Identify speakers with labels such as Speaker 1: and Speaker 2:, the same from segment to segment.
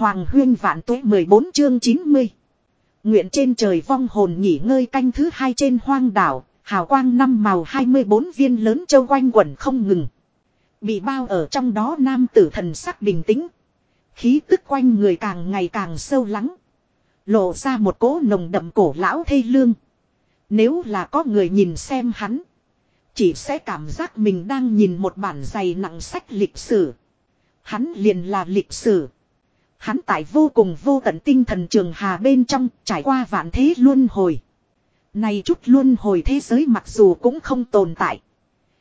Speaker 1: Hoàng huyên vạn tuế 14 chương 90. Nguyện trên trời vong hồn nghỉ ngơi canh thứ hai trên hoang đảo, hào quang năm màu 24 viên lớn châu quanh quẩn không ngừng. Bị bao ở trong đó nam tử thần sắc bình tĩnh. Khí tức quanh người càng ngày càng sâu lắng. Lộ ra một cỗ nồng đậm cổ lão thê lương. Nếu là có người nhìn xem hắn. Chỉ sẽ cảm giác mình đang nhìn một bản dày nặng sách lịch sử. Hắn liền là lịch sử. Hắn tại vô cùng vô tận tinh thần trường hà bên trong trải qua vạn thế luân hồi. Này chút luân hồi thế giới mặc dù cũng không tồn tại.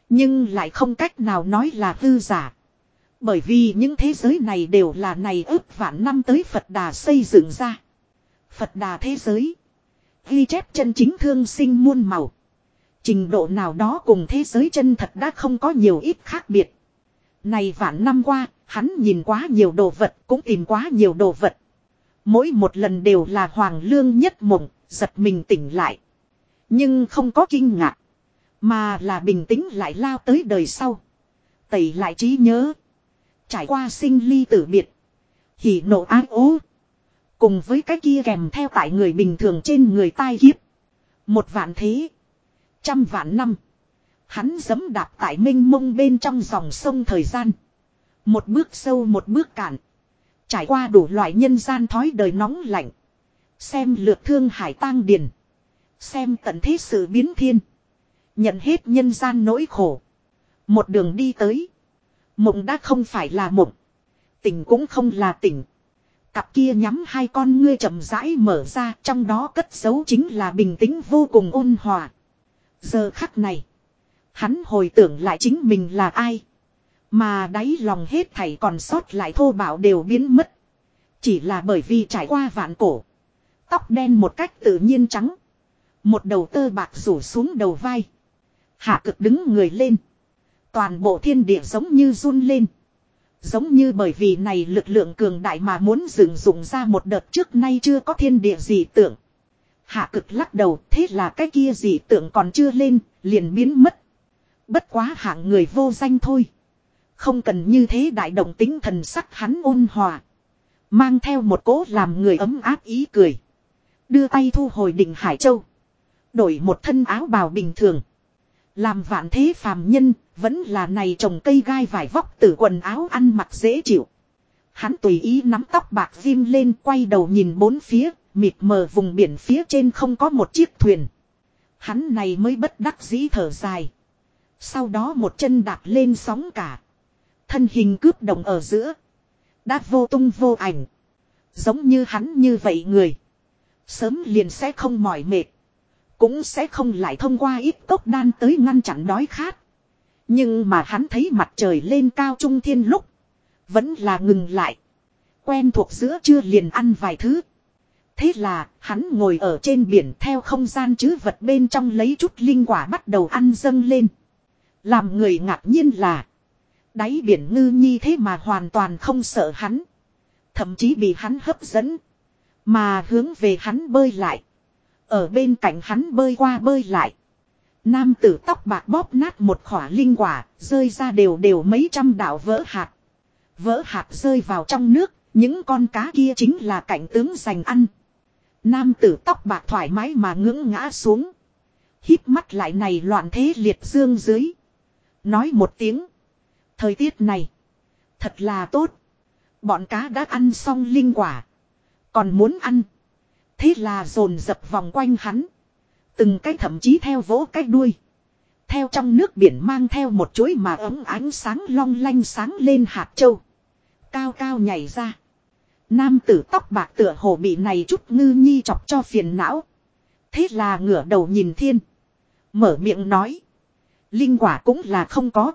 Speaker 1: Nhưng lại không cách nào nói là hư giả. Bởi vì những thế giới này đều là này ước vạn năm tới Phật Đà xây dựng ra. Phật Đà thế giới. Ghi chép chân chính thương sinh muôn màu. Trình độ nào đó cùng thế giới chân thật đã không có nhiều ít khác biệt. Này vạn năm qua, hắn nhìn quá nhiều đồ vật, cũng tìm quá nhiều đồ vật. Mỗi một lần đều là hoàng lương nhất mộng, giật mình tỉnh lại. Nhưng không có kinh ngạc. Mà là bình tĩnh lại lao tới đời sau. Tẩy lại trí nhớ. Trải qua sinh ly tử biệt. Hỉ nộ ái ố. Cùng với cái kia kèm theo tại người bình thường trên người tai kiếp. Một vạn thế. Trăm vạn năm. Hắn dấm đạp tại minh mông bên trong dòng sông thời gian. Một bước sâu một bước cạn. Trải qua đủ loại nhân gian thói đời nóng lạnh. Xem lượt thương hải tang điền. Xem tận thế sự biến thiên. Nhận hết nhân gian nỗi khổ. Một đường đi tới. Mộng đã không phải là mộng. Tỉnh cũng không là tỉnh. Cặp kia nhắm hai con ngươi chậm rãi mở ra, trong đó cất giấu chính là bình tĩnh vô cùng ôn hòa. Giờ khắc này. Hắn hồi tưởng lại chính mình là ai. Mà đáy lòng hết thảy còn sót lại thô bạo đều biến mất. Chỉ là bởi vì trải qua vạn cổ. Tóc đen một cách tự nhiên trắng. Một đầu tơ bạc rủ xuống đầu vai. Hạ cực đứng người lên. Toàn bộ thiên địa giống như run lên. Giống như bởi vì này lực lượng cường đại mà muốn dựng dụng ra một đợt trước nay chưa có thiên địa gì tưởng. Hạ cực lắc đầu thế là cái kia gì tưởng còn chưa lên, liền biến mất. Bất quá hạng người vô danh thôi. Không cần như thế đại động tính thần sắc hắn ôn hòa. Mang theo một cố làm người ấm áp ý cười. Đưa tay thu hồi đỉnh Hải Châu. Đổi một thân áo bào bình thường. Làm vạn thế phàm nhân, vẫn là này trồng cây gai vải vóc từ quần áo ăn mặc dễ chịu. Hắn tùy ý nắm tóc bạc diêm lên quay đầu nhìn bốn phía, mịt mờ vùng biển phía trên không có một chiếc thuyền. Hắn này mới bất đắc dĩ thở dài. Sau đó một chân đạp lên sóng cả. Thân hình cướp động ở giữa. Đã vô tung vô ảnh. Giống như hắn như vậy người. Sớm liền sẽ không mỏi mệt. Cũng sẽ không lại thông qua ít cốc đan tới ngăn chặn đói khát. Nhưng mà hắn thấy mặt trời lên cao trung thiên lúc. Vẫn là ngừng lại. Quen thuộc giữa chưa liền ăn vài thứ. Thế là, hắn ngồi ở trên biển theo không gian chứ vật bên trong lấy chút linh quả bắt đầu ăn dâng lên. Làm người ngạc nhiên là. Đáy biển ngư nhi thế mà hoàn toàn không sợ hắn. Thậm chí bị hắn hấp dẫn. Mà hướng về hắn bơi lại. Ở bên cạnh hắn bơi qua bơi lại. Nam tử tóc bạc bóp nát một khỏa linh quả, rơi ra đều đều mấy trăm đạo vỡ hạt. Vỡ hạt rơi vào trong nước, những con cá kia chính là cảnh tướng dành ăn. Nam tử tóc bạc thoải mái mà ngưỡng ngã xuống. Hít mắt lại này loạn thế liệt dương dưới. Nói một tiếng. Thời tiết này. Thật là tốt. Bọn cá đã ăn xong linh quả. Còn muốn ăn. Thế là dồn dập vòng quanh hắn. Từng cái thậm chí theo vỗ cái đuôi. Theo trong nước biển mang theo một chuỗi mà ấm ánh sáng long lanh sáng lên hạt châu. Cao cao nhảy ra. Nam tử tóc bạc tựa hồ bị này chút ngư nhi chọc cho phiền não. Thế là ngửa đầu nhìn thiên. Mở miệng nói. Linh quả cũng là không có.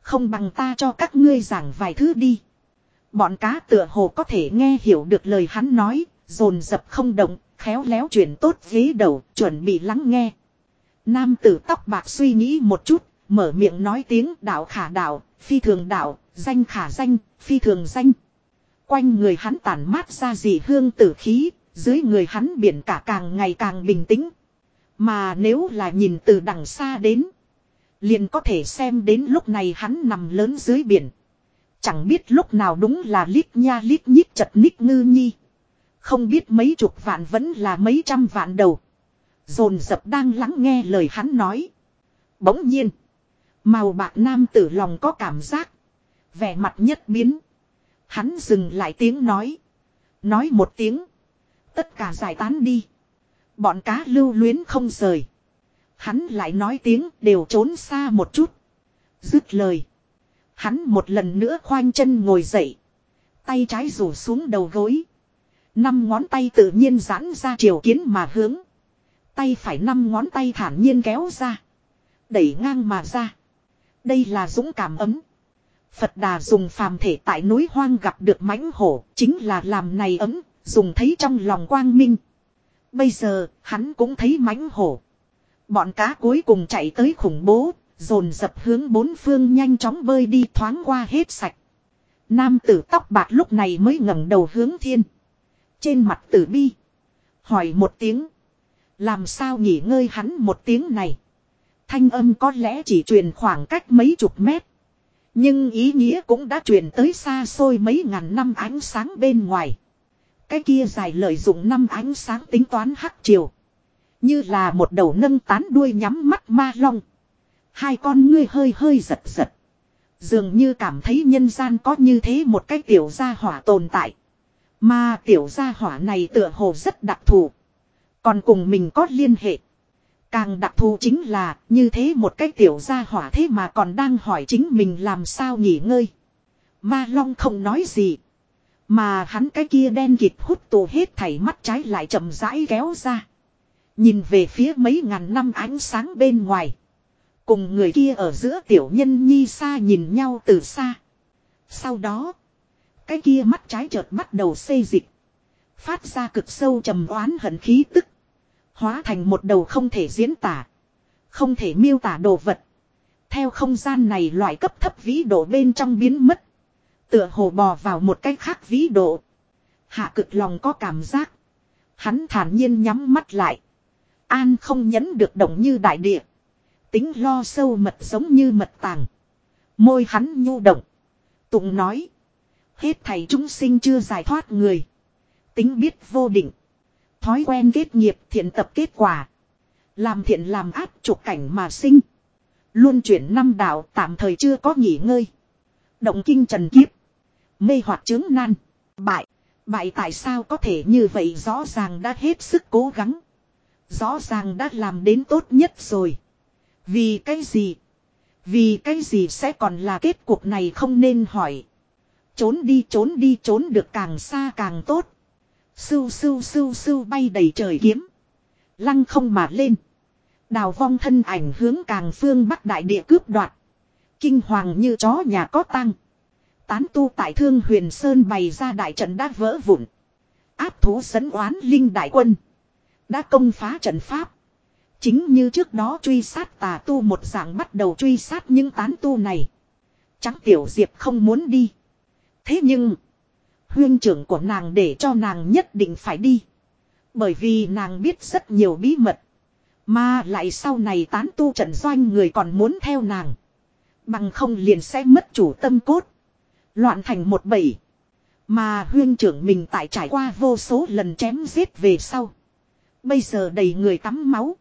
Speaker 1: Không bằng ta cho các ngươi giảng vài thứ đi. Bọn cá tựa hồ có thể nghe hiểu được lời hắn nói, dồn dập không động, khéo léo chuyển tốt ghế đầu, chuẩn bị lắng nghe. Nam tử tóc bạc suy nghĩ một chút, mở miệng nói tiếng đạo khả đạo, phi thường đạo, danh khả danh, phi thường danh. Quanh người hắn tản mát ra gì hương tử khí, dưới người hắn biển cả càng ngày càng bình tĩnh. Mà nếu là nhìn từ đằng xa đến, liền có thể xem đến lúc này hắn nằm lớn dưới biển. Chẳng biết lúc nào đúng là lít nha lít nhít chật nít ngư nhi. Không biết mấy chục vạn vẫn là mấy trăm vạn đầu. Dồn dập đang lắng nghe lời hắn nói. Bỗng nhiên. Màu bạc nam tử lòng có cảm giác. Vẻ mặt nhất biến. Hắn dừng lại tiếng nói. Nói một tiếng. Tất cả giải tán đi. Bọn cá lưu luyến không rời. Hắn lại nói tiếng đều trốn xa một chút. Dứt lời. Hắn một lần nữa khoanh chân ngồi dậy. Tay trái rủ xuống đầu gối. Năm ngón tay tự nhiên giãn ra chiều kiến mà hướng. Tay phải năm ngón tay thản nhiên kéo ra. Đẩy ngang mà ra. Đây là dũng cảm ấm. Phật đà dùng phàm thể tại núi hoang gặp được mãnh hổ. Chính là làm này ấm. Dùng thấy trong lòng quang minh. Bây giờ, hắn cũng thấy mãnh hổ. Bọn cá cuối cùng chạy tới khủng bố. Dồn dập hướng bốn phương nhanh chóng bơi đi thoáng qua hết sạch. Nam tử tóc bạc lúc này mới ngẩng đầu hướng thiên. Trên mặt tử bi. Hỏi một tiếng. Làm sao nghỉ ngơi hắn một tiếng này. Thanh âm có lẽ chỉ truyền khoảng cách mấy chục mét. Nhưng ý nghĩa cũng đã truyền tới xa xôi mấy ngàn năm ánh sáng bên ngoài. Cái kia dài lợi dụng năm ánh sáng tính toán hắc chiều. Như là một đầu nâng tán đuôi nhắm mắt ma long. Hai con ngươi hơi hơi giật giật. Dường như cảm thấy nhân gian có như thế một cái tiểu gia hỏa tồn tại. Mà tiểu gia hỏa này tựa hồ rất đặc thù. Còn cùng mình có liên hệ. Càng đặc thù chính là như thế một cái tiểu gia hỏa thế mà còn đang hỏi chính mình làm sao nghỉ ngơi. Ma Long không nói gì. Mà hắn cái kia đen kịt hút tù hết thảy mắt trái lại chậm rãi kéo ra. Nhìn về phía mấy ngàn năm ánh sáng bên ngoài. Cùng người kia ở giữa tiểu nhân nhi xa nhìn nhau từ xa. Sau đó. Cái kia mắt trái chợt bắt đầu xây dịch. Phát ra cực sâu trầm oán hận khí tức. Hóa thành một đầu không thể diễn tả. Không thể miêu tả đồ vật. Theo không gian này loại cấp thấp vĩ độ bên trong biến mất. Tựa hồ bò vào một cái khác vĩ độ. Hạ cực lòng có cảm giác. Hắn thản nhiên nhắm mắt lại. An không nhấn được động như đại địa. Tính lo sâu mật giống như mật tàng. Môi hắn nhu động. Tụng nói. Hết thầy chúng sinh chưa giải thoát người. Tính biết vô định. Thói quen kết nghiệp thiện tập kết quả. Làm thiện làm áp trục cảnh mà sinh. Luôn chuyển năm đạo tạm thời chưa có nghỉ ngơi. Động kinh trần kiếp. Mê hoặc chứng nan. Bại. Bại tại sao có thể như vậy rõ ràng đã hết sức cố gắng. Rõ ràng đã làm đến tốt nhất rồi. Vì cái gì? Vì cái gì sẽ còn là kết cục này không nên hỏi. Trốn đi trốn đi, trốn được càng xa càng tốt. Sưu sưu sưu sưu bay đầy trời kiếm. Lăng không mà lên. Đào vong thân ảnh hướng càng phương bắc đại địa cướp đoạt. Kinh hoàng như chó nhà có tăng. Tán tu tại thương huyền sơn bày ra đại trận đã vỡ vụn. Áp thú sấn oán linh đại quân. Đã công phá trận pháp. Chính như trước đó truy sát tà tu một dạng bắt đầu truy sát những tán tu này. Trắng tiểu diệp không muốn đi. Thế nhưng. Huyên trưởng của nàng để cho nàng nhất định phải đi. Bởi vì nàng biết rất nhiều bí mật. Mà lại sau này tán tu trận doanh người còn muốn theo nàng. Bằng không liền sẽ mất chủ tâm cốt. Loạn thành một bầy. Mà huyên trưởng mình tại trải qua vô số lần chém giết về sau. Bây giờ đầy người tắm máu.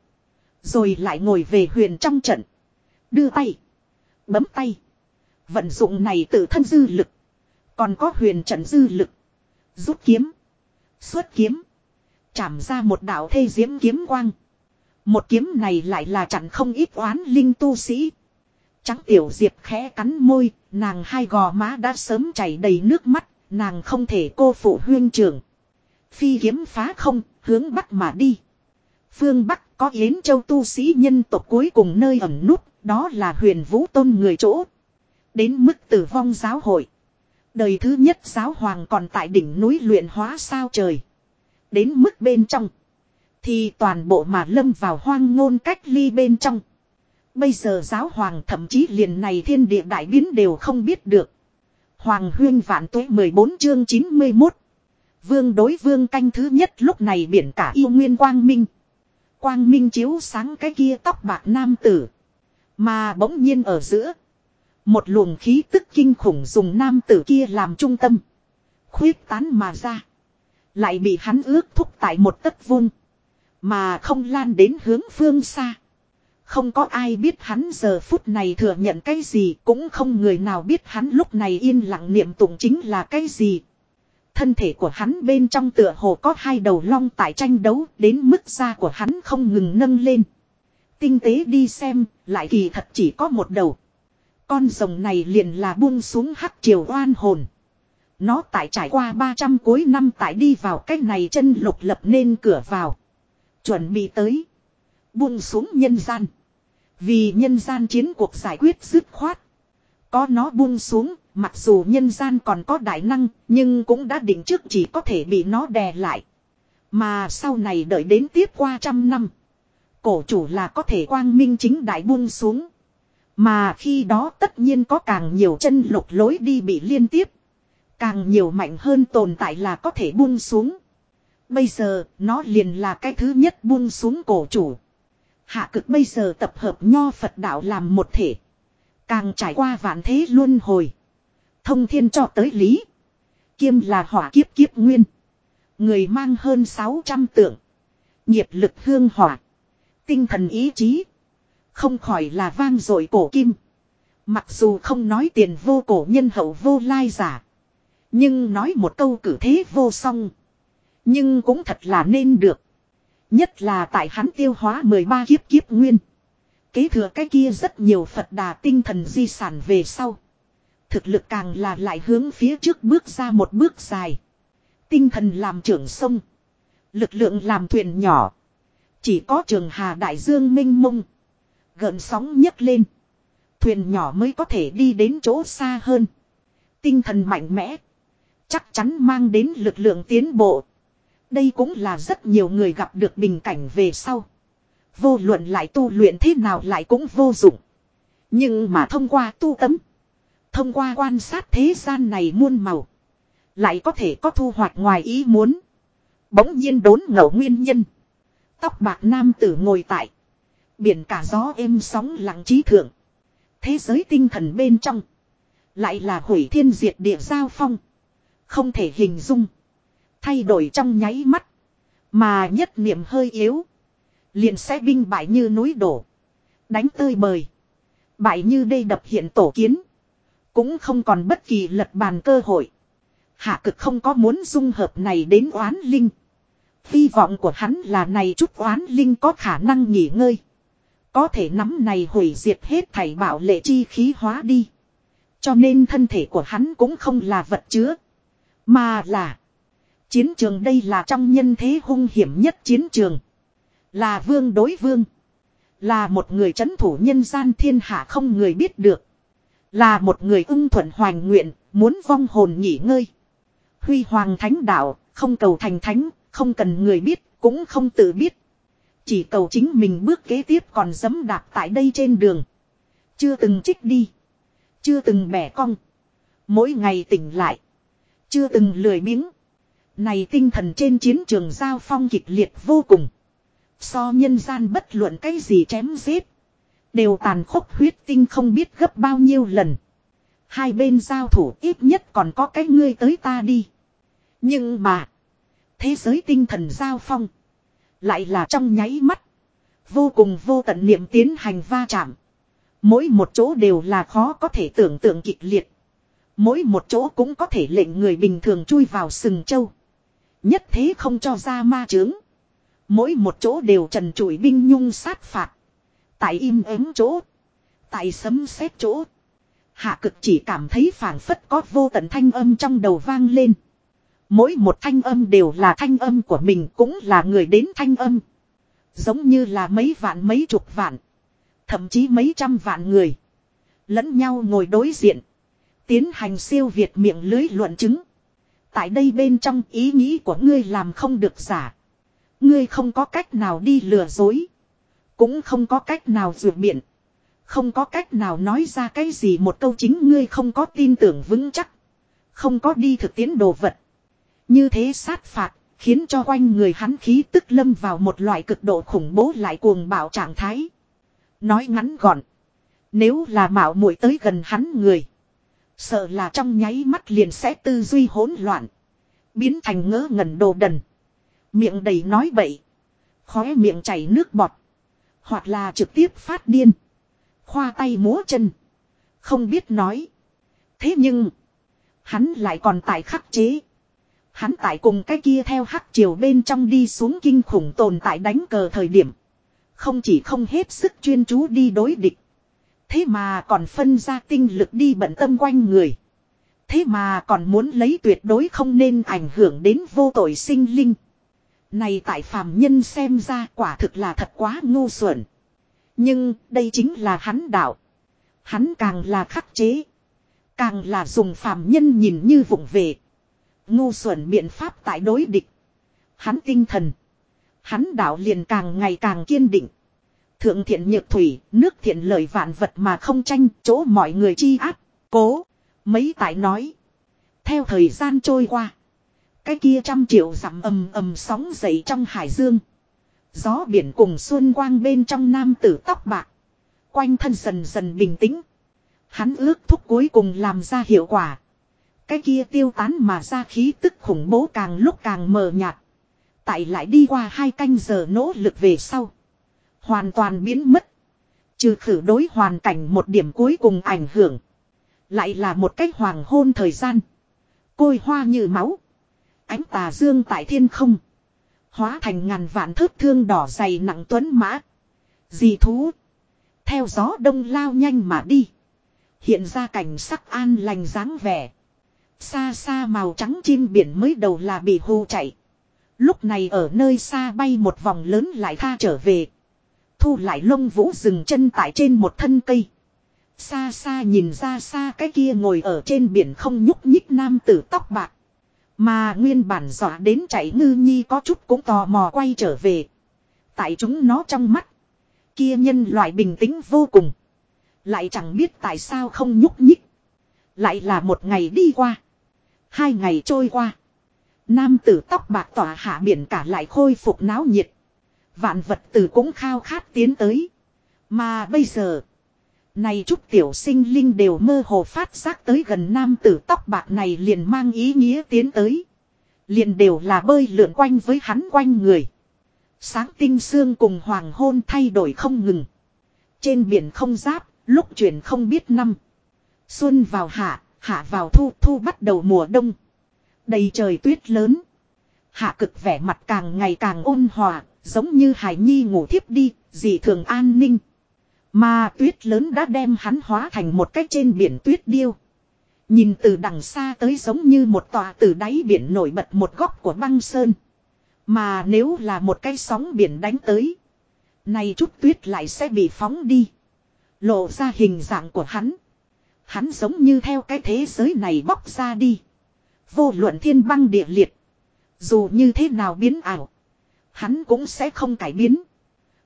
Speaker 1: Rồi lại ngồi về huyền trong trận. Đưa tay. Bấm tay. Vận dụng này tự thân dư lực. Còn có huyền trận dư lực. Rút kiếm. Xuất kiếm. Chảm ra một đạo thê diễm kiếm quang. Một kiếm này lại là chặn không ít oán linh tu sĩ. Trắng tiểu diệp khẽ cắn môi, nàng hai gò má đã sớm chảy đầy nước mắt, nàng không thể cô phụ huyên trưởng. Phi kiếm phá không, hướng bắc mà đi. Phương Bắc có Yến Châu tu sĩ nhân tộc cuối cùng nơi ẩn nút, đó là huyền vũ tôn người chỗ. Đến mức tử vong giáo hội. Đời thứ nhất giáo hoàng còn tại đỉnh núi luyện hóa sao trời. Đến mức bên trong. Thì toàn bộ mà lâm vào hoang ngôn cách ly bên trong. Bây giờ giáo hoàng thậm chí liền này thiên địa đại biến đều không biết được. Hoàng huyên vạn tuế 14 chương 91. Vương đối vương canh thứ nhất lúc này biển cả yêu nguyên quang minh. Quang minh chiếu sáng cái kia tóc bạc nam tử. Mà bỗng nhiên ở giữa. Một luồng khí tức kinh khủng dùng nam tử kia làm trung tâm. Khuyết tán mà ra. Lại bị hắn ước thúc tại một tấc vuông. Mà không lan đến hướng phương xa. Không có ai biết hắn giờ phút này thừa nhận cái gì, cũng không người nào biết hắn lúc này yên lặng niệm tụng chính là cái gì. Thân thể của hắn bên trong tựa hồ có hai đầu long tại tranh đấu đến mức da của hắn không ngừng nâng lên. Tinh tế đi xem, lại kỳ thật chỉ có một đầu. Con rồng này liền là buông xuống hắc triều oan hồn. Nó tại trải qua 300 cuối năm tại đi vào cách này chân lục lập nên cửa vào. Chuẩn bị tới. Buông xuống nhân gian. Vì nhân gian chiến cuộc giải quyết dứt khoát. Có nó buông xuống, mặc dù nhân gian còn có đại năng, nhưng cũng đã định trước chỉ có thể bị nó đè lại. Mà sau này đợi đến tiếp qua trăm năm. Cổ chủ là có thể quang minh chính đại buông xuống. Mà khi đó tất nhiên có càng nhiều chân lục lối đi bị liên tiếp. Càng nhiều mạnh hơn tồn tại là có thể buông xuống. Bây giờ, nó liền là cái thứ nhất buông xuống cổ chủ. Hạ cực bây giờ tập hợp nho Phật đạo làm một thể. Càng trải qua vạn thế luân hồi. Thông thiên cho tới lý. Kiêm là hỏa kiếp kiếp nguyên. Người mang hơn 600 tượng. Nghiệp lực hương hỏa. Tinh thần ý chí. Không khỏi là vang dội cổ kim. Mặc dù không nói tiền vô cổ nhân hậu vô lai giả. Nhưng nói một câu cử thế vô song. Nhưng cũng thật là nên được. Nhất là tại hắn tiêu hóa 13 kiếp kiếp nguyên. Kế thừa cái kia rất nhiều Phật đà tinh thần di sản về sau. Thực lực càng là lại hướng phía trước bước ra một bước dài. Tinh thần làm trưởng sông. Lực lượng làm thuyền nhỏ. Chỉ có trường hà đại dương minh mông. Gợn sóng nhấc lên. Thuyền nhỏ mới có thể đi đến chỗ xa hơn. Tinh thần mạnh mẽ. Chắc chắn mang đến lực lượng tiến bộ. Đây cũng là rất nhiều người gặp được bình cảnh về sau. Vô luận lại tu luyện thế nào lại cũng vô dụng. Nhưng mà thông qua tu tấm. Thông qua quan sát thế gian này muôn màu. Lại có thể có thu hoạch ngoài ý muốn. Bỗng nhiên đốn ngẫu nguyên nhân. Tóc bạc nam tử ngồi tại. Biển cả gió êm sóng lặng trí thượng. Thế giới tinh thần bên trong. Lại là hủy thiên diệt địa giao phong. Không thể hình dung. Thay đổi trong nháy mắt. Mà nhất niệm hơi yếu. Liền sẽ binh bại như núi đổ. Đánh tơi bời. Bại như đây đập hiện tổ kiến. Cũng không còn bất kỳ lật bàn cơ hội. Hạ cực không có muốn dung hợp này đến oán linh. Hy vọng của hắn là này chút oán linh có khả năng nghỉ ngơi. Có thể nắm này hủy diệt hết thảy bảo lệ chi khí hóa đi. Cho nên thân thể của hắn cũng không là vật chứa. Mà là. Chiến trường đây là trong nhân thế hung hiểm nhất chiến trường. Là vương đối vương. Là một người chấn thủ nhân gian thiên hạ không người biết được. Là một người ưng thuận hoành nguyện, muốn vong hồn nghỉ ngơi. Huy hoàng thánh đạo, không cầu thành thánh, không cần người biết, cũng không tự biết. Chỉ cầu chính mình bước kế tiếp còn dấm đạp tại đây trên đường. Chưa từng trích đi. Chưa từng bẻ cong. Mỗi ngày tỉnh lại. Chưa từng lười biếng. Này tinh thần trên chiến trường giao phong kịch liệt vô cùng. So nhân gian bất luận cái gì chém giết. Đều tàn khốc huyết tinh không biết gấp bao nhiêu lần. Hai bên giao thủ ít nhất còn có cái ngươi tới ta đi. Nhưng mà. Thế giới tinh thần giao phong. Lại là trong nháy mắt. Vô cùng vô tận niệm tiến hành va chạm. Mỗi một chỗ đều là khó có thể tưởng tượng kịch liệt. Mỗi một chỗ cũng có thể lệnh người bình thường chui vào sừng châu. Nhất thế không cho ra ma chướng. Mỗi một chỗ đều trần trụi binh nhung sát phạt. Tại im ắng chỗ. Tại sấm sét chỗ. Hạ cực chỉ cảm thấy phảng phất có vô tận thanh âm trong đầu vang lên. Mỗi một thanh âm đều là thanh âm của mình cũng là người đến thanh âm. Giống như là mấy vạn mấy chục vạn. Thậm chí mấy trăm vạn người. Lẫn nhau ngồi đối diện. Tiến hành siêu việt miệng lưới luận chứng. Tại đây bên trong ý nghĩ của ngươi làm không được giả. Ngươi không có cách nào đi lừa dối. Cũng không có cách nào rượu biện. Không có cách nào nói ra cái gì một câu chính ngươi không có tin tưởng vững chắc. Không có đi thực tiễn đồ vật. Như thế sát phạt, khiến cho quanh người hắn khí tức lâm vào một loại cực độ khủng bố lại cuồng bạo trạng thái. Nói ngắn gọn. Nếu là mạo muội tới gần hắn người. Sợ là trong nháy mắt liền sẽ tư duy hỗn loạn. Biến thành ngỡ ngẩn đồ đần. Miệng đầy nói bậy. Khóe miệng chảy nước bọt. Hoặc là trực tiếp phát điên. Khoa tay múa chân. Không biết nói. Thế nhưng. Hắn lại còn tại khắc chế. Hắn tại cùng cái kia theo hắc chiều bên trong đi xuống kinh khủng tồn tại đánh cờ thời điểm. Không chỉ không hết sức chuyên chú đi đối địch. Thế mà còn phân ra tinh lực đi bận tâm quanh người. Thế mà còn muốn lấy tuyệt đối không nên ảnh hưởng đến vô tội sinh linh. Này tại phàm nhân xem ra quả thực là thật quá ngu xuẩn. Nhưng đây chính là hắn đạo. Hắn càng là khắc chế. Càng là dùng phàm nhân nhìn như vụng về. Ngu xuẩn biện pháp tại đối địch. Hắn tinh thần. Hắn đạo liền càng ngày càng kiên định. Thượng thiện nhược thủy, nước thiện lời vạn vật mà không tranh, chỗ mọi người chi áp, cố. Mấy tại nói. Theo thời gian trôi qua. Cái kia trăm triệu dặm ầm ầm sóng dậy trong hải dương. Gió biển cùng xuân quang bên trong nam tử tóc bạc. Quanh thân dần dần bình tĩnh. Hắn ước thúc cuối cùng làm ra hiệu quả. Cái kia tiêu tán mà ra khí tức khủng bố càng lúc càng mờ nhạt. Tại lại đi qua hai canh giờ nỗ lực về sau. Hoàn toàn biến mất. Trừ khử đối hoàn cảnh một điểm cuối cùng ảnh hưởng. Lại là một cách hoàng hôn thời gian. Côi hoa như máu. Ánh tà dương tại thiên không. Hóa thành ngàn vạn thước thương đỏ dày nặng tuấn mã. Dì thú. Theo gió đông lao nhanh mà đi. Hiện ra cảnh sắc an lành dáng vẻ. Xa xa màu trắng chim biển mới đầu là bị hù chạy. Lúc này ở nơi xa bay một vòng lớn lại tha trở về. Thu lại lông vũ dừng chân tại trên một thân cây. Xa xa nhìn ra xa cái kia ngồi ở trên biển không nhúc nhích nam tử tóc bạc. Mà nguyên bản dọa đến chạy ngư nhi có chút cũng tò mò quay trở về. Tại chúng nó trong mắt. Kia nhân loại bình tĩnh vô cùng. Lại chẳng biết tại sao không nhúc nhích. Lại là một ngày đi qua. Hai ngày trôi qua. Nam tử tóc bạc tỏa hạ biển cả lại khôi phục náo nhiệt. Vạn vật tử cũng khao khát tiến tới. Mà bây giờ. Này chút tiểu sinh linh đều mơ hồ phát giác tới gần nam tử tóc bạc này liền mang ý nghĩa tiến tới. Liền đều là bơi lượn quanh với hắn quanh người. Sáng tinh sương cùng hoàng hôn thay đổi không ngừng. Trên biển không giáp, lúc chuyển không biết năm. Xuân vào hạ, hạ vào thu, thu bắt đầu mùa đông. Đầy trời tuyết lớn. Hạ cực vẻ mặt càng ngày càng ôn hòa, giống như hải nhi ngủ thiếp đi, dị thường an ninh. Mà tuyết lớn đã đem hắn hóa thành một cái trên biển tuyết điêu. Nhìn từ đằng xa tới giống như một tòa từ đáy biển nổi bật một góc của băng sơn. Mà nếu là một cái sóng biển đánh tới. Này chút tuyết lại sẽ bị phóng đi. Lộ ra hình dạng của hắn. Hắn giống như theo cái thế giới này bóc ra đi. Vô luận thiên băng địa liệt. Dù như thế nào biến ảo. Hắn cũng sẽ không cải biến.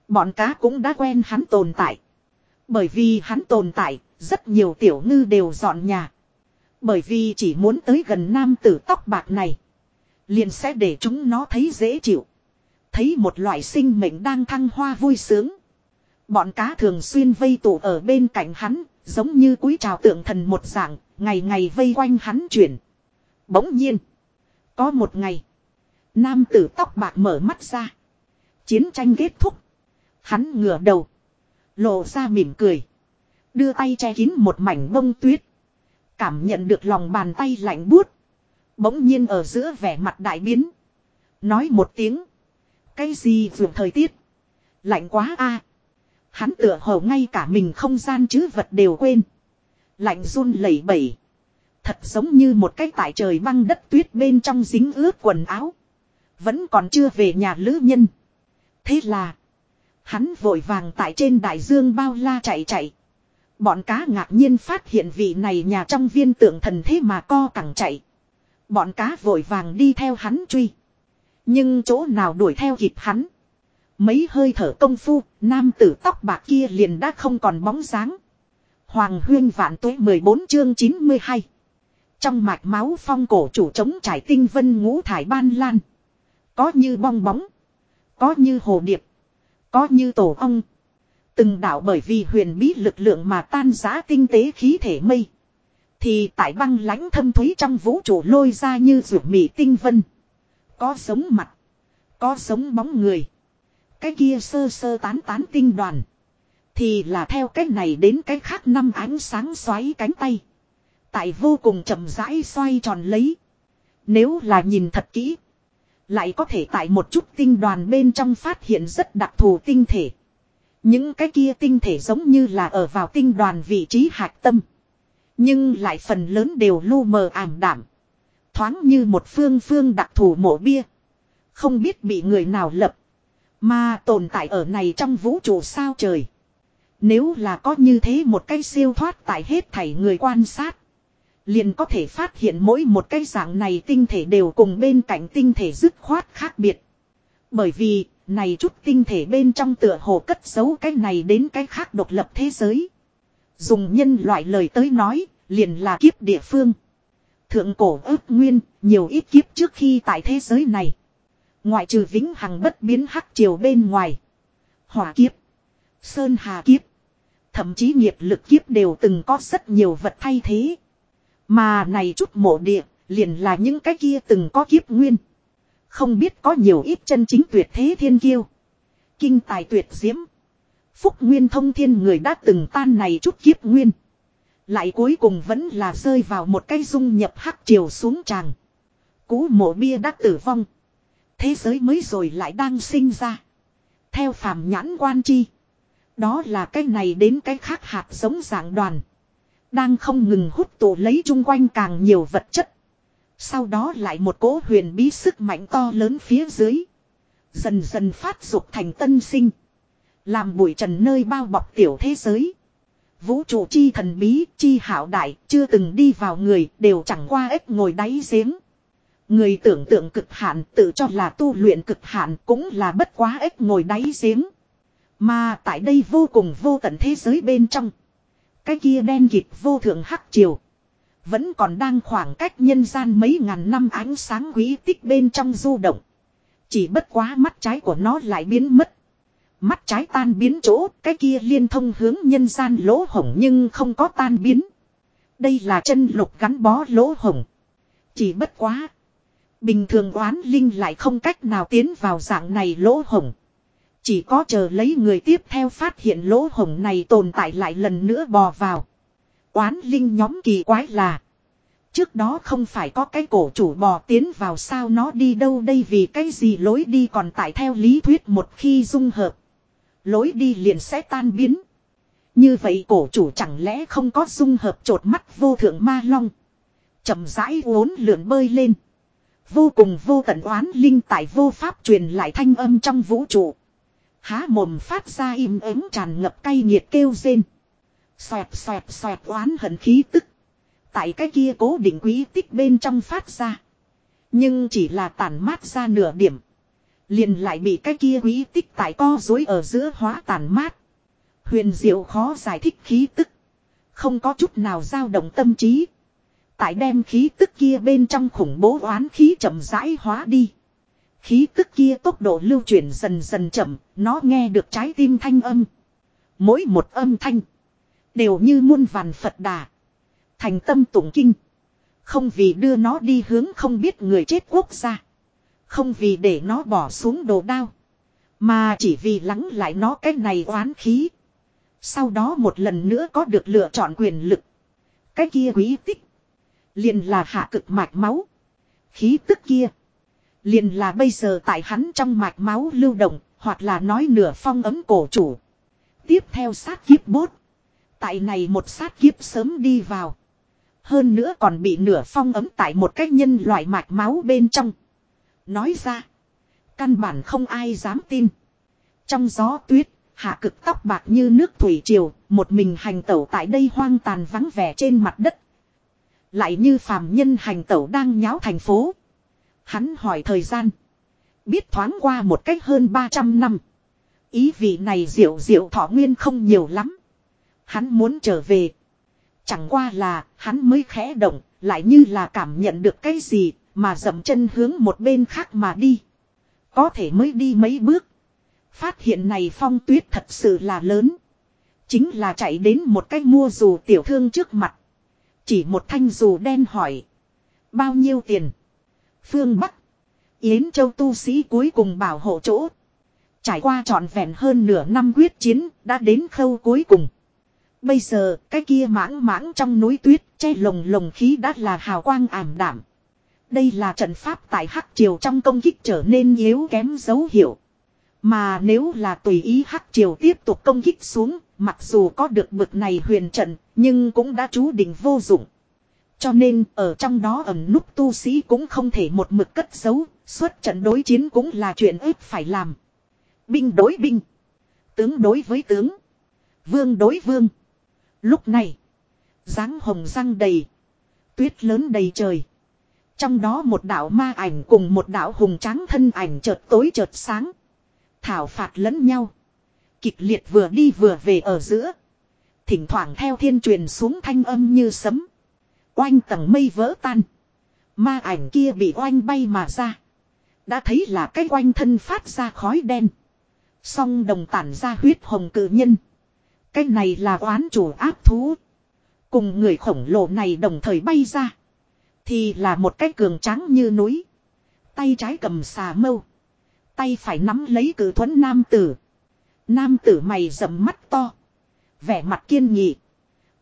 Speaker 1: Bọn cá cũng đã quen hắn tồn tại. Bởi vì hắn tồn tại, rất nhiều tiểu ngư đều dọn nhà. Bởi vì chỉ muốn tới gần nam tử tóc bạc này. Liền sẽ để chúng nó thấy dễ chịu. Thấy một loại sinh mệnh đang thăng hoa vui sướng. Bọn cá thường xuyên vây tụ ở bên cạnh hắn, giống như cúi trào tượng thần một dạng, ngày ngày vây quanh hắn chuyển. Bỗng nhiên, có một ngày, nam tử tóc bạc mở mắt ra. Chiến tranh kết thúc. Hắn ngửa đầu. Lộ ra mỉm cười. Đưa tay che kín một mảnh bông tuyết. Cảm nhận được lòng bàn tay lạnh buốt. Bỗng nhiên ở giữa vẻ mặt đại biến. Nói một tiếng. Cái gì vượt thời tiết. Lạnh quá a Hắn tựa hồ ngay cả mình không gian chứ vật đều quên. Lạnh run lẩy bẩy. Thật giống như một cái tại trời băng đất tuyết bên trong dính ướt quần áo. Vẫn còn chưa về nhà lữ nhân. Thế là. Hắn vội vàng tại trên đại dương bao la chạy chạy. Bọn cá ngạc nhiên phát hiện vị này nhà trong viên tượng thần thế mà co cẳng chạy. Bọn cá vội vàng đi theo hắn truy. Nhưng chỗ nào đuổi theo kịp hắn. Mấy hơi thở công phu, nam tử tóc bạc kia liền đã không còn bóng dáng. Hoàng huyên vạn tuế 14 chương 92. Trong mạch máu phong cổ chủ chống trải tinh vân ngũ thải ban lan. Có như bong bóng. Có như hồ điệp. Có như tổ ong. Từng đảo bởi vì huyền bí lực lượng mà tan giá tinh tế khí thể mây. Thì tại băng lãnh thâm thúy trong vũ trụ lôi ra như ruột mị tinh vân. Có sống mặt. Có sống bóng người. Cái kia sơ sơ tán tán tinh đoàn. Thì là theo cách này đến cái khác năm ánh sáng xoáy cánh tay. Tại vô cùng chậm rãi xoay tròn lấy. Nếu là nhìn thật kỹ. Lại có thể tại một chút tinh đoàn bên trong phát hiện rất đặc thù tinh thể. Những cái kia tinh thể giống như là ở vào tinh đoàn vị trí hạt tâm. Nhưng lại phần lớn đều lu mờ ảm đảm. Thoáng như một phương phương đặc thù mộ bia. Không biết bị người nào lập. Mà tồn tại ở này trong vũ trụ sao trời. Nếu là có như thế một cái siêu thoát tại hết thảy người quan sát. Liền có thể phát hiện mỗi một cái dạng này tinh thể đều cùng bên cạnh tinh thể dứt khoát khác biệt. Bởi vì, này chút tinh thể bên trong tựa hồ cất giấu cái này đến cái khác độc lập thế giới. Dùng nhân loại lời tới nói, liền là kiếp địa phương. Thượng cổ ước nguyên, nhiều ít kiếp trước khi tại thế giới này. Ngoại trừ vĩnh hằng bất biến hắc triều bên ngoài. Hỏa kiếp, sơn hà kiếp, thậm chí nghiệp lực kiếp đều từng có rất nhiều vật thay thế. Mà này chút mộ địa, liền là những cái kia từng có kiếp nguyên. Không biết có nhiều ít chân chính tuyệt thế thiên kiêu. Kinh tài tuyệt diễm. Phúc nguyên thông thiên người đã từng tan này chút kiếp nguyên. Lại cuối cùng vẫn là rơi vào một cái dung nhập hắc triều xuống tràng. Cú mộ bia đã tử vong. Thế giới mới rồi lại đang sinh ra. Theo phàm nhãn quan chi. Đó là cái này đến cái khác hạt giống dạng đoàn. Đang không ngừng hút tụ lấy chung quanh càng nhiều vật chất. Sau đó lại một cỗ huyền bí sức mạnh to lớn phía dưới. Dần dần phát dục thành tân sinh. Làm bụi trần nơi bao bọc tiểu thế giới. Vũ trụ chi thần bí, chi hảo đại, chưa từng đi vào người, đều chẳng qua ếch ngồi đáy giếng. Người tưởng tượng cực hạn tự cho là tu luyện cực hạn cũng là bất quá ếch ngồi đáy giếng. Mà tại đây vô cùng vô tận thế giới bên trong. Cái kia đen kịt vô thượng hắc triều. Vẫn còn đang khoảng cách nhân gian mấy ngàn năm ánh sáng quý tích bên trong du động. Chỉ bất quá mắt trái của nó lại biến mất. Mắt trái tan biến chỗ, cái kia liên thông hướng nhân gian lỗ hổng nhưng không có tan biến. Đây là chân lục gắn bó lỗ hổng. Chỉ bất quá. Bình thường oán linh lại không cách nào tiến vào dạng này lỗ hổng. Chỉ có chờ lấy người tiếp theo phát hiện lỗ hổng này tồn tại lại lần nữa bò vào. Quán linh nhóm kỳ quái là. Trước đó không phải có cái cổ chủ bò tiến vào sao nó đi đâu đây vì cái gì lối đi còn tại theo lý thuyết một khi dung hợp. Lối đi liền sẽ tan biến. Như vậy cổ chủ chẳng lẽ không có dung hợp trột mắt vô thượng ma long. chậm rãi uốn lượn bơi lên. Vô cùng vô tận oán linh tại vô pháp truyền lại thanh âm trong vũ trụ. Há mồm phát ra im ắng tràn ngập cay nghiệt kêu rên. Xoẹt xoẹt xoẹt oán hận khí tức. Tại cái kia cố định quý tích bên trong phát ra. Nhưng chỉ là tàn mát ra nửa điểm. Liền lại bị cái kia quý tích tại co dối ở giữa hóa tàn mát. Huyền diệu khó giải thích khí tức. Không có chút nào dao động tâm trí. Tại đem khí tức kia bên trong khủng bố oán khí chậm rãi hóa đi. Khí tức kia tốc độ lưu chuyển dần dần chậm, nó nghe được trái tim thanh âm. Mỗi một âm thanh. Đều như muôn vàn Phật đà. Thành tâm tụng kinh. Không vì đưa nó đi hướng không biết người chết quốc gia. Không vì để nó bỏ xuống đồ đao. Mà chỉ vì lắng lại nó cái này oán khí. Sau đó một lần nữa có được lựa chọn quyền lực. Cái kia quý tích. Liền là hạ cực mạch máu. Khí tức kia. Liền là bây giờ tại hắn trong mạch máu lưu động. Hoặc là nói nửa phong ấm cổ chủ. Tiếp theo sát kiếp bốt. Tại này một sát kiếp sớm đi vào. Hơn nữa còn bị nửa phong ấm tại một cách nhân loại mạch máu bên trong. Nói ra. Căn bản không ai dám tin. Trong gió tuyết, hạ cực tóc bạc như nước thủy triều, một mình hành tẩu tại đây hoang tàn vắng vẻ trên mặt đất. Lại như phàm nhân hành tẩu đang nháo thành phố. Hắn hỏi thời gian. Biết thoáng qua một cách hơn 300 năm. Ý vị này diệu diệu thọ nguyên không nhiều lắm. Hắn muốn trở về. Chẳng qua là hắn mới khẽ động, lại như là cảm nhận được cái gì, mà dậm chân hướng một bên khác mà đi. Có thể mới đi mấy bước. Phát hiện này phong tuyết thật sự là lớn. Chính là chạy đến một cái mua dù tiểu thương trước mặt. Chỉ một thanh dù đen hỏi. Bao nhiêu tiền? Phương Bắc. Yến Châu tu sĩ cuối cùng bảo hộ chỗ. Trải qua trọn vẹn hơn nửa năm quyết chiến, đã đến khâu cuối cùng. Bây giờ, cái kia mãng mãng trong núi tuyết, che lồng lồng khí đã là hào quang ảm đảm. Đây là trận pháp tại Hắc Triều trong công kích trở nên yếu kém dấu hiệu. Mà nếu là tùy ý Hắc Triều tiếp tục công kích xuống, mặc dù có được bực này huyền trận, nhưng cũng đã chú định vô dụng. Cho nên ở trong đó ẩn núp tu sĩ cũng không thể một mực cất giấu, xuất trận đối chiến cũng là chuyện ít phải làm. Binh đối binh. Tướng đối với tướng. Vương đối vương. Lúc này. dáng hồng răng đầy. Tuyết lớn đầy trời. Trong đó một đạo ma ảnh cùng một đạo hùng tráng thân ảnh chợt tối chợt sáng. Thảo phạt lẫn nhau. Kịch liệt vừa đi vừa về ở giữa. Thỉnh thoảng theo thiên truyền xuống thanh âm như sấm. Oanh tầng mây vỡ tan. Ma ảnh kia bị oanh bay mà ra. Đã thấy là cái oanh thân phát ra khói đen. Song đồng tản ra huyết hồng cử nhân. Cái này là oán chủ áp thú. Cùng người khổng lồ này đồng thời bay ra. Thì là một cái cường trắng như núi. Tay trái cầm xà mâu. Tay phải nắm lấy cử thuẫn nam tử. Nam tử mày rậm mắt to. Vẻ mặt kiên nghị.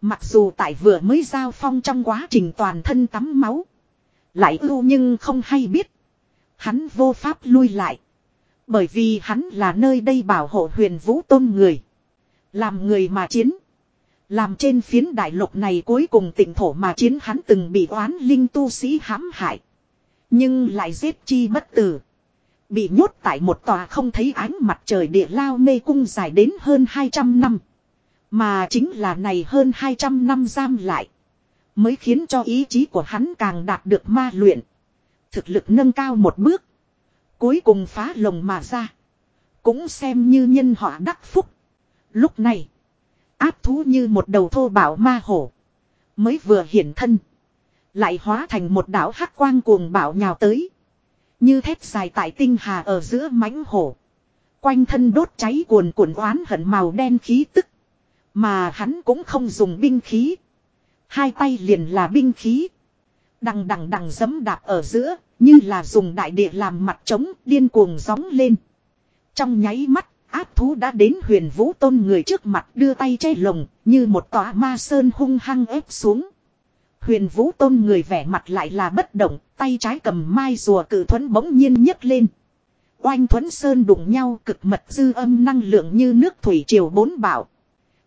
Speaker 1: Mặc dù tại vừa mới giao phong trong quá trình toàn thân tắm máu. Lại ưu nhưng không hay biết. Hắn vô pháp lui lại. Bởi vì hắn là nơi đây bảo hộ huyền vũ tôn người. Làm người mà chiến. Làm trên phiến đại lục này cuối cùng tỉnh thổ mà chiến hắn từng bị oán linh tu sĩ hãm hại. Nhưng lại giết chi bất tử. Bị nhốt tại một tòa không thấy ánh mặt trời địa lao mê cung dài đến hơn 200 năm. Mà chính là này hơn 200 năm giam lại. Mới khiến cho ý chí của hắn càng đạt được ma luyện. Thực lực nâng cao một bước. Cuối cùng phá lồng mà ra. Cũng xem như nhân họa đắc phúc. Lúc này. Áp thú như một đầu thô bảo ma hổ. Mới vừa hiển thân. Lại hóa thành một đảo hắc quang cuồng bảo nhào tới. Như thép dài tại tinh hà ở giữa mãnh hổ. Quanh thân đốt cháy cuồn cuộn oán hận màu đen khí tức. Mà hắn cũng không dùng binh khí. Hai tay liền là binh khí. Đằng đằng đằng dấm đạp ở giữa, như là dùng đại địa làm mặt trống, điên cuồng gióng lên. Trong nháy mắt, áp thú đã đến huyền vũ tôn người trước mặt đưa tay che lồng, như một tòa ma sơn hung hăng ép xuống. Huyền vũ tôn người vẻ mặt lại là bất động, tay trái cầm mai rùa cử thuẫn bỗng nhiên nhấc lên. Oanh thuẫn sơn đụng nhau cực mật dư âm năng lượng như nước thủy triều bốn bảo.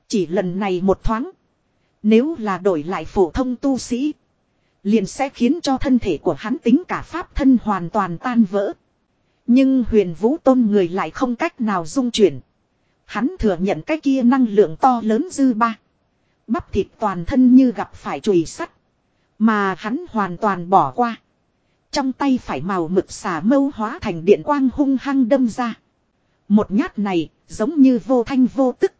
Speaker 1: Chỉ lần này một thoáng. Nếu là đổi lại phổ thông tu sĩ. Liền sẽ khiến cho thân thể của hắn tính cả pháp thân hoàn toàn tan vỡ. Nhưng huyền vũ tôn người lại không cách nào dung chuyển. Hắn thừa nhận cái kia năng lượng to lớn dư ba. Bắp thịt toàn thân như gặp phải chùy sắt. Mà hắn hoàn toàn bỏ qua. Trong tay phải màu mực xà mâu hóa thành điện quang hung hăng đâm ra. Một nhát này giống như vô thanh vô tức.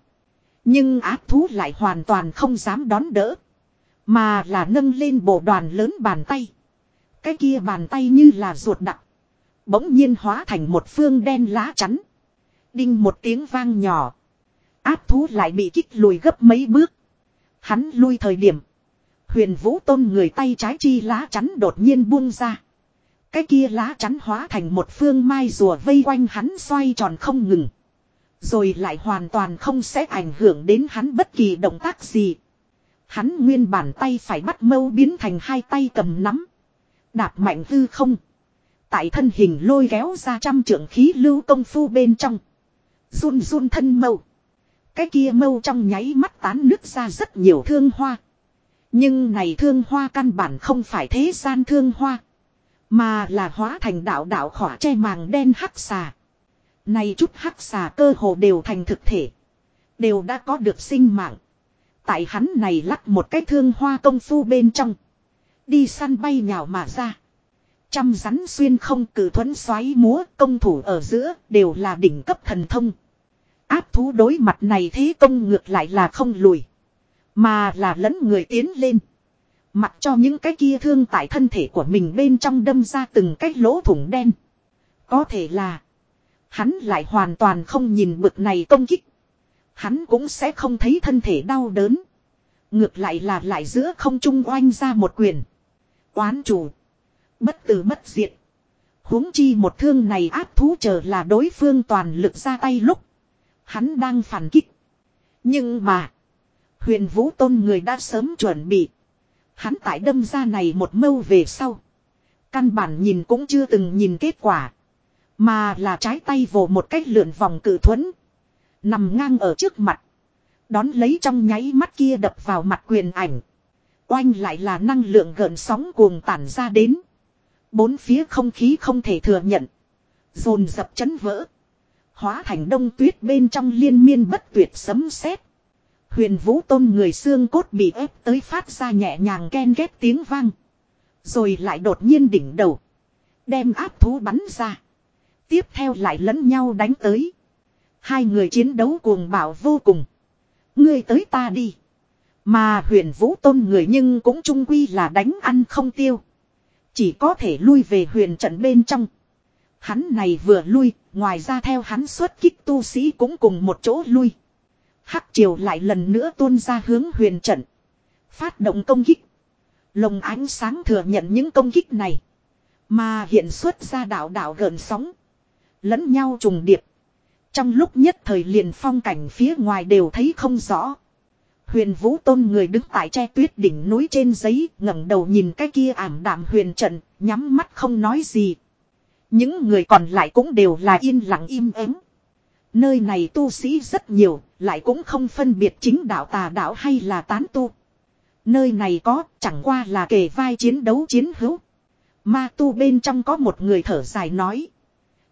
Speaker 1: Nhưng ác thú lại hoàn toàn không dám đón đỡ. Mà là nâng lên bộ đoàn lớn bàn tay. Cái kia bàn tay như là ruột đặc. Bỗng nhiên hóa thành một phương đen lá chắn. Đinh một tiếng vang nhỏ. Áp thú lại bị kích lùi gấp mấy bước. Hắn lui thời điểm. Huyền vũ tôn người tay trái chi lá chắn đột nhiên buông ra. Cái kia lá chắn hóa thành một phương mai rùa vây quanh hắn xoay tròn không ngừng. Rồi lại hoàn toàn không sẽ ảnh hưởng đến hắn bất kỳ động tác gì. Hắn nguyên bản tay phải bắt mâu biến thành hai tay cầm nắm. Đạp mạnh hư không. Tại thân hình lôi kéo ra trăm trưởng khí lưu công phu bên trong. Run run thân mâu. Cái kia mâu trong nháy mắt tán nước ra rất nhiều thương hoa. Nhưng này thương hoa căn bản không phải thế gian thương hoa. Mà là hóa thành đạo đạo khỏa che màng đen hắc xà. Này chút hắc xà cơ hồ đều thành thực thể. Đều đã có được sinh mạng. Tại hắn này lắc một cái thương hoa công phu bên trong. Đi săn bay nhào mà ra. Trăm rắn xuyên không cử thuẫn xoáy múa công thủ ở giữa đều là đỉnh cấp thần thông. Áp thú đối mặt này thế công ngược lại là không lùi. Mà là lẫn người tiến lên. Mặc cho những cái kia thương tại thân thể của mình bên trong đâm ra từng cái lỗ thủng đen. Có thể là. Hắn lại hoàn toàn không nhìn bực này công kích. Hắn cũng sẽ không thấy thân thể đau đớn. Ngược lại là lại giữa không trung oanh ra một quyền. Quán chủ. Bất tử bất diệt. huống chi một thương này áp thú chờ là đối phương toàn lực ra tay lúc. Hắn đang phản kích. Nhưng mà. Huyền vũ tôn người đã sớm chuẩn bị. Hắn tại đâm ra này một mâu về sau. Căn bản nhìn cũng chưa từng nhìn kết quả. Mà là trái tay vồ một cách lượn vòng cử thuẫn. Nằm ngang ở trước mặt. Đón lấy trong nháy mắt kia đập vào mặt quyền ảnh. Oanh lại là năng lượng gợn sóng cuồng tản ra đến. Bốn phía không khí không thể thừa nhận. Dồn dập chấn vỡ. Hóa thành đông tuyết bên trong liên miên bất tuyệt sấm sét. Huyền vũ tôn người xương cốt bị ép tới phát ra nhẹ nhàng ken ghét tiếng vang. Rồi lại đột nhiên đỉnh đầu. Đem áp thú bắn ra. Tiếp theo lại lẫn nhau đánh tới. Hai người chiến đấu cuồng bạo vô cùng. Ngươi tới ta đi. Mà huyền vũ tôn người nhưng cũng trung quy là đánh ăn không tiêu. Chỉ có thể lui về huyền trận bên trong. Hắn này vừa lui, ngoài ra theo hắn xuất kích tu sĩ cũng cùng một chỗ lui. Hắc triều lại lần nữa tuôn ra hướng huyền trận. Phát động công kích. Lồng ánh sáng thừa nhận những công kích này. Mà hiện xuất ra đạo đạo gần sóng. Lẫn nhau trùng điệp. Trong lúc nhất thời liền phong cảnh phía ngoài đều thấy không rõ. Huyền Vũ Tôn người đứng tại tre tuyết đỉnh núi trên giấy, ngẩng đầu nhìn cái kia ảm đạm huyền trận, nhắm mắt không nói gì. Những người còn lại cũng đều là yên lặng im ắng. Nơi này tu sĩ rất nhiều, lại cũng không phân biệt chính đạo tà đạo hay là tán tu. Nơi này có, chẳng qua là kề vai chiến đấu chiến hữu. Ma tu bên trong có một người thở dài nói.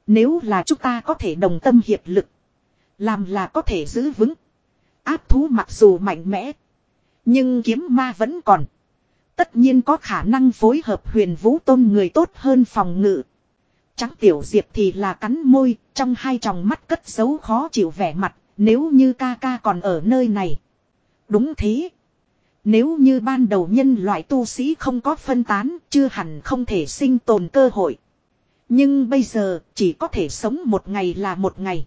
Speaker 1: Nếu là chúng ta có thể đồng tâm hiệp lực. Làm là có thể giữ vững. Áp thú mặc dù mạnh mẽ. Nhưng kiếm ma vẫn còn. Tất nhiên có khả năng phối hợp huyền vũ tôn người tốt hơn phòng ngự. Trắng tiểu diệp thì là cắn môi, trong hai tròng mắt cất giấu khó chịu vẻ mặt, nếu như ca ca còn ở nơi này. Đúng thế. Nếu như ban đầu nhân loại tu sĩ không có phân tán, chưa hẳn không thể sinh tồn cơ hội. Nhưng bây giờ, chỉ có thể sống một ngày là một ngày.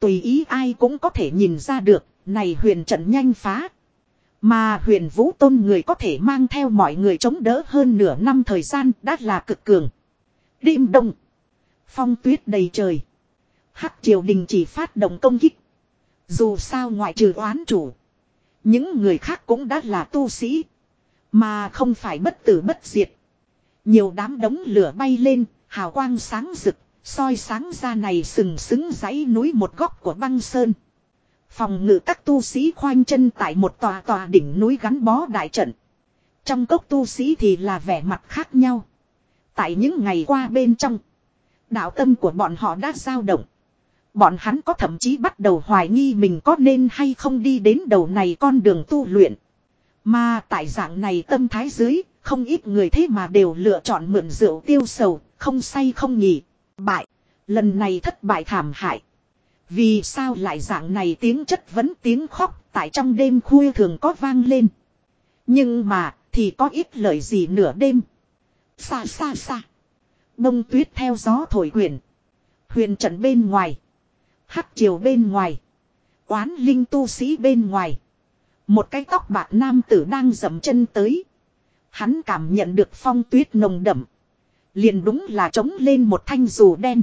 Speaker 1: Tùy ý ai cũng có thể nhìn ra được, này huyền trận nhanh phá. Mà huyền vũ tôn người có thể mang theo mọi người chống đỡ hơn nửa năm thời gian đã là cực cường. Đêm đông. Phong tuyết đầy trời. Hắc triều đình chỉ phát động công kích. Dù sao ngoại trừ oán chủ. Những người khác cũng đã là tu sĩ. Mà không phải bất tử bất diệt. Nhiều đám đống lửa bay lên, hào quang sáng rực, soi sáng ra này sừng sững dãy núi một góc của băng sơn. Phòng ngự các tu sĩ khoanh chân tại một tòa tòa đỉnh núi gắn bó đại trận. Trong cốc tu sĩ thì là vẻ mặt khác nhau. Tại những ngày qua bên trong, đạo tâm của bọn họ đã dao động. Bọn hắn có thậm chí bắt đầu hoài nghi mình có nên hay không đi đến đầu này con đường tu luyện. Mà tại dạng này tâm thái dưới, không ít người thế mà đều lựa chọn mượn rượu tiêu sầu, không say không nghỉ. Bại, lần này thất bại thảm hại. Vì sao lại dạng này tiếng chất vấn tiếng khóc tại trong đêm khuya thường có vang lên. Nhưng mà, thì có ít lời gì nửa đêm. Xa xa xa. Bông tuyết theo gió thổi quyển. Huyền trận bên ngoài. Hắc triều bên ngoài. Quán linh tu sĩ bên ngoài. Một cái tóc bạc nam tử đang dầm chân tới. Hắn cảm nhận được phong tuyết nồng đậm. Liền đúng là trống lên một thanh dù đen.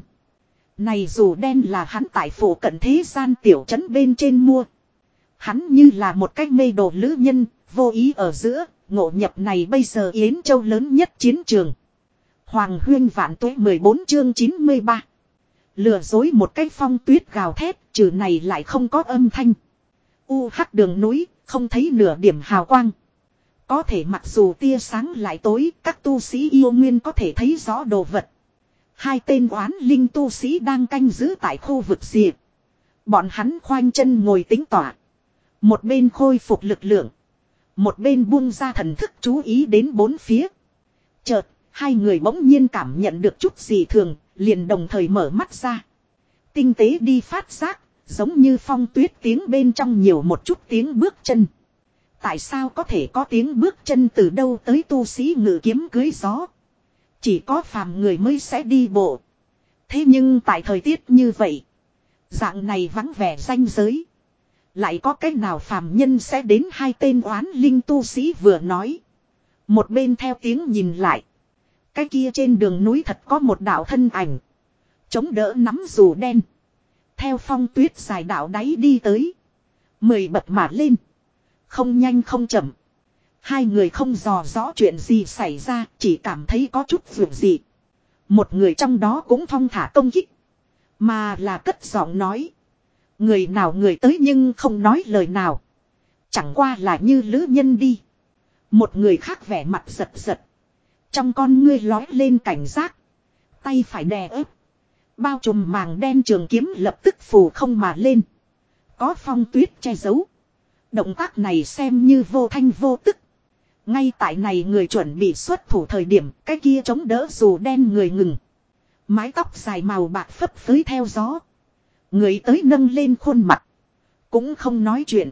Speaker 1: Này dù đen là hắn tại phủ cận thế gian tiểu trấn bên trên mua. Hắn như là một cách mê đồ lữ nhân, vô ý ở giữa, ngộ nhập này bây giờ Yến Châu lớn nhất chiến trường. Hoàng huyên vạn tuế 14 chương 93. Lừa dối một cái phong tuyết gào thét, trừ này lại không có âm thanh. U hắc đường núi, không thấy nửa điểm hào quang. Có thể mặc dù tia sáng lại tối, các tu sĩ yêu nguyên có thể thấy rõ đồ vật. Hai tên oán linh tu sĩ đang canh giữ tại khu vực diệt. Bọn hắn khoanh chân ngồi tính tỏa. Một bên khôi phục lực lượng. Một bên buông ra thần thức chú ý đến bốn phía. Chợt, hai người bỗng nhiên cảm nhận được chút gì thường, liền đồng thời mở mắt ra. Tinh tế đi phát giác, giống như phong tuyết tiếng bên trong nhiều một chút tiếng bước chân. Tại sao có thể có tiếng bước chân từ đâu tới tu sĩ ngự kiếm cưới gió? Chỉ có phàm người mới sẽ đi bộ. Thế nhưng tại thời tiết như vậy, dạng này vắng vẻ danh giới. Lại có cách nào phàm nhân sẽ đến hai tên oán linh tu sĩ vừa nói. Một bên theo tiếng nhìn lại. Cái kia trên đường núi thật có một đạo thân ảnh. Chống đỡ nắm dù đen. Theo phong tuyết dài đạo đáy đi tới. Mười bật mà lên. Không nhanh không chậm. Hai người không dò rõ chuyện gì xảy ra, chỉ cảm thấy có chút vượt gì. Một người trong đó cũng thong thả công kích. Mà là cất giọng nói. Người nào người tới nhưng không nói lời nào. Chẳng qua là như lữ nhân đi. Một người khác vẻ mặt giật giật. Trong con ngươi lói lên cảnh giác. Tay phải đè ép. Bao trùm màng đen trường kiếm lập tức phù không mà lên. Có phong tuyết che giấu. Động tác này xem như vô thanh vô tức. Ngay tại này người chuẩn bị xuất thủ thời điểm cái kia chống đỡ dù đen người ngừng. Mái tóc dài màu bạc phấp phới theo gió. Người tới nâng lên khuôn mặt. Cũng không nói chuyện.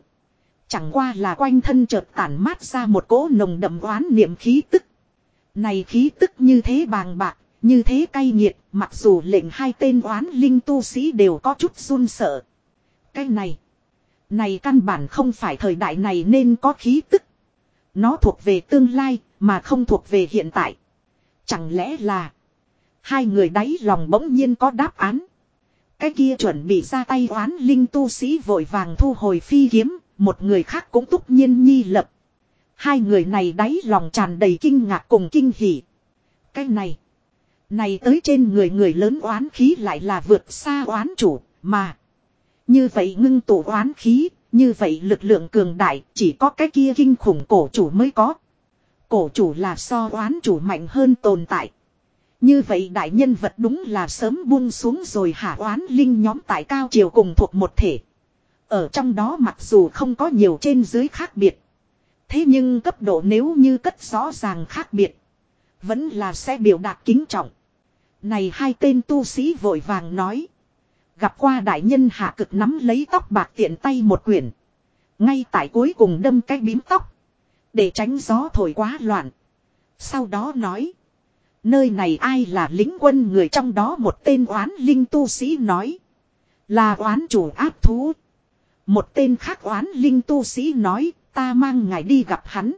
Speaker 1: Chẳng qua là quanh thân chợt tản mát ra một cỗ nồng đậm oán niệm khí tức. Này khí tức như thế bàng bạc, như thế cay nghiệt, mặc dù lệnh hai tên oán linh tu sĩ đều có chút run sợ. Cái này, này căn bản không phải thời đại này nên có khí tức. Nó thuộc về tương lai, mà không thuộc về hiện tại. Chẳng lẽ là hai người đáy lòng bỗng nhiên có đáp án. Cái kia chuẩn bị ra tay oán linh tu sĩ vội vàng thu hồi phi kiếm, một người khác cũng túc nhiên nhi lập. Hai người này đáy lòng tràn đầy kinh ngạc cùng kinh hỉ. Cái này, này tới trên người người lớn oán khí lại là vượt xa oán chủ, mà. Như vậy ngưng tụ oán khí, như vậy lực lượng cường đại chỉ có cái kia kinh khủng cổ chủ mới có. Cổ chủ là so oán chủ mạnh hơn tồn tại. Như vậy đại nhân vật đúng là sớm buông xuống rồi hạ oán linh nhóm tại cao triều cùng thuộc một thể. Ở trong đó mặc dù không có nhiều trên dưới khác biệt. Thế nhưng cấp độ nếu như cất rõ ràng khác biệt. Vẫn là sẽ biểu đạt kính trọng. Này hai tên tu sĩ vội vàng nói. Gặp qua đại nhân hạ cực nắm lấy tóc bạc tiện tay một quyển. Ngay tại cuối cùng đâm cái bím tóc. Để tránh gió thổi quá loạn. Sau đó nói. Nơi này ai là lính quân người trong đó một tên oán linh tu sĩ nói. Là oán chủ áp thú. Một tên khác oán linh tu sĩ nói, ta mang ngài đi gặp hắn.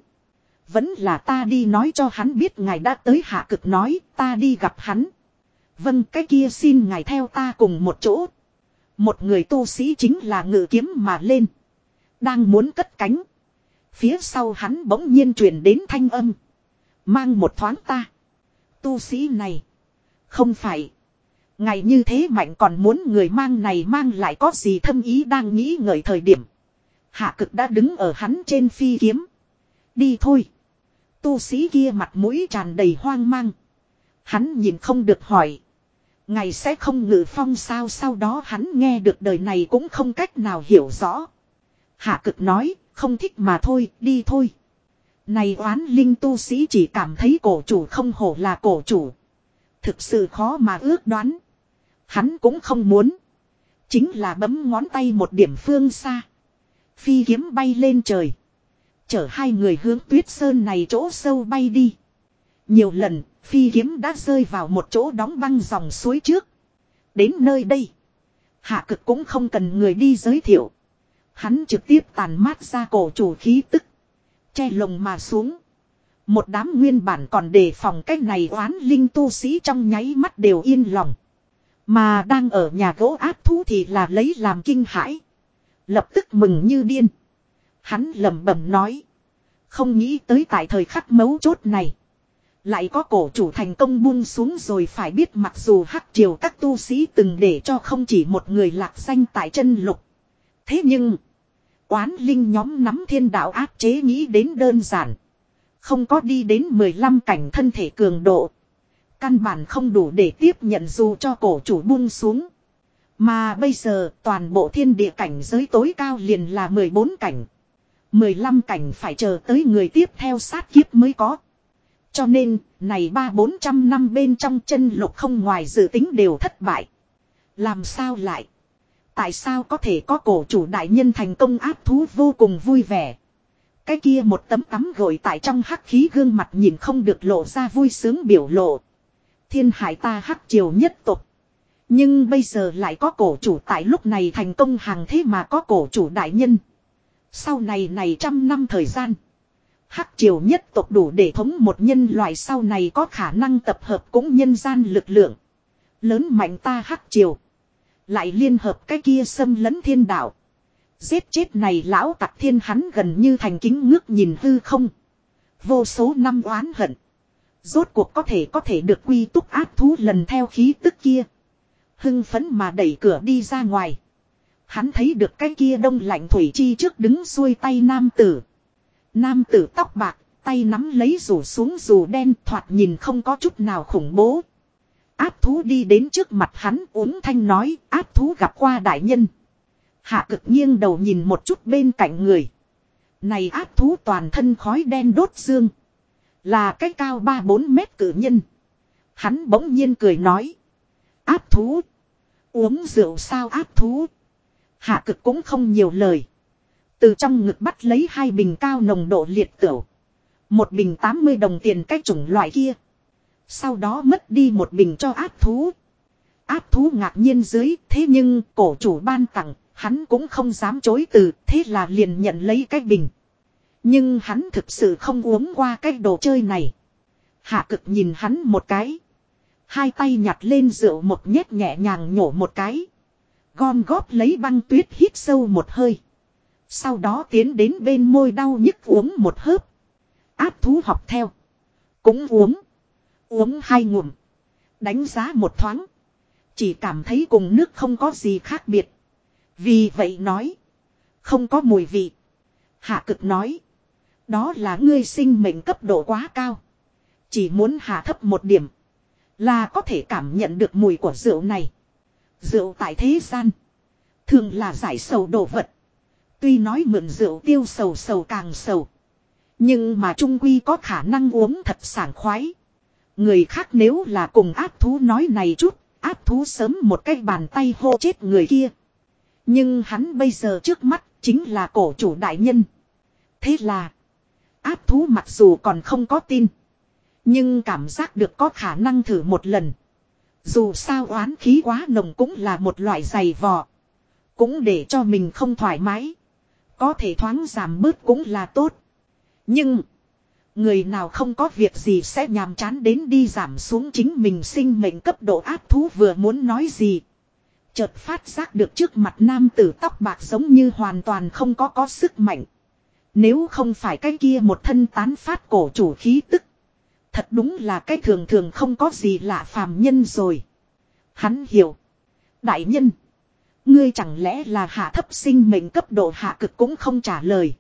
Speaker 1: Vẫn là ta đi nói cho hắn biết ngài đã tới hạ cực nói, ta đi gặp hắn. Vâng cái kia xin ngài theo ta cùng một chỗ. Một người tu sĩ chính là ngự kiếm mà lên. Đang muốn cất cánh. Phía sau hắn bỗng nhiên truyền đến thanh âm. Mang một thoáng ta. Tu sĩ này. Không phải. Ngày như thế mạnh còn muốn người mang này mang lại có gì thâm ý đang nghĩ ngợi thời điểm. Hạ cực đã đứng ở hắn trên phi kiếm. Đi thôi. Tu sĩ kia mặt mũi tràn đầy hoang mang. Hắn nhìn không được hỏi. Ngày sẽ không ngự phong sao sau đó hắn nghe được đời này cũng không cách nào hiểu rõ. Hạ cực nói, không thích mà thôi, đi thôi. Này oán linh tu sĩ chỉ cảm thấy cổ chủ không hổ là cổ chủ. Thực sự khó mà ước đoán. Hắn cũng không muốn. Chính là bấm ngón tay một điểm phương xa. Phi kiếm bay lên trời. Chở hai người hướng tuyết sơn này chỗ sâu bay đi. Nhiều lần, phi kiếm đã rơi vào một chỗ đóng băng dòng suối trước. Đến nơi đây. Hạ cực cũng không cần người đi giới thiệu. Hắn trực tiếp tàn mát ra cổ chủ khí tức. Che lồng mà xuống. Một đám nguyên bản còn đề phòng cách này oán linh tu sĩ trong nháy mắt đều yên lòng. Mà đang ở nhà gỗ áp thú thì là lấy làm kinh hãi. Lập tức mừng như điên. Hắn lẩm bẩm nói. Không nghĩ tới tại thời khắc mấu chốt này. Lại có cổ chủ thành công buông xuống rồi phải biết mặc dù hắc triều các tu sĩ từng để cho không chỉ một người lạc danh tại chân lục. Thế nhưng, quán linh nhóm nắm thiên đạo áp chế nghĩ đến đơn giản. Không có đi đến 15 cảnh thân thể cường độ. Căn bản không đủ để tiếp nhận dù cho cổ chủ buông xuống. Mà bây giờ toàn bộ thiên địa cảnh giới tối cao liền là 14 cảnh. 15 cảnh phải chờ tới người tiếp theo sát kiếp mới có. Cho nên, này ba bốn trăm năm bên trong chân lục không ngoài dự tính đều thất bại. Làm sao lại? Tại sao có thể có cổ chủ đại nhân thành công áp thú vô cùng vui vẻ? Cái kia một tấm tắm gội tại trong hắc khí gương mặt nhìn không được lộ ra vui sướng biểu lộ. Thiên hải ta hắc triều nhất tục. Nhưng bây giờ lại có cổ chủ tại lúc này thành công hàng thế mà có cổ chủ đại nhân. Sau này này trăm năm thời gian. Hắc triều nhất tộc đủ để thống một nhân loại sau này có khả năng tập hợp cũng nhân gian lực lượng. Lớn mạnh ta hắc triều. Lại liên hợp cái kia xâm lấn thiên đạo. Giết chết này lão tặc thiên hắn gần như thành kính ngước nhìn hư không. Vô số năm oán hận. Rốt cuộc có thể có thể được quy túc áp thú lần theo khí tức kia. Hưng phấn mà đẩy cửa đi ra ngoài. Hắn thấy được cái kia đông lạnh thủy chi trước đứng xuôi tay nam tử. Nam tử tóc bạc, tay nắm lấy rủ xuống rủ đen thoạt nhìn không có chút nào khủng bố. Áp thú đi đến trước mặt hắn uống thanh nói áp thú gặp qua đại nhân. Hạ cực nghiêng đầu nhìn một chút bên cạnh người. Này áp thú toàn thân khói đen đốt dương. Là cái cao 3-4 mét cử nhân. Hắn bỗng nhiên cười nói. Áp thú. Uống rượu sao áp thú. Hạ cực cũng không nhiều lời. Từ trong ngực bắt lấy hai bình cao nồng độ liệt tửu. Một bình 80 đồng tiền cái chủng loại kia. Sau đó mất đi một bình cho áp thú. Áp thú ngạc nhiên dưới, thế nhưng cổ chủ ban tặng, hắn cũng không dám chối từ, thế là liền nhận lấy cái bình. Nhưng hắn thực sự không uống qua cái đồ chơi này. Hạ cực nhìn hắn một cái. Hai tay nhặt lên rượu một nhét nhẹ nhàng nhổ một cái. Gom góp lấy băng tuyết hít sâu một hơi. Sau đó tiến đến bên môi đau nhức uống một hớp. Áp thú học theo. Cũng uống. Uống hai ngụm. Đánh giá một thoáng. Chỉ cảm thấy cùng nước không có gì khác biệt. Vì vậy nói. Không có mùi vị. Hạ cực nói. Đó là ngươi sinh mệnh cấp độ quá cao. Chỉ muốn hạ thấp một điểm. Là có thể cảm nhận được mùi của rượu này. Rượu tại thế gian. Thường là giải sầu đồ vật. Tuy nói mượn rượu tiêu sầu sầu càng sầu. Nhưng mà trung quy có khả năng uống thật sảng khoái. Người khác nếu là cùng áp thú nói này chút, áp thú sớm một cái bàn tay hô chết người kia. Nhưng hắn bây giờ trước mắt chính là cổ chủ đại nhân. Thế là, áp thú mặc dù còn không có tin. Nhưng cảm giác được có khả năng thử một lần. Dù sao oán khí quá nồng cũng là một loại giày vò. Cũng để cho mình không thoải mái. Có thể thoáng giảm bớt cũng là tốt. Nhưng. Người nào không có việc gì sẽ nhàm chán đến đi giảm xuống chính mình sinh mệnh cấp độ áp thú vừa muốn nói gì. Chợt phát giác được trước mặt nam tử tóc bạc giống như hoàn toàn không có có sức mạnh. Nếu không phải cái kia một thân tán phát cổ chủ khí tức. Thật đúng là cái thường thường không có gì lạ phàm nhân rồi. Hắn hiểu. Đại nhân. Ngươi chẳng lẽ là hạ thấp sinh mệnh cấp độ hạ cực cũng không trả lời.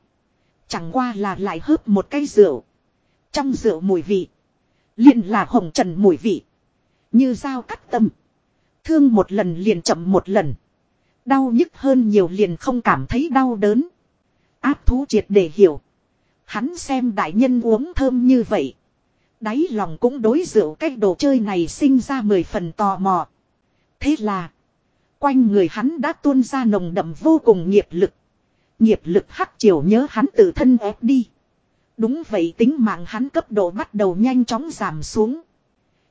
Speaker 1: Chẳng qua là lại hớp một cái rượu. Trong rượu mùi vị. liền là hồng trần mùi vị. Như dao cắt tâm. Thương một lần liền chậm một lần. Đau nhức hơn nhiều liền không cảm thấy đau đớn. Áp thú triệt để hiểu. Hắn xem đại nhân uống thơm như vậy. Đáy lòng cũng đối rượu cái đồ chơi này sinh ra mười phần tò mò. Thế là. Quanh người hắn đã tuôn ra nồng đậm vô cùng nghiệp lực. Nghiệp lực hắc chiều nhớ hắn tự thân ép đi. Đúng vậy tính mạng hắn cấp độ bắt đầu nhanh chóng giảm xuống.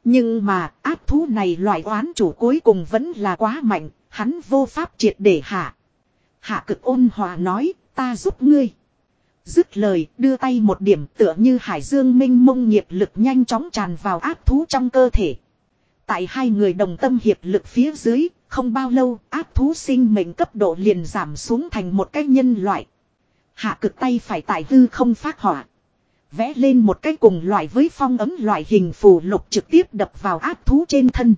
Speaker 1: Nhưng mà áp thú này loại oán chủ cuối cùng vẫn là quá mạnh, hắn vô pháp triệt để hạ. Hạ cực ôn hòa nói, ta giúp ngươi. Dứt lời, đưa tay một điểm tựa như hải dương minh mông nghiệp lực nhanh chóng tràn vào áp thú trong cơ thể. Tại hai người đồng tâm hiệp lực phía dưới, không bao lâu áp thú sinh mệnh cấp độ liền giảm xuống thành một cái nhân loại. Hạ cực tay phải tại hư không phát hỏa. Vẽ lên một cái cùng loại với phong ấm loại hình phù lục trực tiếp đập vào áp thú trên thân.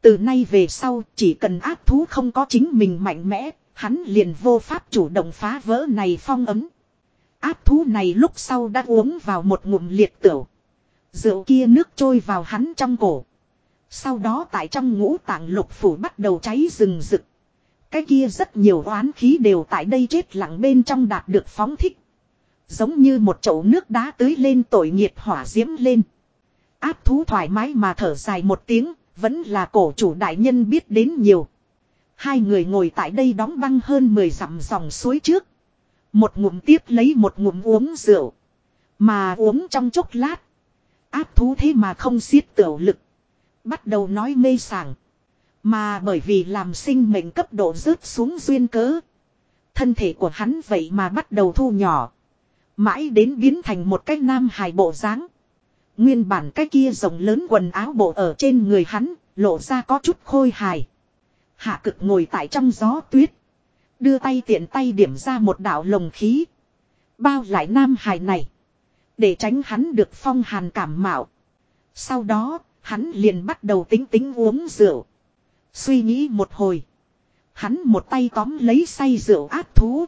Speaker 1: Từ nay về sau chỉ cần áp thú không có chính mình mạnh mẽ, hắn liền vô pháp chủ động phá vỡ này phong ấm. Áp thú này lúc sau đã uống vào một ngụm liệt tửu. Rượu kia nước trôi vào hắn trong cổ. Sau đó tại trong ngũ tạng lục phủ bắt đầu cháy rừng rực. Cái kia rất nhiều oán khí đều tại đây chết lặng bên trong đạt được phóng thích. Giống như một chậu nước đá tưới lên tội nghiệp hỏa diễm lên. Áp thú thoải mái mà thở dài một tiếng, vẫn là cổ chủ đại nhân biết đến nhiều. Hai người ngồi tại đây đóng băng hơn 10 dặm dòng suối trước. Một ngụm tiếp lấy một ngụm uống rượu. Mà uống trong chốc lát. Áp thú thế mà không xiết tiểu lực. Bắt đầu nói mê sảng. Mà bởi vì làm sinh mệnh cấp độ rớt xuống duyên cớ. Thân thể của hắn vậy mà bắt đầu thu nhỏ. Mãi đến biến thành một cái nam hài bộ dáng. Nguyên bản cái kia rộng lớn quần áo bộ ở trên người hắn, lộ ra có chút khôi hài. Hạ cực ngồi tại trong gió tuyết. Đưa tay tiện tay điểm ra một đạo lồng khí. Bao lại nam hài này. Để tránh hắn được phong hàn cảm mạo. Sau đó, hắn liền bắt đầu tính tính uống rượu. Suy nghĩ một hồi. Hắn một tay tóm lấy say rượu áp thú.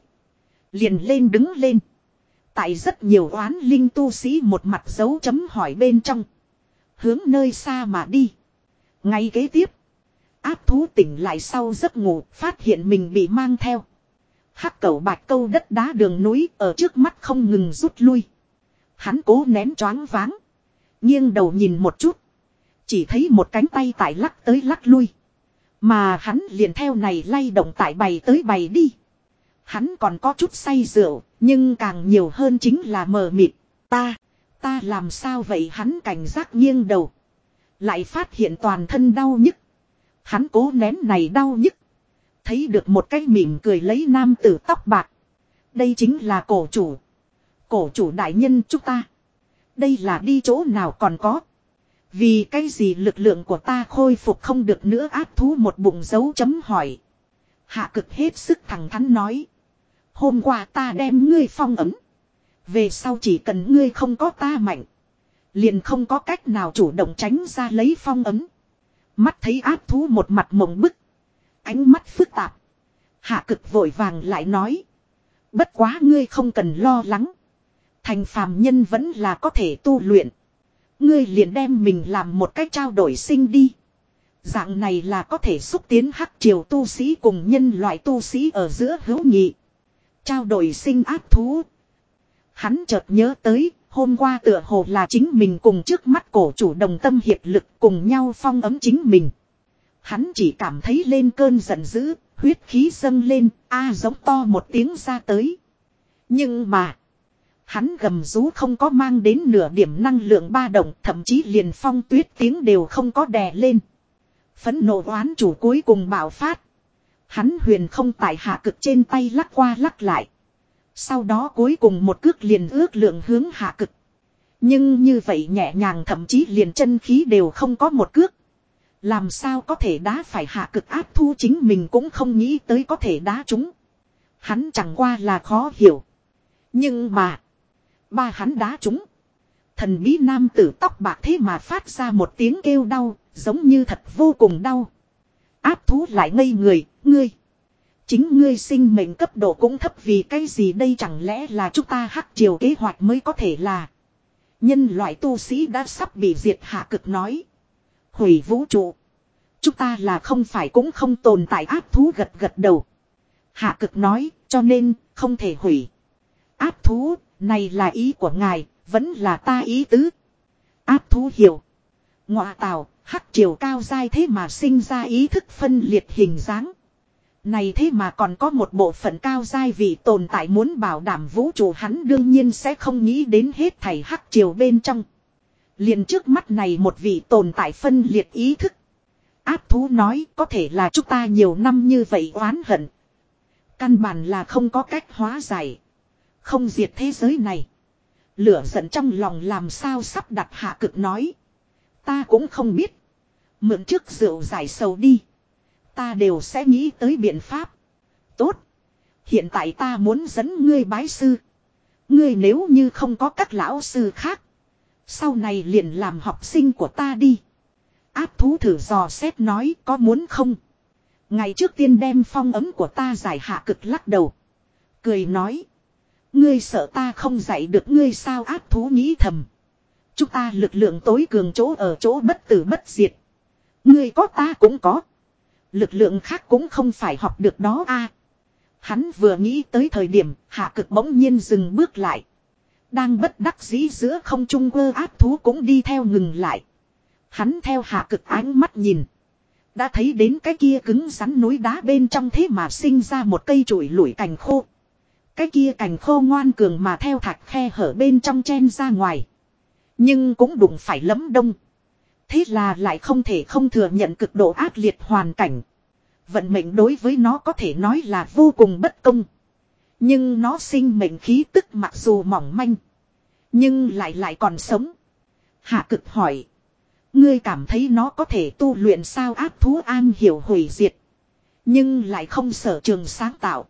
Speaker 1: Liền lên đứng lên. Tại rất nhiều oán linh tu sĩ một mặt dấu chấm hỏi bên trong. Hướng nơi xa mà đi. Ngay kế tiếp. Áp thú tỉnh lại sau giấc ngủ, phát hiện mình bị mang theo. Hắc cầu bạch câu đất đá đường núi ở trước mắt không ngừng rút lui. Hắn cố nén choáng váng. nghiêng đầu nhìn một chút. Chỉ thấy một cánh tay tại lắc tới lắc lui. Mà hắn liền theo này lay động tại bày tới bày đi. Hắn còn có chút say rượu, nhưng càng nhiều hơn chính là mờ mịt. Ta, ta làm sao vậy hắn cảnh giác nghiêng đầu. Lại phát hiện toàn thân đau nhức. Hắn cố nén này đau nhức. Thấy được một cái mỉm cười lấy nam tử tóc bạc. Đây chính là cổ chủ. Cổ chủ đại nhân chúng ta. Đây là đi chỗ nào còn có. Vì cái gì lực lượng của ta khôi phục không được nữa áp thú một bụng dấu chấm hỏi. Hạ cực hết sức thẳng thắn nói. Hôm qua ta đem ngươi phong ấm. Về sau chỉ cần ngươi không có ta mạnh. Liền không có cách nào chủ động tránh ra lấy phong ấm. Mắt thấy áp thú một mặt mộng bức. Ánh mắt phức tạp. Hạ cực vội vàng lại nói. Bất quá ngươi không cần lo lắng. Thành phàm nhân vẫn là có thể tu luyện. Ngươi liền đem mình làm một cách trao đổi sinh đi. Dạng này là có thể xúc tiến hắc triều tu sĩ cùng nhân loại tu sĩ ở giữa hữu nhị. Trao đổi sinh áp thú. Hắn chợt nhớ tới, hôm qua tựa hồ là chính mình cùng trước mắt cổ chủ đồng tâm hiệp lực cùng nhau phong ấm chính mình. Hắn chỉ cảm thấy lên cơn giận dữ, huyết khí dâng lên, a giống to một tiếng ra tới. Nhưng mà, hắn gầm rú không có mang đến nửa điểm năng lượng ba động, thậm chí liền phong tuyết tiếng đều không có đè lên. Phấn nộ oán chủ cuối cùng bạo phát. Hắn huyền không tại hạ cực trên tay lắc qua lắc lại. Sau đó cuối cùng một cước liền ước lượng hướng hạ cực. Nhưng như vậy nhẹ nhàng thậm chí liền chân khí đều không có một cước. Làm sao có thể đá phải hạ cực áp thu chính mình cũng không nghĩ tới có thể đá chúng. Hắn chẳng qua là khó hiểu. Nhưng mà. Ba hắn đá chúng. Thần bí nam tử tóc bạc thế mà phát ra một tiếng kêu đau. Giống như thật vô cùng đau. Áp thú lại ngây người, ngươi. Chính ngươi sinh mệnh cấp độ cũng thấp vì cái gì đây chẳng lẽ là chúng ta hắc triều kế hoạch mới có thể là. Nhân loại tu sĩ đã sắp bị diệt hạ cực nói. Hủy vũ trụ. Chúng ta là không phải cũng không tồn tại áp thú gật gật đầu. Hạ cực nói, cho nên, không thể hủy. Áp thú, này là ý của ngài, vẫn là ta ý tứ. Áp thú hiểu. Ngọa tào, hắc triều cao dai thế mà sinh ra ý thức phân liệt hình dáng. Này thế mà còn có một bộ phận cao giai vị tồn tại muốn bảo đảm vũ trụ hắn đương nhiên sẽ không nghĩ đến hết thảy hắc triều bên trong. liền trước mắt này một vị tồn tại phân liệt ý thức. Áp thú nói có thể là chúng ta nhiều năm như vậy oán hận. Căn bản là không có cách hóa giải. Không diệt thế giới này. Lửa giận trong lòng làm sao sắp đặt hạ cực nói. Ta cũng không biết. Mượn trước rượu giải sầu đi. Ta đều sẽ nghĩ tới biện pháp. Tốt. Hiện tại ta muốn dẫn ngươi bái sư. Ngươi nếu như không có các lão sư khác. Sau này liền làm học sinh của ta đi. Áp thú thử dò xét nói có muốn không. Ngày trước tiên đem phong ấm của ta giải hạ cực lắc đầu. Cười nói. Ngươi sợ ta không dạy được ngươi sao áp thú nghĩ thầm. Chúng ta lực lượng tối cường chỗ ở chỗ bất tử bất diệt. Ngươi có ta cũng có. Lực lượng khác cũng không phải học được đó a. hắn vừa nghĩ tới thời điểm, hạ cực bỗng nhiên dừng bước lại. Đang bất đắc dĩ giữa không trung quơ áp thú cũng đi theo ngừng lại. Hắn theo hạ cực ánh mắt nhìn. Đã thấy đến cái kia cứng rắn núi đá bên trong thế mà sinh ra một cây trụi lủi cành khô. Cái kia cành khô ngoan cường mà theo thạch khe hở bên trong chen ra ngoài. Nhưng cũng đụng phải lấm đông. Thế là lại không thể không thừa nhận cực độ ác liệt hoàn cảnh. Vận mệnh đối với nó có thể nói là vô cùng bất công. Nhưng nó sinh mệnh khí tức mặc dù mỏng manh. Nhưng lại lại còn sống. Hạ cực hỏi. Ngươi cảm thấy nó có thể tu luyện sao áp thú an hiểu hủy diệt. Nhưng lại không sở trường sáng tạo.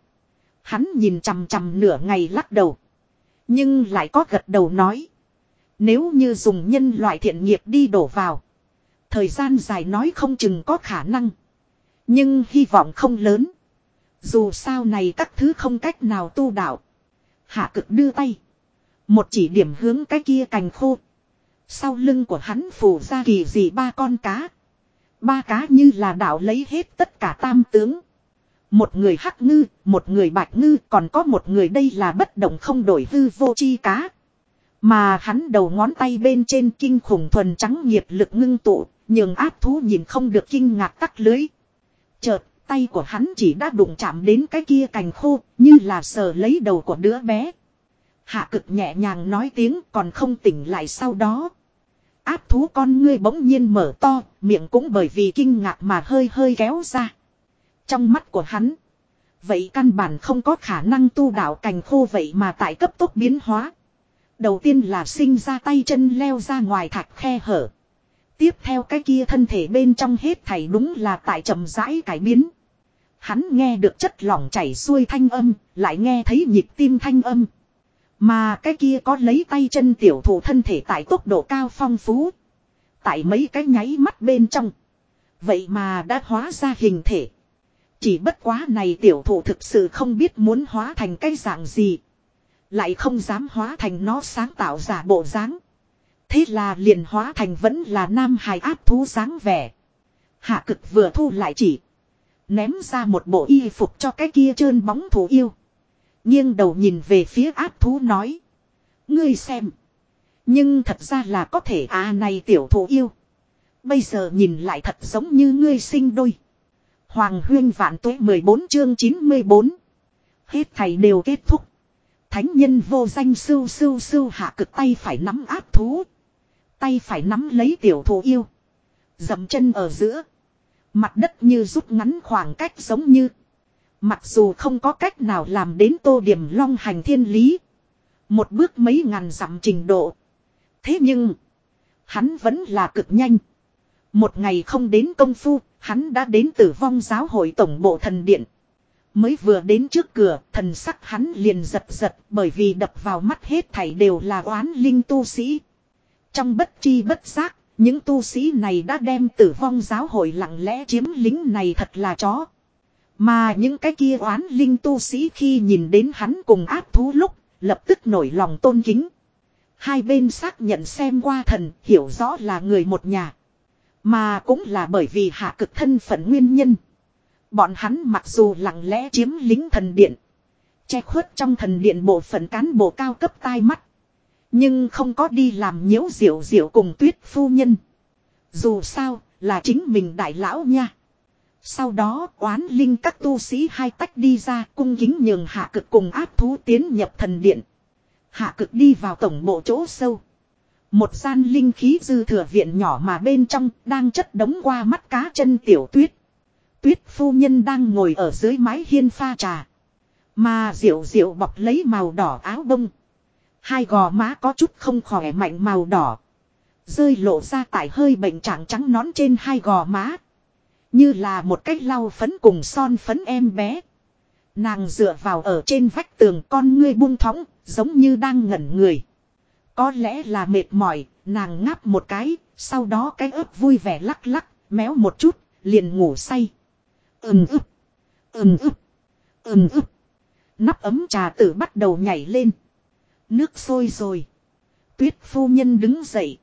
Speaker 1: Hắn nhìn chằm chằm nửa ngày lắc đầu. Nhưng lại có gật đầu nói. Nếu như dùng nhân loại thiện nghiệp đi đổ vào. Thời gian dài nói không chừng có khả năng. Nhưng hy vọng không lớn. Dù sao này các thứ không cách nào tu đạo. Hạ cực đưa tay. Một chỉ điểm hướng cái kia cành khô. Sau lưng của hắn phủ ra kỳ dị ba con cá. Ba cá như là đạo lấy hết tất cả tam tướng. Một người hắc ngư, một người bạch ngư, còn có một người đây là bất động không đổi hư vô chi cá. Mà hắn đầu ngón tay bên trên kinh khủng thuần trắng nghiệp lực ngưng tụ, nhường áp thú nhìn không được kinh ngạc tắt lưới. Chợt, tay của hắn chỉ đã đụng chạm đến cái kia cành khô, như là sờ lấy đầu của đứa bé. Hạ cực nhẹ nhàng nói tiếng còn không tỉnh lại sau đó. Áp thú con ngươi bỗng nhiên mở to, miệng cũng bởi vì kinh ngạc mà hơi hơi kéo ra. Trong mắt của hắn. Vậy căn bản không có khả năng tu đạo cành khô vậy mà tại cấp tốc biến hóa. Đầu tiên là sinh ra tay chân leo ra ngoài thạch khe hở. Tiếp theo cái kia thân thể bên trong hết thảy đúng là tại chậm rãi cải biến. Hắn nghe được chất lỏng chảy xuôi thanh âm, lại nghe thấy nhịp tim thanh âm. Mà cái kia có lấy tay chân tiểu thủ thân thể tại tốc độ cao phong phú. Tại mấy cái nháy mắt bên trong. Vậy mà đã hóa ra hình thể. Chỉ bất quá này tiểu thủ thực sự không biết muốn hóa thành cái dạng gì. Lại không dám hóa thành nó sáng tạo giả bộ dáng. Thế là liền hóa thành vẫn là nam hài áp thú dáng vẻ. Hạ cực vừa thu lại chỉ. Ném ra một bộ y phục cho cái kia trơn bóng thủ yêu. Nghiêng đầu nhìn về phía áp thú nói. Ngươi xem. Nhưng thật ra là có thể à này tiểu thủ yêu. Bây giờ nhìn lại thật giống như ngươi sinh đôi. Hoàng huyên vạn tuế 14 chương 94. Hết thầy đều kết thúc. Thánh nhân vô danh sưu sưu sưu hạ cực tay phải nắm áp thú. Tay phải nắm lấy tiểu thủ yêu. Dậm chân ở giữa. Mặt đất như rút ngắn khoảng cách giống như. Mặc dù không có cách nào làm đến tô điểm long hành thiên lý. Một bước mấy ngàn dặm trình độ. Thế nhưng. Hắn vẫn là cực nhanh. Một ngày không đến công phu. Hắn đã đến tử vong giáo hội tổng bộ thần điện. Mới vừa đến trước cửa, thần sắc hắn liền giật giật bởi vì đập vào mắt hết thảy đều là oán linh tu sĩ. Trong bất chi bất giác, những tu sĩ này đã đem tử vong giáo hội lặng lẽ chiếm lính này thật là chó. Mà những cái kia oán linh tu sĩ khi nhìn đến hắn cùng áp thú lúc, lập tức nổi lòng tôn kính. Hai bên xác nhận xem qua thần, hiểu rõ là người một nhà. Mà cũng là bởi vì hạ cực thân phận nguyên nhân. Bọn hắn mặc dù lặng lẽ chiếm lính thần điện. Che khuất trong thần điện bộ phận cán bộ cao cấp tai mắt. Nhưng không có đi làm nhiễu diệu diệu cùng tuyết phu nhân. Dù sao, là chính mình đại lão nha. Sau đó oán linh các tu sĩ hai tách đi ra cung kính nhường hạ cực cùng áp thú tiến nhập thần điện. Hạ cực đi vào tổng bộ chỗ sâu. Một gian linh khí dư thừa viện nhỏ mà bên trong đang chất đống qua mắt cá chân tiểu tuyết. Tuyết phu nhân đang ngồi ở dưới mái hiên pha trà. Mà diệu diệu bọc lấy màu đỏ áo bông. Hai gò má có chút không khỏe mạnh màu đỏ. Rơi lộ ra tại hơi bệnh trạng trắng nón trên hai gò má. Như là một cách lau phấn cùng son phấn em bé. Nàng dựa vào ở trên vách tường con ngươi buông thõng, giống như đang ngẩn người. Có lẽ là mệt mỏi, nàng ngáp một cái, sau đó cái ớt vui vẻ lắc lắc, méo một chút, liền ngủ say. Ừm ức, ừm ức, ừm ức. Nắp ấm trà tử bắt đầu nhảy lên. Nước sôi rồi. Tuyết phu nhân đứng dậy.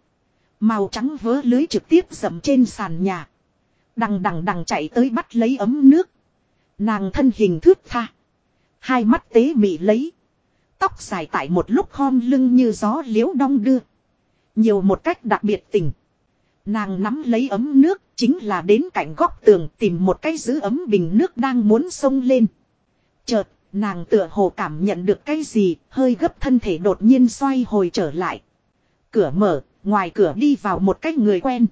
Speaker 1: Màu trắng vớ lưới trực tiếp dậm trên sàn nhà. Đằng đằng đằng chạy tới bắt lấy ấm nước. Nàng thân hình thước tha. Hai mắt tế mị lấy. Tóc dài tại một lúc khom lưng như gió liễu đong đưa. Nhiều một cách đặc biệt tình. Nàng nắm lấy ấm nước chính là đến cạnh góc tường tìm một cái giữ ấm bình nước đang muốn xông lên. Chợt, nàng tựa hồ cảm nhận được cái gì, hơi gấp thân thể đột nhiên xoay hồi trở lại. Cửa mở, ngoài cửa đi vào một cái người quen.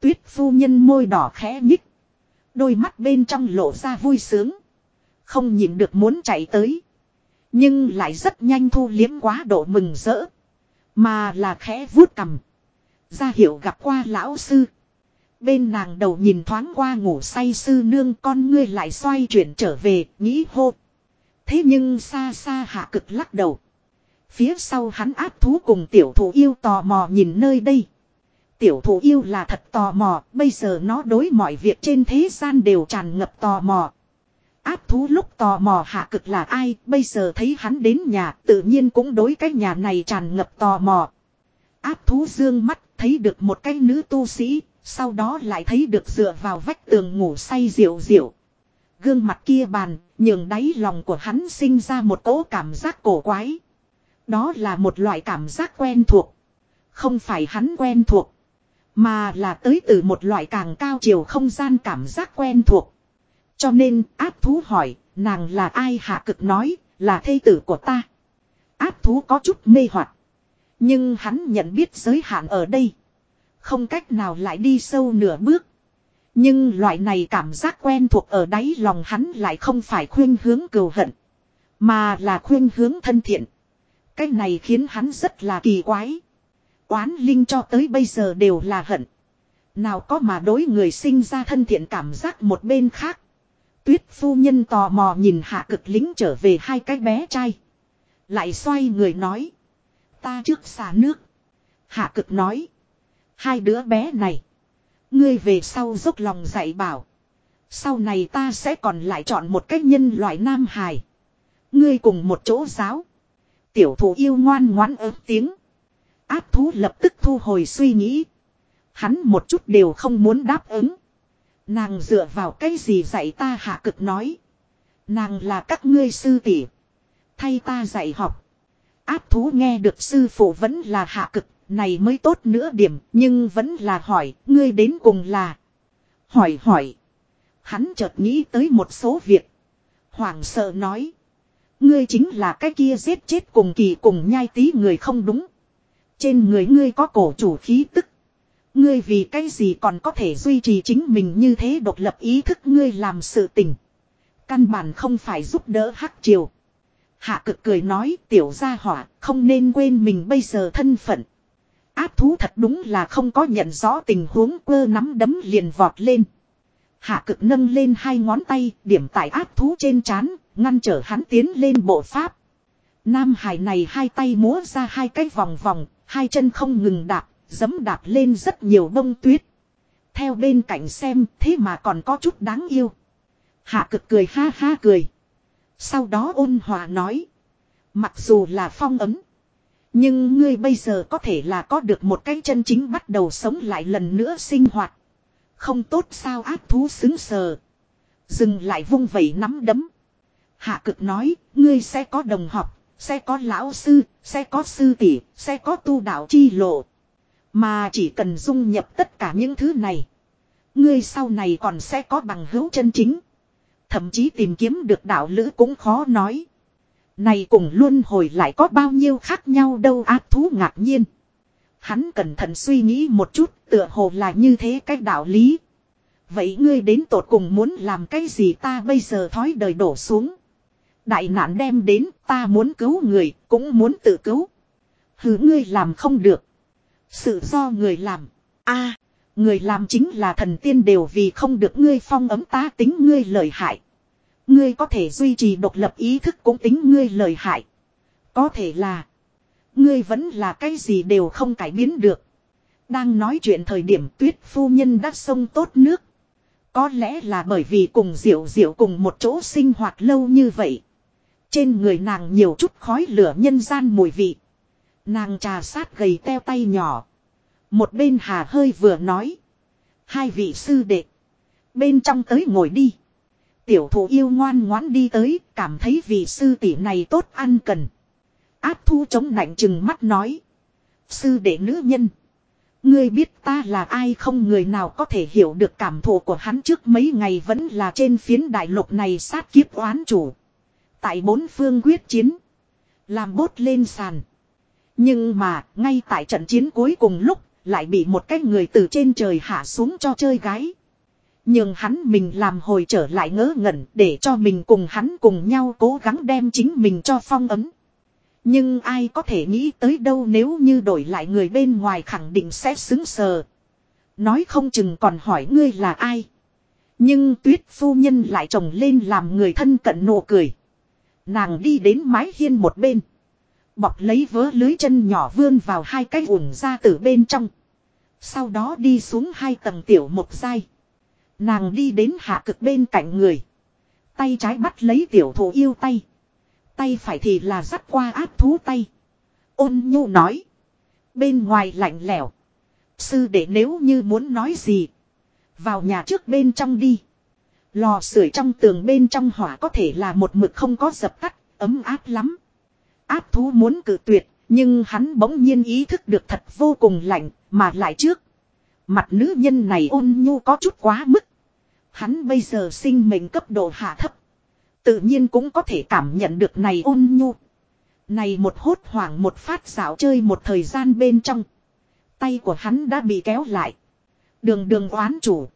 Speaker 1: Tuyết phu nhân môi đỏ khẽ nhích. Đôi mắt bên trong lộ ra vui sướng. Không nhìn được muốn chạy tới. Nhưng lại rất nhanh thu liếm quá độ mừng rỡ. Mà là khẽ vuốt cầm. Ra hiệu gặp qua lão sư. Bên nàng đầu nhìn thoáng qua ngủ say sư nương con ngươi lại xoay chuyển trở về, nghĩ hô. Thế nhưng xa xa hạ cực lắc đầu. Phía sau hắn áp thú cùng tiểu thủ yêu tò mò nhìn nơi đây. Tiểu thủ yêu là thật tò mò, bây giờ nó đối mọi việc trên thế gian đều tràn ngập tò mò. Áp thú lúc tò mò hạ cực là ai, bây giờ thấy hắn đến nhà, tự nhiên cũng đối cái nhà này tràn ngập tò mò. Áp thú dương mắt, thấy được một cái nữ tu sĩ, sau đó lại thấy được dựa vào vách tường ngủ say diệu diệu. Gương mặt kia bàn, nhường đáy lòng của hắn sinh ra một cỗ cảm giác cổ quái. Đó là một loại cảm giác quen thuộc. Không phải hắn quen thuộc. Mà là tới từ một loại càng cao chiều không gian cảm giác quen thuộc. Cho nên áp thú hỏi, nàng là ai hạ cực nói, là thê tử của ta. Áp thú có chút mê hoặc Nhưng hắn nhận biết giới hạn ở đây. Không cách nào lại đi sâu nửa bước. Nhưng loại này cảm giác quen thuộc ở đáy lòng hắn lại không phải khuyên hướng cừu hận. Mà là khuyên hướng thân thiện. Cái này khiến hắn rất là kỳ quái. Oán linh cho tới bây giờ đều là hận. Nào có mà đối người sinh ra thân thiện cảm giác một bên khác. Tuyết phu nhân tò mò nhìn hạ cực lính trở về hai cái bé trai. Lại xoay người nói. Ta trước xả nước. Hạ cực nói. Hai đứa bé này. Ngươi về sau dốc lòng dạy bảo. Sau này ta sẽ còn lại chọn một cách nhân loại nam hài. Ngươi cùng một chỗ giáo. Tiểu thủ yêu ngoan ngoãn ớt tiếng. Áp thú lập tức thu hồi suy nghĩ. Hắn một chút đều không muốn đáp ứng. Nàng dựa vào cái gì dạy ta hạ cực nói. Nàng là các ngươi sư tỷ Thay ta dạy học. Áp thú nghe được sư phụ vẫn là hạ cực. Này mới tốt nữa điểm. Nhưng vẫn là hỏi. Ngươi đến cùng là. Hỏi hỏi. Hắn chợt nghĩ tới một số việc. Hoàng sợ nói. Ngươi chính là cái kia giết chết cùng kỳ cùng nhai tí người không đúng. Trên người ngươi có cổ chủ khí tức. Ngươi vì cái gì còn có thể duy trì chính mình như thế độc lập ý thức ngươi làm sự tình. Căn bản không phải giúp đỡ hắc triều. Hạ cực cười nói tiểu gia hỏa không nên quên mình bây giờ thân phận. Áp thú thật đúng là không có nhận rõ tình huống quơ nắm đấm liền vọt lên. Hạ cực nâng lên hai ngón tay điểm tại áp thú trên chán ngăn trở hắn tiến lên bộ pháp. Nam hải này hai tay múa ra hai cái vòng vòng, hai chân không ngừng đạp, Dấm đạp lên rất nhiều bông tuyết. Theo bên cạnh xem thế mà còn có chút đáng yêu. Hạ cực cười ha ha cười. Sau đó ôn hòa nói. Mặc dù là phong ấm. Nhưng ngươi bây giờ có thể là có được một cái chân chính bắt đầu sống lại lần nữa sinh hoạt. Không tốt sao ác thú xứng sờ. Dừng lại vung vẩy nắm đấm. Hạ cực nói, ngươi sẽ có đồng học, sẽ có lão sư, sẽ có sư tỷ, sẽ có tu đạo chi lộ. Mà chỉ cần dung nhập tất cả những thứ này. Ngươi sau này còn sẽ có bằng hữu chân chính. Thậm chí tìm kiếm được đạo lữ cũng khó nói. Này cùng luôn hồi lại có bao nhiêu khác nhau đâu ác thú ngạc nhiên. Hắn cẩn thận suy nghĩ một chút, tựa hồ là như thế cách đạo lý. Vậy ngươi đến tột cùng muốn làm cái gì ta bây giờ thói đời đổ xuống. Đại nạn đem đến, ta muốn cứu người, cũng muốn tự cứu. Hứ ngươi làm không được. Sự do người làm. a, người làm chính là thần tiên đều vì không được ngươi phong ấm ta tính ngươi lợi hại. Ngươi có thể duy trì độc lập ý thức cũng tính ngươi lợi hại. Có thể là. Ngươi vẫn là cái gì đều không cải biến được. Đang nói chuyện thời điểm tuyết phu nhân đã sông tốt nước. Có lẽ là bởi vì cùng diệu diệu cùng một chỗ sinh hoạt lâu như vậy. Trên người nàng nhiều chút khói lửa nhân gian mùi vị. Nàng trà sát gầy teo tay nhỏ. Một bên hà hơi vừa nói. Hai vị sư đệ. Bên trong tới ngồi đi. Tiểu thủ yêu ngoan ngoãn đi tới, cảm thấy vị sư tỷ này tốt ăn cần. Áp thu chống nạnh chừng mắt nói. Sư đệ nữ nhân. Ngươi biết ta là ai không người nào có thể hiểu được cảm thụ của hắn trước mấy ngày vẫn là trên phiến đại lục này sát kiếp oán chủ. Tại bốn phương quyết chiến. Làm bốt lên sàn. Nhưng mà, ngay tại trận chiến cuối cùng lúc, lại bị một cái người từ trên trời hạ xuống cho chơi gái. Nhưng hắn mình làm hồi trở lại ngỡ ngẩn để cho mình cùng hắn cùng nhau cố gắng đem chính mình cho phong ấm. Nhưng ai có thể nghĩ tới đâu nếu như đổi lại người bên ngoài khẳng định sẽ xứng sờ. Nói không chừng còn hỏi ngươi là ai. Nhưng tuyết phu nhân lại trồng lên làm người thân cận nụ cười. Nàng đi đến mái hiên một bên. Bọc lấy vớ lưới chân nhỏ vươn vào hai cái ủng ra từ bên trong. Sau đó đi xuống hai tầng tiểu một dai. Nàng đi đến hạ cực bên cạnh người. Tay trái bắt lấy tiểu thủ yêu tay. Tay phải thì là dắt qua áp thú tay. Ôn nhu nói. Bên ngoài lạnh lẽo. Sư đệ nếu như muốn nói gì. Vào nhà trước bên trong đi. Lò sưởi trong tường bên trong hỏa có thể là một mực không có dập tắt, ấm áp lắm. Áp thú muốn cử tuyệt, nhưng hắn bỗng nhiên ý thức được thật vô cùng lạnh, mà lại trước. Mặt nữ nhân này ôn nhu có chút quá mức. Hắn bây giờ sinh mệnh cấp độ hạ thấp. Tự nhiên cũng có thể cảm nhận được này ôn nhu. Này một hốt hoảng một phát dạo chơi một thời gian bên trong. Tay của hắn đã bị kéo lại. Đường đường oán chủ.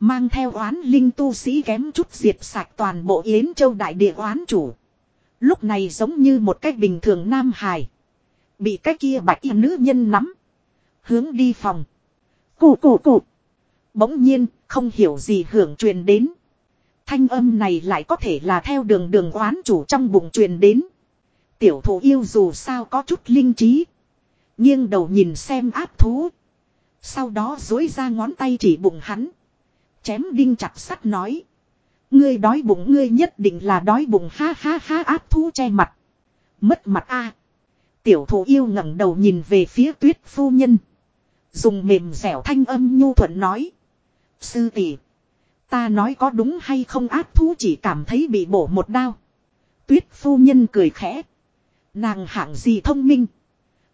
Speaker 1: Mang theo oán linh tu sĩ kém chút diệt sạch toàn bộ Yến Châu đại địa oán chủ. Lúc này giống như một cách bình thường nam hài. Bị cái kia bạch y nữ nhân nắm. Hướng đi phòng. Cụ cụ cụ. Bỗng nhiên, không hiểu gì hưởng truyền đến. Thanh âm này lại có thể là theo đường đường oán chủ trong bụng truyền đến. Tiểu thủ yêu dù sao có chút linh trí. nghiêng đầu nhìn xem áp thú. Sau đó dối ra ngón tay chỉ bụng hắn. Chém đinh chặt sắt nói. Ngươi đói bụng ngươi nhất định là đói bụng ha ha ha áp thú che mặt. Mất mặt a. Tiểu thủ yêu ngẩng đầu nhìn về phía tuyết phu nhân. Dùng mềm dẻo thanh âm nhu thuận nói. Sư tỷ, Ta nói có đúng hay không áp thú chỉ cảm thấy bị bổ một đao. Tuyết phu nhân cười khẽ. Nàng hạng gì thông minh.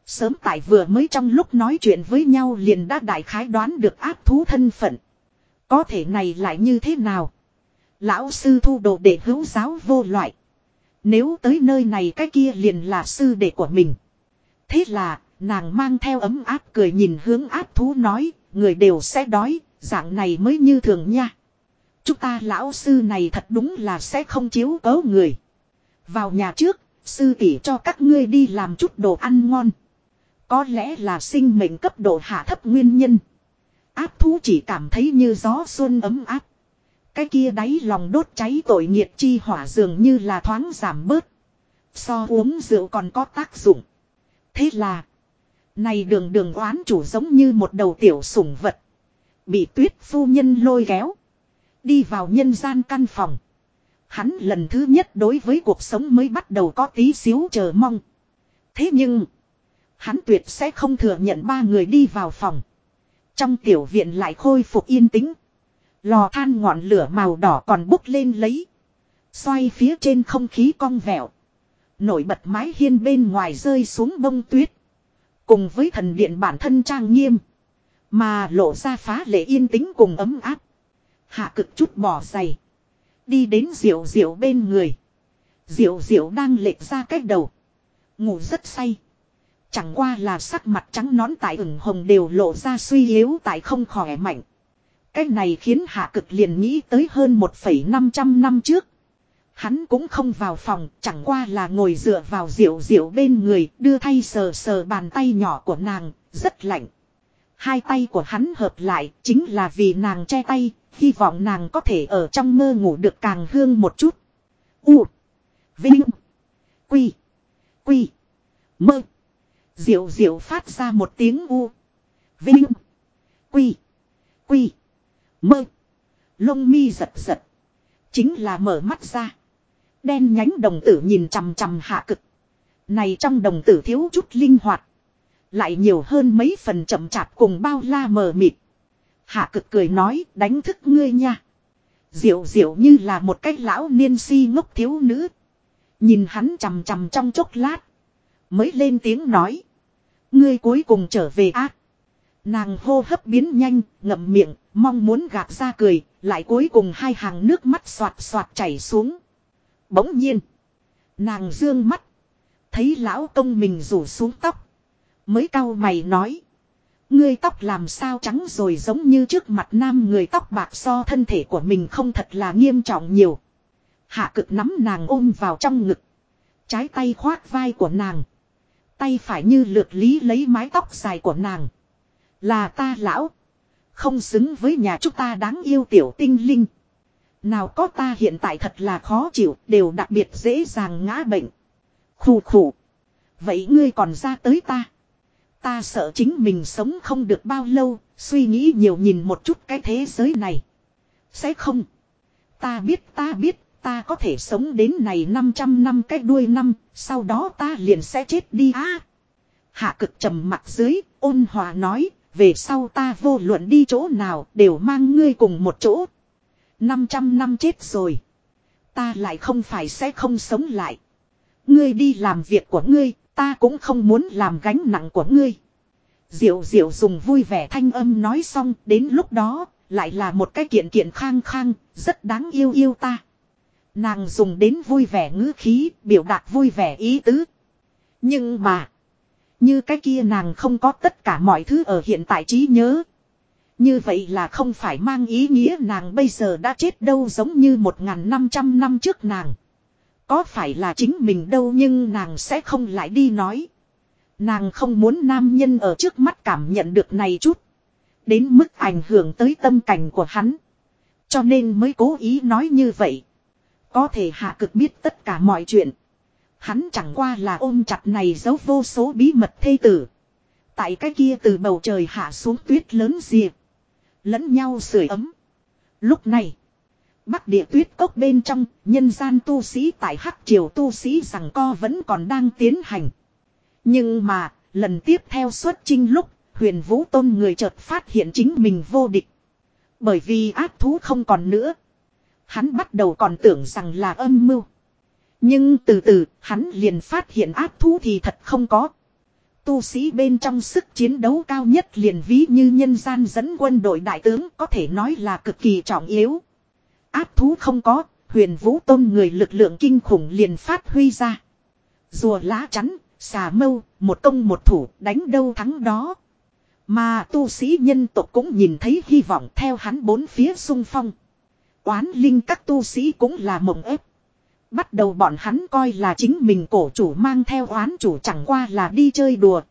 Speaker 1: Sớm tại vừa mới trong lúc nói chuyện với nhau liền đã đại khái đoán được áp thú thân phận. Có thể này lại như thế nào? Lão sư thu đồ để hữu giáo vô loại. Nếu tới nơi này cái kia liền là sư đệ của mình. Thế là, nàng mang theo ấm áp cười nhìn hướng áp thú nói, người đều sẽ đói, dạng này mới như thường nha. Chúng ta lão sư này thật đúng là sẽ không chiếu cấu người. Vào nhà trước, sư tỷ cho các ngươi đi làm chút đồ ăn ngon. Có lẽ là sinh mệnh cấp độ hạ thấp nguyên nhân. Áp thú chỉ cảm thấy như gió xuân ấm áp. Cái kia đáy lòng đốt cháy tội nghiệt chi hỏa dường như là thoáng giảm bớt. So uống rượu còn có tác dụng. Thế là. Này đường đường oán chủ giống như một đầu tiểu sủng vật. Bị tuyết phu nhân lôi kéo. Đi vào nhân gian căn phòng. Hắn lần thứ nhất đối với cuộc sống mới bắt đầu có tí xíu chờ mong. Thế nhưng. Hắn tuyệt sẽ không thừa nhận ba người đi vào phòng. Trong tiểu viện lại khôi phục yên tĩnh. Lò than ngọn lửa màu đỏ còn bốc lên lấy. Xoay phía trên không khí cong vẹo. Nổi bật mái hiên bên ngoài rơi xuống bông tuyết. Cùng với thần điện bản thân trang nghiêm. Mà lộ ra phá lệ yên tĩnh cùng ấm áp. Hạ cực chút bỏ giày. Đi đến diệu diệu bên người. Diệu diệu đang lệch ra cách đầu. Ngủ rất say. Chẳng qua là sắc mặt trắng nón tại ửng hồng đều lộ ra suy yếu tại không khỏe mạnh. Cái này khiến hạ cực liền nghĩ tới hơn 1,500 năm trước. Hắn cũng không vào phòng, chẳng qua là ngồi dựa vào diệu diệu bên người, đưa thay sờ sờ bàn tay nhỏ của nàng, rất lạnh. Hai tay của hắn hợp lại, chính là vì nàng che tay, hy vọng nàng có thể ở trong mơ ngủ được càng hương một chút. U. Vinh. Quy. Quy. Mơ. Diệu diệu phát ra một tiếng u. Vinh. Quy. Quy. Mơ. Lông mi giật giật. Chính là mở mắt ra. Đen nhánh đồng tử nhìn chằm chằm hạ cực. Này trong đồng tử thiếu chút linh hoạt. Lại nhiều hơn mấy phần chậm chạp cùng bao la mờ mịt. Hạ cực cười nói, đánh thức ngươi nha. Diệu diệu như là một cái lão niên si ngốc thiếu nữ. Nhìn hắn chằm chằm trong chốc lát. Mới lên tiếng nói. Ngươi cuối cùng trở về ác. Nàng hô hấp biến nhanh, ngậm miệng, mong muốn gạt ra cười, lại cuối cùng hai hàng nước mắt xoạt xoạt chảy xuống. Bỗng nhiên, nàng dương mắt, thấy lão công mình rủ xuống tóc. Mới cau mày nói. Ngươi tóc làm sao trắng rồi giống như trước mặt nam người tóc bạc so thân thể của mình không thật là nghiêm trọng nhiều. Hạ cực nắm nàng ôm vào trong ngực. Trái tay khoát vai của nàng. Tay phải như lượt lý lấy mái tóc dài của nàng. Là ta lão. Không xứng với nhà chúng ta đáng yêu tiểu tinh linh. Nào có ta hiện tại thật là khó chịu, đều đặc biệt dễ dàng ngã bệnh. Khù khù. Vậy ngươi còn ra tới ta. Ta sợ chính mình sống không được bao lâu, suy nghĩ nhiều nhìn một chút cái thế giới này. Sẽ không. Ta biết ta biết, ta có thể sống đến này 500 năm cái đuôi năm, sau đó ta liền sẽ chết đi á. hạ cực trầm mặt dưới, ôn hòa nói, về sau ta vô luận đi chỗ nào đều mang ngươi cùng một chỗ. 500 năm chết rồi. Ta lại không phải sẽ không sống lại. Ngươi đi làm việc của ngươi, ta cũng không muốn làm gánh nặng của ngươi. Diệu diệu dùng vui vẻ thanh âm nói xong, đến lúc đó, lại là một cái kiện kiện khang khang, rất đáng yêu yêu ta. Nàng dùng đến vui vẻ ngữ khí, biểu đạt vui vẻ ý tứ. Nhưng mà, như cái kia nàng không có tất cả mọi thứ ở hiện tại trí nhớ. Như vậy là không phải mang ý nghĩa nàng bây giờ đã chết đâu giống như một ngàn năm trăm năm trước nàng. Có phải là chính mình đâu nhưng nàng sẽ không lại đi nói. Nàng không muốn nam nhân ở trước mắt cảm nhận được này chút. Đến mức ảnh hưởng tới tâm cảnh của hắn. Cho nên mới cố ý nói như vậy. Có thể hạ cực biết tất cả mọi chuyện. Hắn chẳng qua là ôm chặt này giấu vô số bí mật thê tử. Tại cái kia từ bầu trời hạ xuống tuyết lớn diệp. Lẫn nhau sưởi ấm. Lúc này. Bắc địa tuyết cốc bên trong, nhân gian tu sĩ tại hắc triều tu sĩ rằng co vẫn còn đang tiến hành. Nhưng mà, lần tiếp theo xuất chinh lúc, huyền vũ tôn người chợt phát hiện chính mình vô địch. Bởi vì ác thú không còn nữa. Hắn bắt đầu còn tưởng rằng là âm mưu. Nhưng từ từ, hắn liền phát hiện ác thú thì thật không có. Tu sĩ bên trong sức chiến đấu cao nhất liền ví như nhân gian dẫn quân đội đại tướng có thể nói là cực kỳ trọng yếu. Áp thú không có, huyền vũ tôn người lực lượng kinh khủng liền phát huy ra. Rùa lá chắn, xà mâu, một công một thủ, đánh đâu thắng đó. Mà tu sĩ nhân tộc cũng nhìn thấy hy vọng theo hắn bốn phía sung phong. quán linh các tu sĩ cũng là mộng ép. Bắt đầu bọn hắn coi là chính mình cổ chủ mang theo oán chủ chẳng qua là đi chơi đùa.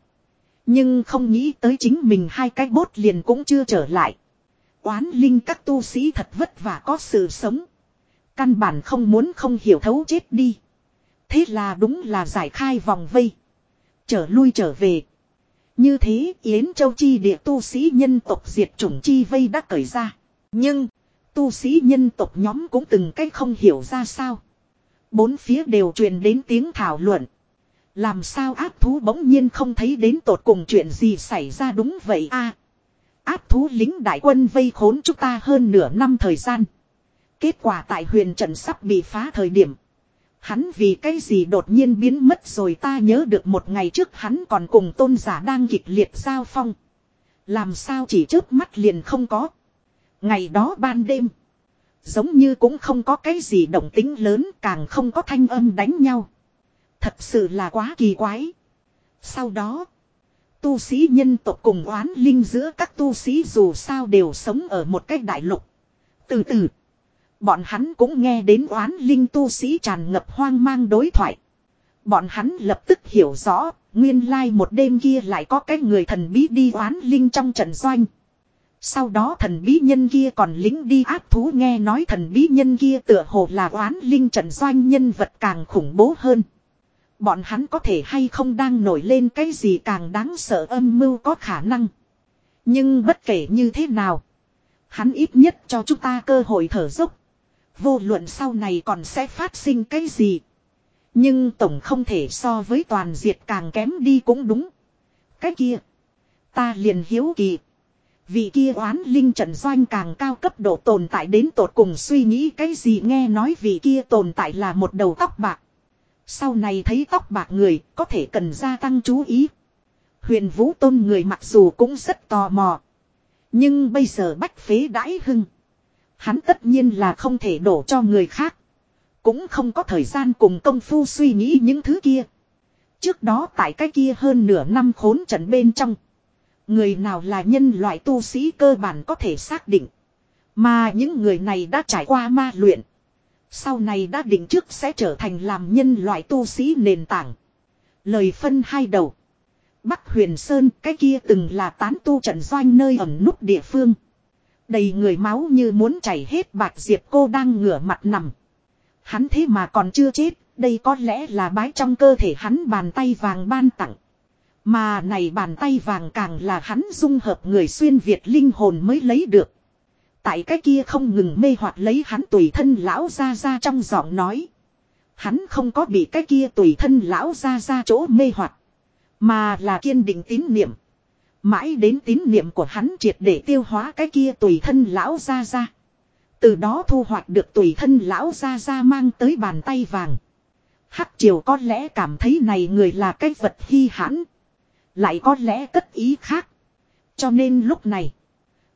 Speaker 1: Nhưng không nghĩ tới chính mình hai cái bốt liền cũng chưa trở lại. Oán linh các tu sĩ thật vất vả có sự sống. Căn bản không muốn không hiểu thấu chết đi. Thế là đúng là giải khai vòng vây. Trở lui trở về. Như thế Yến Châu Chi địa tu sĩ nhân tộc diệt chủng chi vây đã cởi ra. Nhưng, tu sĩ nhân tộc nhóm cũng từng cách không hiểu ra sao. Bốn phía đều truyền đến tiếng thảo luận. Làm sao ác thú bỗng nhiên không thấy đến tột cùng chuyện gì xảy ra đúng vậy a Áp thú lính đại quân vây khốn chúng ta hơn nửa năm thời gian. Kết quả tại huyền trận sắp bị phá thời điểm. Hắn vì cái gì đột nhiên biến mất rồi ta nhớ được một ngày trước hắn còn cùng tôn giả đang kịch liệt giao phong. Làm sao chỉ trước mắt liền không có. Ngày đó ban đêm. Giống như cũng không có cái gì động tính lớn càng không có thanh âm đánh nhau. Thật sự là quá kỳ quái. Sau đó. Tu sĩ nhân tộc cùng oán linh giữa các tu sĩ dù sao đều sống ở một cái đại lục. Từ từ. Bọn hắn cũng nghe đến oán linh tu sĩ tràn ngập hoang mang đối thoại. Bọn hắn lập tức hiểu rõ, nguyên lai một đêm kia lại có cái người thần bí đi oán linh trong trận doanh. Sau đó thần bí nhân kia còn lính đi áp thú nghe nói thần bí nhân kia tựa hồ là oán linh trận doanh nhân vật càng khủng bố hơn. Bọn hắn có thể hay không đang nổi lên cái gì càng đáng sợ âm mưu có khả năng. Nhưng bất kể như thế nào. Hắn ít nhất cho chúng ta cơ hội thở dốc. Vô luận sau này còn sẽ phát sinh cái gì. Nhưng tổng không thể so với toàn diệt càng kém đi cũng đúng. Cái kia. Ta liền hiếu kỳ. Vị kia oán linh trận doanh càng cao cấp độ tồn tại đến tột cùng suy nghĩ cái gì nghe nói vị kia tồn tại là một đầu tóc bạc. Sau này thấy tóc bạc người có thể cần gia tăng chú ý. Huyền vũ tôn người mặc dù cũng rất tò mò. Nhưng bây giờ bách phế đãi hưng. Hắn tất nhiên là không thể đổ cho người khác. Cũng không có thời gian cùng công phu suy nghĩ những thứ kia. Trước đó tại cái kia hơn nửa năm khốn trận bên trong. Người nào là nhân loại tu sĩ cơ bản có thể xác định. Mà những người này đã trải qua ma luyện. Sau này đã định trước sẽ trở thành làm nhân loại tu sĩ nền tảng. Lời phân hai đầu. Bắc Huyền Sơn cái kia từng là tán tu trận doanh nơi ẩn nút địa phương. Đầy người máu như muốn chảy hết Bạc diệp cô đang ngửa mặt nằm. Hắn thế mà còn chưa chết, đây có lẽ là bái trong cơ thể hắn bàn tay vàng ban tặng. Mà này bàn tay vàng càng là hắn dung hợp người xuyên Việt linh hồn mới lấy được. Tại cái kia không ngừng mê hoặc lấy hắn tùy thân lão ra ra trong giọng nói. Hắn không có bị cái kia tùy thân lão ra ra chỗ mê hoặc, Mà là kiên định tín niệm. Mãi đến tín niệm của hắn triệt để tiêu hóa cái kia tùy thân lão ra ra. Từ đó thu hoạch được tùy thân lão ra ra mang tới bàn tay vàng. Hắc triều có lẽ cảm thấy này người là cái vật hy hãn. Lại có lẽ cất ý khác. Cho nên lúc này.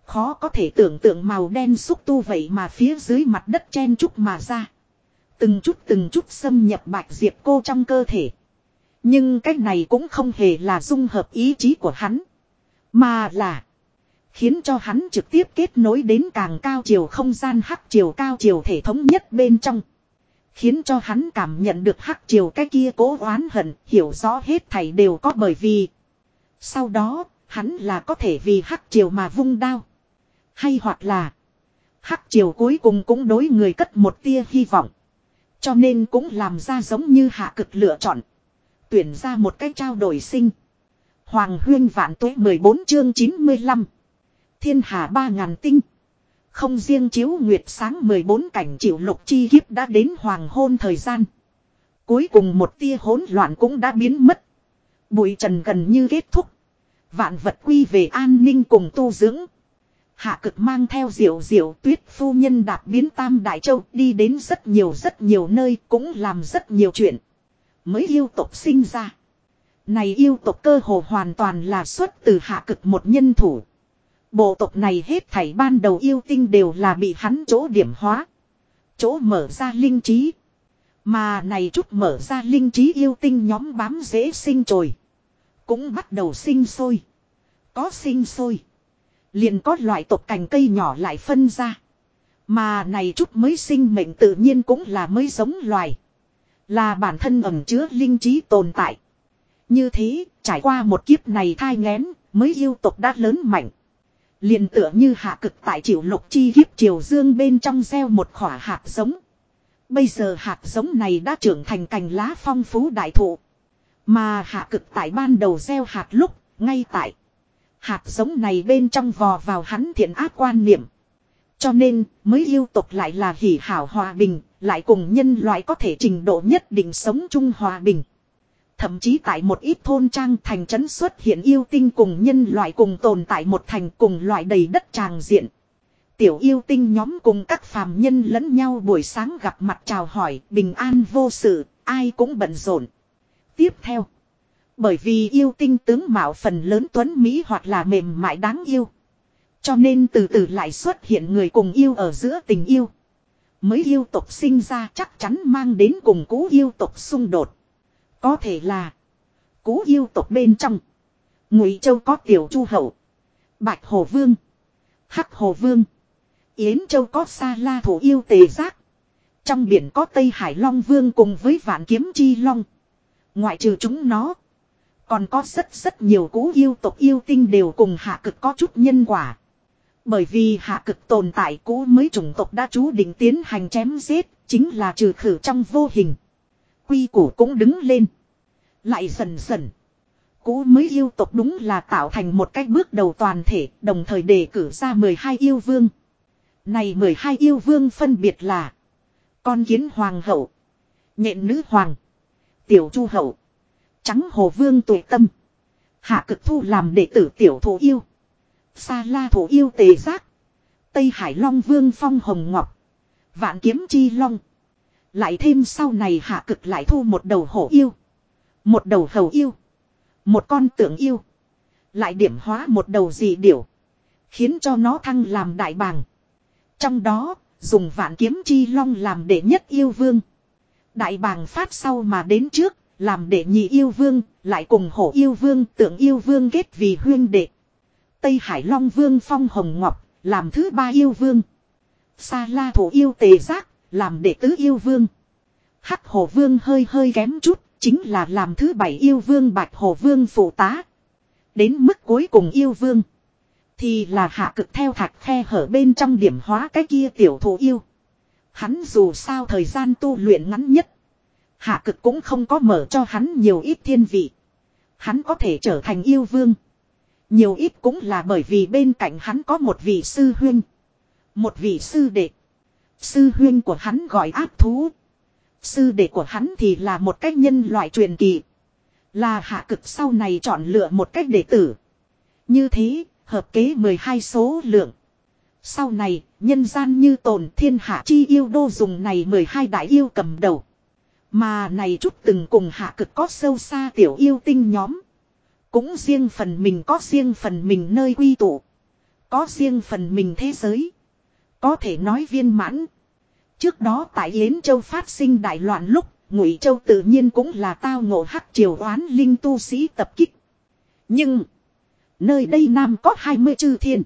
Speaker 1: Khó có thể tưởng tượng màu đen xúc tu vậy mà phía dưới mặt đất chen chút mà ra. Từng chút từng chút xâm nhập bạch diệp cô trong cơ thể. Nhưng cách này cũng không hề là dung hợp ý chí của hắn. Mà là. Khiến cho hắn trực tiếp kết nối đến càng cao chiều không gian hắc chiều cao chiều thể thống nhất bên trong. Khiến cho hắn cảm nhận được hắc chiều cái kia cố oán hận, hiểu rõ hết thảy đều có bởi vì. Sau đó, hắn là có thể vì hắc Triều mà vung đao. Hay hoặc là, hắc Triều cuối cùng cũng đối người cất một tia hy vọng. Cho nên cũng làm ra giống như hạ cực lựa chọn. Tuyển ra một cách trao đổi sinh. Hoàng huyên vạn tuế 14 chương 95. Thiên hà ba ngàn tinh. Không riêng chiếu nguyệt sáng 14 cảnh chịu lục chi kiếp đã đến hoàng hôn thời gian. Cuối cùng một tia hỗn loạn cũng đã biến mất. Bụi trần gần như kết thúc. Vạn vật quy về an ninh cùng tu dưỡng. Hạ cực mang theo diệu diệu tuyết phu nhân đạp biến tam đại châu, đi đến rất nhiều rất nhiều nơi, cũng làm rất nhiều chuyện. Mới yêu tộc sinh ra. Này yêu tộc cơ hồ hoàn toàn là xuất từ hạ cực một nhân thủ. Bộ tộc này hết thảy ban đầu yêu tinh đều là bị hắn chỗ điểm hóa. Chỗ mở ra linh trí. Mà này chút mở ra linh trí yêu tinh nhóm bám dễ sinh trồi. Cũng bắt đầu sinh sôi. Có sinh sôi. Liền có loại tộc cành cây nhỏ lại phân ra. Mà này chút mới sinh mệnh tự nhiên cũng là mới giống loài. Là bản thân ẩm chứa linh trí tồn tại. Như thế, trải qua một kiếp này thai ngén, mới yêu tộc đã lớn mạnh. liền tựa như hạ cực tại chịu lục chi kiếp triều dương bên trong gieo một khỏa hạt giống. Bây giờ hạt giống này đã trưởng thành cành lá phong phú đại thụ. Mà hạ cực tại ban đầu gieo hạt lúc, ngay tại. Hạt giống này bên trong vò vào hắn thiện ác quan niệm. Cho nên, mới yêu tục lại là hỷ hảo hòa bình, lại cùng nhân loại có thể trình độ nhất định sống chung hòa bình. Thậm chí tại một ít thôn trang thành trấn xuất hiện yêu tinh cùng nhân loại cùng tồn tại một thành cùng loại đầy đất tràng diện. Tiểu yêu tinh nhóm cùng các phàm nhân lẫn nhau buổi sáng gặp mặt chào hỏi bình an vô sự, ai cũng bận rộn. Tiếp theo. Bởi vì yêu tinh tướng mạo phần lớn tuấn Mỹ hoặc là mềm mại đáng yêu. Cho nên từ từ lại xuất hiện người cùng yêu ở giữa tình yêu. Mới yêu tộc sinh ra chắc chắn mang đến cùng cũ yêu tộc xung đột. Có thể là cũ yêu tộc bên trong. Ngụy Châu có tiểu chu hậu. Bạch Hồ Vương. Hắc Hồ Vương. Yến Châu có Sa La Thủ yêu tề giác. Trong biển có Tây Hải Long Vương cùng với Vạn Kiếm Chi Long. Ngoại trừ chúng nó. Còn có rất rất nhiều cũ yêu tộc yêu tinh đều cùng hạ cực có chút nhân quả. Bởi vì hạ cực tồn tại cũ mới chủng tộc đã chú định tiến hành chém giết, chính là trừ khử trong vô hình. Quy củ cũng đứng lên. Lại dần dần. Cũ mới yêu tộc đúng là tạo thành một cách bước đầu toàn thể, đồng thời đề cử ra 12 yêu vương. Này 12 yêu vương phân biệt là Con kiến hoàng hậu Nhện nữ hoàng Tiểu chu hậu Trắng hồ vương tuổi tâm. Hạ cực thu làm đệ tử tiểu thủ yêu. Sa la thủ yêu tề giác. Tây Hải Long vương phong hồng ngọc. Vạn kiếm chi long. Lại thêm sau này hạ cực lại thu một đầu hổ yêu. Một đầu hầu yêu. Một con tượng yêu. Lại điểm hóa một đầu dị điểu. Khiến cho nó thăng làm đại bàng. Trong đó, dùng vạn kiếm chi long làm đệ nhất yêu vương. Đại bàng phát sau mà đến trước, làm đệ nhị yêu vương, lại cùng hổ yêu vương, tượng yêu vương kết vì huyên đệ. Tây Hải Long Vương Phong Hồng Ngọc, làm thứ ba yêu vương. Sa la thủ yêu tề giác, làm đệ tứ yêu vương. Hắc hồ vương hơi hơi kém chút, chính là làm thứ bảy yêu vương bạch hồ vương phụ tá. Đến mức cuối cùng yêu vương. Thì là hạ cực theo thạch khe hở bên trong điểm hóa cái kia tiểu thủ yêu. Hắn dù sao thời gian tu luyện ngắn nhất. Hạ cực cũng không có mở cho hắn nhiều ít thiên vị. Hắn có thể trở thành yêu vương. Nhiều ít cũng là bởi vì bên cạnh hắn có một vị sư huyên. Một vị sư đệ. Sư huyên của hắn gọi áp thú. Sư đệ của hắn thì là một cách nhân loại truyền kỳ. Là hạ cực sau này chọn lựa một cách đệ tử. Như thế, hợp kế 12 số lượng. Sau này, nhân gian như tồn thiên hạ chi yêu đô dùng này 12 đại yêu cầm đầu. Mà này chút từng cùng hạ cực có sâu xa tiểu yêu tinh nhóm. Cũng riêng phần mình có riêng phần mình nơi quy tụ. Có riêng phần mình thế giới. Có thể nói viên mãn. Trước đó tại Yến Châu phát sinh đại loạn lúc, Ngụy Châu tự nhiên cũng là tao ngộ hắc triều oán linh tu sĩ tập kích. Nhưng, nơi đây Nam có 20 chư thiên.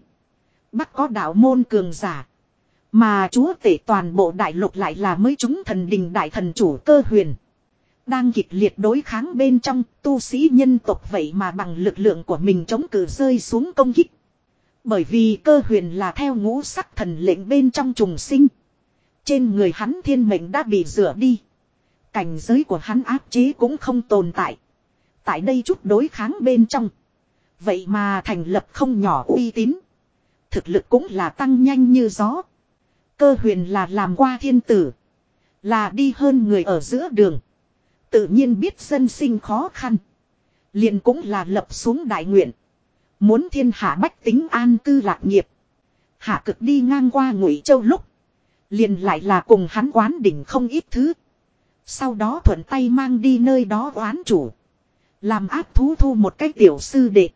Speaker 1: Bắc có đạo môn cường giả. Mà chúa tể toàn bộ đại lục lại là mới chúng thần đình đại thần chủ cơ huyền. Đang kịch liệt đối kháng bên trong, tu sĩ nhân tộc vậy mà bằng lực lượng của mình chống cự rơi xuống công kích. Bởi vì cơ huyền là theo ngũ sắc thần lệnh bên trong trùng sinh. Trên người hắn thiên mệnh đã bị rửa đi. Cảnh giới của hắn áp chế cũng không tồn tại. Tại đây chút đối kháng bên trong. Vậy mà thành lập không nhỏ uy tín. Thực lực cũng là tăng nhanh như gió. Cơ huyền là làm qua thiên tử. Là đi hơn người ở giữa đường. Tự nhiên biết dân sinh khó khăn. liền cũng là lập xuống đại nguyện. Muốn thiên hạ bách tính an cư lạc nghiệp. Hạ cực đi ngang qua ngụy châu lúc. Liền lại là cùng hắn quán đỉnh không ít thứ. Sau đó thuận tay mang đi nơi đó oán chủ. Làm áp thú thu một cái tiểu sư đệ.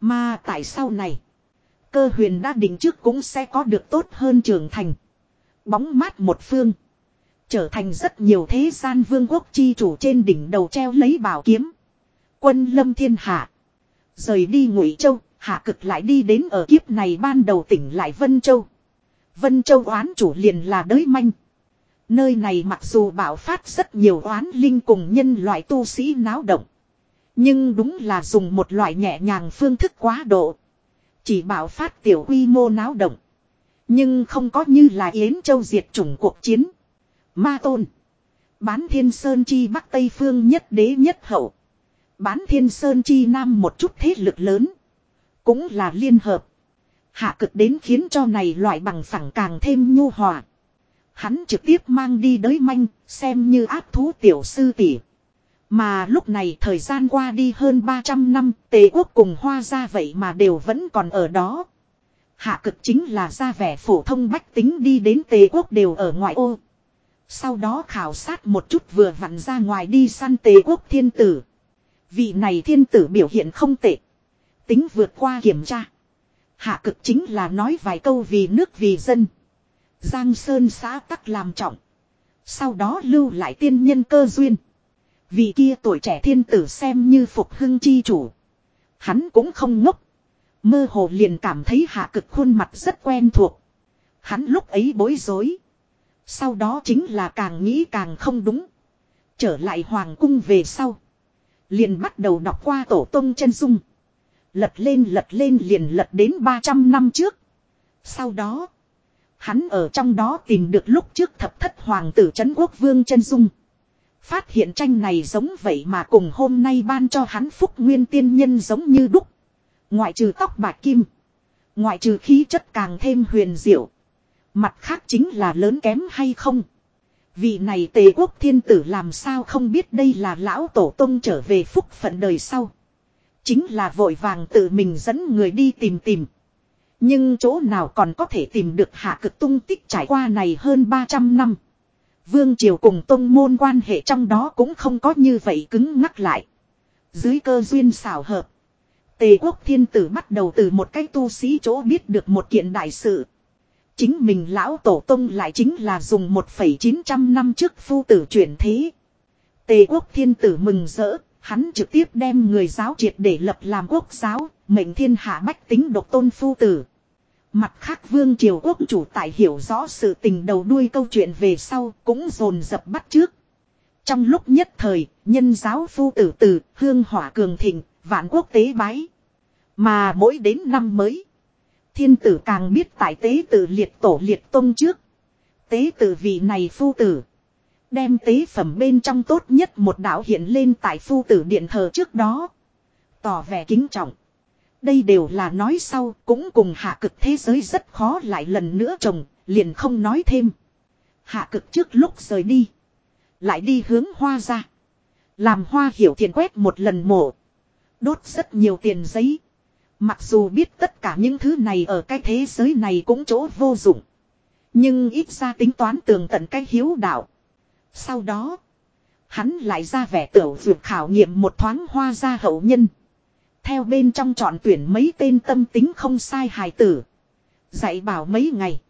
Speaker 1: Mà tại sau này. Cơ huyền đã định trước cũng sẽ có được tốt hơn trưởng thành. Bóng mát một phương. Trở thành rất nhiều thế gian vương quốc chi chủ trên đỉnh đầu treo lấy bảo kiếm. Quân lâm thiên hạ. Rời đi ngụy châu, hạ cực lại đi đến ở kiếp này ban đầu tỉnh lại Vân Châu. Vân Châu oán chủ liền là đới manh. Nơi này mặc dù bảo phát rất nhiều oán linh cùng nhân loại tu sĩ náo động. Nhưng đúng là dùng một loại nhẹ nhàng phương thức quá độ. Chỉ bảo phát tiểu quy mô náo động. Nhưng không có như là Yến Châu diệt chủng cuộc chiến. Ma Tôn. Bán Thiên Sơn Chi Bắc Tây Phương nhất đế nhất hậu. Bán Thiên Sơn Chi Nam một chút thế lực lớn. Cũng là liên hợp. Hạ cực đến khiến cho này loại bằng phẳng càng thêm nhu hòa. Hắn trực tiếp mang đi đới manh, xem như áp thú tiểu sư tỷ. Mà lúc này thời gian qua đi hơn 300 năm, tề quốc cùng hoa ra vậy mà đều vẫn còn ở đó. Hạ cực chính là ra vẻ phổ thông bách tính đi đến tề quốc đều ở ngoại ô. Sau đó khảo sát một chút vừa vặn ra ngoài đi săn tề quốc thiên tử. Vị này thiên tử biểu hiện không tệ. Tính vượt qua kiểm tra. Hạ cực chính là nói vài câu vì nước vì dân. Giang Sơn xã tắc làm trọng. Sau đó lưu lại tiên nhân cơ duyên. Vì kia tuổi trẻ thiên tử xem như phục hưng chi chủ. Hắn cũng không ngốc. Mơ hồ liền cảm thấy hạ cực khuôn mặt rất quen thuộc. Hắn lúc ấy bối rối. Sau đó chính là càng nghĩ càng không đúng. Trở lại hoàng cung về sau. Liền bắt đầu đọc qua tổ tông chân dung. Lật lên lật lên liền lật đến 300 năm trước. Sau đó. Hắn ở trong đó tìm được lúc trước thập thất hoàng tử Trấn Quốc Vương chân Dung. Phát hiện tranh này giống vậy mà cùng hôm nay ban cho hắn phúc nguyên tiên nhân giống như đúc. Ngoại trừ tóc bạc kim. Ngoại trừ khí chất càng thêm huyền diệu. Mặt khác chính là lớn kém hay không. Vị này tề quốc thiên tử làm sao không biết đây là lão tổ tông trở về phúc phận đời sau. Chính là vội vàng tự mình dẫn người đi tìm tìm. Nhưng chỗ nào còn có thể tìm được hạ cực tung tích trải qua này hơn 300 năm. Vương Triều cùng tông môn quan hệ trong đó cũng không có như vậy cứng ngắc lại. Dưới cơ duyên xảo hợp. Tề quốc thiên tử bắt đầu từ một cái tu sĩ chỗ biết được một kiện đại sự. Chính mình lão tổ tông lại chính là dùng 1,900 năm trước phu tử chuyển thế. Tề quốc thiên tử mừng rỡ, Hắn trực tiếp đem người giáo triệt để lập làm quốc giáo, mệnh thiên hạ bách tính độc tôn phu tử. Mặt khác vương triều quốc chủ tại hiểu rõ sự tình đầu đuôi câu chuyện về sau cũng dồn dập bắt trước. Trong lúc nhất thời, nhân giáo phu tử tử, hương hỏa cường thịnh, vạn quốc tế bái. Mà mỗi đến năm mới, thiên tử càng biết tại tế tử liệt tổ liệt tông trước. Tế tử vị này phu tử. Đem tế phẩm bên trong tốt nhất một đạo hiện lên tại phu tử điện thờ trước đó. Tỏ vẻ kính trọng. Đây đều là nói sau cũng cùng hạ cực thế giới rất khó lại lần nữa chồng, liền không nói thêm. Hạ cực trước lúc rời đi. Lại đi hướng hoa ra. Làm hoa hiểu thiền quét một lần mổ. Đốt rất nhiều tiền giấy. Mặc dù biết tất cả những thứ này ở cái thế giới này cũng chỗ vô dụng. Nhưng ít ra tính toán tường tận cái hiếu đạo. Sau đó. Hắn lại ra vẻ tiểu dược khảo nghiệm một thoáng hoa ra hậu nhân. Theo bên trong chọn tuyển mấy tên tâm tính không sai hài tử. Dạy bảo mấy ngày.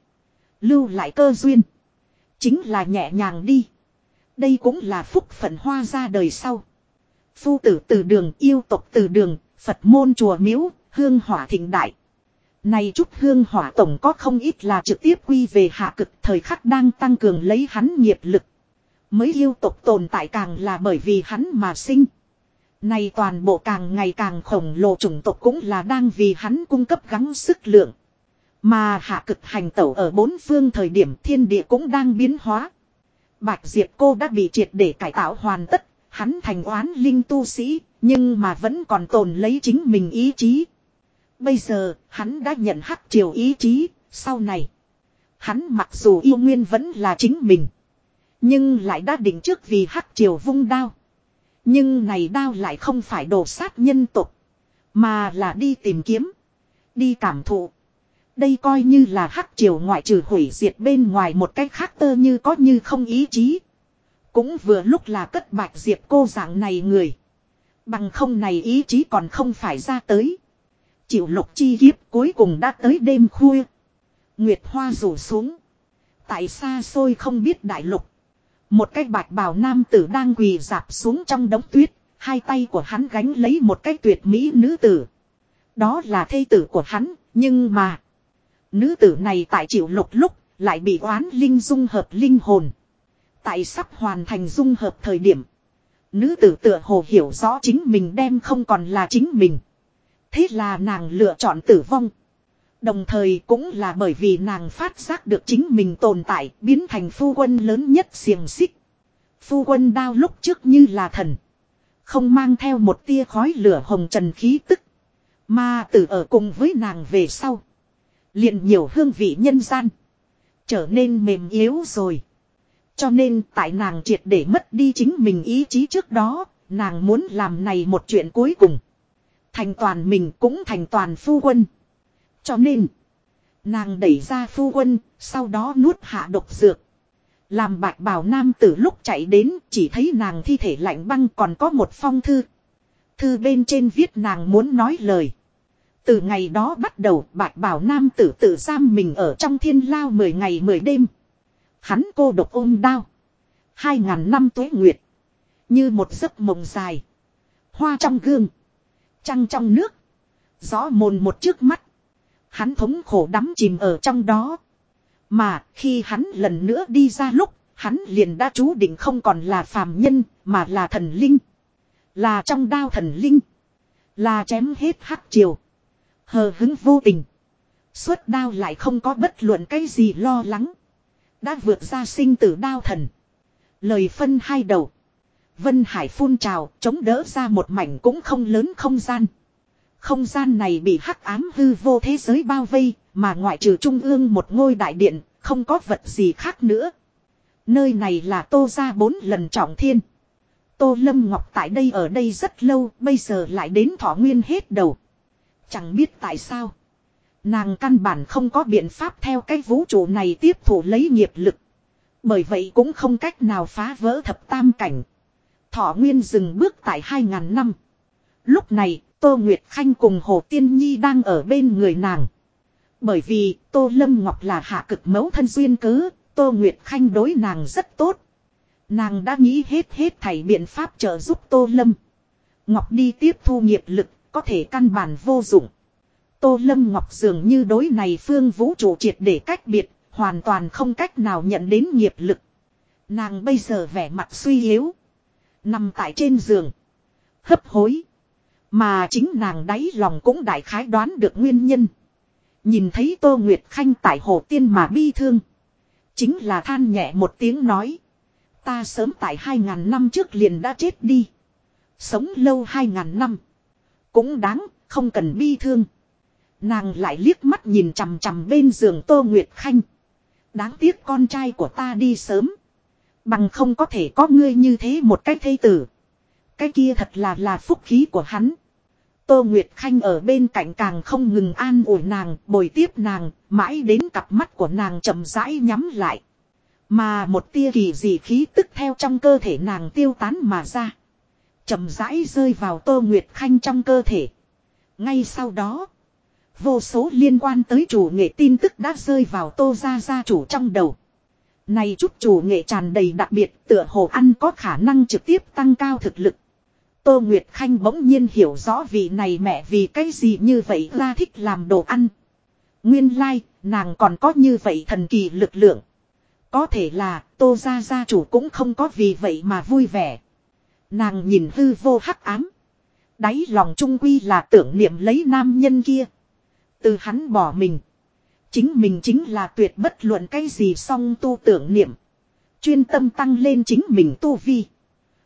Speaker 1: Lưu lại cơ duyên. Chính là nhẹ nhàng đi. Đây cũng là phúc phận hoa ra đời sau. Phu tử từ đường yêu tộc từ đường, Phật môn chùa miếu, hương hỏa thịnh đại. Này chút hương hỏa tổng có không ít là trực tiếp quy về hạ cực thời khắc đang tăng cường lấy hắn nghiệp lực. Mới yêu tộc tồn tại càng là bởi vì hắn mà sinh. Này toàn bộ càng ngày càng khổng lồ chủng tộc cũng là đang vì hắn cung cấp gắng sức lượng. Mà hạ cực hành tẩu ở bốn phương thời điểm thiên địa cũng đang biến hóa. Bạch Diệp cô đã bị triệt để cải tạo hoàn tất, hắn thành oán linh tu sĩ, nhưng mà vẫn còn tồn lấy chính mình ý chí. Bây giờ, hắn đã nhận hắc triều ý chí, sau này. Hắn mặc dù yêu nguyên vẫn là chính mình. Nhưng lại đã định trước vì hắc triều vung đao. Nhưng này đao lại không phải đổ sát nhân tục. Mà là đi tìm kiếm. Đi cảm thụ. Đây coi như là hắc triều ngoại trừ hủy diệt bên ngoài một cách khác tơ như có như không ý chí. Cũng vừa lúc là cất bạch diệp cô dạng này người. Bằng không này ý chí còn không phải ra tới. Chịu lục chi kiếp cuối cùng đã tới đêm khuya. Nguyệt hoa rủ xuống. Tại xa xôi không biết đại lục. Một cái bạch bào nam tử đang quỳ dạp xuống trong đống tuyết. Hai tay của hắn gánh lấy một cái tuyệt mỹ nữ tử. Đó là thê tử của hắn, nhưng mà. Nữ tử này tại chịu lục lúc, lại bị oán linh dung hợp linh hồn. Tại sắp hoàn thành dung hợp thời điểm. Nữ tử tựa hồ hiểu rõ chính mình đem không còn là chính mình. Thế là nàng lựa chọn tử vong. Đồng thời cũng là bởi vì nàng phát giác được chính mình tồn tại biến thành phu quân lớn nhất xiềng xích. Phu quân đao lúc trước như là thần. Không mang theo một tia khói lửa hồng trần khí tức. Mà tử ở cùng với nàng về sau. liền nhiều hương vị nhân gian. Trở nên mềm yếu rồi. Cho nên tại nàng triệt để mất đi chính mình ý chí trước đó, nàng muốn làm này một chuyện cuối cùng. Thành toàn mình cũng thành toàn phu quân. Cho nên, nàng đẩy ra phu quân, sau đó nuốt hạ độc dược. Làm bạch bào nam tử lúc chạy đến, chỉ thấy nàng thi thể lạnh băng còn có một phong thư. Thư bên trên viết nàng muốn nói lời. Từ ngày đó bắt đầu bạch bảo nam tử tự giam mình ở trong thiên lao 10 ngày 10 đêm. Hắn cô độc ôm đao. Hai ngàn năm tuế nguyệt. Như một giấc mộng dài. Hoa trong gương. Trăng trong nước. Gió mồn một trước mắt. Hắn thống khổ đắm chìm ở trong đó. Mà khi hắn lần nữa đi ra lúc, hắn liền đã chú định không còn là phàm nhân, mà là thần linh. Là trong đao thần linh. Là chém hết hắc triều. Hờ hứng vô tình. Suốt đao lại không có bất luận cái gì lo lắng. Đã vượt ra sinh tử đao thần. Lời phân hai đầu. Vân Hải phun trào, chống đỡ ra một mảnh cũng không lớn không gian. Không gian này bị hắc ám hư vô thế giới bao vây, mà ngoại trừ trung ương một ngôi đại điện, không có vật gì khác nữa. Nơi này là tô ra bốn lần trọng thiên. Tô Lâm Ngọc tại đây ở đây rất lâu, bây giờ lại đến thọ nguyên hết đầu. Chẳng biết tại sao. Nàng căn bản không có biện pháp theo cái vũ trụ này tiếp thủ lấy nghiệp lực. Bởi vậy cũng không cách nào phá vỡ thập tam cảnh. Thọ Nguyên dừng bước tại 2.000 năm. Lúc này, Tô Nguyệt Khanh cùng Hồ Tiên Nhi đang ở bên người nàng. Bởi vì Tô Lâm Ngọc là hạ cực mẫu thân duyên cớ, Tô Nguyệt Khanh đối nàng rất tốt. Nàng đã nghĩ hết hết thảy biện pháp trợ giúp Tô Lâm. Ngọc đi tiếp thu nghiệp lực, có thể căn bản vô dụng. Tô Lâm Ngọc dường như đối này phương vũ trụ triệt để cách biệt, hoàn toàn không cách nào nhận đến nghiệp lực. Nàng bây giờ vẻ mặt suy yếu. Nằm tại trên giường. Hấp hối. Mà chính nàng đáy lòng cũng đại khái đoán được nguyên nhân. Nhìn thấy Tô Nguyệt Khanh tại hồ tiên mà bi thương. Chính là than nhẹ một tiếng nói. Ta sớm tại hai ngàn năm trước liền đã chết đi. Sống lâu hai ngàn năm. Cũng đáng, không cần bi thương. Nàng lại liếc mắt nhìn chằm chằm bên giường Tô Nguyệt Khanh. Đáng tiếc con trai của ta đi sớm. Bằng không có thể có ngươi như thế một cách thây tử. Cái kia thật là là phúc khí của hắn. Tô Nguyệt Khanh ở bên cạnh càng không ngừng an ủi nàng, bồi tiếp nàng, mãi đến cặp mắt của nàng chậm rãi nhắm lại. Mà một tia kỳ dị khí tức theo trong cơ thể nàng tiêu tán mà ra. chậm rãi rơi vào Tô Nguyệt Khanh trong cơ thể. Ngay sau đó, vô số liên quan tới chủ nghệ tin tức đã rơi vào Tô Gia Gia chủ trong đầu. Này chút chủ nghệ tràn đầy đặc biệt tựa hồ ăn có khả năng trực tiếp tăng cao thực lực. Tô Nguyệt Khanh bỗng nhiên hiểu rõ vị này mẹ vì cái gì như vậy ra thích làm đồ ăn. Nguyên lai, like, nàng còn có như vậy thần kỳ lực lượng. Có thể là, Tô Gia Gia chủ cũng không có vì vậy mà vui vẻ. Nàng nhìn hư vô hắc ám. Đáy lòng trung quy là tưởng niệm lấy nam nhân kia. Từ hắn bỏ mình. Chính mình chính là tuyệt bất luận cái gì song tu tưởng niệm. Chuyên tâm tăng lên chính mình tu vi.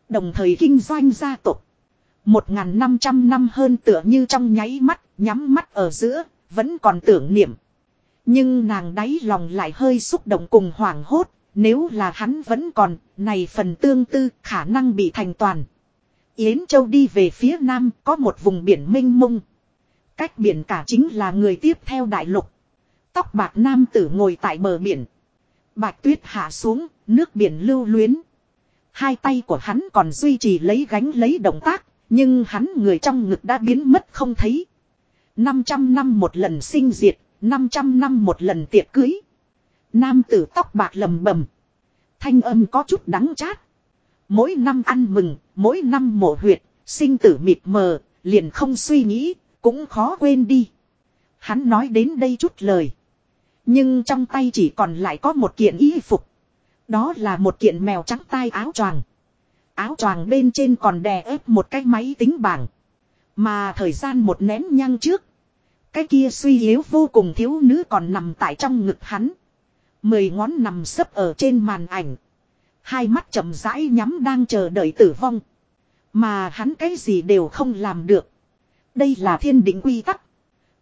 Speaker 1: Đồng thời kinh doanh gia tộc. Một ngàn năm trăm năm hơn tựa như trong nháy mắt, nhắm mắt ở giữa, vẫn còn tưởng niệm. Nhưng nàng đáy lòng lại hơi xúc động cùng hoảng hốt, nếu là hắn vẫn còn, này phần tương tư khả năng bị thành toàn. Yến Châu đi về phía nam có một vùng biển mênh mông. Cách biển cả chính là người tiếp theo đại lục. Tóc bạc nam tử ngồi tại bờ biển. Bạch tuyết hạ xuống, nước biển lưu luyến. Hai tay của hắn còn duy trì lấy gánh lấy động tác, nhưng hắn người trong ngực đã biến mất không thấy. 500 năm một lần sinh diệt, 500 năm một lần tiệc cưới. Nam tử tóc bạc lầm bầm. Thanh âm có chút đắng chát. Mỗi năm ăn mừng, mỗi năm mổ huyệt, sinh tử mịt mờ, liền không suy nghĩ, cũng khó quên đi. Hắn nói đến đây chút lời. Nhưng trong tay chỉ còn lại có một kiện y phục. Đó là một kiện mèo trắng tai áo choàng. Áo choàng bên trên còn đè ép một cái máy tính bảng. Mà thời gian một nén nhang trước. Cái kia suy yếu vô cùng thiếu nữ còn nằm tại trong ngực hắn. Mười ngón nằm sấp ở trên màn ảnh. Hai mắt chậm rãi nhắm đang chờ đợi tử vong. Mà hắn cái gì đều không làm được. Đây là thiên định quy tắc.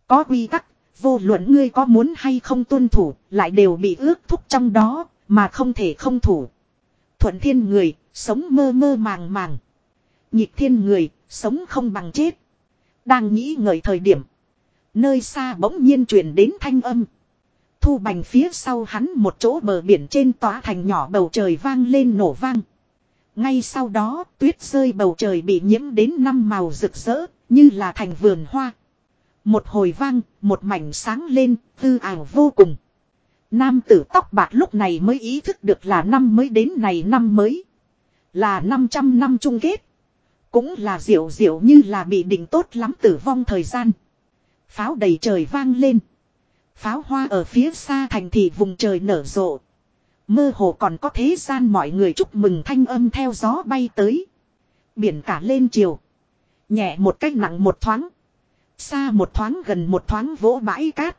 Speaker 1: Có quy tắc, vô luận ngươi có muốn hay không tuân thủ, lại đều bị ước thúc trong đó, mà không thể không thủ. Thuận thiên người, sống mơ mơ màng màng. Nhịp thiên người, sống không bằng chết. Đang nghĩ ngợi thời điểm. Nơi xa bỗng nhiên truyền đến thanh âm. Thu bành phía sau hắn một chỗ bờ biển trên tỏa thành nhỏ bầu trời vang lên nổ vang. Ngay sau đó tuyết rơi bầu trời bị nhiễm đến năm màu rực rỡ như là thành vườn hoa. Một hồi vang, một mảnh sáng lên, tư ảo vô cùng. Nam tử tóc bạc lúc này mới ý thức được là năm mới đến này năm mới. Là 500 năm chung kết. Cũng là diệu diệu như là bị định tốt lắm tử vong thời gian. Pháo đầy trời vang lên. Pháo hoa ở phía xa thành thị vùng trời nở rộ. Mơ hồ còn có thế gian mọi người chúc mừng thanh âm theo gió bay tới. Biển cả lên chiều. Nhẹ một cách nặng một thoáng. Xa một thoáng gần một thoáng vỗ bãi cát.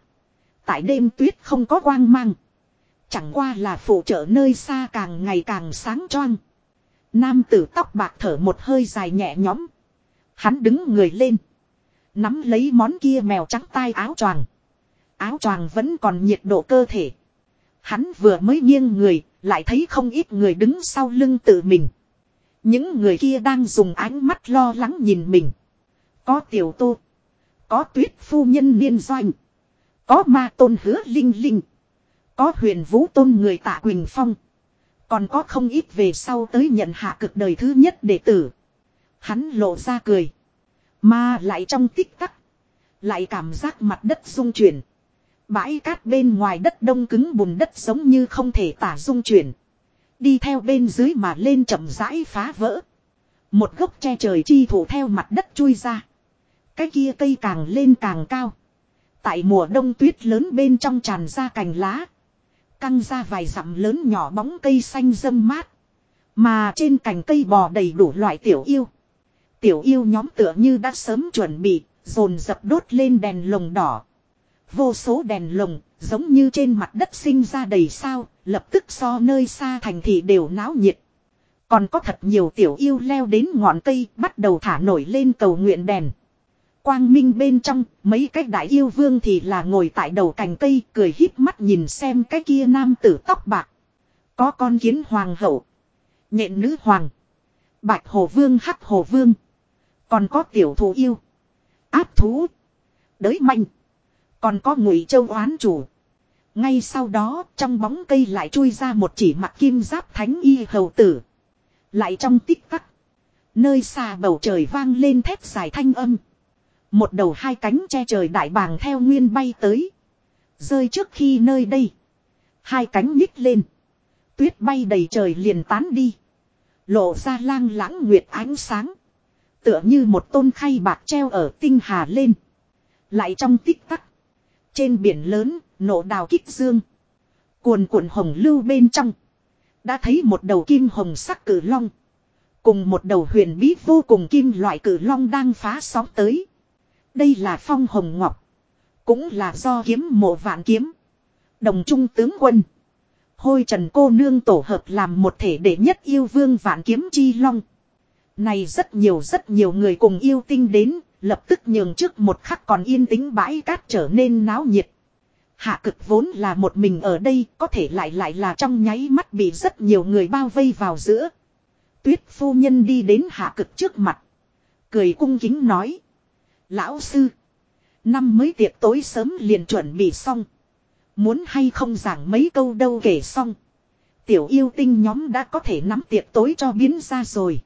Speaker 1: Tại đêm tuyết không có quang mang. Chẳng qua là phụ trợ nơi xa càng ngày càng sáng choang. Nam tử tóc bạc thở một hơi dài nhẹ nhõm. Hắn đứng người lên. Nắm lấy món kia mèo trắng tai áo choàng. Áo choàng vẫn còn nhiệt độ cơ thể. Hắn vừa mới nghiêng người, lại thấy không ít người đứng sau lưng tự mình. Những người kia đang dùng ánh mắt lo lắng nhìn mình. Có tiểu tô. Có tuyết phu nhân niên doanh. Có ma tôn hứa linh linh. Có huyền vũ tôn người tạ Quỳnh Phong. Còn có không ít về sau tới nhận hạ cực đời thứ nhất đệ tử. Hắn lộ ra cười. Mà lại trong tích tắc. Lại cảm giác mặt đất rung chuyển. Bãi cát bên ngoài đất đông cứng bùn đất giống như không thể tả rung chuyển. Đi theo bên dưới mà lên chậm rãi phá vỡ. Một gốc che trời chi thủ theo mặt đất chui ra. Cái kia cây càng lên càng cao. Tại mùa đông tuyết lớn bên trong tràn ra cành lá. Căng ra vài dặm lớn nhỏ bóng cây xanh râm mát. Mà trên cành cây bò đầy đủ loại tiểu yêu. Tiểu yêu nhóm tựa như đã sớm chuẩn bị, dồn dập đốt lên đèn lồng đỏ. Vô số đèn lồng, giống như trên mặt đất sinh ra đầy sao, lập tức so nơi xa thành thị đều náo nhiệt. Còn có thật nhiều tiểu yêu leo đến ngọn cây, bắt đầu thả nổi lên cầu nguyện đèn. Quang minh bên trong, mấy cái đại yêu vương thì là ngồi tại đầu cành cây, cười híp mắt nhìn xem cái kia nam tử tóc bạc. Có con kiến hoàng hậu, nhện nữ hoàng, bạch hồ vương hắc hồ vương. Còn có tiểu thú yêu, áp thú, đới manh. Còn có ngụy châu oán chủ. Ngay sau đó trong bóng cây lại chui ra một chỉ mặt kim giáp thánh y hầu tử. Lại trong tích tắc. Nơi xa bầu trời vang lên thép dài thanh âm. Một đầu hai cánh che trời đại bàng theo nguyên bay tới. Rơi trước khi nơi đây. Hai cánh nhích lên. Tuyết bay đầy trời liền tán đi. Lộ ra lang lãng nguyệt ánh sáng. Tựa như một tôn khay bạc treo ở tinh hà lên. Lại trong tích tắc. Trên biển lớn, nổ đào kích dương. Cuồn cuộn hồng lưu bên trong. Đã thấy một đầu kim hồng sắc cử long. Cùng một đầu huyền bí vô cùng kim loại cử long đang phá sóng tới. Đây là phong hồng ngọc. Cũng là do kiếm mộ vạn kiếm. Đồng trung tướng quân. Hôi trần cô nương tổ hợp làm một thể để nhất yêu vương vạn kiếm chi long. Này rất nhiều rất nhiều người cùng yêu tinh đến, lập tức nhường trước một khắc còn yên tĩnh bãi cát trở nên náo nhiệt. Hạ cực vốn là một mình ở đây, có thể lại lại là trong nháy mắt bị rất nhiều người bao vây vào giữa. Tuyết phu nhân đi đến hạ cực trước mặt. Cười cung kính nói. Lão sư. Năm mới tiệc tối sớm liền chuẩn bị xong. Muốn hay không giảng mấy câu đâu kể xong. Tiểu yêu tinh nhóm đã có thể nắm tiệc tối cho biến ra rồi.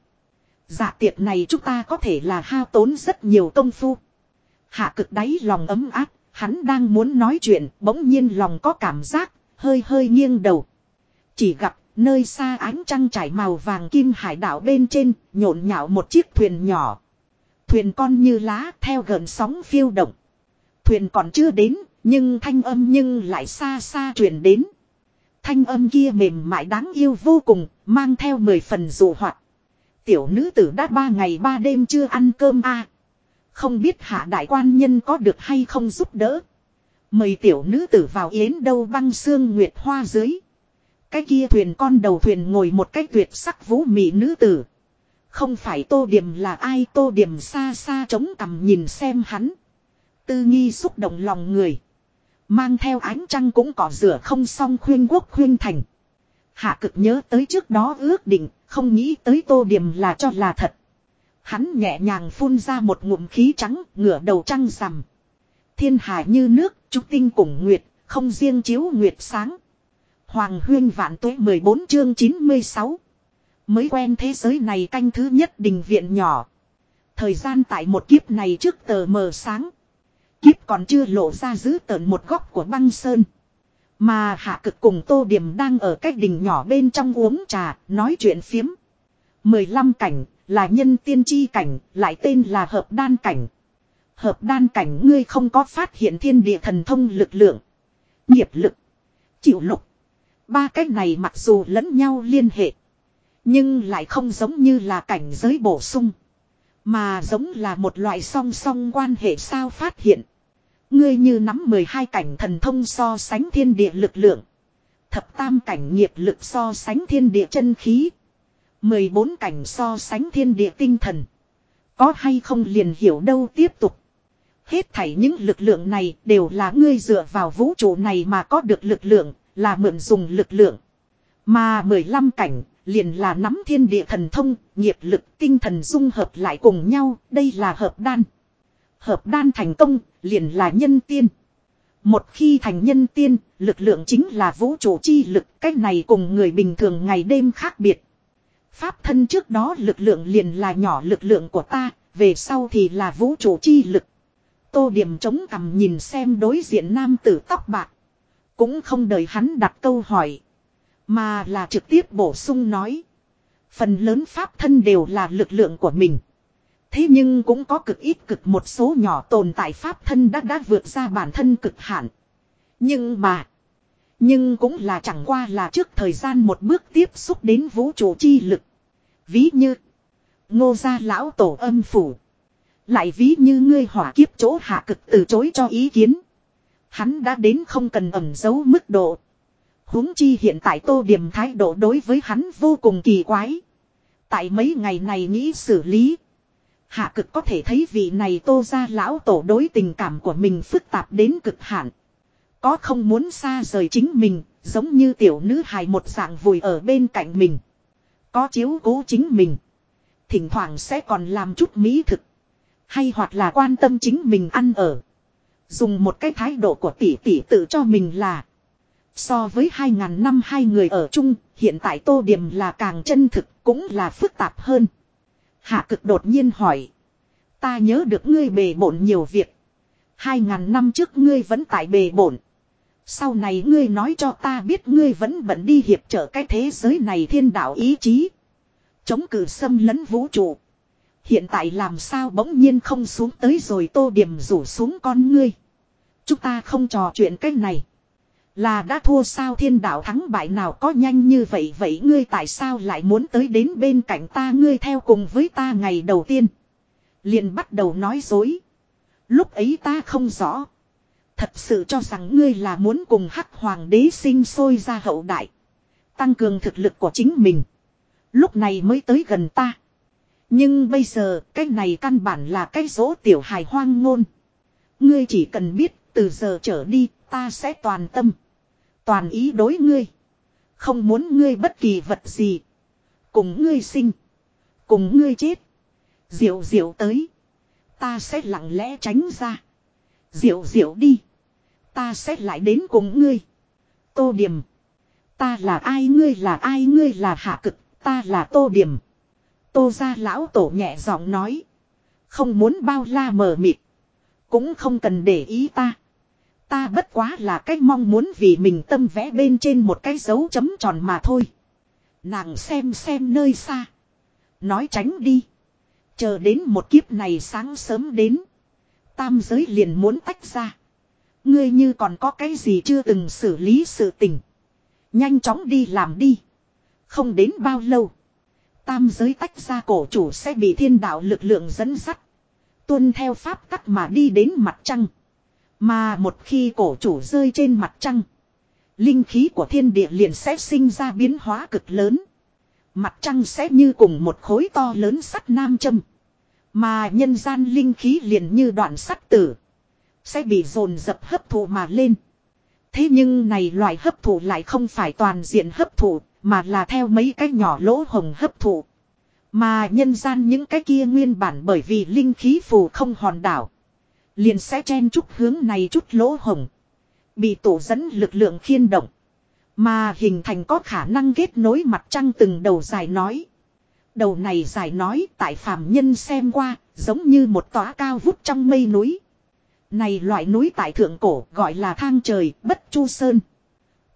Speaker 1: Dạ tiệc này chúng ta có thể là hao tốn rất nhiều công phu. Hạ cực đáy lòng ấm áp, hắn đang muốn nói chuyện, bỗng nhiên lòng có cảm giác, hơi hơi nghiêng đầu. Chỉ gặp, nơi xa ánh trăng trải màu vàng kim hải đảo bên trên, nhộn nhạo một chiếc thuyền nhỏ. Thuyền con như lá theo gần sóng phiêu động. Thuyền còn chưa đến, nhưng thanh âm nhưng lại xa xa truyền đến. Thanh âm kia mềm mại đáng yêu vô cùng, mang theo mười phần dụ hoạt. Tiểu nữ tử đã ba ngày ba đêm chưa ăn cơm a à. Không biết hạ đại quan nhân có được hay không giúp đỡ. Mời tiểu nữ tử vào yến đâu băng xương nguyệt hoa dưới. Cái kia thuyền con đầu thuyền ngồi một cái tuyệt sắc vũ mị nữ tử. Không phải tô điểm là ai tô điểm xa xa chống cằm nhìn xem hắn. Tư nghi xúc động lòng người. Mang theo ánh trăng cũng cỏ rửa không xong khuyên quốc khuyên thành. Hạ cực nhớ tới trước đó ước định, không nghĩ tới tô điểm là cho là thật. Hắn nhẹ nhàng phun ra một ngụm khí trắng, ngửa đầu trăng rằm. Thiên hà như nước, trúc tinh cùng nguyệt, không riêng chiếu nguyệt sáng. Hoàng huyên vạn tuế 14 chương 96. Mới quen thế giới này canh thứ nhất đình viện nhỏ. Thời gian tại một kiếp này trước tờ mờ sáng. Kiếp còn chưa lộ ra giữ tợn một góc của băng sơn. Mà hạ cực cùng tô điểm đang ở cách đình nhỏ bên trong uống trà, nói chuyện phiếm. 15 cảnh, là nhân tiên tri cảnh, lại tên là hợp đan cảnh. Hợp đan cảnh ngươi không có phát hiện thiên địa thần thông lực lượng. Nghiệp lực. Chịu lục. Ba cách này mặc dù lẫn nhau liên hệ. Nhưng lại không giống như là cảnh giới bổ sung. Mà giống là một loại song song quan hệ sao phát hiện. Ngươi như nắm 12 cảnh thần thông so sánh thiên địa lực lượng. Thập tam cảnh nghiệp lực so sánh thiên địa chân khí. 14 cảnh so sánh thiên địa tinh thần. Có hay không liền hiểu đâu tiếp tục. Hết thảy những lực lượng này đều là ngươi dựa vào vũ trụ này mà có được lực lượng, là mượn dùng lực lượng. Mà 15 cảnh liền là nắm thiên địa thần thông, nghiệp lực, tinh thần dung hợp lại cùng nhau, đây là hợp đan. Hợp đan thành công, liền là nhân tiên. Một khi thành nhân tiên, lực lượng chính là vũ trụ chi lực, cách này cùng người bình thường ngày đêm khác biệt. Pháp thân trước đó lực lượng liền là nhỏ lực lượng của ta, về sau thì là vũ trụ chi lực. Tô điểm chống cằm nhìn xem đối diện nam tử tóc bạc. Cũng không đợi hắn đặt câu hỏi. Mà là trực tiếp bổ sung nói. Phần lớn pháp thân đều là lực lượng của mình. Thế nhưng cũng có cực ít cực một số nhỏ tồn tại pháp thân đã đã vượt ra bản thân cực hạn. Nhưng mà. Nhưng cũng là chẳng qua là trước thời gian một bước tiếp xúc đến vũ trụ chi lực. Ví như. Ngô gia lão tổ âm phủ. Lại ví như ngươi hỏa kiếp chỗ hạ cực từ chối cho ý kiến. Hắn đã đến không cần ẩn giấu mức độ huống chi hiện tại tô điểm thái độ đối với hắn vô cùng kỳ quái. Tại mấy ngày này nghĩ xử lý. Hạ cực có thể thấy vị này tô ra lão tổ đối tình cảm của mình phức tạp đến cực hạn. Có không muốn xa rời chính mình, giống như tiểu nữ hài một dạng vùi ở bên cạnh mình. Có chiếu cố chính mình. Thỉnh thoảng sẽ còn làm chút mỹ thực. Hay hoặc là quan tâm chính mình ăn ở. Dùng một cái thái độ của tỷ tỷ tự cho mình là. So với 2.000 năm hai người ở chung, hiện tại tô điểm là càng chân thực, cũng là phức tạp hơn. Hạ cực đột nhiên hỏi. Ta nhớ được ngươi bề bổn nhiều việc. 2.000 năm trước ngươi vẫn tại bề bổn. Sau này ngươi nói cho ta biết ngươi vẫn bận đi hiệp trợ cái thế giới này thiên đạo ý chí. Chống cử xâm lấn vũ trụ. Hiện tại làm sao bỗng nhiên không xuống tới rồi tô điểm rủ xuống con ngươi. Chúng ta không trò chuyện cái này. Là đã thua sao thiên đạo thắng bại nào có nhanh như vậy vậy ngươi tại sao lại muốn tới đến bên cạnh ta, ngươi theo cùng với ta ngày đầu tiên. Liền bắt đầu nói dối. Lúc ấy ta không rõ. Thật sự cho rằng ngươi là muốn cùng hắc hoàng đế sinh sôi ra hậu đại. Tăng cường thực lực của chính mình. Lúc này mới tới gần ta. Nhưng bây giờ, cái này căn bản là cái dỗ tiểu hài hoang ngôn. Ngươi chỉ cần biết, từ giờ trở đi, ta sẽ toàn tâm. Toàn ý đối ngươi. Không muốn ngươi bất kỳ vật gì. Cùng ngươi sinh. Cùng ngươi chết. Diệu diệu tới. Ta sẽ lặng lẽ tránh ra. Diệu diệu đi. Ta sẽ lại đến cùng ngươi. Tô điểm. Ta là ai ngươi là ai ngươi là hạ cực. Ta là tô điểm. Tô ra lão tổ nhẹ giọng nói. Không muốn bao la mờ mịt. Cũng không cần để ý ta. Ta bất quá là cách mong muốn vì mình tâm vẽ bên trên một cái dấu chấm tròn mà thôi. Nàng xem xem nơi xa. Nói tránh đi. Chờ đến một kiếp này sáng sớm đến. Tam giới liền muốn tách ra. Ngươi như còn có cái gì chưa từng xử lý sự tình. Nhanh chóng đi làm đi. Không đến bao lâu. Tam giới tách ra cổ chủ sẽ bị thiên đạo lực lượng dẫn dắt. Tuân theo pháp tắc mà đi đến mặt trăng. Mà một khi cổ chủ rơi trên mặt trăng. Linh khí của thiên địa liền sẽ sinh ra biến hóa cực lớn. Mặt trăng sẽ như cùng một khối to lớn sắt nam châm. Mà nhân gian linh khí liền như đoạn sắt tử. Sẽ bị dồn dập hấp thụ mà lên. Thế nhưng này loại hấp thụ lại không phải toàn diện hấp thụ, mà là theo mấy cái nhỏ lỗ hồng hấp thụ. Mà nhân gian những cái kia nguyên bản bởi vì linh khí phù không hòn đảo. Liền sẽ chen chút hướng này chút lỗ hồng. Bị tổ dẫn lực lượng khiên động. Mà hình thành có khả năng kết nối mặt trăng từng đầu dài nói. Đầu này dài nói tại phàm nhân xem qua, giống như một tòa cao vút trong mây núi. Này loại núi tại thượng cổ gọi là thang trời, bất chu sơn.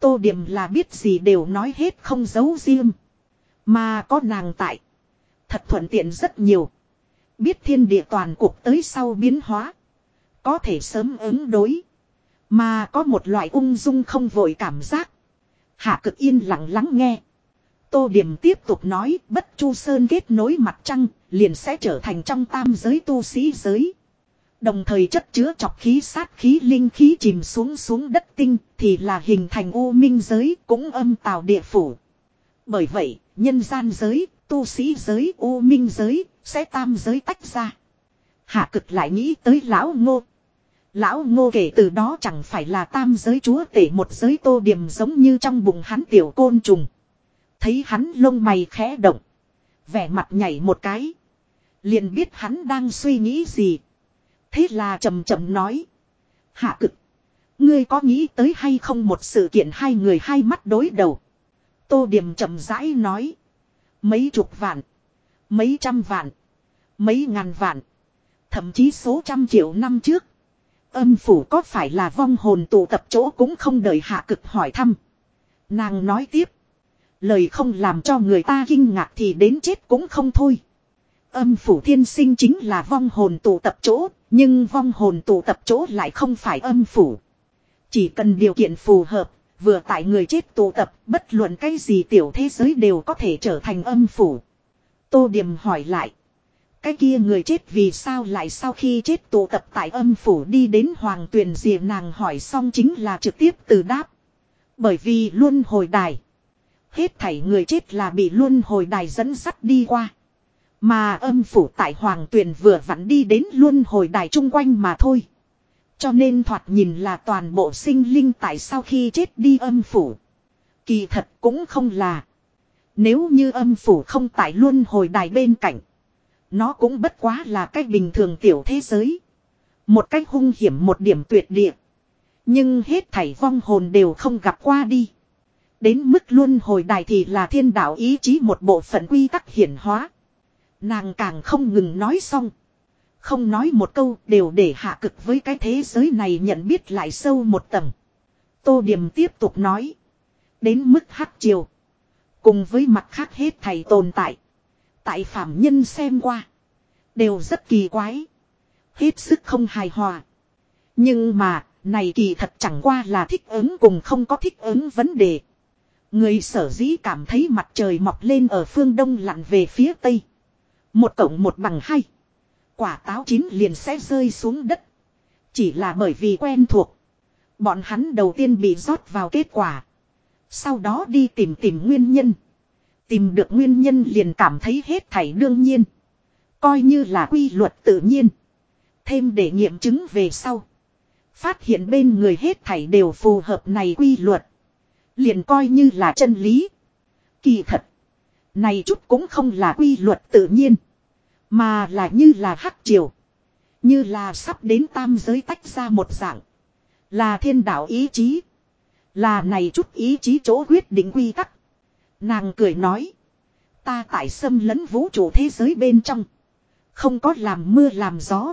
Speaker 1: Tô điểm là biết gì đều nói hết không giấu riêng. Mà có nàng tại. Thật thuận tiện rất nhiều. Biết thiên địa toàn cuộc tới sau biến hóa. Có thể sớm ứng đối. Mà có một loại ung dung không vội cảm giác. Hạ cực yên lặng lắng nghe. Tô Điểm tiếp tục nói bất chu sơn kết nối mặt trăng liền sẽ trở thành trong tam giới tu sĩ giới. Đồng thời chất chứa chọc khí sát khí linh khí chìm xuống xuống đất tinh thì là hình thành u minh giới cũng âm tào địa phủ. Bởi vậy, nhân gian giới, tu sĩ giới, u minh giới, sẽ tam giới tách ra. Hạ cực lại nghĩ tới lão ngô. Lão ngô kể từ đó chẳng phải là tam giới chúa tể một giới tô điểm giống như trong bụng hắn tiểu côn trùng. Thấy hắn lông mày khẽ động. Vẻ mặt nhảy một cái. Liền biết hắn đang suy nghĩ gì. Thế là chậm chậm nói. Hạ cực. Ngươi có nghĩ tới hay không một sự kiện hai người hai mắt đối đầu. Tô điểm chậm rãi nói. Mấy chục vạn. Mấy trăm vạn. Mấy ngàn vạn. Thậm chí số trăm triệu năm trước. Âm phủ có phải là vong hồn tụ tập chỗ cũng không đợi hạ cực hỏi thăm. Nàng nói tiếp. Lời không làm cho người ta kinh ngạc thì đến chết cũng không thôi. Âm phủ thiên sinh chính là vong hồn tụ tập chỗ, nhưng vong hồn tụ tập chỗ lại không phải âm phủ. Chỉ cần điều kiện phù hợp, vừa tại người chết tụ tập, bất luận cái gì tiểu thế giới đều có thể trở thành âm phủ. Tô Điềm hỏi lại. Cái kia người chết vì sao lại sau khi chết tụ tập tại âm phủ đi đến hoàng tuyền diệp nàng hỏi xong chính là trực tiếp từ đáp. Bởi vì luân hồi đài. Hết thảy người chết là bị luân hồi đài dẫn sắt đi qua. Mà âm phủ tại hoàng tuyền vừa vặn đi đến luân hồi đài chung quanh mà thôi. Cho nên thoạt nhìn là toàn bộ sinh linh tại sau khi chết đi âm phủ. Kỳ thật cũng không là. Nếu như âm phủ không tại luân hồi đài bên cạnh. Nó cũng bất quá là cách bình thường tiểu thế giới. Một cách hung hiểm một điểm tuyệt địa. Nhưng hết thảy vong hồn đều không gặp qua đi. Đến mức luôn hồi đài thì là thiên đạo ý chí một bộ phận quy tắc hiển hóa. Nàng càng không ngừng nói xong. Không nói một câu đều để hạ cực với cái thế giới này nhận biết lại sâu một tầng. Tô Điềm tiếp tục nói. Đến mức hắc chiều. Cùng với mặt khác hết thầy tồn tại. Tại phạm nhân xem qua. Đều rất kỳ quái. Hết sức không hài hòa. Nhưng mà, này kỳ thật chẳng qua là thích ứng cùng không có thích ứng vấn đề. Người sở dĩ cảm thấy mặt trời mọc lên ở phương đông lặn về phía tây. Một cộng một bằng hai. Quả táo chín liền sẽ rơi xuống đất. Chỉ là bởi vì quen thuộc. Bọn hắn đầu tiên bị rót vào kết quả. Sau đó đi tìm tìm nguyên nhân. Tìm được nguyên nhân liền cảm thấy hết thảy đương nhiên. Coi như là quy luật tự nhiên. Thêm để nghiệm chứng về sau. Phát hiện bên người hết thảy đều phù hợp này quy luật. Liền coi như là chân lý. Kỳ thật. Này chút cũng không là quy luật tự nhiên. Mà là như là hắc triều. Như là sắp đến tam giới tách ra một dạng. Là thiên đạo ý chí. Là này chút ý chí chỗ quyết định quy tắc. Nàng cười nói. Ta tại xâm lấn vũ trụ thế giới bên trong. Không có làm mưa làm gió.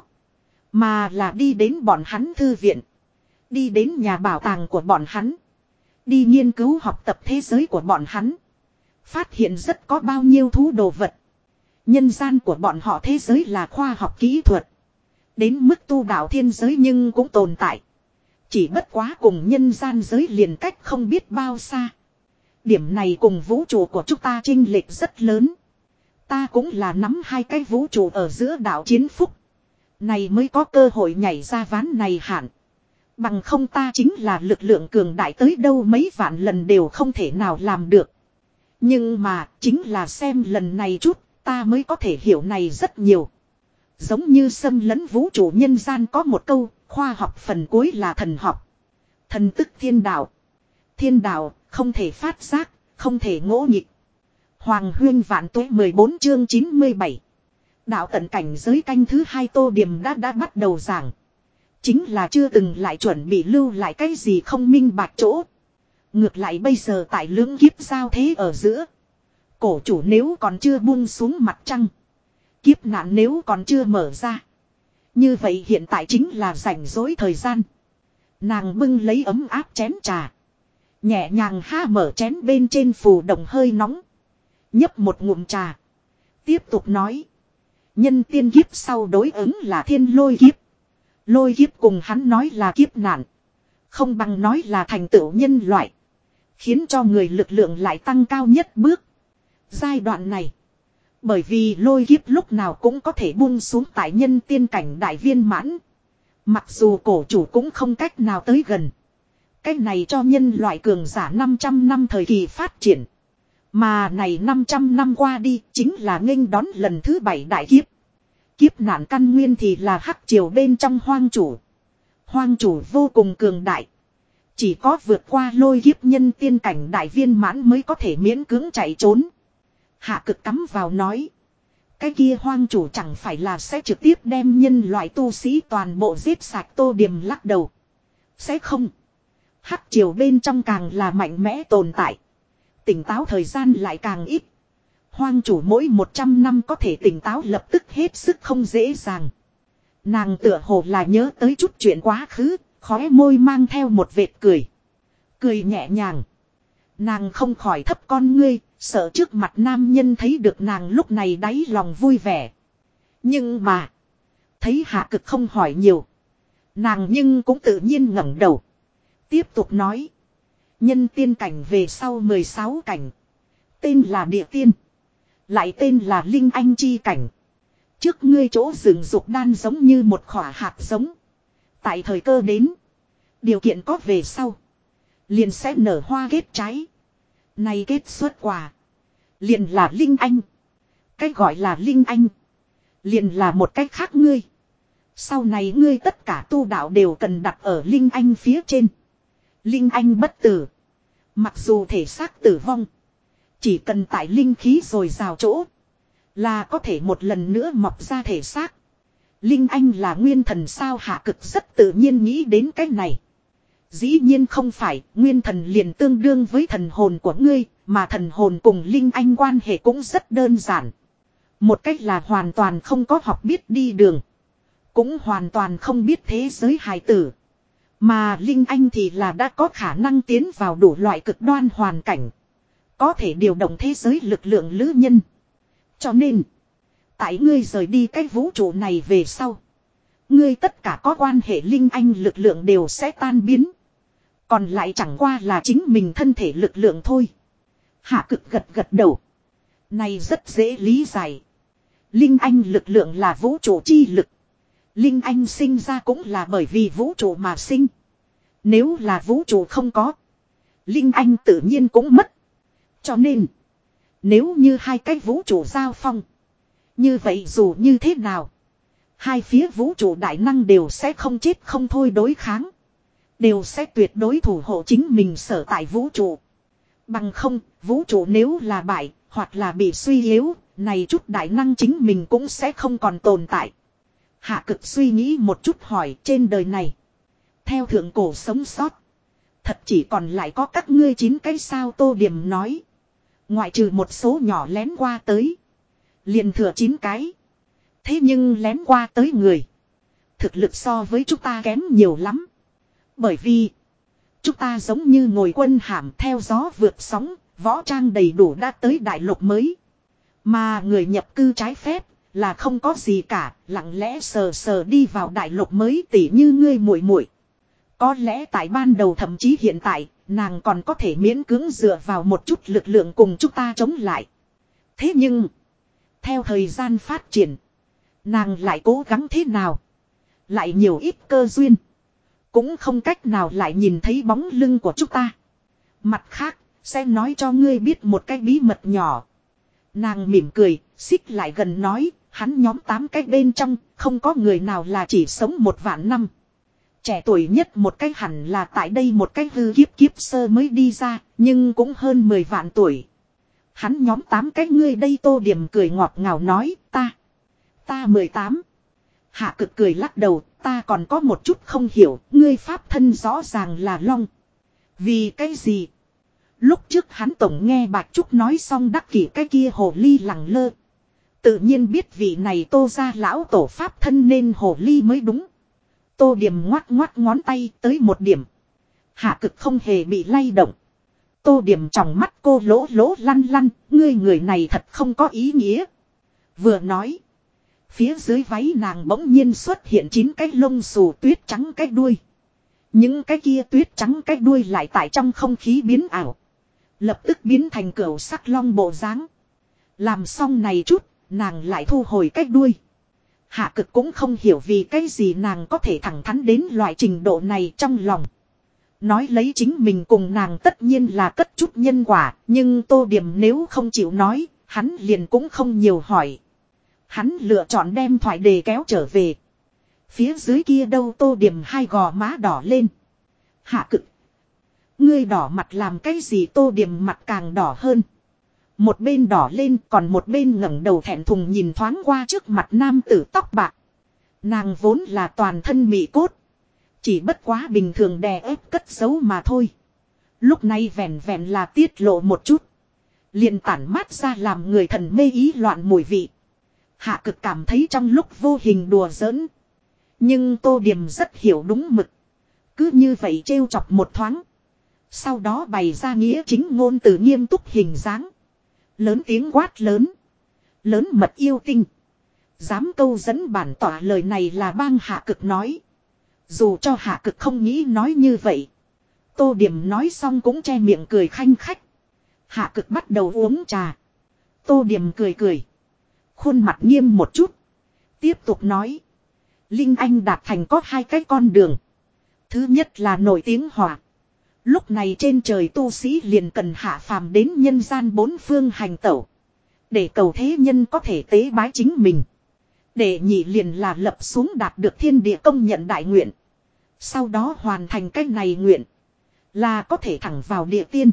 Speaker 1: Mà là đi đến bọn hắn thư viện. Đi đến nhà bảo tàng của bọn hắn. Đi nghiên cứu học tập thế giới của bọn hắn. Phát hiện rất có bao nhiêu thú đồ vật. Nhân gian của bọn họ thế giới là khoa học kỹ thuật. Đến mức tu đạo thiên giới nhưng cũng tồn tại. Chỉ bất quá cùng nhân gian giới liền cách không biết bao xa. Điểm này cùng vũ trụ của chúng ta chênh lệch rất lớn. Ta cũng là nắm hai cái vũ trụ ở giữa đảo chiến phúc. Này mới có cơ hội nhảy ra ván này hạn. Bằng không ta chính là lực lượng cường đại tới đâu mấy vạn lần đều không thể nào làm được. Nhưng mà chính là xem lần này chút ta mới có thể hiểu này rất nhiều. Giống như xâm lấn vũ trụ nhân gian có một câu, khoa học phần cuối là thần học. Thần tức thiên đạo. Thiên đạo, không thể phát giác, không thể ngỗ nhịp. Hoàng huyên vạn tuế 14 chương 97. Đạo tận cảnh giới canh thứ hai tô điểm đã đã bắt đầu giảng. Chính là chưa từng lại chuẩn bị lưu lại cái gì không minh bạch chỗ. Ngược lại bây giờ tại lưỡng kiếp giao thế ở giữa. Cổ chủ nếu còn chưa buông xuống mặt trăng. Kiếp nạn nếu còn chưa mở ra. Như vậy hiện tại chính là rảnh rỗi thời gian. Nàng bưng lấy ấm áp chén trà. Nhẹ nhàng ha mở chén bên trên phù đồng hơi nóng. Nhấp một ngụm trà. Tiếp tục nói. Nhân tiên kiếp sau đối ứng là thiên lôi kiếp. Lôi kiếp cùng hắn nói là kiếp nạn. Không bằng nói là thành tựu nhân loại. Khiến cho người lực lượng lại tăng cao nhất bước. Giai đoạn này. Bởi vì lôi kiếp lúc nào cũng có thể buông xuống tại nhân tiên cảnh đại viên mãn. Mặc dù cổ chủ cũng không cách nào tới gần cái này cho nhân loại cường giả 500 năm thời kỳ phát triển. Mà này 500 năm qua đi chính là nghênh đón lần thứ bảy đại kiếp. Kiếp nạn căn nguyên thì là hắc triều bên trong hoang chủ. Hoang chủ vô cùng cường đại. Chỉ có vượt qua lôi kiếp nhân tiên cảnh đại viên mãn mới có thể miễn cưỡng chạy trốn. Hạ cực cắm vào nói. Cái kia hoang chủ chẳng phải là sẽ trực tiếp đem nhân loại tu sĩ toàn bộ giết sạch tô điểm lắc đầu. Sẽ không. Hắc triều bên trong càng là mạnh mẽ tồn tại. Tỉnh táo thời gian lại càng ít. Hoang chủ mỗi 100 năm có thể tỉnh táo lập tức hết sức không dễ dàng. Nàng tựa hồ là nhớ tới chút chuyện quá khứ, khóe môi mang theo một vệt cười. Cười nhẹ nhàng. Nàng không khỏi thấp con ngươi, sợ trước mặt nam nhân thấy được nàng lúc này đáy lòng vui vẻ. Nhưng mà, thấy hạ cực không hỏi nhiều. Nàng nhưng cũng tự nhiên ngẩng đầu. Tiếp tục nói. Nhân tiên cảnh về sau 16 cảnh. Tên là địa tiên. Lại tên là linh anh chi cảnh. Trước ngươi chỗ rừng dục đan giống như một khỏa hạt giống. Tại thời cơ đến. Điều kiện có về sau. Liền sẽ nở hoa kết trái. Này kết xuất quả. Liền là linh anh. Cách gọi là linh anh. Liền là một cách khác ngươi. Sau này ngươi tất cả tu đạo đều cần đặt ở linh anh phía trên. Linh anh bất tử. Mặc dù thể xác tử vong. Chỉ cần tại linh khí rồi rào chỗ. Là có thể một lần nữa mọc ra thể xác. Linh anh là nguyên thần sao hạ cực rất tự nhiên nghĩ đến cái này. Dĩ nhiên không phải, nguyên thần liền tương đương với thần hồn của ngươi, mà thần hồn cùng Linh Anh quan hệ cũng rất đơn giản. Một cách là hoàn toàn không có học biết đi đường. Cũng hoàn toàn không biết thế giới hài tử. Mà Linh Anh thì là đã có khả năng tiến vào đủ loại cực đoan hoàn cảnh. Có thể điều động thế giới lực lượng lữ nhân. Cho nên, tại ngươi rời đi cái vũ trụ này về sau. Ngươi tất cả có quan hệ Linh Anh lực lượng đều sẽ tan biến. Còn lại chẳng qua là chính mình thân thể lực lượng thôi. Hạ cực gật gật đầu. Này rất dễ lý giải. Linh Anh lực lượng là vũ trụ chi lực. Linh Anh sinh ra cũng là bởi vì vũ trụ mà sinh. Nếu là vũ trụ không có. Linh Anh tự nhiên cũng mất. Cho nên. Nếu như hai cái vũ trụ giao phong. Như vậy dù như thế nào. Hai phía vũ trụ đại năng đều sẽ không chết không thôi đối kháng. Đều sẽ tuyệt đối thủ hộ chính mình sở tại vũ trụ. Bằng không, vũ trụ nếu là bại, hoặc là bị suy yếu, này chút đại năng chính mình cũng sẽ không còn tồn tại. Hạ cực suy nghĩ một chút hỏi trên đời này. Theo thượng cổ sống sót. Thật chỉ còn lại có các ngươi chín cái sao tô điểm nói. Ngoại trừ một số nhỏ lén qua tới. Liền thừa chín cái. Thế nhưng lén qua tới người. Thực lực so với chúng ta kém nhiều lắm. Bởi vì. Chúng ta giống như ngồi quân hàm theo gió vượt sóng. Võ trang đầy đủ đã tới đại lục mới. Mà người nhập cư trái phép là không có gì cả, lặng lẽ sờ sờ đi vào đại lục mới tỉ như ngươi muội muội. Có lẽ tại ban đầu thậm chí hiện tại, nàng còn có thể miễn cưỡng dựa vào một chút lực lượng cùng chúng ta chống lại. Thế nhưng, theo thời gian phát triển, nàng lại cố gắng thế nào? Lại nhiều ít cơ duyên. Cũng không cách nào lại nhìn thấy bóng lưng của chúng ta. Mặt khác, sẽ nói cho ngươi biết một cái bí mật nhỏ. Nàng mỉm cười, xích lại gần nói, hắn nhóm tám cái bên trong, không có người nào là chỉ sống một vạn năm. Trẻ tuổi nhất một cái hẳn là tại đây một cái hư kiếp kiếp sơ mới đi ra, nhưng cũng hơn 10 vạn tuổi. Hắn nhóm tám cái ngươi đây tô điểm cười ngọt ngào nói, ta, ta 18. Hạ cực cười lắc đầu, ta còn có một chút không hiểu, ngươi pháp thân rõ ràng là long. Vì cái gì? Lúc trước hắn tổng nghe bạc Trúc nói xong đắc kỷ cái kia hồ ly lẳng lơ. Tự nhiên biết vị này tô ra lão tổ pháp thân nên hồ ly mới đúng. Tô điểm ngoắt ngoắt ngón tay tới một điểm. Hạ cực không hề bị lay động. Tô điểm trong mắt cô lỗ lỗ lăn lăn, ngươi người này thật không có ý nghĩa. Vừa nói. Phía dưới váy nàng bỗng nhiên xuất hiện chín cái lông xù tuyết trắng cái đuôi. Những cái kia tuyết trắng cái đuôi lại tại trong không khí biến ảo. Lập tức biến thành cửu sắc long bộ dáng. Làm xong này chút, nàng lại thu hồi cách đuôi. Hạ cực cũng không hiểu vì cái gì nàng có thể thẳng thắn đến loại trình độ này trong lòng. Nói lấy chính mình cùng nàng tất nhiên là cất chút nhân quả, nhưng tô điểm nếu không chịu nói, hắn liền cũng không nhiều hỏi. Hắn lựa chọn đem thoại đề kéo trở về. Phía dưới kia đâu tô điểm hai gò má đỏ lên. Hạ cực. Ngươi đỏ mặt làm cái gì tô điểm mặt càng đỏ hơn. Một bên đỏ lên còn một bên ngẩng đầu thẹn thùng nhìn thoáng qua trước mặt nam tử tóc bạc. Nàng vốn là toàn thân mị cốt. Chỉ bất quá bình thường đè ép cất giấu mà thôi. Lúc này vẹn vẹn là tiết lộ một chút. liền tản mát ra làm người thần mê ý loạn mùi vị. Hạ cực cảm thấy trong lúc vô hình đùa giỡn. Nhưng tô điểm rất hiểu đúng mực. Cứ như vậy trêu chọc một thoáng. Sau đó bày ra nghĩa chính ngôn từ nghiêm túc hình dáng. Lớn tiếng quát lớn. Lớn mật yêu tinh. Dám câu dẫn bản tỏa lời này là bang hạ cực nói. Dù cho hạ cực không nghĩ nói như vậy. Tô điểm nói xong cũng che miệng cười khanh khách. Hạ cực bắt đầu uống trà. Tô điểm cười cười. Khuôn mặt nghiêm một chút. Tiếp tục nói. Linh Anh đạt thành có hai cái con đường. Thứ nhất là nổi tiếng hỏa. Lúc này trên trời tu sĩ liền cần hạ phàm đến nhân gian bốn phương hành tẩu. Để cầu thế nhân có thể tế bái chính mình. Để nhị liền là lập xuống đạt được thiên địa công nhận đại nguyện. Sau đó hoàn thành cách này nguyện. Là có thể thẳng vào địa tiên.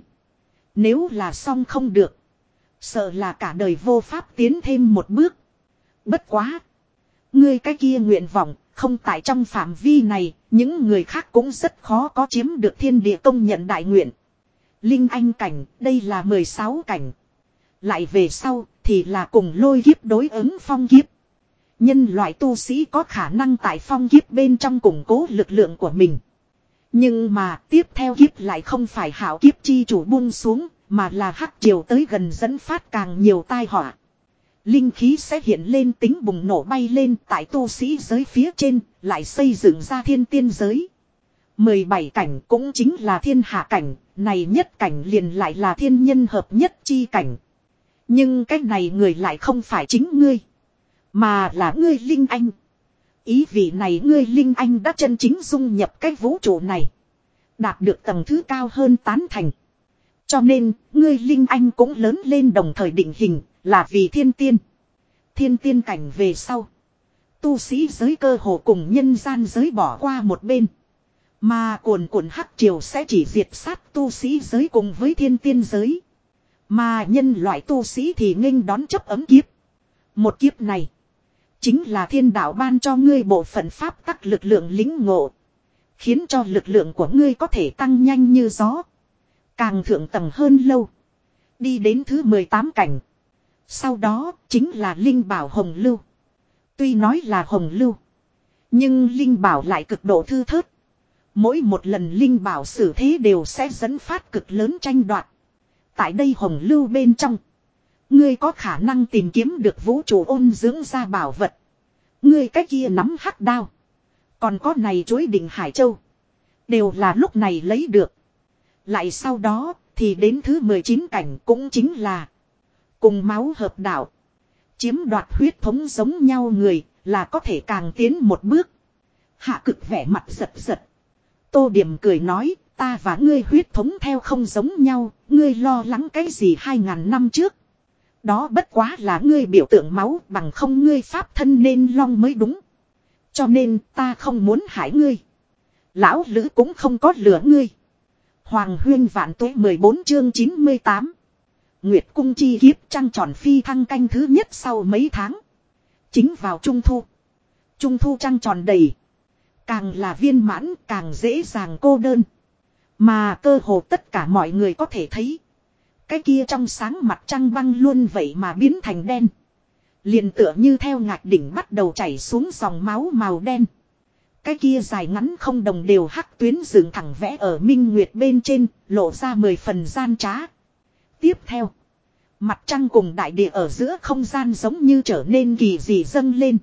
Speaker 1: Nếu là xong không được. Sợ là cả đời vô pháp tiến thêm một bước. Bất quá. Ngươi cái kia nguyện vọng, không tại trong phạm vi này, những người khác cũng rất khó có chiếm được thiên địa công nhận đại nguyện. Linh anh cảnh, đây là 16 cảnh. Lại về sau, thì là cùng lôi kiếp đối ứng phong kiếp. Nhân loại tu sĩ có khả năng tại phong kiếp bên trong củng cố lực lượng của mình. Nhưng mà tiếp theo kiếp lại không phải hảo kiếp chi chủ buông xuống, mà là hắc triều tới gần dẫn phát càng nhiều tai họa. Linh khí sẽ hiện lên tính bùng nổ bay lên tại tu sĩ giới phía trên, lại xây dựng ra thiên tiên giới. 17 cảnh cũng chính là thiên hạ cảnh, này nhất cảnh liền lại là thiên nhân hợp nhất chi cảnh. Nhưng cái này người lại không phải chính ngươi, mà là ngươi Linh Anh. Ý vị này ngươi Linh Anh đã chân chính dung nhập cái vũ trụ này. Đạt được tầng thứ cao hơn tán thành. Cho nên, ngươi Linh Anh cũng lớn lên đồng thời định hình, là vì thiên tiên. Thiên tiên cảnh về sau. Tu sĩ giới cơ hồ cùng nhân gian giới bỏ qua một bên. Mà cuồn cuộn hắc triều sẽ chỉ diệt sát tu sĩ giới cùng với thiên tiên giới. Mà nhân loại tu sĩ thì nghênh đón chấp ấm kiếp. Một kiếp này. Chính là thiên đạo ban cho ngươi bộ phận pháp tắc lực lượng lính ngộ. Khiến cho lực lượng của ngươi có thể tăng nhanh như gió. Càng thượng tầng hơn lâu. Đi đến thứ 18 cảnh. Sau đó, chính là Linh Bảo Hồng Lưu. Tuy nói là Hồng Lưu. Nhưng Linh Bảo lại cực độ thư thớt. Mỗi một lần Linh Bảo xử thế đều sẽ dẫn phát cực lớn tranh đoạt. Tại đây Hồng Lưu bên trong. Ngươi có khả năng tìm kiếm được vũ trụ ôn dưỡng ra bảo vật. Ngươi cách kia nắm hắc đao. Còn có này chuối đỉnh Hải Châu. Đều là lúc này lấy được. Lại sau đó, thì đến thứ 19 cảnh cũng chính là cùng máu hợp đạo. Chiếm đoạt huyết thống giống nhau người là có thể càng tiến một bước. Hạ cực vẻ mặt giật giật. Tô điểm cười nói ta và ngươi huyết thống theo không giống nhau, ngươi lo lắng cái gì hai ngàn năm trước. Đó bất quá là ngươi biểu tượng máu bằng không ngươi pháp thân nên long mới đúng. Cho nên ta không muốn hại ngươi. Lão Lữ cũng không có lửa ngươi. Hoàng huyên vạn tuế 14 chương 98. Nguyệt cung chi kiếp trăng tròn phi thăng canh thứ nhất sau mấy tháng. Chính vào trung thu. Trung thu trăng tròn đầy. Càng là viên mãn càng dễ dàng cô đơn. Mà cơ hồ tất cả mọi người có thể thấy. Cái kia trong sáng mặt trăng băng luôn vậy mà biến thành đen. Liền tựa như theo ngạc đỉnh bắt đầu chảy xuống dòng máu màu đen. Cái kia dài ngắn không đồng đều hắc tuyến dựng thẳng vẽ ở minh nguyệt bên trên, lộ ra mười phần gian trá. Tiếp theo, mặt trăng cùng đại địa ở giữa không gian giống như trở nên kỳ dị dâng lên.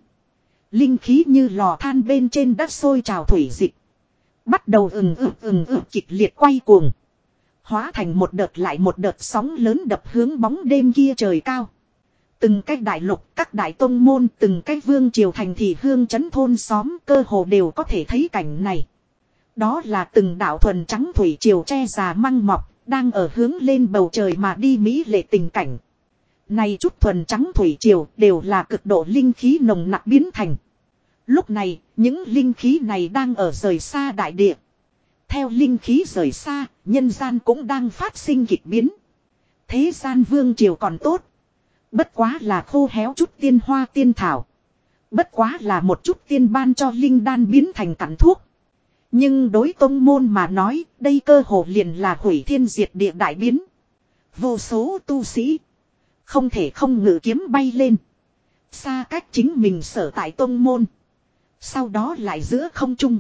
Speaker 1: Linh khí như lò than bên trên đất sôi trào thủy dịch. Bắt đầu ừng ực ừng ực kịch liệt quay cuồng. Hóa thành một đợt lại một đợt sóng lớn đập hướng bóng đêm kia trời cao. Từng cái đại lục, các đại tông môn, từng cái vương triều thành thị hương chấn thôn xóm cơ hồ đều có thể thấy cảnh này. Đó là từng đạo thuần trắng thủy triều che già măng mọc, đang ở hướng lên bầu trời mà đi Mỹ lệ tình cảnh. Này chút thuần trắng thủy triều đều là cực độ linh khí nồng nặc biến thành. Lúc này, những linh khí này đang ở rời xa đại địa. Theo linh khí rời xa, nhân gian cũng đang phát sinh kịch biến. Thế gian vương triều còn tốt. Bất quá là khô héo chút tiên hoa tiên thảo. Bất quá là một chút tiên ban cho linh đan biến thành cặn thuốc. Nhưng đối tông môn mà nói, đây cơ hồ liền là hủy thiên diệt địa đại biến. Vô số tu sĩ. Không thể không ngự kiếm bay lên. Xa cách chính mình sở tại tông môn. Sau đó lại giữa không trung.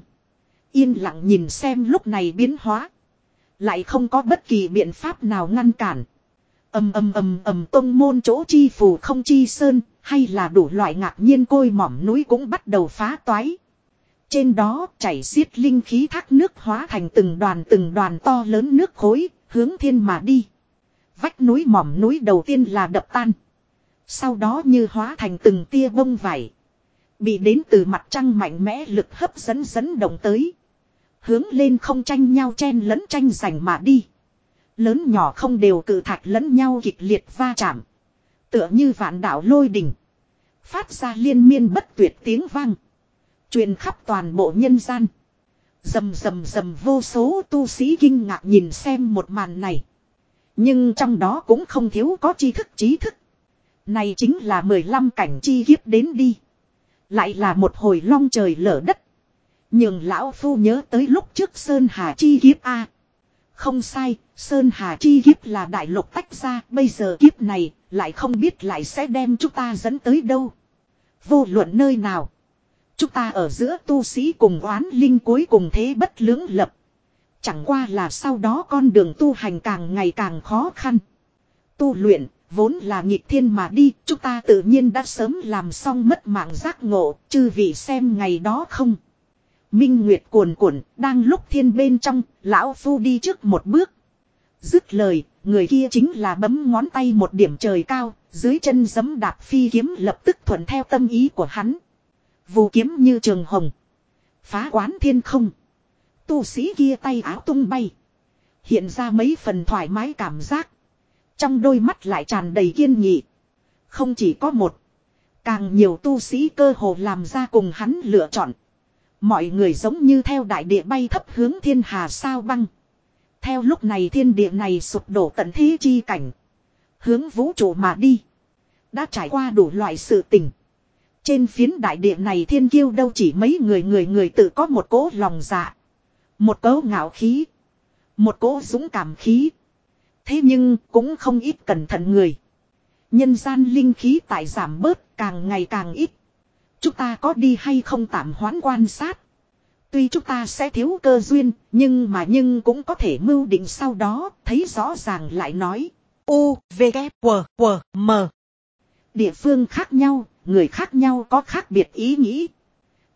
Speaker 1: Yên lặng nhìn xem lúc này biến hóa. Lại không có bất kỳ biện pháp nào ngăn cản. ầm ầm ầm ầm tông môn chỗ chi phù không chi sơn, hay là đủ loại ngạc nhiên côi mỏm núi cũng bắt đầu phá toái. Trên đó chảy xiết linh khí thác nước hóa thành từng đoàn từng đoàn to lớn nước khối, hướng thiên mà đi. Vách núi mỏm núi đầu tiên là đập tan. Sau đó như hóa thành từng tia bông vải. Bị đến từ mặt trăng mạnh mẽ lực hấp dẫn dẫn động tới. Hướng lên không tranh nhau chen lẫn tranh giành mà đi. Lớn nhỏ không đều cự thạch lẫn nhau kịch liệt va chạm. Tựa như vạn đảo lôi đỉnh. Phát ra liên miên bất tuyệt tiếng vang. Truyền khắp toàn bộ nhân gian. Dầm dầm dầm vô số tu sĩ kinh ngạc nhìn xem một màn này. Nhưng trong đó cũng không thiếu có tri thức trí thức. Này chính là 15 cảnh chi kiếp đến đi. Lại là một hồi long trời lở đất. Nhưng lão phu nhớ tới lúc trước Sơn Hà chi kiếp A. Không sai, Sơn Hà chi kiếp là đại lục tách ra, bây giờ kiếp này, lại không biết lại sẽ đem chúng ta dẫn tới đâu. Vô luận nơi nào. Chúng ta ở giữa tu sĩ cùng oán linh cuối cùng thế bất lưỡng lập. Chẳng qua là sau đó con đường tu hành càng ngày càng khó khăn. Tu luyện, vốn là nghịch thiên mà đi, chúng ta tự nhiên đã sớm làm xong mất mạng giác ngộ, chư vị xem ngày đó không. Minh Nguyệt cuồn cuộn, đang lúc thiên bên trong, lão phu đi trước một bước. Dứt lời, người kia chính là bấm ngón tay một điểm trời cao, dưới chân giấm đạp phi kiếm lập tức thuận theo tâm ý của hắn. Vù kiếm như trường hồng. Phá quán thiên không. Tu sĩ kia tay áo tung bay. Hiện ra mấy phần thoải mái cảm giác. Trong đôi mắt lại tràn đầy kiên nghị. Không chỉ có một. Càng nhiều tu sĩ cơ hồ làm ra cùng hắn lựa chọn. Mọi người giống như theo đại địa bay thấp hướng thiên hà sao băng. Theo lúc này thiên địa này sụp đổ tận thế chi cảnh. Hướng vũ trụ mà đi. Đã trải qua đủ loại sự tình. Trên phiến đại địa này thiên kiêu đâu chỉ mấy người người người tự có một cỗ lòng dạ. Một cỗ ngạo khí. Một cỗ dũng cảm khí. Thế nhưng cũng không ít cẩn thận người. Nhân gian linh khí tại giảm bớt càng ngày càng ít. Chúng ta có đi hay không tạm hoãn quan sát. Tuy chúng ta sẽ thiếu cơ duyên, nhưng mà nhưng cũng có thể mưu định sau đó, thấy rõ ràng lại nói. U, V, K, W, W, M. Địa phương khác nhau, người khác nhau có khác biệt ý nghĩ.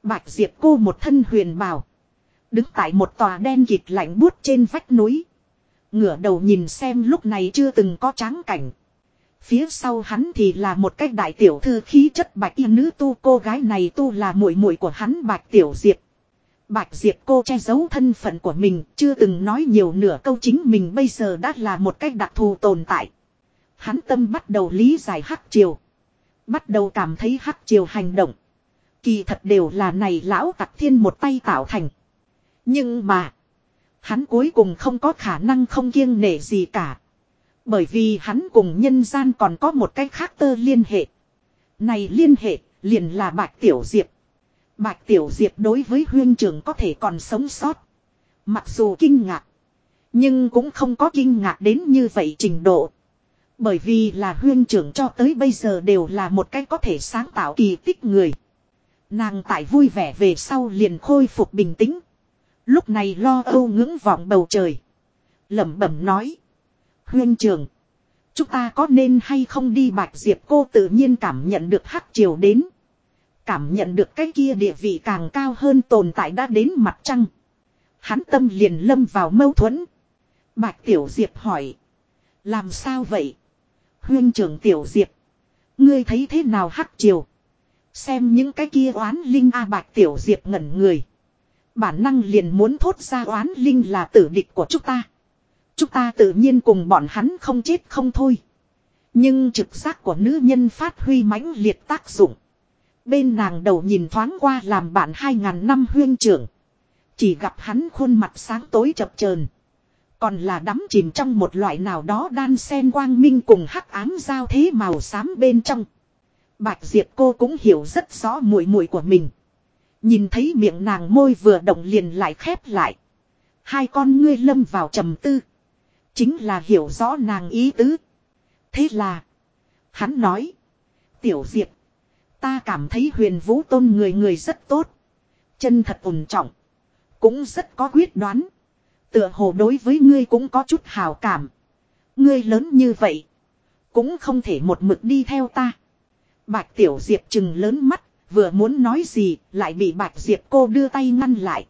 Speaker 1: Bạch Diệp cô một thân huyền bào. Đứng tại một tòa đen kịt lạnh buốt trên vách núi. Ngửa đầu nhìn xem lúc này chưa từng có tráng cảnh. Phía sau hắn thì là một cách đại tiểu thư khí chất bạch y nữ tu cô gái này tu là muội muội của hắn bạch tiểu diệp. Bạch diệp cô che giấu thân phận của mình, chưa từng nói nhiều nửa câu chính mình bây giờ đã là một cách đặc thù tồn tại. Hắn tâm bắt đầu lý giải hắc triều. Bắt đầu cảm thấy hắc triều hành động. Kỳ thật đều là này lão tặc thiên một tay tạo thành. Nhưng mà. Hắn cuối cùng không có khả năng không kiêng nể gì cả. Bởi vì hắn cùng nhân gian còn có một cách khác tơ liên hệ. Này liên hệ, liền là Bạch Tiểu Diệp. Bạch Tiểu Diệp đối với huyên trường có thể còn sống sót. Mặc dù kinh ngạc. Nhưng cũng không có kinh ngạc đến như vậy trình độ. Bởi vì là huyên trưởng cho tới bây giờ đều là một cách có thể sáng tạo kỳ tích người. Nàng tại vui vẻ về sau liền khôi phục bình tĩnh. Lúc này lo âu ngưỡng vọng bầu trời. lẩm bẩm nói. Huyên trưởng. Chúng ta có nên hay không đi bạch diệp cô tự nhiên cảm nhận được hắc triều đến. Cảm nhận được cái kia địa vị càng cao hơn tồn tại đã đến mặt trăng. Hắn tâm liền lâm vào mâu thuẫn. Bạch tiểu diệp hỏi. Làm sao vậy? Huyên trưởng tiểu diệp. Ngươi thấy thế nào hắc triều? Xem những cái kia oán linh A bạch tiểu diệp ngẩn người. Bản năng liền muốn thốt ra oán linh là tử địch của chúng ta. Chúng ta tự nhiên cùng bọn hắn không chết không thôi. Nhưng trực giác của nữ nhân phát huy mãnh liệt tác dụng. Bên nàng đầu nhìn thoáng qua làm bạn hai ngàn năm huyên trưởng. Chỉ gặp hắn khuôn mặt sáng tối chập chờn còn là đắm chìm trong một loại nào đó đan sen quang minh cùng hắc ám giao thế màu xám bên trong. Bạch Diệp cô cũng hiểu rất rõ mùi mùi của mình. Nhìn thấy miệng nàng môi vừa động liền lại khép lại. Hai con ngươi lâm vào trầm tư. Chính là hiểu rõ nàng ý tứ. Thế là. Hắn nói. Tiểu Diệp. Ta cảm thấy huyền vũ tôn người người rất tốt. Chân thật ổn trọng. Cũng rất có quyết đoán. Tựa hồ đối với ngươi cũng có chút hào cảm. Ngươi lớn như vậy. Cũng không thể một mực đi theo ta. Bạch Tiểu Diệp chừng lớn mắt, vừa muốn nói gì, lại bị Bạch Diệp cô đưa tay ngăn lại.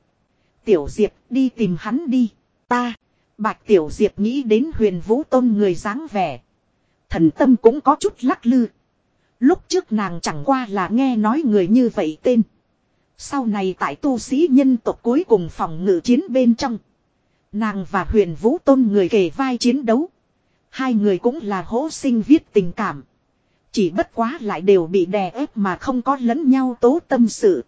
Speaker 1: Tiểu Diệp, đi tìm hắn đi. Ta. Bạch Tiểu Diệp nghĩ đến huyền vũ tôn người dáng vẻ. Thần tâm cũng có chút lắc lư. Lúc trước nàng chẳng qua là nghe nói người như vậy tên. Sau này tại tu sĩ nhân tộc cuối cùng phòng ngự chiến bên trong. Nàng và huyền vũ tôn người kề vai chiến đấu. Hai người cũng là hỗ sinh viết tình cảm. Chỉ bất quá lại đều bị đè ép mà không có lẫn nhau tố tâm sự.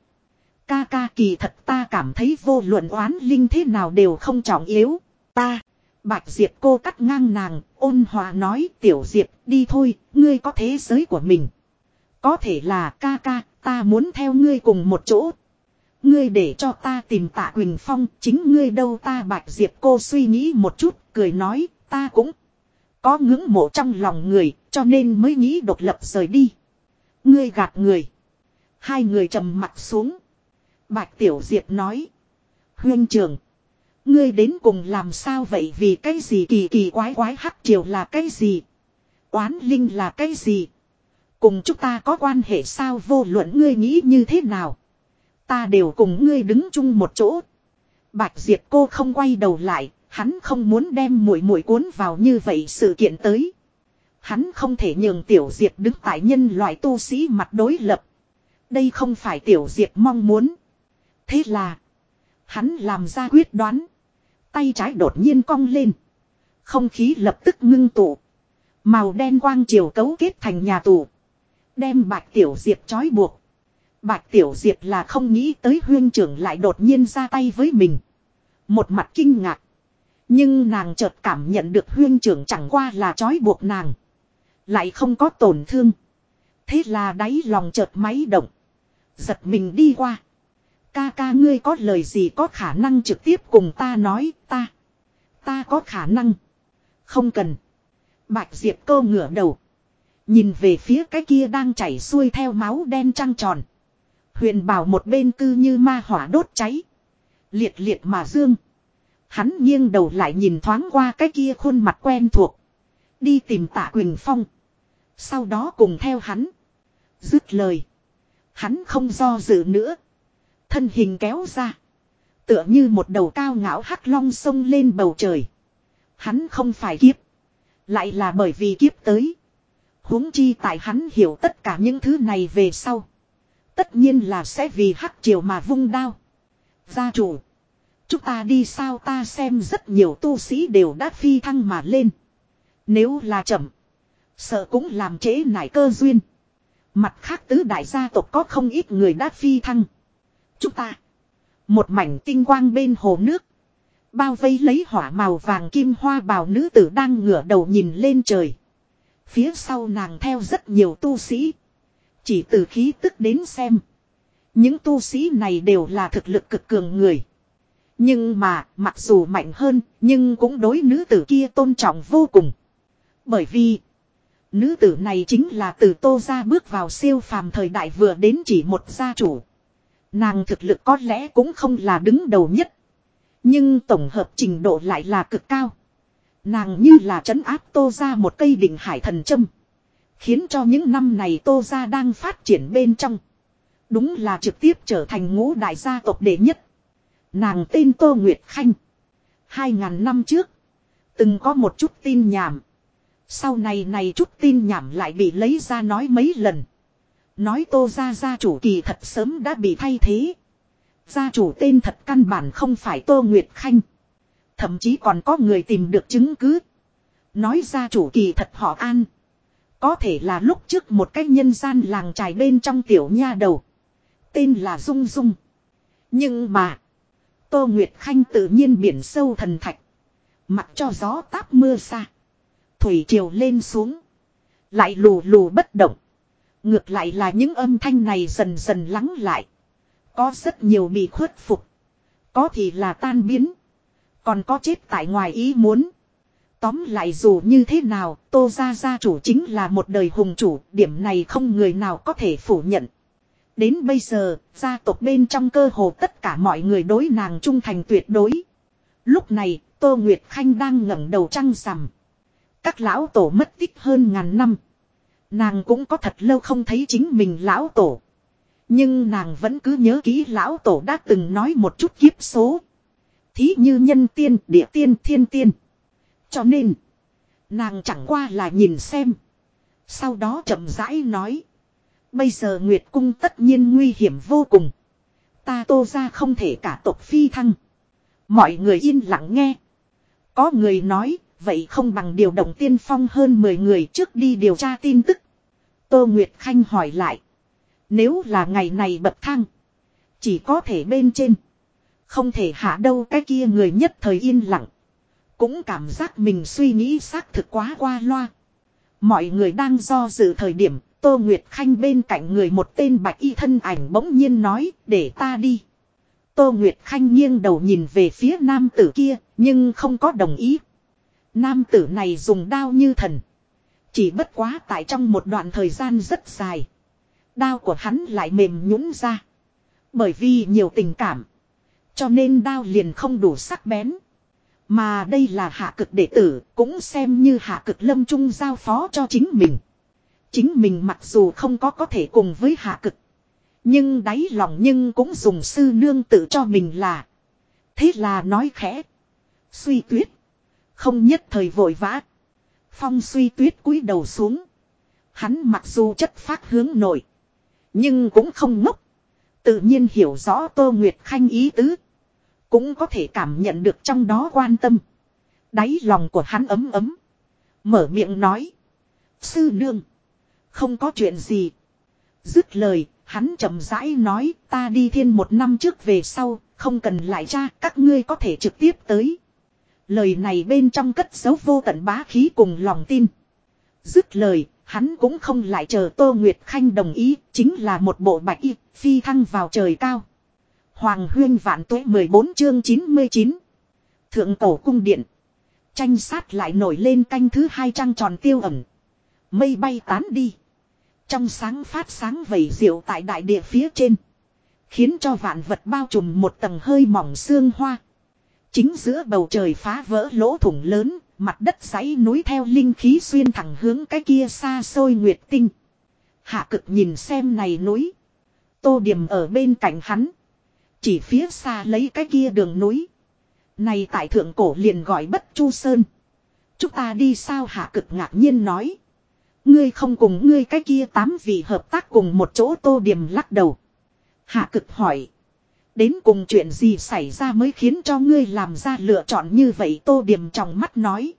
Speaker 1: Ca ca kỳ thật ta cảm thấy vô luận oán linh thế nào đều không trọng yếu. Ta, Bạch Diệp cô cắt ngang nàng, ôn hòa nói tiểu Diệp đi thôi, ngươi có thế giới của mình. Có thể là ca ca, ta muốn theo ngươi cùng một chỗ. Ngươi để cho ta tìm tạ Quỳnh Phong, chính ngươi đâu ta Bạch Diệp cô suy nghĩ một chút, cười nói, ta cũng có ngưỡng mộ trong lòng người, cho nên mới nghĩ độc lập rời đi. Ngươi gạt người. Hai người trầm mặt xuống. Bạch Tiểu Diệp nói. Huyên trường. Ngươi đến cùng làm sao vậy vì cái gì kỳ kỳ quái quái hắc triều là cái gì? Oán linh là cái gì? Cùng chúng ta có quan hệ sao vô luận ngươi nghĩ như thế nào? Ta đều cùng ngươi đứng chung một chỗ. Bạch Diệp cô không quay đầu lại, hắn không muốn đem muội muội cuốn vào như vậy sự kiện tới. Hắn không thể nhường Tiểu Diệp đứng tại nhân loại tu sĩ mặt đối lập. Đây không phải Tiểu Diệp mong muốn. Thế là, hắn làm ra quyết đoán. Tay trái đột nhiên cong lên. Không khí lập tức ngưng tụ. Màu đen quang chiều cấu kết thành nhà tù. Đem bạch tiểu diệp trói buộc. Bạch tiểu diệp là không nghĩ tới huyên trưởng lại đột nhiên ra tay với mình. Một mặt kinh ngạc. Nhưng nàng chợt cảm nhận được huyên trưởng chẳng qua là trói buộc nàng. Lại không có tổn thương. Thế là đáy lòng chợt máy động. Giật mình đi qua. Ca ca ngươi có lời gì có khả năng trực tiếp cùng ta nói, ta. Ta có khả năng. Không cần. Bạch Diệp cơ ngửa đầu. Nhìn về phía cái kia đang chảy xuôi theo máu đen trăng tròn. Huyền bảo một bên cư như ma hỏa đốt cháy. Liệt liệt mà dương. Hắn nghiêng đầu lại nhìn thoáng qua cái kia khuôn mặt quen thuộc. Đi tìm tạ Quỳnh Phong. Sau đó cùng theo hắn. Dứt lời. Hắn không do dự nữa. Thân hình kéo ra. Tựa như một đầu cao ngạo hắc long sông lên bầu trời. Hắn không phải kiếp. Lại là bởi vì kiếp tới. huống chi tại hắn hiểu tất cả những thứ này về sau. Tất nhiên là sẽ vì hắc triều mà vung đao. Gia chủ. Chúng ta đi sao ta xem rất nhiều tu sĩ đều đã phi thăng mà lên. Nếu là chậm. Sợ cũng làm trễ nải cơ duyên. Mặt khác tứ đại gia tộc có không ít người đã phi thăng. Chúng ta. Một mảnh tinh quang bên hồ nước. Bao vây lấy hỏa màu vàng kim hoa bào nữ tử đang ngửa đầu nhìn lên trời. Phía sau nàng theo rất nhiều tu sĩ. Chỉ từ khí tức đến xem. Những tu sĩ này đều là thực lực cực cường người. Nhưng mà, mặc dù mạnh hơn, nhưng cũng đối nữ tử kia tôn trọng vô cùng. Bởi vì, nữ tử này chính là từ tô ra bước vào siêu phàm thời đại vừa đến chỉ một gia chủ. Nàng thực lực có lẽ cũng không là đứng đầu nhất. Nhưng tổng hợp trình độ lại là cực cao. Nàng như là trấn áp tô ra một cây đỉnh hải thần châm. Khiến cho những năm này tô gia đang phát triển bên trong. Đúng là trực tiếp trở thành ngũ đại gia tộc đệ nhất. Nàng tên Tô Nguyệt Khanh. Hai ngàn năm trước. Từng có một chút tin nhảm. Sau này này chút tin nhảm lại bị lấy ra nói mấy lần. Nói tô gia gia chủ kỳ thật sớm đã bị thay thế. Gia chủ tên thật căn bản không phải Tô Nguyệt Khanh. Thậm chí còn có người tìm được chứng cứ. Nói gia chủ kỳ thật họ an. Có thể là lúc trước một cái nhân gian làng trài bên trong tiểu nha đầu. Tên là Dung Dung. Nhưng mà. Tô Nguyệt Khanh tự nhiên biển sâu thần thạch. Mặc cho gió táp mưa xa. Thủy triều lên xuống. Lại lù lù bất động. Ngược lại là những âm thanh này dần dần lắng lại. Có rất nhiều bị khuất phục. Có thì là tan biến. Còn có chết tại ngoài ý muốn. Tóm lại dù như thế nào, Tô Gia Gia chủ chính là một đời hùng chủ, điểm này không người nào có thể phủ nhận. Đến bây giờ, gia tộc bên trong cơ hồ tất cả mọi người đối nàng trung thành tuyệt đối. Lúc này, Tô Nguyệt Khanh đang ngẩng đầu trăng rằm. Các lão tổ mất tích hơn ngàn năm. Nàng cũng có thật lâu không thấy chính mình lão tổ. Nhưng nàng vẫn cứ nhớ kỹ lão tổ đã từng nói một chút kiếp số. Thí như nhân tiên, địa tiên, thiên tiên. Cho nên, nàng chẳng qua là nhìn xem. Sau đó chậm rãi nói. Bây giờ Nguyệt Cung tất nhiên nguy hiểm vô cùng. Ta tô ra không thể cả tộc phi thăng. Mọi người yên lặng nghe. Có người nói, vậy không bằng điều động tiên phong hơn 10 người trước đi điều tra tin tức. Tô Nguyệt Khanh hỏi lại. Nếu là ngày này bậc thang. Chỉ có thể bên trên. Không thể hạ đâu cái kia người nhất thời yên lặng. Cũng cảm giác mình suy nghĩ xác thực quá qua loa. Mọi người đang do dự thời điểm, Tô Nguyệt Khanh bên cạnh người một tên bạch y thân ảnh bỗng nhiên nói, để ta đi. Tô Nguyệt Khanh nghiêng đầu nhìn về phía nam tử kia, nhưng không có đồng ý. Nam tử này dùng đao như thần. Chỉ bất quá tại trong một đoạn thời gian rất dài. Đao của hắn lại mềm nhũn ra. Bởi vì nhiều tình cảm. Cho nên đao liền không đủ sắc bén. Mà đây là hạ cực đệ tử, cũng xem như hạ cực lâm trung giao phó cho chính mình. Chính mình mặc dù không có có thể cùng với hạ cực. Nhưng đáy lòng nhưng cũng dùng sư nương tự cho mình là. Thế là nói khẽ. Suy tuyết. Không nhất thời vội vã. Phong suy tuyết cúi đầu xuống. Hắn mặc dù chất phát hướng nội. Nhưng cũng không ngốc. Tự nhiên hiểu rõ Tô Nguyệt Khanh ý tứ. Cũng có thể cảm nhận được trong đó quan tâm. Đáy lòng của hắn ấm ấm. Mở miệng nói. Sư nương. Không có chuyện gì. Dứt lời, hắn chậm rãi nói ta đi thiên một năm trước về sau, không cần lại cha các ngươi có thể trực tiếp tới. Lời này bên trong cất dấu vô tận bá khí cùng lòng tin. Dứt lời, hắn cũng không lại chờ Tô Nguyệt Khanh đồng ý, chính là một bộ bạch y, phi thăng vào trời cao. Hoàng huyên vạn tuế 14 chương 99. Thượng cổ cung điện. Tranh sát lại nổi lên canh thứ hai trăng tròn tiêu ẩm. Mây bay tán đi. Trong sáng phát sáng vẩy diệu tại đại địa phía trên. Khiến cho vạn vật bao trùm một tầng hơi mỏng xương hoa. Chính giữa bầu trời phá vỡ lỗ thủng lớn, mặt đất dãy núi theo linh khí xuyên thẳng hướng cái kia xa xôi nguyệt tinh. Hạ cực nhìn xem này núi. Tô điểm ở bên cạnh hắn. Chỉ phía xa lấy cái kia đường núi. Này tại thượng cổ liền gọi bất chu sơn. Chúng ta đi sao hạ cực ngạc nhiên nói. Ngươi không cùng ngươi cái kia tám vị hợp tác cùng một chỗ tô điểm lắc đầu. Hạ cực hỏi. Đến cùng chuyện gì xảy ra mới khiến cho ngươi làm ra lựa chọn như vậy tô điểm trong mắt nói.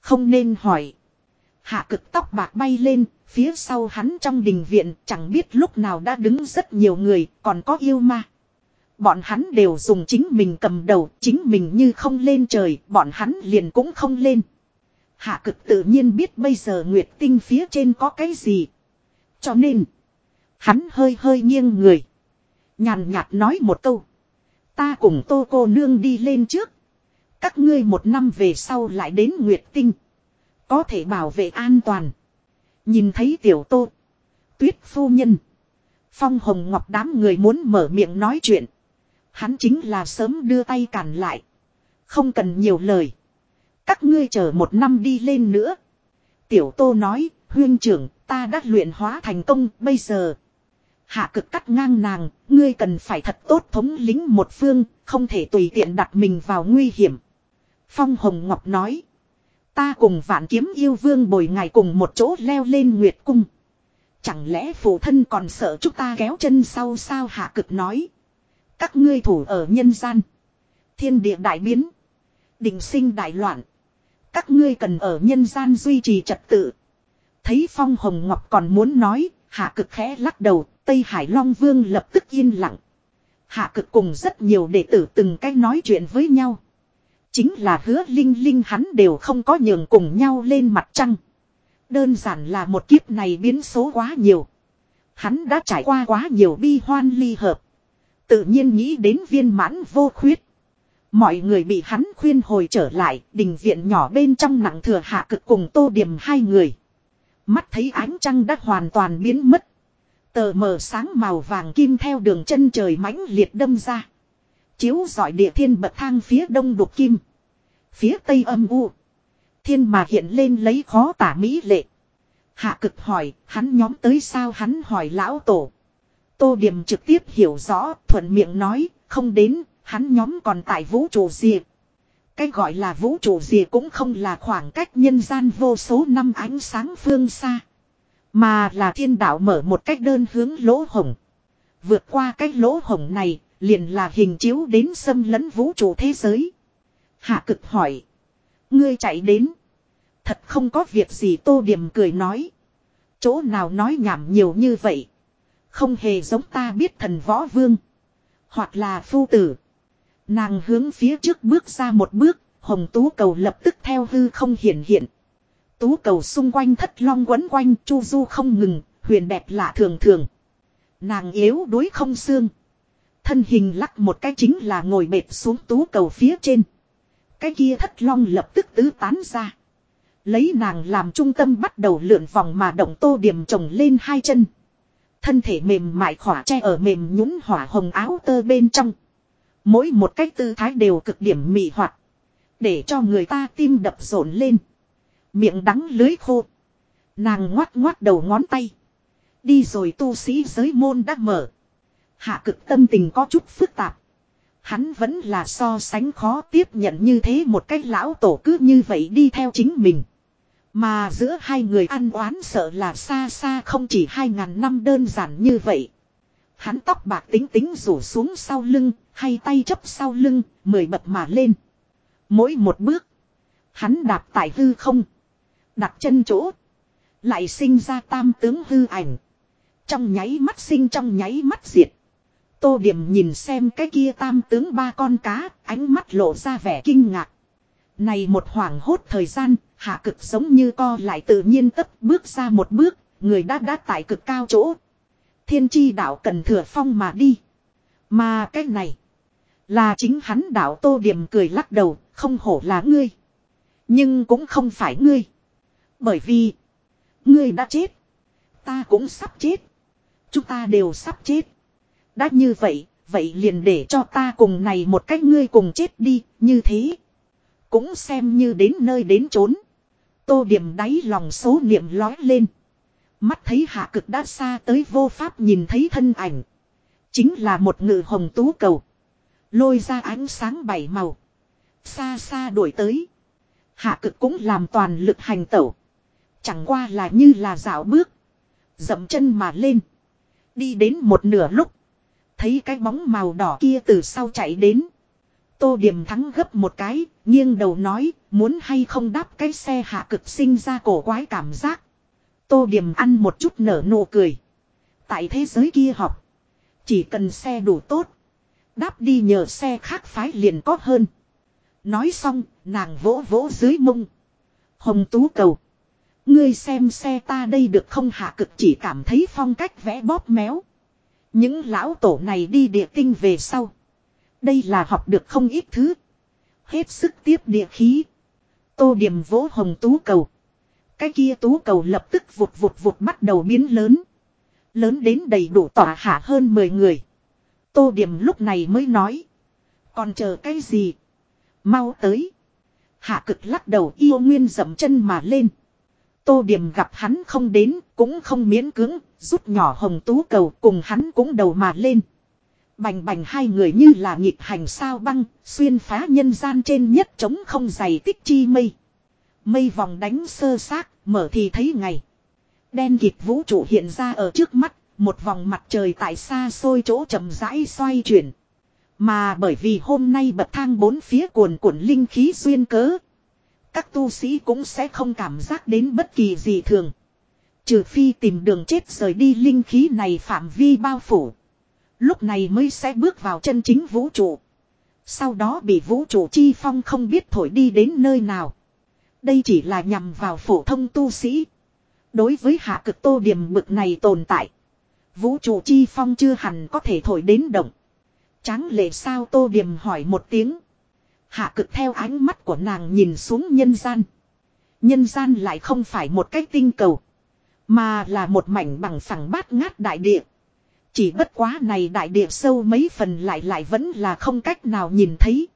Speaker 1: Không nên hỏi. Hạ cực tóc bạc bay lên, phía sau hắn trong đình viện chẳng biết lúc nào đã đứng rất nhiều người, còn có yêu ma. Bọn hắn đều dùng chính mình cầm đầu, chính mình như không lên trời, bọn hắn liền cũng không lên. Hạ cực tự nhiên biết bây giờ Nguyệt Tinh phía trên có cái gì. Cho nên, hắn hơi hơi nghiêng người. Nhàn nhạt nói một câu. Ta cùng tô cô nương đi lên trước. Các ngươi một năm về sau lại đến Nguyệt Tinh. Có thể bảo vệ an toàn. Nhìn thấy tiểu tô. Tuyết phu nhân. Phong Hồng Ngọc đám người muốn mở miệng nói chuyện. Hắn chính là sớm đưa tay cản lại. Không cần nhiều lời. Các ngươi chờ một năm đi lên nữa. Tiểu Tô nói, huyên trưởng, ta đã luyện hóa thành công, bây giờ. Hạ cực cắt ngang nàng, ngươi cần phải thật tốt thống lính một phương, không thể tùy tiện đặt mình vào nguy hiểm. Phong Hồng Ngọc nói. Ta cùng vạn kiếm yêu vương bồi ngài cùng một chỗ leo lên Nguyệt Cung. Chẳng lẽ phụ thân còn sợ chúng ta kéo chân sau sao hạ cực nói. Các ngươi thủ ở nhân gian. Thiên địa đại biến. Đình sinh đại loạn. Các ngươi cần ở nhân gian duy trì trật tự. Thấy Phong Hồng Ngọc còn muốn nói, hạ cực khẽ lắc đầu, Tây Hải Long Vương lập tức yên lặng. Hạ cực cùng rất nhiều đệ tử từng cách nói chuyện với nhau. Chính là hứa linh linh hắn đều không có nhường cùng nhau lên mặt trăng. Đơn giản là một kiếp này biến số quá nhiều. Hắn đã trải qua quá nhiều bi hoan ly hợp. Tự nhiên nghĩ đến viên mãn vô khuyết. Mọi người bị hắn khuyên hồi trở lại, đình viện nhỏ bên trong nặng thừa hạ cực cùng tô điểm hai người. Mắt thấy ánh trăng đã hoàn toàn biến mất. Tờ mờ sáng màu vàng kim theo đường chân trời mãnh liệt đâm ra. Chiếu dọi địa thiên bậc thang phía đông đục kim. Phía tây âm u. Thiên mà hiện lên lấy khó tả mỹ lệ. Hạ cực hỏi, hắn nhóm tới sao hắn hỏi lão tổ. Tô Điểm trực tiếp hiểu rõ, thuận miệng nói, không đến, hắn nhóm còn tại vũ trụ diệt. Cái gọi là vũ trụ gì cũng không là khoảng cách nhân gian vô số năm ánh sáng phương xa. Mà là thiên đạo mở một cách đơn hướng lỗ hồng. Vượt qua cái lỗ hồng này, liền là hình chiếu đến xâm lấn vũ trụ thế giới. Hạ cực hỏi. Ngươi chạy đến. Thật không có việc gì tô điểm cười nói. Chỗ nào nói nhảm nhiều như vậy. Không hề giống ta biết thần võ vương. Hoặc là phu tử. Nàng hướng phía trước bước ra một bước, hồng tú cầu lập tức theo hư không hiển hiện. Tú cầu xung quanh thất long quấn quanh chu du không ngừng, huyền đẹp lạ thường thường. Nàng yếu đuối không xương. Thân hình lắc một cái chính là ngồi bệt xuống tú cầu phía trên. Cái kia thất long lập tức tứ tán ra. Lấy nàng làm trung tâm bắt đầu lượn vòng mà động tô điểm trồng lên hai chân. Thân thể mềm mại khỏa che ở mềm nhún hỏa hồng áo tơ bên trong. Mỗi một cách tư thái đều cực điểm mị hoạt. Để cho người ta tim đập rộn lên. Miệng đắng lưới khô. Nàng ngoát ngoát đầu ngón tay. Đi rồi tu sĩ giới môn đã mở. Hạ cực tâm tình có chút phức tạp. Hắn vẫn là so sánh khó tiếp nhận như thế một cách lão tổ cứ như vậy đi theo chính mình. Mà giữa hai người ăn oán sợ là xa xa không chỉ hai ngàn năm đơn giản như vậy. Hắn tóc bạc tính tính rủ xuống sau lưng, hay tay chấp sau lưng, mười bậc mà lên. Mỗi một bước, hắn đạp tại hư không. Đặt chân chỗ, lại sinh ra tam tướng hư ảnh. Trong nháy mắt sinh trong nháy mắt diệt. Tô điểm nhìn xem cái kia tam tướng ba con cá, ánh mắt lộ ra vẻ kinh ngạc. Này một hoảng hốt thời gian, hạ cực giống như co lại tự nhiên tấp bước ra một bước, người đã đã tại cực cao chỗ. Thiên chi đạo cần thừa phong mà đi. Mà cái này, là chính hắn đạo tô điểm cười lắc đầu, không hổ là ngươi. Nhưng cũng không phải ngươi. Bởi vì, ngươi đã chết. Ta cũng sắp chết. Chúng ta đều sắp chết. Đã như vậy, vậy liền để cho ta cùng này một cách ngươi cùng chết đi, như thế. Cũng xem như đến nơi đến chốn. Tô điểm đáy lòng số niệm lói lên. Mắt thấy hạ cực đã xa tới vô pháp nhìn thấy thân ảnh. Chính là một ngự hồng tú cầu. Lôi ra ánh sáng bảy màu. Xa xa đuổi tới. Hạ cực cũng làm toàn lực hành tẩu. Chẳng qua là như là dạo bước. Dậm chân mà lên. Đi đến một nửa lúc. Thấy cái bóng màu đỏ kia từ sau chạy đến. Tô điểm thắng gấp một cái, nghiêng đầu nói, muốn hay không đáp cái xe hạ cực sinh ra cổ quái cảm giác. Tô điểm ăn một chút nở nụ cười. Tại thế giới kia học. Chỉ cần xe đủ tốt. Đáp đi nhờ xe khác phái liền có hơn. Nói xong, nàng vỗ vỗ dưới mông. Hồng tú cầu. Ngươi xem xe ta đây được không hạ cực chỉ cảm thấy phong cách vẽ bóp méo. Những lão tổ này đi địa tinh về sau. Đây là học được không ít thứ. Hết sức tiếp địa khí. Tô điểm vỗ hồng tú cầu. Cái kia tú cầu lập tức vụt vụt vụt bắt đầu biến lớn. Lớn đến đầy đủ tỏa hạ hơn 10 người. Tô điểm lúc này mới nói. Còn chờ cái gì? Mau tới. Hạ cực lắc đầu yêu nguyên dậm chân mà lên. Tô điểm gặp hắn không đến, cũng không miễn cưỡng, rút nhỏ hồng tú cầu cùng hắn cũng đầu mà lên. Bành bành hai người như là nhịp hành sao băng, xuyên phá nhân gian trên nhất trống không dày tích chi mây. Mây vòng đánh sơ xác mở thì thấy ngày. Đen kịt vũ trụ hiện ra ở trước mắt, một vòng mặt trời tại xa xôi chỗ chậm rãi xoay chuyển. Mà bởi vì hôm nay bậc thang bốn phía cuồn cuộn linh khí xuyên cớ. Các tu sĩ cũng sẽ không cảm giác đến bất kỳ gì thường. Trừ phi tìm đường chết rời đi linh khí này phạm vi bao phủ. Lúc này mới sẽ bước vào chân chính vũ trụ. Sau đó bị vũ trụ chi phong không biết thổi đi đến nơi nào. Đây chỉ là nhằm vào phổ thông tu sĩ. Đối với hạ cực tô điểm bực này tồn tại. Vũ trụ chi phong chưa hẳn có thể thổi đến động. Tráng lệ sao tô điểm hỏi một tiếng. Hạ cực theo ánh mắt của nàng nhìn xuống nhân gian. Nhân gian lại không phải một cái tinh cầu. Mà là một mảnh bằng phẳng bát ngát đại địa. Chỉ bất quá này đại địa sâu mấy phần lại lại vẫn là không cách nào nhìn thấy.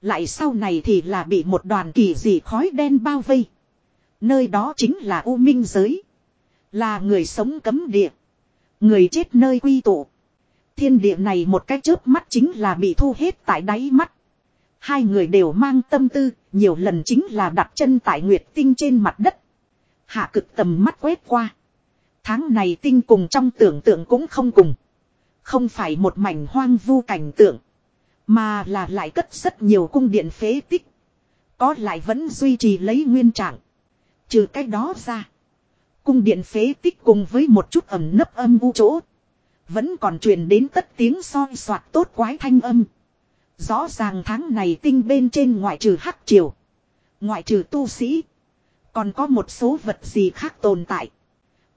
Speaker 1: Lại sau này thì là bị một đoàn kỳ dị khói đen bao vây. Nơi đó chính là U Minh giới. Là người sống cấm địa. Người chết nơi quy tụ. Thiên địa này một cái chớp mắt chính là bị thu hết tại đáy mắt. Hai người đều mang tâm tư, nhiều lần chính là đặt chân tại Nguyệt Tinh trên mặt đất. Hạ cực tầm mắt quét qua. Tháng này tinh cùng trong tưởng tượng cũng không cùng. Không phải một mảnh hoang vu cảnh tượng. Mà là lại cất rất nhiều cung điện phế tích. Có lại vẫn duy trì lấy nguyên trạng. Trừ cái đó ra. Cung điện phế tích cùng với một chút ẩm nấp âm u chỗ. Vẫn còn truyền đến tất tiếng soi soạt tốt quái thanh âm. Rõ ràng tháng này tinh bên trên ngoại trừ hắc triều. Ngoại trừ tu sĩ. Còn có một số vật gì khác tồn tại.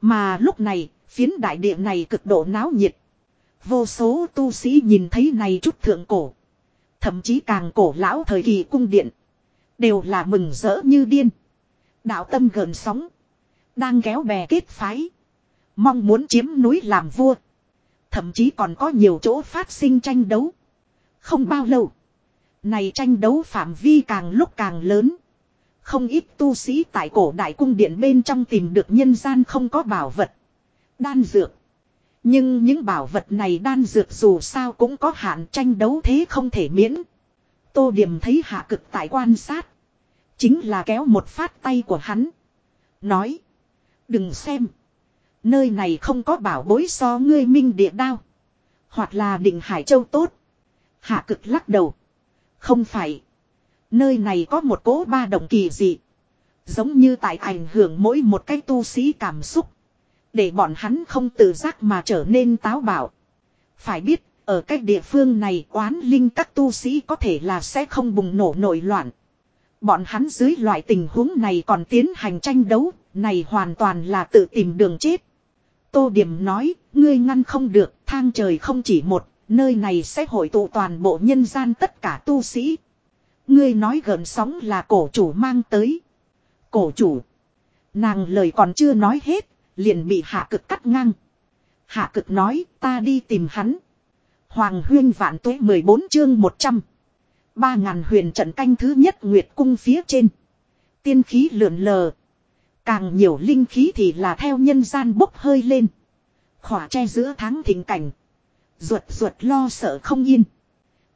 Speaker 1: Mà lúc này, phiến đại địa này cực độ náo nhiệt. Vô số tu sĩ nhìn thấy này chút thượng cổ. Thậm chí càng cổ lão thời kỳ cung điện. Đều là mừng rỡ như điên. Đạo tâm gần sóng. Đang kéo bè kết phái. Mong muốn chiếm núi làm vua. Thậm chí còn có nhiều chỗ phát sinh tranh đấu. Không bao lâu. Này tranh đấu phạm vi càng lúc càng lớn. Không ít tu sĩ tại cổ đại cung điện bên trong tìm được nhân gian không có bảo vật. Đan dược. Nhưng những bảo vật này đan dược dù sao cũng có hạn tranh đấu thế không thể miễn. Tô Điểm thấy hạ cực tại quan sát. Chính là kéo một phát tay của hắn. Nói. Đừng xem. Nơi này không có bảo bối so ngươi minh địa đao. Hoặc là định Hải Châu tốt. Hạ cực lắc đầu. Không phải. Nơi này có một cố ba động kỳ dị. Giống như tại ảnh hưởng mỗi một cái tu sĩ cảm xúc. Để bọn hắn không tự giác mà trở nên táo bạo. Phải biết, ở cách địa phương này oán linh các tu sĩ có thể là sẽ không bùng nổ nổi loạn. Bọn hắn dưới loại tình huống này còn tiến hành tranh đấu, này hoàn toàn là tự tìm đường chết. Tô Điểm nói, ngươi ngăn không được, thang trời không chỉ một, nơi này sẽ hội tụ toàn bộ nhân gian tất cả tu sĩ. Ngươi nói gần sóng là cổ chủ mang tới. Cổ chủ. Nàng lời còn chưa nói hết, liền bị hạ cực cắt ngang. Hạ cực nói, ta đi tìm hắn. Hoàng huyên vạn tuế 14 chương 100. Ba ngàn huyền trận canh thứ nhất Nguyệt cung phía trên. Tiên khí lượn lờ. Càng nhiều linh khí thì là theo nhân gian bốc hơi lên. Khỏa che giữa tháng thình cảnh. Ruột ruột lo sợ không yên.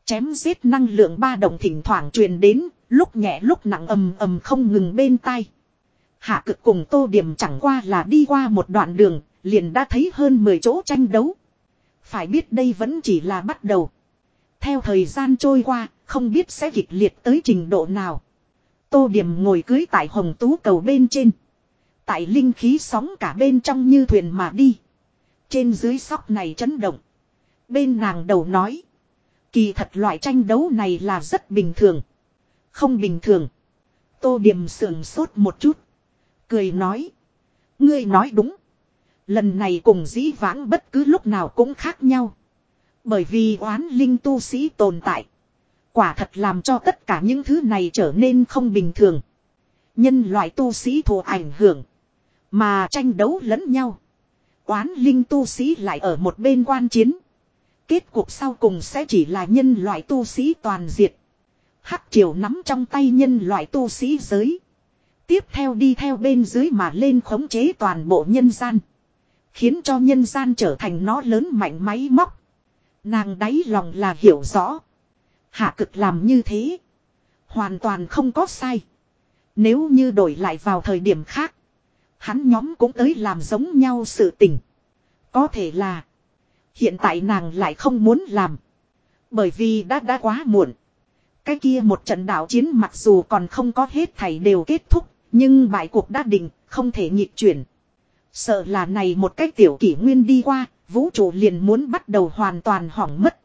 Speaker 1: Chém giết năng lượng ba đồng thỉnh thoảng truyền đến, lúc nhẹ lúc nặng ầm ầm không ngừng bên tai. Hạ cực cùng tô điểm chẳng qua là đi qua một đoạn đường, liền đã thấy hơn 10 chỗ tranh đấu. Phải biết đây vẫn chỉ là bắt đầu. Theo thời gian trôi qua, không biết sẽ kịch liệt tới trình độ nào. Tô điểm ngồi cưới tại hồng tú cầu bên trên. Tại linh khí sóng cả bên trong như thuyền mà đi. Trên dưới sóc này chấn động. Bên nàng đầu nói. Kỳ thật loại tranh đấu này là rất bình thường. Không bình thường. Tô Điềm sườn sốt một chút. Cười nói. Ngươi nói đúng. Lần này cùng dĩ vãng bất cứ lúc nào cũng khác nhau. Bởi vì oán linh tu sĩ tồn tại. Quả thật làm cho tất cả những thứ này trở nên không bình thường. Nhân loại tu sĩ thù ảnh hưởng. Mà tranh đấu lẫn nhau. Oán linh tu sĩ lại ở một bên quan chiến. Kết cục sau cùng sẽ chỉ là nhân loại tu sĩ toàn diệt. Hắc triều nắm trong tay nhân loại tu sĩ giới. Tiếp theo đi theo bên dưới mà lên khống chế toàn bộ nhân gian. Khiến cho nhân gian trở thành nó lớn mạnh máy móc. Nàng đáy lòng là hiểu rõ. Hạ cực làm như thế. Hoàn toàn không có sai. Nếu như đổi lại vào thời điểm khác. Hắn nhóm cũng tới làm giống nhau sự tình. Có thể là. Hiện tại nàng lại không muốn làm. Bởi vì đã đã quá muộn. Cái kia một trận đảo chiến mặc dù còn không có hết thảy đều kết thúc. Nhưng bại cuộc đã định, không thể nhịp chuyển. Sợ là này một cái tiểu kỷ nguyên đi qua, vũ trụ liền muốn bắt đầu hoàn toàn hỏng mất.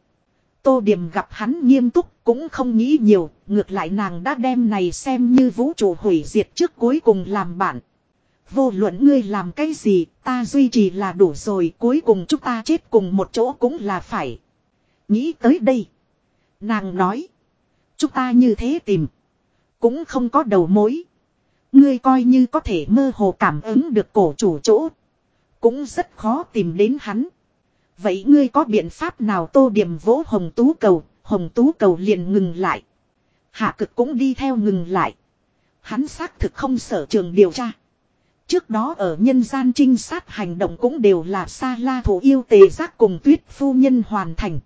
Speaker 1: Tô Điềm gặp hắn nghiêm túc cũng không nghĩ nhiều, ngược lại nàng đã đem này xem như vũ trụ hủy diệt trước cuối cùng làm bản. Vô luận ngươi làm cái gì, ta duy trì là đủ rồi, cuối cùng chúng ta chết cùng một chỗ cũng là phải. Nghĩ tới đây. Nàng nói. Chúng ta như thế tìm. Cũng không có đầu mối. Ngươi coi như có thể mơ hồ cảm ứng được cổ chủ chỗ. Cũng rất khó tìm đến hắn. Vậy ngươi có biện pháp nào tô điểm vỗ hồng tú cầu, hồng tú cầu liền ngừng lại. Hạ cực cũng đi theo ngừng lại. Hắn xác thực không sở trường điều tra. Trước đó ở nhân gian trinh sát hành động cũng đều là xa la thủ yêu tề giác cùng tuyết phu nhân hoàn thành.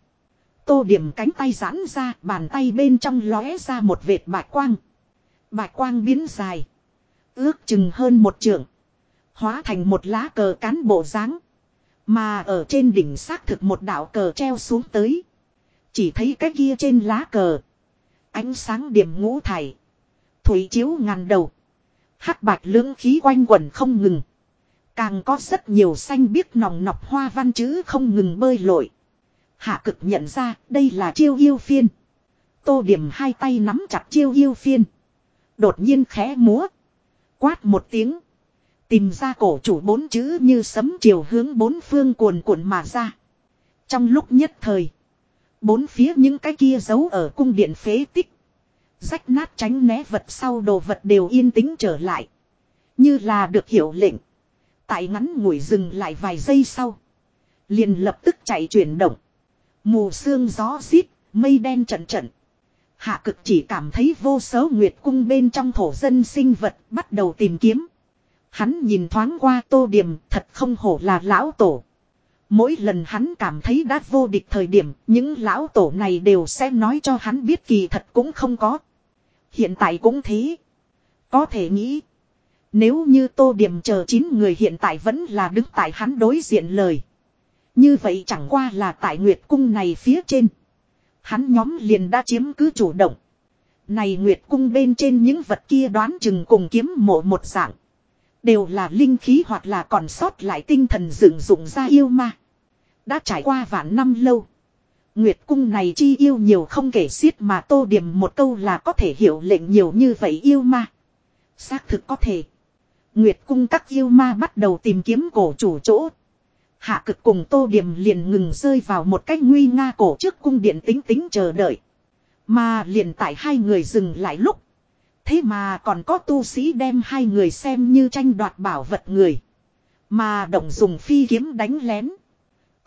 Speaker 1: Tô điểm cánh tay giãn ra, bàn tay bên trong lóe ra một vệt bạch quang. Bạch quang biến dài. Ước chừng hơn một trượng. Hóa thành một lá cờ cán bộ dáng Mà ở trên đỉnh xác thực một đạo cờ treo xuống tới. Chỉ thấy cái kia trên lá cờ. Ánh sáng điểm ngũ thải. Thủy chiếu ngàn đầu hắc bạch lưỡng khí quanh quẩn không ngừng. Càng có rất nhiều xanh biếc nòng nọc hoa văn chữ không ngừng bơi lội. Hạ cực nhận ra, đây là chiêu yêu phiên. Tô điểm hai tay nắm chặt chiêu yêu phiên. Đột nhiên khẽ múa. Quát một tiếng. Tìm ra cổ chủ bốn chữ như sấm chiều hướng bốn phương cuồn cuộn mà ra. Trong lúc nhất thời. Bốn phía những cái kia giấu ở cung điện phế tích. Rách nát tránh né vật sau đồ vật đều yên tĩnh trở lại. Như là được hiểu lệnh. Tại ngắn ngủi dừng lại vài giây sau. Liền lập tức chạy chuyển động. Mù sương gió xít, mây đen trận trận. Hạ cực chỉ cảm thấy vô số nguyệt cung bên trong thổ dân sinh vật bắt đầu tìm kiếm. Hắn nhìn thoáng qua tô điểm thật không hổ là lão tổ. Mỗi lần hắn cảm thấy đã vô địch thời điểm, những lão tổ này đều sẽ nói cho hắn biết kỳ thật cũng không có. Hiện tại cũng thế. Có thể nghĩ. Nếu như tô điểm chờ chín người hiện tại vẫn là đứng tại hắn đối diện lời. Như vậy chẳng qua là tại Nguyệt Cung này phía trên. Hắn nhóm liền đã chiếm cứ chủ động. Này Nguyệt Cung bên trên những vật kia đoán chừng cùng kiếm mộ một dạng. Đều là linh khí hoặc là còn sót lại tinh thần dựng dụng ra yêu ma. Đã trải qua vạn năm lâu. Nguyệt cung này chi yêu nhiều không kể xiết mà tô điểm một câu là có thể hiểu lệnh nhiều như vậy yêu ma. Xác thực có thể. Nguyệt cung các yêu ma bắt đầu tìm kiếm cổ chủ chỗ. Hạ cực cùng tô điểm liền ngừng rơi vào một cách nguy nga cổ trước cung điện tính tính chờ đợi. Mà liền tại hai người dừng lại lúc. Thế mà còn có tu sĩ đem hai người xem như tranh đoạt bảo vật người. Mà động dùng phi kiếm đánh lén.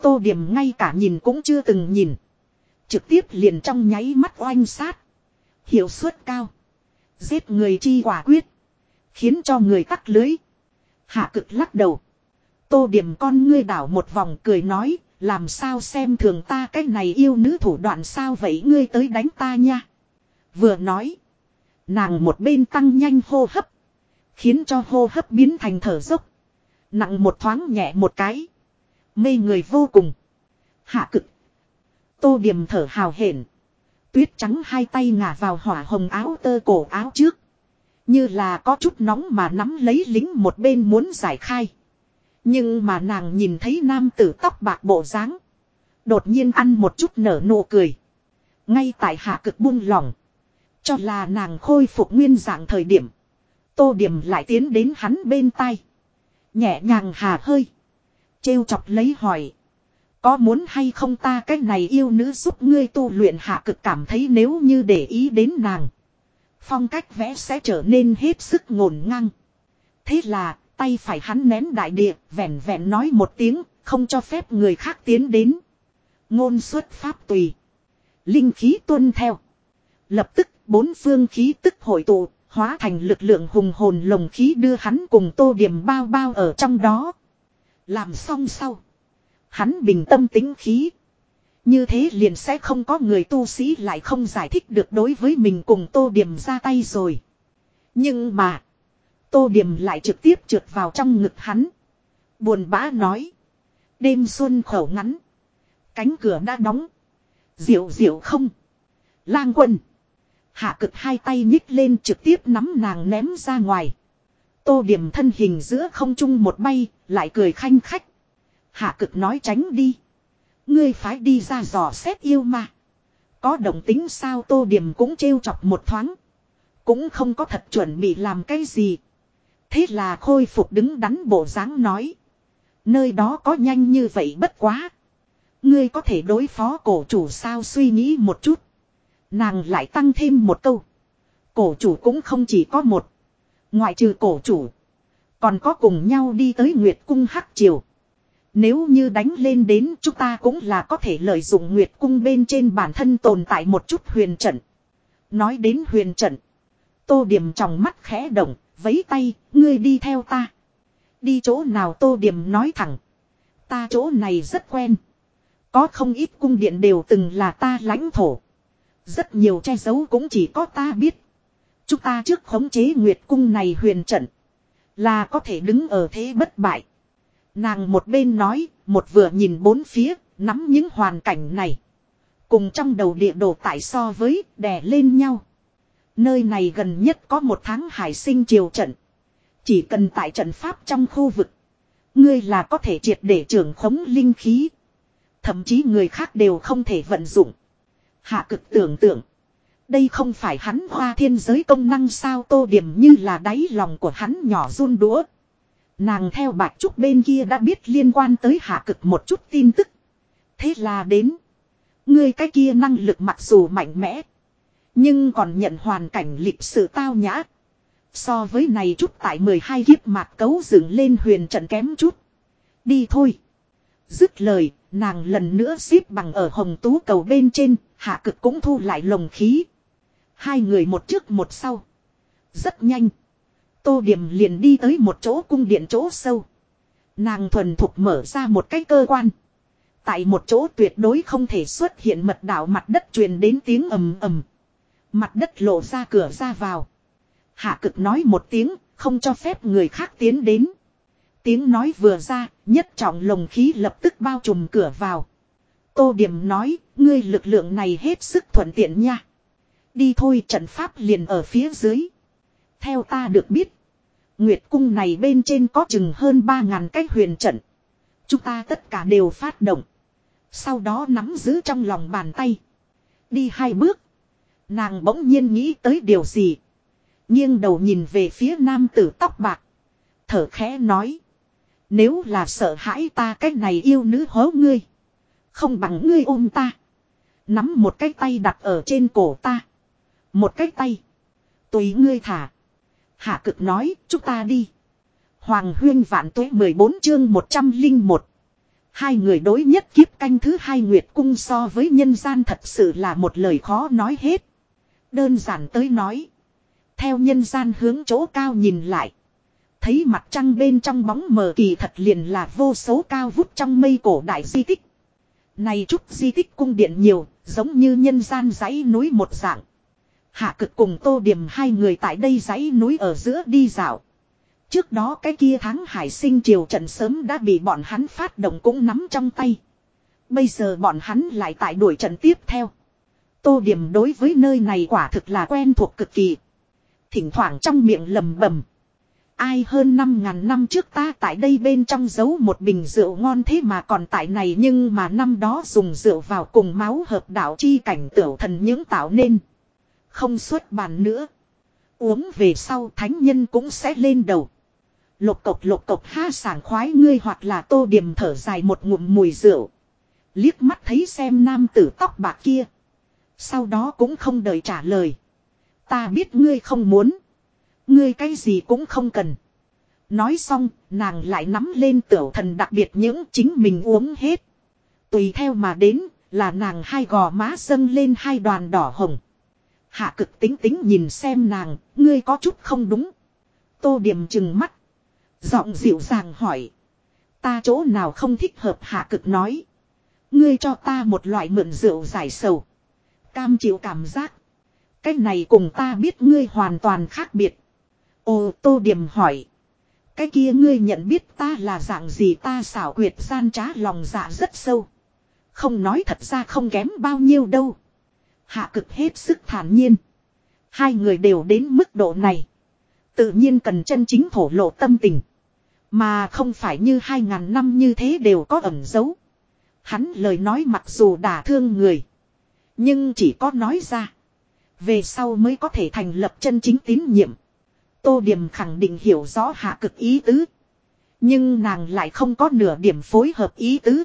Speaker 1: Tô điểm ngay cả nhìn cũng chưa từng nhìn. Trực tiếp liền trong nháy mắt oanh sát. Hiệu suất cao. Giết người chi quả quyết. Khiến cho người tắt lưới. Hạ cực lắc đầu. Tô điểm con ngươi đảo một vòng cười nói. Làm sao xem thường ta cái này yêu nữ thủ đoạn sao vậy ngươi tới đánh ta nha. Vừa nói. Nàng một bên tăng nhanh hô hấp. Khiến cho hô hấp biến thành thở dốc. Nặng một thoáng nhẹ một cái. Mê người vô cùng. Hạ cực. Tô điểm thở hào hển. Tuyết trắng hai tay ngả vào hỏa hồng áo tơ cổ áo trước. Như là có chút nóng mà nắm lấy lính một bên muốn giải khai. Nhưng mà nàng nhìn thấy nam tử tóc bạc bộ dáng Đột nhiên ăn một chút nở nụ cười. Ngay tại hạ cực buông lỏng. Cho là nàng khôi phục nguyên dạng thời điểm. Tô điểm lại tiến đến hắn bên tai. Nhẹ nhàng hà hơi. Trêu chọc lấy hỏi. Có muốn hay không ta cái này yêu nữ giúp ngươi tu luyện hạ cực cảm thấy nếu như để ý đến nàng. Phong cách vẽ sẽ trở nên hết sức ngổn ngang. Thế là, tay phải hắn nén đại địa vẹn vẹn nói một tiếng, không cho phép người khác tiến đến. Ngôn xuất pháp tùy. Linh khí tuân theo. Lập tức, bốn phương khí tức hội tụ, hóa thành lực lượng hùng hồn lồng khí đưa hắn cùng tô điểm bao bao ở trong đó. Làm xong sau. Hắn bình tâm tính khí. Như thế liền sẽ không có người tu sĩ lại không giải thích được đối với mình cùng tô điểm ra tay rồi. Nhưng mà. Tô điểm lại trực tiếp trượt vào trong ngực hắn. Buồn bã nói. Đêm xuân khẩu ngắn. Cánh cửa đã đóng. Diệu diệu không. Lang quân. Hạ cực hai tay nhích lên trực tiếp nắm nàng ném ra ngoài. Tô điểm thân hình giữa không trung một bay, lại cười khanh khách. Hạ cực nói tránh đi. Ngươi phải đi ra dò xét yêu mà. Có động tính sao tô điểm cũng trêu chọc một thoáng. Cũng không có thật chuẩn bị làm cái gì. Thế là khôi phục đứng đắn bộ dáng nói. Nơi đó có nhanh như vậy bất quá. Ngươi có thể đối phó cổ chủ sao suy nghĩ một chút. Nàng lại tăng thêm một câu. Cổ chủ cũng không chỉ có một. Ngoại trừ cổ chủ. Còn có cùng nhau đi tới Nguyệt Cung Hắc Triều. Nếu như đánh lên đến chúng ta cũng là có thể lợi dụng Nguyệt Cung bên trên bản thân tồn tại một chút huyền trận. Nói đến huyền trận. Tô điểm trong mắt khẽ động, vấy tay, ngươi đi theo ta. Đi chỗ nào tô điểm nói thẳng. Ta chỗ này rất quen. Có không ít cung điện đều từng là ta lãnh thổ. Rất nhiều che giấu cũng chỉ có ta biết. Chúng ta trước khống chế nguyệt cung này huyền trận. Là có thể đứng ở thế bất bại. Nàng một bên nói, một vừa nhìn bốn phía, nắm những hoàn cảnh này. Cùng trong đầu địa đồ tại so với đè lên nhau. Nơi này gần nhất có một tháng hải sinh triều trận. Chỉ cần tại trận pháp trong khu vực. Ngươi là có thể triệt để trưởng khống linh khí. Thậm chí người khác đều không thể vận dụng. Hạ cực tưởng tượng. Đây không phải hắn hoa thiên giới công năng sao tô điểm như là đáy lòng của hắn nhỏ run đũa. Nàng theo bạch trúc bên kia đã biết liên quan tới hạ cực một chút tin tức. Thế là đến. Ngươi cái kia năng lực mặc dù mạnh mẽ. Nhưng còn nhận hoàn cảnh lịch sự tao nhã. So với này chút tại 12 kiếp mạc cấu dựng lên huyền trận kém chút. Đi thôi. Dứt lời, nàng lần nữa xếp bằng ở hồng tú cầu bên trên, hạ cực cũng thu lại lồng khí. Hai người một trước một sau. Rất nhanh. Tô điểm liền đi tới một chỗ cung điện chỗ sâu. Nàng thuần thục mở ra một cái cơ quan. Tại một chỗ tuyệt đối không thể xuất hiện mật đảo mặt đất truyền đến tiếng ầm ầm. Mặt đất lộ ra cửa ra vào. Hạ cực nói một tiếng, không cho phép người khác tiến đến. Tiếng nói vừa ra, nhất trọng lồng khí lập tức bao trùm cửa vào. Tô Điểm nói, ngươi lực lượng này hết sức thuận tiện nha. Đi thôi trận pháp liền ở phía dưới. Theo ta được biết, Nguyệt cung này bên trên có chừng hơn 3.000 cái huyền trận. Chúng ta tất cả đều phát động. Sau đó nắm giữ trong lòng bàn tay. Đi hai bước. Nàng bỗng nhiên nghĩ tới điều gì. nghiêng đầu nhìn về phía nam tử tóc bạc. Thở khẽ nói. Nếu là sợ hãi ta cách này yêu nữ hố ngươi. Không bằng ngươi ôm ta. Nắm một cái tay đặt ở trên cổ ta. Một cái tay. Tùy ngươi thả. Hạ cực nói, chúng ta đi. Hoàng huyên vạn tuế 14 chương 101. Hai người đối nhất kiếp canh thứ hai Nguyệt Cung so với nhân gian thật sự là một lời khó nói hết. Đơn giản tới nói. Theo nhân gian hướng chỗ cao nhìn lại. Thấy mặt trăng bên trong bóng mờ kỳ thật liền là vô số cao vút trong mây cổ đại di tích. Này chút di tích cung điện nhiều, giống như nhân gian dãy núi một dạng. Hạ cực cùng tô điểm hai người tại đây dãy núi ở giữa đi dạo. Trước đó cái kia tháng hải sinh triều trận sớm đã bị bọn hắn phát động cũng nắm trong tay. Bây giờ bọn hắn lại tại đuổi trận tiếp theo. Tô điểm đối với nơi này quả thực là quen thuộc cực kỳ. Thỉnh thoảng trong miệng lầm bầm. Ai hơn 5.000 năm trước ta tại đây bên trong giấu một bình rượu ngon thế mà còn tại này nhưng mà năm đó dùng rượu vào cùng máu hợp đạo chi cảnh tiểu thần những tạo nên. Không xuất bàn nữa. Uống về sau thánh nhân cũng sẽ lên đầu. Lục cộc lục cộc ha sảng khoái ngươi hoặc là tô điểm thở dài một ngụm mùi rượu. Liếc mắt thấy xem nam tử tóc bạc kia. Sau đó cũng không đợi trả lời. Ta biết ngươi không muốn. Ngươi cái gì cũng không cần. Nói xong, nàng lại nắm lên tiểu thần đặc biệt những chính mình uống hết. Tùy theo mà đến, là nàng hai gò má dâng lên hai đoàn đỏ hồng. Hạ cực tính tính nhìn xem nàng, ngươi có chút không đúng. Tô điểm chừng mắt. Giọng dịu dàng hỏi. Ta chỗ nào không thích hợp hạ cực nói. Ngươi cho ta một loại mượn rượu giải sầu. Cam chịu cảm giác. Cái này cùng ta biết ngươi hoàn toàn khác biệt. Ô tô điểm hỏi. Cái kia ngươi nhận biết ta là dạng gì ta xảo quyệt gian trá lòng dạ rất sâu. Không nói thật ra không kém bao nhiêu đâu. Hạ cực hết sức thản nhiên. Hai người đều đến mức độ này. Tự nhiên cần chân chính thổ lộ tâm tình. Mà không phải như hai ngàn năm như thế đều có ẩn dấu. Hắn lời nói mặc dù đả thương người. Nhưng chỉ có nói ra. Về sau mới có thể thành lập chân chính tín nhiệm. Tô Điểm khẳng định hiểu rõ hạ cực ý tứ. Nhưng nàng lại không có nửa điểm phối hợp ý tứ.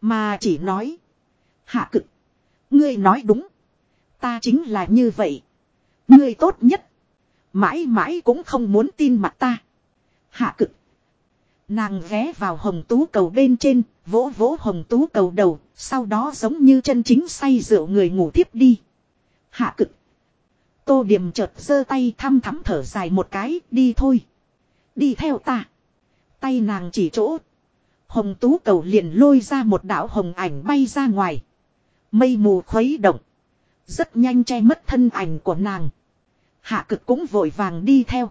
Speaker 1: Mà chỉ nói. Hạ cực. Ngươi nói đúng. Ta chính là như vậy. Ngươi tốt nhất. Mãi mãi cũng không muốn tin mặt ta. Hạ cực. Nàng ghé vào hồng tú cầu bên trên, vỗ vỗ hồng tú cầu đầu, sau đó giống như chân chính say rượu người ngủ tiếp đi. Hạ cực. Tô điểm chợt giơ tay thăm thắm thở dài một cái, đi thôi. Đi theo ta. Tay nàng chỉ chỗ. Hồng tú cầu liền lôi ra một đạo hồng ảnh bay ra ngoài. Mây mù khuấy động. Rất nhanh che mất thân ảnh của nàng. Hạ cực cũng vội vàng đi theo.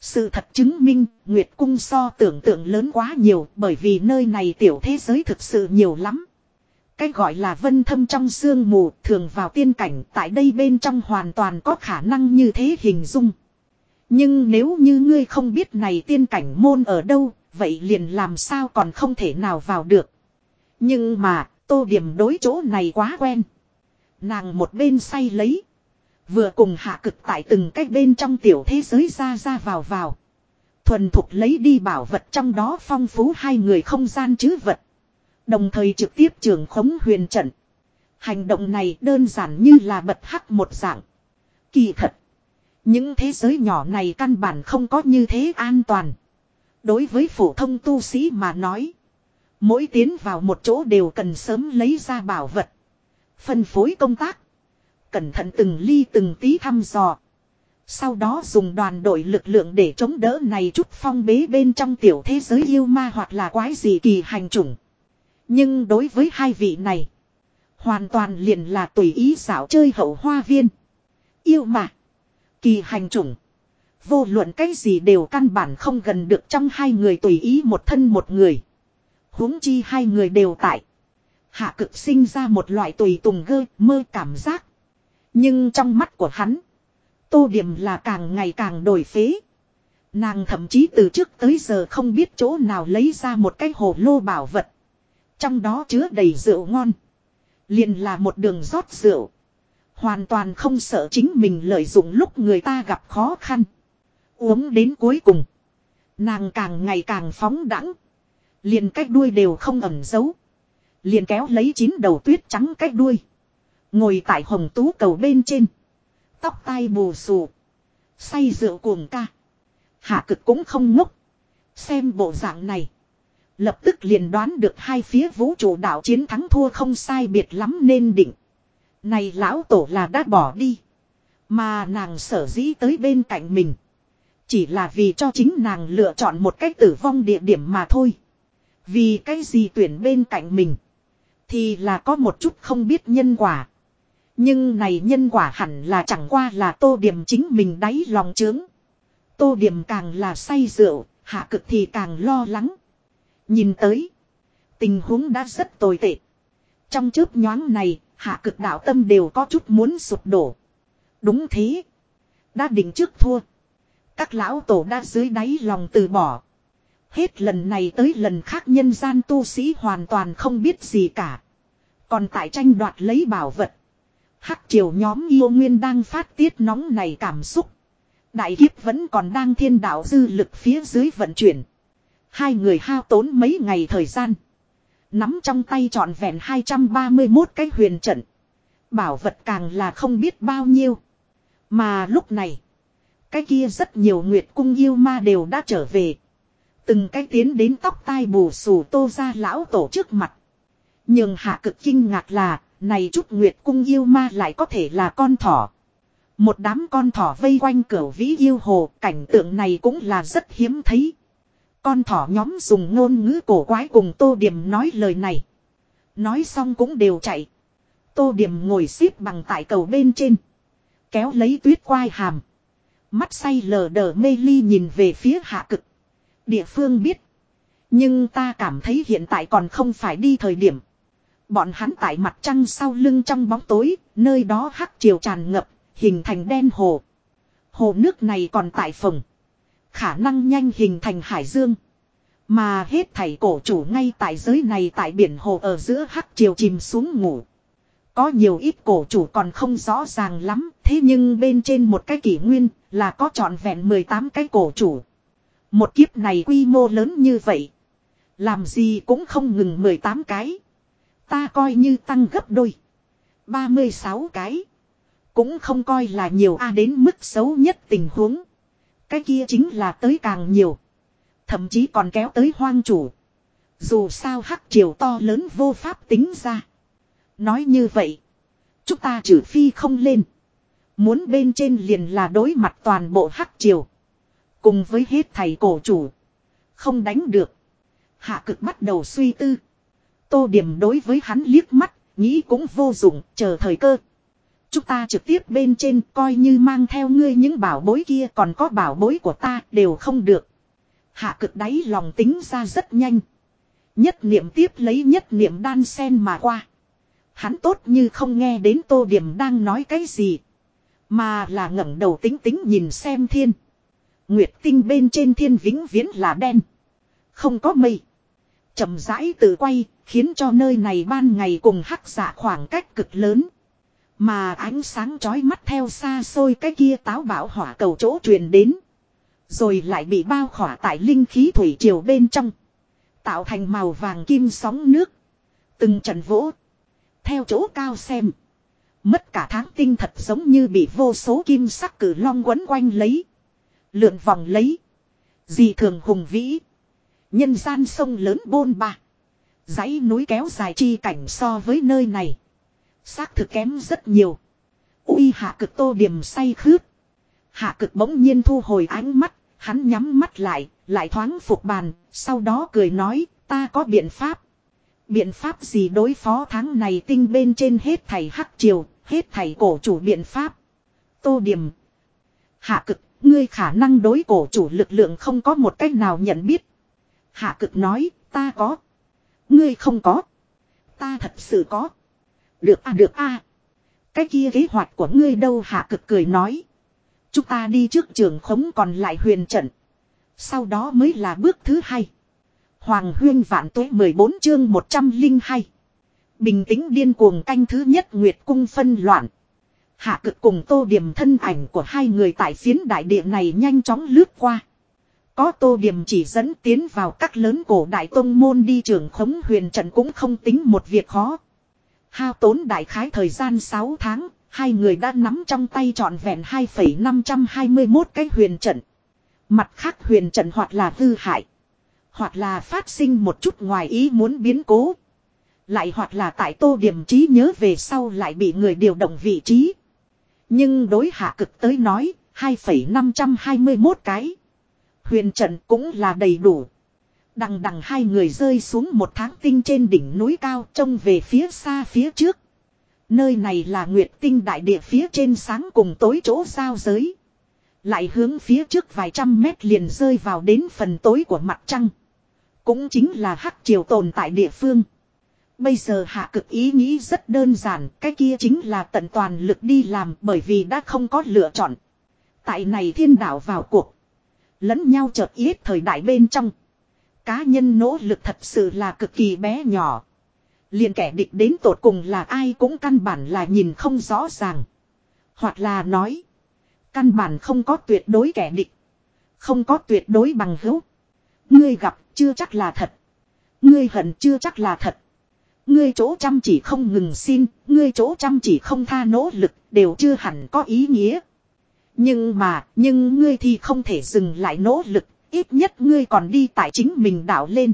Speaker 1: Sự thật chứng minh, Nguyệt Cung so tưởng tượng lớn quá nhiều bởi vì nơi này tiểu thế giới thực sự nhiều lắm. Cái gọi là vân thâm trong sương mù thường vào tiên cảnh tại đây bên trong hoàn toàn có khả năng như thế hình dung. Nhưng nếu như ngươi không biết này tiên cảnh môn ở đâu, vậy liền làm sao còn không thể nào vào được. Nhưng mà, tô điểm đối chỗ này quá quen. Nàng một bên say lấy. Vừa cùng hạ cực tại từng cách bên trong tiểu thế giới ra ra vào vào. Thuần thục lấy đi bảo vật trong đó phong phú hai người không gian chứ vật. Đồng thời trực tiếp trường khống huyền trận. Hành động này đơn giản như là bật hắc một dạng. Kỳ thật. Những thế giới nhỏ này căn bản không có như thế an toàn. Đối với phổ thông tu sĩ mà nói. Mỗi tiến vào một chỗ đều cần sớm lấy ra bảo vật. Phân phối công tác. Cẩn thận từng ly từng tí thăm dò. Sau đó dùng đoàn đội lực lượng để chống đỡ này chút phong bế bên trong tiểu thế giới yêu ma hoặc là quái gì kỳ hành chủng. Nhưng đối với hai vị này. Hoàn toàn liền là tùy ý xảo chơi hậu hoa viên. Yêu mà. Kỳ hành chủng. Vô luận cái gì đều căn bản không gần được trong hai người tùy ý một thân một người. huống chi hai người đều tại. Hạ cực sinh ra một loại tùy tùng gơ, mơ cảm giác. Nhưng trong mắt của hắn. Tô điểm là càng ngày càng đổi phế. Nàng thậm chí từ trước tới giờ không biết chỗ nào lấy ra một cái hồ lô bảo vật. Trong đó chứa đầy rượu ngon. liền là một đường rót rượu. Hoàn toàn không sợ chính mình lợi dụng lúc người ta gặp khó khăn. Uống đến cuối cùng. Nàng càng ngày càng phóng đẳng. Liền cách đuôi đều không ẩn giấu. Liền kéo lấy chín đầu tuyết trắng cách đuôi. Ngồi tại hồng tú cầu bên trên. Tóc tai bù xù. Say rượu cuồng ca. Hạ cực cũng không ngốc. Xem bộ dạng này. Lập tức liền đoán được hai phía vũ trụ đạo chiến thắng thua không sai biệt lắm nên định. Này lão tổ là đã bỏ đi. Mà nàng sở dĩ tới bên cạnh mình. Chỉ là vì cho chính nàng lựa chọn một cách tử vong địa điểm mà thôi. Vì cái gì tuyển bên cạnh mình. Thì là có một chút không biết nhân quả. Nhưng này nhân quả hẳn là chẳng qua là tô điểm chính mình đáy lòng trướng. Tô điểm càng là say rượu, hạ cực thì càng lo lắng. Nhìn tới. Tình huống đã rất tồi tệ. Trong chớp nhoáng này, hạ cực đạo tâm đều có chút muốn sụp đổ. Đúng thế. Đã định trước thua. Các lão tổ đã dưới đáy lòng từ bỏ. Hết lần này tới lần khác nhân gian tu sĩ hoàn toàn không biết gì cả. Còn tại tranh đoạt lấy bảo vật. Hắc triều nhóm yêu nguyên đang phát tiết nóng này cảm xúc. Đại kiếp vẫn còn đang thiên đạo dư lực phía dưới vận chuyển. Hai người hao tốn mấy ngày thời gian. Nắm trong tay trọn vẹn 231 cái huyền trận. Bảo vật càng là không biết bao nhiêu. Mà lúc này. Cái kia rất nhiều nguyệt cung yêu ma đều đã trở về. Từng cái tiến đến tóc tai bù xù tô ra lão tổ trước mặt. Nhưng hạ cực kinh ngạc là, này chút nguyệt cung yêu ma lại có thể là con thỏ. Một đám con thỏ vây quanh cửa vĩ yêu hồ, cảnh tượng này cũng là rất hiếm thấy. Con thỏ nhóm dùng ngôn ngữ cổ quái cùng tô điểm nói lời này. Nói xong cũng đều chạy. Tô điểm ngồi xếp bằng tại cầu bên trên. Kéo lấy tuyết quai hàm. Mắt say lờ đờ mê ly nhìn về phía hạ cực. Địa phương biết. Nhưng ta cảm thấy hiện tại còn không phải đi thời điểm. Bọn hắn tại mặt trăng sau lưng trong bóng tối, nơi đó hắc chiều tràn ngập, hình thành đen hồ. Hồ nước này còn tại phòng. Khả năng nhanh hình thành hải dương. Mà hết thảy cổ chủ ngay tại giới này tại biển hồ ở giữa hắc chiều chìm xuống ngủ. Có nhiều ít cổ chủ còn không rõ ràng lắm, thế nhưng bên trên một cái kỷ nguyên là có trọn vẹn 18 cái cổ chủ. Một kiếp này quy mô lớn như vậy. Làm gì cũng không ngừng 18 cái. Ta coi như tăng gấp đôi. 36 cái. Cũng không coi là nhiều a đến mức xấu nhất tình huống. Cái kia chính là tới càng nhiều. Thậm chí còn kéo tới hoang chủ. Dù sao hắc triều to lớn vô pháp tính ra. Nói như vậy. Chúng ta trừ phi không lên. Muốn bên trên liền là đối mặt toàn bộ hắc triều. Cùng với hết thầy cổ chủ. Không đánh được. Hạ cực bắt đầu suy tư. Tô điểm đối với hắn liếc mắt, nghĩ cũng vô dụng, chờ thời cơ. Chúng ta trực tiếp bên trên coi như mang theo ngươi những bảo bối kia còn có bảo bối của ta đều không được. Hạ cực đáy lòng tính ra rất nhanh. Nhất niệm tiếp lấy nhất niệm đan sen mà qua. Hắn tốt như không nghe đến tô điểm đang nói cái gì. Mà là ngẩng đầu tính tính nhìn xem thiên. Nguyệt tinh bên trên thiên vĩnh viễn là đen. Không có mây. chậm rãi tự quay, khiến cho nơi này ban ngày cùng hắc giả khoảng cách cực lớn. Mà ánh sáng chói mắt theo xa xôi cái kia táo bảo hỏa cầu chỗ truyền đến. Rồi lại bị bao khỏa tại linh khí thủy triều bên trong. Tạo thành màu vàng kim sóng nước. Từng trận vỗ. Theo chỗ cao xem. Mất cả tháng tinh thật giống như bị vô số kim sắc cử long quấn quanh lấy. Lượn vòng lấy. Gì thường hùng vĩ. Nhân gian sông lớn bôn ba. dãy núi kéo dài chi cảnh so với nơi này. Xác thực kém rất nhiều. Uy hạ cực tô điểm say khướp Hạ cực bỗng nhiên thu hồi ánh mắt. Hắn nhắm mắt lại. Lại thoáng phục bàn. Sau đó cười nói. Ta có biện pháp. Biện pháp gì đối phó tháng này tinh bên trên hết thầy hắc triều. Hết thầy cổ chủ biện pháp. Tô điểm. Hạ cực. Ngươi khả năng đối cổ chủ lực lượng không có một cách nào nhận biết. Hạ cực nói. Ta có. Ngươi không có. Ta thật sự có. Được a được a. Cái kia kế hoạch của ngươi đâu hạ cực cười nói. Chúng ta đi trước trường khống còn lại huyền trận. Sau đó mới là bước thứ hai. Hoàng huyên vạn tuế 14 chương 102. Bình tĩnh điên cuồng canh thứ nhất Nguyệt cung phân loạn. Hạ cực cùng tô điểm thân ảnh của hai người tại phiến đại địa này nhanh chóng lướt qua. Có tô điểm chỉ dẫn tiến vào các lớn cổ đại tông môn đi trường khống huyền trận cũng không tính một việc khó. Hao tốn đại khái thời gian 6 tháng, hai người đã nắm trong tay trọn vẹn 2,521 cái huyền trận. Mặt khác huyền trận hoặc là hư hại, hoặc là phát sinh một chút ngoài ý muốn biến cố. Lại hoặc là tại tô điểm trí nhớ về sau lại bị người điều động vị trí. Nhưng đối hạ cực tới nói, 2,521 cái. Huyền trận cũng là đầy đủ. Đằng đằng hai người rơi xuống một tháng tinh trên đỉnh núi cao trông về phía xa phía trước. Nơi này là nguyệt tinh đại địa phía trên sáng cùng tối chỗ giao giới. Lại hướng phía trước vài trăm mét liền rơi vào đến phần tối của mặt trăng. Cũng chính là hắc triều tồn tại địa phương. Bây giờ hạ cực ý nghĩ rất đơn giản, cái kia chính là tận toàn lực đi làm bởi vì đã không có lựa chọn. Tại này thiên đạo vào cuộc. Lẫn nhau chợt ít thời đại bên trong. Cá nhân nỗ lực thật sự là cực kỳ bé nhỏ. liền kẻ địch đến tột cùng là ai cũng căn bản là nhìn không rõ ràng. Hoặc là nói. Căn bản không có tuyệt đối kẻ địch. Không có tuyệt đối bằng hữu. Ngươi gặp chưa chắc là thật. Ngươi hận chưa chắc là thật. Ngươi chỗ chăm chỉ không ngừng xin, ngươi chỗ chăm chỉ không tha nỗ lực, đều chưa hẳn có ý nghĩa. Nhưng mà, nhưng ngươi thì không thể dừng lại nỗ lực, ít nhất ngươi còn đi tại chính mình đảo lên.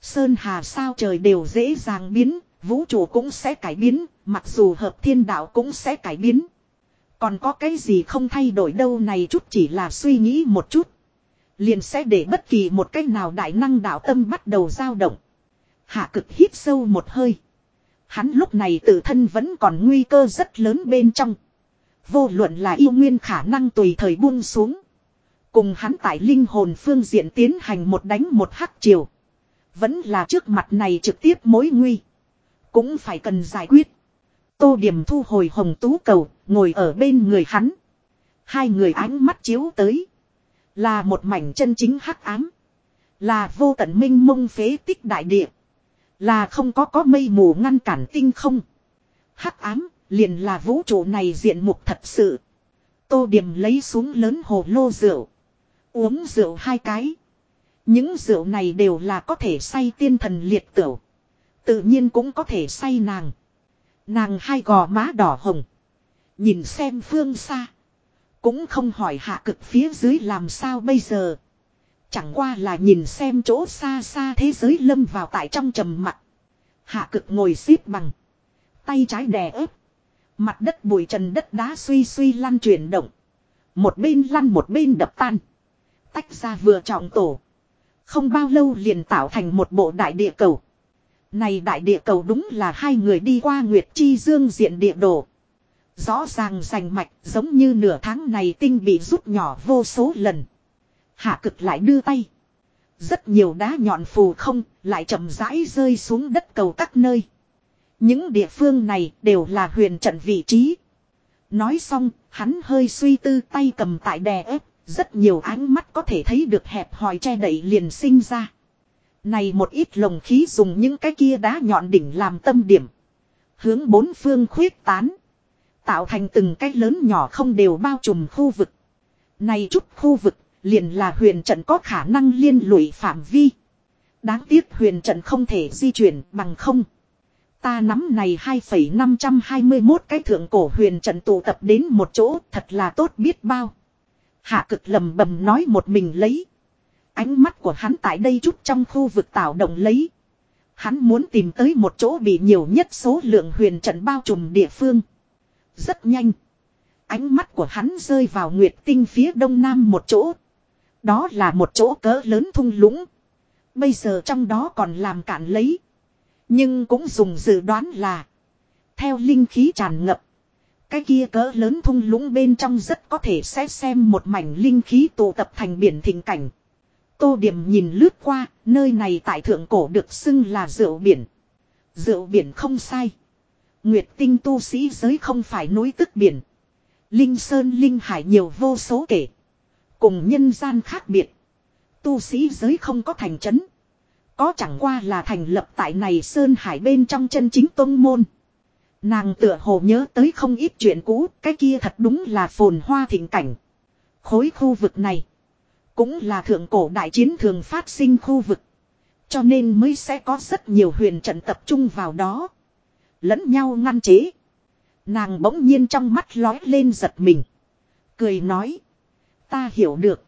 Speaker 1: Sơn hà sao trời đều dễ dàng biến, vũ trụ cũng sẽ cải biến, mặc dù hợp thiên đạo cũng sẽ cải biến. Còn có cái gì không thay đổi đâu này chút chỉ là suy nghĩ một chút. Liền sẽ để bất kỳ một cách nào đại năng đạo tâm bắt đầu dao động. Hạ cực hít sâu một hơi. Hắn lúc này tự thân vẫn còn nguy cơ rất lớn bên trong. Vô luận là yêu nguyên khả năng tùy thời buông xuống. Cùng hắn tại linh hồn phương diện tiến hành một đánh một hắc chiều. Vẫn là trước mặt này trực tiếp mối nguy. Cũng phải cần giải quyết. Tô điểm thu hồi hồng tú cầu, ngồi ở bên người hắn. Hai người ánh mắt chiếu tới. Là một mảnh chân chính hắc ám. Là vô tận minh mông phế tích đại địa. Là không có có mây mù ngăn cản tinh không. Hắc ám, liền là vũ trụ này diện mục thật sự. Tô điểm lấy xuống lớn hồ lô rượu. Uống rượu hai cái. Những rượu này đều là có thể say tiên thần liệt tửu. Tự nhiên cũng có thể say nàng. Nàng hai gò má đỏ hồng. Nhìn xem phương xa. Cũng không hỏi hạ cực phía dưới làm sao bây giờ. Chẳng qua là nhìn xem chỗ xa xa thế giới lâm vào tại trong trầm mặc. Hạ cực ngồi xếp bằng. Tay trái đè ép. Mặt đất bụi trần đất đá suy suy lăn chuyển động. Một bên lăn một bên đập tan. Tách ra vừa trọng tổ. Không bao lâu liền tạo thành một bộ đại địa cầu. Này đại địa cầu đúng là hai người đi qua Nguyệt Chi Dương diện địa đồ. Rõ ràng rành mạch giống như nửa tháng này tinh bị rút nhỏ vô số lần. Hạ cực lại đưa tay. Rất nhiều đá nhọn phù không lại chậm rãi rơi xuống đất cầu các nơi. Những địa phương này đều là huyền trận vị trí. Nói xong, hắn hơi suy tư tay cầm tại đè ép, rất nhiều ánh mắt có thể thấy được hẹp hòi che đậy liền sinh ra. Này một ít lồng khí dùng những cái kia đá nhọn đỉnh làm tâm điểm. Hướng bốn phương khuyết tán. Tạo thành từng cái lớn nhỏ không đều bao trùm khu vực. Này chút khu vực, liền là huyền trận có khả năng liên lụy phạm vi. Đáng tiếc huyền trận không thể di chuyển bằng không. Ta nắm này 2,521 cái thượng cổ huyền trận tụ tập đến một chỗ thật là tốt biết bao. Hạ cực lầm bầm nói một mình lấy. Ánh mắt của hắn tại đây chút trong khu vực tạo động lấy. Hắn muốn tìm tới một chỗ bị nhiều nhất số lượng huyền trận bao trùm địa phương. Rất nhanh. Ánh mắt của hắn rơi vào nguyệt tinh phía đông nam một chỗ. Đó là một chỗ cỡ lớn thung lũng. Bây giờ trong đó còn làm cản lấy. Nhưng cũng dùng dự đoán là. Theo linh khí tràn ngập. Cái kia cỡ lớn thung lũng bên trong rất có thể sẽ xem một mảnh linh khí tụ tập thành biển thình cảnh. Tô điểm nhìn lướt qua, nơi này tại thượng cổ được xưng là rượu biển. Rượu biển không sai. Nguyệt tinh tu sĩ giới không phải núi tức biển. Linh sơn linh hải nhiều vô số kể. Cùng nhân gian khác biệt. Tu sĩ giới không có thành trấn. Có chẳng qua là thành lập tại này Sơn Hải bên trong chân chính tôn môn. Nàng tựa hồ nhớ tới không ít chuyện cũ, cái kia thật đúng là phồn hoa thịnh cảnh. Khối khu vực này, cũng là thượng cổ đại chiến thường phát sinh khu vực. Cho nên mới sẽ có rất nhiều huyền trận tập trung vào đó. Lẫn nhau ngăn chế. Nàng bỗng nhiên trong mắt lói lên giật mình. Cười nói. Ta hiểu được.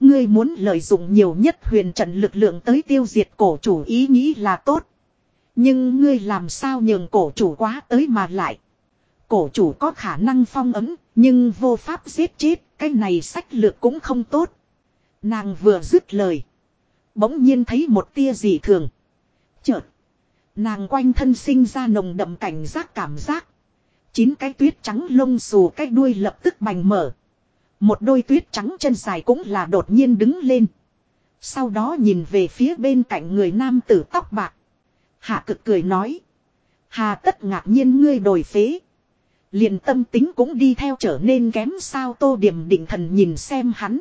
Speaker 1: Ngươi muốn lợi dụng nhiều nhất huyền trận lực lượng tới tiêu diệt cổ chủ ý nghĩ là tốt. Nhưng ngươi làm sao nhường cổ chủ quá tới mà lại. Cổ chủ có khả năng phong ấm, nhưng vô pháp giết chết, cái này sách lược cũng không tốt. Nàng vừa dứt lời. Bỗng nhiên thấy một tia dị thường. Chợt. Nàng quanh thân sinh ra nồng đậm cảnh giác cảm giác. Chín cái tuyết trắng lông xù cái đuôi lập tức bành mở. Một đôi tuyết trắng chân dài cũng là đột nhiên đứng lên. Sau đó nhìn về phía bên cạnh người nam tử tóc bạc. Hạ cực cười nói. Hà tất ngạc nhiên ngươi đổi phế. liền tâm tính cũng đi theo trở nên kém sao tô điểm định thần nhìn xem hắn.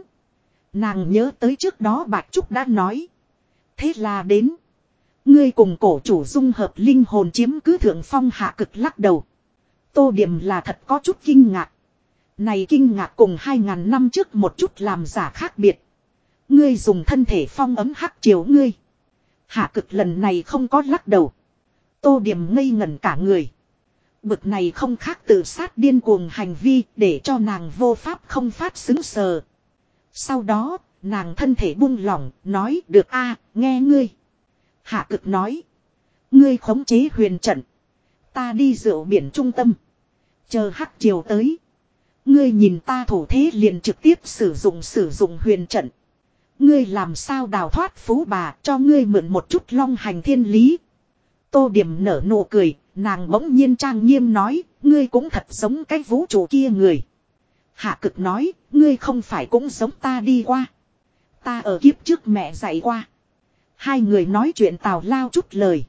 Speaker 1: Nàng nhớ tới trước đó Bạch Trúc đã nói. Thế là đến. Ngươi cùng cổ chủ dung hợp linh hồn chiếm cứ thượng phong hạ cực lắc đầu. Tô điểm là thật có chút kinh ngạc. Này kinh ngạc cùng 2.000 năm trước một chút làm giả khác biệt. Ngươi dùng thân thể phong ấm hắc chiếu ngươi. Hạ cực lần này không có lắc đầu. Tô điểm ngây ngẩn cả người. Bực này không khác tự sát điên cuồng hành vi để cho nàng vô pháp không phát xứng sờ. Sau đó, nàng thân thể buông lỏng, nói được a nghe ngươi. Hạ cực nói. Ngươi khống chế huyền trận. Ta đi rượu biển trung tâm. Chờ hắc chiều tới. Ngươi nhìn ta thủ thế liền trực tiếp sử dụng sử dụng huyền trận. Ngươi làm sao đào thoát phú bà cho ngươi mượn một chút long hành thiên lý. Tô điểm nở nụ cười, nàng bỗng nhiên trang nghiêm nói, ngươi cũng thật giống cái vũ trụ kia người. Hạ cực nói, ngươi không phải cũng giống ta đi qua. Ta ở kiếp trước mẹ dạy qua. Hai người nói chuyện tào lao chút lời.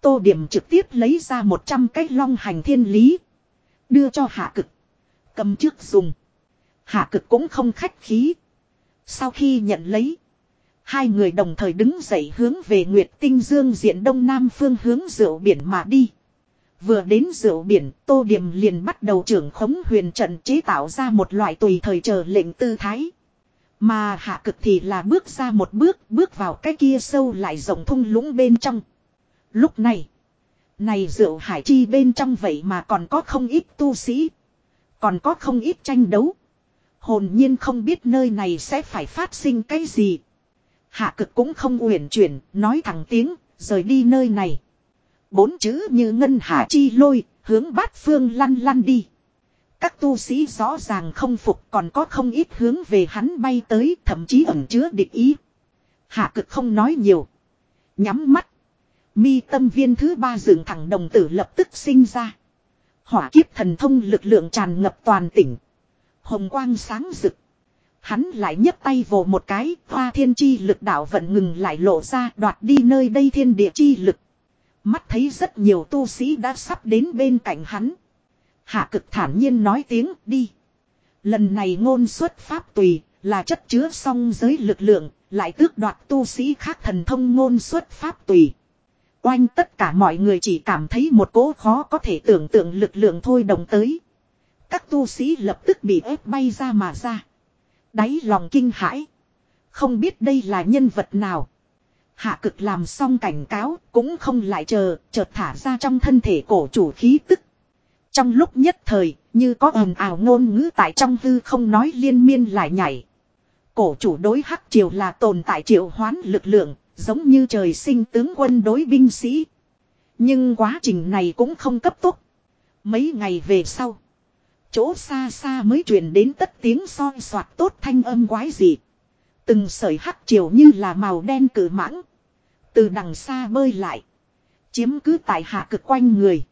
Speaker 1: Tô điểm trực tiếp lấy ra một trăm cái long hành thiên lý. Đưa cho hạ cực. Cầm trước dùng. Hạ cực cũng không khách khí. Sau khi nhận lấy. Hai người đồng thời đứng dậy hướng về Nguyệt Tinh Dương diện đông nam phương hướng rượu biển mà đi. Vừa đến rượu biển, Tô Điềm liền bắt đầu trưởng khống huyền trận chế tạo ra một loại tùy thời chờ lệnh tư thái. Mà hạ cực thì là bước ra một bước, bước vào cái kia sâu lại rộng thung lũng bên trong. Lúc này, này rượu hải chi bên trong vậy mà còn có không ít tu sĩ. Còn có không ít tranh đấu. Hồn nhiên không biết nơi này sẽ phải phát sinh cái gì. Hạ cực cũng không uyển chuyển, nói thẳng tiếng, rời đi nơi này. Bốn chữ như ngân hạ chi lôi, hướng bát phương lăn lăn đi. Các tu sĩ rõ ràng không phục còn có không ít hướng về hắn bay tới thậm chí ẩn chứa địch ý. Hạ cực không nói nhiều. Nhắm mắt. Mi tâm viên thứ ba dựng thẳng đồng tử lập tức sinh ra. Hỏa kiếp thần thông lực lượng tràn ngập toàn tỉnh. Hồng quang sáng rực. Hắn lại nhấc tay vồ một cái, hoa thiên chi lực đạo vận ngừng lại lộ ra đoạt đi nơi đây thiên địa chi lực. Mắt thấy rất nhiều tu sĩ đã sắp đến bên cạnh hắn. Hạ cực thản nhiên nói tiếng đi. Lần này ngôn xuất pháp tùy là chất chứa song giới lực lượng, lại tước đoạt tu sĩ khác thần thông ngôn xuất pháp tùy. Oanh tất cả mọi người chỉ cảm thấy một cố khó có thể tưởng tượng lực lượng thôi đồng tới. Các tu sĩ lập tức bị ép bay ra mà ra. Đáy lòng kinh hãi. Không biết đây là nhân vật nào. Hạ cực làm xong cảnh cáo cũng không lại chờ, chợt thả ra trong thân thể cổ chủ khí tức. Trong lúc nhất thời, như có ồn ào ngôn ngữ tại trong hư không nói liên miên lại nhảy. Cổ chủ đối hắc triều là tồn tại triệu hoán lực lượng, giống như trời sinh tướng quân đối binh sĩ. Nhưng quá trình này cũng không cấp tốc. Mấy ngày về sau, chỗ xa xa mới truyền đến tất tiếng soi soạt tốt thanh âm quái dị. Từng sợi hắc triều như là màu đen cử mãng. Từ đằng xa bơi lại. Chiếm cứ tại hạ cực quanh người.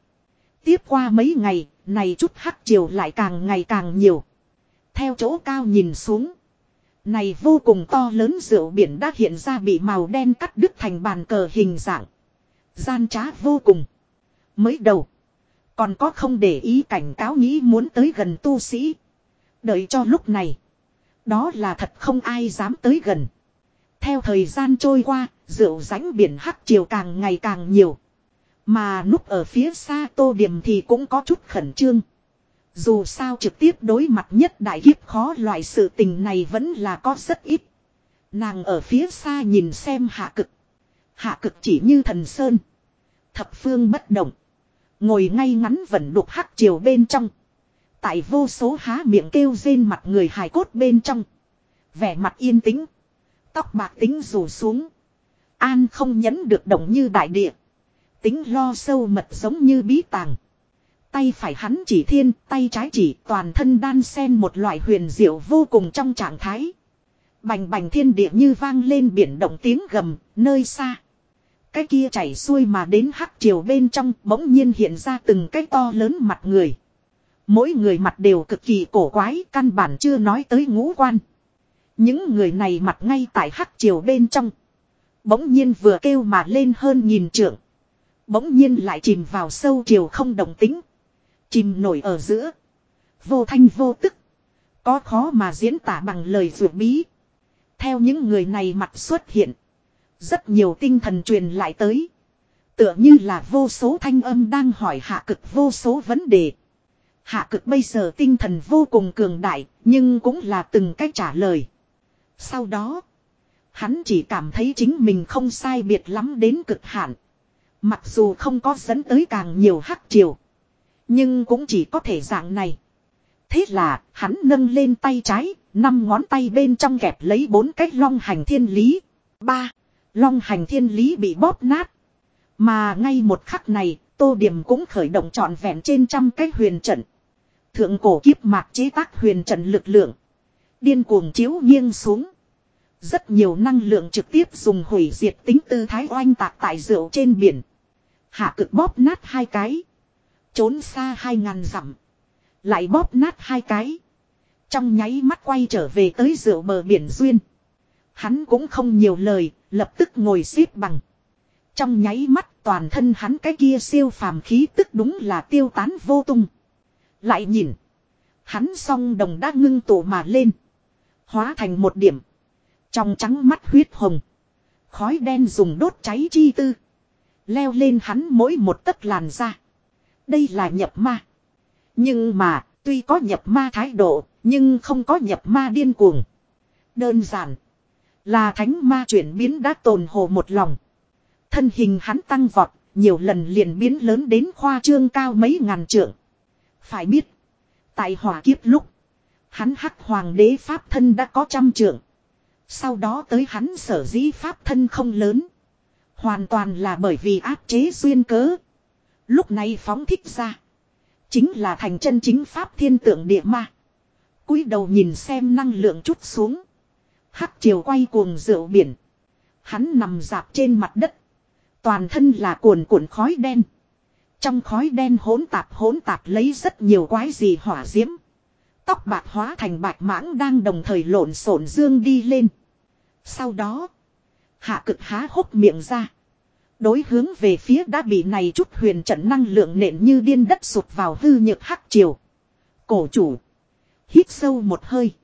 Speaker 1: Tiếp qua mấy ngày, này chút hắc triều lại càng ngày càng nhiều. Theo chỗ cao nhìn xuống. Này vô cùng to lớn rượu biển đã hiện ra bị màu đen cắt đứt thành bàn cờ hình dạng. Gian trá vô cùng. Mới đầu. Còn có không để ý cảnh cáo nghĩ muốn tới gần tu sĩ. Đợi cho lúc này. Đó là thật không ai dám tới gần. Theo thời gian trôi qua, rượu ránh biển hắc chiều càng ngày càng nhiều. Mà núp ở phía xa tô điểm thì cũng có chút khẩn trương. Dù sao trực tiếp đối mặt nhất đại kiếp khó loại sự tình này vẫn là có rất ít. Nàng ở phía xa nhìn xem hạ cực. Hạ cực chỉ như thần sơn. Thập phương bất động. Ngồi ngay ngắn vẫn đục hắc chiều bên trong. Tại vô số há miệng kêu rên mặt người hài cốt bên trong. Vẻ mặt yên tĩnh. Tóc bạc tính rủ xuống. An không nhấn được động như đại địa. Tính lo sâu mật giống như bí tàng. Tay phải hắn chỉ thiên, tay trái chỉ toàn thân đan sen một loại huyền diệu vô cùng trong trạng thái. Bành bành thiên địa như vang lên biển động tiếng gầm, nơi xa. Cái kia chảy xuôi mà đến hắc triều bên trong bỗng nhiên hiện ra từng cái to lớn mặt người. Mỗi người mặt đều cực kỳ cổ quái, căn bản chưa nói tới ngũ quan. Những người này mặt ngay tại hắc triều bên trong. Bỗng nhiên vừa kêu mà lên hơn nhìn trưởng, Bỗng nhiên lại chìm vào sâu triều không đồng tính. Chìm nổi ở giữa. Vô thanh vô tức. Có khó mà diễn tả bằng lời ruột bí. Theo những người này mặt xuất hiện. Rất nhiều tinh thần truyền lại tới. Tựa như là vô số thanh âm đang hỏi hạ cực vô số vấn đề. Hạ cực bây giờ tinh thần vô cùng cường đại, nhưng cũng là từng cách trả lời. Sau đó, hắn chỉ cảm thấy chính mình không sai biệt lắm đến cực hạn. Mặc dù không có dẫn tới càng nhiều hắc triều. Nhưng cũng chỉ có thể dạng này. Thế là, hắn nâng lên tay trái, năm ngón tay bên trong kẹp lấy bốn cái long hành thiên lý. Ba, long hành thiên lý bị bóp nát. Mà ngay một khắc này, tô điểm cũng khởi động trọn vẹn trên trăm cái huyền trận. Thượng cổ kiếp mạc chế tác huyền trận lực lượng. Điên cuồng chiếu nghiêng xuống. Rất nhiều năng lượng trực tiếp dùng hủy diệt tính tư thái oanh tạc tại rượu trên biển. Hạ cực bóp nát hai cái. Trốn xa hai ngàn dặm. Lại bóp nát hai cái. Trong nháy mắt quay trở về tới rượu bờ biển duyên. Hắn cũng không nhiều lời, lập tức ngồi xếp bằng. Trong nháy mắt toàn thân hắn cái kia siêu phàm khí tức đúng là tiêu tán vô tung. Lại nhìn. Hắn song đồng đã ngưng tụ mà lên. Hóa thành một điểm. Trong trắng mắt huyết hồng. Khói đen dùng đốt cháy chi tư. Leo lên hắn mỗi một tấc làn da. Đây là nhập ma. Nhưng mà, tuy có nhập ma thái độ, nhưng không có nhập ma điên cuồng. Đơn giản. Là thánh ma chuyển biến đã tồn hồ một lòng. Thân hình hắn tăng vọt, nhiều lần liền biến lớn đến khoa trương cao mấy ngàn trượng. Phải biết, tại hỏa kiếp lúc, hắn hắc hoàng đế pháp thân đã có trăm trượng. Sau đó tới hắn sở dĩ pháp thân không lớn. Hoàn toàn là bởi vì áp chế duyên cớ. Lúc này phóng thích ra. Chính là thành chân chính pháp thiên tượng địa ma. cúi đầu nhìn xem năng lượng chút xuống. Hắc chiều quay cuồng rượu biển. Hắn nằm dạp trên mặt đất. Toàn thân là cuồn cuộn khói đen. Trong khói đen hỗn tạp hỗn tạp lấy rất nhiều quái gì hỏa diễm. Tóc bạc hóa thành bạc mãng đang đồng thời lộn xộn dương đi lên. Sau đó. Hạ cực há hốc miệng ra. Đối hướng về phía đã bị này chút huyền trận năng lượng nện như điên đất sụt vào hư nhược hắc triều. Cổ chủ. Hít sâu một hơi.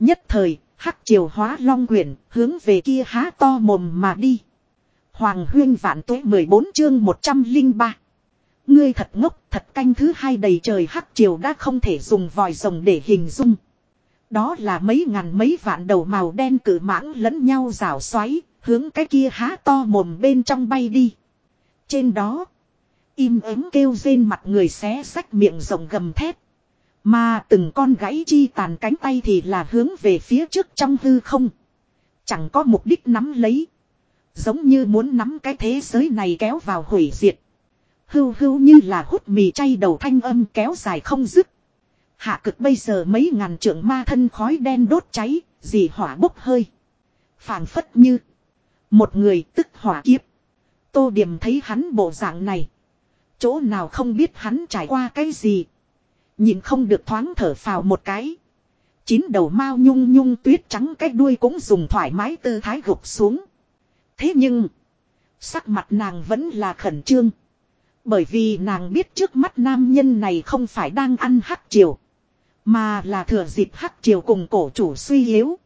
Speaker 1: Nhất thời, hắc triều hóa long quyển, hướng về kia há to mồm mà đi. Hoàng huyên vạn tuế 14 chương 103. Ngươi thật ngốc, thật canh thứ hai đầy trời hắc triều đã không thể dùng vòi rồng để hình dung. Đó là mấy ngàn mấy vạn đầu màu đen cử mãng lẫn nhau rảo xoáy, hướng cái kia há to mồm bên trong bay đi. Trên đó, im ắng kêu rên mặt người xé sách miệng rộng gầm thét. Mà từng con gãy chi tàn cánh tay thì là hướng về phía trước trong hư không. Chẳng có mục đích nắm lấy. Giống như muốn nắm cái thế giới này kéo vào hủy diệt. Hưu hưu như là hút mì chay đầu thanh âm kéo dài không dứt. Hạ cực bây giờ mấy ngàn trượng ma thân khói đen đốt cháy, dì hỏa bốc hơi. phảng phất như. Một người tức hỏa kiếp. Tô điểm thấy hắn bộ dạng này. Chỗ nào không biết hắn trải qua cái gì. Nhìn không được thoáng thở phào một cái. Chín đầu mao nhung nhung tuyết trắng cái đuôi cũng dùng thoải mái tư thái gục xuống. Thế nhưng. Sắc mặt nàng vẫn là khẩn trương. Bởi vì nàng biết trước mắt nam nhân này không phải đang ăn hắc triều. Mà là thừa dịp hắc triều cùng cổ chủ suy yếu.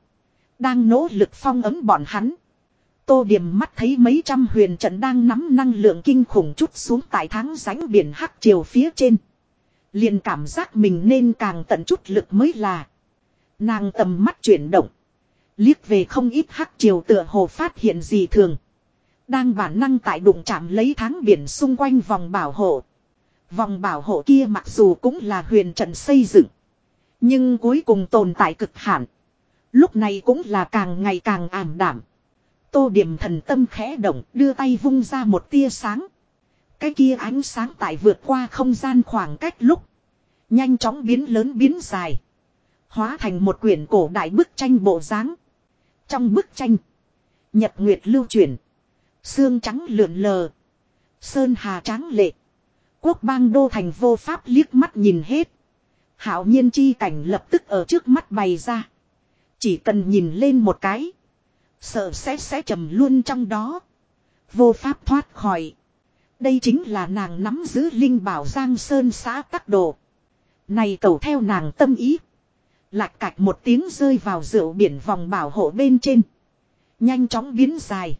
Speaker 1: Đang nỗ lực phong ấm bọn hắn. Tô điểm mắt thấy mấy trăm huyền trận đang nắm năng lượng kinh khủng chút xuống tại tháng ránh biển hắc triều phía trên. liền cảm giác mình nên càng tận chút lực mới là. Nàng tầm mắt chuyển động. Liếc về không ít hắc triều tựa hồ phát hiện gì thường. Đang bản năng tại đụng chạm lấy tháng biển xung quanh vòng bảo hộ. Vòng bảo hộ kia mặc dù cũng là huyền trận xây dựng. Nhưng cuối cùng tồn tại cực hạn. Lúc này cũng là càng ngày càng ảm đảm. Tô điểm thần tâm khẽ động, đưa tay vung ra một tia sáng. Cái kia ánh sáng tại vượt qua không gian khoảng cách lúc. Nhanh chóng biến lớn biến dài. Hóa thành một quyển cổ đại bức tranh bộ dáng. Trong bức tranh. Nhật Nguyệt lưu chuyển. Xương trắng lượn lờ. Sơn hà tráng lệ. Quốc bang đô thành vô pháp liếc mắt nhìn hết. Hảo nhiên chi cảnh lập tức ở trước mắt bày ra. Chỉ cần nhìn lên một cái. Sợ sẽ sẽ trầm luôn trong đó. Vô pháp thoát khỏi. Đây chính là nàng nắm giữ linh bảo Giang Sơn xã tắc đồ. Này cầu theo nàng tâm ý. Lạc cạch một tiếng rơi vào rượu biển vòng bảo hộ bên trên. Nhanh chóng biến dài.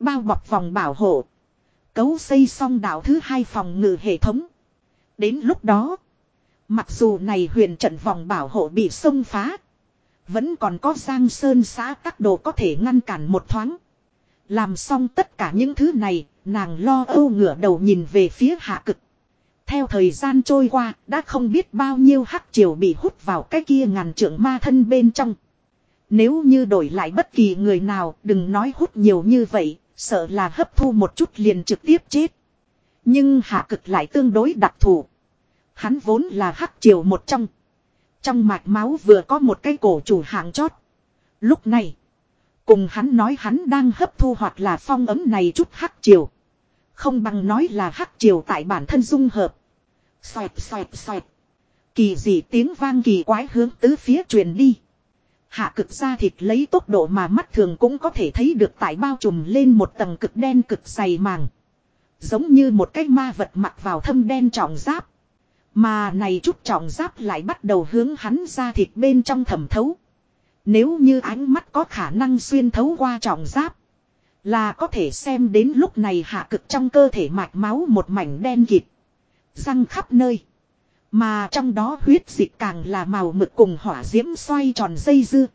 Speaker 1: Bao bọc vòng bảo hộ. Cấu xây xong đảo thứ hai phòng ngự hệ thống. Đến lúc đó. Mặc dù này huyền trận vòng bảo hộ bị xông phá. Vẫn còn có Giang Sơn xã các đồ có thể ngăn cản một thoáng. Làm xong tất cả những thứ này, nàng lo âu ngửa đầu nhìn về phía hạ cực. Theo thời gian trôi qua, đã không biết bao nhiêu hắc triều bị hút vào cái kia ngàn trượng ma thân bên trong. Nếu như đổi lại bất kỳ người nào, đừng nói hút nhiều như vậy, sợ là hấp thu một chút liền trực tiếp chết. Nhưng hạ cực lại tương đối đặc thù. Hắn vốn là hắc triều một trong. Trong mạch máu vừa có một cái cổ chủ hạng chót. Lúc này, cùng hắn nói hắn đang hấp thu hoặc là phong ấm này chút hắc triều. Không bằng nói là hắc triều tại bản thân dung hợp. Xoẹt xoẹt xoẹt. Kỳ dị tiếng vang kỳ quái hướng tứ phía truyền đi. Hạ cực ra thịt lấy tốc độ mà mắt thường cũng có thể thấy được tại bao trùm lên một tầng cực đen cực dày màng. Giống như một cái ma vật mặc vào thâm đen trọng giáp. Mà này chút trọng giáp lại bắt đầu hướng hắn ra thịt bên trong thẩm thấu. Nếu như ánh mắt có khả năng xuyên thấu qua trọng giáp. Là có thể xem đến lúc này hạ cực trong cơ thể mạch máu một mảnh đen kịt. Răng khắp nơi. Mà trong đó huyết dịch càng là màu mực cùng hỏa diễm xoay tròn dây dưa.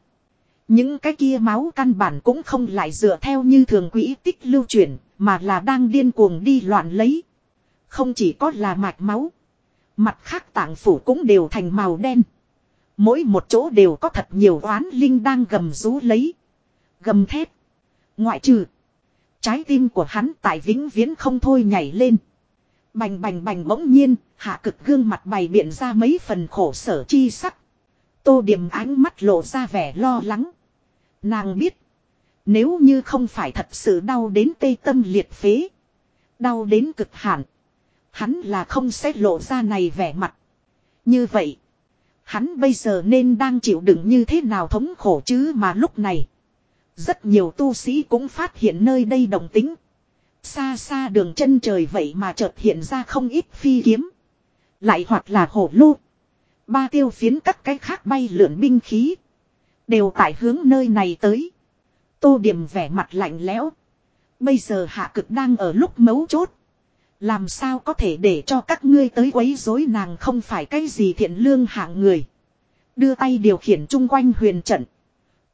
Speaker 1: Những cái kia máu căn bản cũng không lại dựa theo như thường quỹ tích lưu chuyển, mà là đang điên cuồng đi loạn lấy. Không chỉ có là mạch máu. Mặt khác tạng phủ cũng đều thành màu đen. Mỗi một chỗ đều có thật nhiều oán linh đang gầm rú lấy. Gầm thép. Ngoại trừ. Trái tim của hắn tại vĩnh viễn không thôi nhảy lên. Bành bành bành bỗng nhiên, hạ cực gương mặt bày biện ra mấy phần khổ sở chi sắc. Tô điểm ánh mắt lộ ra vẻ lo lắng. Nàng biết. Nếu như không phải thật sự đau đến tê tâm liệt phế. Đau đến cực hạn. Hắn là không sẽ lộ ra này vẻ mặt. Như vậy. Hắn bây giờ nên đang chịu đựng như thế nào thống khổ chứ mà lúc này. Rất nhiều tu sĩ cũng phát hiện nơi đây đồng tính. Xa xa đường chân trời vậy mà chợt hiện ra không ít phi kiếm. Lại hoặc là hổ lô. Ba tiêu phiến các cái khác bay lượn binh khí. Đều tại hướng nơi này tới. Tô điểm vẻ mặt lạnh lẽo. Bây giờ hạ cực đang ở lúc mấu chốt. Làm sao có thể để cho các ngươi tới quấy rối nàng không phải cái gì thiện lương hạng người. Đưa tay điều khiển chung quanh huyền trận.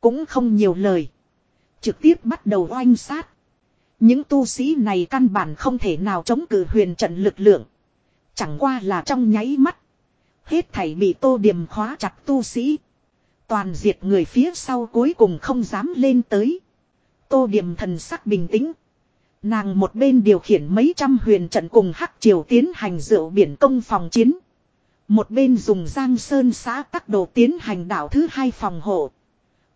Speaker 1: Cũng không nhiều lời. Trực tiếp bắt đầu oanh sát. Những tu sĩ này căn bản không thể nào chống cự huyền trận lực lượng. Chẳng qua là trong nháy mắt. Hết thảy bị tô điểm khóa chặt tu sĩ. Toàn diệt người phía sau cuối cùng không dám lên tới. Tô điểm thần sắc bình tĩnh. Nàng một bên điều khiển mấy trăm huyền trận cùng hắc triều tiến hành rượu biển công phòng chiến. Một bên dùng giang sơn xã tắc đồ tiến hành đảo thứ hai phòng hộ.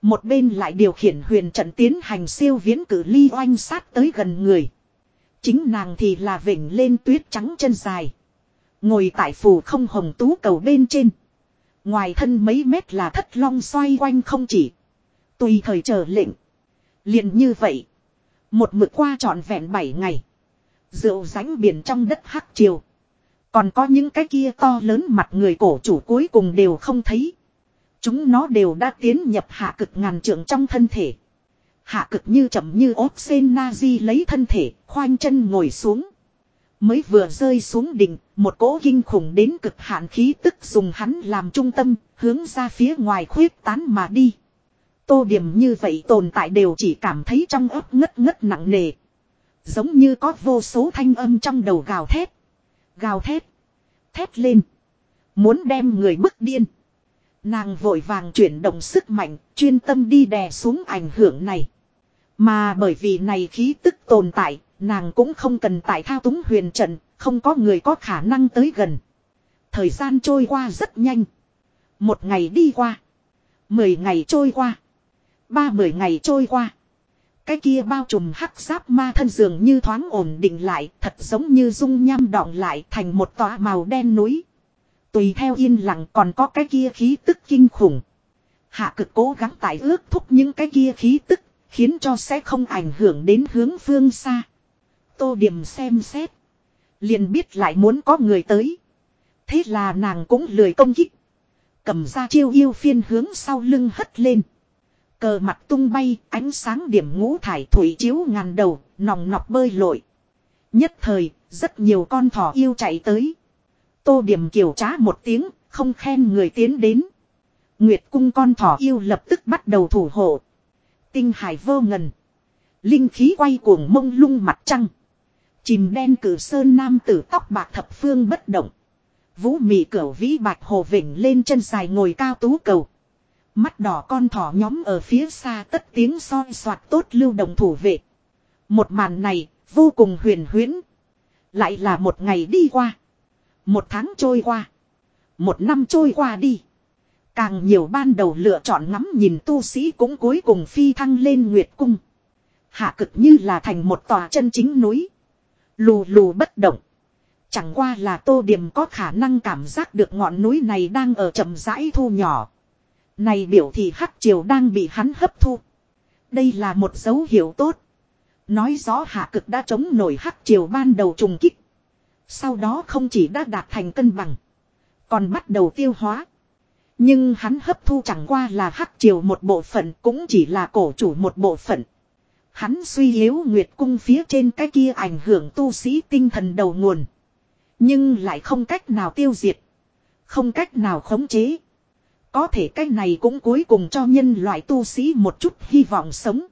Speaker 1: Một bên lại điều khiển huyền trận tiến hành siêu viễn cử ly oanh sát tới gần người. Chính nàng thì là vỉnh lên tuyết trắng chân dài. Ngồi tại phù không hồng tú cầu bên trên. Ngoài thân mấy mét là thất long xoay quanh không chỉ. Tùy thời chờ lệnh. liền như vậy. Một mực qua trọn vẹn 7 ngày. Rượu ránh biển trong đất hắc triều. Còn có những cái kia to lớn mặt người cổ chủ cuối cùng đều không thấy. Chúng nó đều đã tiến nhập hạ cực ngàn trượng trong thân thể. Hạ cực như chậm như ốp sen na di lấy thân thể, khoanh chân ngồi xuống. Mới vừa rơi xuống đỉnh, một cỗ kinh khủng đến cực hạn khí tức dùng hắn làm trung tâm, hướng ra phía ngoài khuyết tán mà đi. Tô điểm như vậy tồn tại đều chỉ cảm thấy trong ấp ngất ngất nặng nề. Giống như có vô số thanh âm trong đầu gào thét. Gào thét. Thét lên. Muốn đem người bức điên. Nàng vội vàng chuyển động sức mạnh, chuyên tâm đi đè xuống ảnh hưởng này. Mà bởi vì này khí tức tồn tại, nàng cũng không cần tại thao túng huyền trận, không có người có khả năng tới gần. Thời gian trôi qua rất nhanh. Một ngày đi qua. Mười ngày trôi qua. Ba mười ngày trôi qua. Cái kia bao trùm hắc giáp ma thân dường như thoáng ổn định lại, thật giống như dung nham đọng lại thành một tòa màu đen núi. Tùy theo yên lặng còn có cái kia khí tức kinh khủng. Hạ cực cố gắng tải ước thúc những cái kia khí tức, khiến cho sẽ không ảnh hưởng đến hướng phương xa. Tô điểm xem xét. Liền biết lại muốn có người tới. Thế là nàng cũng lười công kích. Cầm ra chiêu yêu phiên hướng sau lưng hất lên. Cờ mặt tung bay, ánh sáng điểm ngũ thải thủy chiếu ngàn đầu, nòng nọc bơi lội. Nhất thời, rất nhiều con thỏ yêu chạy tới. Tô điểm kiều trá một tiếng, không khen người tiến đến. Nguyệt cung con thỏ yêu lập tức bắt đầu thủ hộ. Tinh hải vô ngần. Linh khí quay cuồng mông lung mặt trăng. Chìm đen cử sơn nam tử tóc bạc thập phương bất động. Vũ mị cửu vĩ bạch hồ vỉnh lên chân dài ngồi cao tú cầu. Mắt đỏ con thỏ nhóm ở phía xa tất tiếng soi soạt tốt lưu đồng thủ vệ. Một màn này, vô cùng huyền huyễn. Lại là một ngày đi qua. Một tháng trôi qua. Một năm trôi qua đi. Càng nhiều ban đầu lựa chọn ngắm nhìn tu sĩ cũng cuối cùng phi thăng lên Nguyệt Cung. Hạ cực như là thành một tòa chân chính núi. Lù lù bất động. Chẳng qua là tô điểm có khả năng cảm giác được ngọn núi này đang ở chậm rãi thu nhỏ. Này biểu thị hắc triều đang bị hắn hấp thu. Đây là một dấu hiệu tốt. Nói rõ hạ cực đã chống nổi hắc triều ban đầu trùng kích. Sau đó không chỉ đã đạt thành cân bằng. Còn bắt đầu tiêu hóa. Nhưng hắn hấp thu chẳng qua là hắc triều một bộ phận cũng chỉ là cổ chủ một bộ phận. Hắn suy yếu nguyệt cung phía trên cái kia ảnh hưởng tu sĩ tinh thần đầu nguồn. Nhưng lại không cách nào tiêu diệt. Không cách nào khống chế. Có thể cái này cũng cuối cùng cho nhân loại tu sĩ một chút hy vọng sống.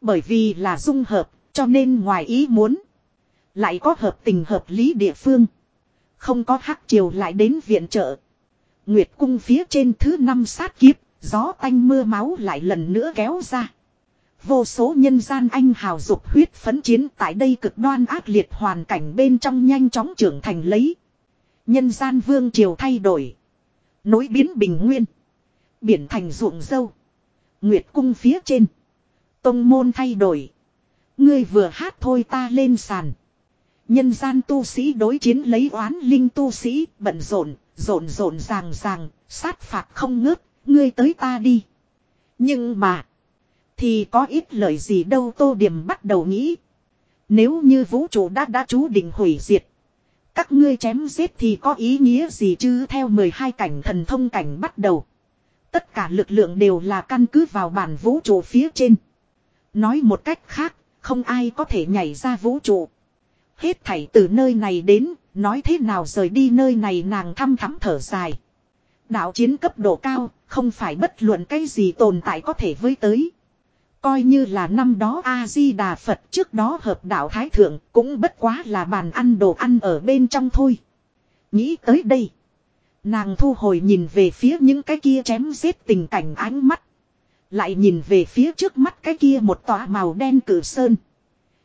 Speaker 1: Bởi vì là dung hợp, cho nên ngoài ý muốn. Lại có hợp tình hợp lý địa phương. Không có hắc triều lại đến viện trợ. Nguyệt cung phía trên thứ năm sát kiếp, gió tanh mưa máu lại lần nữa kéo ra. Vô số nhân gian anh hào dục huyết phấn chiến tại đây cực đoan ác liệt hoàn cảnh bên trong nhanh chóng trưởng thành lấy. Nhân gian vương triều thay đổi. Nối biến bình nguyên. Biển thành ruộng dâu. Nguyệt cung phía trên. Tông môn thay đổi. Ngươi vừa hát thôi ta lên sàn. Nhân gian tu sĩ đối chiến lấy oán linh tu sĩ bận rộn, rộn rộn ràng ràng, sát phạt không ngớt, ngươi tới ta đi. Nhưng mà, thì có ít lời gì đâu tô điểm bắt đầu nghĩ. Nếu như vũ trụ đã đã chú định hủy diệt. Các ngươi chém giết thì có ý nghĩa gì chứ theo 12 cảnh thần thông cảnh bắt đầu. Tất cả lực lượng đều là căn cứ vào bản vũ trụ phía trên. Nói một cách khác, không ai có thể nhảy ra vũ trụ. Hết thảy từ nơi này đến, nói thế nào rời đi nơi này nàng thăm thắm thở dài. Đạo chiến cấp độ cao, không phải bất luận cái gì tồn tại có thể với tới. Coi như là năm đó A-di-đà Phật trước đó hợp đạo Thái Thượng cũng bất quá là bàn ăn đồ ăn ở bên trong thôi. Nghĩ tới đây. Nàng thu hồi nhìn về phía những cái kia chém giết tình cảnh ánh mắt. Lại nhìn về phía trước mắt cái kia một tòa màu đen cử sơn.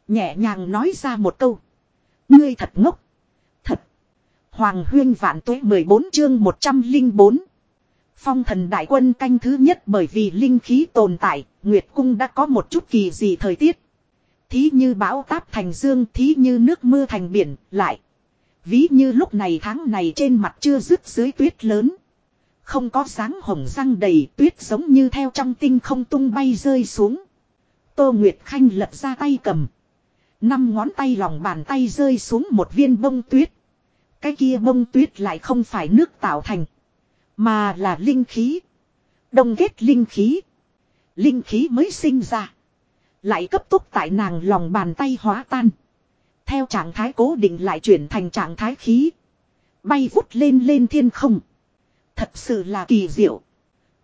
Speaker 1: Nhẹ nhàng nói ra một câu. Ngươi thật ngốc. Thật. Hoàng huyên vạn tuế 14 chương 104. Phong thần đại quân canh thứ nhất bởi vì linh khí tồn tại, Nguyệt Cung đã có một chút kỳ dị thời tiết. Thí như bão táp thành dương, thí như nước mưa thành biển, lại. Ví như lúc này tháng này trên mặt chưa dứt dưới tuyết lớn. Không có sáng hồng răng đầy tuyết giống như theo trong tinh không tung bay rơi xuống. Tô Nguyệt Khanh lật ra tay cầm. Năm ngón tay lòng bàn tay rơi xuống một viên bông tuyết. Cái kia bông tuyết lại không phải nước tạo thành. Mà là linh khí. Đông kết linh khí. Linh khí mới sinh ra. Lại cấp tốc tại nàng lòng bàn tay hóa tan. Theo trạng thái cố định lại chuyển thành trạng thái khí. Bay vút lên lên thiên không. Thật sự là kỳ diệu.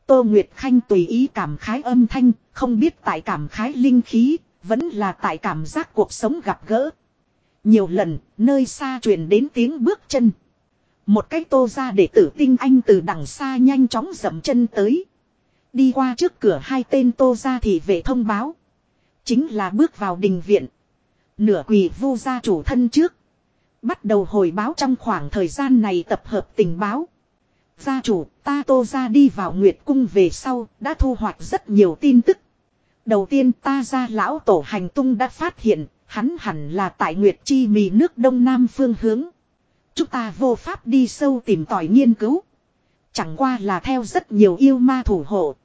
Speaker 1: Tô Nguyệt Khanh tùy ý cảm khái âm thanh, không biết tại cảm khái linh khí, vẫn là tại cảm giác cuộc sống gặp gỡ. Nhiều lần, nơi xa truyền đến tiếng bước chân. Một cách tô ra để tử tinh anh từ đằng xa nhanh chóng dậm chân tới. Đi qua trước cửa hai tên tô ra thì vệ thông báo. Chính là bước vào đình viện. Nửa quỳ vu gia chủ thân trước. Bắt đầu hồi báo trong khoảng thời gian này tập hợp tình báo. Gia chủ, ta tô ra đi vào Nguyệt Cung về sau, đã thu hoạch rất nhiều tin tức. Đầu tiên ta ra lão tổ hành tung đã phát hiện, hắn hẳn là tại Nguyệt Chi mì nước đông nam phương hướng. Chúng ta vô pháp đi sâu tìm tòi nghiên cứu. Chẳng qua là theo rất nhiều yêu ma thủ hộ.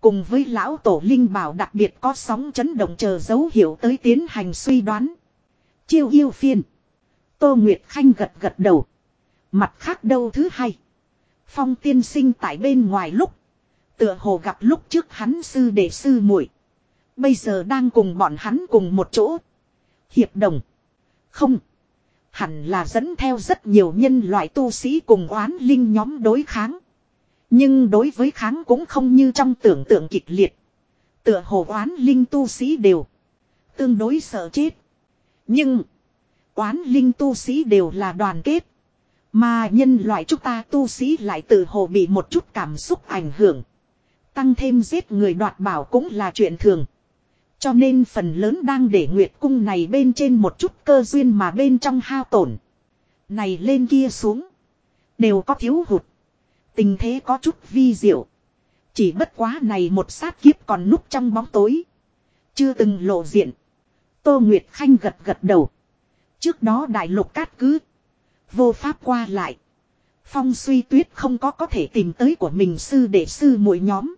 Speaker 1: Cùng với lão tổ linh bảo đặc biệt có sóng chấn động chờ dấu hiệu tới tiến hành suy đoán. Chiêu yêu phiên. Tô Nguyệt Khanh gật gật đầu. Mặt khác đâu thứ hai. Phong tiên sinh tại bên ngoài lúc. Tựa hồ gặp lúc trước hắn sư đệ sư muội Bây giờ đang cùng bọn hắn cùng một chỗ. Hiệp đồng. Không. Hẳn là dẫn theo rất nhiều nhân loại tu sĩ cùng oán linh nhóm đối kháng. Nhưng đối với kháng cũng không như trong tưởng tượng kịch liệt. Tựa hồ oán linh tu sĩ đều. Tương đối sợ chết. Nhưng. Oán linh tu sĩ đều là đoàn kết. Mà nhân loại chúng ta tu sĩ lại tự hồ bị một chút cảm xúc ảnh hưởng. Tăng thêm giết người đoạt bảo cũng là chuyện thường. Cho nên phần lớn đang để nguyệt cung này bên trên một chút cơ duyên mà bên trong hao tổn. Này lên kia xuống. Đều có thiếu hụt. Tình thế có chút vi diệu. Chỉ bất quá này một sát kiếp còn núp trong bóng tối. Chưa từng lộ diện. Tô Nguyệt Khanh gật gật đầu. Trước đó đại lục cát cứ. Vô pháp qua lại. Phong suy tuyết không có có thể tìm tới của mình sư để sư mỗi nhóm.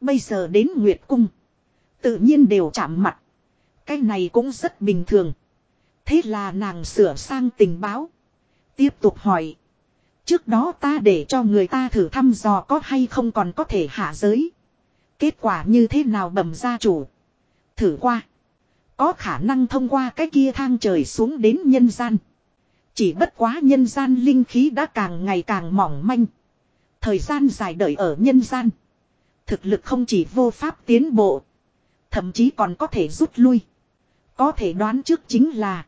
Speaker 1: Bây giờ đến Nguyệt Cung. Tự nhiên đều chạm mặt. Cái này cũng rất bình thường. Thế là nàng sửa sang tình báo. Tiếp tục hỏi. Trước đó ta để cho người ta thử thăm dò có hay không còn có thể hạ giới. Kết quả như thế nào bẩm gia chủ. Thử qua. Có khả năng thông qua cái kia thang trời xuống đến nhân gian. Chỉ bất quá nhân gian linh khí đã càng ngày càng mỏng manh. Thời gian dài đợi ở nhân gian. Thực lực không chỉ vô pháp tiến bộ. Thậm chí còn có thể rút lui. Có thể đoán trước chính là.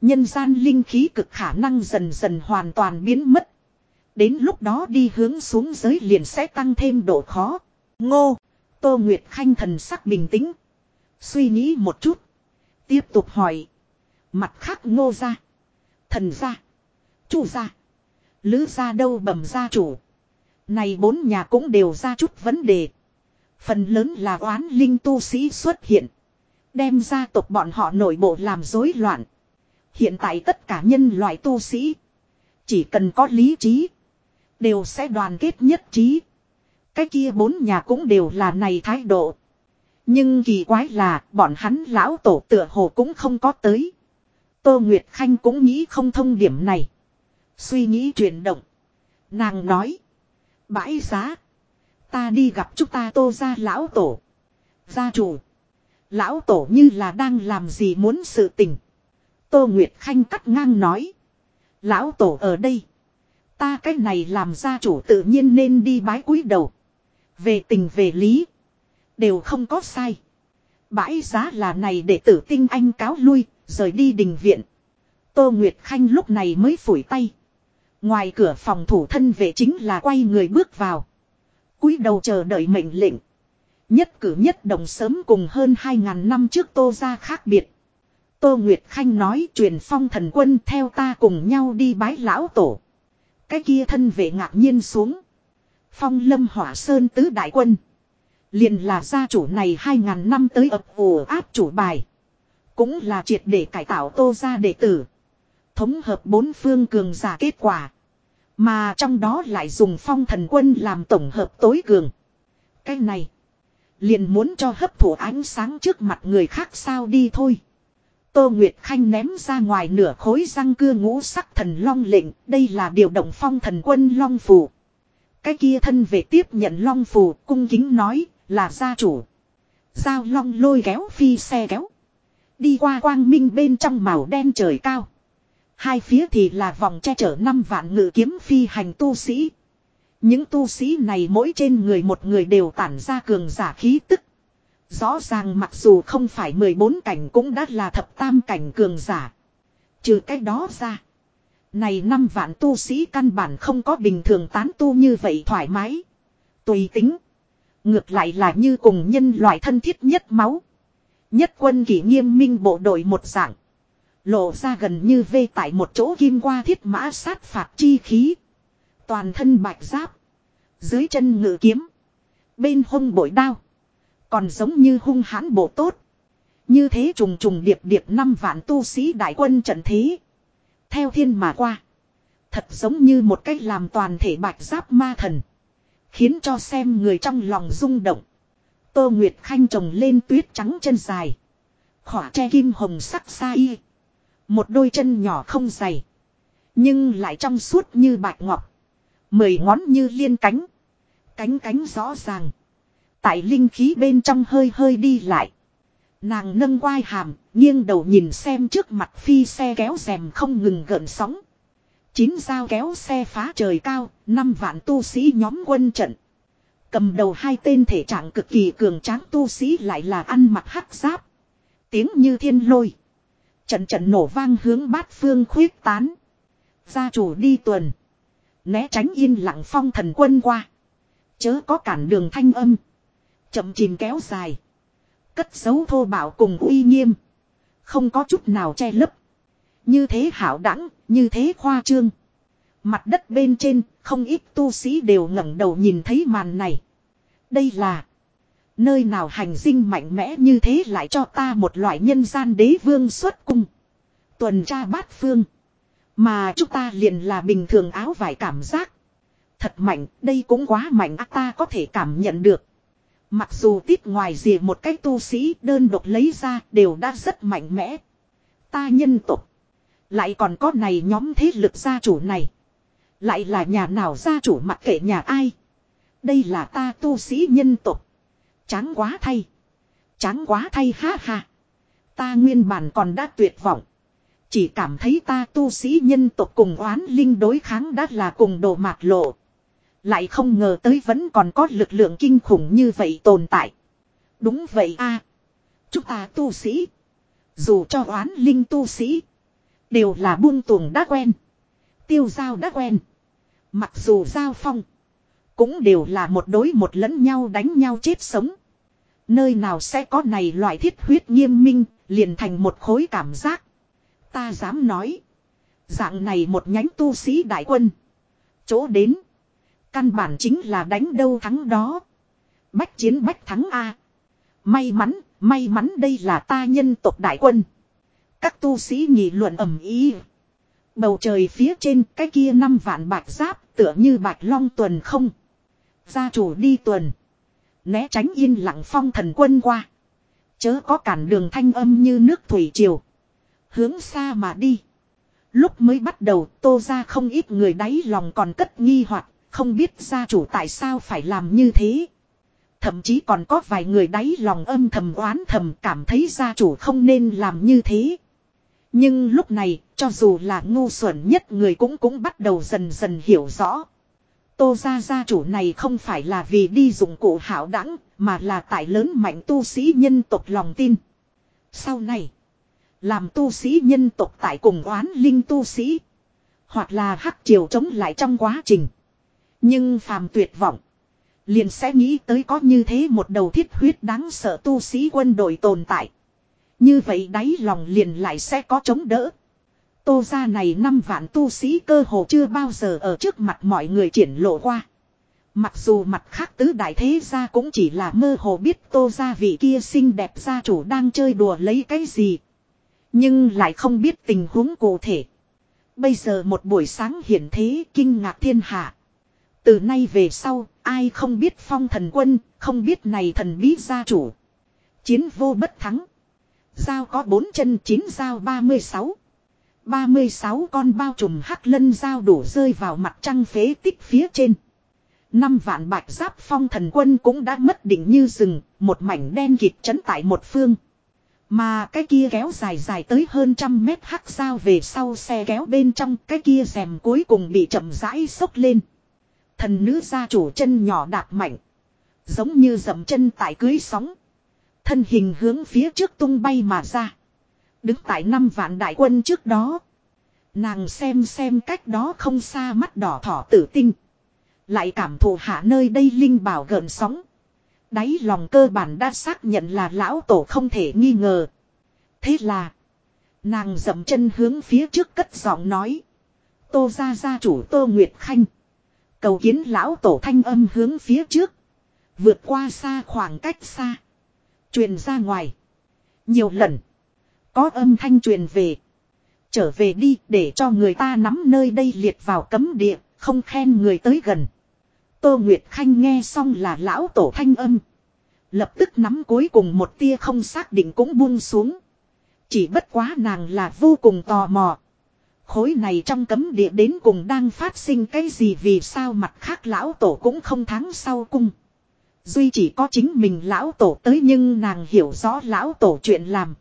Speaker 1: Nhân gian linh khí cực khả năng dần dần hoàn toàn biến mất. Đến lúc đó đi hướng xuống giới liền sẽ tăng thêm độ khó. Ngô. Tô Nguyệt Khanh thần sắc bình tĩnh. Suy nghĩ một chút. Tiếp tục hỏi. Mặt khác ngô ra. Thần ra. Chủ ra. Lữ ra đâu bẩm gia chủ. Này bốn nhà cũng đều ra chút vấn đề. Phần lớn là oán linh tu sĩ xuất hiện. Đem gia tộc bọn họ nội bộ làm rối loạn. Hiện tại tất cả nhân loại tu sĩ. Chỉ cần có lý trí. Đều sẽ đoàn kết nhất trí. Cái kia bốn nhà cũng đều là này thái độ. Nhưng kỳ quái là, bọn hắn lão tổ tựa hồ cũng không có tới. Tô Nguyệt Khanh cũng nghĩ không thông điểm này. Suy nghĩ chuyển động. Nàng nói. Bãi giá. Ta đi gặp chúng ta tô ra lão tổ. Gia chủ. Lão tổ như là đang làm gì muốn sự tình. Tô Nguyệt Khanh cắt ngang nói. Lão tổ ở đây. Ta cái này làm gia chủ tự nhiên nên đi bái cúi đầu. Về tình về lý. Đều không có sai. Bãi giá là này để tử tinh anh cáo lui, rời đi đình viện. Tô Nguyệt Khanh lúc này mới phủi tay. Ngoài cửa phòng thủ thân vệ chính là quay người bước vào cúi đầu chờ đợi mệnh lệnh. Nhất cử nhất động sớm cùng hơn 2.000 năm trước Tô ra khác biệt. Tô Nguyệt Khanh nói truyền phong thần quân theo ta cùng nhau đi bái lão tổ. Cái kia thân vệ ngạc nhiên xuống. Phong lâm hỏa sơn tứ đại quân. Liền là gia chủ này 2.000 năm tới ập ủ áp chủ bài. Cũng là triệt để cải tạo tô gia đệ tử. Thống hợp bốn phương cường giả kết quả. Mà trong đó lại dùng phong thần quân làm tổng hợp tối cường. Cái này. Liền muốn cho hấp thụ ánh sáng trước mặt người khác sao đi thôi. Tô Nguyệt Khanh ném ra ngoài nửa khối răng cưa ngũ sắc thần long lệnh. Đây là điều động phong thần quân long phù. Cái kia thân về tiếp nhận long phù, cung kính nói, là gia chủ. Giao long lôi kéo phi xe kéo. Đi qua quang minh bên trong màu đen trời cao. Hai phía thì là vòng che chở năm vạn ngự kiếm phi hành tu sĩ. Những tu sĩ này mỗi trên người một người đều tản ra cường giả khí tức. Rõ ràng mặc dù không phải 14 cảnh cũng đã là thập tam cảnh cường giả. Trừ cái đó ra. Này năm vạn tu sĩ căn bản không có bình thường tán tu như vậy thoải mái. Tùy tính. Ngược lại là như cùng nhân loại thân thiết nhất máu. Nhất quân kỷ nghiêm minh bộ đội một dạng. Lộ ra gần như vê tại một chỗ kim qua thiết mã sát phạt chi khí. Toàn thân bạch giáp. Dưới chân ngự kiếm. Bên hông bội đao. Còn giống như hung hãn bộ tốt. Như thế trùng trùng điệp điệp năm vạn tu sĩ đại quân trận thế. Theo thiên mà qua. Thật giống như một cách làm toàn thể bạch giáp ma thần. Khiến cho xem người trong lòng rung động. Tô Nguyệt Khanh trồng lên tuyết trắng chân dài. Khỏa tre kim hồng sắc xa y. Một đôi chân nhỏ không dày. Nhưng lại trong suốt như bạch ngọc. Mười ngón như liên cánh. Cánh cánh rõ ràng. Tại linh khí bên trong hơi hơi đi lại. Nàng nâng quai hàm, nghiêng đầu nhìn xem trước mặt phi xe kéo rèm không ngừng gợn sóng. Chín dao kéo xe phá trời cao, năm vạn tu sĩ nhóm quân trận. Cầm đầu hai tên thể trạng cực kỳ cường tráng tu sĩ lại là ăn mặc hắc giáp. Tiếng như thiên lôi. Trận trận nổ vang hướng bát phương khuyết tán. Gia chủ đi tuần. Né tránh yên lặng phong thần quân qua. Chớ có cản đường thanh âm. Chậm chìm kéo dài. Cất dấu thô bạo cùng uy nghiêm. Không có chút nào che lấp. Như thế hảo đẳng, như thế khoa trương. Mặt đất bên trên, không ít tu sĩ đều ngẩng đầu nhìn thấy màn này. Đây là nơi nào hành dinh mạnh mẽ như thế lại cho ta một loại nhân gian đế vương xuất cung. Tuần tra bát phương. Mà chúng ta liền là bình thường áo vải cảm giác. Thật mạnh, đây cũng quá mạnh à ta có thể cảm nhận được. Mặc dù tít ngoài rìa một cái tu sĩ đơn độc lấy ra đều đã rất mạnh mẽ. Ta nhân tục. Lại còn có này nhóm thế lực gia chủ này. Lại là nhà nào gia chủ mặc kệ nhà ai. Đây là ta tu sĩ nhân tục. Tráng quá thay. Tráng quá thay ha ha. Ta nguyên bản còn đã tuyệt vọng. Chỉ cảm thấy ta tu sĩ nhân tộc cùng oán linh đối kháng đã là cùng đồ mạt lộ. Lại không ngờ tới vẫn còn có lực lượng kinh khủng như vậy tồn tại. Đúng vậy a Chúng ta tu sĩ. Dù cho oán linh tu sĩ. Đều là buông tuồng đã quen. Tiêu giao đã quen. Mặc dù giao phong. Cũng đều là một đối một lẫn nhau đánh nhau chết sống. Nơi nào sẽ có này loại thiết huyết nghiêm minh, liền thành một khối cảm giác. Ta dám nói. Dạng này một nhánh tu sĩ đại quân. Chỗ đến. Căn bản chính là đánh đâu thắng đó. Bách chiến bách thắng A. May mắn, may mắn đây là ta nhân tộc đại quân. Các tu sĩ nghị luận ầm ý. Bầu trời phía trên cái kia năm vạn bạch giáp tựa như bạch long tuần không. Gia chủ đi tuần. Né tránh yên lặng phong thần quân qua. Chớ có cản đường thanh âm như nước thủy triều. Hướng xa mà đi. Lúc mới bắt đầu tô ra không ít người đáy lòng còn cất nghi hoặc không biết gia chủ tại sao phải làm như thế. Thậm chí còn có vài người đáy lòng âm thầm oán thầm cảm thấy gia chủ không nên làm như thế. Nhưng lúc này, cho dù là ngu xuẩn nhất người cũng cũng bắt đầu dần dần hiểu rõ. Tô gia gia chủ này không phải là vì đi dụng cụ hảo đẳng, mà là tại lớn mạnh tu sĩ nhân tộc lòng tin. Sau này, làm tu sĩ nhân tộc tại cùng oán linh tu sĩ, hoặc là hắc triều chống lại trong quá trình. Nhưng phàm tuyệt vọng, liền sẽ nghĩ tới có như thế một đầu thiết huyết đáng sợ tu sĩ quân đội tồn tại. Như vậy đáy lòng liền lại sẽ có chống đỡ. Tô gia này năm vạn tu sĩ cơ hồ chưa bao giờ ở trước mặt mọi người triển lộ qua. Mặc dù mặt khác tứ đại thế gia cũng chỉ là mơ hồ biết tô gia vị kia xinh đẹp gia chủ đang chơi đùa lấy cái gì. Nhưng lại không biết tình huống cụ thể. Bây giờ một buổi sáng hiển thế kinh ngạc thiên hạ. Từ nay về sau, ai không biết phong thần quân, không biết này thần bí gia chủ. Chiến vô bất thắng. Giao có bốn chân chín giao 36. 36 con bao trùm hắc lân giao đổ rơi vào mặt trăng phế tích phía trên. Năm vạn bạch giáp phong thần quân cũng đã mất định như rừng, một mảnh đen kịt chấn tại một phương. Mà cái kia kéo dài dài tới hơn trăm mét hắc sao về sau xe kéo bên trong cái kia rèm cuối cùng bị chậm rãi sốc lên. Thần nữ gia chủ chân nhỏ đạp mạnh. Giống như dậm chân tại cưới sóng. Thân hình hướng phía trước tung bay mà ra. Đứng tại năm vạn đại quân trước đó. Nàng xem xem cách đó không xa mắt đỏ thỏ tử tinh. Lại cảm thụ hạ nơi đây linh bảo gợn sóng. Đáy lòng cơ bản đã xác nhận là lão tổ không thể nghi ngờ. Thế là. Nàng dậm chân hướng phía trước cất giọng nói. Tô ra gia chủ Tô Nguyệt Khanh. Cầu kiến lão tổ thanh âm hướng phía trước. Vượt qua xa khoảng cách xa. Truyền ra ngoài. Nhiều lần. Có âm thanh truyền về. Trở về đi, để cho người ta nắm nơi đây liệt vào cấm địa. Không khen người tới gần. Tô Nguyệt Khanh nghe xong là lão tổ thanh âm. Lập tức nắm cuối cùng một tia không xác định cũng buông xuống. Chỉ bất quá nàng là vô cùng tò mò. Khối này trong cấm địa đến cùng đang phát sinh cái gì vì sao mặt khác lão tổ cũng không thắng sau cung. Duy chỉ có chính mình lão tổ tới nhưng nàng hiểu rõ lão tổ chuyện làm.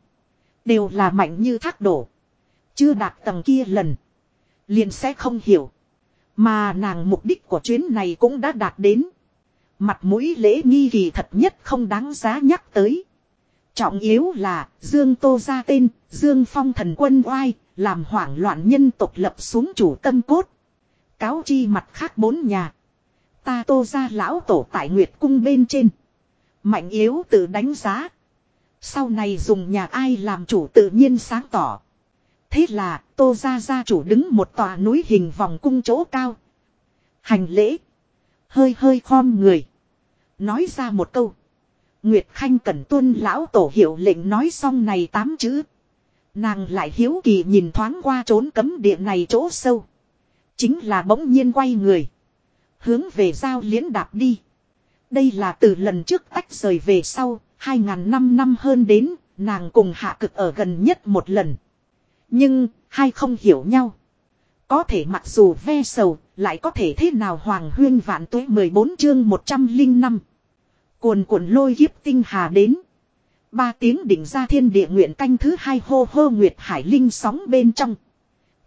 Speaker 1: Đều là mạnh như thác đổ. Chưa đạt tầng kia lần. Liền sẽ không hiểu. Mà nàng mục đích của chuyến này cũng đã đạt đến. Mặt mũi lễ nghi kỳ thật nhất không đáng giá nhắc tới. Trọng yếu là Dương Tô ra tên, Dương Phong thần quân oai, làm hoảng loạn nhân tộc lập xuống chủ tâm cốt. Cáo chi mặt khác bốn nhà. Ta tô ra lão tổ tại Nguyệt cung bên trên. Mạnh yếu tự đánh giá. Sau này dùng nhà ai làm chủ tự nhiên sáng tỏ. Thế là tô ra gia chủ đứng một tòa núi hình vòng cung chỗ cao. Hành lễ. Hơi hơi khom người. Nói ra một câu. Nguyệt Khanh cẩn tuân lão tổ hiệu lệnh nói xong này tám chữ. Nàng lại hiếu kỳ nhìn thoáng qua trốn cấm địa này chỗ sâu. Chính là bỗng nhiên quay người. Hướng về giao liễn đạp đi. Đây là từ lần trước tách rời về sau, hai ngàn năm năm hơn đến, nàng cùng hạ cực ở gần nhất một lần. Nhưng, hai không hiểu nhau. Có thể mặc dù ve sầu, lại có thể thế nào hoàng huyên vạn tuế 14 chương 105. Cuồn cuộn lôi kiếp tinh hà đến. Ba tiếng đỉnh ra thiên địa nguyện canh thứ hai hô hô nguyệt hải linh sóng bên trong.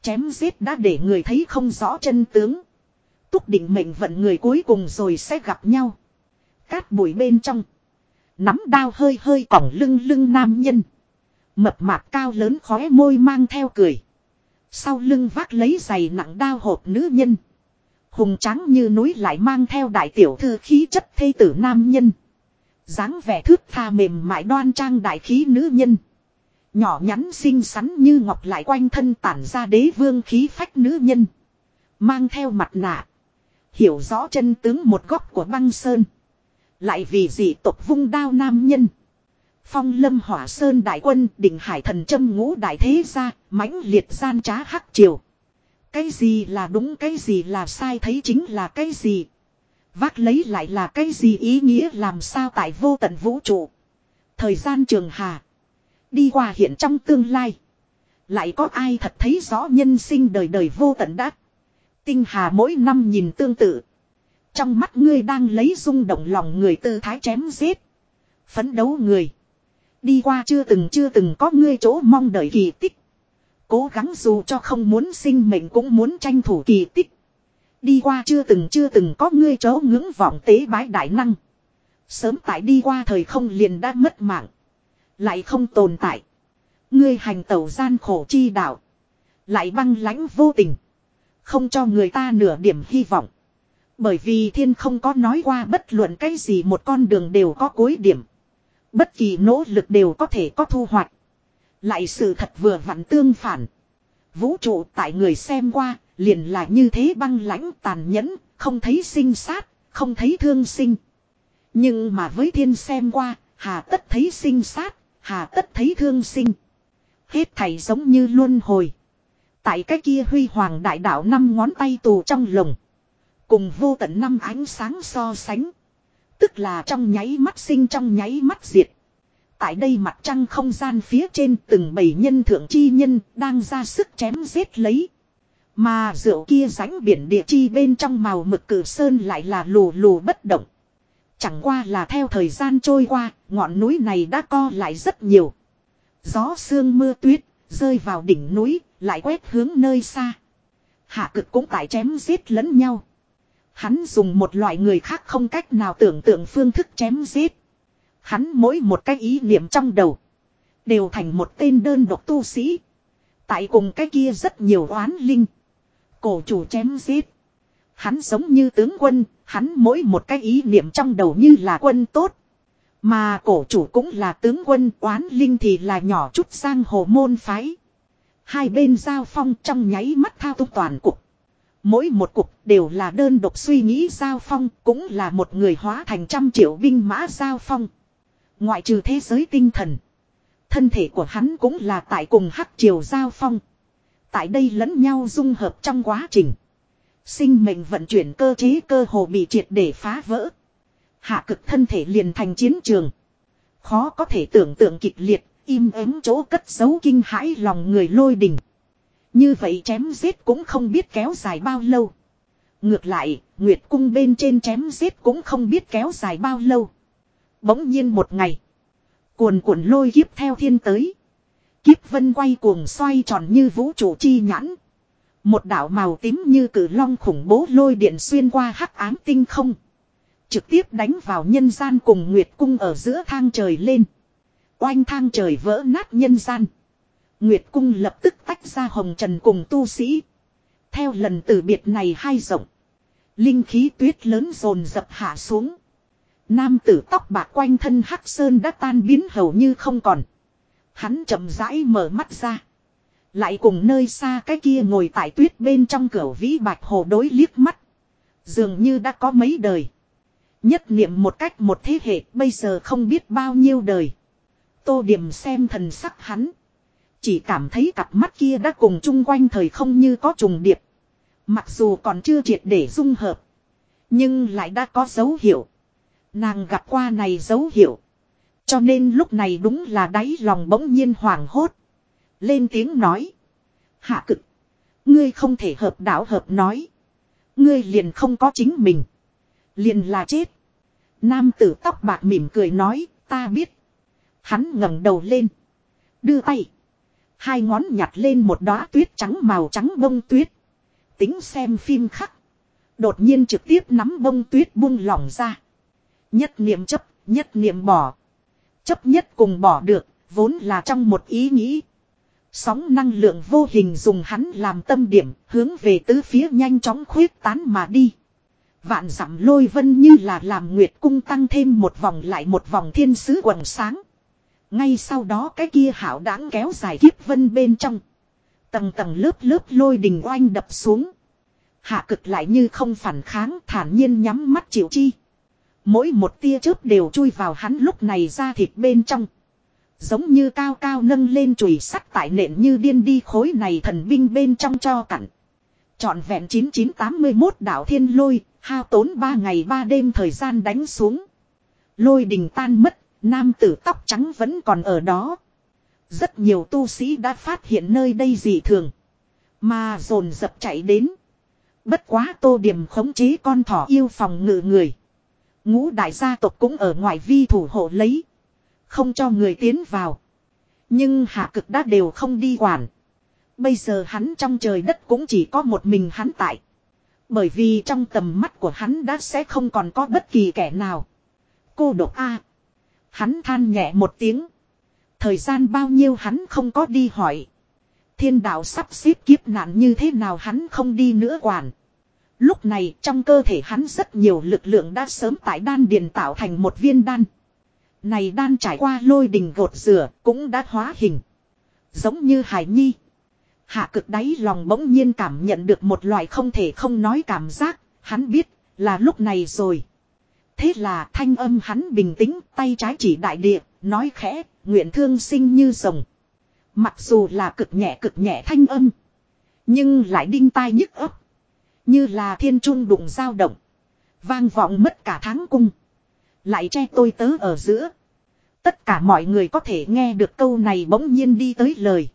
Speaker 1: Chém giết đã để người thấy không rõ chân tướng. Túc định mệnh vận người cuối cùng rồi sẽ gặp nhau. Cát bụi bên trong. Nắm đao hơi hơi còng lưng lưng nam nhân. Mập mạp cao lớn khóe môi mang theo cười. Sau lưng vác lấy giày nặng đao hộp nữ nhân. Hùng trắng như núi lại mang theo đại tiểu thư khí chất thê tử nam nhân. dáng vẻ thước tha mềm mại đoan trang đại khí nữ nhân. Nhỏ nhắn xinh xắn như ngọc lại quanh thân tản ra đế vương khí phách nữ nhân. Mang theo mặt nạ. Hiểu rõ chân tướng một góc của băng sơn. Lại vì dị tộc vung đao nam nhân. Phong lâm hỏa sơn đại quân đỉnh hải thần châm ngũ đại thế gia, mãnh liệt gian trá hắc triều. Cái gì là đúng cái gì là sai thấy chính là cái gì. Vác lấy lại là cái gì ý nghĩa làm sao tại vô tận vũ trụ. Thời gian trường hà. Đi qua hiện trong tương lai. Lại có ai thật thấy rõ nhân sinh đời đời vô tận đắc. Tinh hà mỗi năm nhìn tương tự. Trong mắt ngươi đang lấy rung động lòng người tư thái chém giết. Phấn đấu người. Đi qua chưa từng chưa từng có ngươi chỗ mong đợi kỳ tích. Cố gắng dù cho không muốn sinh mệnh cũng muốn tranh thủ kỳ tích. Đi qua chưa từng chưa từng có ngươi chỗ ngưỡng vọng tế bái đại năng. Sớm tại đi qua thời không liền đã mất mạng. Lại không tồn tại. Ngươi hành tẩu gian khổ chi đạo. Lại băng lãnh vô tình. Không cho người ta nửa điểm hy vọng. Bởi vì thiên không có nói qua bất luận cái gì một con đường đều có cuối điểm. Bất kỳ nỗ lực đều có thể có thu hoạch. Lại sự thật vừa vặn tương phản. Vũ trụ tại người xem qua, liền là như thế băng lãnh tàn nhẫn, không thấy sinh sát, không thấy thương sinh. Nhưng mà với thiên xem qua, hà tất thấy sinh sát, hà tất thấy thương sinh. Hết thảy giống như luân hồi. Tại cái kia huy hoàng đại đạo năm ngón tay tù trong lồng. Cùng vô tận năm ánh sáng so sánh. Tức là trong nháy mắt sinh trong nháy mắt diệt. Tại đây mặt trăng không gian phía trên từng bầy nhân thượng chi nhân đang ra sức chém giết lấy. Mà rượu kia rãnh biển địa chi bên trong màu mực cử sơn lại là lù lù bất động. Chẳng qua là theo thời gian trôi qua, ngọn núi này đã co lại rất nhiều. Gió sương mưa tuyết, rơi vào đỉnh núi, lại quét hướng nơi xa. Hạ cực cũng tại chém giết lẫn nhau. Hắn dùng một loại người khác không cách nào tưởng tượng phương thức chém giết. Hắn mỗi một cái ý niệm trong đầu. Đều thành một tên đơn độc tu sĩ. Tại cùng cái kia rất nhiều oán linh. Cổ chủ chém giết. Hắn giống như tướng quân, hắn mỗi một cái ý niệm trong đầu như là quân tốt. Mà cổ chủ cũng là tướng quân, oán linh thì là nhỏ chút sang hồ môn phái. Hai bên giao phong trong nháy mắt thao túng toàn cục. Mỗi một cục đều là đơn độc suy nghĩ giao phong, cũng là một người hóa thành trăm triệu binh mã giao phong. Ngoại trừ thế giới tinh thần. Thân thể của hắn cũng là tại cùng hắc triều giao phong. Tại đây lẫn nhau dung hợp trong quá trình. Sinh mệnh vận chuyển cơ chế cơ hồ bị triệt để phá vỡ. Hạ cực thân thể liền thành chiến trường. Khó có thể tưởng tượng kịch liệt, im ắng chỗ cất giấu kinh hãi lòng người lôi đình. Như vậy chém giết cũng không biết kéo dài bao lâu. Ngược lại, Nguyệt cung bên trên chém giết cũng không biết kéo dài bao lâu. Bỗng nhiên một ngày. Cuồn cuộn lôi kiếp theo thiên tới. Kiếp vân quay cuồng xoay tròn như vũ trụ chi nhãn. Một đảo màu tím như cử long khủng bố lôi điện xuyên qua hắc ám tinh không. Trực tiếp đánh vào nhân gian cùng Nguyệt cung ở giữa thang trời lên. Oanh thang trời vỡ nát nhân gian. Nguyệt cung lập tức tách ra hồng trần cùng tu sĩ. Theo lần từ biệt này hai rộng. Linh khí tuyết lớn rồn dập hạ xuống. Nam tử tóc bạc quanh thân hắc sơn đã tan biến hầu như không còn. Hắn chậm rãi mở mắt ra. Lại cùng nơi xa cái kia ngồi tại tuyết bên trong cửa vĩ bạch hồ đối liếc mắt. Dường như đã có mấy đời. Nhất niệm một cách một thế hệ, bây giờ không biết bao nhiêu đời. Tô điểm xem thần sắc hắn. Chỉ cảm thấy cặp mắt kia đã cùng chung quanh thời không như có trùng điệp. Mặc dù còn chưa triệt để dung hợp. Nhưng lại đã có dấu hiệu. Nàng gặp qua này dấu hiệu. Cho nên lúc này đúng là đáy lòng bỗng nhiên hoảng hốt. Lên tiếng nói. Hạ cực. Ngươi không thể hợp đạo hợp nói. Ngươi liền không có chính mình. Liền là chết. Nam tử tóc bạc mỉm cười nói. Ta biết. Hắn ngẩng đầu lên. Đưa tay. Hai ngón nhặt lên một đóa tuyết trắng màu trắng bông tuyết. Tính xem phim khắc. Đột nhiên trực tiếp nắm bông tuyết buông lỏng ra. Nhất niệm chấp, nhất niệm bỏ. Chấp nhất cùng bỏ được, vốn là trong một ý nghĩ. Sóng năng lượng vô hình dùng hắn làm tâm điểm, hướng về tứ phía nhanh chóng khuyết tán mà đi. Vạn dặm lôi vân như là làm nguyệt cung tăng thêm một vòng lại một vòng thiên sứ quần sáng. Ngay sau đó cái kia hảo đáng kéo dài kiếp vân bên trong. Tầng tầng lớp lớp lôi đình oanh đập xuống. Hạ cực lại như không phản kháng thản nhiên nhắm mắt chịu chi. Mỗi một tia chớp đều chui vào hắn lúc này ra thịt bên trong. Giống như cao cao nâng lên chùy sắt tại nện như điên đi khối này thần binh bên trong cho cặn. Chọn vẹn 9981 đảo thiên lôi, hao tốn 3 ngày 3 đêm thời gian đánh xuống. Lôi đình tan mất, nam tử tóc trắng vẫn còn ở đó. Rất nhiều tu sĩ đã phát hiện nơi đây dị thường. Mà dồn dập chạy đến. Bất quá tô điểm khống chế con thỏ yêu phòng ngự người. Ngũ đại gia tộc cũng ở ngoài vi thủ hộ lấy. Không cho người tiến vào. Nhưng hạ cực đã đều không đi quản. Bây giờ hắn trong trời đất cũng chỉ có một mình hắn tại. Bởi vì trong tầm mắt của hắn đã sẽ không còn có bất kỳ kẻ nào. Cô độc A. Hắn than nhẹ một tiếng. Thời gian bao nhiêu hắn không có đi hỏi. Thiên đạo sắp xếp kiếp nạn như thế nào hắn không đi nữa quản. Lúc này trong cơ thể hắn rất nhiều lực lượng đã sớm tại đan điền tạo thành một viên đan. Này đan trải qua lôi đình gột rửa cũng đã hóa hình. Giống như hải nhi. Hạ cực đáy lòng bỗng nhiên cảm nhận được một loại không thể không nói cảm giác. Hắn biết là lúc này rồi. Thế là thanh âm hắn bình tĩnh tay trái chỉ đại địa. Nói khẽ nguyện thương sinh như rồng. Mặc dù là cực nhẹ cực nhẹ thanh âm. Nhưng lại đinh tai nhức ấp. Như là thiên trung đụng dao động. Vang vọng mất cả tháng cung. Lại che tôi tớ ở giữa. Tất cả mọi người có thể nghe được câu này bỗng nhiên đi tới lời.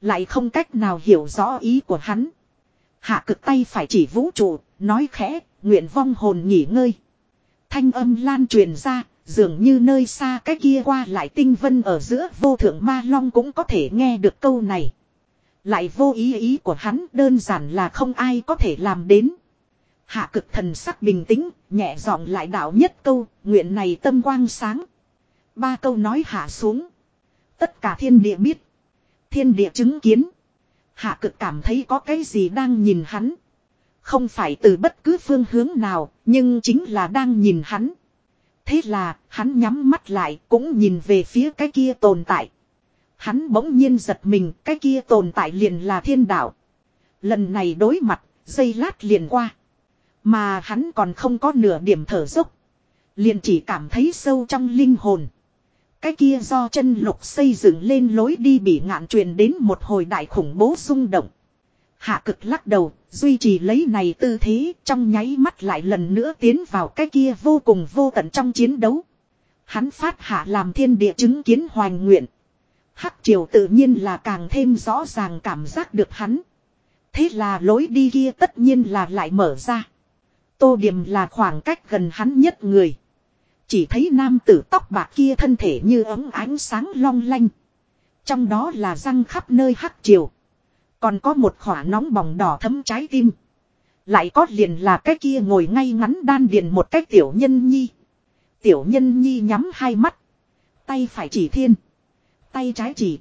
Speaker 1: Lại không cách nào hiểu rõ ý của hắn. Hạ cực tay phải chỉ vũ trụ, nói khẽ, nguyện vong hồn nghỉ ngơi. Thanh âm lan truyền ra, dường như nơi xa cái kia qua lại tinh vân ở giữa vô thượng ma long cũng có thể nghe được câu này. Lại vô ý ý của hắn đơn giản là không ai có thể làm đến. Hạ cực thần sắc bình tĩnh, nhẹ giọng lại đạo nhất câu, nguyện này tâm quang sáng. Ba câu nói hạ xuống. Tất cả thiên địa biết. Thiên địa chứng kiến. Hạ cực cảm thấy có cái gì đang nhìn hắn. Không phải từ bất cứ phương hướng nào, nhưng chính là đang nhìn hắn. Thế là, hắn nhắm mắt lại cũng nhìn về phía cái kia tồn tại. Hắn bỗng nhiên giật mình, cái kia tồn tại liền là thiên đạo. Lần này đối mặt, dây lát liền qua. Mà hắn còn không có nửa điểm thở dốc. Liền chỉ cảm thấy sâu trong linh hồn. Cái kia do chân lục xây dựng lên lối đi bị ngạn truyền đến một hồi đại khủng bố xung động. Hạ cực lắc đầu, duy trì lấy này tư thế, trong nháy mắt lại lần nữa tiến vào cái kia vô cùng vô tận trong chiến đấu. Hắn phát hạ làm thiên địa chứng kiến hoành nguyện. Hắc triều tự nhiên là càng thêm rõ ràng cảm giác được hắn. Thế là lối đi kia tất nhiên là lại mở ra. Tô điểm là khoảng cách gần hắn nhất người. Chỉ thấy nam tử tóc bạc kia thân thể như ấm ánh sáng long lanh. Trong đó là răng khắp nơi hắc triều. Còn có một khỏa nóng bỏng đỏ thấm trái tim. Lại có liền là cái kia ngồi ngay ngắn đan điền một cách tiểu nhân nhi. Tiểu nhân nhi nhắm hai mắt. Tay phải chỉ thiên. Tay trái chỉ.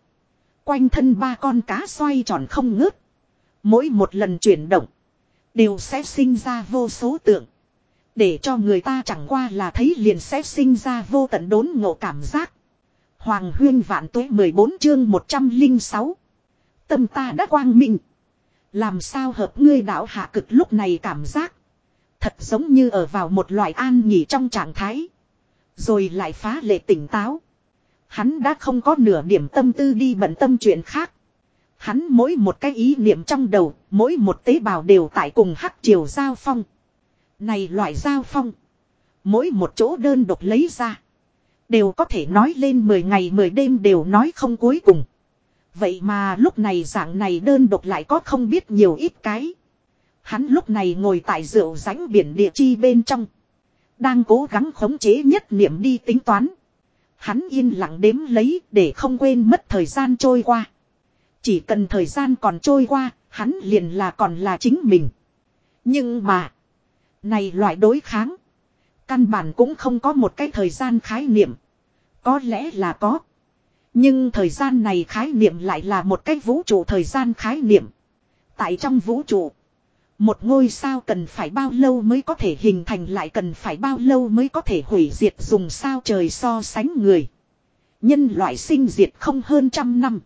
Speaker 1: Quanh thân ba con cá xoay tròn không ngớt. Mỗi một lần chuyển động. Đều sẽ sinh ra vô số tượng. Để cho người ta chẳng qua là thấy liền sẽ sinh ra vô tận đốn ngộ cảm giác. Hoàng huyên vạn tuế 14 chương 106. Tâm ta đã quang minh. Làm sao hợp ngươi đạo hạ cực lúc này cảm giác. Thật giống như ở vào một loại an nghỉ trong trạng thái. Rồi lại phá lệ tỉnh táo. Hắn đã không có nửa điểm tâm tư đi bận tâm chuyện khác. Hắn mỗi một cái ý niệm trong đầu, mỗi một tế bào đều tại cùng hắc triều giao phong. Này loại giao phong. Mỗi một chỗ đơn độc lấy ra. Đều có thể nói lên 10 ngày 10 đêm đều nói không cuối cùng. Vậy mà lúc này dạng này đơn độc lại có không biết nhiều ít cái. Hắn lúc này ngồi tại rượu ránh biển địa chi bên trong. Đang cố gắng khống chế nhất niệm đi tính toán. Hắn yên lặng đếm lấy để không quên mất thời gian trôi qua. Chỉ cần thời gian còn trôi qua, hắn liền là còn là chính mình. Nhưng mà, này loại đối kháng, căn bản cũng không có một cái thời gian khái niệm. Có lẽ là có. Nhưng thời gian này khái niệm lại là một cái vũ trụ thời gian khái niệm. Tại trong vũ trụ, Một ngôi sao cần phải bao lâu mới có thể hình thành lại cần phải bao lâu mới có thể hủy diệt dùng sao trời so sánh người. Nhân loại sinh diệt không hơn trăm năm.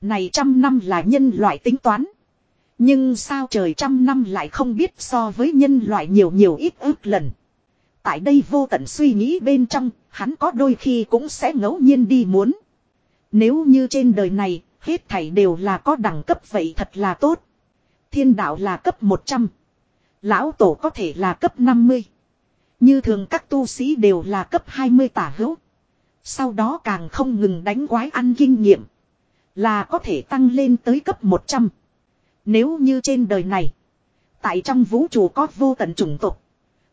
Speaker 1: Này trăm năm là nhân loại tính toán. Nhưng sao trời trăm năm lại không biết so với nhân loại nhiều nhiều ít ước lần. Tại đây vô tận suy nghĩ bên trong, hắn có đôi khi cũng sẽ ngẫu nhiên đi muốn. Nếu như trên đời này, hết thảy đều là có đẳng cấp vậy thật là tốt. Thiên đạo là cấp 100. Lão tổ có thể là cấp 50. Như thường các tu sĩ đều là cấp 20 tả hữu. Sau đó càng không ngừng đánh quái ăn kinh nghiệm. Là có thể tăng lên tới cấp 100. Nếu như trên đời này. Tại trong vũ trụ có vô tận chủng tộc.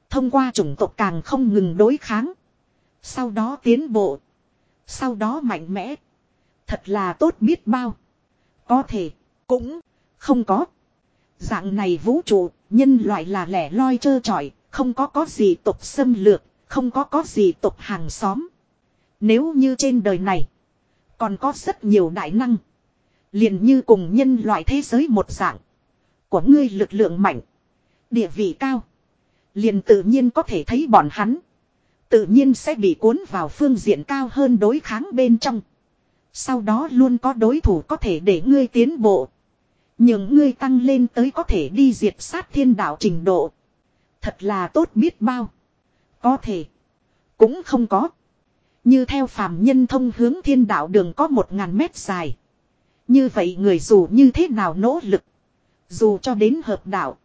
Speaker 1: Thông qua chủng tộc càng không ngừng đối kháng. Sau đó tiến bộ. Sau đó mạnh mẽ. Thật là tốt biết bao. Có thể. Cũng. Không có. Dạng này vũ trụ. Nhân loại là lẻ loi trơ trọi. Không có có gì tục xâm lược. Không có có gì tục hàng xóm. Nếu như trên đời này. Còn có rất nhiều đại năng. liền như cùng nhân loại thế giới một dạng. Của ngươi lực lượng mạnh. Địa vị cao. Liền tự nhiên có thể thấy bọn hắn. Tự nhiên sẽ bị cuốn vào phương diện cao hơn đối kháng bên trong. Sau đó luôn có đối thủ có thể để ngươi tiến bộ. Nhưng ngươi tăng lên tới có thể đi diệt sát thiên đạo trình độ. Thật là tốt biết bao. Có thể. Cũng không có. Như theo phàm nhân thông hướng thiên đạo đường có một ngàn mét dài. Như vậy người dù như thế nào nỗ lực. Dù cho đến hợp đạo.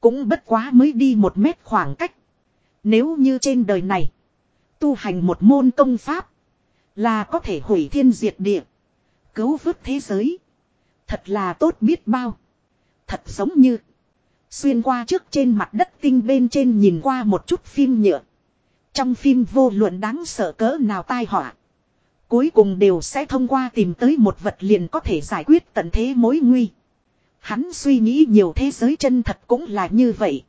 Speaker 1: Cũng bất quá mới đi một mét khoảng cách. Nếu như trên đời này. Tu hành một môn công pháp. Là có thể hủy thiên diệt địa. Cứu vớt thế giới. Thật là tốt biết bao. Thật giống như. Xuyên qua trước trên mặt đất tinh bên trên nhìn qua một chút phim nhựa. Trong phim vô luận đáng sợ cỡ nào tai họa. Cuối cùng đều sẽ thông qua tìm tới một vật liền có thể giải quyết tận thế mối nguy. Hắn suy nghĩ nhiều thế giới chân thật cũng là như vậy.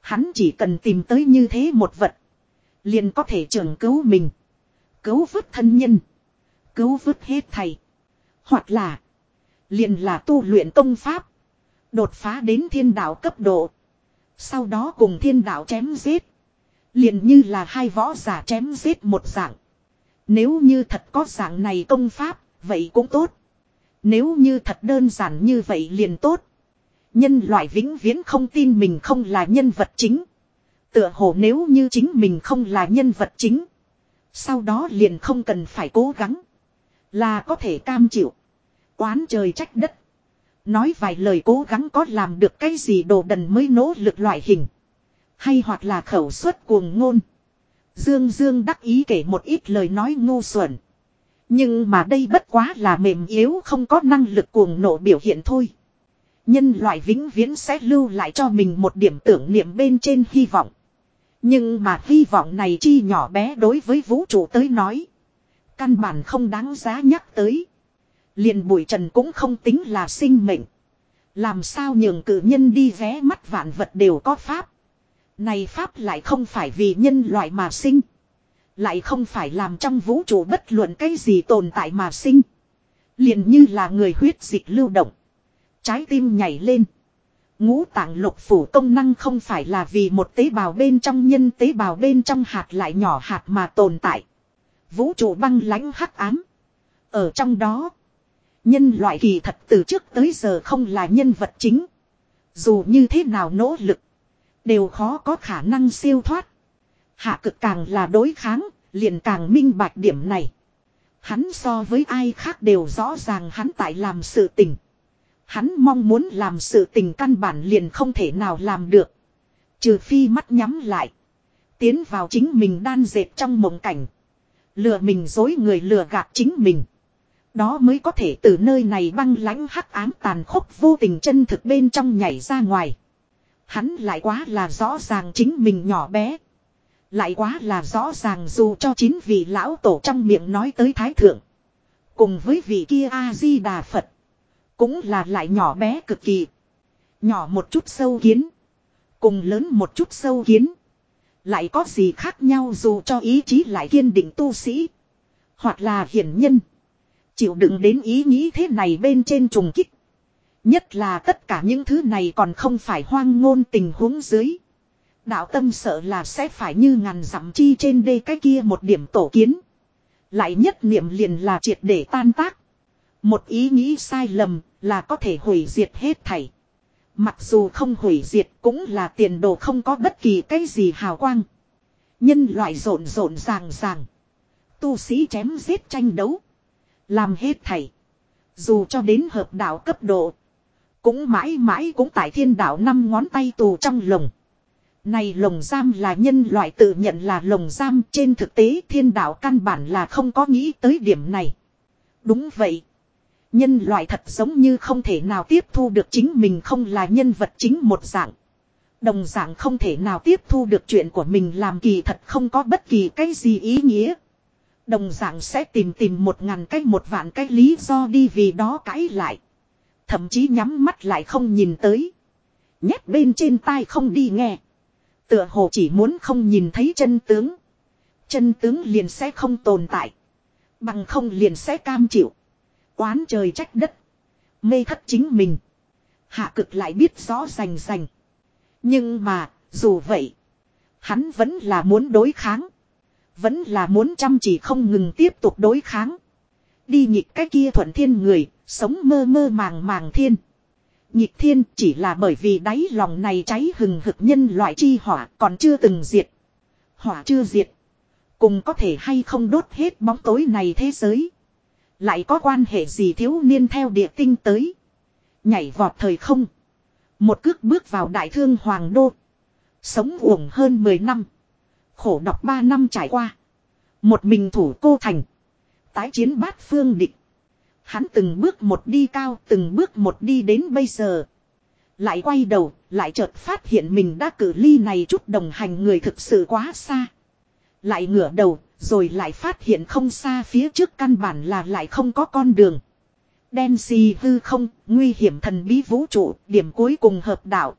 Speaker 1: Hắn chỉ cần tìm tới như thế một vật. Liền có thể trường cứu mình. Cứu vớt thân nhân. Cứu vớt hết thầy. Hoặc là. Liền là tu luyện công pháp. Đột phá đến thiên đạo cấp độ. Sau đó cùng thiên đạo chém giết. Liền như là hai võ giả chém giết một dạng. Nếu như thật có dạng này công pháp, vậy cũng tốt. Nếu như thật đơn giản như vậy liền tốt. Nhân loại vĩnh viễn không tin mình không là nhân vật chính. Tựa hồ nếu như chính mình không là nhân vật chính. Sau đó liền không cần phải cố gắng. Là có thể cam chịu. Quán trời trách đất. Nói vài lời cố gắng có làm được cái gì đồ đần mới nỗ lực loại hình. Hay hoặc là khẩu suất cuồng ngôn. Dương Dương đắc ý kể một ít lời nói ngu xuẩn. Nhưng mà đây bất quá là mềm yếu không có năng lực cuồng nộ biểu hiện thôi. Nhân loại vĩnh viễn sẽ lưu lại cho mình một điểm tưởng niệm bên trên hy vọng. Nhưng mà hy vọng này chi nhỏ bé đối với vũ trụ tới nói. Căn bản không đáng giá nhắc tới. liền bụi trần cũng không tính là sinh mệnh. Làm sao nhường cử nhân đi vé mắt vạn vật đều có pháp. Này pháp lại không phải vì nhân loại mà sinh. Lại không phải làm trong vũ trụ bất luận cái gì tồn tại mà sinh. liền như là người huyết dịch lưu động. Trái tim nhảy lên. Ngũ tạng lục phủ công năng không phải là vì một tế bào bên trong nhân tế bào bên trong hạt lại nhỏ hạt mà tồn tại. Vũ trụ băng lãnh hắc ám. Ở trong đó. Nhân loại kỳ thật từ trước tới giờ không là nhân vật chính. Dù như thế nào nỗ lực. Đều khó có khả năng siêu thoát. Hạ cực càng là đối kháng, liền càng minh bạch điểm này. Hắn so với ai khác đều rõ ràng hắn tại làm sự tình. Hắn mong muốn làm sự tình căn bản liền không thể nào làm được. Trừ phi mắt nhắm lại. Tiến vào chính mình đan dệt trong mộng cảnh. Lừa mình dối người lừa gạt chính mình. Đó mới có thể từ nơi này băng lãnh hắc ám tàn khốc vô tình chân thực bên trong nhảy ra ngoài. Hắn lại quá là rõ ràng chính mình nhỏ bé. Lại quá là rõ ràng dù cho chín vị lão tổ trong miệng nói tới thái thượng. Cùng với vị kia A-di-đà Phật. Cũng là lại nhỏ bé cực kỳ. Nhỏ một chút sâu kiến. Cùng lớn một chút sâu kiến. Lại có gì khác nhau dù cho ý chí lại kiên định tu sĩ. Hoặc là hiển nhân. Chịu đựng đến ý nghĩ thế này bên trên trùng kích. Nhất là tất cả những thứ này còn không phải hoang ngôn tình huống dưới. Đạo tâm sợ là sẽ phải như ngàn dặm chi trên đê cái kia một điểm tổ kiến. Lại nhất niệm liền là triệt để tan tác. Một ý nghĩ sai lầm là có thể hủy diệt hết thảy. Mặc dù không hủy diệt cũng là tiền đồ không có bất kỳ cái gì hào quang. Nhân loại rộn rộn ràng ràng. Tu sĩ chém giết tranh đấu. Làm hết thảy. Dù cho đến hợp đạo cấp độ. Cũng mãi mãi cũng tại thiên đạo năm ngón tay tù trong lồng. Này lồng giam là nhân loại tự nhận là lồng giam trên thực tế thiên đạo căn bản là không có nghĩ tới điểm này. Đúng vậy. Nhân loại thật giống như không thể nào tiếp thu được chính mình không là nhân vật chính một dạng. Đồng dạng không thể nào tiếp thu được chuyện của mình làm kỳ thật không có bất kỳ cái gì ý nghĩa. Đồng dạng sẽ tìm tìm một ngàn cách một vạn cách lý do đi vì đó cãi lại. Thậm chí nhắm mắt lại không nhìn tới. Nhét bên trên tai không đi nghe. Tựa hồ chỉ muốn không nhìn thấy chân tướng. Chân tướng liền sẽ không tồn tại. Bằng không liền sẽ cam chịu. Oán trời trách đất. Mê thất chính mình. Hạ cực lại biết rõ rành rành. Nhưng mà, dù vậy. Hắn vẫn là muốn đối kháng. Vẫn là muốn chăm chỉ không ngừng tiếp tục đối kháng. Đi nhịp cái kia thuận thiên người, sống mơ mơ màng màng thiên. Nhịp thiên chỉ là bởi vì đáy lòng này cháy hừng hực nhân loại chi hỏa còn chưa từng diệt. Hỏa chưa diệt. Cùng có thể hay không đốt hết bóng tối này thế giới. Lại có quan hệ gì thiếu niên theo địa tinh tới. Nhảy vọt thời không. Một cước bước vào đại thương hoàng đô. Sống uổng hơn 10 năm. Khổ đọc 3 năm trải qua. Một mình thủ cô thành. Tái chiến bát phương địch. Hắn từng bước một đi cao, từng bước một đi đến bây giờ. Lại quay đầu, lại chợt phát hiện mình đã cử ly này chút đồng hành người thực sự quá xa. Lại ngửa đầu, rồi lại phát hiện không xa phía trước căn bản là lại không có con đường. Đen xì hư không, nguy hiểm thần bí vũ trụ, điểm cuối cùng hợp đạo.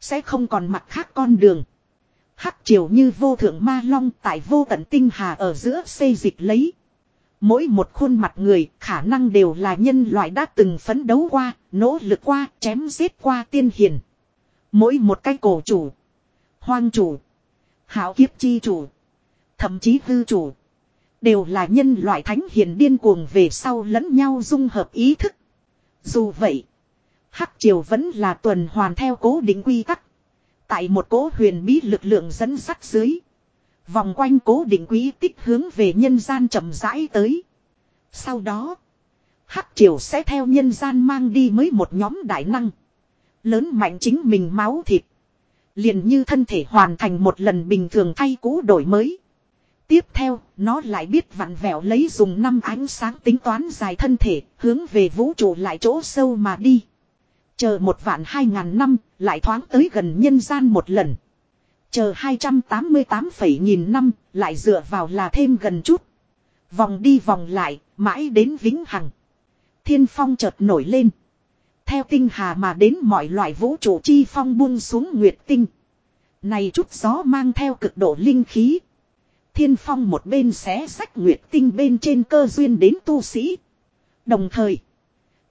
Speaker 1: Sẽ không còn mặt khác con đường. Hắc triều như vô thượng ma long tại vô tận tinh hà ở giữa xây dịch lấy. Mỗi một khuôn mặt người khả năng đều là nhân loại đã từng phấn đấu qua, nỗ lực qua, chém giết qua tiên hiền. Mỗi một cái cổ chủ, hoang chủ, hảo kiếp chi chủ, thậm chí hư chủ. Đều là nhân loại thánh hiền điên cuồng về sau lẫn nhau dung hợp ý thức. Dù vậy, Hắc Triều vẫn là tuần hoàn theo cố định quy tắc. Tại một cố huyền bí lực lượng dẫn sắt dưới. Vòng quanh cố định quý tích hướng về nhân gian chậm rãi tới. Sau đó, Hắc Triều sẽ theo nhân gian mang đi mới một nhóm đại năng. Lớn mạnh chính mình máu thịt. liền như thân thể hoàn thành một lần bình thường thay cũ đổi mới. Tiếp theo, nó lại biết vặn vẹo lấy dùng năm ánh sáng tính toán dài thân thể, hướng về vũ trụ lại chỗ sâu mà đi. Chờ một vạn hai ngàn năm, lại thoáng tới gần nhân gian một lần. Chờ 288 phẩy nghìn năm, lại dựa vào là thêm gần chút. Vòng đi vòng lại, mãi đến vĩnh hằng. Thiên phong chợt nổi lên. Theo tinh hà mà đến mọi loại vũ trụ chi phong buông xuống nguyệt tinh. Này chút gió mang theo cực độ linh khí. Thiên phong một bên xé sách nguyệt tinh bên trên cơ duyên đến tu sĩ. Đồng thời,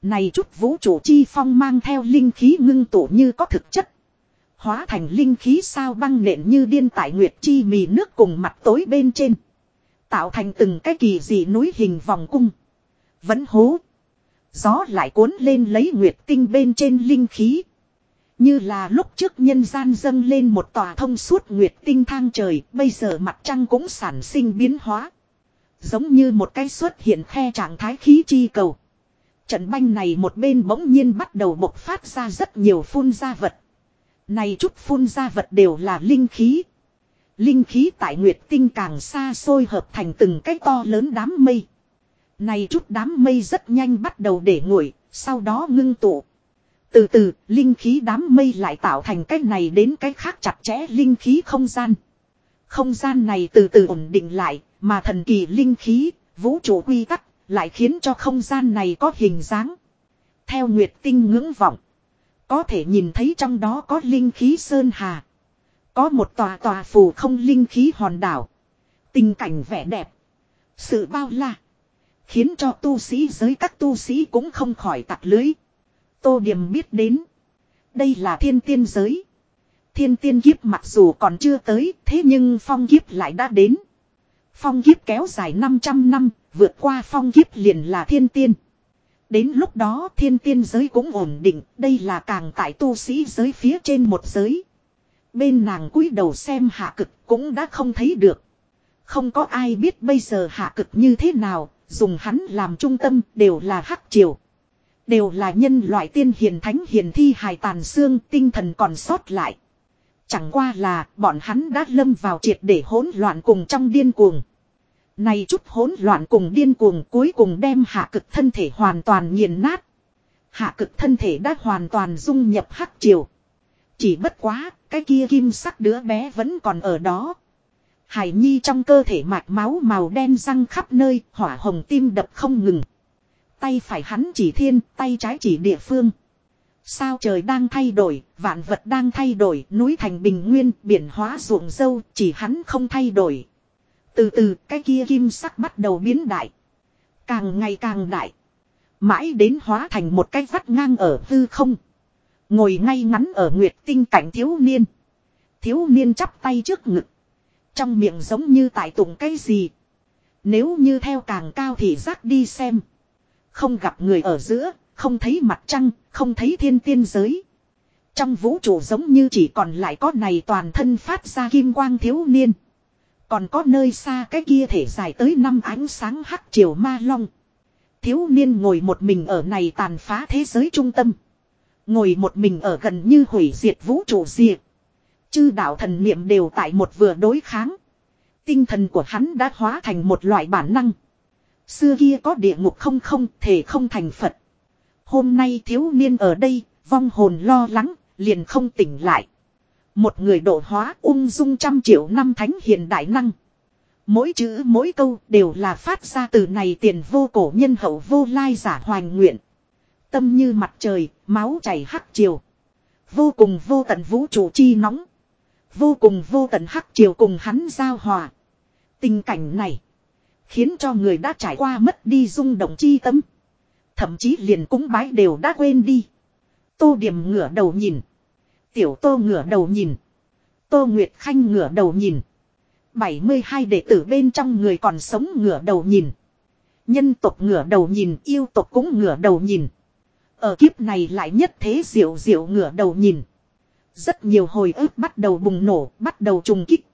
Speaker 1: này chút vũ trụ chi phong mang theo linh khí ngưng tụ như có thực chất. Hóa thành linh khí sao băng nện như điên tại nguyệt chi mì nước cùng mặt tối bên trên. Tạo thành từng cái kỳ dị núi hình vòng cung. Vẫn hố. Gió lại cuốn lên lấy nguyệt tinh bên trên linh khí. Như là lúc trước nhân gian dâng lên một tòa thông suốt nguyệt tinh thang trời, bây giờ mặt trăng cũng sản sinh biến hóa. Giống như một cái xuất hiện khe trạng thái khí chi cầu. Trận banh này một bên bỗng nhiên bắt đầu bộc phát ra rất nhiều phun ra vật. Này chút phun ra vật đều là linh khí. Linh khí tại Nguyệt Tinh càng xa xôi hợp thành từng cái to lớn đám mây. Này chút đám mây rất nhanh bắt đầu để nguội, sau đó ngưng tụ. Từ từ, linh khí đám mây lại tạo thành cái này đến cái khác chặt chẽ linh khí không gian. Không gian này từ từ ổn định lại, mà thần kỳ linh khí, vũ trụ quy tắc, lại khiến cho không gian này có hình dáng. Theo Nguyệt Tinh ngưỡng vọng, có thể nhìn thấy trong đó có linh khí sơn hà. Có một tòa tòa phù không linh khí hòn đảo. Tình cảnh vẻ đẹp. Sự bao la. Khiến cho tu sĩ giới các tu sĩ cũng không khỏi tặc lưới. Tô Điểm biết đến. Đây là thiên tiên giới. Thiên tiên kiếp mặc dù còn chưa tới, thế nhưng phong kiếp lại đã đến. Phong kiếp kéo dài 500 năm, vượt qua phong kiếp liền là thiên tiên. Đến lúc đó thiên tiên giới cũng ổn định, đây là càng tại tu sĩ giới phía trên một giới. Bên nàng cúi đầu xem hạ cực cũng đã không thấy được. Không có ai biết bây giờ hạ cực như thế nào, dùng hắn làm trung tâm đều là hắc triều. Đều là nhân loại tiên hiền thánh hiền thi hài tàn xương tinh thần còn sót lại. Chẳng qua là bọn hắn đã lâm vào triệt để hỗn loạn cùng trong điên cuồng. Này chút hỗn loạn cùng điên cuồng cuối cùng đem hạ cực thân thể hoàn toàn nghiền nát. Hạ cực thân thể đã hoàn toàn dung nhập hắc triều. Chỉ bất quá, cái kia kim sắc đứa bé vẫn còn ở đó. Hải Nhi trong cơ thể mạch máu màu đen răng khắp nơi, hỏa hồng tim đập không ngừng. Tay phải hắn chỉ thiên, tay trái chỉ địa phương. Sao trời đang thay đổi, vạn vật đang thay đổi, núi thành bình nguyên, biển hóa ruộng dâu, chỉ hắn không thay đổi. Từ từ, cái kia kim sắc bắt đầu biến đại. Càng ngày càng đại. Mãi đến hóa thành một cái vắt ngang ở hư không. Ngồi ngay ngắn ở nguyệt tinh cảnh thiếu niên. Thiếu niên chắp tay trước ngực. Trong miệng giống như tại tụng cái gì. Nếu như theo càng cao thì giác đi xem. Không gặp người ở giữa, không thấy mặt trăng, không thấy thiên tiên giới. Trong vũ trụ giống như chỉ còn lại có này toàn thân phát ra kim quang thiếu niên. Còn có nơi xa cái kia thể dài tới năm ánh sáng hắc triều ma long. Thiếu niên ngồi một mình ở này tàn phá thế giới trung tâm. Ngồi một mình ở gần như hủy diệt vũ trụ diệt. Chư đạo thần niệm đều tại một vừa đối kháng. Tinh thần của hắn đã hóa thành một loại bản năng. Xưa kia có địa ngục không không thể không thành Phật. Hôm nay thiếu niên ở đây, vong hồn lo lắng, liền không tỉnh lại. Một người độ hóa ung dung trăm triệu năm thánh hiền đại năng. Mỗi chữ mỗi câu đều là phát ra từ này tiền vô cổ nhân hậu vô lai giả hoành nguyện. Tâm như mặt trời, máu chảy hắc chiều. Vô cùng vô tận vũ trụ chi nóng. Vô cùng vô tận hắc chiều cùng hắn giao hòa. Tình cảnh này. Khiến cho người đã trải qua mất đi rung động chi tâm. Thậm chí liền cúng bái đều đã quên đi. Tô điểm ngửa đầu nhìn. Tiểu tô ngửa đầu nhìn. Tô Nguyệt Khanh ngửa đầu nhìn. 72 đệ tử bên trong người còn sống ngửa đầu nhìn. Nhân tộc ngửa đầu nhìn, yêu tộc cũng ngửa đầu nhìn. Ở kiếp này lại nhất thế diệu diệu ngửa đầu nhìn. Rất nhiều hồi ức bắt đầu bùng nổ, bắt đầu trùng kích.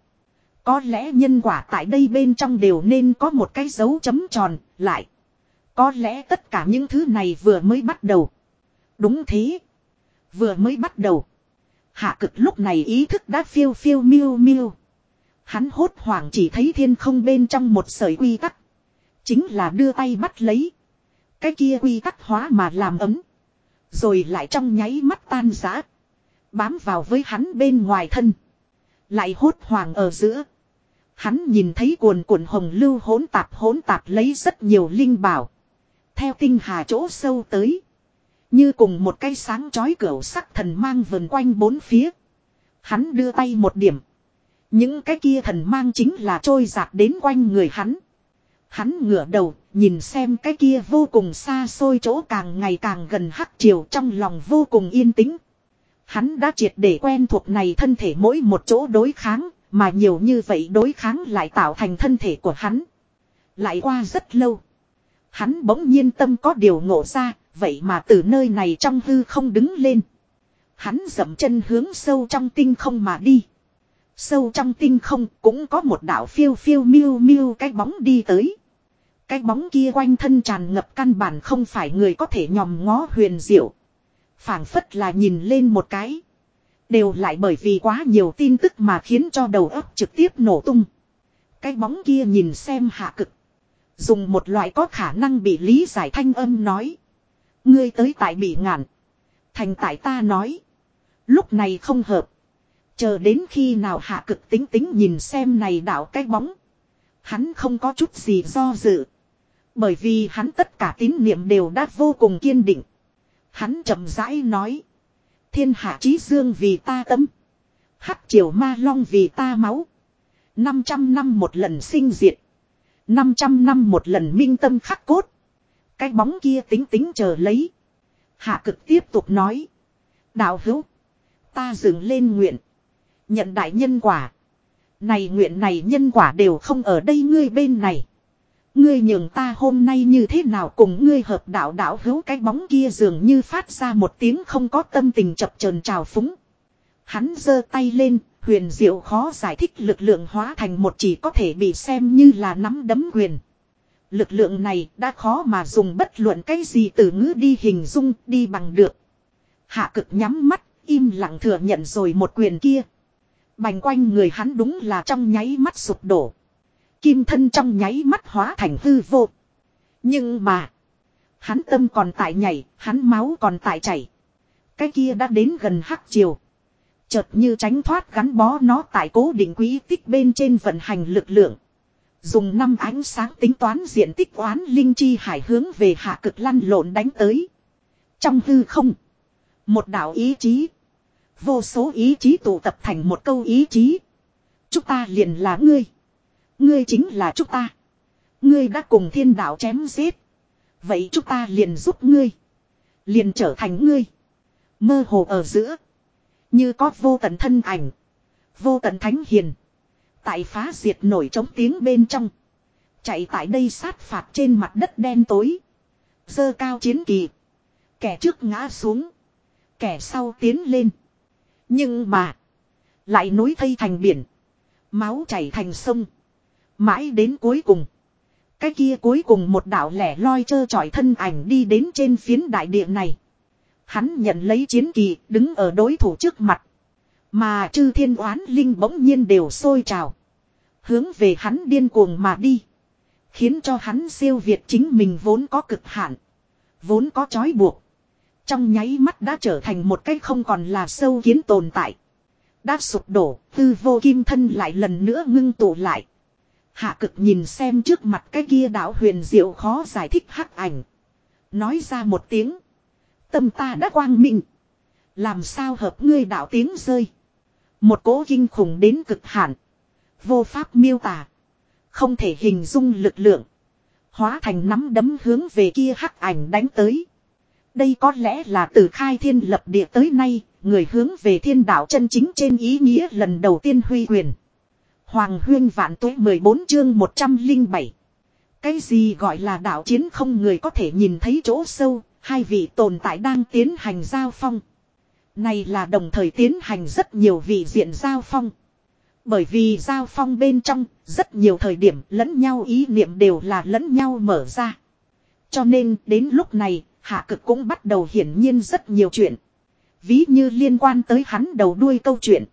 Speaker 1: Có lẽ nhân quả tại đây bên trong đều nên có một cái dấu chấm tròn, lại. Có lẽ tất cả những thứ này vừa mới bắt đầu. Đúng thế. Vừa mới bắt đầu. Hạ cực lúc này ý thức đã phiêu phiêu miêu miêu. Hắn hốt hoảng chỉ thấy thiên không bên trong một sợi quy tắc. Chính là đưa tay bắt lấy. Cái kia quy tắc hóa mà làm ấm. Rồi lại trong nháy mắt tan rã. Bám vào với hắn bên ngoài thân. Lại hốt hoảng ở giữa. Hắn nhìn thấy cuồn cuộn hồng lưu hỗn tạp hỗn tạp lấy rất nhiều linh bảo. Theo tinh hà chỗ sâu tới. Như cùng một cây sáng chói cửa sắc thần mang vần quanh bốn phía. Hắn đưa tay một điểm. Những cái kia thần mang chính là trôi giạt đến quanh người hắn. Hắn ngửa đầu, nhìn xem cái kia vô cùng xa xôi chỗ càng ngày càng gần hắc chiều trong lòng vô cùng yên tĩnh. Hắn đã triệt để quen thuộc này thân thể mỗi một chỗ đối kháng, mà nhiều như vậy đối kháng lại tạo thành thân thể của hắn. Lại qua rất lâu. Hắn bỗng nhiên tâm có điều ngộ ra, vậy mà từ nơi này trong hư không đứng lên. Hắn dậm chân hướng sâu trong tinh không mà đi. Sâu trong tinh không cũng có một đạo phiêu phiêu miêu miêu cái bóng đi tới. Cái bóng kia quanh thân tràn ngập căn bản không phải người có thể nhòm ngó huyền diệu. phảng phất là nhìn lên một cái. Đều lại bởi vì quá nhiều tin tức mà khiến cho đầu óc trực tiếp nổ tung. Cái bóng kia nhìn xem hạ cực. Dùng một loại có khả năng bị lý giải thanh âm nói. Ngươi tới tại bị ngạn. Thành tại ta nói. Lúc này không hợp. Chờ đến khi nào hạ cực tính tính nhìn xem này đảo cái bóng. Hắn không có chút gì do dự. Bởi vì hắn tất cả tín niệm đều đã vô cùng kiên định. Hắn chậm rãi nói. Thiên hạ chí dương vì ta tấm. Hắc triều ma long vì ta máu. 500 năm một lần sinh diệt. 500 năm một lần minh tâm khắc cốt. Cái bóng kia tính tính chờ lấy. Hạ cực tiếp tục nói. Đạo hữu. Ta dừng lên nguyện. Nhận đại nhân quả. Này nguyện này nhân quả đều không ở đây ngươi bên này. Ngươi nhường ta hôm nay như thế nào cùng ngươi hợp đạo đạo hữu cái bóng kia dường như phát ra một tiếng không có tâm tình chập chờn trào phúng. Hắn giơ tay lên, huyền diệu khó giải thích lực lượng hóa thành một chỉ có thể bị xem như là nắm đấm quyền. Lực lượng này đã khó mà dùng bất luận cái gì từ ngữ đi hình dung đi bằng được. Hạ cực nhắm mắt, im lặng thừa nhận rồi một quyền kia. Bành quanh người hắn đúng là trong nháy mắt sụp đổ. Kim thân trong nháy mắt hóa thành hư vô. Nhưng mà. Hắn tâm còn tại nhảy, hắn máu còn tại chảy. Cái kia đã đến gần hắc chiều. Chợt như tránh thoát gắn bó nó tại cố định quý tích bên trên vận hành lực lượng. Dùng năm ánh sáng tính toán diện tích oán linh chi hải hướng về hạ cực lăn lộn đánh tới. Trong hư không. Một đạo ý chí. Vô số ý chí tụ tập thành một câu ý chí. Chúng ta liền là ngươi. Ngươi chính là chúng ta. Ngươi đã cùng thiên đạo chém giết. Vậy chúng ta liền giúp ngươi. Liền trở thành ngươi. Mơ hồ ở giữa. Như có vô tận thân ảnh. Vô tận thánh hiền. Tại phá diệt nổi trống tiếng bên trong. Chạy tại đây sát phạt trên mặt đất đen tối. Dơ cao chiến kỳ. Kẻ trước ngã xuống. Kẻ sau tiến lên. Nhưng mà. Lại núi thây thành biển. Máu chảy thành sông. Mãi đến cuối cùng. Cái kia cuối cùng một đạo lẻ loi chơ trọi thân ảnh đi đến trên phiến đại địa này. Hắn nhận lấy chiến kỳ đứng ở đối thủ trước mặt. Mà chư thiên oán linh bỗng nhiên đều sôi trào. Hướng về hắn điên cuồng mà đi. Khiến cho hắn siêu việt chính mình vốn có cực hạn. Vốn có trói buộc. Trong nháy mắt đã trở thành một cái không còn là sâu kiến tồn tại. Đã sụp đổ, tư vô kim thân lại lần nữa ngưng tụ lại. Hạ cực nhìn xem trước mặt cái kia đạo huyền diệu khó giải thích hắc ảnh. Nói ra một tiếng. Tâm ta đã quang minh. Làm sao hợp ngươi đạo tiếng rơi. Một cố kinh khủng đến cực hạn. Vô pháp miêu tả. Không thể hình dung lực lượng. Hóa thành nắm đấm hướng về kia hắc ảnh đánh tới. Đây có lẽ là từ khai thiên lập địa tới nay, người hướng về thiên đạo chân chính trên ý nghĩa lần đầu tiên huy quyền. Hoàng huyên vạn tuế 14 chương 107. Cái gì gọi là đạo chiến không người có thể nhìn thấy chỗ sâu, hai vị tồn tại đang tiến hành giao phong. Này là đồng thời tiến hành rất nhiều vị diện giao phong. Bởi vì giao phong bên trong, rất nhiều thời điểm lẫn nhau ý niệm đều là lẫn nhau mở ra. Cho nên đến lúc này, hạ cực cũng bắt đầu hiển nhiên rất nhiều chuyện. Ví như liên quan tới hắn đầu đuôi câu chuyện.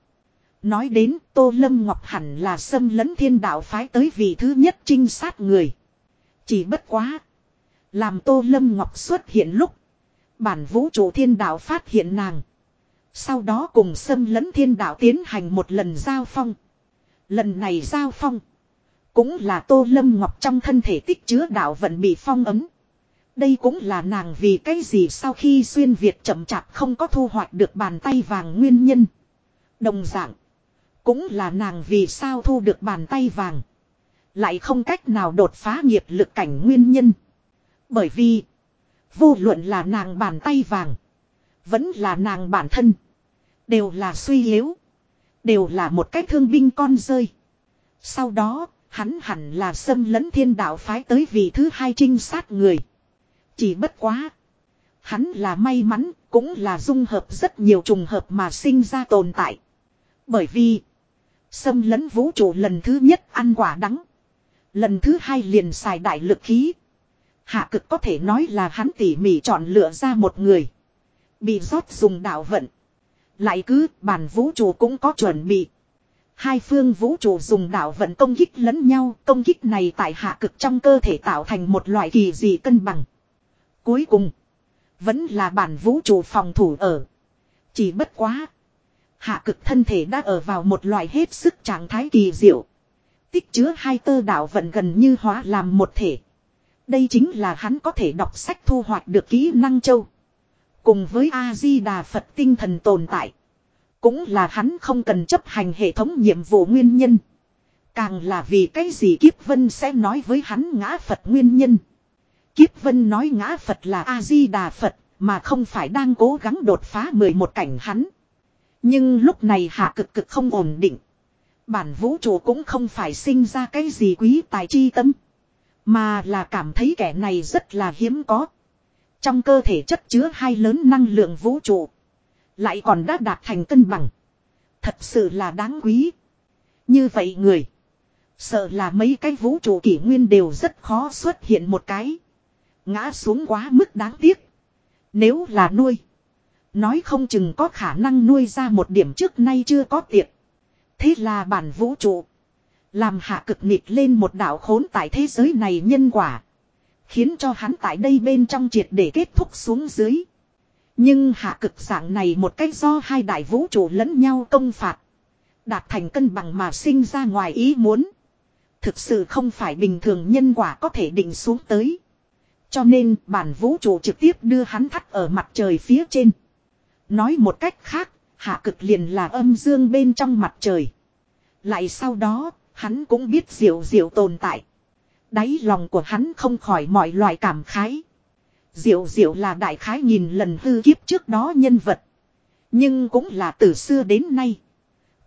Speaker 1: Nói đến, Tô Lâm Ngọc hẳn là xâm lấn thiên đạo phái tới vị thứ nhất trinh sát người. Chỉ bất quá. Làm Tô Lâm Ngọc xuất hiện lúc. Bản vũ trụ thiên đạo phát hiện nàng. Sau đó cùng xâm lấn thiên đạo tiến hành một lần giao phong. Lần này giao phong. Cũng là Tô Lâm Ngọc trong thân thể tích chứa đạo vận bị phong ấm. Đây cũng là nàng vì cái gì sau khi xuyên Việt chậm chạp không có thu hoạch được bàn tay vàng nguyên nhân. Đồng dạng. Cũng là nàng vì sao thu được bàn tay vàng. Lại không cách nào đột phá nghiệp lực cảnh nguyên nhân. Bởi vì. Vô luận là nàng bàn tay vàng. Vẫn là nàng bản thân. Đều là suy yếu. Đều là một cách thương binh con rơi. Sau đó, hắn hẳn là xâm lấn thiên đạo phái tới vị thứ hai trinh sát người. Chỉ bất quá. Hắn là may mắn, cũng là dung hợp rất nhiều trùng hợp mà sinh ra tồn tại. Bởi vì, xâm lấn vũ trụ lần thứ nhất ăn quả đắng. Lần thứ hai liền xài đại lực khí. Hạ cực có thể nói là hắn tỉ mỉ chọn lựa ra một người. Bị rót dùng đạo vận. Lại cứ, bản vũ trụ cũng có chuẩn bị. Hai phương vũ trụ dùng đạo vận công kích lẫn nhau. Công kích này tại hạ cực trong cơ thể tạo thành một loại kỳ dị cân bằng. Cuối cùng. Vẫn là bản vũ trụ phòng thủ ở. Chỉ bất quá. Hạ cực thân thể đã ở vào một loại hết sức trạng thái kỳ diệu. Tích chứa hai tơ đạo vận gần như hóa làm một thể. Đây chính là hắn có thể đọc sách thu hoạch được kỹ năng châu. Cùng với A-di-đà Phật tinh thần tồn tại. Cũng là hắn không cần chấp hành hệ thống nhiệm vụ nguyên nhân. Càng là vì cái gì Kiếp Vân sẽ nói với hắn ngã Phật nguyên nhân. Kiếp Vân nói ngã Phật là A-di-đà Phật, Mà không phải đang cố gắng đột phá 11 cảnh hắn. Nhưng lúc này hạ cực cực không ổn định. Bản vũ trụ cũng không phải sinh ra cái gì quý tài chi tâm. Mà là cảm thấy kẻ này rất là hiếm có. Trong cơ thể chất chứa hai lớn năng lượng vũ trụ. Lại còn đã đạt thành cân bằng. Thật sự là đáng quý. Như vậy người. Sợ là mấy cái vũ trụ kỷ nguyên đều rất khó xuất hiện một cái. Ngã xuống quá mức đáng tiếc. Nếu là nuôi. Nói không chừng có khả năng nuôi ra một điểm trước nay chưa có tiệc. Thế là bản vũ trụ. Làm hạ cực nịt lên một đạo khốn tại thế giới này nhân quả. Khiến cho hắn tại đây bên trong triệt để kết thúc xuống dưới. Nhưng hạ cực dạng này một cách do hai đại vũ trụ lẫn nhau công phạt. Đạt thành cân bằng mà sinh ra ngoài ý muốn. Thực sự không phải bình thường nhân quả có thể định xuống tới. Cho nên bản vũ trụ trực tiếp đưa hắn thắt ở mặt trời phía trên. Nói một cách khác, hạ cực liền là âm dương bên trong mặt trời. Lại sau đó, hắn cũng biết diệu diệu tồn tại. Đáy lòng của hắn không khỏi mọi loại cảm khái. Diệu diệu là đại khái nhìn lần hư kiếp trước đó nhân vật. Nhưng cũng là từ xưa đến nay.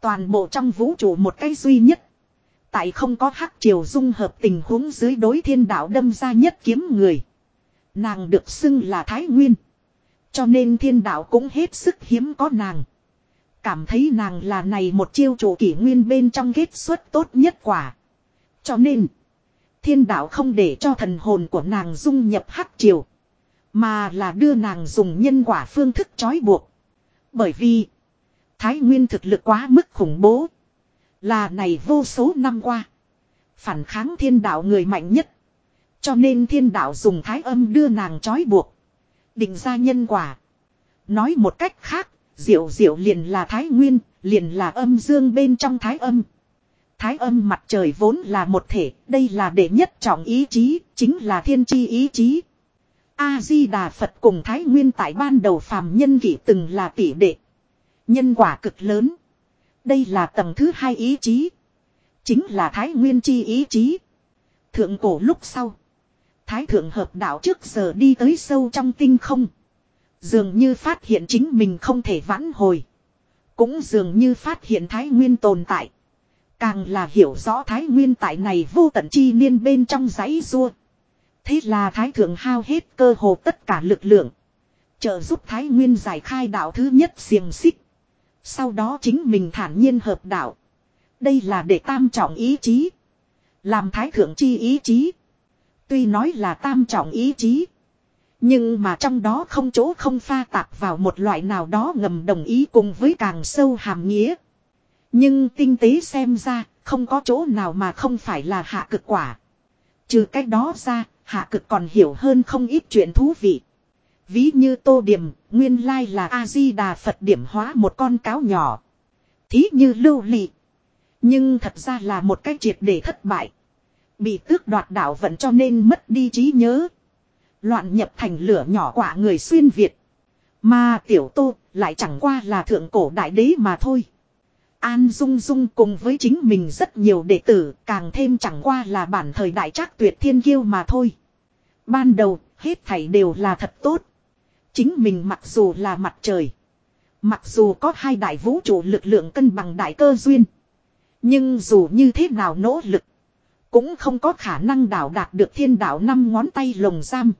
Speaker 1: Toàn bộ trong vũ trụ một cái duy nhất. Tại không có hắc triều dung hợp tình huống dưới đối thiên đạo đâm ra nhất kiếm người. Nàng được xưng là Thái Nguyên. Cho nên thiên đạo cũng hết sức hiếm có nàng. Cảm thấy nàng là này một chiêu chủ kỷ nguyên bên trong kết xuất tốt nhất quả. Cho nên, thiên đạo không để cho thần hồn của nàng dung nhập hắc triều. Mà là đưa nàng dùng nhân quả phương thức trói buộc. Bởi vì, Thái Nguyên thực lực quá mức khủng bố. Là này vô số năm qua. Phản kháng thiên đạo người mạnh nhất. Cho nên thiên đạo dùng thái âm đưa nàng trói buộc. Định ra nhân quả. Nói một cách khác, diệu diệu liền là thái nguyên, liền là âm dương bên trong thái âm. Thái âm mặt trời vốn là một thể, đây là đệ nhất trọng ý chí, chính là thiên chi ý chí. A-di-đà Phật cùng Thái Nguyên tại ban đầu phàm nhân kỷ từng là tỷ đệ. Nhân quả cực lớn. Đây là tầng thứ hai ý chí. Chính là Thái Nguyên chi ý chí. Thượng cổ lúc sau. Thái thượng hợp đạo trước giờ đi tới sâu trong tinh không. Dường như phát hiện chính mình không thể vãn hồi. Cũng dường như phát hiện Thái Nguyên tồn tại. Càng là hiểu rõ Thái Nguyên tại này vô tận chi niên bên trong giấy rua. Thế là Thái Thượng hao hết cơ hồ tất cả lực lượng. Trợ giúp Thái Nguyên giải khai đạo thứ nhất xiềng xích. Sau đó chính mình thản nhiên hợp đạo. Đây là để tam trọng ý chí. Làm Thái Thượng chi ý chí. Tuy nói là tam trọng ý chí. Nhưng mà trong đó không chỗ không pha tạp vào một loại nào đó ngầm đồng ý cùng với càng sâu hàm nghĩa. Nhưng tinh tế xem ra, không có chỗ nào mà không phải là hạ cực quả. Trừ cách đó ra, hạ cực còn hiểu hơn không ít chuyện thú vị. Ví như tô điểm, nguyên lai là A-di-đà Phật điểm hóa một con cáo nhỏ. Thí như lưu lị. Nhưng thật ra là một cách triệt để thất bại. Bị tước đoạt đạo vận cho nên mất đi trí nhớ. Loạn nhập thành lửa nhỏ quả người xuyên Việt. Mà tiểu tô lại chẳng qua là thượng cổ đại đế mà thôi. An Dung Dung cùng với chính mình rất nhiều đệ tử càng thêm chẳng qua là bản thời đại trác tuyệt thiên kiêu mà thôi. Ban đầu, hết thảy đều là thật tốt. Chính mình mặc dù là mặt trời. Mặc dù có hai đại vũ trụ lực lượng cân bằng đại cơ duyên. Nhưng dù như thế nào nỗ lực. Cũng không có khả năng đảo đạt được thiên đạo năm ngón tay lồng giam.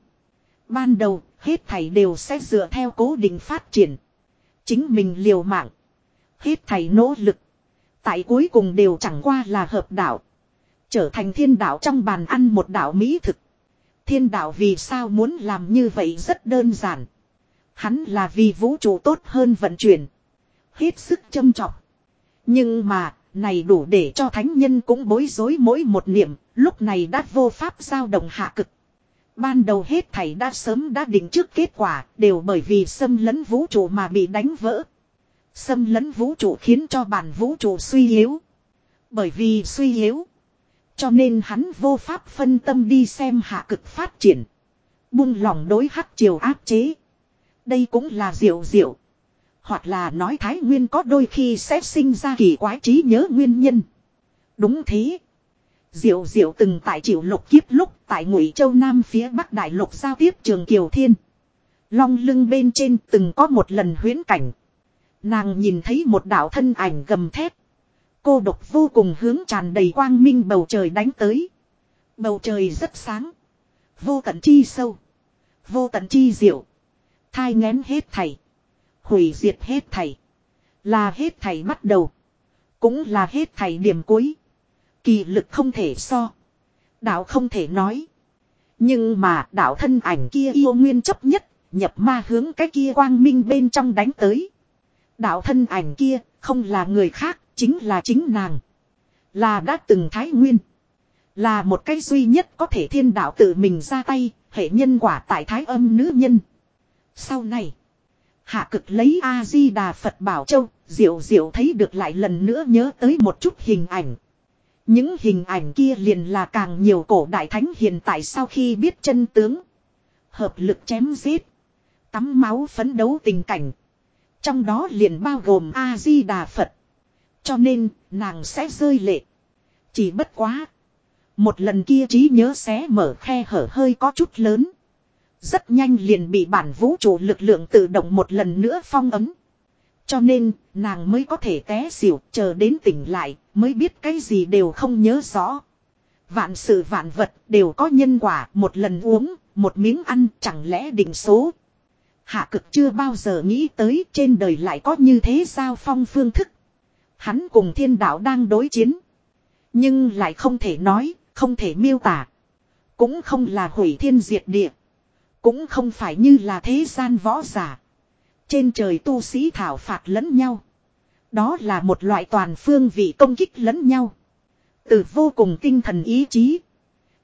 Speaker 1: Ban đầu, hết thảy đều sẽ dựa theo cố định phát triển. Chính mình liều mạng. Hết thảy nỗ lực. Tại cuối cùng đều chẳng qua là hợp đạo. Trở thành thiên đạo trong bàn ăn một đạo mỹ thực. Thiên đạo vì sao muốn làm như vậy rất đơn giản. Hắn là vì vũ trụ tốt hơn vận chuyển. Hết sức châm trọng. Nhưng mà, này đủ để cho thánh nhân cũng bối rối mỗi một niệm, lúc này đã vô pháp giao động hạ cực. Ban đầu hết thảy đã sớm đã định trước kết quả, đều bởi vì xâm lấn vũ trụ mà bị đánh vỡ. Xâm lấn vũ trụ khiến cho bản vũ trụ suy yếu. Bởi vì suy yếu. Cho nên hắn vô pháp phân tâm đi xem hạ cực phát triển. Buông lòng đối hắc triều áp chế. Đây cũng là diệu diệu. Hoặc là nói Thái Nguyên có đôi khi sẽ sinh ra kỳ quái trí nhớ nguyên nhân. Đúng thế. Diệu diệu từng tại chịu lục kiếp lúc tại ngụy châu Nam phía Bắc Đại lục giao tiếp trường Kiều Thiên. Long lưng bên trên từng có một lần huyễn cảnh. Nàng nhìn thấy một đạo thân ảnh gầm thét. Cô độc vô cùng hướng tràn đầy quang minh bầu trời đánh tới. Bầu trời rất sáng. Vô tận chi sâu. Vô tận chi diệu. Thai ngén hết thảy. Hủy diệt hết thảy. Là hết thảy bắt đầu. Cũng là hết thảy điểm cuối. Kỳ lực không thể so. Đạo không thể nói. Nhưng mà đạo thân ảnh kia yêu nguyên chấp nhất. Nhập ma hướng cái kia quang minh bên trong đánh tới. Đạo thân ảnh kia không là người khác. Chính là chính nàng. Là đã từng thái nguyên. Là một cái duy nhất có thể thiên đạo tự mình ra tay. Hệ nhân quả tại thái âm nữ nhân. Sau này. Hạ cực lấy A-di-đà Phật Bảo Châu, diệu diệu thấy được lại lần nữa nhớ tới một chút hình ảnh. Những hình ảnh kia liền là càng nhiều cổ đại thánh hiện tại sau khi biết chân tướng. Hợp lực chém giết. Tắm máu phấn đấu tình cảnh. Trong đó liền bao gồm A-di-đà Phật. Cho nên, nàng sẽ rơi lệ. Chỉ bất quá. Một lần kia trí nhớ xé mở khe hở hơi có chút lớn. Rất nhanh liền bị bản vũ trụ lực lượng tự động một lần nữa phong ấm. Cho nên, nàng mới có thể té xỉu, chờ đến tỉnh lại, mới biết cái gì đều không nhớ rõ. Vạn sự vạn vật đều có nhân quả, một lần uống, một miếng ăn, chẳng lẽ định số. Hạ cực chưa bao giờ nghĩ tới trên đời lại có như thế sao phong phương thức. Hắn cùng thiên đạo đang đối chiến. Nhưng lại không thể nói, không thể miêu tả. Cũng không là hủy thiên diệt địa. Cũng không phải như là thế gian võ giả. Trên trời tu sĩ thảo phạt lẫn nhau. Đó là một loại toàn phương vị công kích lẫn nhau. Từ vô cùng tinh thần ý chí.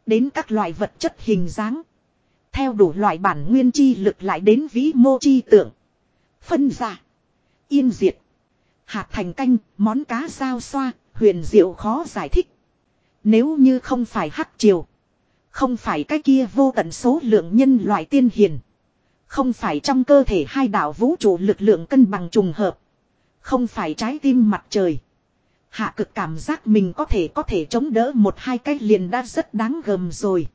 Speaker 1: Đến các loại vật chất hình dáng. Theo đủ loại bản nguyên chi lực lại đến vĩ mô chi tượng. Phân giả. Yên diệt. Hạt thành canh, món cá sao xoa, huyền diệu khó giải thích. Nếu như không phải hắc triều. Không phải cái kia vô tận số lượng nhân loại tiên hiền. Không phải trong cơ thể hai đạo vũ trụ lực lượng cân bằng trùng hợp. Không phải trái tim mặt trời. Hạ cực cảm giác mình có thể có thể chống đỡ một hai cái liền đã rất đáng gầm rồi.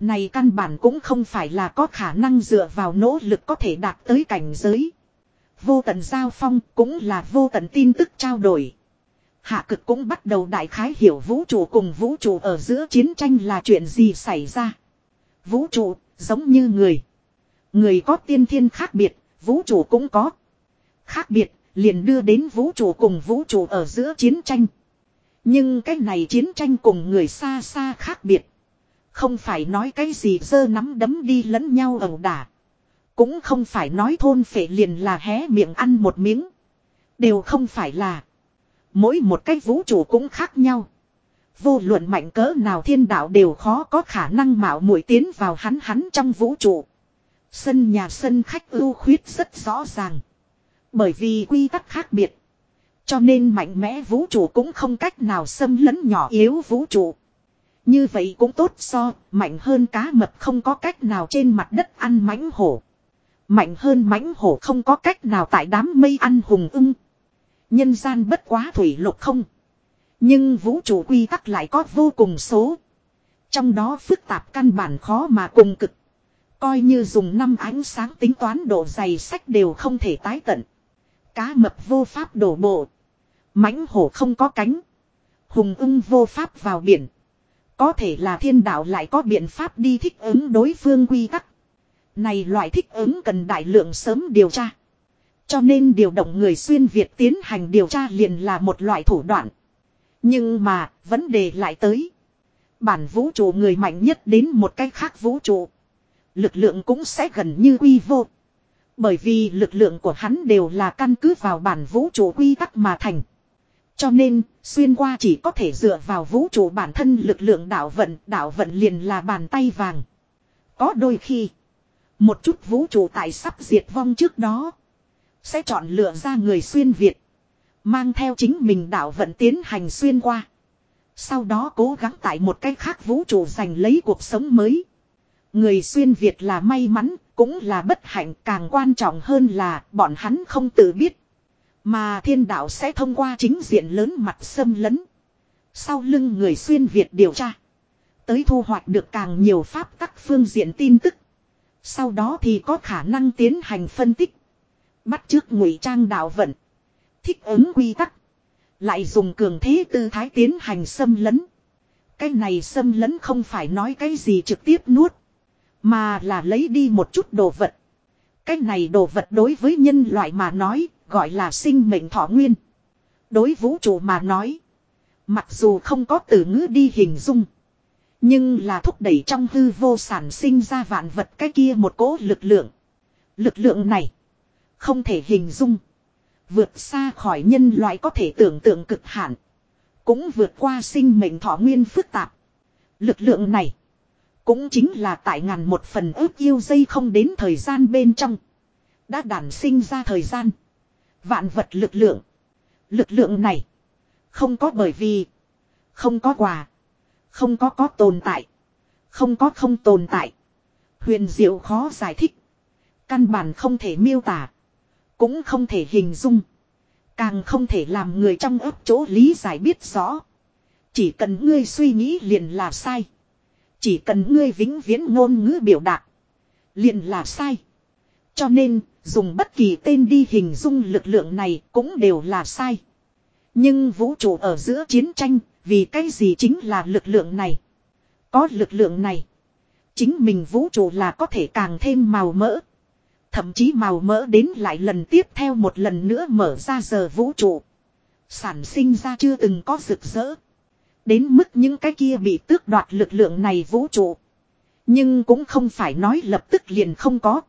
Speaker 1: Này căn bản cũng không phải là có khả năng dựa vào nỗ lực có thể đạt tới cảnh giới. Vô tận giao phong cũng là vô tận tin tức trao đổi. Hạ cực cũng bắt đầu đại khái hiểu vũ trụ cùng vũ trụ ở giữa chiến tranh là chuyện gì xảy ra. Vũ trụ, giống như người. Người có tiên thiên khác biệt, vũ trụ cũng có. Khác biệt, liền đưa đến vũ trụ cùng vũ trụ ở giữa chiến tranh. Nhưng cái này chiến tranh cùng người xa xa khác biệt. Không phải nói cái gì dơ nắm đấm đi lẫn nhau ẩu đả. Cũng không phải nói thôn phệ liền là hé miệng ăn một miếng. Đều không phải là. Mỗi một cái vũ trụ cũng khác nhau. Vô luận mạnh cỡ nào thiên đạo đều khó có khả năng mạo muội tiến vào hắn hắn trong vũ trụ. Sân nhà sân khách ưu khuyết rất rõ ràng. Bởi vì quy tắc khác biệt. Cho nên mạnh mẽ vũ trụ cũng không cách nào xâm lấn nhỏ yếu vũ trụ. Như vậy cũng tốt so, mạnh hơn cá mập không có cách nào trên mặt đất ăn mãnh hổ. Mạnh hơn mãnh hổ không có cách nào tại đám mây ăn hùng ưng. Nhân gian bất quá thủy lục không. Nhưng vũ trụ quy tắc lại có vô cùng số. Trong đó phức tạp căn bản khó mà cùng cực. Coi như dùng năm ánh sáng tính toán độ dày sách đều không thể tái tận. Cá mập vô pháp đổ bộ. mãnh hổ không có cánh. Hùng ưng vô pháp vào biển. Có thể là thiên đạo lại có biện pháp đi thích ứng đối phương quy tắc. Này loại thích ứng cần đại lượng sớm điều tra. Cho nên điều động người xuyên Việt tiến hành điều tra liền là một loại thủ đoạn. Nhưng mà, vấn đề lại tới. Bản vũ trụ người mạnh nhất đến một cách khác vũ trụ. Lực lượng cũng sẽ gần như quy vô. Bởi vì lực lượng của hắn đều là căn cứ vào bản vũ trụ quy tắc mà thành. Cho nên, xuyên qua chỉ có thể dựa vào vũ trụ bản thân lực lượng đạo vận, đạo vận liền là bàn tay vàng. Có đôi khi, một chút vũ trụ tại sắp diệt vong trước đó, sẽ chọn lựa ra người xuyên Việt. Mang theo chính mình đạo vận tiến hành xuyên qua. Sau đó cố gắng tại một cách khác vũ trụ giành lấy cuộc sống mới. Người xuyên Việt là may mắn, cũng là bất hạnh càng quan trọng hơn là bọn hắn không tự biết. Mà thiên đạo sẽ thông qua chính diện lớn mặt xâm lấn. Sau lưng người xuyên Việt điều tra. Tới thu hoạch được càng nhiều pháp tắc phương diện tin tức. Sau đó thì có khả năng tiến hành phân tích. Bắt trước ngụy trang đạo vận. Thích ứng quy tắc. Lại dùng cường thế tư thái tiến hành xâm lấn. Cái này xâm lấn không phải nói cái gì trực tiếp nuốt. Mà là lấy đi một chút đồ vật. Cái này đồ vật đối với nhân loại mà nói, gọi là sinh mệnh thọ nguyên. Đối vũ trụ mà nói. Mặc dù không có từ ngữ đi hình dung. Nhưng là thúc đẩy trong hư vô sản sinh ra vạn vật cái kia một cỗ lực lượng. Lực lượng này. Không thể hình dung. Vượt xa khỏi nhân loại có thể tưởng tượng cực hạn. Cũng vượt qua sinh mệnh thọ nguyên phức tạp. Lực lượng này. Cũng chính là tại ngàn một phần ước yêu dây không đến thời gian bên trong. Đã đản sinh ra thời gian. Vạn vật lực lượng. Lực lượng này. Không có bởi vì. Không có quà. Không có có tồn tại. Không có không tồn tại. Huyền diệu khó giải thích. Căn bản không thể miêu tả. Cũng không thể hình dung. Càng không thể làm người trong ấp chỗ lý giải biết rõ. Chỉ cần ngươi suy nghĩ liền là sai. Chỉ cần ngươi vĩnh viễn ngôn ngữ biểu đạt. Liền là sai. Cho nên, dùng bất kỳ tên đi hình dung lực lượng này cũng đều là sai. Nhưng vũ trụ ở giữa chiến tranh, vì cái gì chính là lực lượng này. Có lực lượng này. Chính mình vũ trụ là có thể càng thêm màu mỡ. Thậm chí màu mỡ đến lại lần tiếp theo một lần nữa mở ra giờ vũ trụ. Sản sinh ra chưa từng có rực rỡ. Đến mức những cái kia bị tước đoạt lực lượng này vũ trụ. Nhưng cũng không phải nói lập tức liền không có.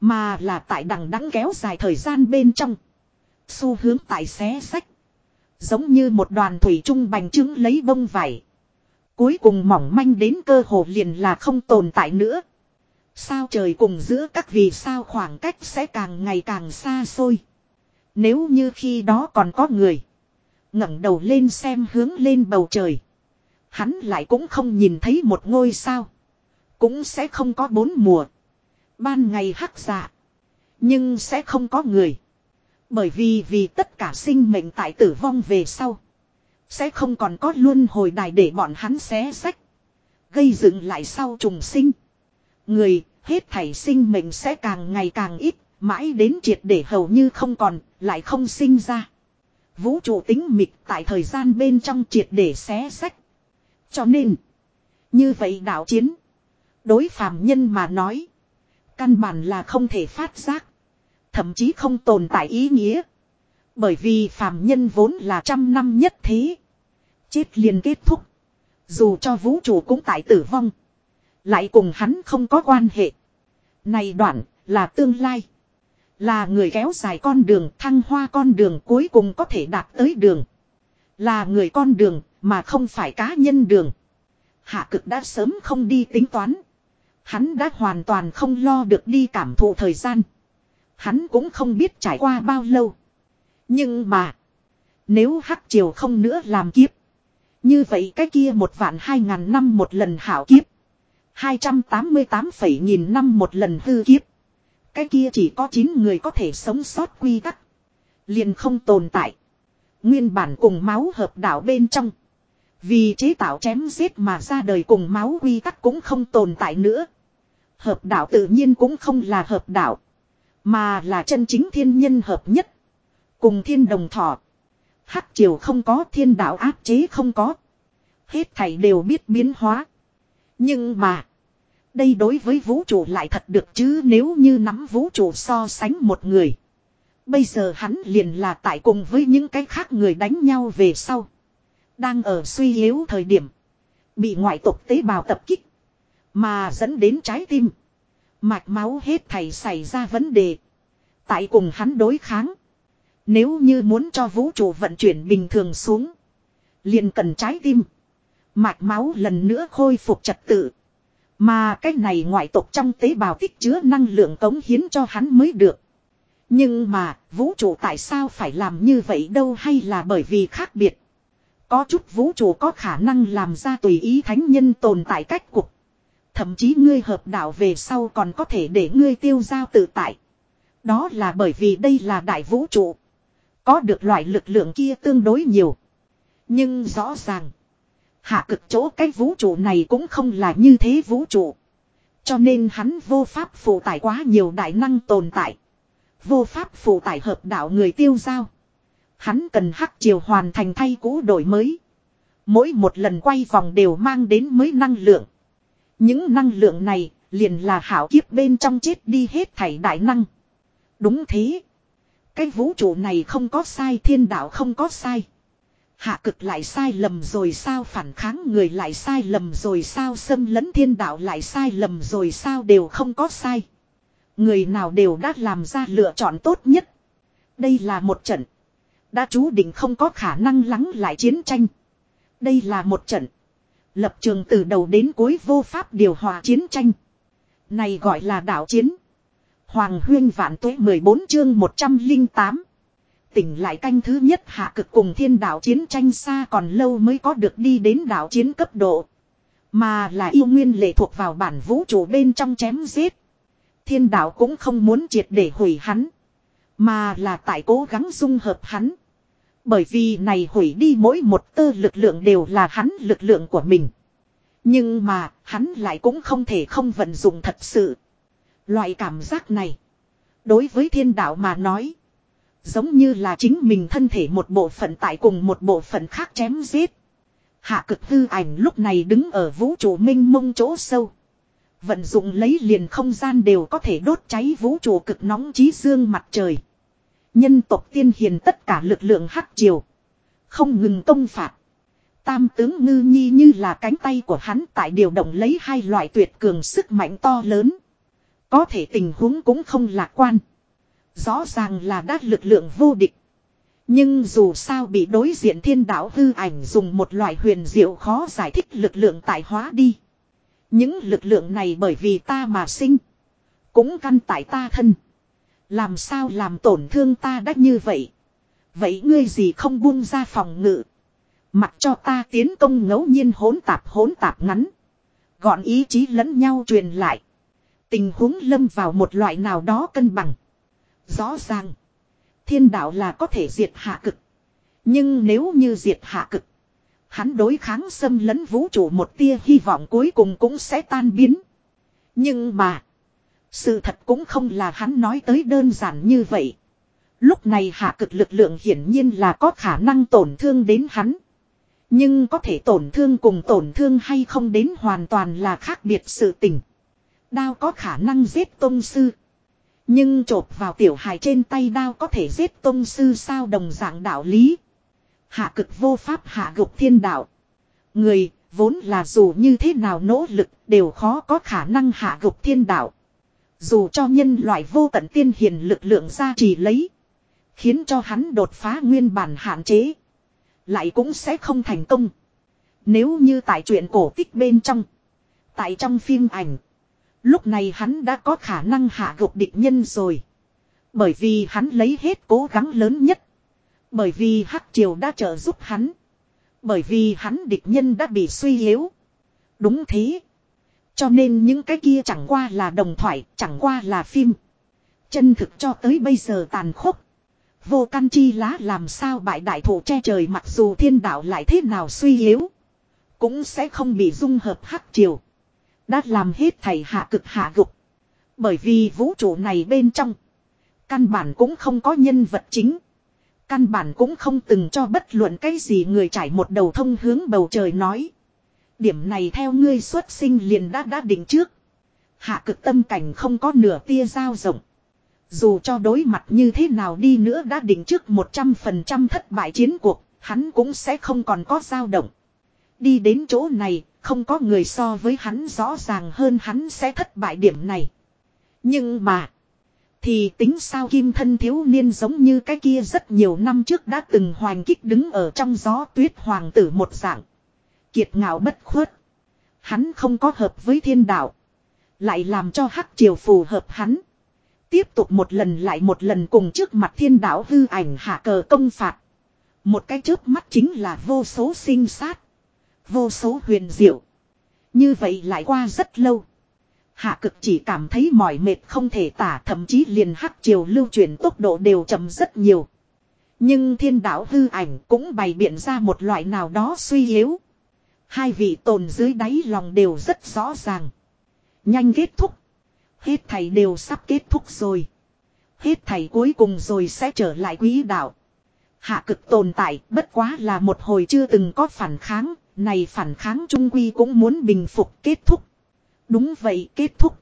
Speaker 1: Mà là tại đằng đẵng kéo dài thời gian bên trong. Xu hướng tại xé sách. Giống như một đoàn thủy trung bành trứng lấy bông vải. Cuối cùng mỏng manh đến cơ hồ liền là không tồn tại nữa. Sao trời cùng giữa các vì sao khoảng cách sẽ càng ngày càng xa xôi. Nếu như khi đó còn có người. ngẩng đầu lên xem hướng lên bầu trời. Hắn lại cũng không nhìn thấy một ngôi sao. Cũng sẽ không có bốn mùa. Ban ngày hắc dạ. Nhưng sẽ không có người. Bởi vì vì tất cả sinh mệnh tại tử vong về sau. Sẽ không còn có luân hồi đài để bọn hắn xé sách. Gây dựng lại sau trùng sinh. Người, hết thảy sinh mệnh sẽ càng ngày càng ít, mãi đến triệt để hầu như không còn, lại không sinh ra. Vũ trụ tính mịch, tại thời gian bên trong triệt để xé sách. Cho nên, như vậy đạo chiến, đối phàm nhân mà nói, căn bản là không thể phát giác. Thậm chí không tồn tại ý nghĩa. Bởi vì phàm nhân vốn là trăm năm nhất thế. Chết liền kết thúc. Dù cho vũ trụ cũng tại tử vong. Lại cùng hắn không có quan hệ. Này đoạn là tương lai. Là người kéo dài con đường, thăng hoa con đường cuối cùng có thể đạt tới đường. Là người con đường mà không phải cá nhân đường. Hạ cực đã sớm không đi tính toán. Hắn đã hoàn toàn không lo được đi cảm thụ thời gian. Hắn cũng không biết trải qua bao lâu. Nhưng mà. Nếu hắc triều không nữa làm kiếp. Như vậy cái kia một vạn hai ngàn năm một lần hảo kiếp. 288 phẩy nghìn năm một lần hư kiếp. Cái kia chỉ có 9 người có thể sống sót quy tắc. Liền không tồn tại. Nguyên bản cùng máu hợp đạo bên trong. Vì chế tạo chém giết mà ra đời cùng máu quy tắc cũng không tồn tại nữa. Hợp đạo tự nhiên cũng không là hợp đạo. Mà là chân chính thiên nhân hợp nhất. Cùng thiên đồng thọ. Hắc triều không có, thiên đạo áp chế không có. Hết thảy đều biết biến hóa. Nhưng mà. Đây đối với vũ trụ lại thật được chứ nếu như nắm vũ trụ so sánh một người. Bây giờ hắn liền là tại cùng với những cái khác người đánh nhau về sau. Đang ở suy yếu thời điểm. Bị ngoại tộc tế bào tập kích. Mà dẫn đến trái tim. Mạch máu hết thảy xảy ra vấn đề. Tại cùng hắn đối kháng. Nếu như muốn cho vũ trụ vận chuyển bình thường xuống. Liền cần trái tim. Mạch máu lần nữa khôi phục trật tự. Mà cái này ngoại tộc trong tế bào tích chứa năng lượng cống hiến cho hắn mới được. Nhưng mà, vũ trụ tại sao phải làm như vậy đâu hay là bởi vì khác biệt. Có chút vũ trụ có khả năng làm ra tùy ý thánh nhân tồn tại cách cục. Thậm chí ngươi hợp đạo về sau còn có thể để ngươi tiêu giao tự tại. Đó là bởi vì đây là đại vũ trụ. Có được loại lực lượng kia tương đối nhiều. Nhưng rõ ràng. Hạ cực chỗ cái vũ trụ này cũng không là như thế vũ trụ. Cho nên hắn vô pháp phụ tải quá nhiều đại năng tồn tại. Vô pháp phụ tải hợp đạo người tiêu giao. Hắn cần hắc triều hoàn thành thay cũ đổi mới. Mỗi một lần quay vòng đều mang đến mới năng lượng. Những năng lượng này liền là hảo kiếp bên trong chết đi hết thảy đại năng. Đúng thế. Cái vũ trụ này không có sai, thiên đạo không có sai. Hạ cực lại sai lầm rồi sao phản kháng người lại sai lầm rồi sao xâm lấn thiên đạo lại sai lầm rồi sao đều không có sai. Người nào đều đã làm ra lựa chọn tốt nhất. Đây là một trận. Đã chú định không có khả năng lắng lại chiến tranh. Đây là một trận. Lập trường từ đầu đến cuối vô pháp điều hòa chiến tranh. Này gọi là đảo chiến. Hoàng huyên vạn tuế 14 chương 108. Tỉnh lại canh thứ nhất hạ cực cùng thiên đạo chiến tranh xa còn lâu mới có được đi đến đảo chiến cấp độ. Mà là yêu nguyên lệ thuộc vào bản vũ trụ bên trong chém giết. Thiên đạo cũng không muốn triệt để hủy hắn. Mà là tại cố gắng dung hợp hắn. Bởi vì này hủy đi mỗi một tơ lực lượng đều là hắn lực lượng của mình. Nhưng mà, hắn lại cũng không thể không vận dụng thật sự. Loại cảm giác này, đối với thiên đạo mà nói, giống như là chính mình thân thể một bộ phận tại cùng một bộ phận khác chém giết. Hạ cực hư ảnh lúc này đứng ở vũ trụ minh mông chỗ sâu. Vận dụng lấy liền không gian đều có thể đốt cháy vũ trụ cực nóng chí dương mặt trời. Nhân tộc tiên hiền tất cả lực lượng hắc triều. Không ngừng công phạt. Tam tướng ngư nhi như là cánh tay của hắn tại điều động lấy hai loại tuyệt cường sức mạnh to lớn. Có thể tình huống cũng không lạc quan. Rõ ràng là đát lực lượng vô địch. Nhưng dù sao bị đối diện thiên đạo hư ảnh dùng một loại huyền diệu khó giải thích lực lượng tại hóa đi. Những lực lượng này bởi vì ta mà sinh. Cũng căn tại ta thân. Làm sao làm tổn thương ta đắt như vậy. Vậy ngươi gì không buông ra phòng ngự. Mặc cho ta tiến công ngẫu nhiên hỗn tạp hỗn tạp ngắn. Gọn ý chí lẫn nhau truyền lại. Tình huống lâm vào một loại nào đó cân bằng. Rõ ràng. Thiên đạo là có thể diệt hạ cực. Nhưng nếu như diệt hạ cực. Hắn đối kháng xâm lấn vũ trụ một tia hy vọng cuối cùng cũng sẽ tan biến. Nhưng mà. Sự thật cũng không là hắn nói tới đơn giản như vậy. Lúc này hạ cực lực lượng hiển nhiên là có khả năng tổn thương đến hắn. Nhưng có thể tổn thương cùng tổn thương hay không đến hoàn toàn là khác biệt sự tình. Đao có khả năng giết tôn sư. Nhưng chộp vào tiểu hài trên tay đao có thể giết tôn sư sao đồng dạng đạo lý. Hạ cực vô pháp hạ gục thiên đạo. Người, vốn là dù như thế nào nỗ lực, đều khó có khả năng hạ gục thiên đạo. Dù cho nhân loại vô tận tiên hiền lực lượng ra trì lấy. Khiến cho hắn đột phá nguyên bản hạn chế. Lại cũng sẽ không thành công. Nếu như tại truyện cổ tích bên trong. Tại trong phim ảnh. Lúc này hắn đã có khả năng hạ gục địch nhân rồi. Bởi vì hắn lấy hết cố gắng lớn nhất. Bởi vì Hắc Triều đã trợ giúp hắn. Bởi vì hắn địch nhân đã bị suy yếu. Đúng thế. Cho nên những cái kia chẳng qua là đồng thoại, chẳng qua là phim. Chân thực cho tới bây giờ tàn khốc. Vô căn chi lá làm sao bại đại thủ che trời mặc dù thiên đạo lại thế nào suy yếu. Cũng sẽ không bị dung hợp hắc triều. Đã làm hết thầy hạ cực hạ gục. Bởi vì vũ trụ này bên trong. Căn bản cũng không có nhân vật chính. Căn bản cũng không từng cho bất luận cái gì người trải một đầu thông hướng bầu trời nói. Điểm này theo ngươi xuất sinh liền đã đã định trước. Hạ cực tâm cảnh không có nửa tia dao rộng. Dù cho đối mặt như thế nào đi nữa đã định trước 100% thất bại chiến cuộc, hắn cũng sẽ không còn có dao động. Đi đến chỗ này, không có người so với hắn rõ ràng hơn hắn sẽ thất bại điểm này. Nhưng mà, thì tính sao kim thân thiếu niên giống như cái kia rất nhiều năm trước đã từng hoành kích đứng ở trong gió tuyết hoàng tử một dạng. Kiệt ngạo bất khuất. Hắn không có hợp với thiên đạo. Lại làm cho hắc triều phù hợp hắn. Tiếp tục một lần lại một lần cùng trước mặt thiên đạo hư ảnh hạ cờ công phạt. Một cái chớp mắt chính là vô số sinh sát. Vô số huyền diệu. Như vậy lại qua rất lâu. Hạ cực chỉ cảm thấy mỏi mệt không thể tả, thậm chí liền hắc chiều lưu chuyển tốc độ đều chậm rất nhiều. Nhưng thiên đạo hư ảnh cũng bày biện ra một loại nào đó suy yếu. Hai vị tồn dưới đáy lòng đều rất rõ ràng. Nhanh kết thúc. Hết thầy đều sắp kết thúc rồi. Hết thầy cuối cùng rồi sẽ trở lại quý đạo. Hạ cực tồn tại bất quá là một hồi chưa từng có phản kháng. Này phản kháng trung quy cũng muốn bình phục kết thúc. Đúng vậy, kết thúc.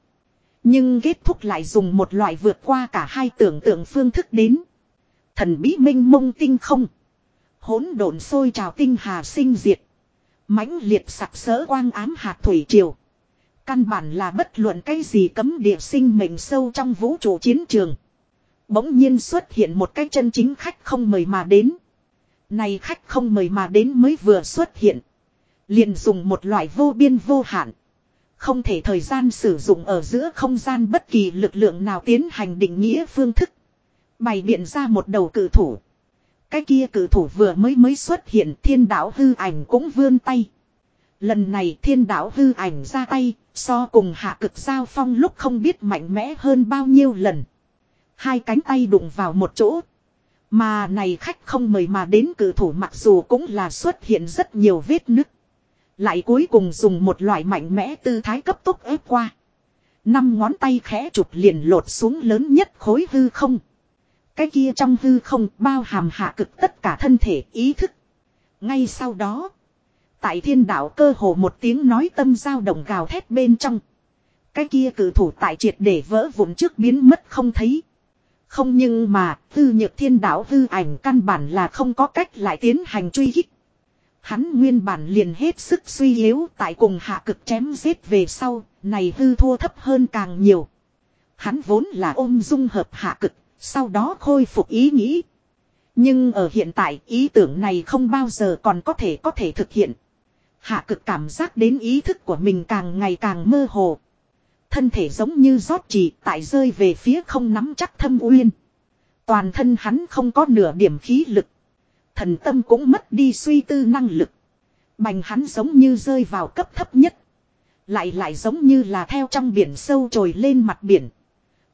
Speaker 1: Nhưng kết thúc lại dùng một loại vượt qua cả hai tưởng tượng phương thức đến. Thần bí minh mông tinh không. hỗn độn sôi trào tinh hà sinh diệt. mãnh liệt sặc sỡ quang ám hạt thủy triều. Căn bản là bất luận cái gì cấm địa sinh mệnh sâu trong vũ trụ chiến trường. Bỗng nhiên xuất hiện một cái chân chính khách không mời mà đến. Này khách không mời mà đến mới vừa xuất hiện. Liền dùng một loại vô biên vô hạn. Không thể thời gian sử dụng ở giữa không gian bất kỳ lực lượng nào tiến hành định nghĩa phương thức. Bày biện ra một đầu cử thủ. Cái kia cử thủ vừa mới mới xuất hiện thiên đạo hư ảnh cũng vươn tay. Lần này thiên đạo hư ảnh ra tay, so cùng hạ cực giao phong lúc không biết mạnh mẽ hơn bao nhiêu lần. Hai cánh tay đụng vào một chỗ. Mà này khách không mời mà đến cử thủ mặc dù cũng là xuất hiện rất nhiều vết nứt. Lại cuối cùng dùng một loại mạnh mẽ tư thái cấp tốc ép qua. Năm ngón tay khẽ chụp liền lột xuống lớn nhất khối hư không. Cái kia trong hư không bao hàm hạ cực tất cả thân thể ý thức. Ngay sau đó. Tại thiên đạo cơ hồ một tiếng nói tâm giao động gào thét bên trong. Cái kia cử thủ tại triệt để vỡ vụn trước biến mất không thấy. Không nhưng mà, hư nhược thiên đạo hư ảnh căn bản là không có cách lại tiến hành truy kích. Hắn nguyên bản liền hết sức suy yếu tại cùng hạ cực chém giết về sau, này hư thua thấp hơn càng nhiều. Hắn vốn là ôm dung hợp hạ cực, sau đó khôi phục ý nghĩ. Nhưng ở hiện tại ý tưởng này không bao giờ còn có thể có thể thực hiện. Hạ cực cảm giác đến ý thức của mình càng ngày càng mơ hồ. Thân thể giống như rót chỉ tại rơi về phía không nắm chắc thâm uyên. Toàn thân hắn không có nửa điểm khí lực. Thần tâm cũng mất đi suy tư năng lực. Bành hắn giống như rơi vào cấp thấp nhất. Lại lại giống như là theo trong biển sâu trồi lên mặt biển.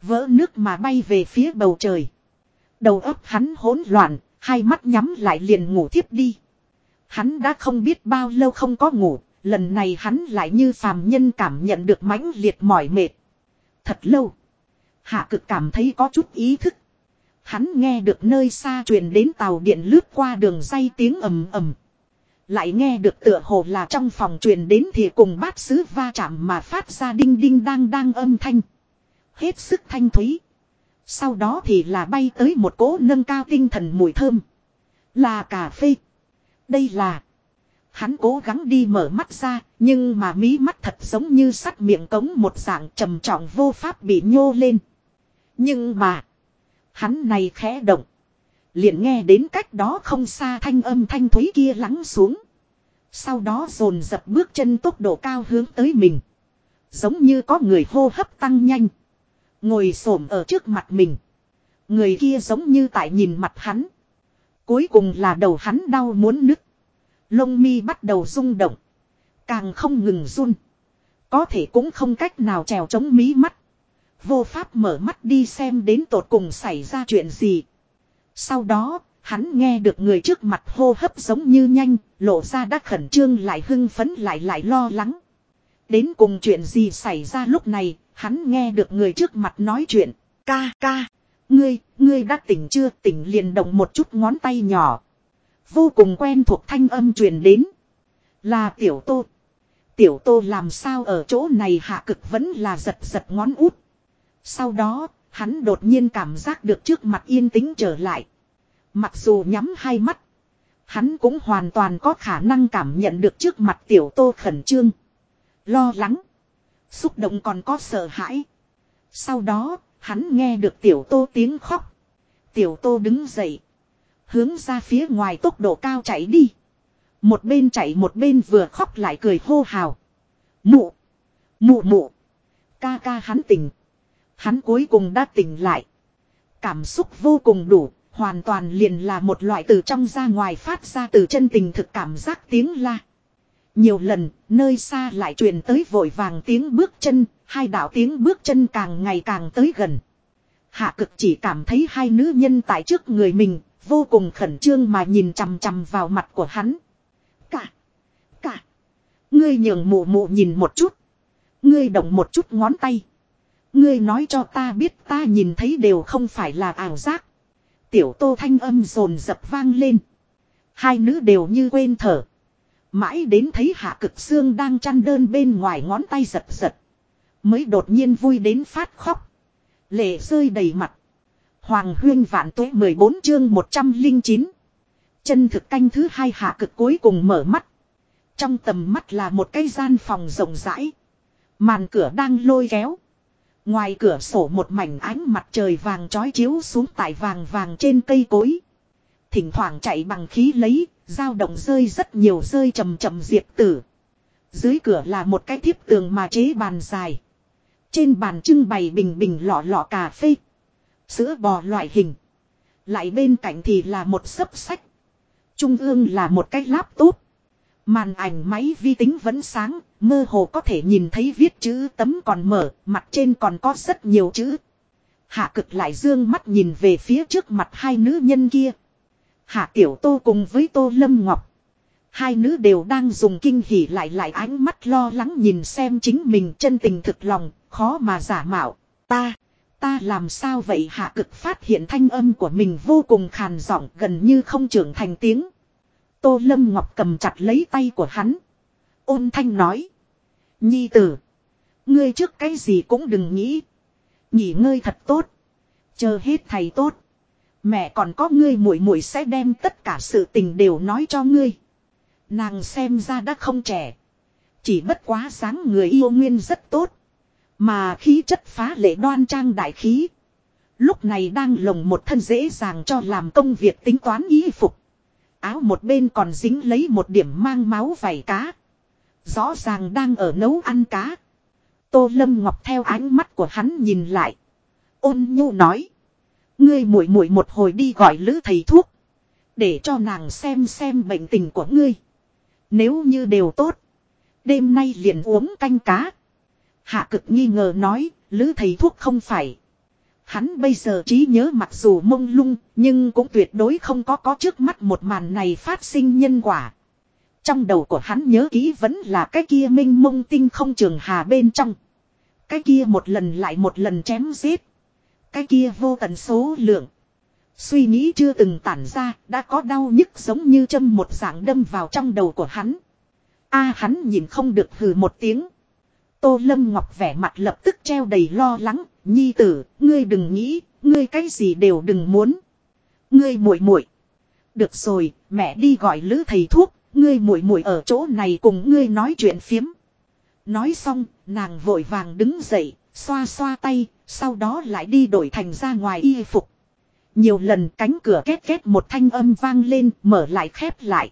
Speaker 1: Vỡ nước mà bay về phía bầu trời. Đầu óc hắn hỗn loạn, hai mắt nhắm lại liền ngủ thiếp đi. Hắn đã không biết bao lâu không có ngủ, lần này hắn lại như phàm nhân cảm nhận được mãnh liệt mỏi mệt. Thật lâu. Hạ cực cảm thấy có chút ý thức. Hắn nghe được nơi xa truyền đến tàu điện lướt qua đường dây tiếng ầm ầm. Lại nghe được tựa hồ là trong phòng truyền đến thì cùng bát sứ va chạm mà phát ra đinh đinh đang đang âm thanh. Hết sức thanh thúy. Sau đó thì là bay tới một cỗ nâng cao tinh thần mùi thơm. Là cà phê. Đây là. Hắn cố gắng đi mở mắt ra, nhưng mà mí mắt thật giống như sắt miệng cống một dạng trầm trọng vô pháp bị nhô lên. Nhưng mà. Hắn này khẽ động. Liền nghe đến cách đó không xa thanh âm thanh thúy kia lắng xuống. Sau đó dồn dập bước chân tốc độ cao hướng tới mình. Giống như có người hô hấp tăng nhanh. Ngồi xổm ở trước mặt mình. Người kia giống như tại nhìn mặt hắn. Cuối cùng là đầu hắn đau muốn nứt. Lông mi bắt đầu rung động. Càng không ngừng run. Có thể cũng không cách nào trèo chống mí mắt. Vô pháp mở mắt đi xem đến tột cùng xảy ra chuyện gì. Sau đó, hắn nghe được người trước mặt hô hấp giống như nhanh, lộ ra đã khẩn trương lại hưng phấn lại lại lo lắng. Đến cùng chuyện gì xảy ra lúc này, hắn nghe được người trước mặt nói chuyện. Ca ca, ngươi, ngươi đã tỉnh chưa tỉnh liền động một chút ngón tay nhỏ. Vô cùng quen thuộc thanh âm truyền đến. Là tiểu tô. Tiểu tô làm sao ở chỗ này hạ cực vẫn là giật giật ngón út. Sau đó, hắn đột nhiên cảm giác được trước mặt yên tĩnh trở lại. Mặc dù nhắm hai mắt, hắn cũng hoàn toàn có khả năng cảm nhận được trước mặt tiểu tô khẩn trương. Lo lắng, xúc động còn có sợ hãi. Sau đó, hắn nghe được tiểu tô tiếng khóc. Tiểu tô đứng dậy, hướng ra phía ngoài tốc độ cao chạy đi. Một bên chạy một bên vừa khóc lại cười hô hào. Mụ, mụ mụ, ca ca hắn tỉnh. Hắn cuối cùng đã tỉnh lại. Cảm xúc vô cùng đủ, hoàn toàn liền là một loại từ trong ra ngoài phát ra từ chân tình thực cảm giác tiếng la. Nhiều lần, nơi xa lại truyền tới vội vàng tiếng bước chân, hai đạo tiếng bước chân càng ngày càng tới gần. Hạ cực chỉ cảm thấy hai nữ nhân tại trước người mình, vô cùng khẩn trương mà nhìn chằm chằm vào mặt của hắn. Cả, cả, ngươi nhường mụ mụ nhìn một chút. Ngươi động một chút ngón tay. Ngươi nói cho ta biết ta nhìn thấy đều không phải là ảo giác. Tiểu tô thanh âm rồn dập vang lên. Hai nữ đều như quên thở. Mãi đến thấy hạ cực xương đang chăn đơn bên ngoài ngón tay giật giật. Mới đột nhiên vui đến phát khóc. Lệ rơi đầy mặt. Hoàng huyên vạn tuế 14 chương 109. Chân thực canh thứ hai hạ cực cuối cùng mở mắt. Trong tầm mắt là một cái gian phòng rộng rãi. Màn cửa đang lôi kéo. Ngoài cửa sổ một mảnh ánh mặt trời vàng trói chiếu xuống tại vàng vàng trên cây cối. Thỉnh thoảng chạy bằng khí lấy, dao động rơi rất nhiều rơi chầm chầm diệp tử. Dưới cửa là một cái thiếp tường mà chế bàn dài. Trên bàn trưng bày bình bình lọ lọ cà phê. Sữa bò loại hình. Lại bên cạnh thì là một sấp sách. Trung ương là một cái laptop. Màn ảnh máy vi tính vẫn sáng, mơ hồ có thể nhìn thấy viết chữ tấm còn mở, mặt trên còn có rất nhiều chữ. Hạ cực lại dương mắt nhìn về phía trước mặt hai nữ nhân kia. Hạ tiểu tô cùng với tô lâm ngọc. Hai nữ đều đang dùng kinh hỉ lại lại ánh mắt lo lắng nhìn xem chính mình chân tình thực lòng, khó mà giả mạo. Ta, ta làm sao vậy hạ cực phát hiện thanh âm của mình vô cùng khàn giọng gần như không trưởng thành tiếng. Tô Lâm Ngọc cầm chặt lấy tay của hắn. Ôn thanh nói. Nhi tử. Ngươi trước cái gì cũng đừng nghĩ. Nghỉ ngơi thật tốt. Chờ hết thầy tốt. Mẹ còn có ngươi muội muội sẽ đem tất cả sự tình đều nói cho ngươi. Nàng xem ra đã không trẻ. Chỉ bất quá sáng người yêu nguyên rất tốt. Mà khí chất phá lệ đoan trang đại khí. Lúc này đang lồng một thân dễ dàng cho làm công việc tính toán y phục. Áo một bên còn dính lấy một điểm mang máu vảy cá. Rõ ràng đang ở nấu ăn cá. Tô Lâm Ngọc theo ánh mắt của hắn nhìn lại. Ôn nhu nói. Ngươi muội muội một hồi đi gọi lữ thầy thuốc. Để cho nàng xem xem bệnh tình của ngươi. Nếu như đều tốt. Đêm nay liền uống canh cá. Hạ cực nghi ngờ nói, lữ thầy thuốc không phải. Hắn bây giờ trí nhớ mặc dù mông lung, nhưng cũng tuyệt đối không có có trước mắt một màn này phát sinh nhân quả. Trong đầu của hắn nhớ kỹ vẫn là cái kia minh mông tinh không trường hà bên trong. Cái kia một lần lại một lần chém giết. Cái kia vô tần số lượng. Suy nghĩ chưa từng tản ra, đã có đau nhức giống như châm một dạng đâm vào trong đầu của hắn. A hắn nhìn không được hừ một tiếng. Tô Lâm Ngọc vẻ mặt lập tức treo đầy lo lắng, nhi tử, ngươi đừng nghĩ, ngươi cái gì đều đừng muốn. Ngươi muội muội. Được rồi, mẹ đi gọi lữ thầy thuốc, ngươi muội muội ở chỗ này cùng ngươi nói chuyện phiếm. Nói xong, nàng vội vàng đứng dậy, xoa xoa tay, sau đó lại đi đổi thành ra ngoài y phục. Nhiều lần cánh cửa két két một thanh âm vang lên, mở lại khép lại.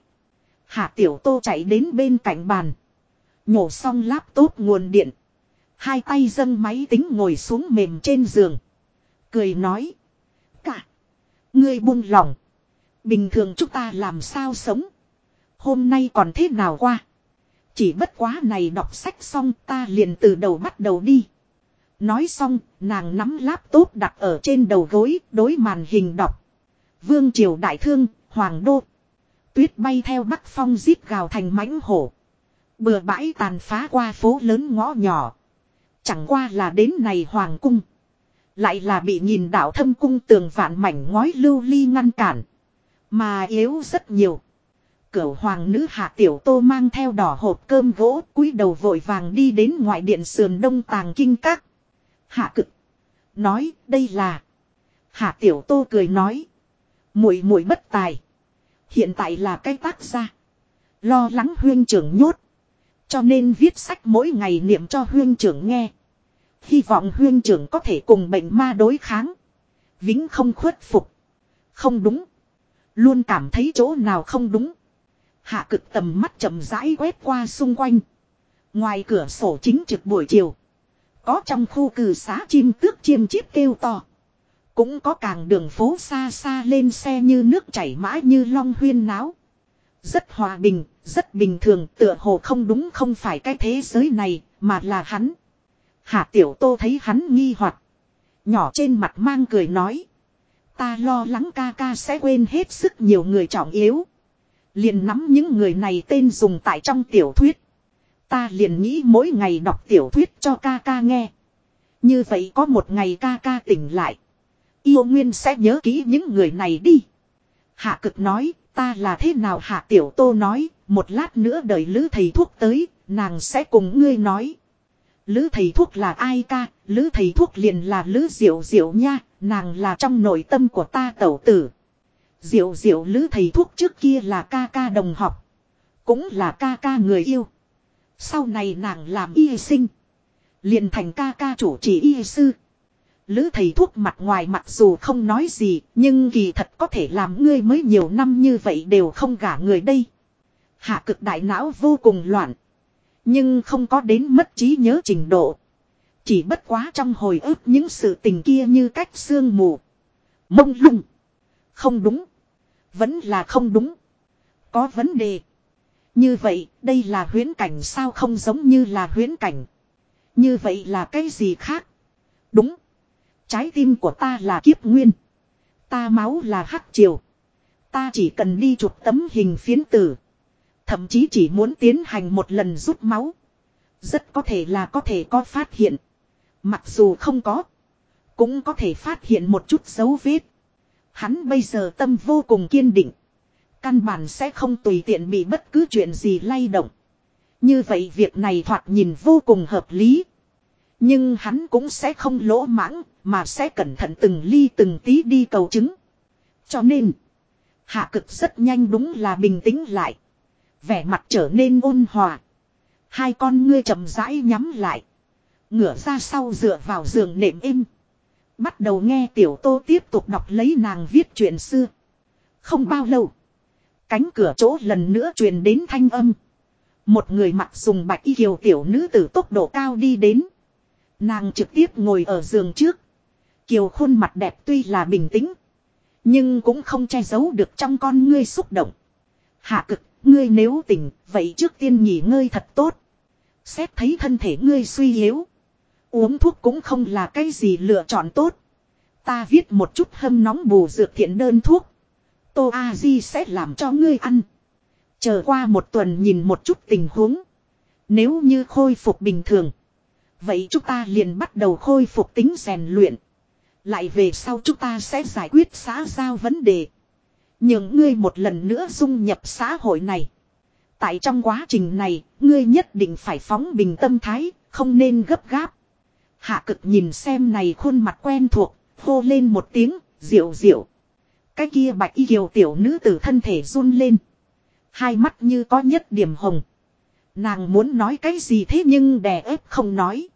Speaker 1: Hạ tiểu tô chạy đến bên cạnh bàn. Nhổ xong laptop nguồn điện. Hai tay dâng máy tính ngồi xuống mềm trên giường. Cười nói. Cả. Ngươi buông lòng. Bình thường chúng ta làm sao sống. Hôm nay còn thế nào qua. Chỉ bất quá này đọc sách xong ta liền từ đầu bắt đầu đi. Nói xong, nàng nắm laptop đặt ở trên đầu gối, đối màn hình đọc. Vương triều đại thương, hoàng đô. Tuyết bay theo bắc phong giết gào thành mãnh hổ. Bừa bãi tàn phá qua phố lớn ngõ nhỏ. Chẳng qua là đến này hoàng cung. Lại là bị nhìn đảo thâm cung tường vạn mảnh ngói lưu ly ngăn cản. Mà yếu rất nhiều. Cửu hoàng nữ hạ tiểu tô mang theo đỏ hộp cơm gỗ, cúi đầu vội vàng đi đến ngoại điện sườn đông tàng kinh các. Hạ cực. Nói, đây là. Hạ tiểu tô cười nói. muội muội bất tài. Hiện tại là cái tác gia. Lo lắng huyên trưởng nhốt. Cho nên viết sách mỗi ngày niệm cho huyên trưởng nghe. Hy vọng huyên trưởng có thể cùng bệnh ma đối kháng. Vĩnh không khuất phục. Không đúng. Luôn cảm thấy chỗ nào không đúng. Hạ cực tầm mắt chậm rãi quét qua xung quanh. Ngoài cửa sổ chính trực buổi chiều. Có trong khu cử xá chim tước chiêm chiếp kêu to. Cũng có càng đường phố xa xa lên xe như nước chảy mã như long huyên náo. Rất hòa bình, rất bình thường tựa hồ không đúng không phải cái thế giới này, mà là hắn. Hạ tiểu tô thấy hắn nghi hoặc Nhỏ trên mặt mang cười nói. Ta lo lắng ca ca sẽ quên hết sức nhiều người trọng yếu. liền nắm những người này tên dùng tại trong tiểu thuyết. Ta liền nghĩ mỗi ngày đọc tiểu thuyết cho ca ca nghe. Như vậy có một ngày ca ca tỉnh lại. Yêu Nguyên sẽ nhớ kỹ những người này đi. Hạ cực nói, ta là thế nào hạ tiểu tô nói, một lát nữa đợi lữ thầy thuốc tới, nàng sẽ cùng ngươi nói. Lữ thầy thuốc là ai ca, lữ thầy thuốc liền là lữ diệu diệu nha, nàng là trong nội tâm của ta tẩu tử. Diệu diệu lữ thầy thuốc trước kia là ca ca đồng học. Cũng là ca ca người yêu. Sau này nàng làm y sinh. Liền thành ca ca chủ trì y sư. Lữ thầy thuốc mặt ngoài mặc dù không nói gì, nhưng kỳ thật có thể làm ngươi mới nhiều năm như vậy đều không gả người đây. Hạ cực đại não vô cùng loạn. Nhưng không có đến mất trí nhớ trình độ. Chỉ bất quá trong hồi ức những sự tình kia như cách sương mù. Mông lung. Không đúng. Vẫn là không đúng. Có vấn đề. Như vậy, đây là huyến cảnh sao không giống như là huyến cảnh. Như vậy là cái gì khác? Đúng. Trái tim của ta là kiếp nguyên. Ta máu là hắc triều. Ta chỉ cần đi chụp tấm hình phiến tử. Thậm chí chỉ muốn tiến hành một lần rút máu. Rất có thể là có thể có phát hiện. Mặc dù không có. Cũng có thể phát hiện một chút dấu vết. Hắn bây giờ tâm vô cùng kiên định. Căn bản sẽ không tùy tiện bị bất cứ chuyện gì lay động. Như vậy việc này thoạt nhìn vô cùng hợp lý. Nhưng hắn cũng sẽ không lỗ mãng, mà sẽ cẩn thận từng ly từng tí đi cầu chứng. Cho nên, hạ cực rất nhanh đúng là bình tĩnh lại. Vẻ mặt trở nên ôn hòa. Hai con ngươi chậm rãi nhắm lại. Ngửa ra sau dựa vào giường nệm im. Bắt đầu nghe tiểu tô tiếp tục đọc lấy nàng viết chuyện xưa. Không bao lâu. Cánh cửa chỗ lần nữa truyền đến thanh âm. Một người mặc dùng bạch y kiều tiểu nữ tử tốc độ cao đi đến. Nàng trực tiếp ngồi ở giường trước. Kiều khuôn mặt đẹp tuy là bình tĩnh. Nhưng cũng không che giấu được trong con ngươi xúc động. Hạ cực, ngươi nếu tỉnh, vậy trước tiên nghỉ ngơi thật tốt. Xét thấy thân thể ngươi suy yếu. Uống thuốc cũng không là cái gì lựa chọn tốt. Ta viết một chút hâm nóng bù dược thiện đơn thuốc. Tô A Di sẽ làm cho ngươi ăn. Chờ qua một tuần nhìn một chút tình huống. Nếu như khôi phục bình thường. Vậy chúng ta liền bắt đầu khôi phục tính rèn luyện. Lại về sau chúng ta sẽ giải quyết xã giao vấn đề. Nhưng ngươi một lần nữa dung nhập xã hội này. Tại trong quá trình này, ngươi nhất định phải phóng bình tâm thái, không nên gấp gáp. Hạ cực nhìn xem này khuôn mặt quen thuộc, hô lên một tiếng, diệu diệu. Cái kia bạch y kiều tiểu nữ tử thân thể run lên. Hai mắt như có nhất điểm hồng. Nàng muốn nói cái gì thế nhưng đè ép không nói.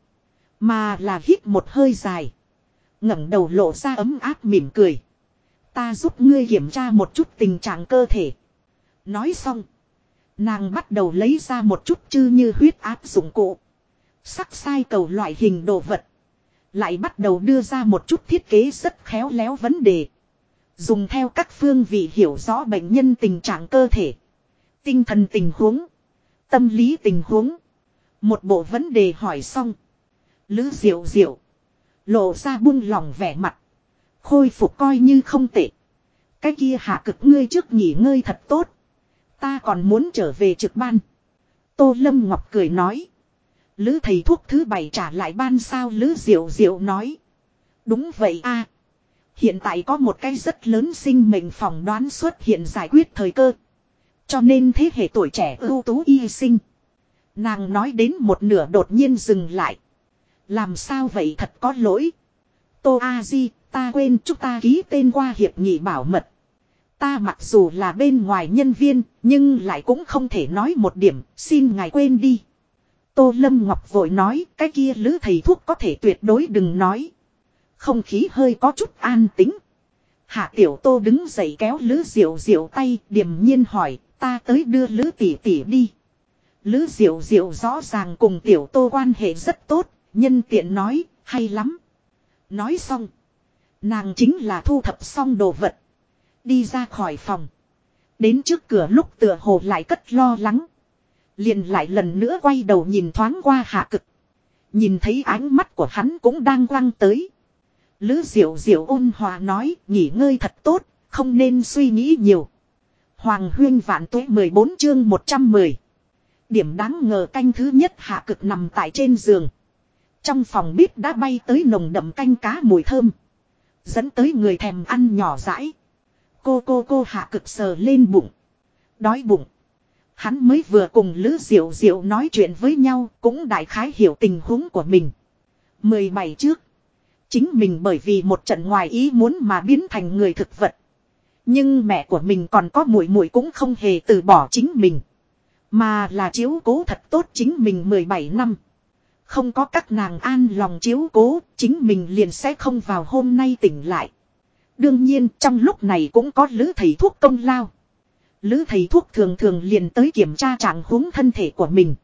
Speaker 1: Mà là hít một hơi dài. ngẩng đầu lộ ra ấm áp mỉm cười. Ta giúp ngươi kiểm tra một chút tình trạng cơ thể. Nói xong. Nàng bắt đầu lấy ra một chút chư như huyết áp dụng cụ. Sắc sai cầu loại hình đồ vật. Lại bắt đầu đưa ra một chút thiết kế rất khéo léo vấn đề. Dùng theo các phương vị hiểu rõ bệnh nhân tình trạng cơ thể. Tinh thần tình huống. Tâm lý tình huống. Một bộ vấn đề hỏi xong. Lữ diệu diệu. Lộ ra buông lòng vẻ mặt. Khôi phục coi như không tệ. Cái kia hạ cực ngươi trước nghỉ ngơi thật tốt. Ta còn muốn trở về trực ban. Tô Lâm Ngọc cười nói. Lữ thầy thuốc thứ bảy trả lại ban sao Lữ Diệu Diệu nói. Đúng vậy a Hiện tại có một cái rất lớn sinh mệnh phỏng đoán xuất hiện giải quyết thời cơ. Cho nên thế hệ tuổi trẻ ưu tú y sinh. Nàng nói đến một nửa đột nhiên dừng lại. Làm sao vậy thật có lỗi. Tô A Di, ta quên chúng ta ký tên qua hiệp nghị bảo mật. Ta mặc dù là bên ngoài nhân viên, nhưng lại cũng không thể nói một điểm, xin ngài quên đi. Tô Lâm Ngọc vội nói, cái kia lữ thầy thuốc có thể tuyệt đối đừng nói. Không khí hơi có chút an tính. Hạ Tiểu Tô đứng dậy kéo lữ diệu diệu tay, điềm nhiên hỏi, ta tới đưa lữ tỷ tỷ đi. Lữ diệu diệu rõ ràng cùng Tiểu Tô quan hệ rất tốt, nhân tiện nói, hay lắm. Nói xong. Nàng chính là thu thập xong đồ vật. Đi ra khỏi phòng. Đến trước cửa lúc tựa hồ lại cất lo lắng. Liền lại lần nữa quay đầu nhìn thoáng qua hạ cực. Nhìn thấy ánh mắt của hắn cũng đang quăng tới. Lữ diệu diệu ôn hòa nói nghỉ ngơi thật tốt, không nên suy nghĩ nhiều. Hoàng huyên vạn tuế 14 chương 110. Điểm đáng ngờ canh thứ nhất hạ cực nằm tại trên giường. Trong phòng bếp đã bay tới nồng đậm canh cá mùi thơm. Dẫn tới người thèm ăn nhỏ rãi. Cô cô cô hạ cực sờ lên bụng. Đói bụng. Hắn mới vừa cùng Lữ Diệu Diệu nói chuyện với nhau cũng đại khái hiểu tình huống của mình. 17 trước. Chính mình bởi vì một trận ngoài ý muốn mà biến thành người thực vật. Nhưng mẹ của mình còn có muội muội cũng không hề từ bỏ chính mình. Mà là chiếu cố thật tốt chính mình 17 năm. Không có các nàng an lòng chiếu cố, chính mình liền sẽ không vào hôm nay tỉnh lại. Đương nhiên trong lúc này cũng có lữ thầy thuốc công lao. Lữ thầy thuốc thường thường liền tới kiểm tra trạng huống thân thể của mình.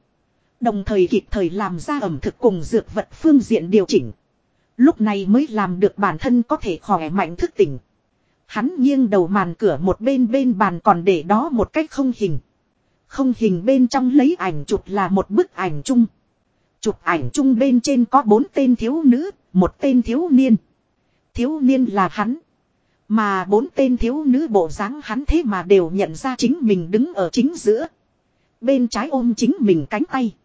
Speaker 1: Đồng thời kịp thời làm ra ẩm thực cùng dược vật phương diện điều chỉnh. Lúc này mới làm được bản thân có thể khỏe mạnh thức tỉnh. Hắn nghiêng đầu màn cửa một bên bên bàn còn để đó một cách không hình. Không hình bên trong lấy ảnh chụp là một bức ảnh chung. Chụp ảnh chung bên trên có bốn tên thiếu nữ, một tên thiếu niên. Thiếu niên là hắn. Mà bốn tên thiếu nữ bộ dáng hắn thế mà đều nhận ra chính mình đứng ở chính giữa. Bên trái ôm chính mình cánh tay.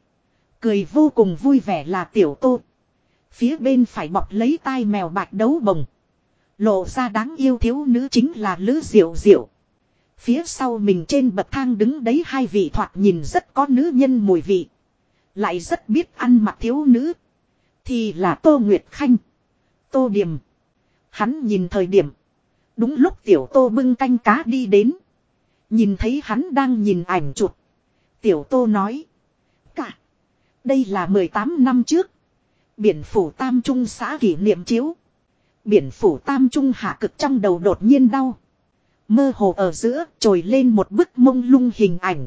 Speaker 1: Cười vô cùng vui vẻ là tiểu tô. Phía bên phải bọc lấy tai mèo bạch đấu bồng. Lộ ra đáng yêu thiếu nữ chính là Lữ Diệu Diệu. Phía sau mình trên bậc thang đứng đấy hai vị thoạt nhìn rất có nữ nhân mùi vị. Lại rất biết ăn mặc thiếu nữ. Thì là Tô Nguyệt Khanh. Tô Điềm. Hắn nhìn thời điểm. Đúng lúc tiểu tô bưng canh cá đi đến. Nhìn thấy hắn đang nhìn ảnh chụp. Tiểu tô nói. Cả. Đây là 18 năm trước. Biển phủ Tam Trung xã kỷ niệm chiếu. Biển phủ Tam Trung hạ cực trong đầu đột nhiên đau. Mơ hồ ở giữa trồi lên một bức mông lung hình ảnh.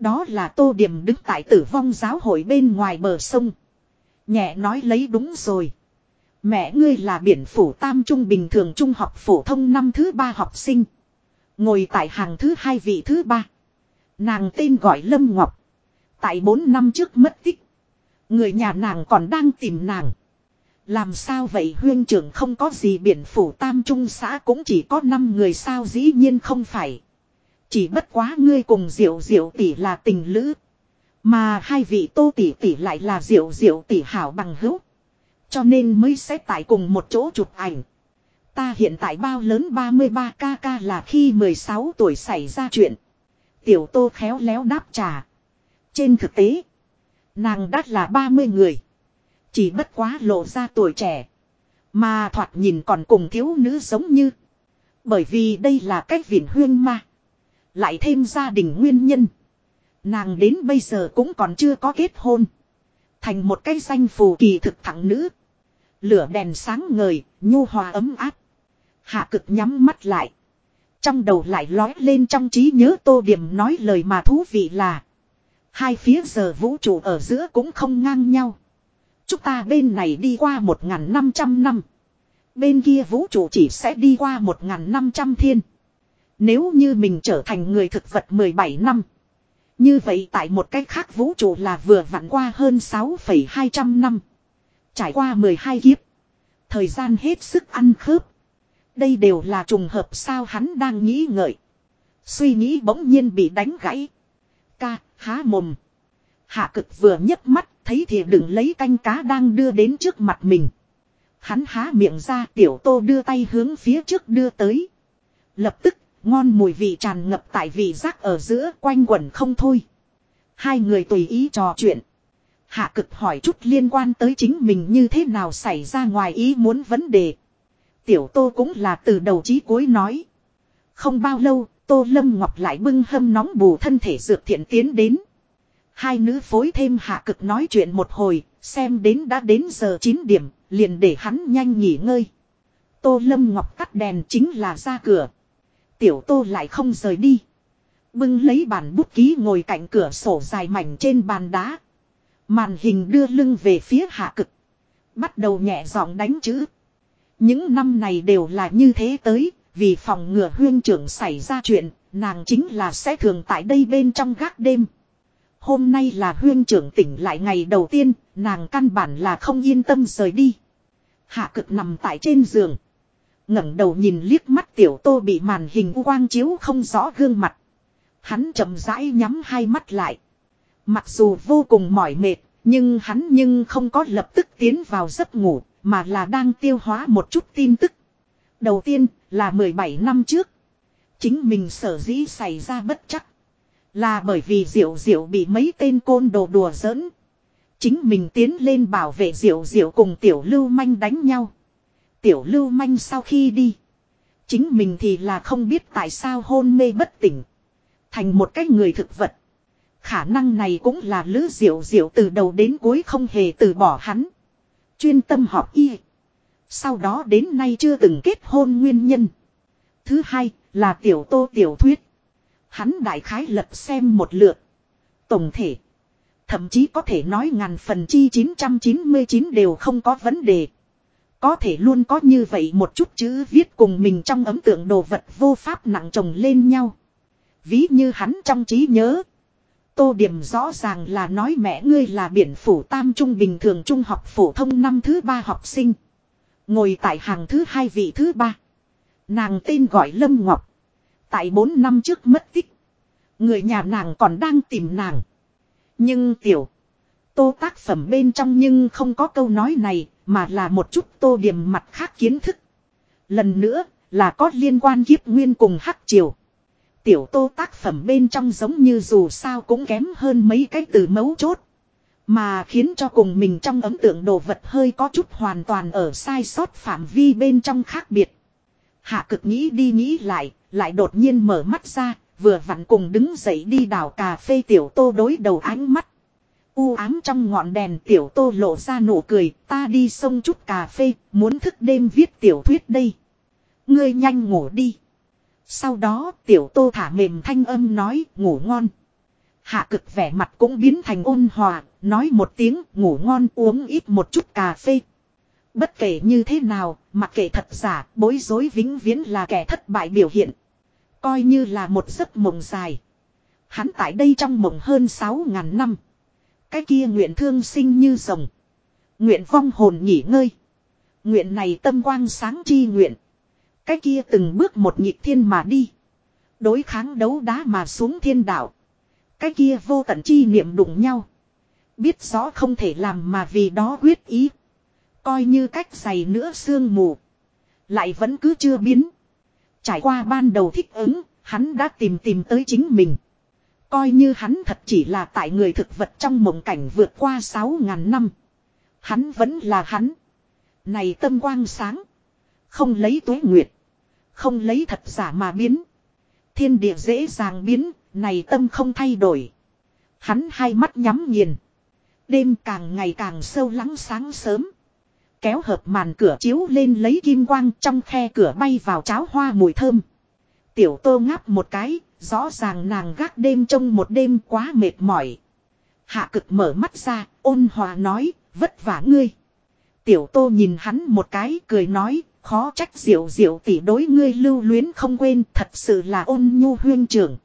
Speaker 1: Đó là tô điểm đứng tại tử vong giáo hội bên ngoài bờ sông. Nhẹ nói lấy đúng rồi. Mẹ ngươi là biển phủ tam trung bình thường trung học phổ thông năm thứ ba học sinh. Ngồi tại hàng thứ hai vị thứ ba. Nàng tên gọi Lâm Ngọc. Tại bốn năm trước mất tích. Người nhà nàng còn đang tìm nàng. Làm sao vậy huyên trưởng không có gì biển phủ tam trung xã cũng chỉ có 5 người sao dĩ nhiên không phải. Chỉ bất quá ngươi cùng diệu diệu tỷ là tình lữ. Mà hai vị tô tỷ tỷ lại là diệu diệu tỷ hảo bằng hữu. Cho nên mới sẽ tại cùng một chỗ chụp ảnh. Ta hiện tại bao lớn 33 kk là khi 16 tuổi xảy ra chuyện. Tiểu tô khéo léo đáp trả. Trên thực tế, nàng đắt là 30 người. Chỉ bất quá lộ ra tuổi trẻ. Mà thoạt nhìn còn cùng thiếu nữ giống như. Bởi vì đây là cách viển huyên mà. Lại thêm gia đình nguyên nhân. Nàng đến bây giờ cũng còn chưa có kết hôn. Thành một cái danh phù kỳ thực thẳng nữ. Lửa đèn sáng ngời, nhu hòa ấm áp. Hạ cực nhắm mắt lại. Trong đầu lại lói lên trong trí nhớ tô điểm nói lời mà thú vị là. Hai phía giờ vũ trụ ở giữa cũng không ngang nhau. Chúng ta bên này đi qua 1.500 năm. Bên kia vũ trụ chỉ sẽ đi qua 1.500 thiên. Nếu như mình trở thành người thực vật 17 năm. Như vậy tại một cách khác vũ trụ là vừa vặn qua hơn 6,200 năm. Trải qua 12 kiếp. Thời gian hết sức ăn khớp. Đây đều là trùng hợp sao hắn đang nghĩ ngợi. Suy nghĩ bỗng nhiên bị đánh gãy. Ca, há mồm. Hạ cực vừa nhấc mắt, thấy thì đừng lấy canh cá đang đưa đến trước mặt mình. Hắn há miệng ra tiểu tô đưa tay hướng phía trước đưa tới. Lập tức, ngon mùi vị tràn ngập tại vị giác ở giữa quanh quẩn không thôi. Hai người tùy ý trò chuyện. Hạ cực hỏi chút liên quan tới chính mình như thế nào xảy ra ngoài ý muốn vấn đề. Tiểu tô cũng là từ đầu chí cuối nói. Không bao lâu, tô lâm ngọc lại bưng hâm nóng bù thân thể dược thiện tiến đến. Hai nữ phối thêm hạ cực nói chuyện một hồi, xem đến đã đến giờ 9 điểm, liền để hắn nhanh nghỉ ngơi. Tô lâm ngọc tắt đèn chính là ra cửa. Tiểu tô lại không rời đi. Bưng lấy bàn bút ký ngồi cạnh cửa sổ dài mảnh trên bàn đá. Màn hình đưa lưng về phía hạ cực. Bắt đầu nhẹ giọng đánh chữ. Những năm này đều là như thế tới, vì phòng ngừa huyên trưởng xảy ra chuyện, nàng chính là sẽ thường tại đây bên trong gác đêm. Hôm nay là huyên trưởng tỉnh lại ngày đầu tiên, nàng căn bản là không yên tâm rời đi. Hạ cực nằm tại trên giường ngẩng đầu nhìn liếc mắt tiểu tô bị màn hình quang chiếu không rõ gương mặt. Hắn chậm rãi nhắm hai mắt lại. Mặc dù vô cùng mỏi mệt, nhưng hắn nhưng không có lập tức tiến vào giấc ngủ, mà là đang tiêu hóa một chút tin tức. Đầu tiên là 17 năm trước. Chính mình sở dĩ xảy ra bất chắc. Là bởi vì diệu diệu bị mấy tên côn đồ đùa giỡn. Chính mình tiến lên bảo vệ diệu diệu cùng tiểu lưu manh đánh nhau. Tiểu lưu manh sau khi đi. Chính mình thì là không biết tại sao hôn mê bất tỉnh. Thành một cái người thực vật. Khả năng này cũng là lữ diệu diệu từ đầu đến cuối không hề từ bỏ hắn. Chuyên tâm học y. Sau đó đến nay chưa từng kết hôn nguyên nhân. Thứ hai là tiểu tô tiểu thuyết. Hắn đại khái lật xem một lượt. Tổng thể. Thậm chí có thể nói ngàn phần chi 999 đều không có vấn đề. Có thể luôn có như vậy một chút chữ viết cùng mình trong ấm tượng đồ vật vô pháp nặng chồng lên nhau. Ví như hắn trong trí nhớ. Tô điểm rõ ràng là nói mẹ ngươi là biển phủ tam trung bình thường trung học phổ thông năm thứ ba học sinh. Ngồi tại hàng thứ hai vị thứ ba. Nàng tên gọi Lâm Ngọc. Tại bốn năm trước mất tích. Người nhà nàng còn đang tìm nàng. Nhưng tiểu. Tô tác phẩm bên trong nhưng không có câu nói này. Mà là một chút tô điểm mặt khác kiến thức. Lần nữa là có liên quan kiếp nguyên cùng hắc triều. Tiểu tô tác phẩm bên trong giống như dù sao cũng kém hơn mấy cái từ mấu chốt. Mà khiến cho cùng mình trong ấn tượng đồ vật hơi có chút hoàn toàn ở sai sót phạm vi bên trong khác biệt. Hạ cực nghĩ đi nghĩ lại, lại đột nhiên mở mắt ra, vừa vặn cùng đứng dậy đi đào cà phê tiểu tô đối đầu ánh mắt. U ám trong ngọn đèn tiểu tô lộ ra nụ cười, ta đi sông chút cà phê, muốn thức đêm viết tiểu thuyết đây. Ngươi nhanh ngủ đi. Sau đó tiểu tô thả mềm thanh âm nói ngủ ngon. Hạ cực vẻ mặt cũng biến thành ôn hòa, nói một tiếng ngủ ngon uống ít một chút cà phê. Bất kể như thế nào, mặc kệ thật giả, bối rối vĩnh viễn là kẻ thất bại biểu hiện. Coi như là một giấc mộng dài. Hắn tại đây trong mộng hơn 6.000 năm. Cái kia nguyện thương sinh như rồng. Nguyện vong hồn nghỉ ngơi. Nguyện này tâm quang sáng chi nguyện. Cái kia từng bước một nhịp thiên mà đi. Đối kháng đấu đá mà xuống thiên đạo. Cái kia vô tận chi niệm đụng nhau. Biết rõ không thể làm mà vì đó quyết ý. Coi như cách dày nữa sương mù. Lại vẫn cứ chưa biến. Trải qua ban đầu thích ứng, hắn đã tìm tìm tới chính mình. Coi như hắn thật chỉ là tại người thực vật trong mộng cảnh vượt qua 6.000 năm. Hắn vẫn là hắn. Này tâm quang sáng. Không lấy tuế nguyệt. Không lấy thật giả mà biến. Thiên địa dễ dàng biến, này tâm không thay đổi. Hắn hai mắt nhắm nghiền. Đêm càng ngày càng sâu lắng sáng sớm. Kéo hợp màn cửa chiếu lên lấy kim quang trong khe cửa bay vào cháo hoa mùi thơm. Tiểu tô ngáp một cái, rõ ràng nàng gác đêm trong một đêm quá mệt mỏi. Hạ cực mở mắt ra, ôn hòa nói, vất vả ngươi. Tiểu tô nhìn hắn một cái, cười nói, khó trách diệu diệu tỷ đối ngươi lưu luyến không quên, thật sự là ôn nhu huyên trưởng.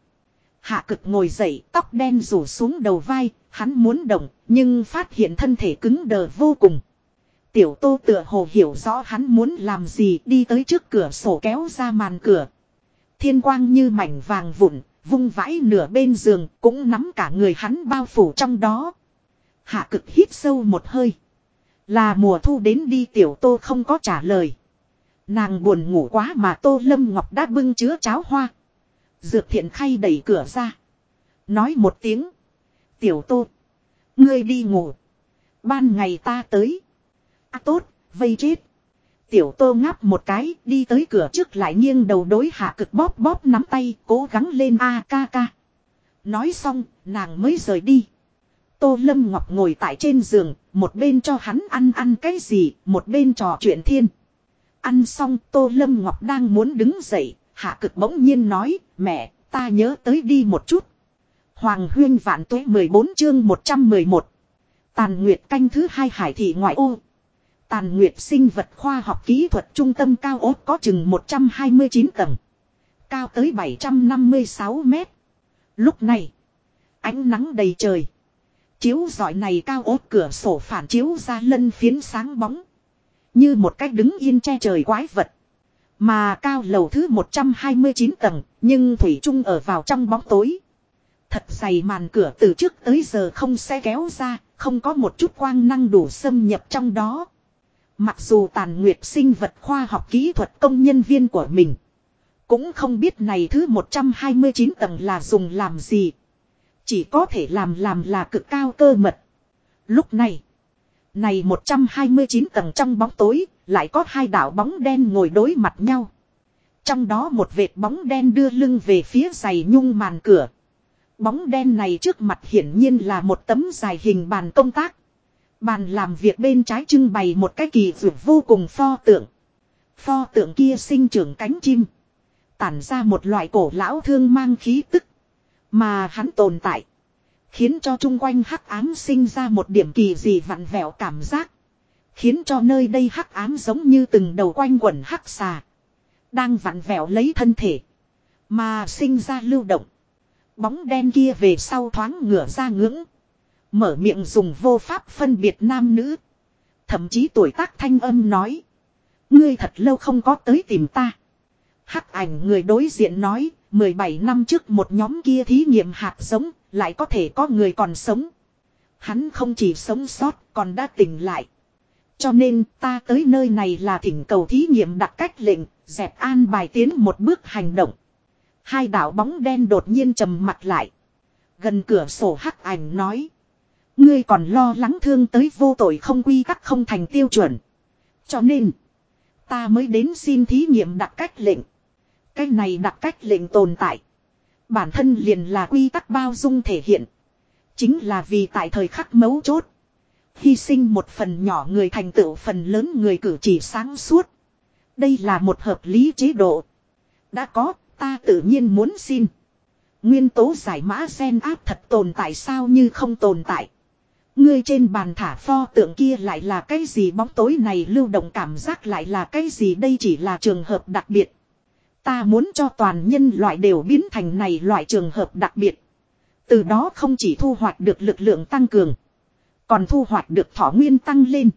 Speaker 1: Hạ cực ngồi dậy, tóc đen rủ xuống đầu vai, hắn muốn động, nhưng phát hiện thân thể cứng đờ vô cùng. Tiểu tô tựa hồ hiểu rõ hắn muốn làm gì đi tới trước cửa sổ kéo ra màn cửa. Thiên quang như mảnh vàng vụn, vung vãi nửa bên giường, cũng nắm cả người hắn bao phủ trong đó. Hạ cực hít sâu một hơi. Là mùa thu đến đi tiểu tô không có trả lời. Nàng buồn ngủ quá mà tô lâm ngọc đã bưng chứa cháo hoa. Dược thiện khay đẩy cửa ra. Nói một tiếng. Tiểu tô. Ngươi đi ngủ. Ban ngày ta tới. À tốt, vây chết. Tiểu tô ngáp một cái, đi tới cửa trước lại nghiêng đầu đối hạ cực bóp bóp nắm tay, cố gắng lên a ca ca. Nói xong, nàng mới rời đi. Tô Lâm Ngọc ngồi tại trên giường, một bên cho hắn ăn ăn cái gì, một bên trò chuyện thiên. Ăn xong Tô Lâm Ngọc đang muốn đứng dậy, hạ cực bỗng nhiên nói, mẹ, ta nhớ tới đi một chút. Hoàng huyên vạn tuế 14 chương 111. Tàn Nguyệt canh thứ hai hải thị ngoại ô. Tàn Nguyệt sinh vật khoa học kỹ thuật trung tâm cao ốt có chừng 129 tầng. Cao tới 756 mét. Lúc này, ánh nắng đầy trời. Chiếu giỏi này cao ốt cửa sổ phản chiếu ra lân phiến sáng bóng. Như một cách đứng yên che trời quái vật. Mà cao lầu thứ 129 tầng, nhưng Thủy Trung ở vào trong bóng tối. Thật dày màn cửa từ trước tới giờ không sẽ kéo ra, không có một chút quang năng đủ xâm nhập trong đó. Mặc dù tàn nguyệt sinh vật khoa học kỹ thuật công nhân viên của mình. Cũng không biết này thứ 129 tầng là dùng làm gì. Chỉ có thể làm làm là cực cao cơ mật. Lúc này. Này 129 tầng trong bóng tối. Lại có hai đảo bóng đen ngồi đối mặt nhau. Trong đó một vệt bóng đen đưa lưng về phía giày nhung màn cửa. Bóng đen này trước mặt hiển nhiên là một tấm dài hình bàn công tác. Bàn làm việc bên trái trưng bày một cái kỳ vượt vô cùng pho tượng. Pho tượng kia sinh trưởng cánh chim. Tản ra một loại cổ lão thương mang khí tức. Mà hắn tồn tại. Khiến cho chung quanh hắc ám sinh ra một điểm kỳ dị vặn vẹo cảm giác. Khiến cho nơi đây hắc ám giống như từng đầu quanh quẩn hắc xà. Đang vặn vẹo lấy thân thể. Mà sinh ra lưu động. Bóng đen kia về sau thoáng ngửa ra ngưỡng. Mở miệng dùng vô pháp phân biệt nam nữ. Thậm chí tuổi tác thanh âm nói. Ngươi thật lâu không có tới tìm ta. Hắc ảnh người đối diện nói. 17 năm trước một nhóm kia thí nghiệm hạt giống. Lại có thể có người còn sống. Hắn không chỉ sống sót, còn đã tỉnh lại. Cho nên, ta tới nơi này là thỉnh cầu thí nghiệm đặt cách lệnh. Dẹp an bài tiến một bước hành động. Hai đạo bóng đen đột nhiên trầm mặt lại. Gần cửa sổ hắc ảnh nói. Ngươi còn lo lắng thương tới vô tội không quy tắc không thành tiêu chuẩn. Cho nên. Ta mới đến xin thí nghiệm đặt cách lệnh. Cái này đặt cách lệnh tồn tại. Bản thân liền là quy tắc bao dung thể hiện. Chính là vì tại thời khắc mấu chốt. Hy sinh một phần nhỏ người thành tựu phần lớn người cử chỉ sáng suốt. Đây là một hợp lý chế độ. Đã có, ta tự nhiên muốn xin. Nguyên tố giải mã gen áp thật tồn tại sao như không tồn tại. Ngươi trên bàn thả pho tượng kia lại là cái gì bóng tối này lưu động cảm giác lại là cái gì đây chỉ là trường hợp đặc biệt. Ta muốn cho toàn nhân loại đều biến thành này loại trường hợp đặc biệt. Từ đó không chỉ thu hoạch được lực lượng tăng cường. Còn thu hoạch được thọ nguyên tăng lên.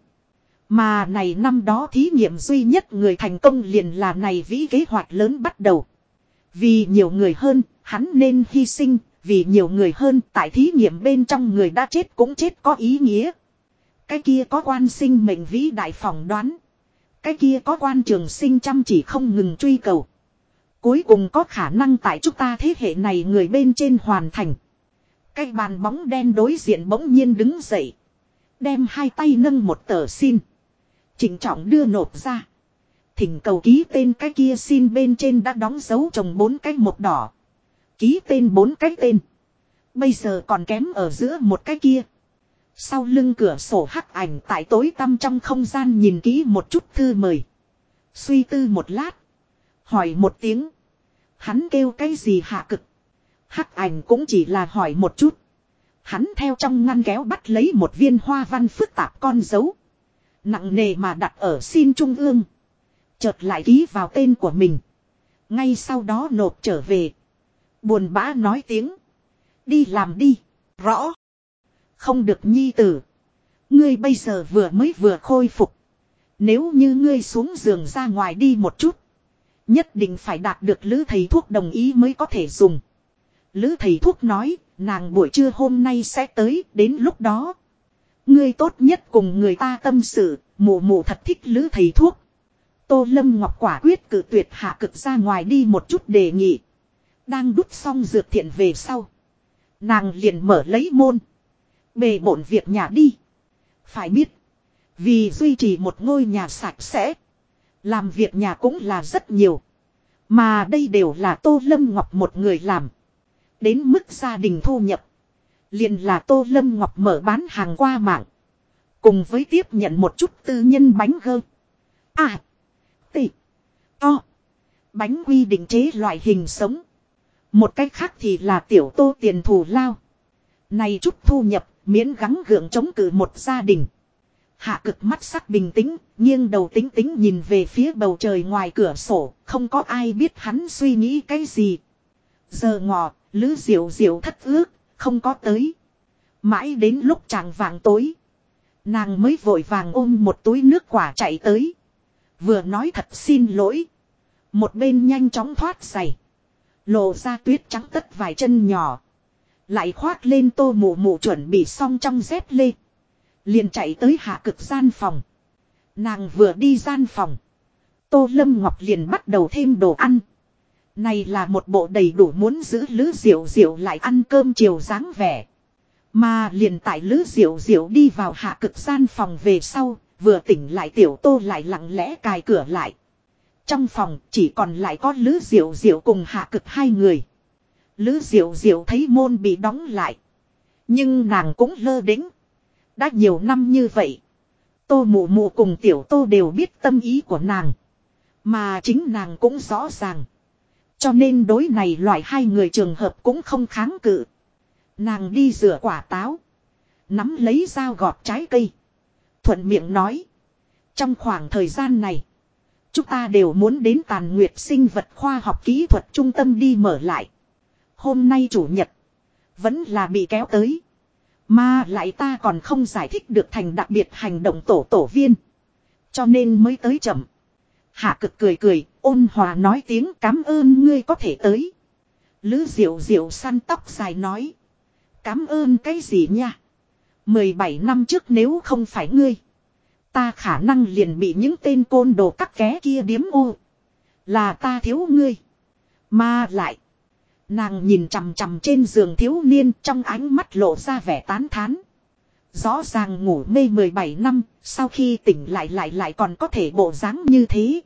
Speaker 1: Mà này năm đó thí nghiệm duy nhất người thành công liền là này vĩ kế hoạch lớn bắt đầu. Vì nhiều người hơn, hắn nên hy sinh, vì nhiều người hơn, tại thí nghiệm bên trong người đã chết cũng chết có ý nghĩa. Cái kia có quan sinh mệnh vĩ đại phỏng đoán. Cái kia có quan trường sinh chăm chỉ không ngừng truy cầu. Cuối cùng có khả năng tại chúng ta thế hệ này người bên trên hoàn thành. Cái bàn bóng đen đối diện bỗng nhiên đứng dậy. Đem hai tay nâng một tờ xin. Chỉnh trọng đưa nộp ra. Thỉnh cầu ký tên cái kia xin bên trên đã đóng dấu trồng bốn cái một đỏ. Ký tên bốn cái tên. Bây giờ còn kém ở giữa một cái kia. Sau lưng cửa sổ hắc ảnh tại tối tăm trong không gian nhìn kỹ một chút thư mời. Suy tư một lát. Hỏi một tiếng. Hắn kêu cái gì hạ cực. Hắc ảnh cũng chỉ là hỏi một chút. Hắn theo trong ngăn kéo bắt lấy một viên hoa văn phức tạp con dấu. Nặng nề mà đặt ở xin trung ương. Chợt lại ký vào tên của mình. Ngay sau đó nộp trở về. Buồn bã nói tiếng. Đi làm đi. Rõ. Không được nhi tử. Ngươi bây giờ vừa mới vừa khôi phục. Nếu như ngươi xuống giường ra ngoài đi một chút. Nhất định phải đạt được lữ thầy thuốc đồng ý mới có thể dùng. Lữ thầy thuốc nói, nàng buổi trưa hôm nay sẽ tới, đến lúc đó. Ngươi tốt nhất cùng người ta tâm sự, mụ mụ thật thích lữ thầy thuốc. Tô Lâm Ngọc quả quyết cử tuyệt hạ cực ra ngoài đi một chút đề nghị. Đang đút xong dược thiện về sau. Nàng liền mở lấy môn. Bề bộn việc nhà đi. Phải biết. Vì duy trì một ngôi nhà sạch sẽ. Làm việc nhà cũng là rất nhiều. Mà đây đều là Tô Lâm Ngọc một người làm. Đến mức gia đình thu nhập. Liền là Tô Lâm Ngọc mở bán hàng qua mạng. Cùng với tiếp nhận một chút tư nhân bánh gơ. À. Tị. To. Bánh quy định chế loại hình sống. Một cách khác thì là tiểu tô tiền thù lao. Này chút thu nhập, miễn gắng gượng chống cự một gia đình. Hạ cực mắt sắc bình tĩnh, nghiêng đầu tính tính nhìn về phía bầu trời ngoài cửa sổ, không có ai biết hắn suy nghĩ cái gì. Giờ ngọ, lứ diệu diệu thất ước, không có tới. Mãi đến lúc chàng vàng tối. Nàng mới vội vàng ôm một túi nước quả chạy tới. Vừa nói thật xin lỗi. Một bên nhanh chóng thoát giày. Lộ ra tuyết trắng tất vài chân nhỏ. Lại khoác lên tô mù mù chuẩn bị xong trong dép lê. Liền chạy tới hạ cực gian phòng. Nàng vừa đi gian phòng. Tô Lâm Ngọc liền bắt đầu thêm đồ ăn. Này là một bộ đầy đủ muốn giữ lữ diệu diệu lại ăn cơm chiều dáng vẻ. Mà liền tại lữ diệu diệu đi vào hạ cực gian phòng về sau, vừa tỉnh lại tiểu tô lại lặng lẽ cài cửa lại. Trong phòng chỉ còn lại có lữ diệu diệu cùng hạ cực hai người. lữ diệu diệu thấy môn bị đóng lại. Nhưng nàng cũng lơ đính. Đã nhiều năm như vậy. Tô mụ mụ cùng tiểu tô đều biết tâm ý của nàng. Mà chính nàng cũng rõ ràng. Cho nên đối này loại hai người trường hợp cũng không kháng cự. Nàng đi rửa quả táo. Nắm lấy dao gọt trái cây. Thuận miệng nói. Trong khoảng thời gian này. Chúng ta đều muốn đến tàn nguyệt sinh vật khoa học kỹ thuật trung tâm đi mở lại. Hôm nay chủ nhật. Vẫn là bị kéo tới. Mà lại ta còn không giải thích được thành đặc biệt hành động tổ tổ viên. Cho nên mới tới chậm. Hạ cực cười cười, ôn hòa nói tiếng cảm ơn ngươi có thể tới. Lữ diệu diệu săn tóc dài nói. Cảm ơn cái gì nha? 17 năm trước nếu không phải ngươi. Ta khả năng liền bị những tên côn đồ cắt ké kia điếm ô. Là ta thiếu ngươi. Mà lại. Nàng nhìn chằm chằm trên giường thiếu niên trong ánh mắt lộ ra vẻ tán thán. Rõ ràng ngủ mê 17 năm, sau khi tỉnh lại lại lại còn có thể bộ dáng như thế.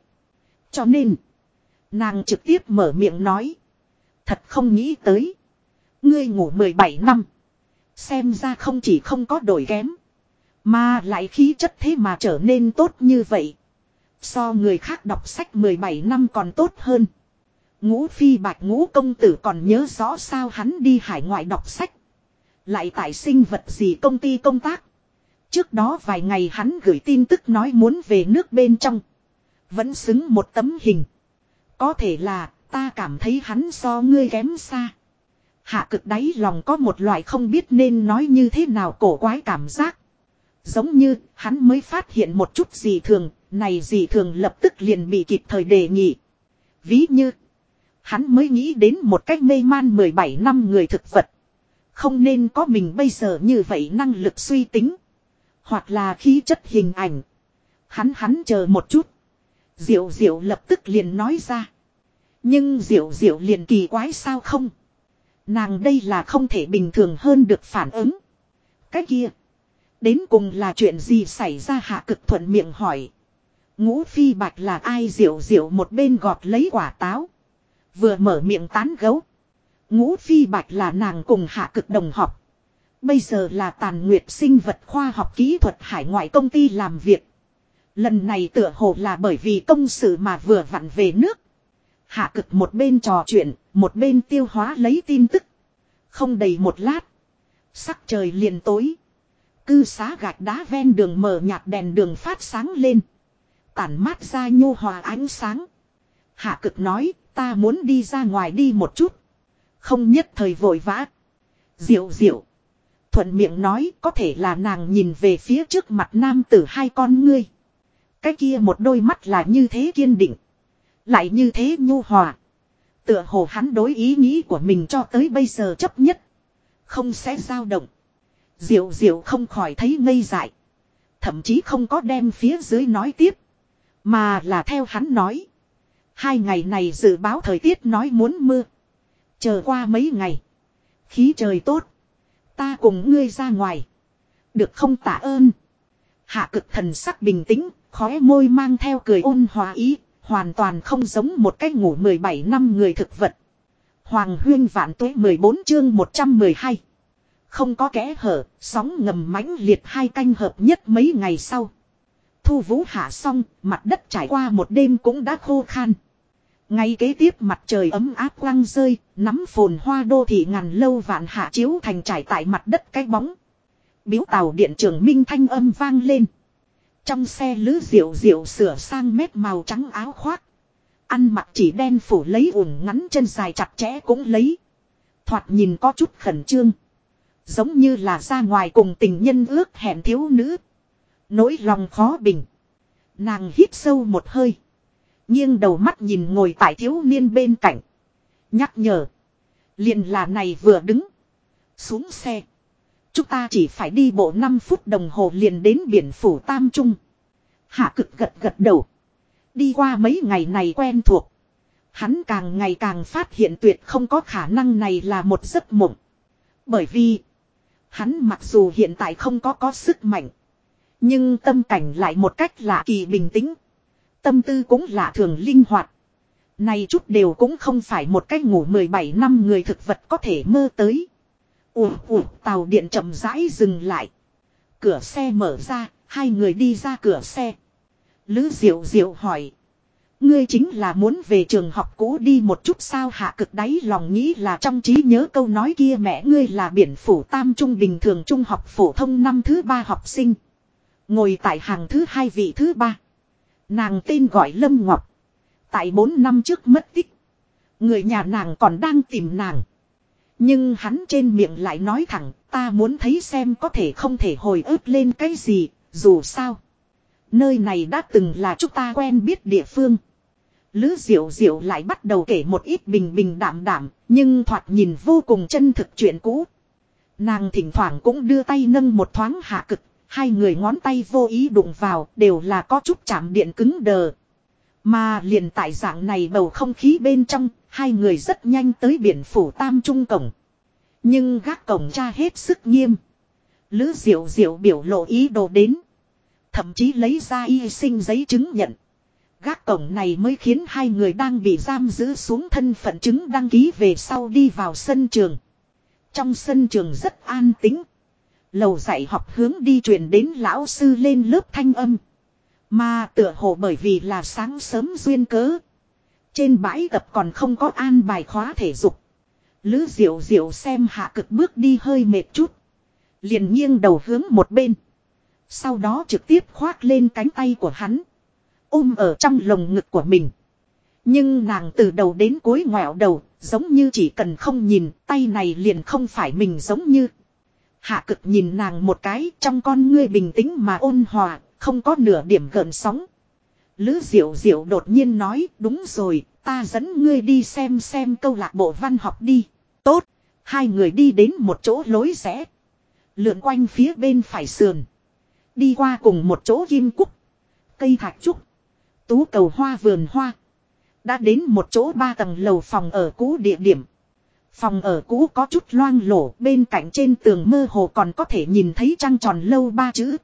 Speaker 1: Cho nên, nàng trực tiếp mở miệng nói. Thật không nghĩ tới. Ngươi ngủ 17 năm. Xem ra không chỉ không có đổi kém. Mà lại khí chất thế mà trở nên tốt như vậy. So người khác đọc sách 17 năm còn tốt hơn. Ngũ phi bạch ngũ công tử còn nhớ rõ sao hắn đi hải ngoại đọc sách. Lại tại sinh vật gì công ty công tác. Trước đó vài ngày hắn gửi tin tức nói muốn về nước bên trong. Vẫn xứng một tấm hình. Có thể là, ta cảm thấy hắn so ngươi kém xa. Hạ cực đáy lòng có một loại không biết nên nói như thế nào cổ quái cảm giác. Giống như hắn mới phát hiện một chút gì thường, này gì thường lập tức liền bị kịp thời đề nghị. Ví như, hắn mới nghĩ đến một cách mê man 17 năm người thực vật. Không nên có mình bây giờ như vậy năng lực suy tính. Hoặc là khí chất hình ảnh. Hắn hắn chờ một chút. Diệu diệu lập tức liền nói ra. Nhưng diệu diệu liền kỳ quái sao không? Nàng đây là không thể bình thường hơn được phản ứng. Cái kia. Đến cùng là chuyện gì xảy ra hạ cực thuận miệng hỏi. Ngũ phi bạch là ai diệu diệu một bên gọt lấy quả táo. Vừa mở miệng tán gấu. Ngũ phi bạch là nàng cùng hạ cực đồng học. Bây giờ là tàn nguyệt sinh vật khoa học kỹ thuật hải ngoại công ty làm việc. Lần này tựa hồ là bởi vì công sự mà vừa vặn về nước. Hạ cực một bên trò chuyện, một bên tiêu hóa lấy tin tức. Không đầy một lát. Sắc trời liền tối. Cư xá gạch đá ven đường mở nhạt đèn đường phát sáng lên. Tản mát ra nhu hòa ánh sáng. Hạ cực nói, ta muốn đi ra ngoài đi một chút. Không nhất thời vội vã. Diệu diệu. Thuận miệng nói có thể là nàng nhìn về phía trước mặt nam tử hai con ngươi. Cái kia một đôi mắt là như thế kiên định. Lại như thế nhu hòa. Tựa hồ hắn đối ý nghĩ của mình cho tới bây giờ chấp nhất. Không sẽ dao động. Diệu diệu không khỏi thấy ngây dại. Thậm chí không có đem phía dưới nói tiếp. Mà là theo hắn nói. Hai ngày này dự báo thời tiết nói muốn mưa. Chờ qua mấy ngày. Khí trời tốt. Ta cùng ngươi ra ngoài. Được không tạ ơn. Hạ cực thần sắc bình tĩnh, khóe môi mang theo cười ôn hòa ý, hoàn toàn không giống một cái ngủ 17 năm người thực vật. Hoàng huyên vạn tuế 14 chương 112. Không có kẽ hở, sóng ngầm mãnh liệt hai canh hợp nhất mấy ngày sau. Thu vũ hạ xong, mặt đất trải qua một đêm cũng đã khô khan. Ngay kế tiếp mặt trời ấm áp quăng rơi, nắm phồn hoa đô thị ngàn lâu vạn hạ chiếu thành trải tại mặt đất cái bóng. Biếu tàu điện trường minh thanh âm vang lên. Trong xe lứ diệu diệu sửa sang mét màu trắng áo khoác. Ăn mặc chỉ đen phủ lấy ủng ngắn chân dài chặt chẽ cũng lấy. Thoạt nhìn có chút khẩn trương. Giống như là ra ngoài cùng tình nhân ước hẹn thiếu nữ. Nỗi lòng khó bình. Nàng hít sâu một hơi. nghiêng đầu mắt nhìn ngồi tại thiếu niên bên cạnh. Nhắc nhở. liền là này vừa đứng. Xuống xe. Chúng ta chỉ phải đi bộ 5 phút đồng hồ liền đến biển phủ Tam Trung. Hạ cực gật gật đầu. Đi qua mấy ngày này quen thuộc. Hắn càng ngày càng phát hiện tuyệt không có khả năng này là một giấc mộng. Bởi vì. Hắn mặc dù hiện tại không có có sức mạnh. Nhưng tâm cảnh lại một cách lạ kỳ bình tĩnh. Tâm tư cũng lạ thường linh hoạt. Này chút đều cũng không phải một cách ngủ 17 năm người thực vật có thể mơ tới. Ủa ủa tàu điện chậm rãi dừng lại. Cửa xe mở ra, hai người đi ra cửa xe. Lữ diệu diệu hỏi. Ngươi chính là muốn về trường học cũ đi một chút sao hạ cực đáy lòng nghĩ là trong trí nhớ câu nói kia mẹ ngươi là biển phủ tam trung bình thường trung học phổ thông năm thứ ba học sinh. Ngồi tại hàng thứ hai vị thứ ba. Nàng tên gọi Lâm Ngọc. Tại bốn năm trước mất tích. Người nhà nàng còn đang tìm nàng. Nhưng hắn trên miệng lại nói thẳng ta muốn thấy xem có thể không thể hồi ức lên cái gì, dù sao. Nơi này đã từng là chúng ta quen biết địa phương. Lữ diệu diệu lại bắt đầu kể một ít bình bình đảm đảm, nhưng thoạt nhìn vô cùng chân thực chuyện cũ. Nàng thỉnh thoảng cũng đưa tay nâng một thoáng hạ cực, hai người ngón tay vô ý đụng vào đều là có chút chạm điện cứng đờ. Mà liền tại dạng này bầu không khí bên trong, hai người rất nhanh tới biển phủ tam trung cổng. Nhưng gác cổng tra hết sức nghiêm. Lữ diệu diệu biểu lộ ý đồ đến. Thậm chí lấy ra y sinh giấy chứng nhận. Gác cổng này mới khiến hai người đang bị giam giữ xuống thân phận chứng đăng ký về sau đi vào sân trường. Trong sân trường rất an tĩnh. Lầu dạy học hướng đi truyền đến lão sư lên lớp thanh âm. Mà tựa hồ bởi vì là sáng sớm duyên cớ. Trên bãi tập còn không có an bài khóa thể dục. Lữ diệu diệu xem hạ cực bước đi hơi mệt chút. Liền nghiêng đầu hướng một bên. Sau đó trực tiếp khoác lên cánh tay của hắn. Ôm ở trong lồng ngực của mình. Nhưng nàng từ đầu đến cuối ngoẹo đầu, giống như chỉ cần không nhìn, tay này liền không phải mình giống như. Hạ cực nhìn nàng một cái, trong con ngươi bình tĩnh mà ôn hòa, không có nửa điểm gợn sóng. Lữ diệu diệu đột nhiên nói, đúng rồi, ta dẫn ngươi đi xem xem câu lạc bộ văn học đi. Tốt, hai người đi đến một chỗ lối rẽ. Lượn quanh phía bên phải sườn. Đi qua cùng một chỗ kim cúc. Cây thạch trúc. Tú cầu hoa vườn hoa. Đã đến một chỗ ba tầng lầu phòng ở cũ địa điểm. Phòng ở cũ có chút loang lổ bên cạnh trên tường mơ hồ còn có thể nhìn thấy trăng tròn lâu ba chữ.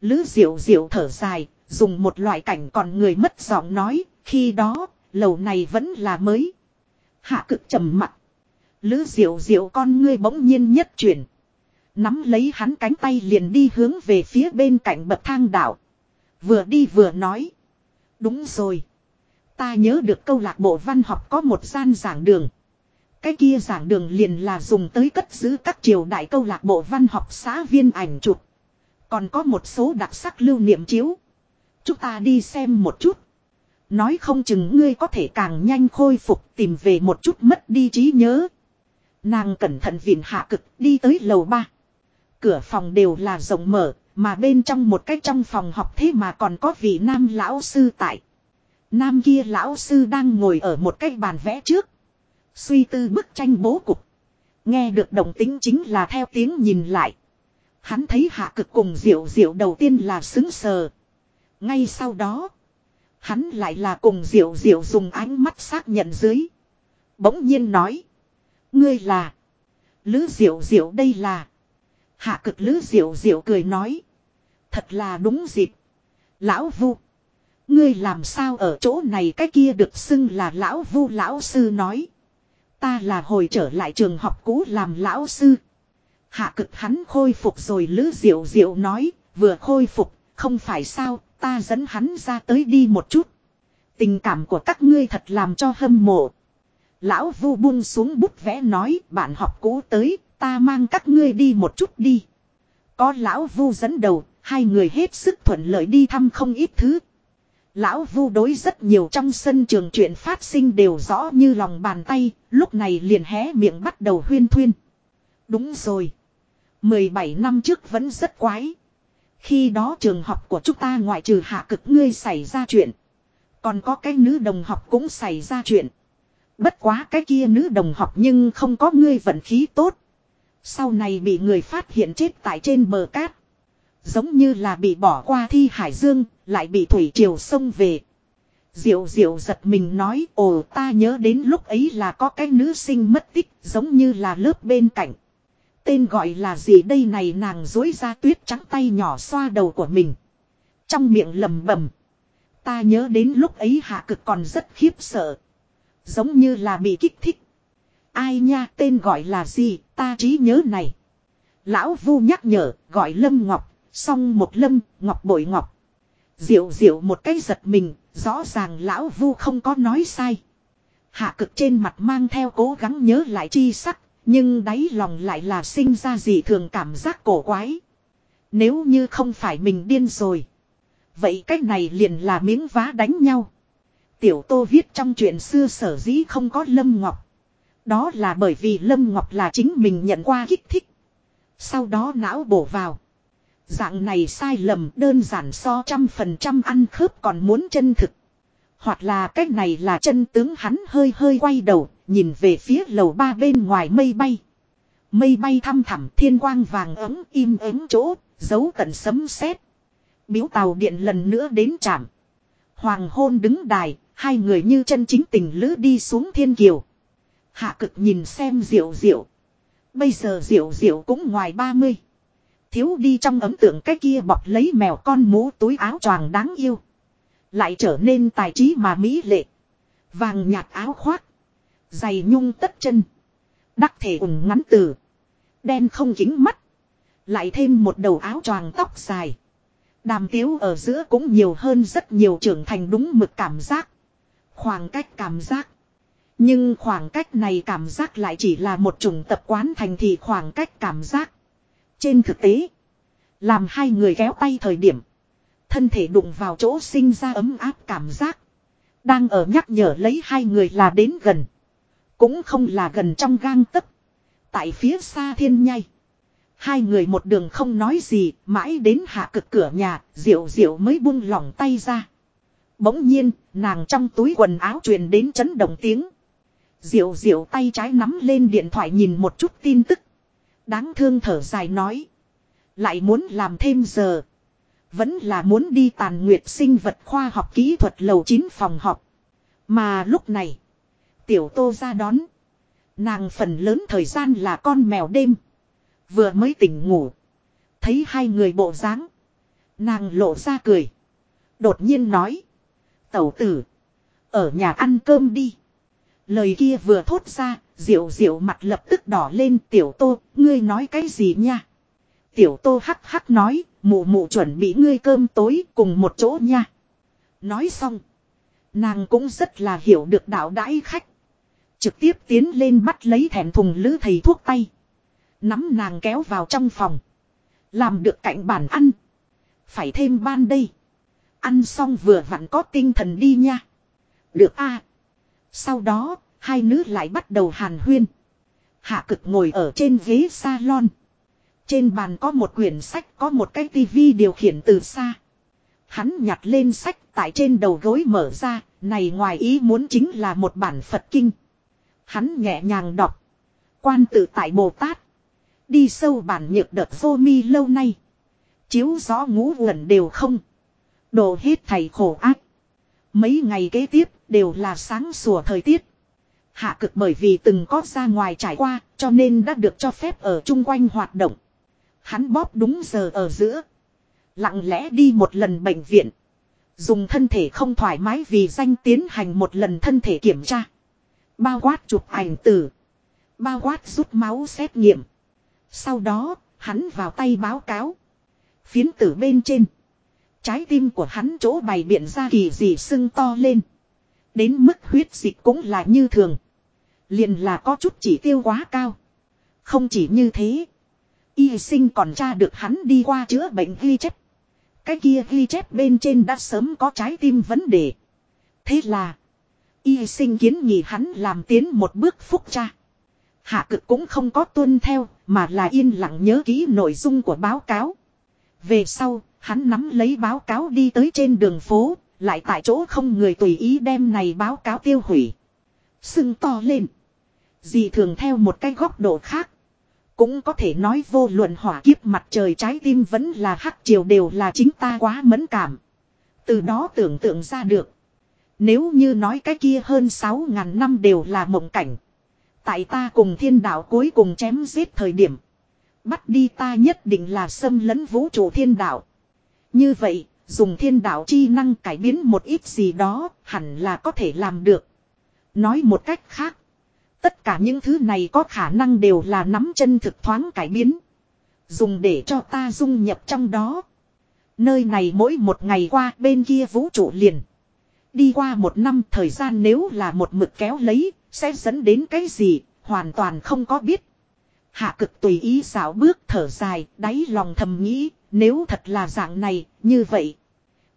Speaker 1: Lữ diệu diệu thở dài, dùng một loại cảnh còn người mất giọng nói, khi đó, lầu này vẫn là mới. Hạ cực trầm mặt. Lữ diệu diệu con ngươi bỗng nhiên nhất chuyển. Nắm lấy hắn cánh tay liền đi hướng về phía bên cạnh bậc thang đảo. Vừa đi vừa nói. Đúng rồi. Ta nhớ được câu lạc bộ văn học có một gian giảng đường. Cái kia giảng đường liền là dùng tới cất giữ các triều đại câu lạc bộ văn học xã viên ảnh chụp. Còn có một số đặc sắc lưu niệm chiếu. Chúng ta đi xem một chút. Nói không chừng ngươi có thể càng nhanh khôi phục tìm về một chút mất đi trí nhớ. Nàng cẩn thận viện hạ cực đi tới lầu ba. Cửa phòng đều là rộng mở, mà bên trong một cái trong phòng học thế mà còn có vị nam lão sư tại. Nam kia lão sư đang ngồi ở một cái bàn vẽ trước. Suy tư bức tranh bố cục. Nghe được động tính chính là theo tiếng nhìn lại. Hắn thấy hạ cực cùng diệu diệu đầu tiên là xứng sờ. Ngay sau đó. Hắn lại là cùng diệu diệu dùng ánh mắt xác nhận dưới. Bỗng nhiên nói. Ngươi là. Lữ diệu diệu đây là. Hạ cực lữ diệu diệu cười nói. Thật là đúng dịp. Lão vu. Ngươi làm sao ở chỗ này cái kia được xưng là lão vu lão sư nói. Ta là hồi trở lại trường học cũ làm lão sư. Hạ cực hắn khôi phục rồi lữ diệu diệu nói, vừa khôi phục, không phải sao, ta dẫn hắn ra tới đi một chút. Tình cảm của các ngươi thật làm cho hâm mộ. Lão vu buông xuống bút vẽ nói, bạn học cũ tới, ta mang các ngươi đi một chút đi. Có lão vu dẫn đầu, hai người hết sức thuận lợi đi thăm không ít thứ. Lão vu đối rất nhiều trong sân trường chuyện phát sinh đều rõ như lòng bàn tay, lúc này liền hé miệng bắt đầu huyên thuyên. Đúng rồi. 17 năm trước vẫn rất quái. Khi đó trường học của chúng ta ngoại trừ hạ cực ngươi xảy ra chuyện. Còn có cái nữ đồng học cũng xảy ra chuyện. Bất quá cái kia nữ đồng học nhưng không có ngươi vận khí tốt. Sau này bị người phát hiện chết tại trên bờ cát. Giống như là bị bỏ qua thi hải dương, lại bị thủy triều sông về. Diệu diệu giật mình nói ồ ta nhớ đến lúc ấy là có cái nữ sinh mất tích giống như là lớp bên cạnh. Tên gọi là gì đây này nàng dối ra tuyết trắng tay nhỏ xoa đầu của mình. Trong miệng lầm bầm. Ta nhớ đến lúc ấy hạ cực còn rất khiếp sợ. Giống như là bị kích thích. Ai nha tên gọi là gì ta trí nhớ này. Lão vu nhắc nhở gọi Lâm Ngọc. Xong một lâm, ngọc bội ngọc. Diệu diệu một cái giật mình. Rõ ràng lão vu không có nói sai. Hạ cực trên mặt mang theo cố gắng nhớ lại chi sắc. Nhưng đáy lòng lại là sinh ra gì thường cảm giác cổ quái. Nếu như không phải mình điên rồi. Vậy cách này liền là miếng vá đánh nhau. Tiểu Tô viết trong chuyện xưa sở dĩ không có Lâm Ngọc. Đó là bởi vì Lâm Ngọc là chính mình nhận qua kích thích. Sau đó não bổ vào. Dạng này sai lầm đơn giản so trăm phần trăm ăn khớp còn muốn chân thực. Hoặc là cách này là chân tướng hắn hơi hơi quay đầu, nhìn về phía lầu ba bên ngoài mây bay. Mây bay thăm thẳm thiên quang vàng ấm im ấm chỗ, giấu tận sấm sét. Biếu tàu điện lần nữa đến trạm. Hoàng hôn đứng đài, hai người như chân chính tình lữ đi xuống thiên kiều. Hạ cực nhìn xem diệu diệu. Bây giờ diệu diệu cũng ngoài 30. Thiếu đi trong ấm tượng cái kia bọc lấy mèo con mũ túi áo choàng đáng yêu. Lại trở nên tài trí mà mỹ lệ. Vàng nhạt áo khoác. Giày nhung tất chân. Đắc thể ủng ngắn từ. Đen không kính mắt. Lại thêm một đầu áo choàng tóc dài. Đàm tiếu ở giữa cũng nhiều hơn rất nhiều trưởng thành đúng mực cảm giác. Khoảng cách cảm giác. Nhưng khoảng cách này cảm giác lại chỉ là một chủng tập quán thành thị khoảng cách cảm giác. Trên thực tế, làm hai người kéo tay thời điểm, thân thể đụng vào chỗ sinh ra ấm áp cảm giác. Đang ở nhắc nhở lấy hai người là đến gần. Cũng không là gần trong gang tấc. Tại phía xa thiên nhai. Hai người một đường không nói gì, mãi đến hạ cực cửa nhà, diệu diệu mới buông lỏng tay ra. Bỗng nhiên, nàng trong túi quần áo truyền đến chấn động tiếng. Diệu diệu tay trái nắm lên điện thoại nhìn một chút tin tức. Đáng thương thở dài nói. Lại muốn làm thêm giờ. Vẫn là muốn đi tàn nguyệt sinh vật khoa học kỹ thuật lầu 9 phòng học. Mà lúc này. Tiểu tô ra đón. Nàng phần lớn thời gian là con mèo đêm. Vừa mới tỉnh ngủ. Thấy hai người bộ dáng Nàng lộ ra cười. Đột nhiên nói. Tẩu tử. Ở nhà ăn cơm đi. Lời kia vừa thốt ra. Diệu diệu mặt lập tức đỏ lên, tiểu tô. Ngươi nói cái gì nha. Tiểu tô hắc hắc nói. Mụ mụ chuẩn bị ngươi cơm tối cùng một chỗ nha. Nói xong. Nàng cũng rất là hiểu được đạo đãi khách. Trực tiếp tiến lên bắt lấy thèm thùng lữ thầy thuốc tay. Nắm nàng kéo vào trong phòng. Làm được cạnh bàn ăn. Phải thêm ban đây. Ăn xong vừa vặn có tinh thần đi nha. Được a. Sau đó, hai nữ lại bắt đầu hàn huyên. Hạ cực ngồi ở trên ghế salon. Trên bàn có một quyển sách có một cái tivi điều khiển từ xa. Hắn nhặt lên sách tại trên đầu gối mở ra, này ngoài ý muốn chính là một bản Phật Kinh. Hắn nhẹ nhàng đọc. Quan tự tại Bồ Tát. Đi sâu bản nhược đợt vô mi lâu nay. Chiếu gió ngũ uẩn đều không. Đồ hết thầy khổ ác. Mấy ngày kế tiếp đều là sáng sủa thời tiết. Hạ cực bởi vì từng có ra ngoài trải qua cho nên đã được cho phép ở chung quanh hoạt động. Hắn bóp đúng giờ ở giữa. Lặng lẽ đi một lần bệnh viện. Dùng thân thể không thoải mái vì danh tiến hành một lần thân thể kiểm tra. Bao quát chụp ảnh tử. Bao quát rút máu xét nghiệm. Sau đó, hắn vào tay báo cáo. Phiến tử bên trên. Trái tim của hắn chỗ bày biện ra kỳ dị sưng to lên. Đến mức huyết dịch cũng là như thường. Liền là có chút chỉ tiêu quá cao. Không chỉ như thế. Y sinh còn tra được hắn đi qua chữa bệnh ghi chép. Cái kia ghi chép bên trên đã sớm có trái tim vấn đề. Thế là. Y sinh kiến nghị hắn làm tiến một bước phúc tra. Hạ cực cũng không có tuân theo, mà là yên lặng nhớ kỹ nội dung của báo cáo. Về sau, hắn nắm lấy báo cáo đi tới trên đường phố, lại tại chỗ không người tùy ý đem này báo cáo tiêu hủy. Sưng to lên. Dì thường theo một cái góc độ khác. Cũng có thể nói vô luận hỏa kiếp mặt trời trái tim vẫn là hắc chiều đều là chính ta quá mẫn cảm. Từ đó tưởng tượng ra được. Nếu như nói cái kia hơn 6.000 năm đều là mộng cảnh. Tại ta cùng thiên đạo cuối cùng chém giết thời điểm. Bắt đi ta nhất định là xâm lấn vũ trụ thiên đạo. Như vậy, dùng thiên đạo chi năng cải biến một ít gì đó, hẳn là có thể làm được. Nói một cách khác. Tất cả những thứ này có khả năng đều là nắm chân thực thoáng cải biến. Dùng để cho ta dung nhập trong đó. Nơi này mỗi một ngày qua bên kia vũ trụ liền. Đi qua một năm thời gian nếu là một mực kéo lấy, sẽ dẫn đến cái gì, hoàn toàn không có biết. Hạ cực tùy ý xảo bước thở dài, đáy lòng thầm nghĩ, nếu thật là dạng này, như vậy.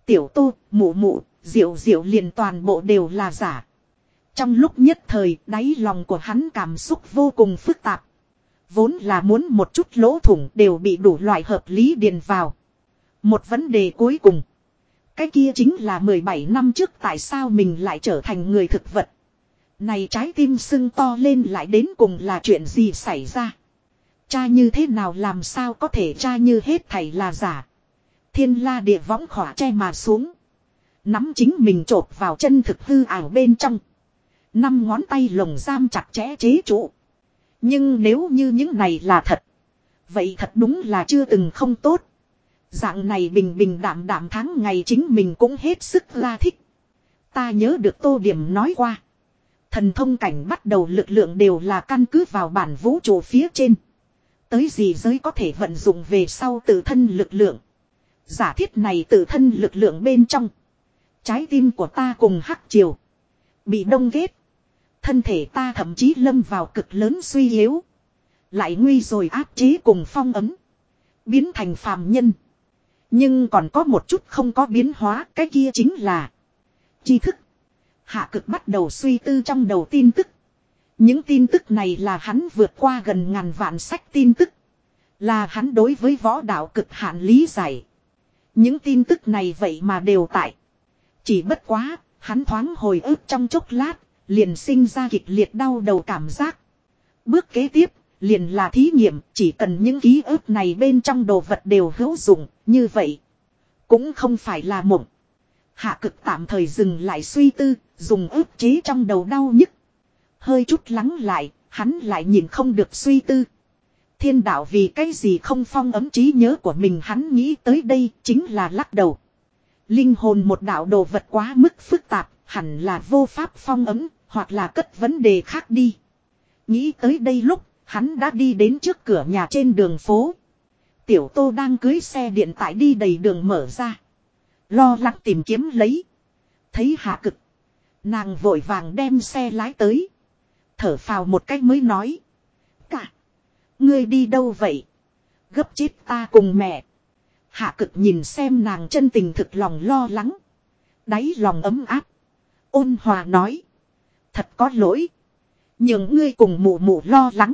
Speaker 1: Tiểu tu, mụ mụ, diệu diệu liền toàn bộ đều là giả. Trong lúc nhất thời, đáy lòng của hắn cảm xúc vô cùng phức tạp. Vốn là muốn một chút lỗ thủng đều bị đủ loại hợp lý điền vào. Một vấn đề cuối cùng. Cái kia chính là 17 năm trước tại sao mình lại trở thành người thực vật. Này trái tim sưng to lên lại đến cùng là chuyện gì xảy ra. Cha như thế nào làm sao có thể cha như hết thảy là giả. Thiên la địa võng khỏa che mà xuống. Nắm chính mình trộp vào chân thực hư ảo bên trong. Năm ngón tay lồng giam chặt chẽ chế trụ. Nhưng nếu như những này là thật. Vậy thật đúng là chưa từng không tốt. Dạng này bình bình đạm đạm tháng ngày chính mình cũng hết sức la thích. Ta nhớ được tô điểm nói qua. Thần thông cảnh bắt đầu lực lượng đều là căn cứ vào bản vũ trụ phía trên. Tới gì giới có thể vận dụng về sau tự thân lực lượng. Giả thiết này tự thân lực lượng bên trong. Trái tim của ta cùng hắc chiều. Bị đông ghét. Thân thể ta thậm chí lâm vào cực lớn suy yếu. Lại nguy rồi áp chế cùng phong ấm. Biến thành phàm nhân. Nhưng còn có một chút không có biến hóa. Cái kia chính là. tri thức. Hạ cực bắt đầu suy tư trong đầu tin tức. Những tin tức này là hắn vượt qua gần ngàn vạn sách tin tức. Là hắn đối với võ đạo cực hạn lý giải. Những tin tức này vậy mà đều tại. Chỉ bất quá, hắn thoáng hồi ức trong chốc lát, liền sinh ra kịch liệt đau đầu cảm giác. Bước kế tiếp, liền là thí nghiệm, chỉ cần những ký ức này bên trong đồ vật đều hữu dụng, như vậy. Cũng không phải là mộng. Hạ cực tạm thời dừng lại suy tư, dùng ức chế trong đầu đau nhức. Hơi chút lắng lại, hắn lại nhìn không được suy tư. Thiên đạo vì cái gì không phong ấm trí nhớ của mình hắn nghĩ tới đây chính là lắc đầu. Linh hồn một đạo đồ vật quá mức phức tạp, hẳn là vô pháp phong ấm, hoặc là cất vấn đề khác đi. Nghĩ tới đây lúc, hắn đã đi đến trước cửa nhà trên đường phố. Tiểu tô đang cưới xe điện tải đi đầy đường mở ra. Lo lắng tìm kiếm lấy. Thấy hạ cực. Nàng vội vàng đem xe lái tới. Thở phào một cách mới nói. Cả. Ngươi đi đâu vậy? Gấp chết ta cùng mẹ. Hạ cực nhìn xem nàng chân tình thực lòng lo lắng. Đáy lòng ấm áp. Ôn hòa nói. Thật có lỗi. Nhưng ngươi cùng mụ mụ lo lắng.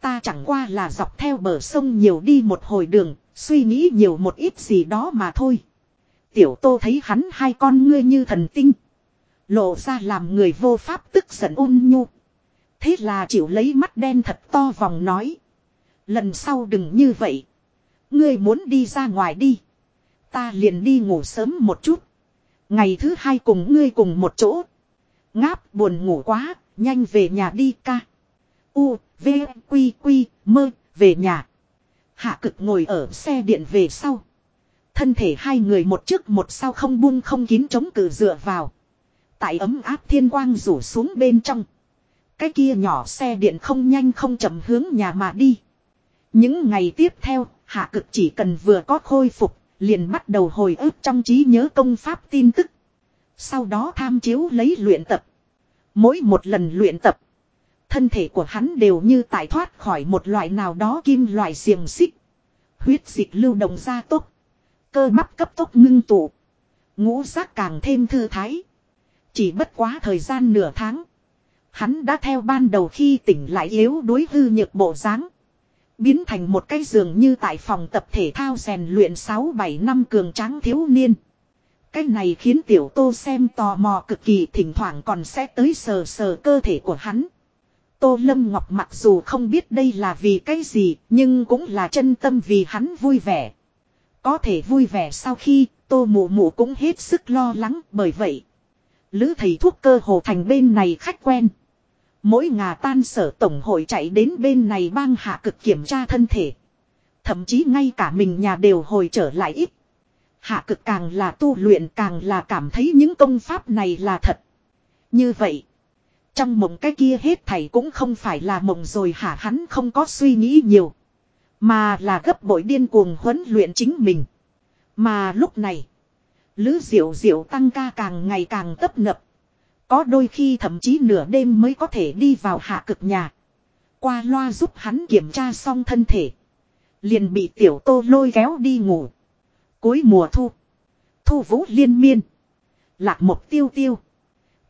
Speaker 1: Ta chẳng qua là dọc theo bờ sông nhiều đi một hồi đường, suy nghĩ nhiều một ít gì đó mà thôi. Tiểu tô thấy hắn hai con ngươi như thần tinh. Lộ ra làm người vô pháp tức giận ôn nhu. Thế là chịu lấy mắt đen thật to vòng nói. Lần sau đừng như vậy. Ngươi muốn đi ra ngoài đi. Ta liền đi ngủ sớm một chút. Ngày thứ hai cùng ngươi cùng một chỗ. Ngáp buồn ngủ quá, nhanh về nhà đi ca. U, V, Quy, Quy, mơ, về nhà. Hạ cực ngồi ở xe điện về sau. Thân thể hai người một trước một sau không buông không kín chống cử dựa vào. Tại ấm áp thiên quang rủ xuống bên trong. Cái kia nhỏ xe điện không nhanh không chậm hướng nhà mà đi. Những ngày tiếp theo, hạ cực chỉ cần vừa có khôi phục, liền bắt đầu hồi ức trong trí nhớ công pháp tin tức. Sau đó tham chiếu lấy luyện tập. Mỗi một lần luyện tập, thân thể của hắn đều như tải thoát khỏi một loại nào đó kim loại xiềng xích. Huyết dịch lưu động ra tốc. Cơ bắp cấp tốc ngưng tụ. Ngũ giác càng thêm thư thái. Chỉ bất quá thời gian nửa tháng. Hắn đã theo ban đầu khi tỉnh lại yếu đuối hư nhược bộ dáng Biến thành một cái giường như tại phòng tập thể thao rèn luyện 6-7 năm cường tráng thiếu niên. Cái này khiến tiểu tô xem tò mò cực kỳ thỉnh thoảng còn sẽ tới sờ sờ cơ thể của hắn. Tô Lâm Ngọc mặc dù không biết đây là vì cái gì, nhưng cũng là chân tâm vì hắn vui vẻ. Có thể vui vẻ sau khi, Tô Mụ Mụ cũng hết sức lo lắng bởi vậy. Lữ thầy thuốc cơ hồ thành bên này khách quen. Mỗi ngà tan sở tổng hội chạy đến bên này bang hạ cực kiểm tra thân thể. Thậm chí ngay cả mình nhà đều hồi trở lại ít. Hạ cực càng là tu luyện càng là cảm thấy những công pháp này là thật. Như vậy. Trong mộng cái kia hết thầy cũng không phải là mộng rồi hả hắn không có suy nghĩ nhiều. Mà là gấp bội điên cuồng huấn luyện chính mình. Mà lúc này. Lữ diệu diệu tăng ca càng ngày càng tấp nập. Có đôi khi thậm chí nửa đêm mới có thể đi vào hạ cực nhà. Qua loa giúp hắn kiểm tra xong thân thể. Liền bị tiểu tô lôi kéo đi ngủ. Cuối mùa thu. Thu vũ liên miên. Lạc một tiêu tiêu.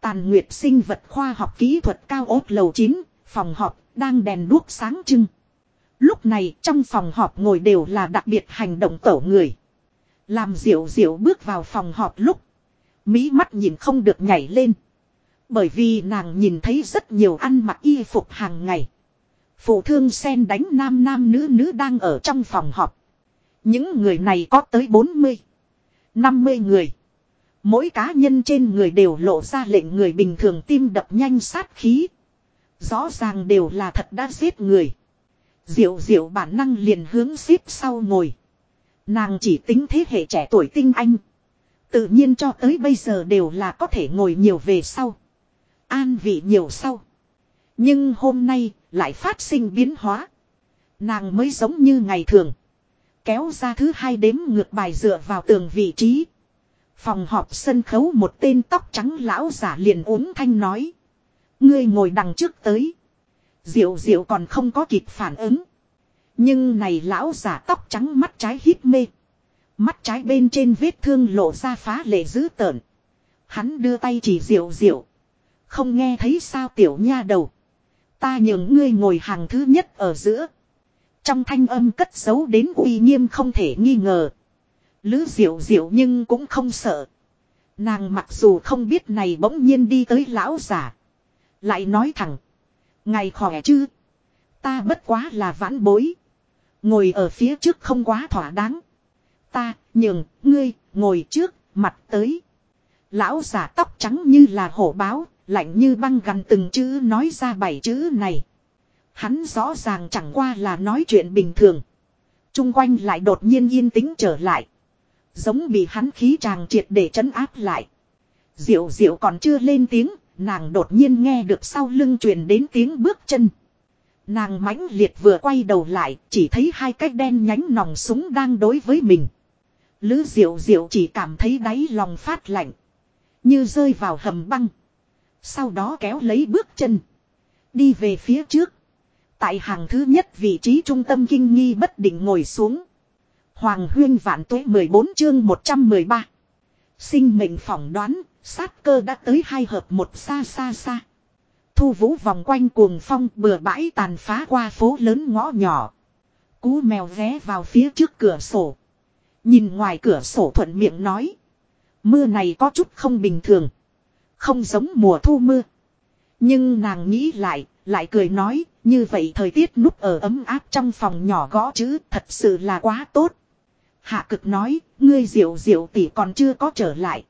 Speaker 1: Tàn nguyệt sinh vật khoa học kỹ thuật cao ốt lầu 9, phòng họp, đang đèn đuốc sáng trưng. Lúc này trong phòng họp ngồi đều là đặc biệt hành động tổ người. Làm diệu diệu bước vào phòng họp lúc. Mỹ mắt nhìn không được nhảy lên. Bởi vì nàng nhìn thấy rất nhiều ăn mặc y phục hàng ngày. Phụ thương sen đánh nam nam nữ nữ đang ở trong phòng họp. Những người này có tới 40, 50 người. Mỗi cá nhân trên người đều lộ ra lệnh người bình thường tim đập nhanh sát khí. Rõ ràng đều là thật đã giết người. Diệu diệu bản năng liền hướng xếp sau ngồi. Nàng chỉ tính thế hệ trẻ tuổi tinh anh. Tự nhiên cho tới bây giờ đều là có thể ngồi nhiều về sau. An vị nhiều sau. Nhưng hôm nay lại phát sinh biến hóa. Nàng mới giống như ngày thường. Kéo ra thứ hai đếm ngược bài dựa vào tường vị trí. Phòng họp sân khấu một tên tóc trắng lão giả liền uống thanh nói. Ngươi ngồi đằng trước tới. Diệu diệu còn không có kịp phản ứng. Nhưng này lão giả tóc trắng mắt trái hít mê. Mắt trái bên trên vết thương lộ ra phá lệ dữ tợn. Hắn đưa tay chỉ diệu diệu. Không nghe thấy sao tiểu nha đầu. Ta nhường ngươi ngồi hàng thứ nhất ở giữa. Trong thanh âm cất giấu đến uy nghiêm không thể nghi ngờ. Lữ diệu diệu nhưng cũng không sợ. Nàng mặc dù không biết này bỗng nhiên đi tới lão giả. Lại nói thẳng. Ngày khỏe chứ. Ta bất quá là vãn bối. Ngồi ở phía trước không quá thỏa đáng. Ta, nhường, ngươi, ngồi trước, mặt tới. Lão giả tóc trắng như là hổ báo, lạnh như băng gần từng chữ nói ra bảy chữ này. Hắn rõ ràng chẳng qua là nói chuyện bình thường. Trung quanh lại đột nhiên yên tĩnh trở lại. Giống bị hắn khí tràng triệt để trấn áp lại. Diệu diệu còn chưa lên tiếng, nàng đột nhiên nghe được sau lưng truyền đến tiếng bước chân. Nàng mãnh liệt vừa quay đầu lại, chỉ thấy hai cái đen nhánh nòng súng đang đối với mình. Lữ diệu diệu chỉ cảm thấy đáy lòng phát lạnh. Như rơi vào hầm băng. Sau đó kéo lấy bước chân. Đi về phía trước. Tại hàng thứ nhất vị trí trung tâm kinh nghi bất định ngồi xuống. Hoàng huyên vạn tuế 14 chương 113. Sinh mệnh phỏng đoán, sát cơ đã tới hai hợp một xa xa xa. Thu vũ vòng quanh cuồng phong bừa bãi tàn phá qua phố lớn ngõ nhỏ. Cú mèo ghé vào phía trước cửa sổ. Nhìn ngoài cửa sổ thuận miệng nói. Mưa này có chút không bình thường. Không giống mùa thu mưa. Nhưng nàng nghĩ lại, lại cười nói, như vậy thời tiết núp ở ấm áp trong phòng nhỏ gõ chữ thật sự là quá tốt. Hạ cực nói, ngươi diệu diệu tỷ còn chưa có trở lại.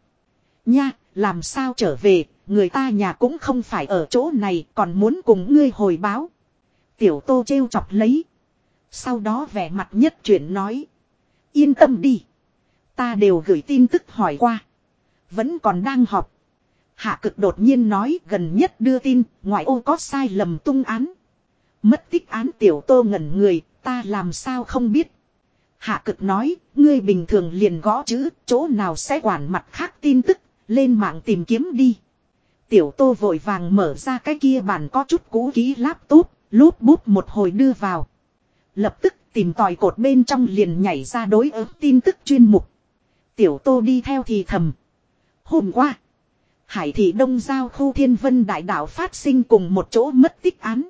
Speaker 1: Nha, làm sao trở về, người ta nhà cũng không phải ở chỗ này còn muốn cùng ngươi hồi báo. Tiểu tô trêu chọc lấy. Sau đó vẻ mặt nhất chuyển nói. Yên tâm đi. Ta đều gửi tin tức hỏi qua. Vẫn còn đang họp. Hạ cực đột nhiên nói gần nhất đưa tin, ngoại ô có sai lầm tung án. Mất tích án tiểu tô ngẩn người, ta làm sao không biết. Hạ cực nói, ngươi bình thường liền gõ chữ, chỗ nào sẽ quản mặt khác tin tức, lên mạng tìm kiếm đi. Tiểu tô vội vàng mở ra cái kia bản có chút cũ kỹ laptop, lút bút một hồi đưa vào. Lập tức tìm tòi cột bên trong liền nhảy ra đối ứng tin tức chuyên mục. Tiểu tô đi theo thì thầm. Hôm qua, Hải thị đông giao khu thiên vân đại đạo phát sinh cùng một chỗ mất tích án.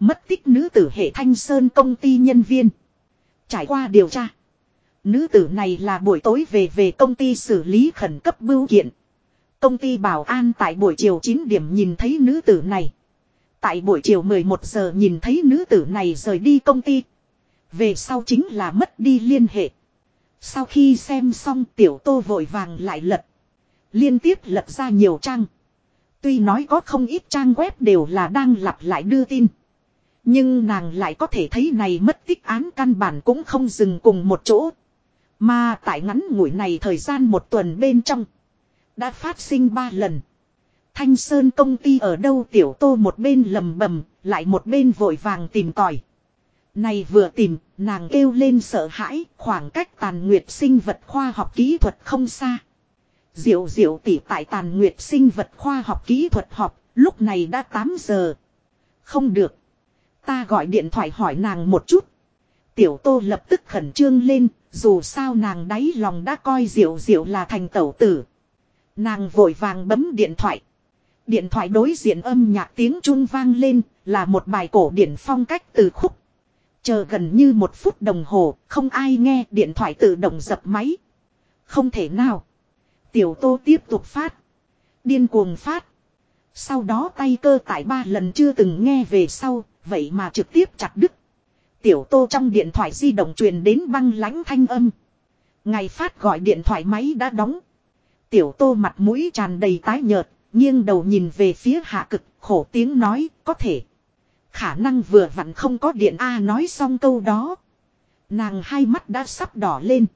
Speaker 1: Mất tích nữ tử hệ thanh sơn công ty nhân viên. Trải qua điều tra. Nữ tử này là buổi tối về về công ty xử lý khẩn cấp bưu kiện. Công ty bảo an tại buổi chiều 9 điểm nhìn thấy nữ tử này. Tại buổi chiều 11 giờ nhìn thấy nữ tử này rời đi công ty. Về sau chính là mất đi liên hệ. Sau khi xem xong, tiểu tô vội vàng lại lật. Liên tiếp lật ra nhiều trang. Tuy nói có không ít trang web đều là đang lặp lại đưa tin. Nhưng nàng lại có thể thấy này mất tích án căn bản cũng không dừng cùng một chỗ. Mà tại ngắn ngủi này thời gian một tuần bên trong. Đã phát sinh ba lần. Thanh Sơn công ty ở đâu tiểu tô một bên lầm bầm, lại một bên vội vàng tìm tòi. Này vừa tìm, nàng kêu lên sợ hãi, khoảng cách tàn nguyệt sinh vật khoa học kỹ thuật không xa. Diệu diệu tỷ tại tàn nguyệt sinh vật khoa học kỹ thuật họp, lúc này đã 8 giờ. Không được. Ta gọi điện thoại hỏi nàng một chút. Tiểu tô lập tức khẩn trương lên, dù sao nàng đáy lòng đã coi diệu diệu là thành tẩu tử. Nàng vội vàng bấm điện thoại. Điện thoại đối diện âm nhạc tiếng trung vang lên, là một bài cổ điển phong cách từ khúc. Chờ gần như một phút đồng hồ, không ai nghe điện thoại tự động dập máy. Không thể nào. Tiểu tô tiếp tục phát. Điên cuồng phát. Sau đó tay cơ tại ba lần chưa từng nghe về sau, vậy mà trực tiếp chặt đứt. Tiểu tô trong điện thoại di động truyền đến băng lãnh thanh âm. Ngày phát gọi điện thoại máy đã đóng. Tiểu tô mặt mũi tràn đầy tái nhợt, nghiêng đầu nhìn về phía hạ cực, khổ tiếng nói, có thể. Khả năng vừa vặn không có điện A nói xong câu đó. Nàng hai mắt đã sắp đỏ lên.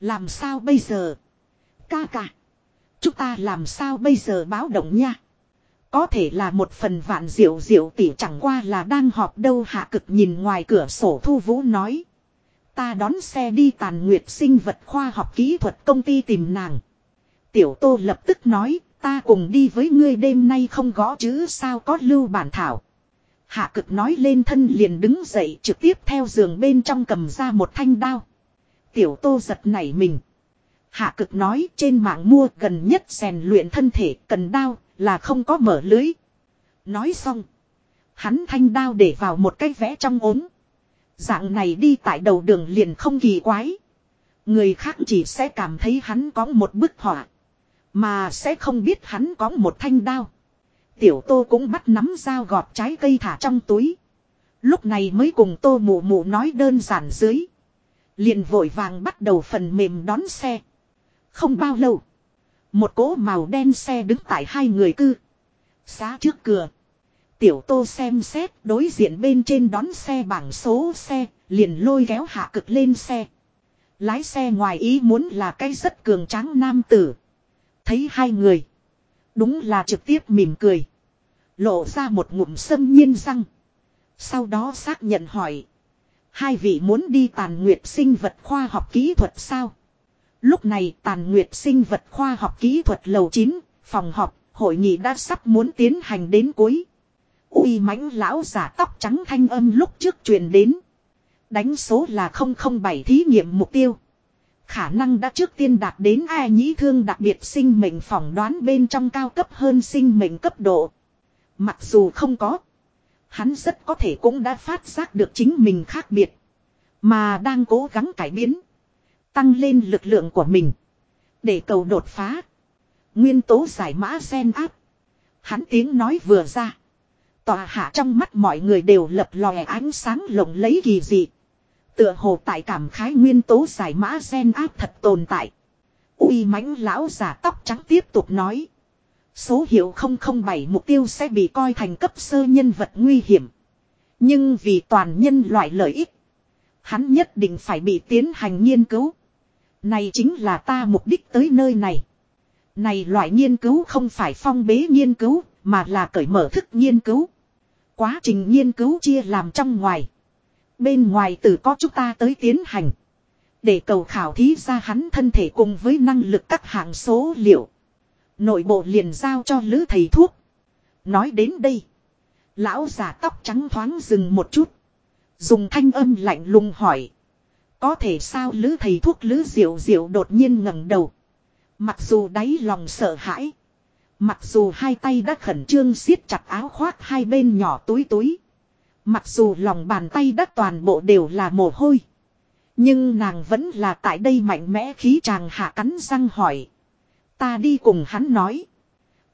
Speaker 1: Làm sao bây giờ? Ca ca. Chúng ta làm sao bây giờ báo động nha? Có thể là một phần vạn diệu diệu tỷ chẳng qua là đang họp đâu hạ cực nhìn ngoài cửa sổ thu vũ nói. Ta đón xe đi tàn nguyệt sinh vật khoa học kỹ thuật công ty tìm nàng. Tiểu tô lập tức nói, ta cùng đi với ngươi đêm nay không gõ chữ sao có lưu bản thảo. Hạ cực nói lên thân liền đứng dậy trực tiếp theo giường bên trong cầm ra một thanh đao. Tiểu tô giật nảy mình. Hạ cực nói trên mạng mua gần nhất rèn luyện thân thể cần đao là không có mở lưới. Nói xong. Hắn thanh đao để vào một cái vẽ trong ốm. Dạng này đi tại đầu đường liền không kỳ quái. Người khác chỉ sẽ cảm thấy hắn có một bức họa. Mà sẽ không biết hắn có một thanh đao. Tiểu tô cũng bắt nắm dao gọt trái cây thả trong túi. Lúc này mới cùng tô mụ mụ nói đơn giản dưới. liền vội vàng bắt đầu phần mềm đón xe. Không bao lâu. Một cỗ màu đen xe đứng tại hai người cư. Xá trước cửa. Tiểu tô xem xét đối diện bên trên đón xe bảng số xe. Liền lôi kéo hạ cực lên xe. Lái xe ngoài ý muốn là cái rất cường tráng nam tử. Thấy hai người. Đúng là trực tiếp mỉm cười. Lộ ra một ngụm sâm nhiên răng. Sau đó xác nhận hỏi. Hai vị muốn đi tàn nguyệt sinh vật khoa học kỹ thuật sao? Lúc này tàn nguyệt sinh vật khoa học kỹ thuật lầu 9, phòng họp, hội nghị đã sắp muốn tiến hành đến cuối. uy mãnh lão giả tóc trắng thanh âm lúc trước truyền đến. Đánh số là 007 thí nghiệm mục tiêu. Khả năng đã trước tiên đạt đến ai nhĩ thương đặc biệt sinh mệnh phỏng đoán bên trong cao cấp hơn sinh mệnh cấp độ. Mặc dù không có. Hắn rất có thể cũng đã phát giác được chính mình khác biệt. Mà đang cố gắng cải biến. Tăng lên lực lượng của mình. Để cầu đột phá. Nguyên tố giải mã sen áp. Hắn tiếng nói vừa ra. Tòa hạ trong mắt mọi người đều lập lòe ánh sáng lộng lấy kỳ dị. Tựa hồ tại cảm khái nguyên tố giải mã gen áp thật tồn tại. uy mãnh lão giả tóc trắng tiếp tục nói. Số hiệu 007 mục tiêu sẽ bị coi thành cấp sơ nhân vật nguy hiểm. Nhưng vì toàn nhân loại lợi ích. Hắn nhất định phải bị tiến hành nghiên cứu. Này chính là ta mục đích tới nơi này. Này loại nghiên cứu không phải phong bế nghiên cứu, mà là cởi mở thức nghiên cứu. Quá trình nghiên cứu chia làm trong ngoài. Bên ngoài từ có chúng ta tới tiến hành. Để cầu khảo thí ra hắn thân thể cùng với năng lực các hạng số liệu. Nội bộ liền giao cho lữ thầy thuốc. Nói đến đây. Lão già tóc trắng thoáng dừng một chút. Dùng thanh âm lạnh lùng hỏi. Có thể sao lữ thầy thuốc lữ diệu diệu đột nhiên ngẩng đầu. Mặc dù đáy lòng sợ hãi. Mặc dù hai tay đã khẩn trương siết chặt áo khoác hai bên nhỏ túi túi. Mặc dù lòng bàn tay đã toàn bộ đều là mồ hôi. Nhưng nàng vẫn là tại đây mạnh mẽ khí chàng hạ cắn răng hỏi. Ta đi cùng hắn nói.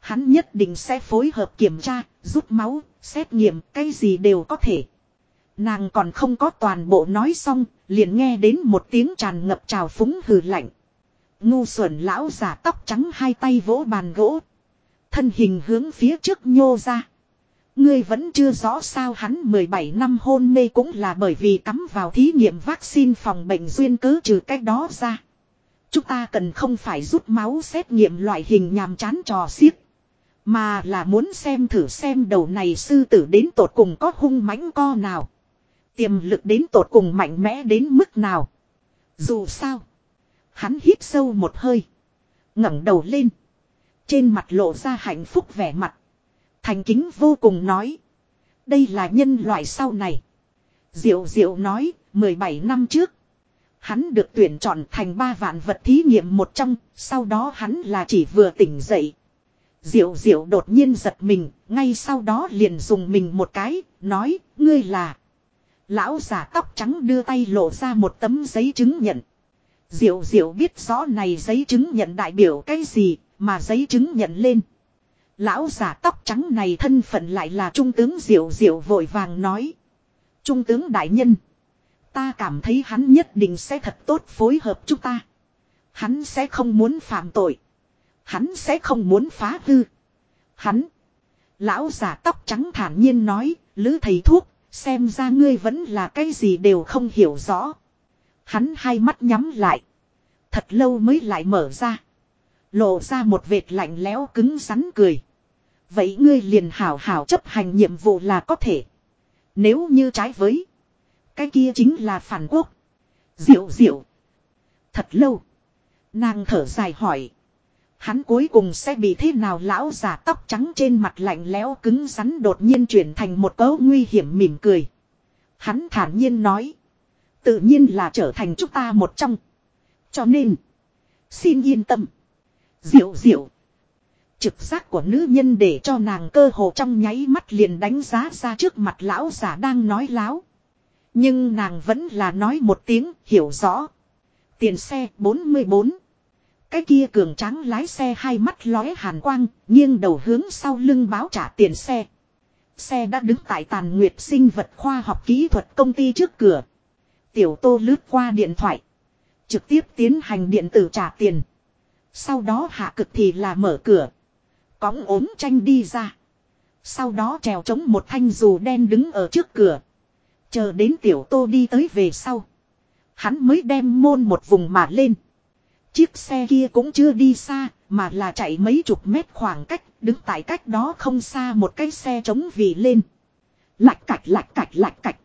Speaker 1: Hắn nhất định sẽ phối hợp kiểm tra, rút máu, xét nghiệm, cái gì đều có thể. Nàng còn không có toàn bộ nói xong, liền nghe đến một tiếng tràn ngập trào phúng hừ lạnh. Ngu xuẩn lão giả tóc trắng hai tay vỗ bàn gỗ. Thân hình hướng phía trước nhô ra. Ngươi vẫn chưa rõ sao hắn 17 năm hôn mê cũng là bởi vì cắm vào thí nghiệm vaccine phòng bệnh duyên cớ trừ cách đó ra. Chúng ta cần không phải rút máu xét nghiệm loại hình nhàm chán trò xiếc. Mà là muốn xem thử xem đầu này sư tử đến tột cùng có hung mãnh co nào. Tiềm lực đến tột cùng mạnh mẽ đến mức nào. Dù sao. Hắn hít sâu một hơi. ngẩng đầu lên. Trên mặt lộ ra hạnh phúc vẻ mặt. Thành kính vô cùng nói. Đây là nhân loại sau này. Diệu diệu nói, 17 năm trước. Hắn được tuyển chọn thành ba vạn vật thí nghiệm một trong, sau đó hắn là chỉ vừa tỉnh dậy. Diệu diệu đột nhiên giật mình, ngay sau đó liền dùng mình một cái, nói, ngươi là. Lão giả tóc trắng đưa tay lộ ra một tấm giấy chứng nhận. Diệu diệu biết rõ này giấy chứng nhận đại biểu cái gì, mà giấy chứng nhận lên. Lão giả tóc trắng này thân phận lại là trung tướng diệu diệu vội vàng nói. Trung tướng đại nhân. Ta cảm thấy hắn nhất định sẽ thật tốt phối hợp chúng ta. Hắn sẽ không muốn phạm tội. Hắn sẽ không muốn phá hư. Hắn. Lão giả tóc trắng thản nhiên nói, lữ thầy thuốc, xem ra ngươi vẫn là cái gì đều không hiểu rõ. Hắn hai mắt nhắm lại. Thật lâu mới lại mở ra. Lộ ra một vệt lạnh lẽo cứng rắn cười. Vậy ngươi liền hảo hảo chấp hành nhiệm vụ là có thể. Nếu như trái với. Cái kia chính là phản quốc. Diệu diệu. Thật lâu. Nàng thở dài hỏi. Hắn cuối cùng sẽ bị thế nào lão giả tóc trắng trên mặt lạnh lẽo cứng rắn đột nhiên chuyển thành một cấu nguy hiểm mỉm cười. Hắn thản nhiên nói. Tự nhiên là trở thành chúng ta một trong. Cho nên. Xin yên tâm. Diệu diệu. Trực giác của nữ nhân để cho nàng cơ hồ trong nháy mắt liền đánh giá ra trước mặt lão giả đang nói láo. Nhưng nàng vẫn là nói một tiếng, hiểu rõ. Tiền xe 44. Cái kia cường tráng lái xe hai mắt lóe hàn quang, nghiêng đầu hướng sau lưng báo trả tiền xe. Xe đã đứng tại tàn nguyệt sinh vật khoa học kỹ thuật công ty trước cửa. Tiểu tô lướt qua điện thoại. Trực tiếp tiến hành điện tử trả tiền. Sau đó hạ cực thì là mở cửa. Cõng ốm tranh đi ra. Sau đó trèo chống một thanh dù đen đứng ở trước cửa. Chờ đến tiểu tô đi tới về sau. Hắn mới đem môn một vùng mà lên. Chiếc xe kia cũng chưa đi xa, mà là chạy mấy chục mét khoảng cách, đứng tại cách đó không xa một cái xe chống vì lên. Lạch cạch lạch cạch lạch cạch.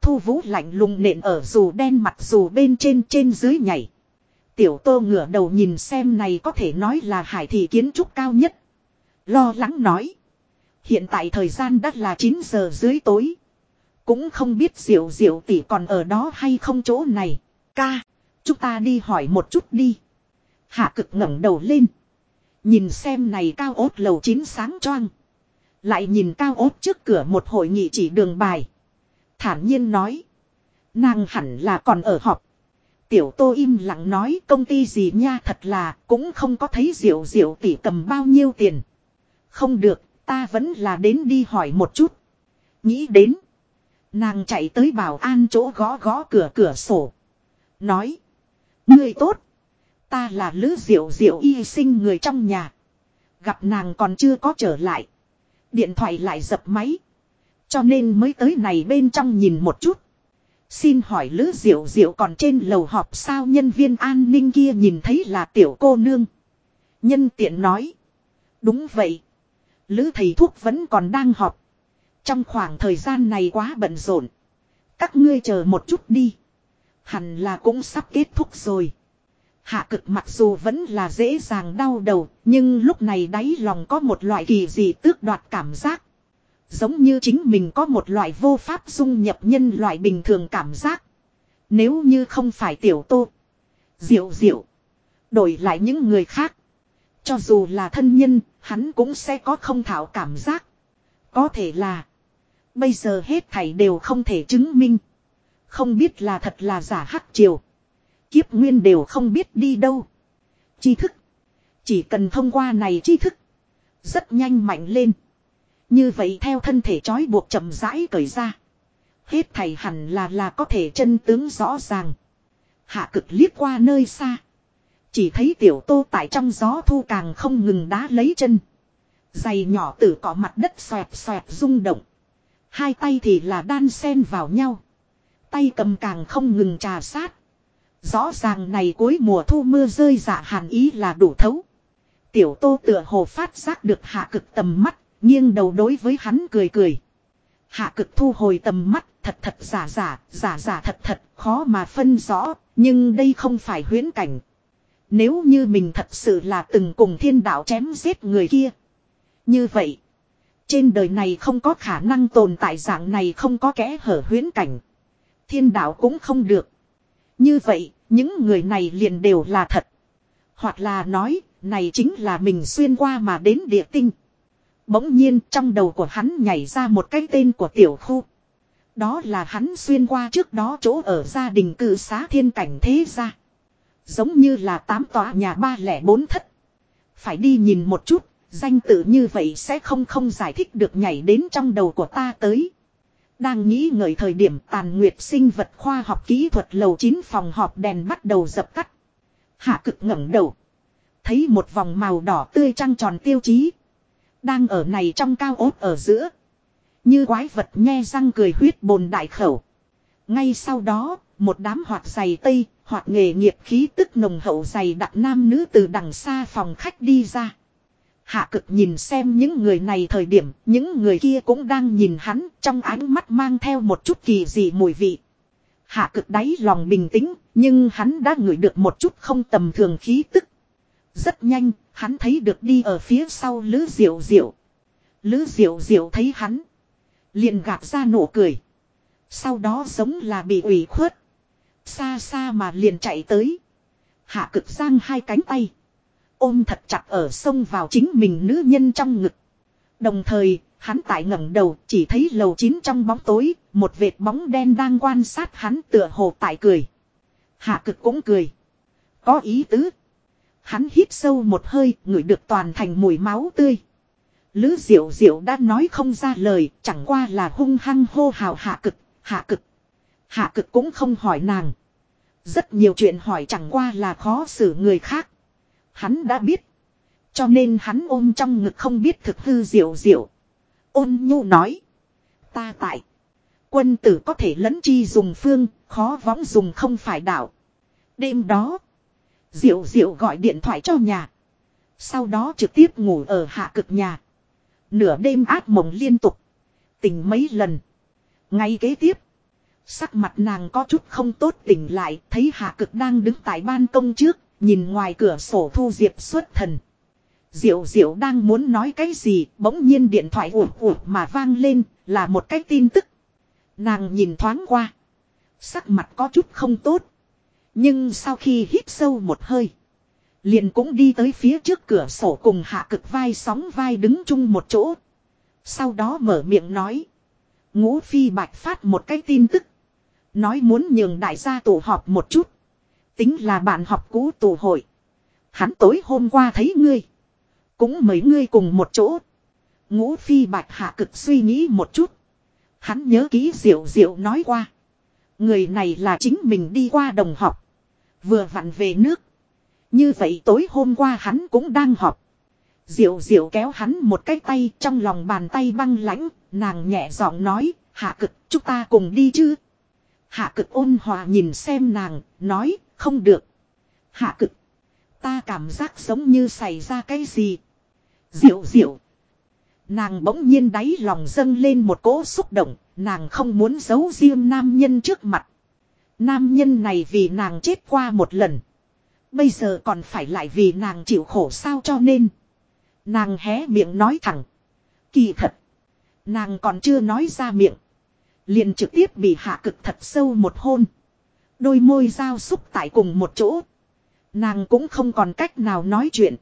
Speaker 1: Thu vũ lạnh lùng nện ở dù đen mặt dù bên trên trên dưới nhảy. Tiểu tô ngửa đầu nhìn xem này có thể nói là hải thị kiến trúc cao nhất. Lo lắng nói. Hiện tại thời gian đã là 9 giờ dưới tối. Cũng không biết diệu diệu tỷ còn ở đó hay không chỗ này. Ca. Chúng ta đi hỏi một chút đi. Hạ cực ngẩng đầu lên. Nhìn xem này cao ốt lầu chín sáng choang. Lại nhìn cao ốt trước cửa một hội nghị chỉ đường bài. Thản nhiên nói. Nàng hẳn là còn ở họp. Tiểu tô im lặng nói công ty gì nha thật là cũng không có thấy diệu diệu tỷ cầm bao nhiêu tiền. Không được, ta vẫn là đến đi hỏi một chút. Nghĩ đến. Nàng chạy tới bảo an chỗ gõ gõ cửa cửa sổ. Nói. Ngươi tốt. Ta là Lữ Diệu Diệu y sinh người trong nhà. Gặp nàng còn chưa có trở lại. Điện thoại lại dập máy. Cho nên mới tới này bên trong nhìn một chút. Xin hỏi Lữ Diệu Diệu còn trên lầu họp sao nhân viên an ninh kia nhìn thấy là tiểu cô nương. Nhân tiện nói. Đúng vậy. Lữ thầy thuốc vẫn còn đang họp. Trong khoảng thời gian này quá bận rộn. Các ngươi chờ một chút đi. Hẳn là cũng sắp kết thúc rồi. Hạ cực mặc dù vẫn là dễ dàng đau đầu, nhưng lúc này đáy lòng có một loại kỳ dị tước đoạt cảm giác. Giống như chính mình có một loại vô pháp dung nhập nhân loại bình thường cảm giác. Nếu như không phải tiểu tô. Diệu diệu. Đổi lại những người khác. Cho dù là thân nhân, hắn cũng sẽ có không thảo cảm giác. Có thể là. Bây giờ hết thảy đều không thể chứng minh. Không biết là thật là giả hắc triều. Kiếp nguyên đều không biết đi đâu. Tri thức. Chỉ cần thông qua này tri thức. Rất nhanh mạnh lên. Như vậy theo thân thể trói buộc chậm rãi cởi ra. Hết thầy hẳn là là có thể chân tướng rõ ràng. Hạ cực liếc qua nơi xa. Chỉ thấy tiểu tô tại trong gió thu càng không ngừng đá lấy chân. Giày nhỏ tử cỏ mặt đất xoẹt xoẹt rung động. Hai tay thì là đan sen vào nhau. Tay cầm càng không ngừng trà sát. Rõ ràng này cuối mùa thu mưa rơi dạ hàn ý là đủ thấu. Tiểu tô tựa hồ phát giác được hạ cực tầm mắt, nghiêng đầu đối với hắn cười cười. Hạ cực thu hồi tầm mắt, thật thật giả giả, giả giả thật thật, khó mà phân rõ, nhưng đây không phải huyễn cảnh. Nếu như mình thật sự là từng cùng thiên đạo chém giết người kia. Như vậy, trên đời này không có khả năng tồn tại dạng này không có kẽ hở huyễn cảnh. Thiên đạo cũng không được. Như vậy, những người này liền đều là thật. Hoặc là nói, này chính là mình xuyên qua mà đến địa tinh. Bỗng nhiên trong đầu của hắn nhảy ra một cái tên của tiểu khu. Đó là hắn xuyên qua trước đó chỗ ở gia đình cư xá thiên cảnh thế gia. Giống như là tám tòa nhà ba lẻ bốn thất. Phải đi nhìn một chút, danh tự như vậy sẽ không không giải thích được nhảy đến trong đầu của ta tới. Đang nghĩ ngợi thời điểm tàn nguyệt sinh vật khoa học kỹ thuật lầu 9 phòng họp đèn bắt đầu dập tắt. Hạ cực ngẩng đầu. Thấy một vòng màu đỏ tươi trăng tròn tiêu chí. Đang ở này trong cao ốt ở giữa. Như quái vật nhe răng cười huyết bồn đại khẩu. Ngay sau đó, một đám hoạt giày tây, hoạt nghề nghiệp khí tức nồng hậu giày đặc nam nữ từ đằng xa phòng khách đi ra. Hạ cực nhìn xem những người này thời điểm, những người kia cũng đang nhìn hắn, trong ánh mắt mang theo một chút kỳ dị mùi vị. Hạ cực đáy lòng bình tĩnh, nhưng hắn đã ngửi được một chút không tầm thường khí tức. Rất nhanh, hắn thấy được đi ở phía sau Lữ Diệu Diệu. Lữ Diệu Diệu thấy hắn. liền gạt ra nụ cười. Sau đó giống là bị ủy khuất. Xa xa mà liền chạy tới. Hạ cực giang hai cánh tay. Ôm thật chặt ở sông vào chính mình nữ nhân trong ngực. Đồng thời, hắn tại ngẩng đầu chỉ thấy lầu chín trong bóng tối, một vệt bóng đen đang quan sát hắn tựa hồ tại cười. Hạ cực cũng cười. Có ý tứ. Hắn hít sâu một hơi, ngửi được toàn thành mùi máu tươi. Lữ diệu diệu đã nói không ra lời, chẳng qua là hung hăng hô hào hạ cực, hạ cực. Hạ cực cũng không hỏi nàng. Rất nhiều chuyện hỏi chẳng qua là khó xử người khác. Hắn đã biết. Cho nên hắn ôm trong ngực không biết thực hư diệu diệu. Ôn nhu nói. Ta tại. Quân tử có thể lẫn chi dùng phương, khó võng dùng không phải đạo. Đêm đó. Diệu diệu gọi điện thoại cho nhà. Sau đó trực tiếp ngủ ở hạ cực nhà. Nửa đêm ác mộng liên tục. Tỉnh mấy lần. Ngay kế tiếp. Sắc mặt nàng có chút không tốt tỉnh lại. Thấy hạ cực đang đứng tại ban công trước. Nhìn ngoài cửa sổ thu diệp xuất thần. Diệu diệu đang muốn nói cái gì. Bỗng nhiên điện thoại ủa ủa mà vang lên. Là một cái tin tức. Nàng nhìn thoáng qua. Sắc mặt có chút không tốt. Nhưng sau khi hít sâu một hơi. Liền cũng đi tới phía trước cửa sổ cùng hạ cực vai sóng vai đứng chung một chỗ. Sau đó mở miệng nói. Ngũ phi bạch phát một cái tin tức. Nói muốn nhường đại gia tụ họp một chút. Tính là bạn học cũ tụ hội. Hắn tối hôm qua thấy ngươi. Cũng mấy ngươi cùng một chỗ. Ngũ phi bạch hạ cực suy nghĩ một chút. Hắn nhớ ký diệu diệu nói qua. Người này là chính mình đi qua đồng học. Vừa vặn về nước. Như vậy tối hôm qua hắn cũng đang họp. Diệu diệu kéo hắn một cái tay trong lòng bàn tay băng lãnh, nàng nhẹ giọng nói, hạ cực, chúng ta cùng đi chứ. Hạ cực ôn hòa nhìn xem nàng, nói, không được. Hạ cực, ta cảm giác giống như xảy ra cái gì. Diệu diệu. Nàng bỗng nhiên đáy lòng dâng lên một cỗ xúc động, nàng không muốn giấu riêng nam nhân trước mặt. Nam nhân này vì nàng chết qua một lần. Bây giờ còn phải lại vì nàng chịu khổ sao cho nên. Nàng hé miệng nói thẳng. Kỳ thật. Nàng còn chưa nói ra miệng. Liền trực tiếp bị hạ cực thật sâu một hôn. Đôi môi giao xúc tại cùng một chỗ. Nàng cũng không còn cách nào nói chuyện.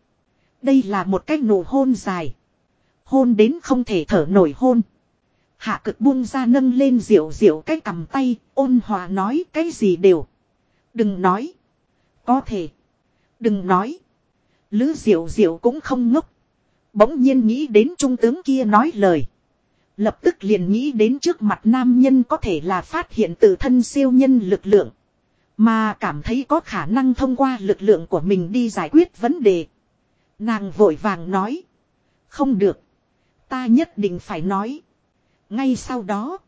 Speaker 1: Đây là một cách nụ hôn dài. Hôn đến không thể thở nổi hôn. Hạ cực buông ra nâng lên diệu diệu cái cầm tay, ôn hòa nói cái gì đều. Đừng nói. Có thể. Đừng nói. Lữ diệu diệu cũng không ngốc. Bỗng nhiên nghĩ đến trung tướng kia nói lời. Lập tức liền nghĩ đến trước mặt nam nhân có thể là phát hiện tự thân siêu nhân lực lượng. Mà cảm thấy có khả năng thông qua lực lượng của mình đi giải quyết vấn đề. Nàng vội vàng nói. Không được. Ta nhất định phải nói. Ngay sau đó.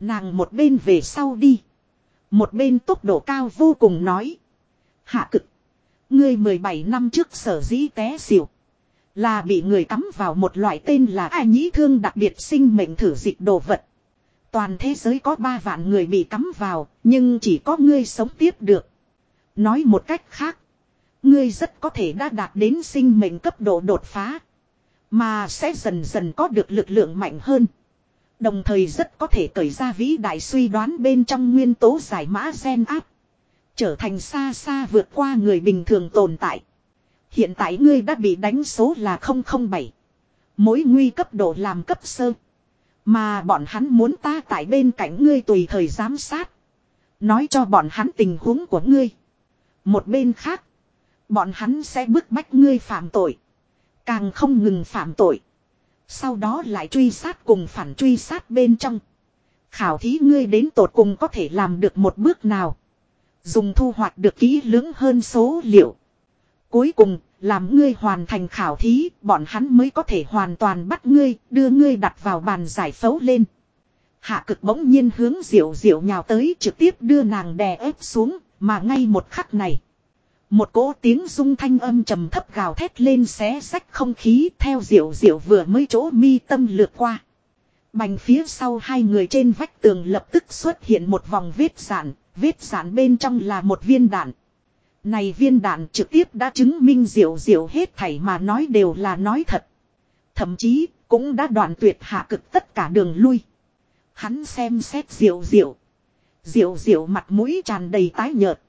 Speaker 1: Nàng một bên về sau đi. Một bên tốc độ cao vô cùng nói. Hạ cực. Ngươi 17 năm trước sở dĩ té xỉu. Là bị người cắm vào một loại tên là ai nhĩ thương đặc biệt sinh mệnh thử dịch đồ vật. Toàn thế giới có 3 vạn người bị cắm vào, nhưng chỉ có ngươi sống tiếp được. Nói một cách khác. Ngươi rất có thể đã đạt đến sinh mệnh cấp độ đột phá. Mà sẽ dần dần có được lực lượng mạnh hơn. Đồng thời rất có thể cởi ra vĩ đại suy đoán bên trong nguyên tố giải mã gen áp. Trở thành xa xa vượt qua người bình thường tồn tại. Hiện tại ngươi đã bị đánh số là 007. Mỗi nguy cấp độ làm cấp sơ. Mà bọn hắn muốn ta tại bên cạnh ngươi tùy thời giám sát. Nói cho bọn hắn tình huống của ngươi. Một bên khác. Bọn hắn sẽ bức bách ngươi phạm tội. Càng không ngừng phạm tội. Sau đó lại truy sát cùng phản truy sát bên trong. Khảo thí ngươi đến tột cùng có thể làm được một bước nào. Dùng thu hoạch được kỹ lưỡng hơn số liệu. Cuối cùng, làm ngươi hoàn thành khảo thí, bọn hắn mới có thể hoàn toàn bắt ngươi, đưa ngươi đặt vào bàn giải phẫu lên. Hạ cực bỗng nhiên hướng diệu diệu nhào tới trực tiếp đưa nàng đè ép xuống, mà ngay một khắc này. Một cỗ tiếng rung thanh âm trầm thấp gào thét lên xé sách không khí theo diệu diệu vừa mới chỗ mi tâm lượt qua. Bành phía sau hai người trên vách tường lập tức xuất hiện một vòng vết sản, vết sản bên trong là một viên đạn. Này viên đạn trực tiếp đã chứng minh diệu diệu hết thảy mà nói đều là nói thật. Thậm chí cũng đã đoạn tuyệt hạ cực tất cả đường lui. Hắn xem xét diệu diệu. Diệu diệu mặt mũi tràn đầy tái nhợt.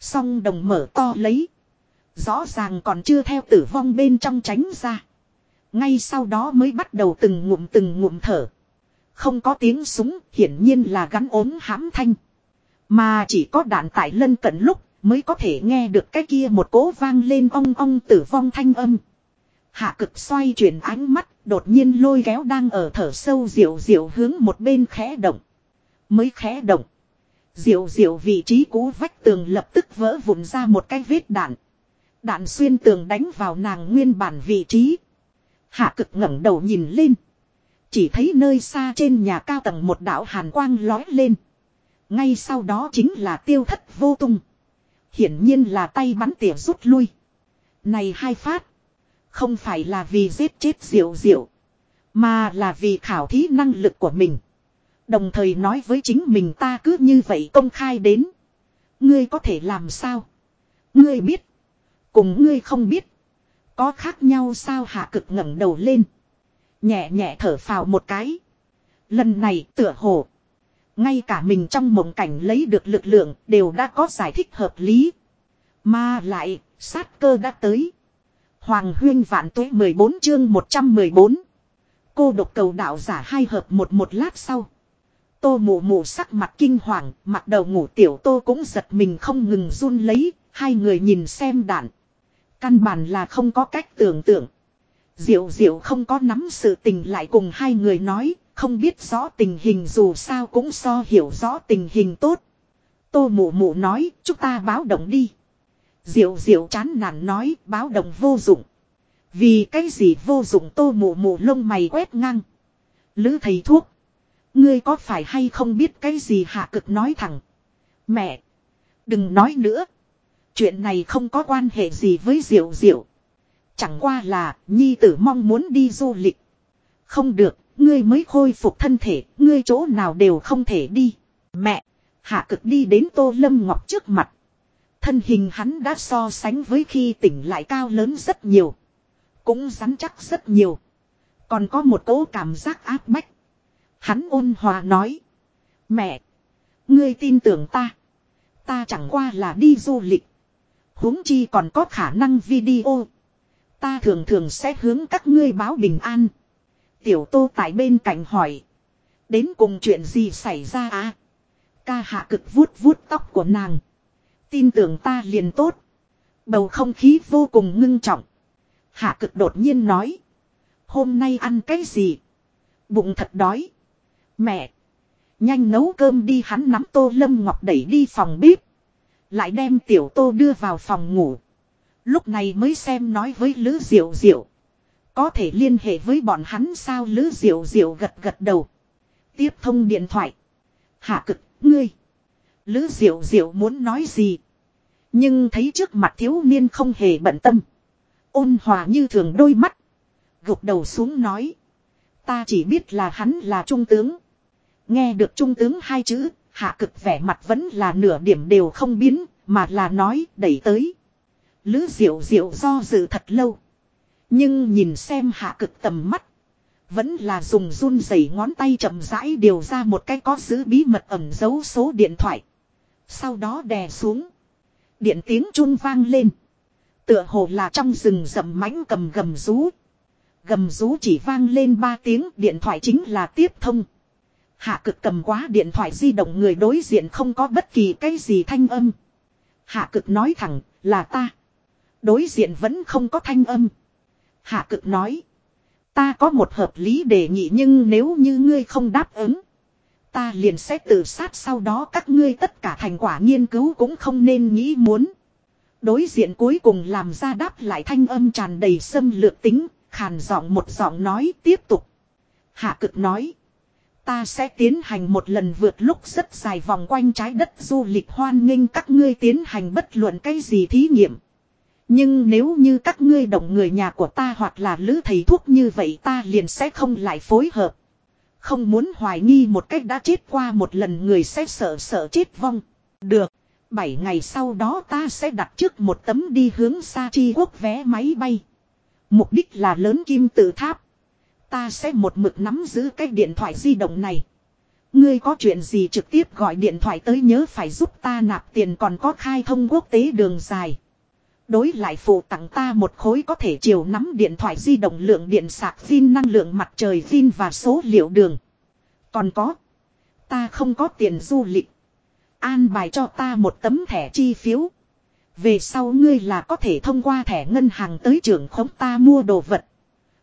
Speaker 1: Song đồng mở to lấy. Rõ ràng còn chưa theo tử vong bên trong tránh ra. Ngay sau đó mới bắt đầu từng ngụm từng ngụm thở. Không có tiếng súng, hiển nhiên là gắn ốm hãm thanh. Mà chỉ có đạn tại lân cận lúc mới có thể nghe được cái kia một cố vang lên ong ong tử vong thanh âm. Hạ cực xoay chuyển ánh mắt, đột nhiên lôi kéo đang ở thở sâu diệu diệu hướng một bên khẽ động. Mới khẽ động. Diệu diệu vị trí cũ vách tường lập tức vỡ vụn ra một cái vết đạn. Đạn xuyên tường đánh vào nàng nguyên bản vị trí. Hạ cực ngẩng đầu nhìn lên. Chỉ thấy nơi xa trên nhà cao tầng một đạo hàn quang lói lên. Ngay sau đó chính là tiêu thất vô tung. Hiển nhiên là tay bắn tỉa rút lui. Này hai phát. Không phải là vì giết chết diệu diệu. Mà là vì khảo thí năng lực của mình. Đồng thời nói với chính mình ta cứ như vậy công khai đến. Ngươi có thể làm sao? Ngươi biết. Cùng ngươi không biết. Có khác nhau sao hạ cực ngẩng đầu lên. Nhẹ nhẹ thở phào một cái. Lần này tựa hồ. Ngay cả mình trong mộng cảnh lấy được lực lượng đều đã có giải thích hợp lý. Mà lại, sát cơ đã tới. Hoàng huyên vạn tuế 14 chương 114. Cô độc cầu đạo giả hai hợp một một lát sau. Tô mụ mụ sắc mặt kinh hoàng, mặt đầu ngủ tiểu tô cũng giật mình không ngừng run lấy, hai người nhìn xem đạn. Căn bản là không có cách tưởng tượng. Diệu diệu không có nắm sự tình lại cùng hai người nói, không biết rõ tình hình dù sao cũng so hiểu rõ tình hình tốt. Tô mụ mụ nói, chúng ta báo động đi. Diệu diệu chán nản nói, báo động vô dụng. Vì cái gì vô dụng tô mụ mụ lông mày quét ngang. Lữ thầy thuốc. Ngươi có phải hay không biết cái gì hạ cực nói thẳng. Mẹ. Đừng nói nữa. Chuyện này không có quan hệ gì với diệu diệu. Chẳng qua là nhi tử mong muốn đi du lịch. Không được, ngươi mới khôi phục thân thể, ngươi chỗ nào đều không thể đi. Mẹ, hạ cực đi đến tô lâm ngọc trước mặt. Thân hình hắn đã so sánh với khi tỉnh lại cao lớn rất nhiều. Cũng rắn chắc rất nhiều. Còn có một cỗ cảm giác áp bách. Hắn ôn hòa nói. Mẹ, ngươi tin tưởng ta. Ta chẳng qua là đi du lịch. huống chi còn có khả năng video. Ta thường thường sẽ hướng các ngươi báo bình an. Tiểu tô tại bên cạnh hỏi. Đến cùng chuyện gì xảy ra à? Ca hạ cực vuốt vuốt tóc của nàng. Tin tưởng ta liền tốt. Bầu không khí vô cùng ngưng trọng. Hạ cực đột nhiên nói. Hôm nay ăn cái gì? Bụng thật đói. Mẹ. Nhanh nấu cơm đi hắn nắm tô lâm ngọc đẩy đi phòng bếp. Lại đem tiểu tô đưa vào phòng ngủ. Lúc này mới xem nói với Lữ Diệu Diệu. Có thể liên hệ với bọn hắn sao Lữ Diệu Diệu gật gật đầu. Tiếp thông điện thoại. Hạ cực, ngươi. Lữ Diệu Diệu muốn nói gì. Nhưng thấy trước mặt thiếu niên không hề bận tâm. Ôn hòa như thường đôi mắt. Gục đầu xuống nói. Ta chỉ biết là hắn là trung tướng. Nghe được trung tướng hai chữ, hạ cực vẻ mặt vẫn là nửa điểm đều không biến, mà là nói đẩy tới. Lữ diệu diệu do dự thật lâu. Nhưng nhìn xem hạ cực tầm mắt. Vẫn là dùng run rẩy ngón tay chậm rãi điều ra một cái có giữ bí mật ẩn dấu số điện thoại. Sau đó đè xuống. Điện tiếng chun vang lên. Tựa hồ là trong rừng rậm mãnh cầm gầm rú. Gầm rú chỉ vang lên 3 tiếng, điện thoại chính là tiếp thông. Hạ cực cầm quá điện thoại di động người đối diện không có bất kỳ cái gì thanh âm. Hạ cực nói thẳng, là ta. Đối diện vẫn không có thanh âm. Hạ cực nói. Ta có một hợp lý đề nghị nhưng nếu như ngươi không đáp ứng. Ta liền sẽ tự sát sau đó các ngươi tất cả thành quả nghiên cứu cũng không nên nghĩ muốn. Đối diện cuối cùng làm ra đáp lại thanh âm tràn đầy xâm lược tính, khàn giọng một giọng nói tiếp tục. Hạ cực nói. Ta sẽ tiến hành một lần vượt lúc rất dài vòng quanh trái đất du lịch hoan nghênh các ngươi tiến hành bất luận cái gì thí nghiệm. Nhưng nếu như các ngươi động người nhà của ta hoặc là lữ thầy thuốc như vậy ta liền sẽ không lại phối hợp. Không muốn hoài nghi một cách đã chết qua một lần người sẽ sợ sợ chết vong. Được. Bảy ngày sau đó ta sẽ đặt trước một tấm đi hướng xa chi quốc vé máy bay. Mục đích là lớn kim tự tháp. Ta sẽ một mực nắm giữ cái điện thoại di động này. Ngươi có chuyện gì trực tiếp gọi điện thoại tới nhớ phải giúp ta nạp tiền còn có khai thông quốc tế đường dài. Đối lại phụ tặng ta một khối có thể chiều nắm điện thoại di động lượng điện sạc pin năng lượng mặt trời pin và số liệu đường. Còn có. Ta không có tiền du lịch. An bài cho ta một tấm thẻ chi phiếu. Về sau ngươi là có thể thông qua thẻ ngân hàng tới trưởng khống ta mua đồ vật.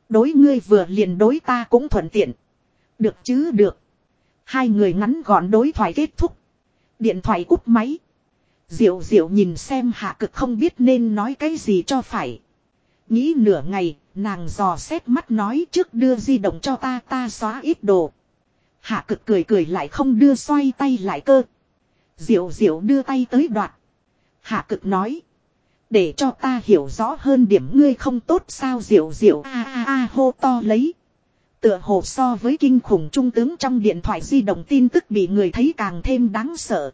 Speaker 1: Đối ngươi vừa liền đối ta cũng thuận tiện. Được chứ, được. Hai người ngắn gọn đối thoại kết thúc. Điện thoại cúp máy. Diệu diệu nhìn xem hạ cực không biết nên nói cái gì cho phải. Nghĩ nửa ngày, nàng dò xét mắt nói trước đưa di động cho ta ta xóa ít đồ. Hạ cực cười cười lại không đưa xoay tay lại cơ. Diệu diệu đưa tay tới đoạt. Hạ cực nói. Để cho ta hiểu rõ hơn điểm ngươi không tốt sao diệu diệu a a a hô to lấy. Tựa hồ so với kinh khủng trung tướng trong điện thoại di động tin tức bị người thấy càng thêm đáng sợ.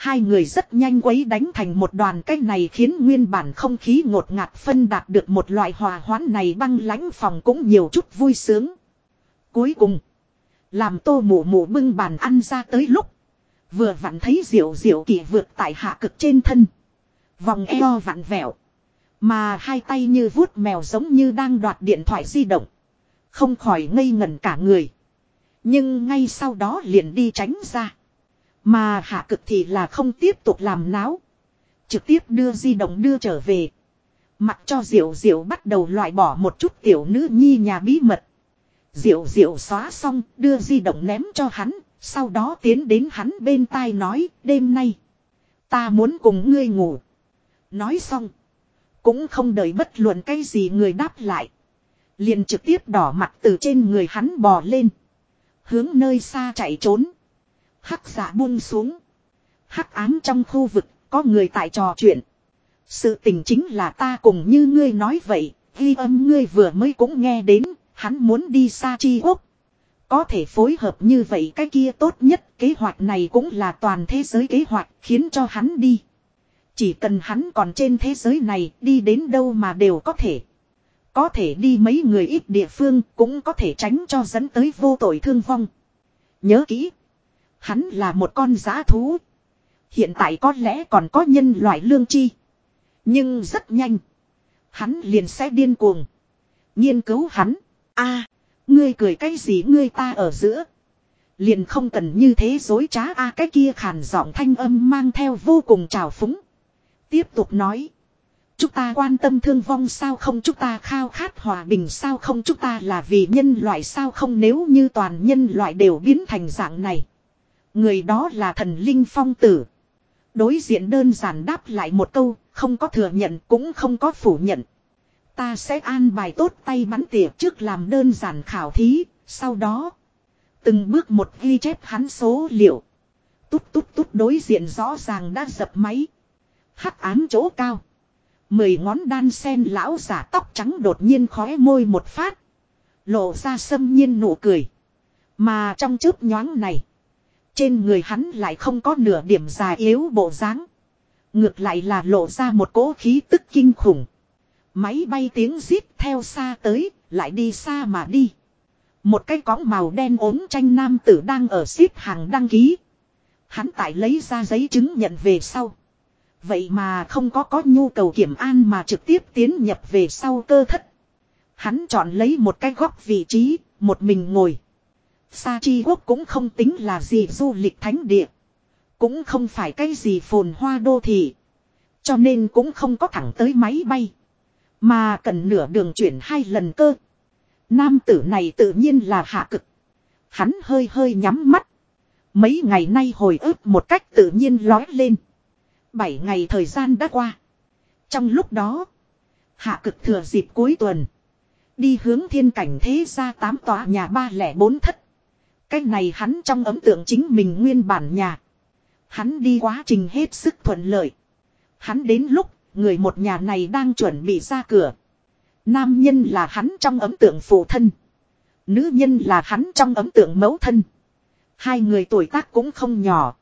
Speaker 1: Hai người rất nhanh quấy đánh thành một đoàn cách này khiến nguyên bản không khí ngột ngạt phân đạt được một loại hòa hoãn này băng lãnh phòng cũng nhiều chút vui sướng. Cuối cùng, làm tô mụ mụ bưng bàn ăn ra tới lúc. Vừa vặn thấy diệu diệu kỳ vượt tại hạ cực trên thân. Vòng eo vặn vẹo. Mà hai tay như vuốt mèo giống như đang đoạt điện thoại di động. Không khỏi ngây ngẩn cả người. Nhưng ngay sau đó liền đi tránh ra. Mà hạ cực thì là không tiếp tục làm náo. Trực tiếp đưa di động đưa trở về. Mặc cho diệu diệu bắt đầu loại bỏ một chút tiểu nữ nhi nhà bí mật. Diệu diệu xóa xong, đưa di động ném cho hắn. Sau đó tiến đến hắn bên tai nói, đêm nay. Ta muốn cùng ngươi ngủ. Nói xong. Cũng không đợi bất luận cái gì người đáp lại. Liền trực tiếp đỏ mặt từ trên người hắn bò lên. Hướng nơi xa chạy trốn. Hắc giả buông xuống. Hắc ám trong khu vực, có người tại trò chuyện. Sự tình chính là ta cùng như ngươi nói vậy. Ghi âm ngươi vừa mới cũng nghe đến. Hắn muốn đi xa chi quốc. Có thể phối hợp như vậy cái kia tốt nhất. Kế hoạch này cũng là toàn thế giới kế hoạch, khiến cho hắn đi. Chỉ cần hắn còn trên thế giới này, đi đến đâu mà đều có thể. Có thể đi mấy người ít địa phương cũng có thể tránh cho dẫn tới vô tội thương vong. Nhớ kỹ. Hắn là một con giá thú. Hiện tại có lẽ còn có nhân loại lương chi. Nhưng rất nhanh. Hắn liền sẽ điên cuồng. Nghiên cứu hắn. a, ngươi cười cái gì ngươi ta ở giữa. Liền không cần như thế dối trá a, cái kia khàn giọng thanh âm mang theo vô cùng trào phúng. Tiếp tục nói. Chúng ta quan tâm thương vong sao không chúng ta khao khát hòa bình sao không chúng ta là vì nhân loại sao không nếu như toàn nhân loại đều biến thành dạng này. Người đó là thần linh phong tử. Đối diện đơn giản đáp lại một câu, không có thừa nhận cũng không có phủ nhận. Ta sẽ an bài tốt tay bắn tỉa trước làm đơn giản khảo thí, sau đó. Từng bước một ghi chép hắn số liệu. Tút tút tút đối diện rõ ràng đã dập máy. Hắc án chỗ cao. Mười ngón đan sen lão giả tóc trắng đột nhiên khóe môi một phát. Lộ ra sâm nhiên nụ cười. Mà trong chớp nhoáng này. Trên người hắn lại không có nửa điểm già yếu bộ dáng. Ngược lại là lộ ra một cỗ khí tức kinh khủng. Máy bay tiếng zip theo xa tới, lại đi xa mà đi. Một cái cõng màu đen ốm tranh nam tử đang ở ship hàng đăng ký. Hắn tại lấy ra giấy chứng nhận về sau. Vậy mà không có có nhu cầu kiểm an mà trực tiếp tiến nhập về sau cơ thất. Hắn chọn lấy một cái góc vị trí, một mình ngồi. Sa chi quốc cũng không tính là gì du lịch thánh địa. Cũng không phải cái gì phồn hoa đô thị. Cho nên cũng không có thẳng tới máy bay. Mà cần nửa đường chuyển hai lần cơ. Nam tử này tự nhiên là hạ cực. Hắn hơi hơi nhắm mắt. Mấy ngày nay hồi ức một cách tự nhiên lói lên. Bảy ngày thời gian đã qua. Trong lúc đó, hạ cực thừa dịp cuối tuần. Đi hướng thiên cảnh thế ra tám tòa nhà ba lẻ bốn thất. Cái này hắn trong ấm tượng chính mình nguyên bản nhà. Hắn đi quá trình hết sức thuận lợi. Hắn đến lúc, người một nhà này đang chuẩn bị ra cửa. Nam nhân là hắn trong ấm tượng phụ thân. Nữ nhân là hắn trong ấm tượng mẫu thân. Hai người tuổi tác cũng không nhỏ.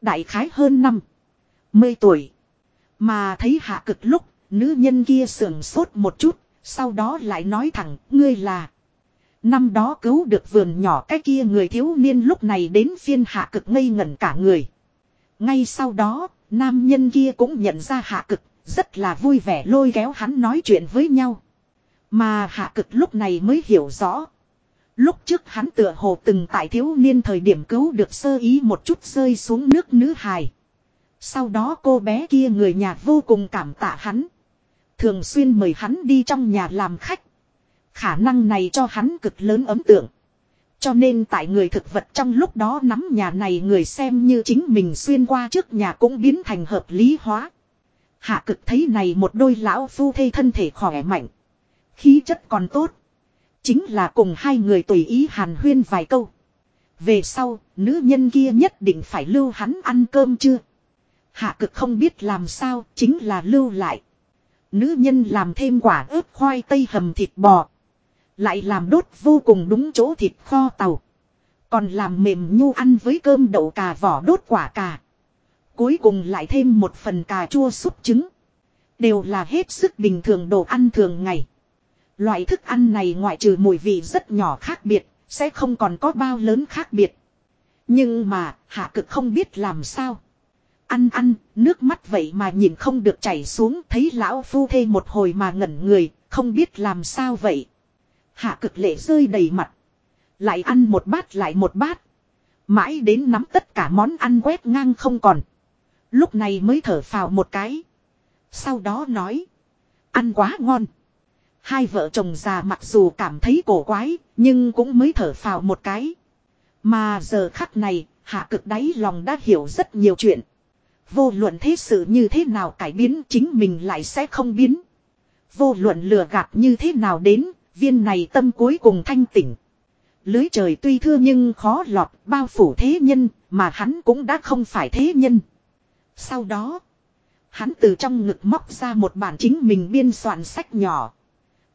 Speaker 1: Đại khái hơn năm. Mươi tuổi. Mà thấy hạ cực lúc, nữ nhân kia sườn sốt một chút, sau đó lại nói thẳng, ngươi là. Năm đó cứu được vườn nhỏ cái kia người thiếu niên lúc này đến phiên hạ cực ngây ngẩn cả người. Ngay sau đó, nam nhân kia cũng nhận ra hạ cực, rất là vui vẻ lôi kéo hắn nói chuyện với nhau. Mà hạ cực lúc này mới hiểu rõ. Lúc trước hắn tựa hồ từng tại thiếu niên thời điểm cứu được sơ ý một chút rơi xuống nước nữ hài. Sau đó cô bé kia người nhà vô cùng cảm tạ hắn. Thường xuyên mời hắn đi trong nhà làm khách. Khả năng này cho hắn cực lớn ấm tượng. Cho nên tại người thực vật trong lúc đó nắm nhà này người xem như chính mình xuyên qua trước nhà cũng biến thành hợp lý hóa. Hạ cực thấy này một đôi lão phu thê thân thể khỏe mạnh. Khí chất còn tốt. Chính là cùng hai người tùy ý hàn huyên vài câu. Về sau, nữ nhân kia nhất định phải lưu hắn ăn cơm chưa? Hạ cực không biết làm sao, chính là lưu lại. Nữ nhân làm thêm quả ớt khoai tây hầm thịt bò. Lại làm đốt vô cùng đúng chỗ thịt kho tàu. Còn làm mềm nhu ăn với cơm đậu cà vỏ đốt quả cà. Cuối cùng lại thêm một phần cà chua súp trứng. Đều là hết sức bình thường đồ ăn thường ngày. Loại thức ăn này ngoại trừ mùi vị rất nhỏ khác biệt, sẽ không còn có bao lớn khác biệt. Nhưng mà, hạ cực không biết làm sao. Ăn ăn, nước mắt vậy mà nhìn không được chảy xuống thấy lão phu thê một hồi mà ngẩn người, không biết làm sao vậy. Hạ cực lệ rơi đầy mặt. Lại ăn một bát lại một bát. Mãi đến nắm tất cả món ăn quét ngang không còn. Lúc này mới thở phào một cái. Sau đó nói. Ăn quá ngon. Hai vợ chồng già mặc dù cảm thấy cổ quái, nhưng cũng mới thở phào một cái. Mà giờ khắc này, hạ cực đáy lòng đã hiểu rất nhiều chuyện. Vô luận thế sự như thế nào cải biến chính mình lại sẽ không biến. Vô luận lừa gạt như thế nào đến, viên này tâm cuối cùng thanh tỉnh. Lưới trời tuy thưa nhưng khó lọt bao phủ thế nhân, mà hắn cũng đã không phải thế nhân. Sau đó, hắn từ trong ngực móc ra một bản chính mình biên soạn sách nhỏ.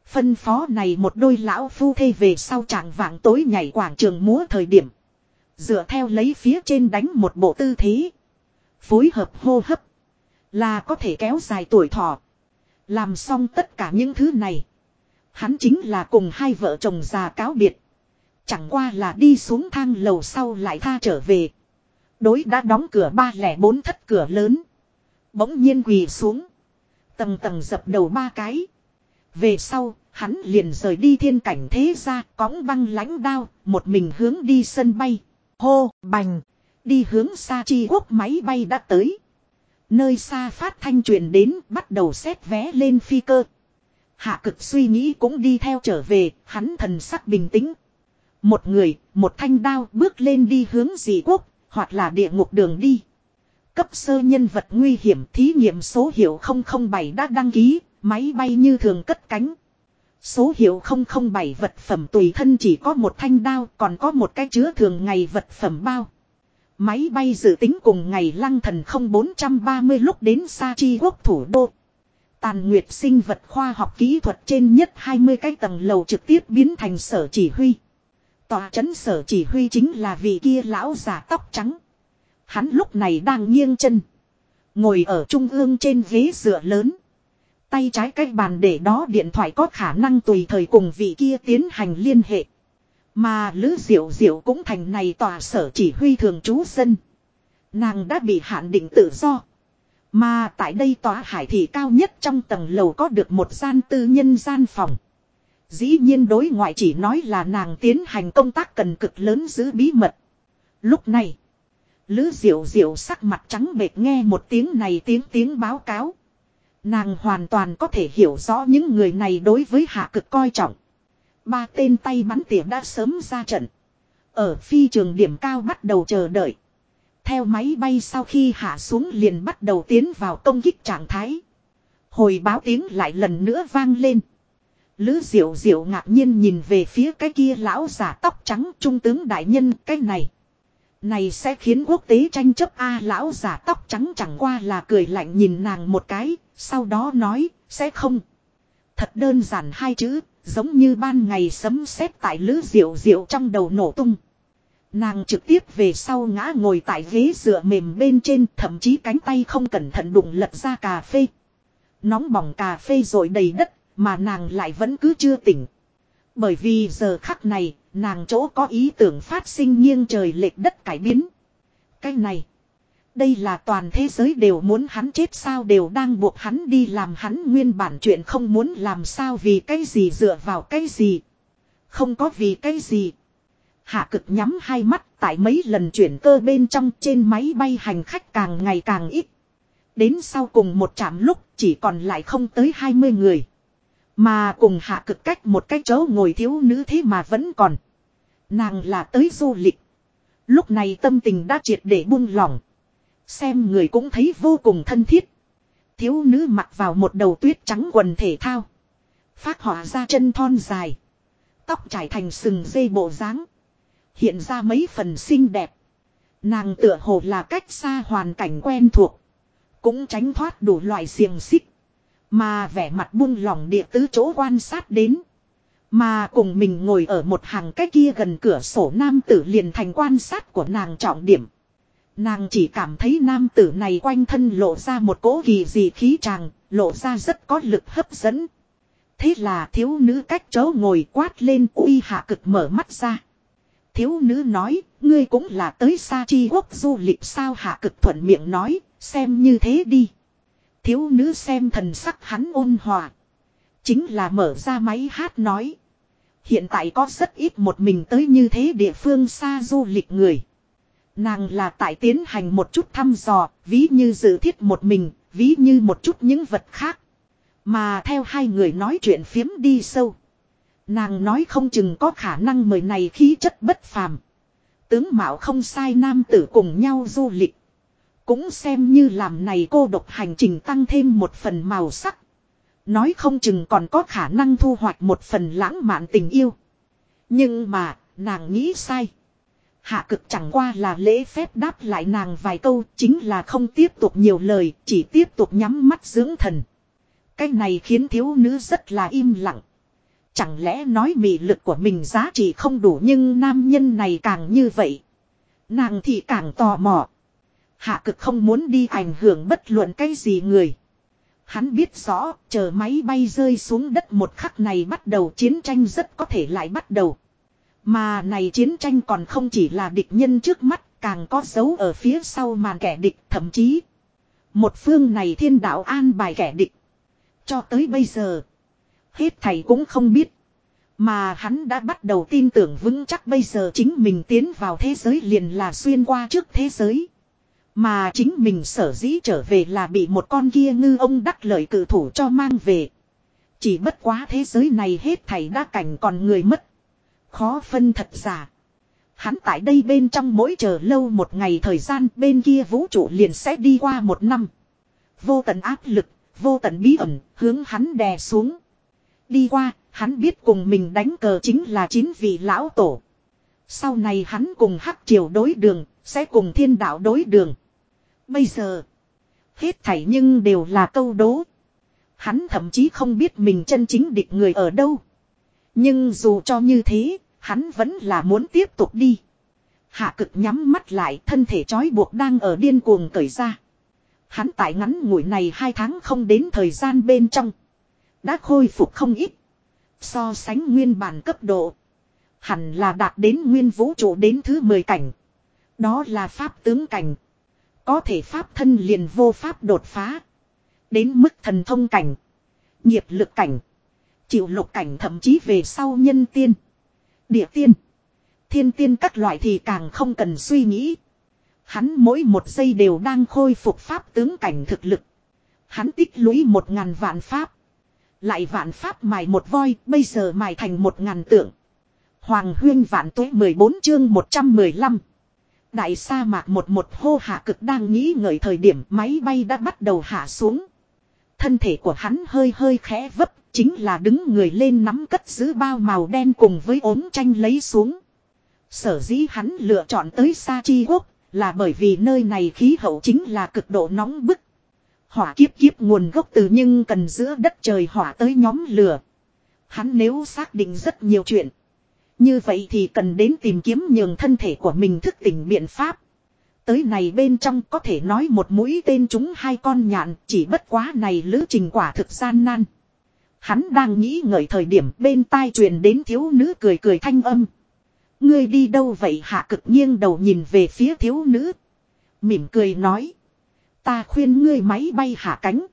Speaker 1: Phân phó này một đôi lão phu thê về sau trạng vạng tối nhảy quảng trường múa thời điểm. Dựa theo lấy phía trên đánh một bộ tư thế. Phối hợp hô hấp. Là có thể kéo dài tuổi thọ. Làm xong tất cả những thứ này. Hắn chính là cùng hai vợ chồng già cáo biệt. Chẳng qua là đi xuống thang lầu sau lại tha trở về. Đối đã đóng cửa ba lẻ bốn thất cửa lớn. Bỗng nhiên quỳ xuống. Tầng tầng dập đầu ba cái. Về sau, hắn liền rời đi thiên cảnh thế ra, cõng băng lãnh đao, một mình hướng đi sân bay. Hô, bành, đi hướng xa chi quốc máy bay đã tới. Nơi xa phát thanh truyền đến bắt đầu xét vé lên phi cơ. Hạ cực suy nghĩ cũng đi theo trở về, hắn thần sắc bình tĩnh. Một người, một thanh đao bước lên đi hướng dị quốc, hoặc là địa ngục đường đi. Cấp sơ nhân vật nguy hiểm thí nghiệm số hiệu 007 đã đăng ký, máy bay như thường cất cánh. Số hiệu 007 vật phẩm tùy thân chỉ có một thanh đao còn có một cái chứa thường ngày vật phẩm bao. Máy bay dự tính cùng ngày lăng thần 0430 lúc đến Sa Chi quốc thủ đô. Tàn nguyệt sinh vật khoa học kỹ thuật trên nhất 20 cái tầng lầu trực tiếp biến thành sở chỉ huy. Tòa chấn sở chỉ huy chính là vị kia lão giả tóc trắng. Hắn lúc này đang nghiêng chân. Ngồi ở trung ương trên ghế dựa lớn. Tay trái cái bàn để đó điện thoại có khả năng tùy thời cùng vị kia tiến hành liên hệ. Mà Lữ Diệu Diệu cũng thành này tòa sở chỉ huy thường trú dân. Nàng đã bị hạn định tự do. Mà tại đây tòa hải thị cao nhất trong tầng lầu có được một gian tư nhân gian phòng. Dĩ nhiên đối ngoại chỉ nói là nàng tiến hành công tác cần cực lớn giữ bí mật. Lúc này, Lữ Diệu Diệu sắc mặt trắng bệt nghe một tiếng này tiếng tiếng báo cáo. Nàng hoàn toàn có thể hiểu rõ những người này đối với hạ cực coi trọng. Ba tên tay bắn tỉa đã sớm ra trận. Ở phi trường điểm cao bắt đầu chờ đợi. Theo máy bay sau khi hạ xuống liền bắt đầu tiến vào công kích trạng thái. Hồi báo tiếng lại lần nữa vang lên. Lữ diệu diệu ngạc nhiên nhìn về phía cái kia lão giả tóc trắng trung tướng đại nhân cái này. Này sẽ khiến quốc tế tranh chấp A lão giả tóc trắng chẳng qua là cười lạnh nhìn nàng một cái, sau đó nói, sẽ không. Thật đơn giản hai chữ, giống như ban ngày sấm sét tại lữ diệu diệu trong đầu nổ tung. Nàng trực tiếp về sau ngã ngồi tại ghế dựa mềm bên trên, thậm chí cánh tay không cẩn thận đụng lật ra cà phê. Nóng bỏng cà phê rồi đầy đất, mà nàng lại vẫn cứ chưa tỉnh. Bởi vì giờ khắc này, nàng chỗ có ý tưởng phát sinh nghiêng trời lệch đất cải biến. Cái này. Đây là toàn thế giới đều muốn hắn chết sao đều đang buộc hắn đi làm hắn nguyên bản chuyện không muốn làm sao vì cái gì dựa vào cái gì. Không có vì cái gì. Hạ cực nhắm hai mắt tại mấy lần chuyển cơ bên trong trên máy bay hành khách càng ngày càng ít. Đến sau cùng một trạm lúc chỉ còn lại không tới 20 người. Mà cùng hạ cực cách một cái chỗ ngồi thiếu nữ thế mà vẫn còn. Nàng là tới du lịch. Lúc này tâm tình đã triệt để buông lỏng. Xem người cũng thấy vô cùng thân thiết. Thiếu nữ mặc vào một đầu tuyết trắng quần thể thao. Phát họa ra chân thon dài. Tóc trải thành sừng dây bộ dáng Hiện ra mấy phần xinh đẹp. Nàng tựa hồ là cách xa hoàn cảnh quen thuộc. Cũng tránh thoát đủ loại xiềng xích. Mà vẻ mặt buông lỏng địa tứ chỗ quan sát đến. Mà cùng mình ngồi ở một hàng cách kia gần cửa sổ nam tử liền thành quan sát của nàng trọng điểm. Nàng chỉ cảm thấy nam tử này quanh thân lộ ra một cỗ kỳ dị khí tràng, lộ ra rất có lực hấp dẫn. Thế là thiếu nữ cách chỗ ngồi quát lên uy hạ cực mở mắt ra. Thiếu nữ nói, ngươi cũng là tới xa chi quốc du lịch sao hạ cực thuận miệng nói, xem như thế đi. Thiếu nữ xem thần sắc hắn ôn hòa. Chính là mở ra máy hát nói. Hiện tại có rất ít một mình tới như thế địa phương xa du lịch người. Nàng là tại tiến hành một chút thăm dò, ví như dự thiết một mình, ví như một chút những vật khác. Mà theo hai người nói chuyện phiếm đi sâu. Nàng nói không chừng có khả năng mời này khí chất bất phàm. Tướng Mạo không sai nam tử cùng nhau du lịch. Cũng xem như làm này cô độc hành trình tăng thêm một phần màu sắc. Nói không chừng còn có khả năng thu hoạch một phần lãng mạn tình yêu. Nhưng mà, nàng nghĩ sai. Hạ cực chẳng qua là lễ phép đáp lại nàng vài câu chính là không tiếp tục nhiều lời, chỉ tiếp tục nhắm mắt dưỡng thần. Cái này khiến thiếu nữ rất là im lặng. Chẳng lẽ nói mị lực của mình giá trị không đủ nhưng nam nhân này càng như vậy. Nàng thì càng tò mò. Hạ cực không muốn đi ảnh hưởng bất luận cái gì người. Hắn biết rõ, chờ máy bay rơi xuống đất một khắc này bắt đầu chiến tranh rất có thể lại bắt đầu. Mà này chiến tranh còn không chỉ là địch nhân trước mắt, càng có dấu ở phía sau màn kẻ địch, thậm chí. Một phương này thiên đạo an bài kẻ địch. Cho tới bây giờ, hết thầy cũng không biết. Mà hắn đã bắt đầu tin tưởng vững chắc bây giờ chính mình tiến vào thế giới liền là xuyên qua trước thế giới. Mà chính mình sở dĩ trở về là bị một con kia ngư ông đắc lợi cử thủ cho mang về. Chỉ bất quá thế giới này hết thảy đã cảnh còn người mất. Khó phân thật giả. Hắn tại đây bên trong mỗi chờ lâu một ngày thời gian bên kia vũ trụ liền sẽ đi qua một năm. Vô tận áp lực, vô tận bí ẩn, hướng hắn đè xuống. Đi qua, hắn biết cùng mình đánh cờ chính là chín vị lão tổ. Sau này hắn cùng hắc triều đối đường, sẽ cùng thiên đạo đối đường. Bây giờ, hết thảy nhưng đều là câu đố. Hắn thậm chí không biết mình chân chính địch người ở đâu. Nhưng dù cho như thế, hắn vẫn là muốn tiếp tục đi. Hạ cực nhắm mắt lại thân thể trói buộc đang ở điên cuồng cởi ra. Hắn tại ngắn ngủi này hai tháng không đến thời gian bên trong. Đã khôi phục không ít. So sánh nguyên bản cấp độ. Hẳn là đạt đến nguyên vũ trụ đến thứ 10 cảnh. Đó là pháp tướng cảnh. Có thể pháp thân liền vô pháp đột phá. Đến mức thần thông cảnh. Nghiệp lực cảnh. Chịu lục cảnh thậm chí về sau nhân tiên. Địa tiên. Thiên tiên các loại thì càng không cần suy nghĩ. Hắn mỗi một giây đều đang khôi phục pháp tướng cảnh thực lực. Hắn tích lũy một ngàn vạn pháp. Lại vạn pháp mài một voi, bây giờ mài thành một ngàn tượng. Hoàng huyên vạn tuế 14 chương 115. Đại sa mạc một một hô hạ cực đang nghĩ ngợi thời điểm máy bay đã bắt đầu hạ xuống. Thân thể của hắn hơi hơi khẽ vấp, chính là đứng người lên nắm cất giữ bao màu đen cùng với ốm tranh lấy xuống. Sở dĩ hắn lựa chọn tới Sa Chi Quốc, là bởi vì nơi này khí hậu chính là cực độ nóng bức. Hỏa kiếp kiếp nguồn gốc từ nhưng cần giữa đất trời hỏa tới nhóm lửa. Hắn nếu xác định rất nhiều chuyện. Như vậy thì cần đến tìm kiếm nhường thân thể của mình thức tỉnh biện pháp. Tới này bên trong có thể nói một mũi tên chúng hai con nhạn, chỉ bất quá này lữ trình quả thực gian nan. Hắn đang nghĩ ngợi thời điểm bên tai truyền đến thiếu nữ cười cười thanh âm. Ngươi đi đâu vậy hạ cực nghiêng đầu nhìn về phía thiếu nữ. Mỉm cười nói. Ta khuyên ngươi máy bay hạ cánh.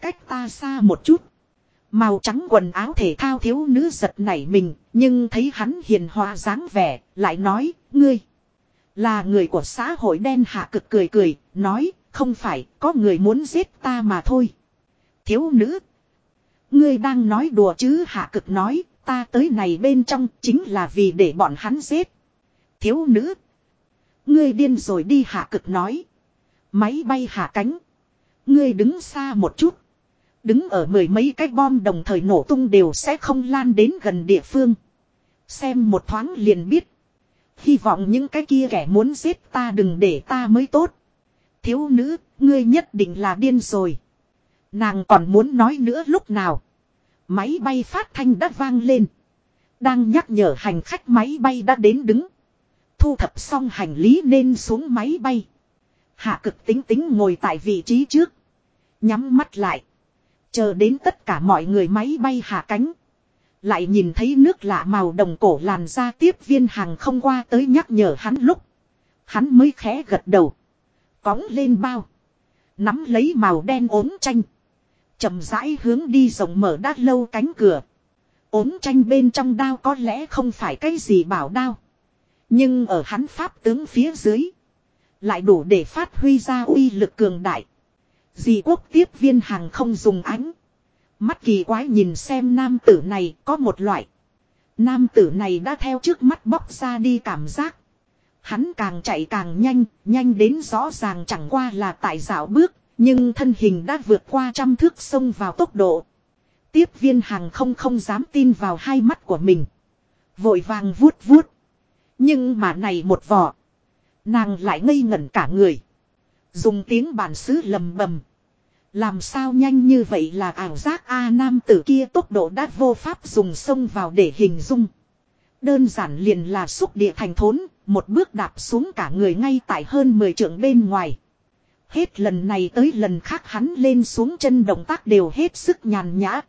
Speaker 1: Cách ta xa một chút. Màu trắng quần áo thể thao thiếu nữ giật nảy mình, nhưng thấy hắn hiền hòa dáng vẻ, lại nói, ngươi. Là người của xã hội đen hạ cực cười cười, nói, không phải, có người muốn giết ta mà thôi. Thiếu nữ. Ngươi đang nói đùa chứ hạ cực nói, ta tới này bên trong chính là vì để bọn hắn giết. Thiếu nữ. Ngươi điên rồi đi hạ cực nói. Máy bay hạ cánh. Ngươi đứng xa một chút. Đứng ở mười mấy cái bom đồng thời nổ tung đều sẽ không lan đến gần địa phương. Xem một thoáng liền biết. Hy vọng những cái kia kẻ muốn giết ta đừng để ta mới tốt. Thiếu nữ, ngươi nhất định là điên rồi. Nàng còn muốn nói nữa lúc nào. Máy bay phát thanh đã vang lên. Đang nhắc nhở hành khách máy bay đã đến đứng. Thu thập xong hành lý nên xuống máy bay. Hạ cực tính tính ngồi tại vị trí trước. Nhắm mắt lại. Chờ đến tất cả mọi người máy bay hạ cánh. Lại nhìn thấy nước lạ màu đồng cổ làn ra tiếp viên hàng không qua tới nhắc nhở hắn lúc. Hắn mới khẽ gật đầu. Cóng lên bao. Nắm lấy màu đen ốm tranh chậm rãi hướng đi rộng mở đát lâu cánh cửa. ốm tranh bên trong đao có lẽ không phải cái gì bảo đao. Nhưng ở hắn pháp tướng phía dưới. Lại đủ để phát huy ra uy lực cường đại. Dì quốc tiếp viên hàng không dùng ánh. Mắt kỳ quái nhìn xem nam tử này có một loại. Nam tử này đã theo trước mắt bóc ra đi cảm giác. Hắn càng chạy càng nhanh, nhanh đến rõ ràng chẳng qua là tại dạo bước, nhưng thân hình đã vượt qua trăm thước sông vào tốc độ. Tiếp viên hàng không không dám tin vào hai mắt của mình. Vội vàng vuốt vuốt. Nhưng mà này một vỏ. Nàng lại ngây ngẩn cả người. Dùng tiếng bản xứ lầm bầm. Làm sao nhanh như vậy là ảo giác A nam tử kia tốc độ đã vô pháp dùng sông vào để hình dung. Đơn giản liền là xúc địa thành thốn, một bước đạp xuống cả người ngay tại hơn 10 trượng bên ngoài. Hết lần này tới lần khác hắn lên xuống chân động tác đều hết sức nhàn nhã.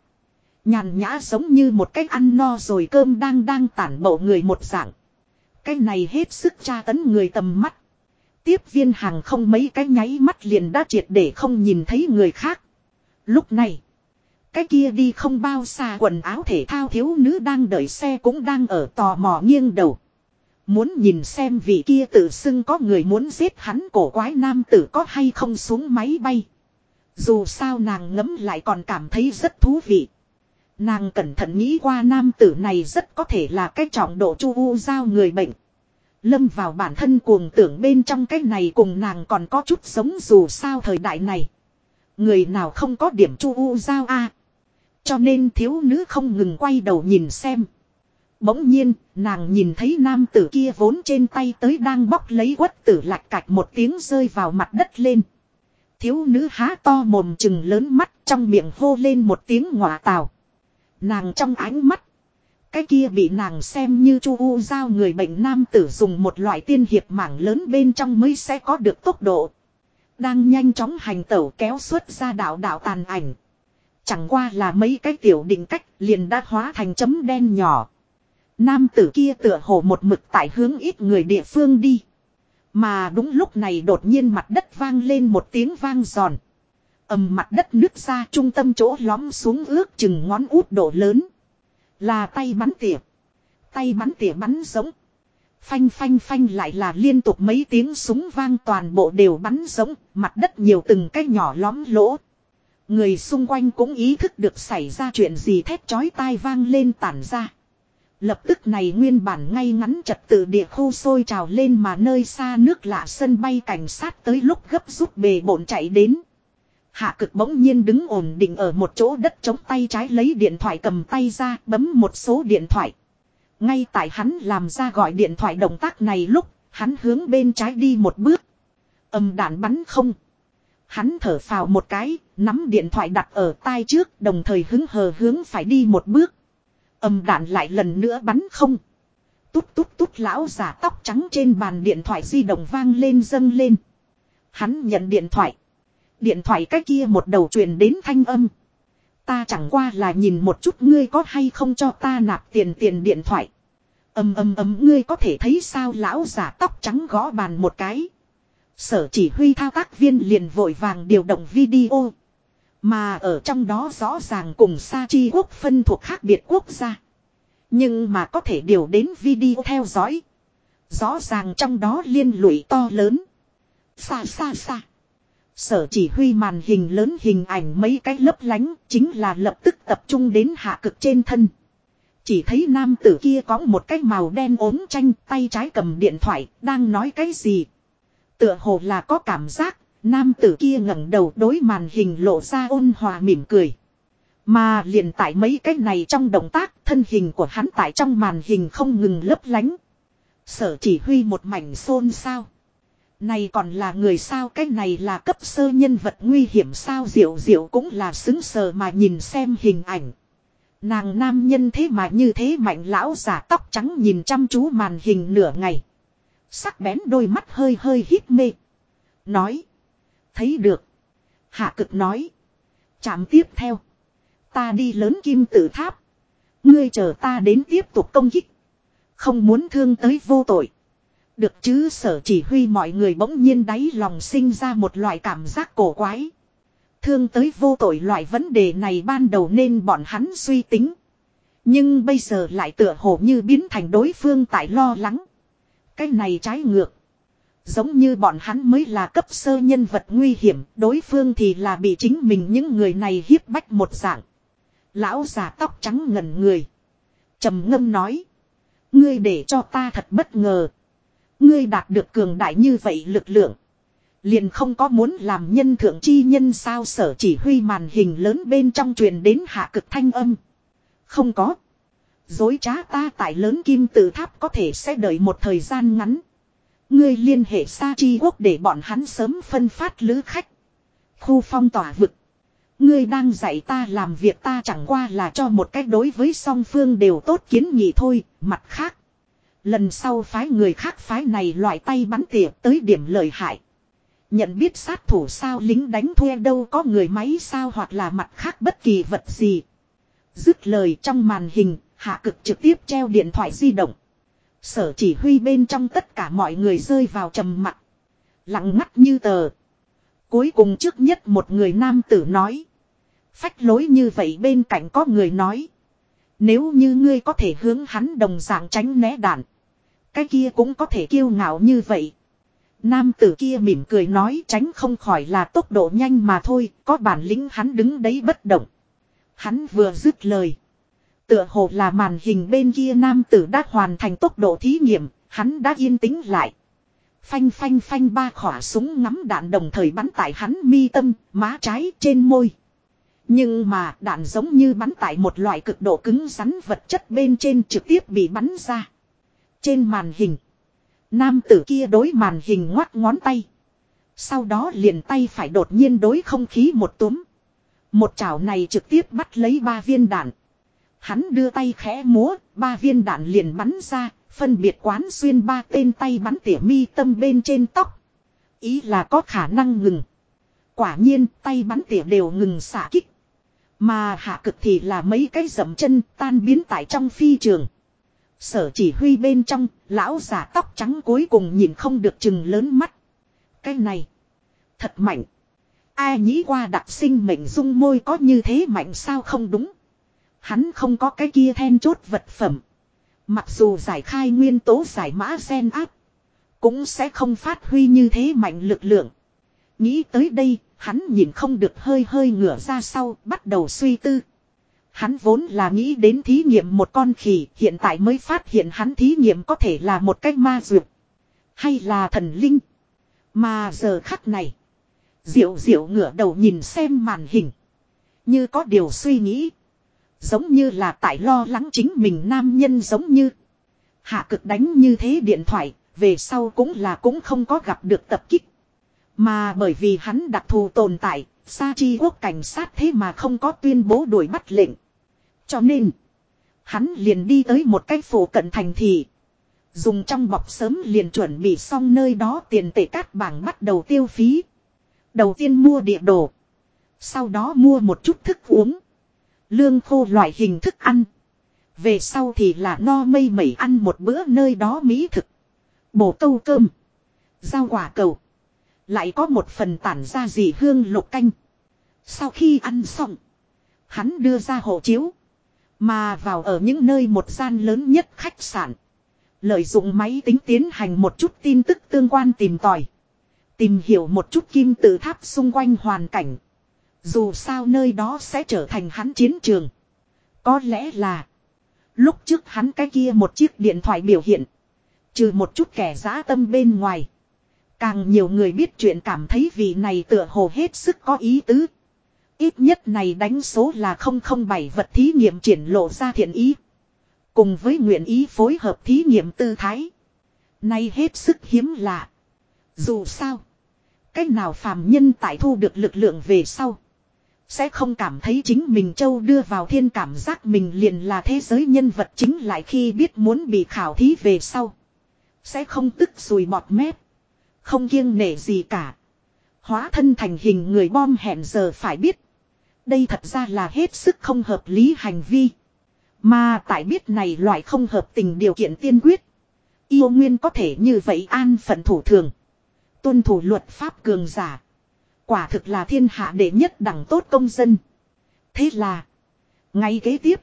Speaker 1: Nhàn nhã giống như một cách ăn no rồi cơm đang đang tản bộ người một dạng. Cái này hết sức tra tấn người tầm mắt. Tiếp viên hàng không mấy cái nháy mắt liền đã triệt để không nhìn thấy người khác. Lúc này, cái kia đi không bao xa quần áo thể thao thiếu nữ đang đợi xe cũng đang ở tò mò nghiêng đầu. Muốn nhìn xem vị kia tự xưng có người muốn giết hắn cổ quái nam tử có hay không xuống máy bay. Dù sao nàng ngấm lại còn cảm thấy rất thú vị. Nàng cẩn thận nghĩ qua nam tử này rất có thể là cái trọng độ chu u giao người bệnh. Lâm vào bản thân cuồng tưởng bên trong cái này cùng nàng còn có chút sống dù sao thời đại này. Người nào không có điểm chu u giao a Cho nên thiếu nữ không ngừng quay đầu nhìn xem. Bỗng nhiên, nàng nhìn thấy nam tử kia vốn trên tay tới đang bóc lấy quất tử lạch cạch một tiếng rơi vào mặt đất lên. Thiếu nữ há to mồm chừng lớn mắt trong miệng hô lên một tiếng ngọa tào. Nàng trong ánh mắt. Cái kia bị nàng xem như chu u giao người bệnh nam tử dùng một loại tiên hiệp mảng lớn bên trong mới sẽ có được tốc độ. Đang nhanh chóng hành tẩu kéo xuất ra đạo đạo tàn ảnh. Chẳng qua là mấy cái tiểu định cách liền đã hóa thành chấm đen nhỏ. Nam tử kia tựa hồ một mực tại hướng ít người địa phương đi. Mà đúng lúc này đột nhiên mặt đất vang lên một tiếng vang giòn ầm mặt đất nước ra trung tâm chỗ lõm xuống ước chừng ngón út độ lớn. Là tay bắn tỉa. Tay bắn tỉa bắn giống. Phanh phanh phanh lại là liên tục mấy tiếng súng vang toàn bộ đều bắn giống, mặt đất nhiều từng cái nhỏ lõm lỗ. Người xung quanh cũng ý thức được xảy ra chuyện gì thét chói tai vang lên tản ra. Lập tức này nguyên bản ngay ngắn trật tự địa khu sôi trào lên mà nơi xa nước lạ sân bay cảnh sát tới lúc gấp rút bề bộn chạy đến. Hạ cực bỗng nhiên đứng ổn định ở một chỗ đất chống tay trái lấy điện thoại cầm tay ra bấm một số điện thoại. Ngay tại hắn làm ra gọi điện thoại động tác này lúc hắn hướng bên trái đi một bước. Âm đạn bắn không. Hắn thở phào một cái, nắm điện thoại đặt ở tai trước đồng thời hứng hờ hướng phải đi một bước. Âm đạn lại lần nữa bắn không. Tút tút tút lão giả tóc trắng trên bàn điện thoại di động vang lên dâng lên. Hắn nhận điện thoại. Điện thoại cái kia một đầu truyền đến thanh âm. Ta chẳng qua là nhìn một chút ngươi có hay không cho ta nạp tiền tiền điện thoại. Âm âm âm, ngươi có thể thấy sao lão giả tóc trắng gõ bàn một cái. Sở chỉ huy thao tác viên liền vội vàng điều động video. Mà ở trong đó rõ ràng cùng Sa Chi quốc phân thuộc khác biệt quốc gia. Nhưng mà có thể điều đến video theo dõi. Rõ ràng trong đó liên lụy to lớn. Xa xa xa. Sở chỉ huy màn hình lớn hình ảnh mấy cái lấp lánh chính là lập tức tập trung đến hạ cực trên thân. Chỉ thấy nam tử kia có một cái màu đen ốm tranh tay trái cầm điện thoại, đang nói cái gì. Tựa hồ là có cảm giác, Nam tử kia ngẩng đầu đối màn hình lộ ra ôn hòa mỉm cười. Mà liền tại mấy cái này trong động tác, thân hình của hắn tại trong màn hình không ngừng lấp lánh. Sở chỉ huy một mảnh xôn sao. Này còn là người sao cái này là cấp sơ nhân vật nguy hiểm sao diệu diệu cũng là xứng sờ mà nhìn xem hình ảnh. Nàng nam nhân thế mà như thế mạnh, lão giả tóc trắng nhìn chăm chú màn hình nửa ngày. Sắc bén đôi mắt hơi hơi hít mê. Nói. Thấy được. Hạ cực nói. Chạm tiếp theo. Ta đi lớn kim tự tháp. Ngươi chờ ta đến tiếp tục công kích. Không muốn thương tới vô tội. Được chứ sở chỉ huy mọi người bỗng nhiên đáy lòng sinh ra một loại cảm giác cổ quái. Thương tới vô tội loại vấn đề này ban đầu nên bọn hắn suy tính. Nhưng bây giờ lại tựa hồ như biến thành đối phương tại lo lắng. Cái này trái ngược. Giống như bọn hắn mới là cấp sơ nhân vật nguy hiểm, đối phương thì là bị chính mình những người này hiếp bách một dạng. Lão già tóc trắng ngẩn người. trầm ngâm nói. Ngươi để cho ta thật bất ngờ. Ngươi đạt được cường đại như vậy lực lượng. Liền không có muốn làm nhân thượng chi nhân sao sở chỉ huy màn hình lớn bên trong truyền đến hạ cực thanh âm. Không có. Dối trá ta tại lớn kim tự tháp có thể sẽ đợi một thời gian ngắn. Ngươi liên hệ Sa Chi Quốc để bọn hắn sớm phân phát lữ khách. Khu phong tỏa vực. Ngươi đang dạy ta làm việc ta chẳng qua là cho một cách đối với song phương đều tốt kiến nghị thôi, mặt khác. Lần sau phái người khác phái này loại tay bắn tỉa tới điểm lợi hại. Nhận biết sát thủ sao lính đánh thuê đâu có người máy sao hoặc là mặt khác bất kỳ vật gì. Dứt lời trong màn hình, hạ cực trực tiếp treo điện thoại di động. Sở chỉ huy bên trong tất cả mọi người rơi vào trầm mặt Lặng mắt như tờ. Cuối cùng trước nhất một người nam tử nói. Phách lối như vậy bên cạnh có người nói. Nếu như ngươi có thể hướng hắn đồng dạng tránh né đạn. Cái kia cũng có thể kiêu ngạo như vậy. Nam tử kia mỉm cười nói tránh không khỏi là tốc độ nhanh mà thôi, có bản lĩnh hắn đứng đấy bất động. Hắn vừa dứt lời. Tựa hồ là màn hình bên kia nam tử đã hoàn thành tốc độ thí nghiệm, hắn đã yên tĩnh lại. Phanh phanh phanh ba khỏa súng ngắm đạn đồng thời bắn tại hắn mi tâm, má trái trên môi. Nhưng mà đạn giống như bắn tại một loại cực độ cứng rắn vật chất bên trên trực tiếp bị bắn ra. Trên màn hình. Nam tử kia đối màn hình ngoắt ngón tay. Sau đó liền tay phải đột nhiên đối không khí một túm. Một chảo này trực tiếp bắt lấy ba viên đạn. Hắn đưa tay khẽ múa, ba viên đạn liền bắn ra, phân biệt quán xuyên ba tên tay bắn tỉa mi tâm bên trên tóc. Ý là có khả năng ngừng. Quả nhiên tay bắn tỉa đều ngừng xả kích. Mà hạ cực thì là mấy cái dậm chân tan biến tại trong phi trường. Sở chỉ huy bên trong, lão giả tóc trắng cuối cùng nhìn không được chừng lớn mắt. Cái này, thật mạnh. Ai nghĩ qua đặc sinh mệnh dung môi có như thế mạnh sao không đúng. Hắn không có cái kia then chốt vật phẩm. Mặc dù giải khai nguyên tố giải mã sen áp. Cũng sẽ không phát huy như thế mạnh lực lượng. Nghĩ tới đây, hắn nhìn không được hơi hơi ngửa ra sau, bắt đầu suy tư. Hắn vốn là nghĩ đến thí nghiệm một con khỉ, hiện tại mới phát hiện hắn thí nghiệm có thể là một cách ma dược. Hay là thần linh. Mà giờ khắc này. Diệu diệu ngửa đầu nhìn xem màn hình. Như có điều suy nghĩ. Giống như là tại lo lắng chính mình nam nhân giống như. Hạ cực đánh như thế điện thoại, về sau cũng là cũng không có gặp được tập kích. Mà bởi vì hắn đặc thù tồn tại, Sa chi quốc cảnh sát thế mà không có tuyên bố đuổi bắt lệnh. Cho nên, hắn liền đi tới một cái phủ cận thành thị. Dùng trong bọc sớm liền chuẩn bị xong nơi đó tiền tệ cát bảng bắt đầu tiêu phí. Đầu tiên mua địa đồ. Sau đó mua một chút thức uống. Lương khô loại hình thức ăn. Về sau thì là no mây mẩy ăn một bữa nơi đó mỹ thực. Bổ câu cơm. Rau quả cầu. Lại có một phần tản ra dị hương lục canh. Sau khi ăn xong. Hắn đưa ra hộ chiếu. Mà vào ở những nơi một gian lớn nhất khách sạn. Lợi dụng máy tính tiến hành một chút tin tức tương quan tìm tòi. Tìm hiểu một chút kim tự tháp xung quanh hoàn cảnh. Dù sao nơi đó sẽ trở thành hắn chiến trường. Có lẽ là. Lúc trước hắn cái kia một chiếc điện thoại biểu hiện. Trừ một chút kẻ giã tâm bên ngoài. Càng nhiều người biết chuyện cảm thấy vị này tựa hồ hết sức có ý tứ. Ít nhất này đánh số là 007 vật thí nghiệm triển lộ ra thiện ý. Cùng với nguyện ý phối hợp thí nghiệm tư thái. Nay hết sức hiếm lạ. Dù sao. Cách nào phàm nhân tại thu được lực lượng về sau. Sẽ không cảm thấy chính mình châu đưa vào thiên cảm giác mình liền là thế giới nhân vật chính lại khi biết muốn bị khảo thí về sau. Sẽ không tức sùi bọt mép. Không kiêng nể gì cả. Hóa thân thành hình người bom hẹn giờ phải biết. Đây thật ra là hết sức không hợp lý hành vi. Mà tại biết này loại không hợp tình điều kiện tiên quyết. Yêu nguyên có thể như vậy an phận thủ thường. Tuân thủ luật pháp cường giả. Quả thực là thiên hạ đệ nhất đẳng tốt công dân. Thế là. Ngay kế tiếp.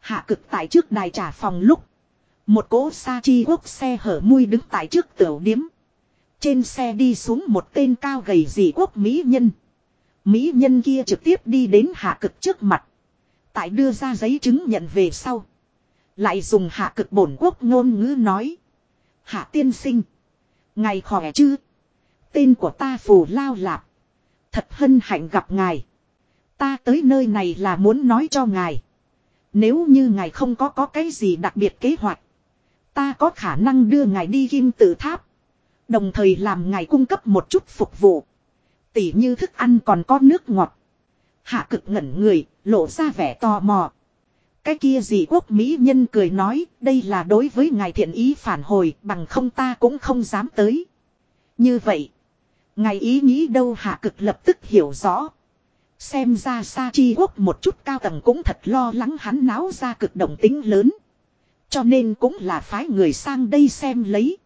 Speaker 1: Hạ cực tại trước đài trả phòng lúc. Một cỗ sa chi quốc xe hở mui đứng tại trước tiểu điếm. Trên xe đi xuống một tên cao gầy dị quốc mỹ nhân. Mỹ nhân kia trực tiếp đi đến hạ cực trước mặt. Tại đưa ra giấy chứng nhận về sau. Lại dùng hạ cực bổn quốc ngôn ngữ nói. Hạ tiên sinh. Ngày khỏe chứ. Tên của ta phù lao lạp. Thật hân hạnh gặp ngài. Ta tới nơi này là muốn nói cho ngài. Nếu như ngài không có có cái gì đặc biệt kế hoạch. Ta có khả năng đưa ngài đi kim tự tháp. Đồng thời làm ngài cung cấp một chút phục vụ. Tỉ như thức ăn còn có nước ngọt. Hạ cực ngẩn người, lộ ra vẻ tò mò. Cái kia gì quốc Mỹ nhân cười nói, đây là đối với ngài thiện ý phản hồi, bằng không ta cũng không dám tới. Như vậy, ngài ý nghĩ đâu hạ cực lập tức hiểu rõ. Xem ra Sa Chi Quốc một chút cao tầng cũng thật lo lắng hắn náo ra cực động tính lớn. Cho nên cũng là phái người sang đây xem lấy.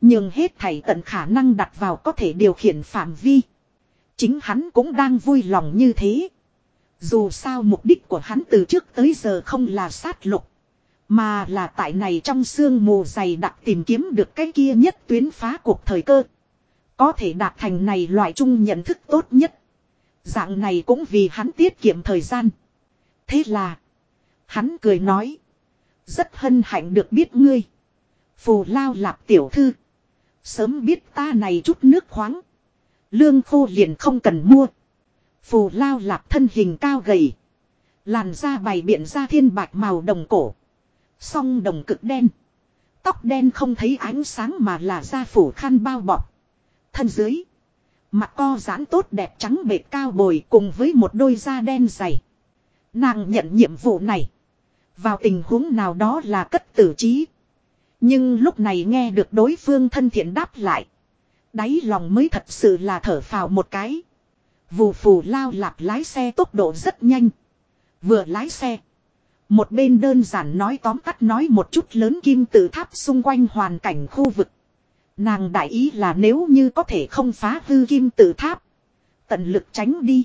Speaker 1: Nhưng hết thảy tận khả năng đặt vào có thể điều khiển phạm vi. Chính hắn cũng đang vui lòng như thế. Dù sao mục đích của hắn từ trước tới giờ không là sát lục. Mà là tại này trong sương mù dày đặc tìm kiếm được cái kia nhất tuyến phá cuộc thời cơ. Có thể đạt thành này loại chung nhận thức tốt nhất. Dạng này cũng vì hắn tiết kiệm thời gian. Thế là. Hắn cười nói. Rất hân hạnh được biết ngươi. Phù lao lạp tiểu thư. Sớm biết ta này chút nước khoáng. Lương khô liền không cần mua. Phù lao lạp thân hình cao gầy. Làn da bày biện ra thiên bạc màu đồng cổ. Song đồng cực đen. Tóc đen không thấy ánh sáng mà là da phủ khăn bao bọc. Thân dưới. Mặt co giãn tốt đẹp trắng bệt cao bồi cùng với một đôi da đen dày. Nàng nhận nhiệm vụ này. Vào tình huống nào đó là cất tử trí. Nhưng lúc này nghe được đối phương thân thiện đáp lại. Đáy lòng mới thật sự là thở phào một cái. Vù phù lao lạp lái xe tốc độ rất nhanh. Vừa lái xe. Một bên đơn giản nói tóm tắt nói một chút lớn kim tự tháp xung quanh hoàn cảnh khu vực. Nàng đại ý là nếu như có thể không phá hư kim tự tháp. Tận lực tránh đi.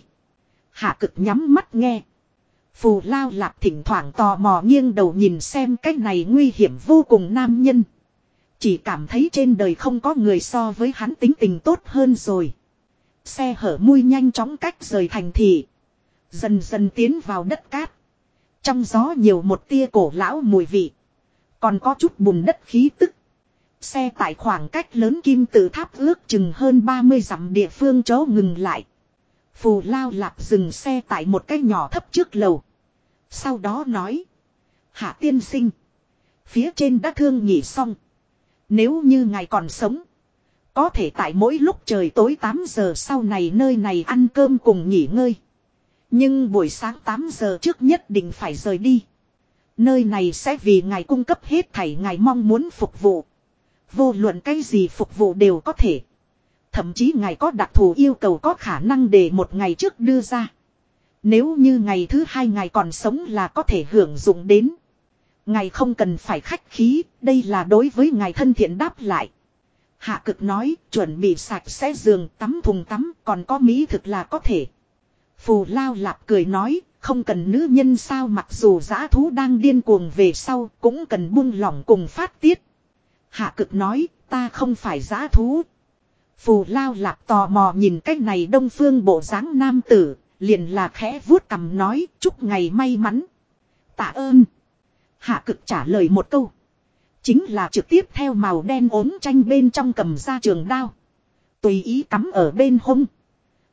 Speaker 1: Hạ cực nhắm mắt nghe. Phù lao lạp thỉnh thoảng tò mò nghiêng đầu nhìn xem cái này nguy hiểm vô cùng nam nhân. Chỉ cảm thấy trên đời không có người so với hắn tính tình tốt hơn rồi. Xe hở mui nhanh chóng cách rời thành thị. Dần dần tiến vào đất cát. Trong gió nhiều một tia cổ lão mùi vị. Còn có chút bùn đất khí tức. Xe tại khoảng cách lớn kim tự tháp ước chừng hơn 30 dặm địa phương chỗ ngừng lại. Phù lao lạp dừng xe tại một cái nhỏ thấp trước lầu. Sau đó nói. Hạ tiên sinh. Phía trên đã thương nghỉ xong. Nếu như ngài còn sống. Có thể tại mỗi lúc trời tối 8 giờ sau này nơi này ăn cơm cùng nghỉ ngơi. Nhưng buổi sáng 8 giờ trước nhất định phải rời đi. Nơi này sẽ vì ngài cung cấp hết thảy ngài mong muốn phục vụ. Vô luận cái gì phục vụ đều có thể. Thậm chí ngài có đặc thù yêu cầu có khả năng để một ngày trước đưa ra. Nếu như ngày thứ hai ngài còn sống là có thể hưởng dụng đến. Ngài không cần phải khách khí, đây là đối với ngài thân thiện đáp lại. Hạ cực nói, chuẩn bị sạch sẽ giường, tắm thùng tắm, còn có mỹ thực là có thể. Phù lao lạp cười nói, không cần nữ nhân sao mặc dù giã thú đang điên cuồng về sau, cũng cần buông lỏng cùng phát tiết. Hạ cực nói, ta không phải giã thú. Phù lao lạp tò mò nhìn cách này đông phương bộ dáng nam tử, liền là khẽ vuốt cầm nói, chúc ngày may mắn. Tạ ơn. Hạ cực trả lời một câu. Chính là trực tiếp theo màu đen ốm tranh bên trong cầm ra trường đao. Tùy ý cắm ở bên hông.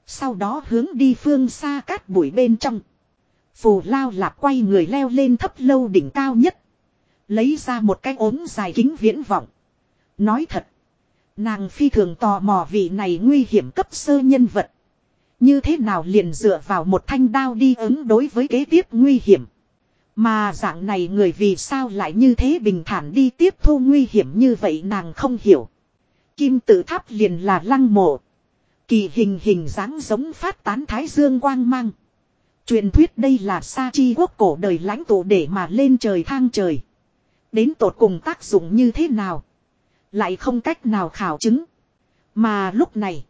Speaker 1: Sau đó hướng đi phương xa cát bụi bên trong. Phù lao lạp quay người leo lên thấp lâu đỉnh cao nhất. Lấy ra một cái ốm dài kính viễn vọng. Nói thật. Nàng phi thường tò mò vị này nguy hiểm cấp sơ nhân vật. Như thế nào liền dựa vào một thanh đao đi ứng đối với kế tiếp nguy hiểm. Mà dạng này người vì sao lại như thế bình thản đi tiếp thu nguy hiểm như vậy nàng không hiểu. Kim tự tháp liền là lăng mộ. Kỳ hình hình dáng giống phát tán thái dương quang mang. Truyền thuyết đây là sa chi quốc cổ đời lãnh tụ để mà lên trời thang trời. Đến tột cùng tác dụng như thế nào. Lại không cách nào khảo chứng. Mà lúc này.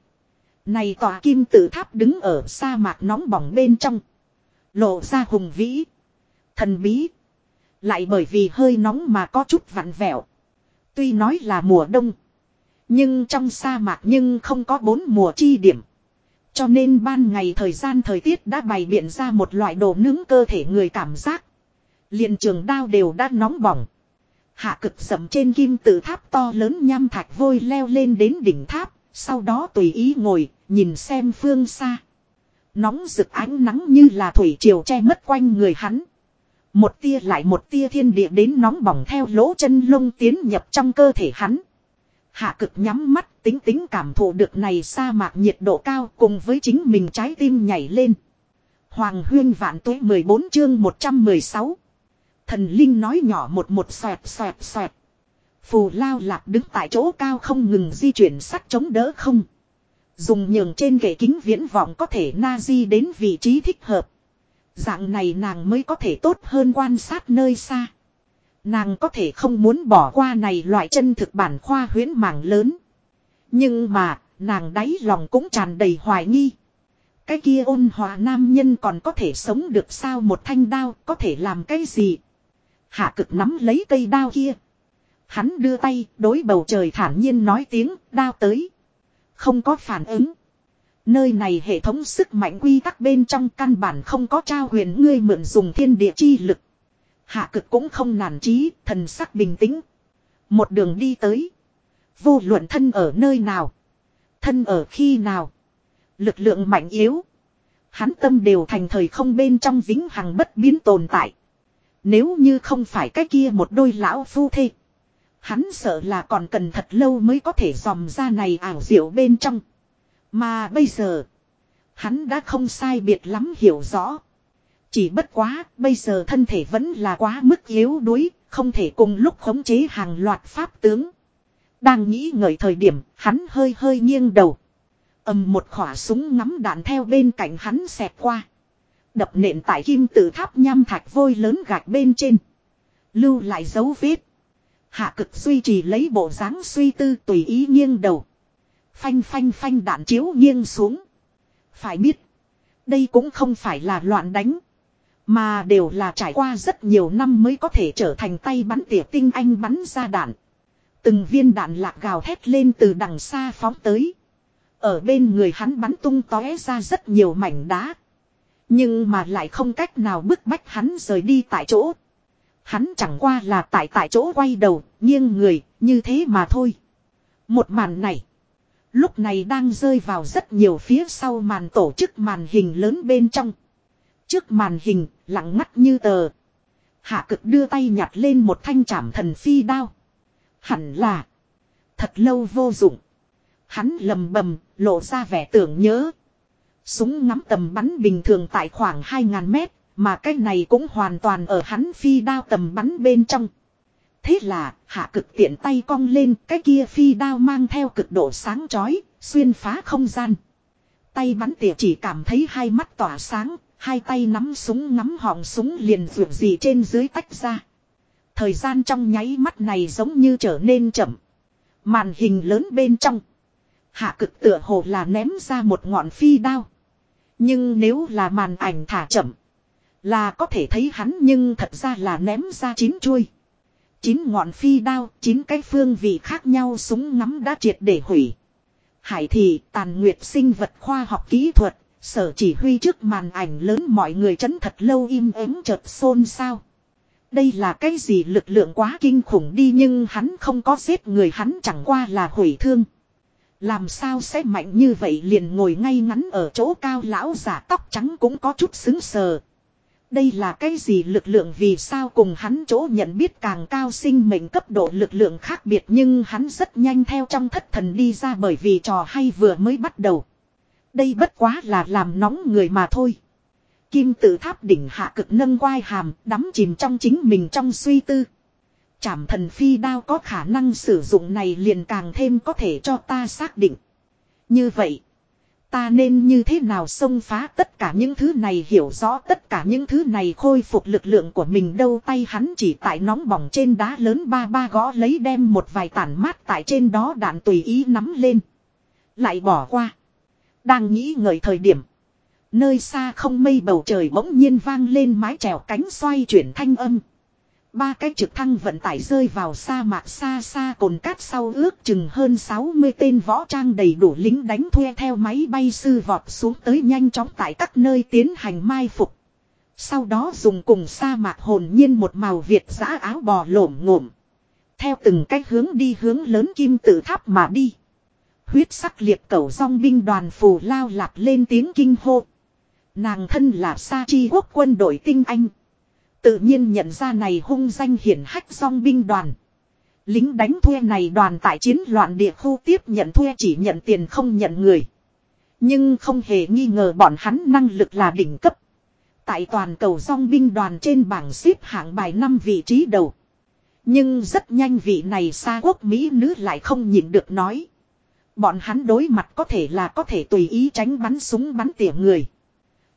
Speaker 1: Này tòa kim tự tháp đứng ở sa mạc nóng bỏng bên trong. Lộ ra hùng vĩ. Thần bí. Lại bởi vì hơi nóng mà có chút vặn vẹo. Tuy nói là mùa đông. Nhưng trong sa mạc nhưng không có bốn mùa chi điểm. Cho nên ban ngày thời gian thời tiết đã bày biện ra một loại đồ nướng cơ thể người cảm giác. liền trường đao đều đã nóng bỏng. Hạ cực sầm trên kim tự tháp to lớn nham thạch vôi leo lên đến đỉnh tháp. Sau đó tùy ý ngồi, nhìn xem phương xa. Nóng rực ánh nắng như là thủy triều che mất quanh người hắn. Một tia lại một tia thiên địa đến nóng bỏng theo lỗ chân lông tiến nhập trong cơ thể hắn. Hạ cực nhắm mắt, tính tính cảm thụ được này sa mạc nhiệt độ cao cùng với chính mình trái tim nhảy lên. Hoàng huyên vạn tuế 14 chương 116. Thần Linh nói nhỏ một một xoẹt xoẹt xoẹt. Phù lao lạc đứng tại chỗ cao không ngừng di chuyển sắt chống đỡ không. Dùng nhường trên kệ kính viễn vọng có thể na di đến vị trí thích hợp. Dạng này nàng mới có thể tốt hơn quan sát nơi xa. Nàng có thể không muốn bỏ qua này loại chân thực bản khoa huyễn mảng lớn. Nhưng mà, nàng đáy lòng cũng tràn đầy hoài nghi. Cái kia ôn hòa nam nhân còn có thể sống được sao một thanh đao có thể làm cái gì? Hạ cực nắm lấy cây đao kia. Hắn đưa tay đối bầu trời thản nhiên nói tiếng đao tới. Không có phản ứng. Nơi này hệ thống sức mạnh quy tắc bên trong căn bản không có trao huyền ngươi mượn dùng thiên địa chi lực. Hạ cực cũng không nản trí, thần sắc bình tĩnh. Một đường đi tới. Vô luận thân ở nơi nào. Thân ở khi nào. Lực lượng mạnh yếu. Hắn tâm đều thành thời không bên trong vĩnh hằng bất biến tồn tại. Nếu như không phải cái kia một đôi lão phu thê. Hắn sợ là còn cần thật lâu mới có thể dòm ra này ảo diệu bên trong. Mà bây giờ. Hắn đã không sai biệt lắm hiểu rõ. Chỉ bất quá, bây giờ thân thể vẫn là quá mức yếu đuối, không thể cùng lúc khống chế hàng loạt pháp tướng. Đang nghĩ ngợi thời điểm, hắn hơi hơi nghiêng đầu. ầm một khỏa súng ngắm đạn theo bên cạnh hắn xẹt qua. Đập nện tại kim tự tháp nham thạch vôi lớn gạch bên trên. Lưu lại dấu vết. Hạ cực duy trì lấy bộ dáng suy tư tùy ý nghiêng đầu. Phanh phanh phanh đạn chiếu nghiêng xuống. Phải biết. Đây cũng không phải là loạn đánh. Mà đều là trải qua rất nhiều năm mới có thể trở thành tay bắn tỉa tinh anh bắn ra đạn. Từng viên đạn lạc gào thét lên từ đằng xa phóng tới. Ở bên người hắn bắn tung tóe ra rất nhiều mảnh đá. Nhưng mà lại không cách nào bức bách hắn rời đi tại chỗ. Hắn chẳng qua là tại tại chỗ quay đầu, nghiêng người, như thế mà thôi. Một màn này. Lúc này đang rơi vào rất nhiều phía sau màn tổ chức màn hình lớn bên trong. Trước màn hình, lặng ngắt như tờ. Hạ cực đưa tay nhặt lên một thanh trảm thần phi đao. Hẳn là. Thật lâu vô dụng. Hắn lầm bầm, lộ ra vẻ tưởng nhớ. Súng ngắm tầm bắn bình thường tại khoảng 2.000 mét, mà cái này cũng hoàn toàn ở hắn phi đao tầm bắn bên trong. Thế là, hạ cực tiện tay cong lên, cái kia phi đao mang theo cực độ sáng chói, xuyên phá không gian. Tay bắn tỉa chỉ cảm thấy hai mắt tỏa sáng, hai tay nắm súng ngắm họng súng liền vượt gì trên dưới tách ra. Thời gian trong nháy mắt này giống như trở nên chậm. Màn hình lớn bên trong. Hạ cực tựa hồ là ném ra một ngọn phi đao. Nhưng nếu là màn ảnh thả chậm. Là có thể thấy hắn nhưng thật ra là ném ra chín chuôi. Chín ngọn phi đao, chín cái phương vị khác nhau súng ngắm đã triệt để hủy. Hải thị, tàn nguyệt sinh vật khoa học kỹ thuật, sở chỉ huy trước màn ảnh lớn mọi người chấn thật lâu im ắng chợt xôn xao. Đây là cái gì lực lượng quá kinh khủng đi nhưng hắn không có giết người hắn chẳng qua là hủy thương. Làm sao sẽ mạnh như vậy liền ngồi ngay ngắn ở chỗ cao lão giả tóc trắng cũng có chút xứng sờ. Đây là cái gì lực lượng vì sao cùng hắn chỗ nhận biết càng cao sinh mệnh cấp độ lực lượng khác biệt nhưng hắn rất nhanh theo trong thất thần đi ra bởi vì trò hay vừa mới bắt đầu. Đây bất quá là làm nóng người mà thôi. Kim tự tháp đỉnh hạ cực nâng quai hàm, đắm chìm trong chính mình trong suy tư. Chảm thần phi đao có khả năng sử dụng này liền càng thêm có thể cho ta xác định. Như vậy. Ta nên như thế nào xông phá tất cả những thứ này hiểu rõ tất cả những thứ này khôi phục lực lượng của mình đâu tay hắn chỉ tại nóng bỏng trên đá lớn ba ba gõ lấy đem một vài tản mát tại trên đó đạn tùy ý nắm lên. Lại bỏ qua. Đang nghĩ ngợi thời điểm. Nơi xa không mây bầu trời bỗng nhiên vang lên mái chèo cánh xoay chuyển thanh âm. Ba cái trực thăng vận tải rơi vào sa mạc xa xa cồn cát sau ước chừng hơn 60 tên võ trang đầy đủ lính đánh thuê theo máy bay sư vọt xuống tới nhanh chóng tại các nơi tiến hành mai phục. Sau đó dùng cùng sa mạc hồn nhiên một màu Việt giã áo bò lổm ngổm. Theo từng cách hướng đi hướng lớn kim tự tháp mà đi. Huyết sắc liệt cẩu song binh đoàn phù lao lạc lên tiếng kinh hô. Nàng thân là sa chi quốc quân đội tinh anh. Tự nhiên nhận ra này hung danh hiển hách song binh đoàn. Lính đánh thuê này đoàn tại chiến loạn địa khu tiếp nhận thuê chỉ nhận tiền không nhận người. Nhưng không hề nghi ngờ bọn hắn năng lực là đỉnh cấp. Tại toàn cầu song binh đoàn trên bảng xếp hạng bài năm vị trí đầu. Nhưng rất nhanh vị này xa quốc Mỹ nữ lại không nhịn được nói. Bọn hắn đối mặt có thể là có thể tùy ý tránh bắn súng bắn tỉa người.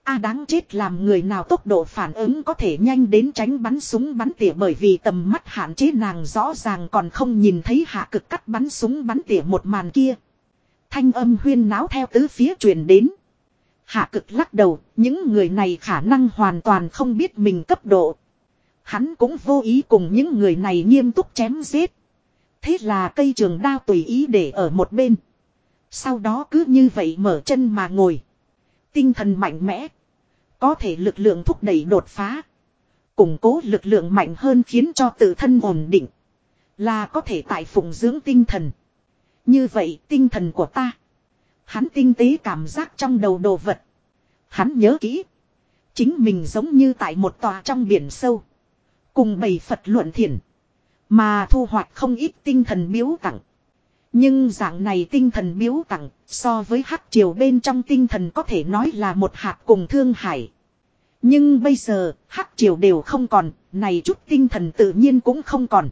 Speaker 1: A đáng chết làm người nào tốc độ phản ứng có thể nhanh đến tránh bắn súng bắn tỉa bởi vì tầm mắt hạn chế nàng rõ ràng còn không nhìn thấy hạ cực cắt bắn súng bắn tỉa một màn kia. Thanh âm huyên náo theo tứ phía truyền đến. Hạ cực lắc đầu, những người này khả năng hoàn toàn không biết mình cấp độ. Hắn cũng vô ý cùng những người này nghiêm túc chém giết. Thế là cây trường đao tùy ý để ở một bên. Sau đó cứ như vậy mở chân mà ngồi. Tinh thần mạnh mẽ. Có thể lực lượng thúc đẩy đột phá. Củng cố lực lượng mạnh hơn khiến cho tự thân ổn định. Là có thể tại phụng dưỡng tinh thần. Như vậy, tinh thần của ta. Hắn tinh tế cảm giác trong đầu đồ vật. Hắn nhớ kỹ. Chính mình giống như tại một tòa trong biển sâu. Cùng bầy Phật luận thiền. Mà thu hoạch không ít tinh thần biếu tặng. Nhưng dạng này tinh thần biếu tặng so với hắc triều bên trong tinh thần có thể nói là một hạt cùng thương hải. Nhưng bây giờ hắc triều đều không còn, này chút tinh thần tự nhiên cũng không còn.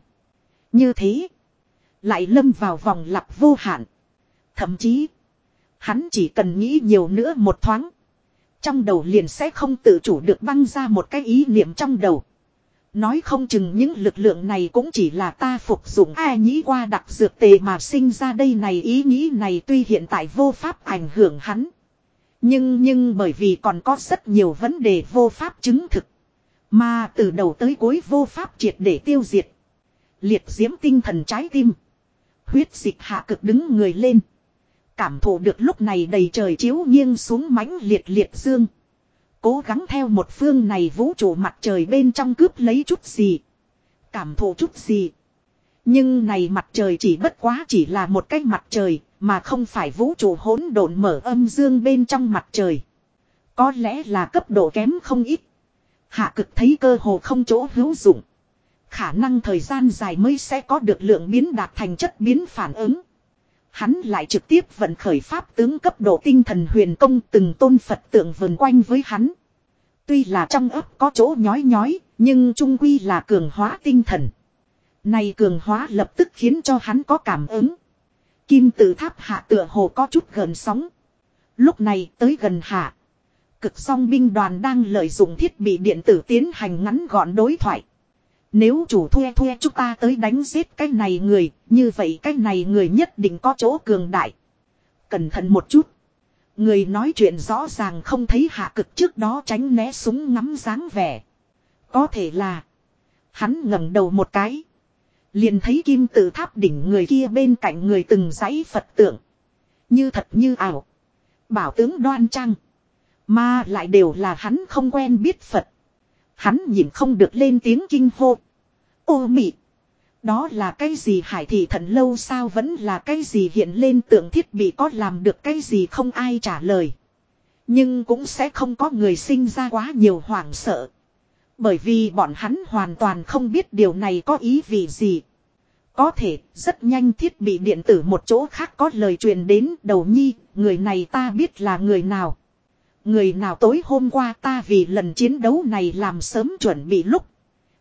Speaker 1: Như thế, lại lâm vào vòng lặp vô hạn. Thậm chí, hắn chỉ cần nghĩ nhiều nữa một thoáng. Trong đầu liền sẽ không tự chủ được băng ra một cái ý niệm trong đầu. Nói không chừng những lực lượng này cũng chỉ là ta phục dụng ai nghĩ qua đặc dược tề mà sinh ra đây này, ý nghĩ này tuy hiện tại vô pháp ảnh hưởng hắn. Nhưng nhưng bởi vì còn có rất nhiều vấn đề vô pháp chứng thực. Mà từ đầu tới cuối vô pháp triệt để tiêu diệt. Liệt diễm tinh thần trái tim. Huyết dịch hạ cực đứng người lên. Cảm thụ được lúc này đầy trời chiếu nghiêng xuống mãnh liệt liệt dương. Cố gắng theo một phương này vũ trụ mặt trời bên trong cướp lấy chút gì. Cảm thụ chút gì. Nhưng này mặt trời chỉ bất quá chỉ là một cái mặt trời, mà không phải vũ trụ hỗn độn mở âm dương bên trong mặt trời. Có lẽ là cấp độ kém không ít. Hạ cực thấy cơ hồ không chỗ hữu dụng. Khả năng thời gian dài mới sẽ có được lượng biến đạt thành chất biến phản ứng. Hắn lại trực tiếp vận khởi pháp tướng cấp độ tinh thần huyền công từng tôn Phật tượng vần quanh với hắn. Tuy là trong ấp có chỗ nhói nhói, nhưng trung quy là cường hóa tinh thần. Này cường hóa lập tức khiến cho hắn có cảm ứng. Kim tự tháp hạ tựa hồ có chút gần sóng. Lúc này tới gần hạ. Cực song binh đoàn đang lợi dụng thiết bị điện tử tiến hành ngắn gọn đối thoại. Nếu chủ thuê thuê chúng ta tới đánh giết cái này người, như vậy cái này người nhất định có chỗ cường đại. Cẩn thận một chút. Người nói chuyện rõ ràng không thấy hạ cực trước đó tránh né súng ngắm dáng vẻ. Có thể là. Hắn ngẩng đầu một cái. Liền thấy kim tự tháp đỉnh người kia bên cạnh người từng dãy Phật tượng. Như thật như ảo. Bảo tướng đoan trang. Mà lại đều là hắn không quen biết Phật. Hắn nhìn không được lên tiếng kinh hô. Ô mị. Đó là cái gì hải thị thần lâu sao vẫn là cái gì hiện lên tượng thiết bị có làm được cái gì không ai trả lời. Nhưng cũng sẽ không có người sinh ra quá nhiều hoảng sợ. Bởi vì bọn hắn hoàn toàn không biết điều này có ý vị gì. Có thể, rất nhanh thiết bị điện tử một chỗ khác có lời truyền đến đầu nhi, người này ta biết là người nào. Người nào tối hôm qua ta vì lần chiến đấu này làm sớm chuẩn bị lúc.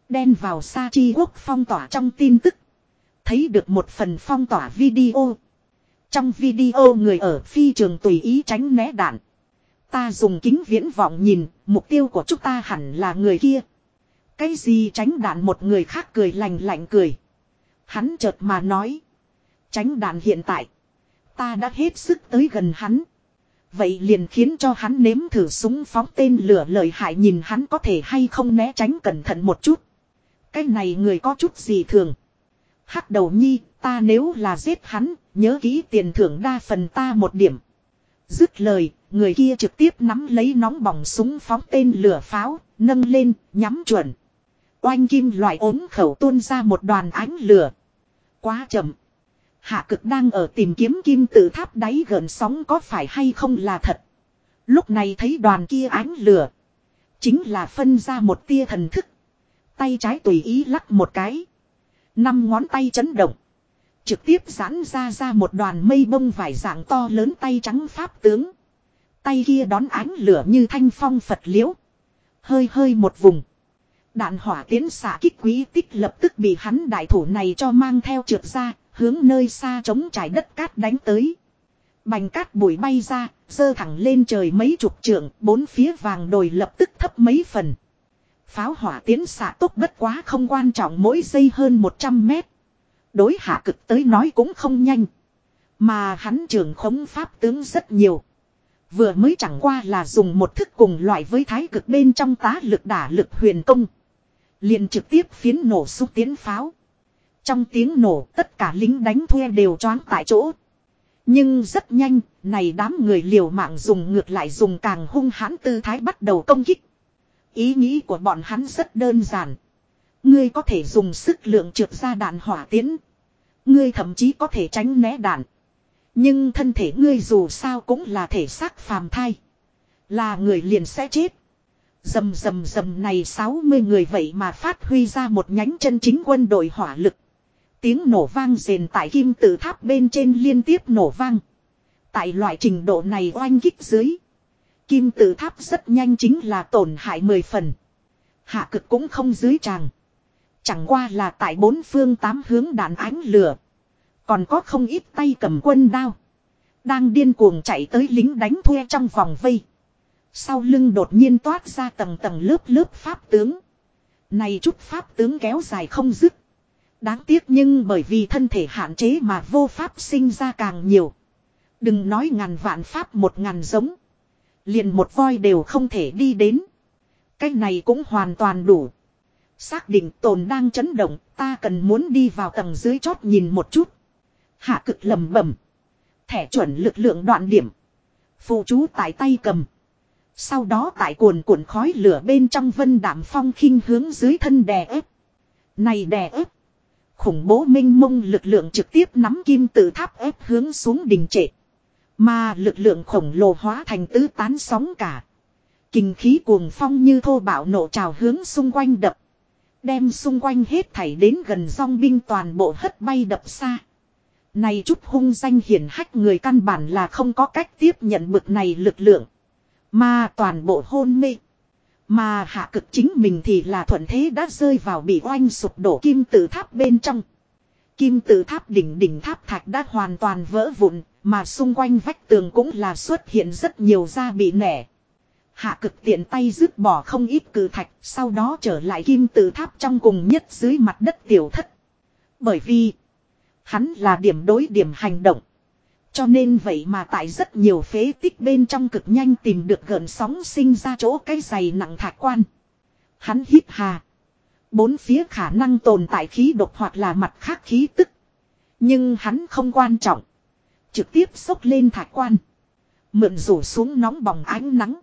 Speaker 1: Đen vào Sa Chi Quốc phong tỏa trong tin tức. Thấy được một phần phong tỏa video. Trong video người ở phi trường tùy ý tránh né đạn. Ta dùng kính viễn vọng nhìn, mục tiêu của chúng ta hẳn là người kia. Cái gì tránh đạn một người khác cười lành lạnh cười. Hắn chợt mà nói. Tránh đạn hiện tại. Ta đã hết sức tới gần hắn. Vậy liền khiến cho hắn nếm thử súng phóng tên lửa lợi hại nhìn hắn có thể hay không né tránh cẩn thận một chút. Cái này người có chút gì thường. Hắc đầu nhi, ta nếu là giết hắn, nhớ kỹ tiền thưởng đa phần ta một điểm. Dứt lời, người kia trực tiếp nắm lấy nóng bỏng súng phóng tên lửa pháo, nâng lên, nhắm chuẩn. Oanh kim loại ốm khẩu tuôn ra một đoàn ánh lửa. Quá chậm. Hạ cực đang ở tìm kiếm kim tự tháp đáy gần sóng có phải hay không là thật. Lúc này thấy đoàn kia ánh lửa. Chính là phân ra một tia thần thức. Tay trái tùy ý lắc một cái. Năm ngón tay chấn động. Trực tiếp giãn ra ra một đoàn mây bông vải dạng to lớn tay trắng pháp tướng. Tay kia đón ánh lửa như thanh phong Phật liễu. Hơi hơi một vùng. Đạn hỏa tiến xạ kích quý tích lập tức bị hắn đại thủ này cho mang theo trượt ra, hướng nơi xa chống trải đất cát đánh tới. Bành cát bụi bay ra, dơ thẳng lên trời mấy chục trượng, bốn phía vàng đồi lập tức thấp mấy phần. Pháo hỏa tiến xạ tốc bất quá không quan trọng mỗi giây hơn 100 mét. Đối hạ cực tới nói cũng không nhanh. Mà hắn trường khống pháp tướng rất nhiều. Vừa mới chẳng qua là dùng một thức cùng loại với thái cực bên trong tá lực đả lực huyền công. liền trực tiếp phiến nổ xúc tiến pháo. Trong tiếng nổ tất cả lính đánh thuê đều choáng tại chỗ. Nhưng rất nhanh, này đám người liều mạng dùng ngược lại dùng càng hung hãn tư thái bắt đầu công kích. Ý nghĩ của bọn hắn rất đơn giản. Ngươi có thể dùng sức lượng trượt ra đạn hỏa tiễn. Ngươi thậm chí có thể tránh né đạn. Nhưng thân thể ngươi dù sao cũng là thể xác phàm thai. Là người liền sẽ chết. Dầm dầm dầm này 60 người vậy mà phát huy ra một nhánh chân chính quân đội hỏa lực. Tiếng nổ vang rền tại kim tự tháp bên trên liên tiếp nổ vang. Tại loại trình độ này oanh kích dưới. Kim tự tháp rất nhanh chính là tổn hại 10 phần. Hạ cực cũng không dưới tràng. Chẳng qua là tại bốn phương tám hướng đạn ánh lửa. Còn có không ít tay cầm quân đao. Đang điên cuồng chạy tới lính đánh thuê trong vòng vây. Sau lưng đột nhiên toát ra tầng tầng lớp lớp pháp tướng. Này chút pháp tướng kéo dài không dứt. Đáng tiếc nhưng bởi vì thân thể hạn chế mà vô pháp sinh ra càng nhiều. Đừng nói ngàn vạn pháp một ngàn giống. Liền một voi đều không thể đi đến. Cái này cũng hoàn toàn đủ. Xác định tồn đang chấn động, ta cần muốn đi vào tầng dưới chót nhìn một chút. Hạ cực lầm bẩm Thẻ chuẩn lực lượng đoạn điểm. Phụ chú tại tay cầm. Sau đó tại cuồn cuộn khói lửa bên trong vân đảm phong khinh hướng dưới thân đè ép. Này đè ép. Khủng bố minh mông lực lượng trực tiếp nắm kim tự tháp ép hướng xuống đỉnh trệ. Mà lực lượng khổng lồ hóa thành tứ tán sóng cả. Kinh khí cuồng phong như thô bạo nổ trào hướng xung quanh đập. Đem xung quanh hết thảy đến gần song binh toàn bộ hất bay đập xa. Này chút hung danh hiển hách người căn bản là không có cách tiếp nhận bực này lực lượng. Mà toàn bộ hôn mê. Mà hạ cực chính mình thì là thuận thế đã rơi vào bị oanh sụp đổ kim tự tháp bên trong. Kim tự tháp đỉnh đỉnh tháp thạch đã hoàn toàn vỡ vụn, mà xung quanh vách tường cũng là xuất hiện rất nhiều da bị nẻ. Hạ cực tiện tay rứt bỏ không ít cử thạch, sau đó trở lại kim tự tháp trong cùng nhất dưới mặt đất tiểu thất. Bởi vì, hắn là điểm đối điểm hành động. Cho nên vậy mà tại rất nhiều phế tích bên trong cực nhanh tìm được gần sóng sinh ra chỗ cái giày nặng thạch quan. Hắn hít hà. Bốn phía khả năng tồn tại khí độc hoặc là mặt khác khí tức. Nhưng hắn không quan trọng. Trực tiếp xốc lên thạch quan. Mượn rủ xuống nóng bỏng ánh nắng.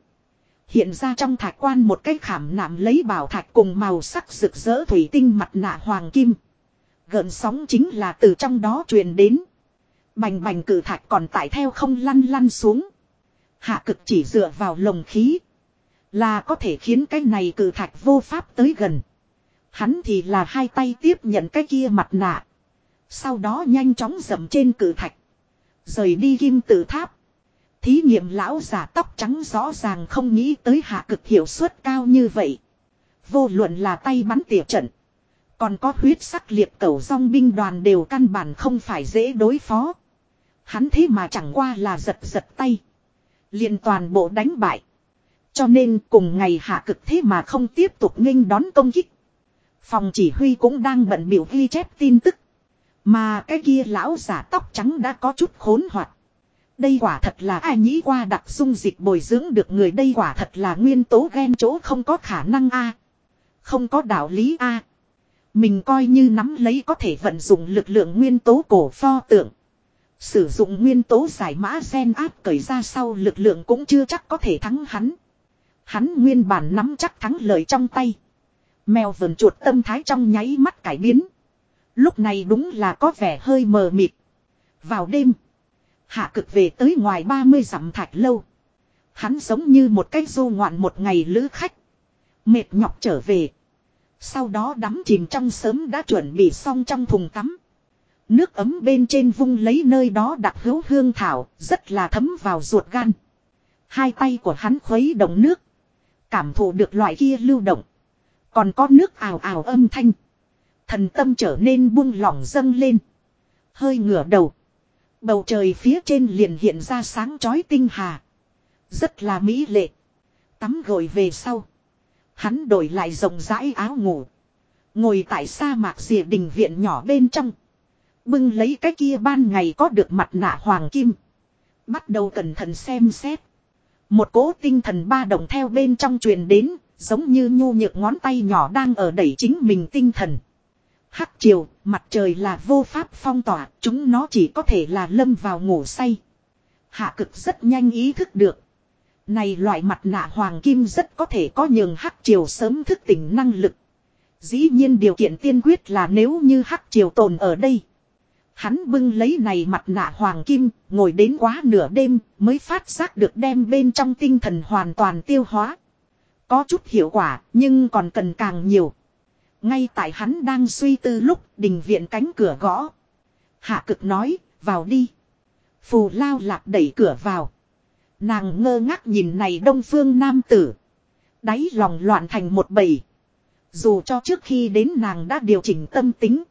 Speaker 1: Hiện ra trong thạch quan một cái khảm nạm lấy bảo thạch cùng màu sắc rực rỡ thủy tinh mặt nạ hoàng kim. Gợn sóng chính là từ trong đó truyền đến. Bành bành cử thạch còn tải theo không lăn lăn xuống. Hạ cực chỉ dựa vào lồng khí. Là có thể khiến cái này cử thạch vô pháp tới gần. Hắn thì là hai tay tiếp nhận cái kia mặt nạ. Sau đó nhanh chóng dậm trên cử thạch. Rời đi kim tự tháp. Thí nghiệm lão giả tóc trắng rõ ràng không nghĩ tới hạ cực hiệu suất cao như vậy. Vô luận là tay bắn tỉa trận. Còn có huyết sắc liệt cầu song binh đoàn đều căn bản không phải dễ đối phó. Hắn thế mà chẳng qua là giật giật tay. liền toàn bộ đánh bại. Cho nên cùng ngày hạ cực thế mà không tiếp tục nghênh đón công kích. Phòng chỉ huy cũng đang bận biểu ghi chép tin tức. Mà cái kia lão giả tóc trắng đã có chút khốn hoạt. Đây quả thật là ai nghĩ qua đặc dung dịch bồi dưỡng được người đây quả thật là nguyên tố ghen chỗ không có khả năng a Không có đạo lý a Mình coi như nắm lấy có thể vận dụng lực lượng nguyên tố cổ pho tượng. Sử dụng nguyên tố giải mã gen áp cởi ra sau lực lượng cũng chưa chắc có thể thắng hắn. Hắn nguyên bản nắm chắc thắng lợi trong tay. Mèo vườn chuột tâm thái trong nháy mắt cải biến. Lúc này đúng là có vẻ hơi mờ mịt. Vào đêm. Hạ cực về tới ngoài 30 dặm thạch lâu. Hắn giống như một cái du ngoạn một ngày lữ khách. Mệt nhọc trở về. Sau đó đắm chìm trong sớm đã chuẩn bị xong trong thùng tắm. Nước ấm bên trên vung lấy nơi đó đặc hữu hương thảo, rất là thấm vào ruột gan. Hai tay của hắn khuấy động nước. Cảm thụ được loại kia lưu động. Còn có nước ào ào âm thanh. Thần tâm trở nên buông lỏng dâng lên. Hơi ngửa đầu. Bầu trời phía trên liền hiện ra sáng chói tinh hà. Rất là mỹ lệ. Tắm gội về sau. Hắn đổi lại rộng rãi áo ngủ. Ngồi tại sa mạc dìa đình viện nhỏ bên trong. Bưng lấy cái kia ban ngày có được mặt nạ hoàng kim. Bắt đầu cẩn thận xem xét. Một cố tinh thần ba đồng theo bên trong truyền đến, giống như nhu nhược ngón tay nhỏ đang ở đẩy chính mình tinh thần. Hắc chiều, mặt trời là vô pháp phong tỏa, chúng nó chỉ có thể là lâm vào ngủ say. Hạ cực rất nhanh ý thức được. Này loại mặt nạ hoàng kim rất có thể có nhường hắc triều sớm thức tỉnh năng lực. Dĩ nhiên điều kiện tiên quyết là nếu như hắc triều tồn ở đây. Hắn bưng lấy này mặt nạ hoàng kim, ngồi đến quá nửa đêm mới phát giác được đem bên trong tinh thần hoàn toàn tiêu hóa. Có chút hiệu quả, nhưng còn cần càng nhiều. Ngay tại hắn đang suy tư lúc đình viện cánh cửa gõ. Hạ cực nói, vào đi. Phù lao lạc đẩy cửa vào. Nàng ngơ ngác nhìn này đông phương nam tử. Đáy lòng loạn thành một bầy. Dù cho trước khi đến nàng đã điều chỉnh tâm tính.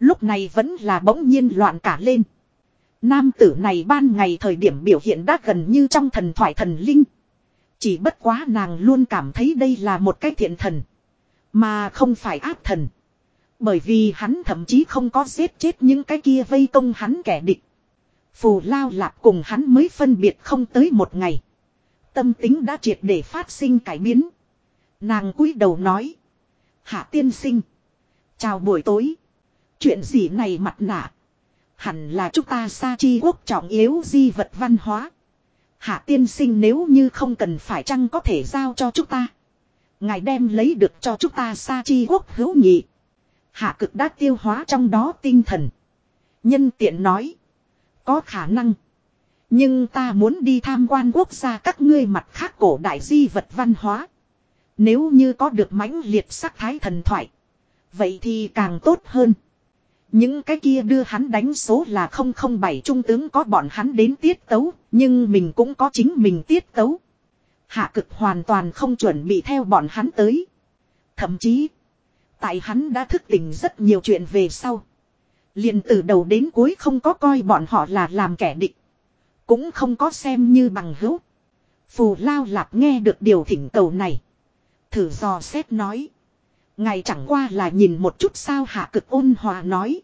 Speaker 1: Lúc này vẫn là bỗng nhiên loạn cả lên. Nam tử này ban ngày thời điểm biểu hiện đã gần như trong thần thoại thần linh. Chỉ bất quá nàng luôn cảm thấy đây là một cái thiện thần. Mà không phải ác thần. Bởi vì hắn thậm chí không có giết chết những cái kia vây công hắn kẻ địch. Phù lao lạp cùng hắn mới phân biệt không tới một ngày. Tâm tính đã triệt để phát sinh cải biến. Nàng cúi đầu nói. Hạ tiên sinh. Chào buổi tối. Chuyện gì này mặt nạ. Hẳn là chúng ta xa chi quốc trọng yếu di vật văn hóa. Hạ tiên sinh nếu như không cần phải chăng có thể giao cho chúng ta. Ngài đem lấy được cho chúng ta xa chi quốc hữu nhị. Hạ cực đã tiêu hóa trong đó tinh thần. Nhân tiện nói. Có khả năng. Nhưng ta muốn đi tham quan quốc gia các ngươi mặt khác cổ đại di vật văn hóa. Nếu như có được mãnh liệt sắc thái thần thoại. Vậy thì càng tốt hơn. Những cái kia đưa hắn đánh số là 007 trung tướng có bọn hắn đến tiết tấu, nhưng mình cũng có chính mình tiết tấu. Hạ cực hoàn toàn không chuẩn bị theo bọn hắn tới. Thậm chí, tại hắn đã thức tỉnh rất nhiều chuyện về sau. liền từ đầu đến cuối không có coi bọn họ là làm kẻ địch. Cũng không có xem như bằng hữu. Phù lao lạp nghe được điều thỉnh cầu này. Thử dò xét nói. Ngài chẳng qua là nhìn một chút sao hạ cực ôn hòa nói.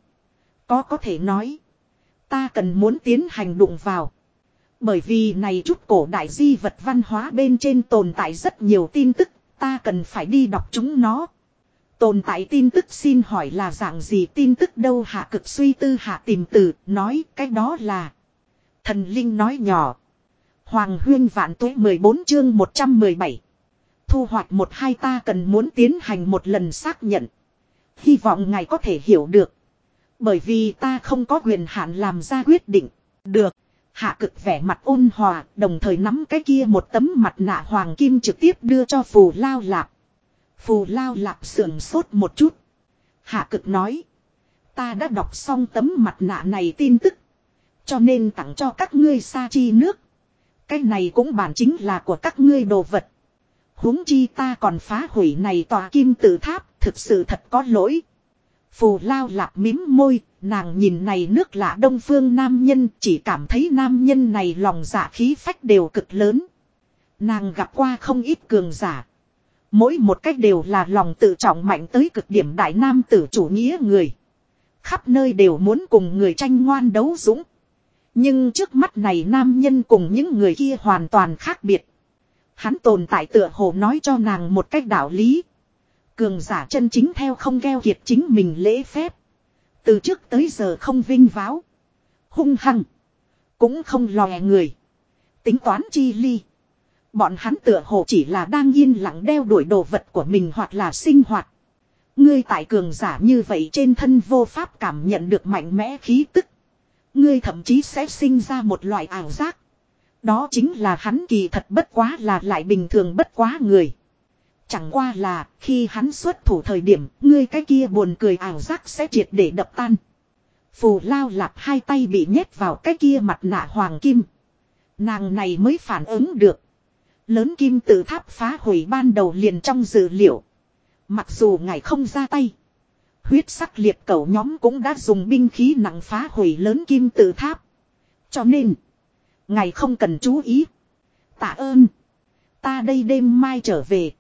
Speaker 1: Có có thể nói. Ta cần muốn tiến hành đụng vào. Bởi vì này chút cổ đại di vật văn hóa bên trên tồn tại rất nhiều tin tức. Ta cần phải đi đọc chúng nó. Tồn tại tin tức xin hỏi là dạng gì tin tức đâu hạ cực suy tư hạ tìm từ, nói cái đó là. Thần Linh nói nhỏ. Hoàng huyên vạn tuế 14 chương 117 thu hoạch một hai ta cần muốn tiến hành một lần xác nhận. Hy vọng ngài có thể hiểu được. Bởi vì ta không có quyền hạn làm ra quyết định. Được. Hạ cực vẻ mặt ôn hòa, đồng thời nắm cái kia một tấm mặt nạ hoàng kim trực tiếp đưa cho phù lao lạp. Phù lao lạp sườn sốt một chút. Hạ cực nói. Ta đã đọc xong tấm mặt nạ này tin tức. Cho nên tặng cho các ngươi sa chi nước. Cái này cũng bản chính là của các ngươi đồ vật huống chi ta còn phá hủy này tòa kim tự tháp, thực sự thật có lỗi. Phù lao lạc mím môi, nàng nhìn này nước lạ đông phương nam nhân chỉ cảm thấy nam nhân này lòng giả dạ khí phách đều cực lớn. Nàng gặp qua không ít cường giả. Mỗi một cách đều là lòng tự trọng mạnh tới cực điểm đại nam tử chủ nghĩa người. Khắp nơi đều muốn cùng người tranh ngoan đấu dũng. Nhưng trước mắt này nam nhân cùng những người kia hoàn toàn khác biệt. Hắn tồn tại tựa hồ nói cho nàng một cách đạo lý. Cường giả chân chính theo không gheo kiệt chính mình lễ phép. Từ trước tới giờ không vinh váo. Hung hăng. Cũng không lòe người. Tính toán chi ly. Bọn hắn tựa hồ chỉ là đang yên lặng đeo đuổi đồ vật của mình hoặc là sinh hoạt. Ngươi tại cường giả như vậy trên thân vô pháp cảm nhận được mạnh mẽ khí tức. Ngươi thậm chí sẽ sinh ra một loại ảo giác. Đó chính là hắn kỳ thật bất quá là lại bình thường bất quá người. Chẳng qua là khi hắn xuất thủ thời điểm, ngươi cái kia buồn cười ảo giác sẽ triệt để đập tan. Phù lao lạp hai tay bị nhét vào cái kia mặt nạ hoàng kim. Nàng này mới phản ứng được. Lớn kim tự tháp phá hủy ban đầu liền trong dữ liệu. Mặc dù ngài không ra tay. Huyết sắc liệt cầu nhóm cũng đã dùng binh khí nặng phá hủy lớn kim tự tháp. Cho nên. Ngài không cần chú ý. Tạ ơn. Ta đây đêm mai trở về.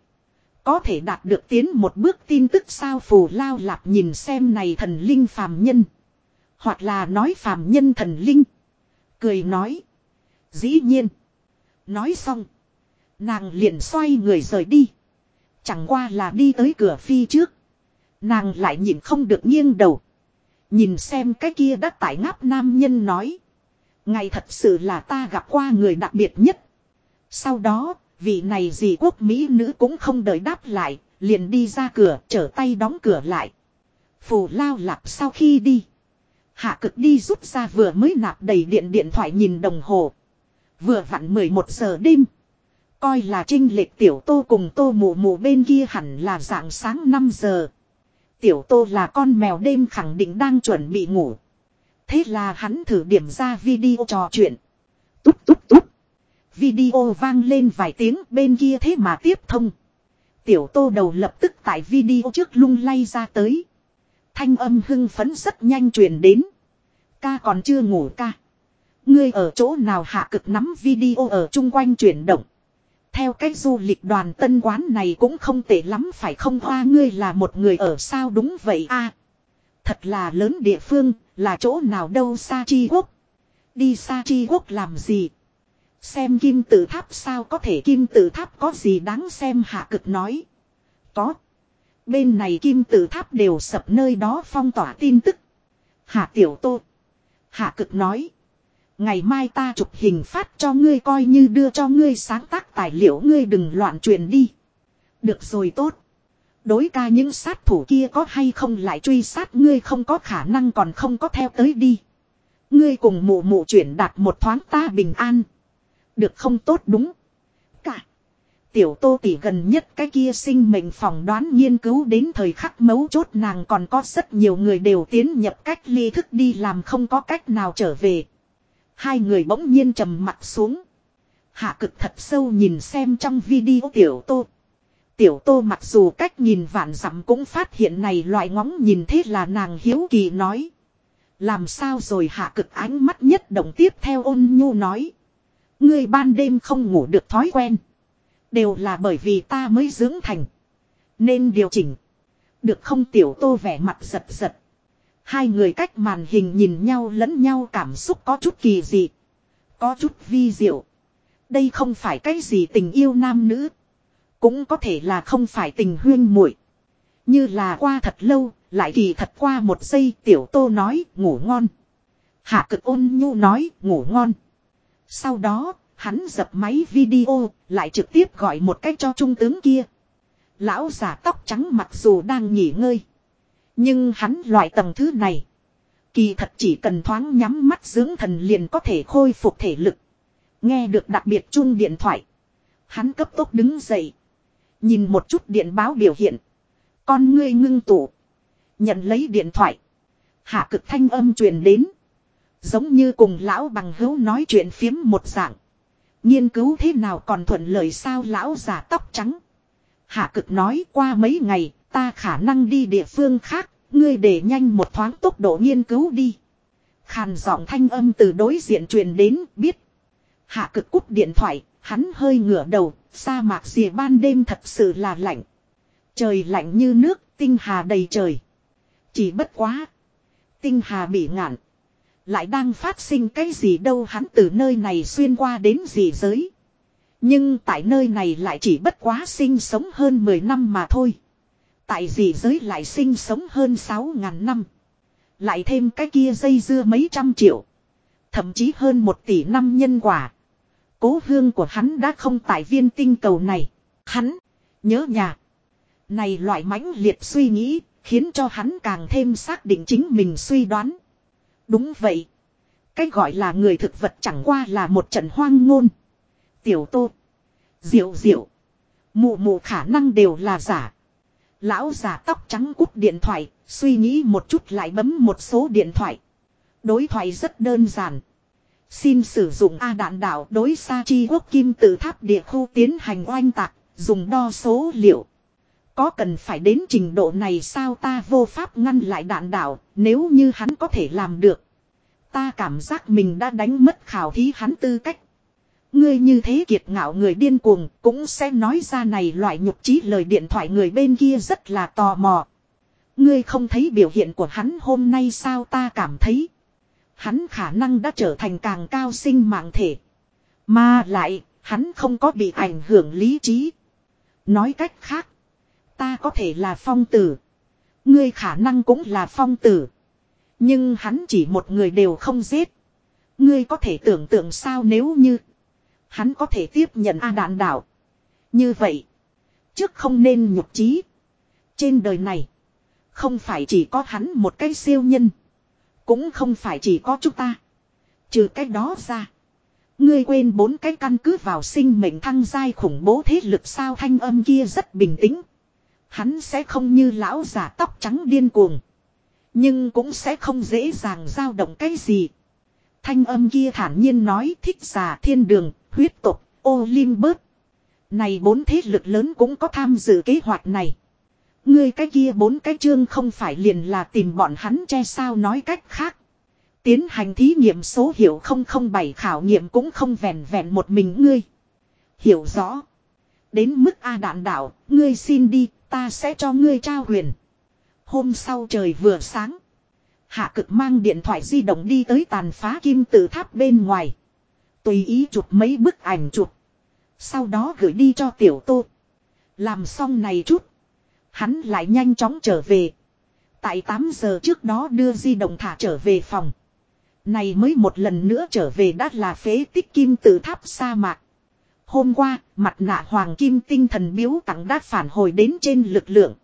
Speaker 1: Có thể đạt được tiến một bước tin tức sao phù lao lạp nhìn xem này thần linh phàm nhân. Hoặc là nói phàm nhân thần linh. Cười nói. Dĩ nhiên. Nói xong. Nàng liền xoay người rời đi. Chẳng qua là đi tới cửa phi trước. Nàng lại nhìn không được nghiêng đầu. Nhìn xem cái kia đã tải ngáp nam nhân nói. Ngày thật sự là ta gặp qua người đặc biệt nhất. Sau đó, vị này gì quốc Mỹ nữ cũng không đợi đáp lại, liền đi ra cửa, trở tay đóng cửa lại. Phù lao lạp sau khi đi. Hạ cực đi rút ra vừa mới nạp đầy điện điện thoại nhìn đồng hồ. Vừa vặn 11 giờ đêm. Coi là trinh lệch tiểu tô cùng tô mù mù bên kia hẳn là dạng sáng 5 giờ. Tiểu tô là con mèo đêm khẳng định đang chuẩn bị ngủ. Thế là hắn thử điểm ra video trò chuyện. Túp túp túp. Video vang lên vài tiếng bên kia thế mà tiếp thông. Tiểu tô đầu lập tức tại video trước lung lay ra tới. Thanh âm hưng phấn rất nhanh truyền đến. Ca còn chưa ngủ ca. Ngươi ở chỗ nào hạ cực nắm video ở chung quanh chuyển động. Theo cách du lịch đoàn tân quán này cũng không tệ lắm phải không hoa ngươi là một người ở sao đúng vậy a Thật là lớn địa phương, là chỗ nào đâu xa chi quốc. Đi xa chi quốc làm gì? Xem kim tự tháp sao có thể kim tự tháp có gì đáng xem hạ cực nói. Có. Bên này kim tự tháp đều sập nơi đó phong tỏa tin tức. Hạ tiểu tô. Hạ cực nói. Ngày mai ta chụp hình phát cho ngươi coi như đưa cho ngươi sáng tác tài liệu ngươi đừng loạn truyền đi. Được rồi tốt. Đối ca những sát thủ kia có hay không lại truy sát ngươi không có khả năng còn không có theo tới đi. Ngươi cùng mụ mụ chuyển đạt một thoáng ta bình an. Được không tốt đúng. Cả. Tiểu tô tỷ gần nhất cái kia sinh mệnh phỏng đoán nghiên cứu đến thời khắc mấu chốt nàng còn có rất nhiều người đều tiến nhập cách ly thức đi làm không có cách nào trở về. Hai người bỗng nhiên trầm mặt xuống. Hạ cực thật sâu nhìn xem trong video tiểu tô. Tiểu tô mặc dù cách nhìn vạn dặm cũng phát hiện này loại ngóng nhìn thế là nàng hiếu kỳ nói. Làm sao rồi hạ cực ánh mắt nhất động tiếp theo ôn nhu nói. Ngươi ban đêm không ngủ được thói quen. Đều là bởi vì ta mới dưỡng thành. Nên điều chỉnh. Được không tiểu tô vẻ mặt giật giật. Hai người cách màn hình nhìn nhau lẫn nhau cảm xúc có chút kỳ dị. Có chút vi diệu. Đây không phải cái gì tình yêu nam nữ. Cũng có thể là không phải tình huyên muội Như là qua thật lâu, lại kỳ thật qua một giây tiểu tô nói ngủ ngon. Hạ cực ôn nhu nói ngủ ngon. Sau đó, hắn dập máy video, lại trực tiếp gọi một cách cho trung tướng kia. Lão giả tóc trắng mặc dù đang nghỉ ngơi. Nhưng hắn loại tầng thứ này. Kỳ thật chỉ cần thoáng nhắm mắt dưỡng thần liền có thể khôi phục thể lực. Nghe được đặc biệt chung điện thoại. Hắn cấp tốc đứng dậy. Nhìn một chút điện báo biểu hiện. Con ngươi ngưng tụ. Nhận lấy điện thoại. Hạ cực thanh âm truyền đến. Giống như cùng lão bằng hữu nói chuyện phiếm một dạng. Nghiên cứu thế nào còn thuận lợi sao lão giả tóc trắng. Hạ cực nói qua mấy ngày ta khả năng đi địa phương khác. Ngươi để nhanh một thoáng tốc độ nghiên cứu đi. Khàn giọng thanh âm từ đối diện truyền đến biết. Hạ cực cúp điện thoại, hắn hơi ngửa đầu, sa mạc dìa ban đêm thật sự là lạnh. Trời lạnh như nước, tinh hà đầy trời. Chỉ bất quá. Tinh hà bị ngạn. Lại đang phát sinh cái gì đâu hắn từ nơi này xuyên qua đến gì giới. Nhưng tại nơi này lại chỉ bất quá sinh sống hơn 10 năm mà thôi. Tại gì giới lại sinh sống hơn 6.000 năm. Lại thêm cái kia dây dưa mấy trăm triệu. Thậm chí hơn một tỷ năm nhân quả. Cố hương của hắn đã không tại viên tinh cầu này. Hắn, nhớ nhà. Này loại mãnh liệt suy nghĩ, khiến cho hắn càng thêm xác định chính mình suy đoán. Đúng vậy. Cái gọi là người thực vật chẳng qua là một trận hoang ngôn. Tiểu tô. Diệu diệu. Mụ mụ khả năng đều là giả. Lão giả tóc trắng cút điện thoại, suy nghĩ một chút lại bấm một số điện thoại. Đối thoại rất đơn giản. Xin sử dụng A đạn đạo đối xa chi quốc kim tự tháp địa khu tiến hành oanh tạc, dùng đo số liệu. Có cần phải đến trình độ này sao ta vô pháp ngăn lại đạn đảo nếu như hắn có thể làm được. Ta cảm giác mình đã đánh mất khảo thí hắn tư cách. Ngươi như thế kiệt ngạo người điên cuồng cũng sẽ nói ra này loại nhục trí lời điện thoại người bên kia rất là tò mò. Ngươi không thấy biểu hiện của hắn hôm nay sao ta cảm thấy. Hắn khả năng đã trở thành càng cao sinh mạng thể. Mà lại, hắn không có bị ảnh hưởng lý trí. Nói cách khác, Ta có thể là phong tử. Ngươi khả năng cũng là phong tử. Nhưng hắn chỉ một người đều không giết. Ngươi có thể tưởng tượng sao nếu như. Hắn có thể tiếp nhận A đạn đảo. Như vậy. Trước không nên nhục trí. Trên đời này. Không phải chỉ có hắn một cái siêu nhân. Cũng không phải chỉ có chúng ta. Trừ cái đó ra. Ngươi quên bốn cái căn cứ vào sinh mệnh thăng giai khủng bố thế lực sao thanh âm kia rất bình tĩnh. Hắn sẽ không như lão giả tóc trắng điên cuồng. Nhưng cũng sẽ không dễ dàng dao động cái gì. Thanh âm kia thản nhiên nói thích giả thiên đường, huyết tục, Olympus. Này bốn thế lực lớn cũng có tham dự kế hoạch này. Ngươi cái kia bốn cái chương không phải liền là tìm bọn hắn che sao nói cách khác. Tiến hành thí nghiệm số hiệu 007 khảo nghiệm cũng không vẹn vẹn một mình ngươi. Hiểu rõ. Đến mức A đạn đảo, ngươi xin đi, ta sẽ cho ngươi trao huyền. Hôm sau trời vừa sáng. Hạ cực mang điện thoại di động đi tới tàn phá kim tự tháp bên ngoài. Tùy ý chụp mấy bức ảnh chụp. Sau đó gửi đi cho tiểu tô. Làm xong này chút. Hắn lại nhanh chóng trở về. Tại 8 giờ trước đó đưa di động thả trở về phòng. Này mới một lần nữa trở về đã là phế tích kim tự tháp sa mạc. Hôm qua, mặt nạ hoàng kim tinh thần biếu tặng đã phản hồi đến trên lực lượng.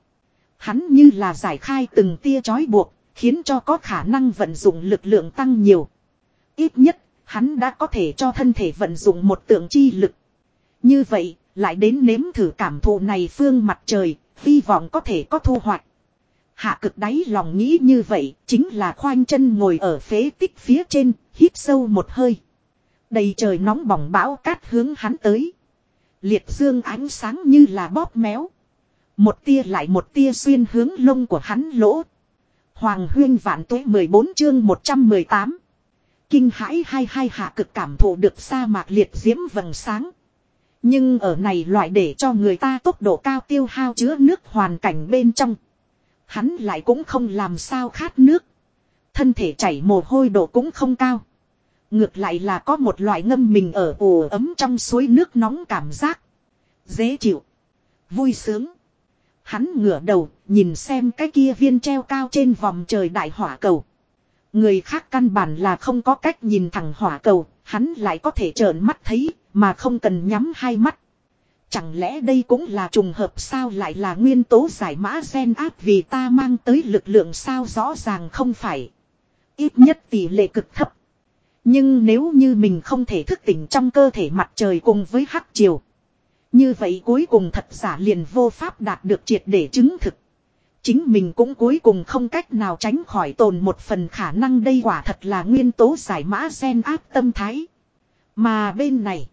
Speaker 1: Hắn như là giải khai từng tia chói buộc, khiến cho có khả năng vận dụng lực lượng tăng nhiều. Ít nhất, hắn đã có thể cho thân thể vận dụng một tượng chi lực. Như vậy, lại đến nếm thử cảm thụ này phương mặt trời, hy vọng có thể có thu hoạch. Hạ cực đáy lòng nghĩ như vậy, chính là khoanh chân ngồi ở phế tích phía trên, hít sâu một hơi. Đầy trời nóng bỏng bão cát hướng hắn tới. Liệt dương ánh sáng như là bóp méo. Một tia lại một tia xuyên hướng lông của hắn lỗ. Hoàng huyên vạn tuế 14 chương 118. Kinh hãi hai hai hạ cực cảm thụ được sa mạc liệt diễm vầng sáng. Nhưng ở này loại để cho người ta tốc độ cao tiêu hao chứa nước hoàn cảnh bên trong. Hắn lại cũng không làm sao khát nước. Thân thể chảy mồ hôi độ cũng không cao. Ngược lại là có một loại ngâm mình ở ồ ấm trong suối nước nóng cảm giác. Dễ chịu. Vui sướng. Hắn ngửa đầu, nhìn xem cái kia viên treo cao trên vòng trời đại hỏa cầu. Người khác căn bản là không có cách nhìn thẳng hỏa cầu, hắn lại có thể trợn mắt thấy, mà không cần nhắm hai mắt. Chẳng lẽ đây cũng là trùng hợp sao lại là nguyên tố giải mã gen áp vì ta mang tới lực lượng sao rõ ràng không phải. Ít nhất tỷ lệ cực thấp. Nhưng nếu như mình không thể thức tỉnh trong cơ thể mặt trời cùng với hắc chiều. Như vậy cuối cùng thật giả liền vô pháp đạt được triệt để chứng thực. Chính mình cũng cuối cùng không cách nào tránh khỏi tồn một phần khả năng đây quả thật là nguyên tố giải mã gen áp tâm thái. Mà bên này.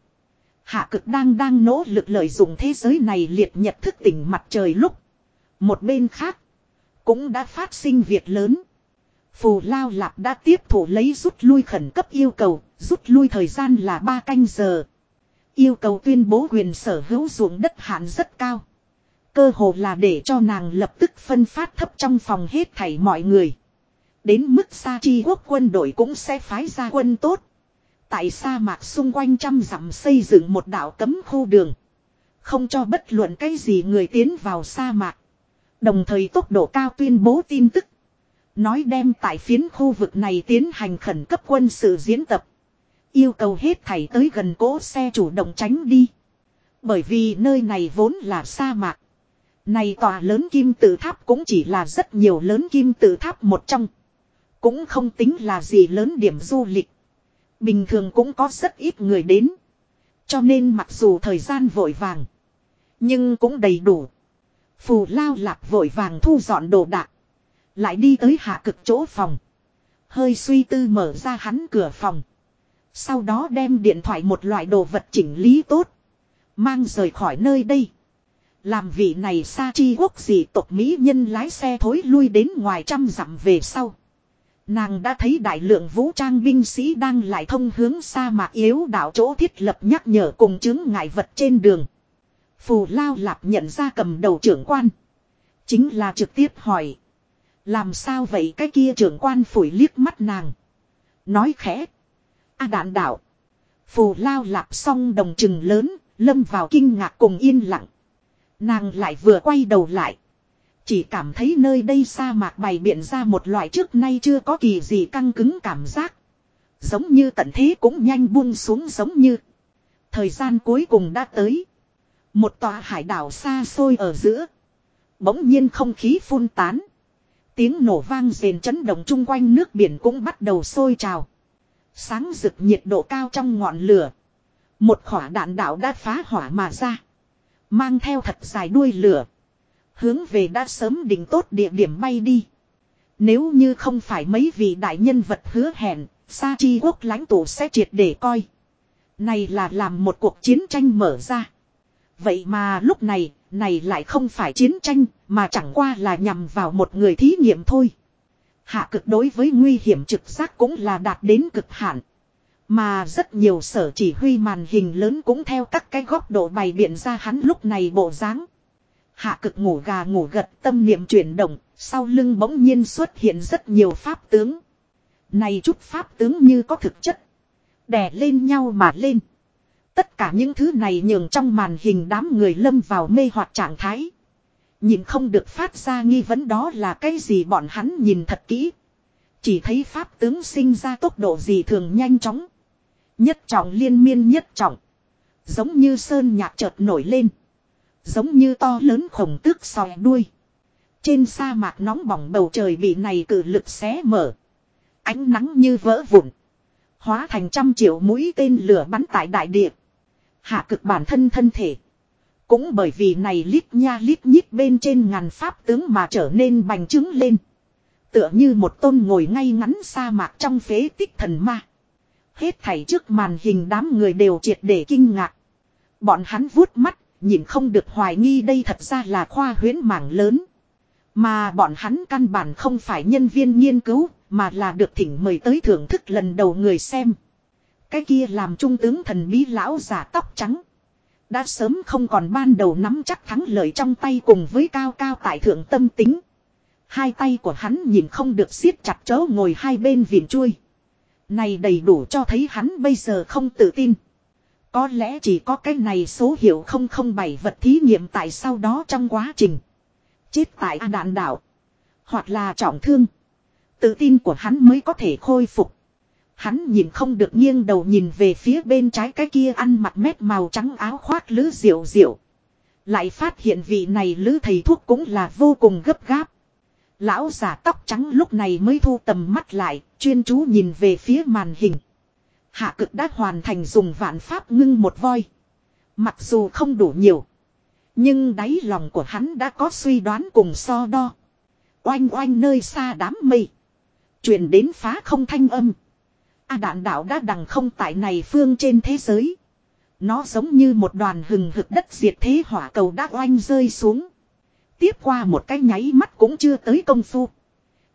Speaker 1: Hạ cực đang đang nỗ lực lợi dụng thế giới này liệt nhật thức tỉnh mặt trời lúc. Một bên khác. Cũng đã phát sinh việc lớn. Phù Lao Lạp đã tiếp thủ lấy rút lui khẩn cấp yêu cầu. Rút lui thời gian là 3 canh giờ. Yêu cầu tuyên bố quyền sở hữu ruộng đất hạn rất cao. Cơ hồ là để cho nàng lập tức phân phát thấp trong phòng hết thảy mọi người. Đến mức Sa Chi quốc quân đội cũng sẽ phái ra quân tốt. Tại sa mạc xung quanh trăm dặm xây dựng một đảo cấm khu đường. Không cho bất luận cái gì người tiến vào sa mạc. Đồng thời tốc độ cao tuyên bố tin tức. Nói đem tại phiến khu vực này tiến hành khẩn cấp quân sự diễn tập. Yêu cầu hết thảy tới gần cỗ xe chủ động tránh đi. Bởi vì nơi này vốn là sa mạc. Này tòa lớn kim tự tháp cũng chỉ là rất nhiều lớn kim tự tháp một trong. Cũng không tính là gì lớn điểm du lịch. Bình thường cũng có rất ít người đến. Cho nên mặc dù thời gian vội vàng. Nhưng cũng đầy đủ. Phù lao lạp vội vàng thu dọn đồ đạc. Lại đi tới hạ cực chỗ phòng. Hơi suy tư mở ra hắn cửa phòng. Sau đó đem điện thoại một loại đồ vật chỉnh lý tốt. Mang rời khỏi nơi đây. Làm vị này xa chi quốc gì tộc Mỹ nhân lái xe thối lui đến ngoài trăm dặm về sau. Nàng đã thấy đại lượng vũ trang binh sĩ đang lại thông hướng sa mạc yếu đảo chỗ thiết lập nhắc nhở cùng chứng ngại vật trên đường. Phù Lao Lạp nhận ra cầm đầu trưởng quan. Chính là trực tiếp hỏi. Làm sao vậy cái kia trưởng quan phủi liếc mắt nàng. Nói khẽ. A đạn đảo. Phù Lao Lạp xong đồng trừng lớn, lâm vào kinh ngạc cùng yên lặng. Nàng lại vừa quay đầu lại. Chỉ cảm thấy nơi đây sa mạc bày biện ra một loại trước nay chưa có kỳ gì căng cứng cảm giác. Giống như tận thế cũng nhanh buông xuống giống như. Thời gian cuối cùng đã tới. Một tòa hải đảo xa xôi ở giữa. Bỗng nhiên không khí phun tán. Tiếng nổ vang rền chấn động chung quanh nước biển cũng bắt đầu sôi trào. Sáng rực nhiệt độ cao trong ngọn lửa. Một khỏa đạn đạo đã phá hỏa mà ra. Mang theo thật dài đuôi lửa. Hướng về đã sớm định tốt địa điểm bay đi. Nếu như không phải mấy vị đại nhân vật hứa hẹn, Sa chi quốc lãnh tụ sẽ triệt để coi. Này là làm một cuộc chiến tranh mở ra. Vậy mà lúc này, này lại không phải chiến tranh, mà chẳng qua là nhằm vào một người thí nghiệm thôi. Hạ cực đối với nguy hiểm trực giác cũng là đạt đến cực hạn. Mà rất nhiều sở chỉ huy màn hình lớn cũng theo các cái góc độ bày biện ra hắn lúc này bộ dáng. Hạ cực ngủ gà ngủ gật tâm niệm chuyển động, sau lưng bỗng nhiên xuất hiện rất nhiều pháp tướng. Này chút pháp tướng như có thực chất. Đè lên nhau mà lên. Tất cả những thứ này nhường trong màn hình đám người lâm vào mê hoặc trạng thái. Nhìn không được phát ra nghi vấn đó là cái gì bọn hắn nhìn thật kỹ. Chỉ thấy pháp tướng sinh ra tốc độ gì thường nhanh chóng. Nhất trọng liên miên nhất trọng. Giống như sơn nhạc chợt nổi lên. Giống như to lớn khổng tước sòi đuôi. Trên sa mạc nóng bỏng bầu trời bị này cử lực xé mở. Ánh nắng như vỡ vụn. Hóa thành trăm triệu mũi tên lửa bắn tại đại địa. Hạ cực bản thân thân thể. Cũng bởi vì này lít nha lít nhít bên trên ngàn pháp tướng mà trở nên bành trướng lên. Tựa như một tôn ngồi ngay ngắn sa mạc trong phế tích thần ma. Hết thảy trước màn hình đám người đều triệt để kinh ngạc. Bọn hắn vuốt mắt, nhìn không được hoài nghi đây thật ra là khoa huyến mảng lớn. Mà bọn hắn căn bản không phải nhân viên nghiên cứu, mà là được thỉnh mời tới thưởng thức lần đầu người xem. Cái kia làm trung tướng thần bí lão giả tóc trắng. Đã sớm không còn ban đầu nắm chắc thắng lợi trong tay cùng với cao cao tại thượng tâm tính. Hai tay của hắn nhìn không được siết chặt chớ ngồi hai bên viền chuôi. Này đầy đủ cho thấy hắn bây giờ không tự tin. Có lẽ chỉ có cái này số hiệu 007 vật thí nghiệm tại sau đó trong quá trình. Chết tại đạn đảo. Hoặc là trọng thương. Tự tin của hắn mới có thể khôi phục. Hắn nhìn không được nghiêng đầu nhìn về phía bên trái cái kia ăn mặc mét màu trắng áo khoác lứ diệu diệu. Lại phát hiện vị này lứ thầy thuốc cũng là vô cùng gấp gáp. Lão giả tóc trắng lúc này mới thu tầm mắt lại, chuyên chú nhìn về phía màn hình. Hạ cực đã hoàn thành dùng vạn pháp ngưng một voi. Mặc dù không đủ nhiều. Nhưng đáy lòng của hắn đã có suy đoán cùng so đo. Oanh oanh nơi xa đám mây. Truyền đến phá không thanh âm. A đạn đạo đã đằng không tại này phương trên thế giới. Nó giống như một đoàn hừng hực đất diệt thế hỏa cầu đã oanh rơi xuống. Tiếp qua một cái nháy mắt cũng chưa tới công phu.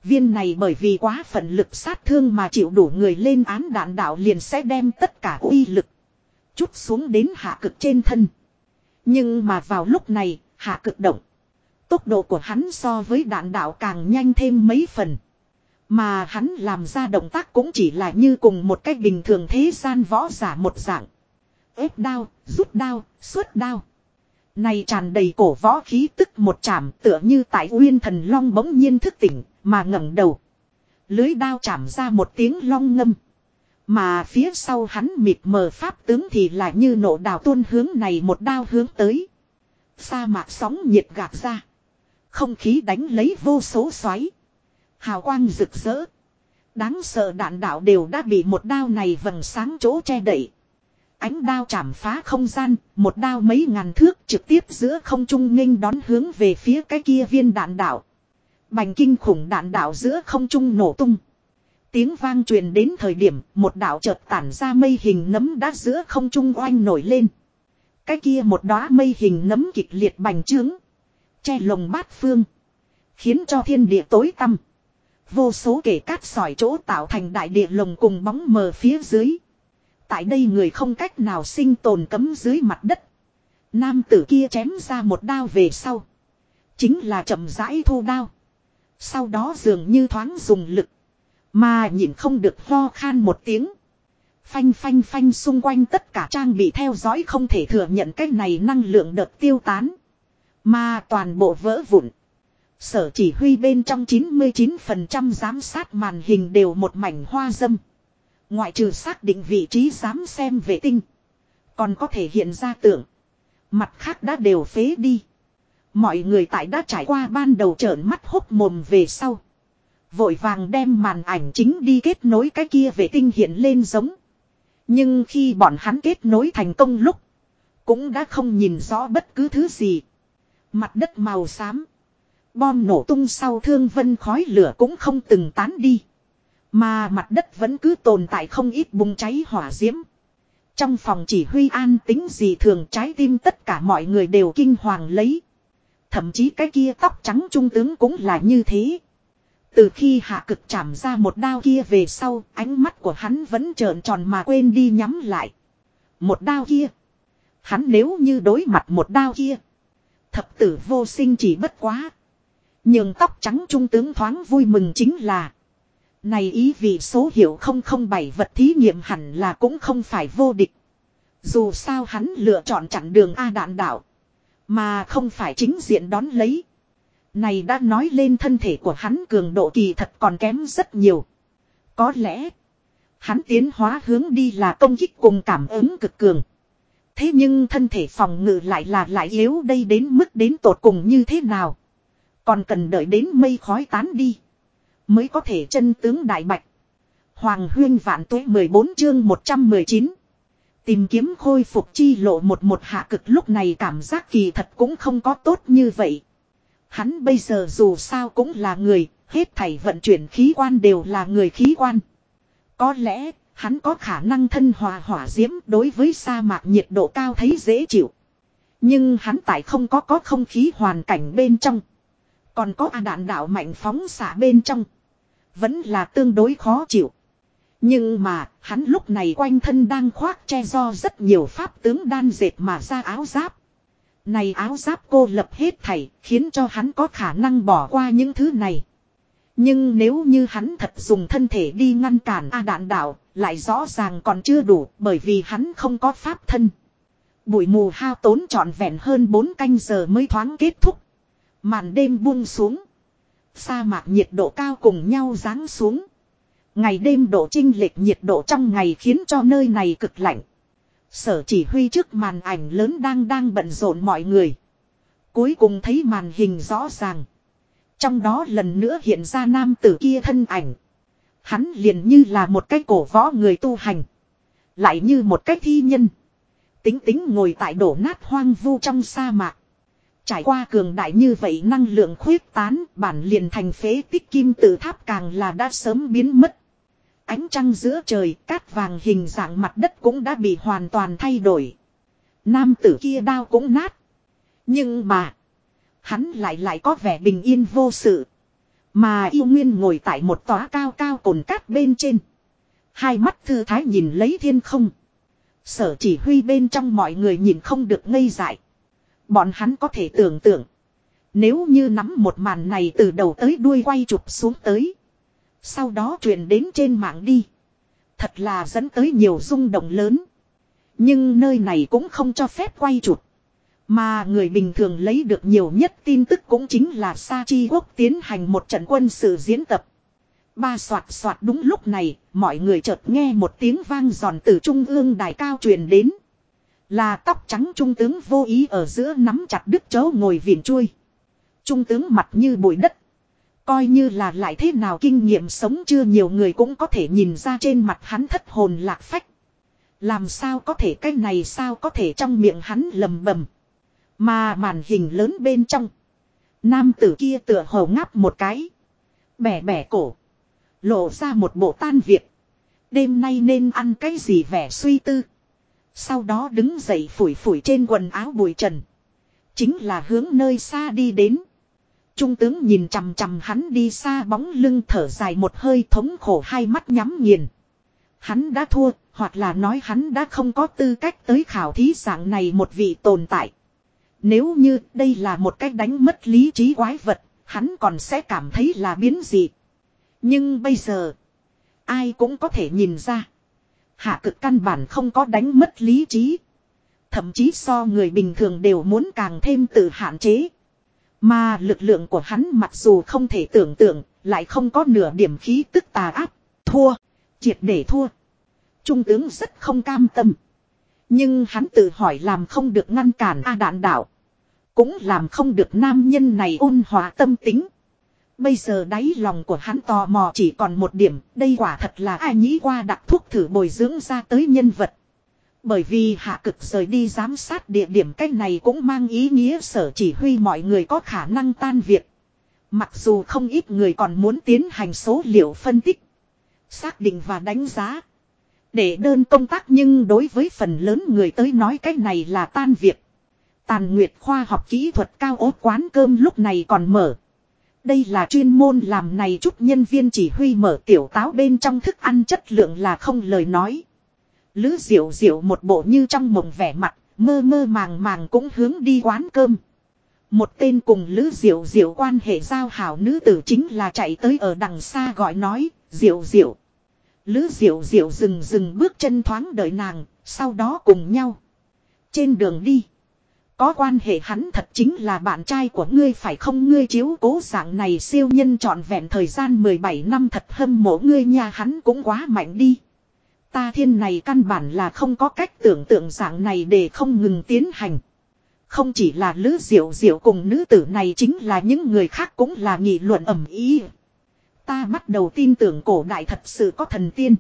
Speaker 1: Viên này bởi vì quá phận lực sát thương mà chịu đủ người lên án đạn đạo liền sẽ đem tất cả uy lực. Chút xuống đến hạ cực trên thân. Nhưng mà vào lúc này, hạ cực động. Tốc độ của hắn so với đạn đạo càng nhanh thêm mấy phần. Mà hắn làm ra động tác cũng chỉ là như cùng một cách bình thường thế gian võ giả một dạng. ép đao, rút đao, xuất đao. Này tràn đầy cổ võ khí tức một chạm tựa như tại uyên thần long bỗng nhiên thức tỉnh, mà ngẩng đầu. Lưới đao chạm ra một tiếng long ngâm. Mà phía sau hắn mịt mờ pháp tướng thì lại như nổ đào tuôn hướng này một đao hướng tới. Sa mạc sóng nhiệt gạt ra. Không khí đánh lấy vô số xoáy. Hào quang rực rỡ. Đáng sợ đạn đạo đều đã bị một đao này vầng sáng chỗ che đậy. Ánh đao chạm phá không gian, một đao mấy ngàn thước trực tiếp giữa không trung nghênh đón hướng về phía cái kia viên đạn đạo. Bành kinh khủng đạn đạo giữa không trung nổ tung. Tiếng vang truyền đến thời điểm một đạo chợt tản ra mây hình nấm đã giữa không trung oanh nổi lên. Cái kia một đóa mây hình nấm kịch liệt bành trướng. Che lồng bát phương. Khiến cho thiên địa tối tăm. Vô số kể cát sỏi chỗ tạo thành đại địa lồng cùng bóng mờ phía dưới. Tại đây người không cách nào sinh tồn cấm dưới mặt đất. Nam tử kia chém ra một đao về sau. Chính là chậm rãi thu đao. Sau đó dường như thoáng dùng lực. Mà nhìn không được ho khan một tiếng. Phanh phanh phanh xung quanh tất cả trang bị theo dõi không thể thừa nhận cái này năng lượng đợt tiêu tán. Mà toàn bộ vỡ vụn. Sở chỉ huy bên trong 99% giám sát màn hình đều một mảnh hoa dâm. Ngoại trừ xác định vị trí dám xem vệ tinh. Còn có thể hiện ra tượng. Mặt khác đã đều phế đi. Mọi người tại đã trải qua ban đầu trợn mắt hốc mồm về sau. Vội vàng đem màn ảnh chính đi kết nối cái kia vệ tinh hiện lên giống. Nhưng khi bọn hắn kết nối thành công lúc. Cũng đã không nhìn rõ bất cứ thứ gì. Mặt đất màu xám. Bom nổ tung sau thương vân khói lửa cũng không từng tán đi. Mà mặt đất vẫn cứ tồn tại không ít bùng cháy hỏa diễm. Trong phòng chỉ huy an tính gì thường trái tim tất cả mọi người đều kinh hoàng lấy. Thậm chí cái kia tóc trắng trung tướng cũng là như thế. Từ khi hạ cực chạm ra một đao kia về sau, ánh mắt của hắn vẫn trợn tròn mà quên đi nhắm lại. Một đao kia. Hắn nếu như đối mặt một đao kia. Thập tử vô sinh chỉ bất quá. Nhưng tóc trắng trung tướng thoáng vui mừng chính là. Này ý vì số hiệu 007 vật thí nghiệm hẳn là cũng không phải vô địch. Dù sao hắn lựa chọn chặn đường A đạn đạo. Mà không phải chính diện đón lấy. Này đã nói lên thân thể của hắn cường độ kỳ thật còn kém rất nhiều. Có lẽ. Hắn tiến hóa hướng đi là công kích cùng cảm ứng cực cường. Thế nhưng thân thể phòng ngự lại là lại yếu đây đến mức đến tột cùng như thế nào. Còn cần đợi đến mây khói tán đi. Mới có thể chân tướng đại bạch. Hoàng huyên vạn tuế 14 chương 119. Tìm kiếm khôi phục chi lộ một một hạ cực lúc này cảm giác kỳ thật cũng không có tốt như vậy. Hắn bây giờ dù sao cũng là người, hết thảy vận chuyển khí quan đều là người khí quan. Có lẽ, hắn có khả năng thân hòa hỏa diễm đối với sa mạc nhiệt độ cao thấy dễ chịu. Nhưng hắn tại không có có không khí hoàn cảnh bên trong. Còn có A đạn đạo mạnh phóng xạ bên trong. Vẫn là tương đối khó chịu. Nhưng mà, hắn lúc này quanh thân đang khoác che do rất nhiều pháp tướng đan dệt mà ra áo giáp. Này áo giáp cô lập hết thảy, khiến cho hắn có khả năng bỏ qua những thứ này. Nhưng nếu như hắn thật dùng thân thể đi ngăn cản A đạn đạo, lại rõ ràng còn chưa đủ bởi vì hắn không có pháp thân. Bụi mù hao tốn trọn vẹn hơn 4 canh giờ mới thoáng kết thúc. Màn đêm buông xuống. Sa mạc nhiệt độ cao cùng nhau ráng xuống. Ngày đêm độ trinh lệch nhiệt độ trong ngày khiến cho nơi này cực lạnh. Sở chỉ huy trước màn ảnh lớn đang đang bận rộn mọi người. Cuối cùng thấy màn hình rõ ràng. Trong đó lần nữa hiện ra nam tử kia thân ảnh. Hắn liền như là một cái cổ võ người tu hành. Lại như một cái thi nhân. Tính tính ngồi tại đổ nát hoang vu trong sa mạc. Trải qua cường đại như vậy năng lượng khuyết tán, bản liền thành phế tích kim tự tháp càng là đã sớm biến mất. Ánh trăng giữa trời, cát vàng hình dạng mặt đất cũng đã bị hoàn toàn thay đổi. Nam tử kia đao cũng nát. Nhưng mà. Hắn lại lại có vẻ bình yên vô sự. Mà yêu nguyên ngồi tại một tóa cao cao cồn cát bên trên. Hai mắt thư thái nhìn lấy thiên không. Sở chỉ huy bên trong mọi người nhìn không được ngây dại. Bọn hắn có thể tưởng tượng. Nếu như nắm một màn này từ đầu tới đuôi quay chụp xuống tới. Sau đó truyền đến trên mạng đi. Thật là dẫn tới nhiều rung động lớn. Nhưng nơi này cũng không cho phép quay chụp. Mà người bình thường lấy được nhiều nhất tin tức cũng chính là Sa Chi Quốc tiến hành một trận quân sự diễn tập. Ba soạt soạt đúng lúc này, mọi người chợt nghe một tiếng vang giòn từ trung ương đài cao truyền đến. Là tóc trắng trung tướng vô ý ở giữa nắm chặt đứt chấu ngồi viện chui. Trung tướng mặt như bụi đất. Coi như là lại thế nào kinh nghiệm sống chưa nhiều người cũng có thể nhìn ra trên mặt hắn thất hồn lạc phách. Làm sao có thể cái này sao có thể trong miệng hắn lầm bầm. Mà màn hình lớn bên trong. Nam tử kia tựa hồ ngáp một cái. Bẻ bẻ cổ. Lộ ra một bộ tan việc. Đêm nay nên ăn cái gì vẻ suy tư. Sau đó đứng dậy phủi phủi trên quần áo bụi trần. Chính là hướng nơi xa đi đến. Trung tướng nhìn chằm chằm hắn đi xa bóng lưng thở dài một hơi thống khổ hai mắt nhắm nghiền. Hắn đã thua, hoặc là nói hắn đã không có tư cách tới khảo thí dạng này một vị tồn tại. Nếu như đây là một cách đánh mất lý trí quái vật, hắn còn sẽ cảm thấy là biến dị. Nhưng bây giờ, ai cũng có thể nhìn ra. Hạ cực căn bản không có đánh mất lý trí. Thậm chí so người bình thường đều muốn càng thêm tự hạn chế. Mà lực lượng của hắn mặc dù không thể tưởng tượng, lại không có nửa điểm khí tức tà áp. Thua. Triệt để thua. Trung tướng rất không cam tâm. Nhưng hắn tự hỏi làm không được ngăn cản A đạn đạo. Cũng làm không được nam nhân này ôn hòa tâm tính. Bây giờ đáy lòng của hắn tò mò chỉ còn một điểm, đây quả thật là ai nghĩ qua đặt thuốc thử bồi dưỡng ra tới nhân vật. Bởi vì hạ cực rời đi giám sát địa điểm cách này cũng mang ý nghĩa sở chỉ huy mọi người có khả năng tan việc. Mặc dù không ít người còn muốn tiến hành số liệu phân tích, xác định và đánh giá. Để đơn công tác nhưng đối với phần lớn người tới nói cách này là tan việc. Tàn Nguyệt khoa học kỹ thuật cao ốt quán cơm lúc này còn mở. Đây là chuyên môn làm này chút nhân viên chỉ huy mở tiểu táo bên trong thức ăn chất lượng là không lời nói. Lữ diệu diệu một bộ như trong mộng vẻ mặt, mơ mơ màng màng cũng hướng đi quán cơm. Một tên cùng Lữ diệu diệu quan hệ giao hảo nữ tử chính là chạy tới ở đằng xa gọi nói, diệu diệu. Lữ diệu diệu dừng dừng bước chân thoáng đợi nàng, sau đó cùng nhau. Trên đường đi. Có quan hệ hắn thật chính là bạn trai của ngươi phải không ngươi chiếu cố dạng này siêu nhân trọn vẹn thời gian 17 năm thật hâm mộ ngươi nha hắn cũng quá mạnh đi. Ta thiên này căn bản là không có cách tưởng tượng dạng này để không ngừng tiến hành. Không chỉ là lữ diệu diệu cùng nữ tử này chính là những người khác cũng là nghị luận ẩm ý. Ta bắt đầu tin tưởng cổ đại thật sự có thần tiên.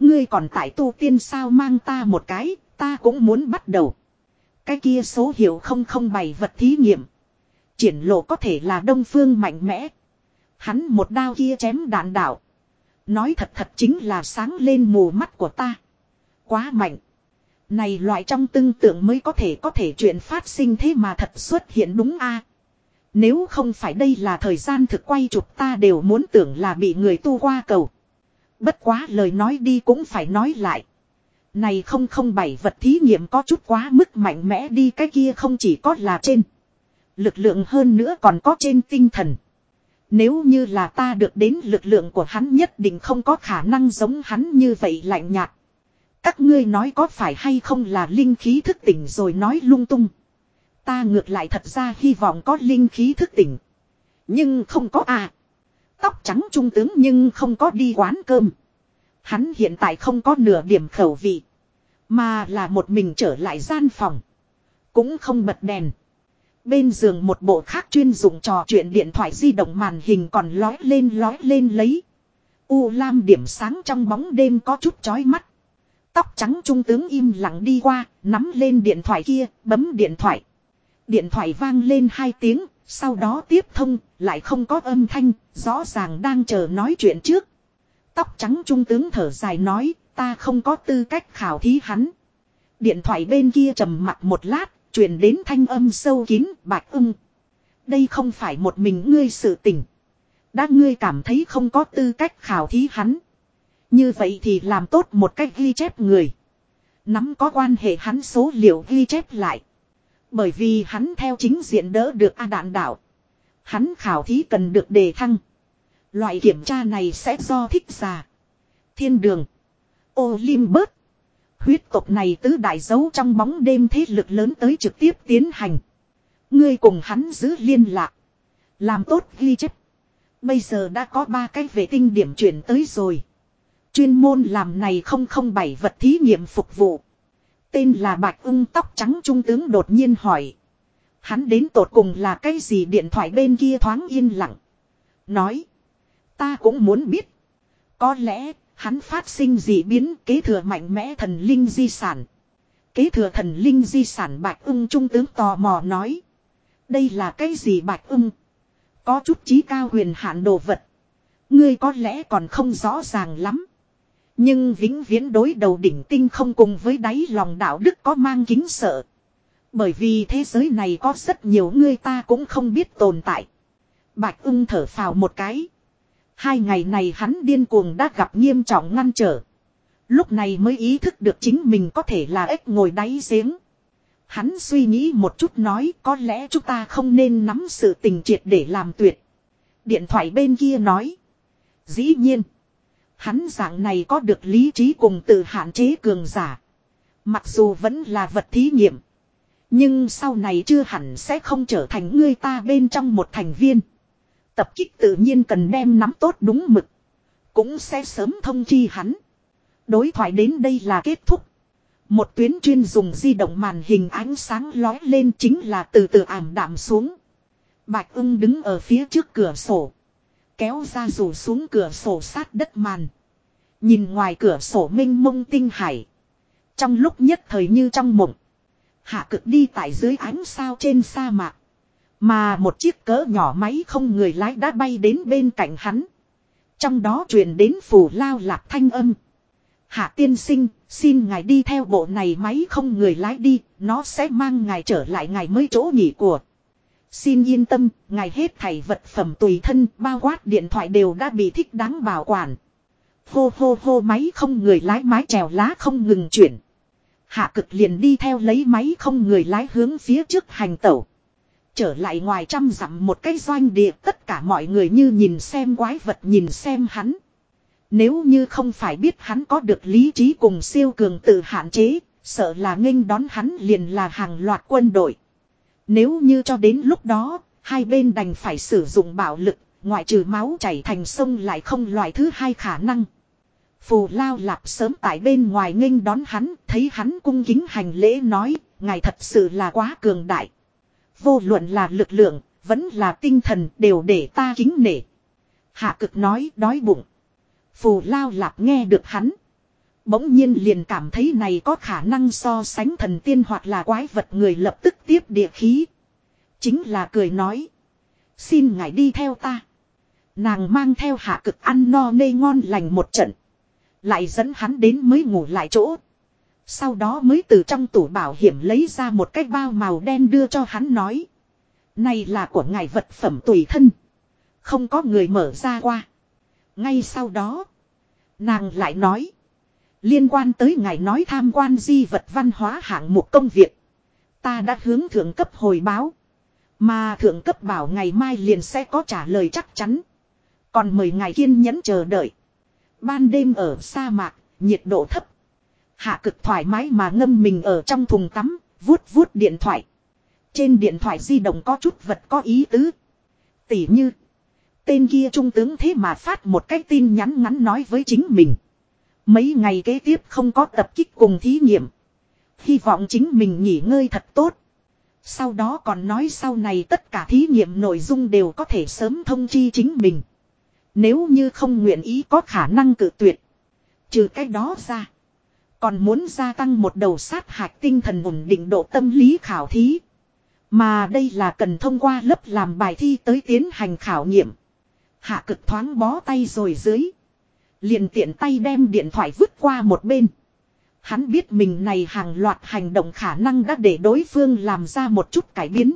Speaker 1: Ngươi còn tại tu tiên sao mang ta một cái, ta cũng muốn bắt đầu. Cái kia số hiệu 007 vật thí nghiệm. Triển lộ có thể là đông phương mạnh mẽ. Hắn một đao kia chém đạn đạo. Nói thật thật chính là sáng lên mù mắt của ta. Quá mạnh. Này loại trong tương tượng mới có thể có thể chuyện phát sinh thế mà thật xuất hiện đúng a Nếu không phải đây là thời gian thực quay chụp ta đều muốn tưởng là bị người tu qua cầu. Bất quá lời nói đi cũng phải nói lại. Này không không bảy vật thí nghiệm có chút quá mức mạnh mẽ đi, cái kia không chỉ có là trên. Lực lượng hơn nữa còn có trên tinh thần. Nếu như là ta được đến lực lượng của hắn nhất định không có khả năng giống hắn như vậy lạnh nhạt. Các ngươi nói có phải hay không là linh khí thức tỉnh rồi nói lung tung. Ta ngược lại thật ra hy vọng có linh khí thức tỉnh. Nhưng không có à. Tóc trắng trung tướng nhưng không có đi quán cơm. Hắn hiện tại không có nửa điểm khẩu vị. Mà là một mình trở lại gian phòng. Cũng không bật đèn. Bên giường một bộ khác chuyên dụng trò chuyện điện thoại di động màn hình còn lói lên lói lên lấy. U lam điểm sáng trong bóng đêm có chút chói mắt. Tóc trắng trung tướng im lặng đi qua, nắm lên điện thoại kia, bấm điện thoại. Điện thoại vang lên hai tiếng, sau đó tiếp thông, lại không có âm thanh, rõ ràng đang chờ nói chuyện trước. Tóc trắng trung tướng thở dài nói, ta không có tư cách khảo thí hắn. Điện thoại bên kia trầm mặt một lát, truyền đến thanh âm sâu kín, bạch ưng. Đây không phải một mình ngươi sự tình. Đã ngươi cảm thấy không có tư cách khảo thí hắn. Như vậy thì làm tốt một cách ghi chép người. Nắm có quan hệ hắn số liệu ghi chép lại. Bởi vì hắn theo chính diện đỡ được A đạn đảo. Hắn khảo thí cần được đề thăng. Loại kiểm tra này sẽ do thích giả. Thiên đường. Olympus. Huyết tộc này tứ đại dấu trong bóng đêm thế lực lớn tới trực tiếp tiến hành. Ngươi cùng hắn giữ liên lạc. Làm tốt ghi chép. Bây giờ đã có ba cái vệ tinh điểm chuyển tới rồi. Chuyên môn làm này không không bảy vật thí nghiệm phục vụ. Tên là Bạch ung tóc trắng trung tướng đột nhiên hỏi. Hắn đến tột cùng là cái gì điện thoại bên kia thoáng yên lặng. Nói. Ta cũng muốn biết. Có lẽ hắn phát sinh dị biến, kế thừa mạnh mẽ thần linh di sản. Kế thừa thần linh di sản Bạch ưng trung tướng tò mò nói. Đây là cái gì Bạch ưng? Có chút trí cao huyền hạn đồ vật. Ngươi có lẽ còn không rõ ràng lắm. Nhưng vĩnh viễn đối đầu đỉnh tinh không cùng với đáy lòng đạo đức có mang kính sợ. Bởi vì thế giới này có rất nhiều người ta cũng không biết tồn tại. Bạch ưng thở phào một cái. Hai ngày này hắn điên cuồng đã gặp nghiêm trọng ngăn trở. Lúc này mới ý thức được chính mình có thể là ếch ngồi đáy giếng. Hắn suy nghĩ một chút nói, có lẽ chúng ta không nên nắm sự tình triệt để làm tuyệt. Điện thoại bên kia nói. Dĩ nhiên. Hắn dạng này có được lý trí cùng tự hạn chế cường giả. Mặc dù vẫn là vật thí nghiệm. Nhưng sau này chưa hẳn sẽ không trở thành người ta bên trong một thành viên. Tập kích tự nhiên cần đem nắm tốt đúng mực. Cũng sẽ sớm thông chi hắn. Đối thoại đến đây là kết thúc. Một tuyến chuyên dùng di động màn hình ánh sáng lói lên chính là từ từ ảm đạm xuống. Bạch ưng đứng ở phía trước cửa sổ. Kéo ra rủ xuống cửa sổ sát đất màn. Nhìn ngoài cửa sổ minh mông tinh hải. Trong lúc nhất thời như trong mộng. Hạ cực đi tại dưới ánh sao trên sa mạc. Mà một chiếc cỡ nhỏ máy không người lái đã bay đến bên cạnh hắn. Trong đó truyền đến phủ lao lạc thanh âm. Hạ tiên sinh, xin ngài đi theo bộ này máy không người lái đi, nó sẽ mang ngài trở lại ngài mới chỗ nghỉ của. Xin yên tâm, ngài hết thảy vật phẩm tùy thân, bao quát điện thoại đều đã bị thích đáng bảo quản. Hô hô hô máy không người lái mái trèo lá không ngừng chuyển. Hạ cực liền đi theo lấy máy không người lái hướng phía trước hành tẩu. Trở lại ngoài trăm dặm một cái doanh địa tất cả mọi người như nhìn xem quái vật nhìn xem hắn. Nếu như không phải biết hắn có được lý trí cùng siêu cường tự hạn chế, sợ là nghênh đón hắn liền là hàng loạt quân đội. Nếu như cho đến lúc đó, hai bên đành phải sử dụng bạo lực, ngoại trừ máu chảy thành sông lại không loại thứ hai khả năng. Phù lao lạp sớm tại bên ngoài nghênh đón hắn, thấy hắn cung kính hành lễ nói, ngài thật sự là quá cường đại. Vô luận là lực lượng, vẫn là tinh thần đều để ta kính nể. Hạ cực nói đói bụng. Phù lao lạp nghe được hắn. Bỗng nhiên liền cảm thấy này có khả năng so sánh thần tiên hoặc là quái vật người lập tức tiếp địa khí. Chính là cười nói. Xin ngài đi theo ta. Nàng mang theo hạ cực ăn no nê ngon lành một trận. Lại dẫn hắn đến mới ngủ lại chỗ. Sau đó mới từ trong tủ bảo hiểm lấy ra một cái bao màu đen đưa cho hắn nói. Này là của ngài vật phẩm tùy thân. Không có người mở ra qua. Ngay sau đó. Nàng lại nói. Liên quan tới ngài nói tham quan di vật văn hóa hạng mục công việc. Ta đã hướng thượng cấp hồi báo. Mà thượng cấp bảo ngày mai liền sẽ có trả lời chắc chắn. Còn mời ngài kiên nhẫn chờ đợi. Ban đêm ở sa mạc, nhiệt độ thấp. Hạ cực thoải mái mà ngâm mình ở trong thùng tắm, vuốt vuốt điện thoại. Trên điện thoại di động có chút vật có ý tứ. Tỉ như. Tên kia trung tướng thế mà phát một cái tin nhắn ngắn nói với chính mình. Mấy ngày kế tiếp không có tập kích cùng thí nghiệm. Hy vọng chính mình nghỉ ngơi thật tốt. Sau đó còn nói sau này tất cả thí nghiệm nội dung đều có thể sớm thông chi chính mình. Nếu như không nguyện ý có khả năng cự tuyệt. Trừ cái đó ra. Còn muốn gia tăng một đầu sát hạch tinh thần ổn định độ tâm lý khảo thí. Mà đây là cần thông qua lớp làm bài thi tới tiến hành khảo nghiệm. Hạ cực thoáng bó tay rồi dưới. Liền tiện tay đem điện thoại vứt qua một bên. Hắn biết mình này hàng loạt hành động khả năng đã để đối phương làm ra một chút cải biến.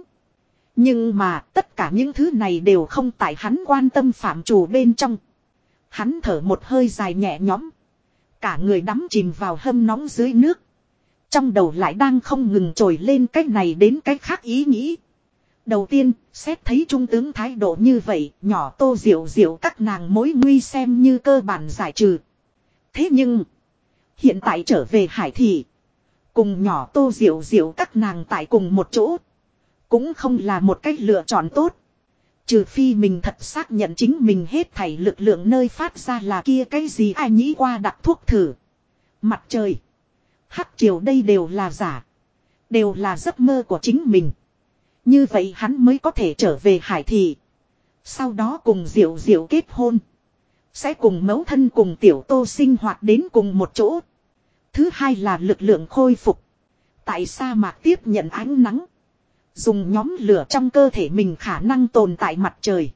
Speaker 1: Nhưng mà tất cả những thứ này đều không tại hắn quan tâm phạm chủ bên trong. Hắn thở một hơi dài nhẹ nhõm. Cả người đắm chìm vào hâm nóng dưới nước. Trong đầu lại đang không ngừng trồi lên cách này đến cách khác ý nghĩ. Đầu tiên, xét thấy trung tướng thái độ như vậy, nhỏ tô diệu diệu các nàng mối nguy xem như cơ bản giải trừ. Thế nhưng, hiện tại trở về hải thị, cùng nhỏ tô diệu diệu các nàng tại cùng một chỗ, cũng không là một cách lựa chọn tốt. Trừ phi mình thật xác nhận chính mình hết thảy lực lượng nơi phát ra là kia cái gì ai nghĩ qua đặt thuốc thử. Mặt trời. Hắc chiều đây đều là giả. Đều là giấc mơ của chính mình. Như vậy hắn mới có thể trở về hải thị. Sau đó cùng diệu diệu kết hôn. Sẽ cùng mẫu thân cùng tiểu tô sinh hoạt đến cùng một chỗ. Thứ hai là lực lượng khôi phục. Tại sa mạc tiếp nhận ánh nắng. Dùng nhóm lửa trong cơ thể mình khả năng tồn tại mặt trời.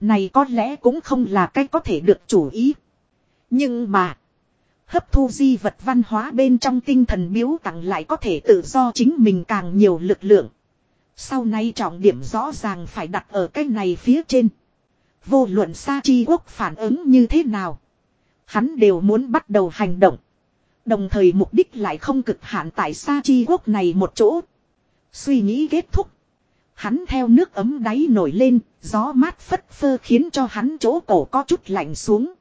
Speaker 1: Này có lẽ cũng không là cách có thể được chủ ý. Nhưng mà. Hấp thu di vật văn hóa bên trong tinh thần biếu tặng lại có thể tự do chính mình càng nhiều lực lượng. Sau này trọng điểm rõ ràng phải đặt ở cái này phía trên. Vô luận Sa Chi Quốc phản ứng như thế nào. Hắn đều muốn bắt đầu hành động. Đồng thời mục đích lại không cực hạn tại Sa Chi Quốc này một chỗ. Suy nghĩ kết thúc. Hắn theo nước ấm đáy nổi lên, gió mát phất phơ khiến cho hắn chỗ cổ có chút lạnh xuống.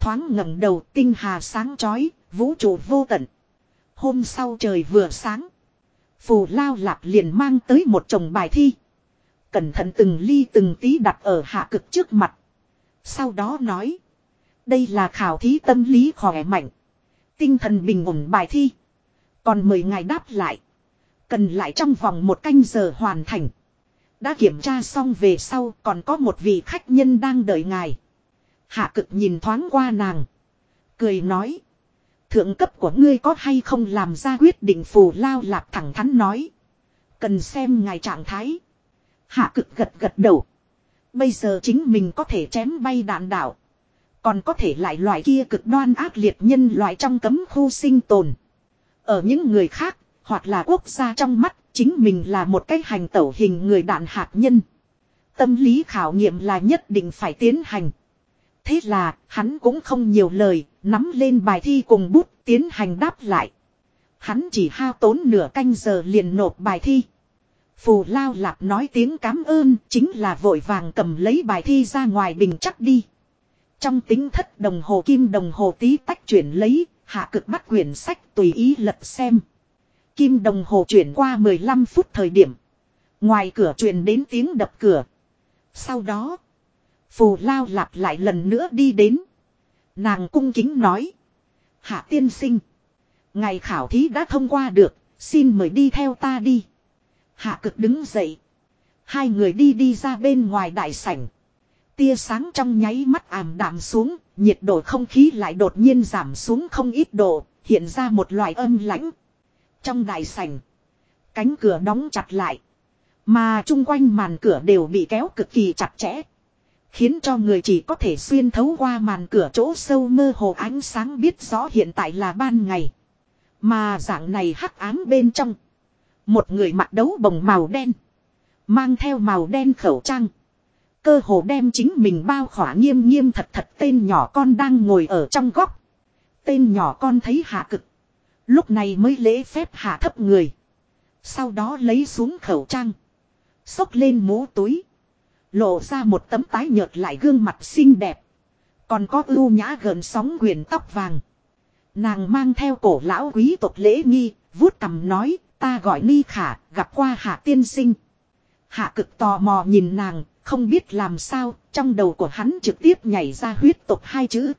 Speaker 1: Thoáng ngẩng đầu tinh hà sáng chói, vũ trụ vô tận. Hôm sau trời vừa sáng. Phù lao lạp liền mang tới một chồng bài thi. Cẩn thận từng ly từng tí đặt ở hạ cực trước mặt. Sau đó nói. Đây là khảo thí tâm lý khỏe mạnh. Tinh thần bình ổn bài thi. Còn mời ngài đáp lại. Cần lại trong vòng một canh giờ hoàn thành. Đã kiểm tra xong về sau còn có một vị khách nhân đang đợi ngài. Hạ cực nhìn thoáng qua nàng. Cười nói. Thượng cấp của ngươi có hay không làm ra quyết định phù lao lạp thẳng thắn nói. Cần xem ngài trạng thái. Hạ cực gật gật đầu. Bây giờ chính mình có thể chém bay đạn đạo. Còn có thể lại loại kia cực đoan ác liệt nhân loại trong cấm khu sinh tồn. Ở những người khác, hoặc là quốc gia trong mắt, chính mình là một cái hành tẩu hình người đạn hạt nhân. Tâm lý khảo nghiệm là nhất định phải tiến hành. Thế là, hắn cũng không nhiều lời, nắm lên bài thi cùng bút, tiến hành đáp lại. Hắn chỉ hao tốn nửa canh giờ liền nộp bài thi. Phù Lao Lạp nói tiếng cảm ơn, chính là vội vàng cầm lấy bài thi ra ngoài bình chắc đi. Trong tính thất đồng hồ kim đồng hồ tí tách chuyển lấy, hạ cực bắt quyển sách tùy ý lật xem. Kim đồng hồ chuyển qua 15 phút thời điểm. Ngoài cửa truyền đến tiếng đập cửa. Sau đó, Phù Lao lặp lại lần nữa đi đến. Nàng cung kính nói. Hạ tiên sinh. Ngày khảo thí đã thông qua được, xin mời đi theo ta đi. Hạ cực đứng dậy. Hai người đi đi ra bên ngoài đại sảnh. Tia sáng trong nháy mắt ảm đạm xuống, nhiệt độ không khí lại đột nhiên giảm xuống không ít độ, hiện ra một loại âm lãnh. Trong đại sảnh, cánh cửa đóng chặt lại. Mà chung quanh màn cửa đều bị kéo cực kỳ chặt chẽ. Khiến cho người chỉ có thể xuyên thấu qua màn cửa chỗ sâu mơ hồ ánh sáng biết rõ hiện tại là ban ngày. Mà dạng này hắc ám bên trong. Một người mặc đấu bồng màu đen. Mang theo màu đen khẩu trang. Cơ hồ đem chính mình bao khỏa nghiêm nghiêm thật thật tên nhỏ con đang ngồi ở trong góc. Tên nhỏ con thấy hạ cực. Lúc này mới lễ phép hạ thấp người. Sau đó lấy xuống khẩu trang. Xốc lên mũ túi. Lộ ra một tấm tái nhợt lại gương mặt xinh đẹp. Còn có ưu nhã gần sóng quyền tóc vàng. Nàng mang theo cổ lão quý tộc lễ nghi, vuốt cầm nói, ta gọi Ni Khả, gặp qua hạ tiên sinh. Hạ cực tò mò nhìn nàng, không biết làm sao, trong đầu của hắn trực tiếp nhảy ra huyết tộc hai chữ.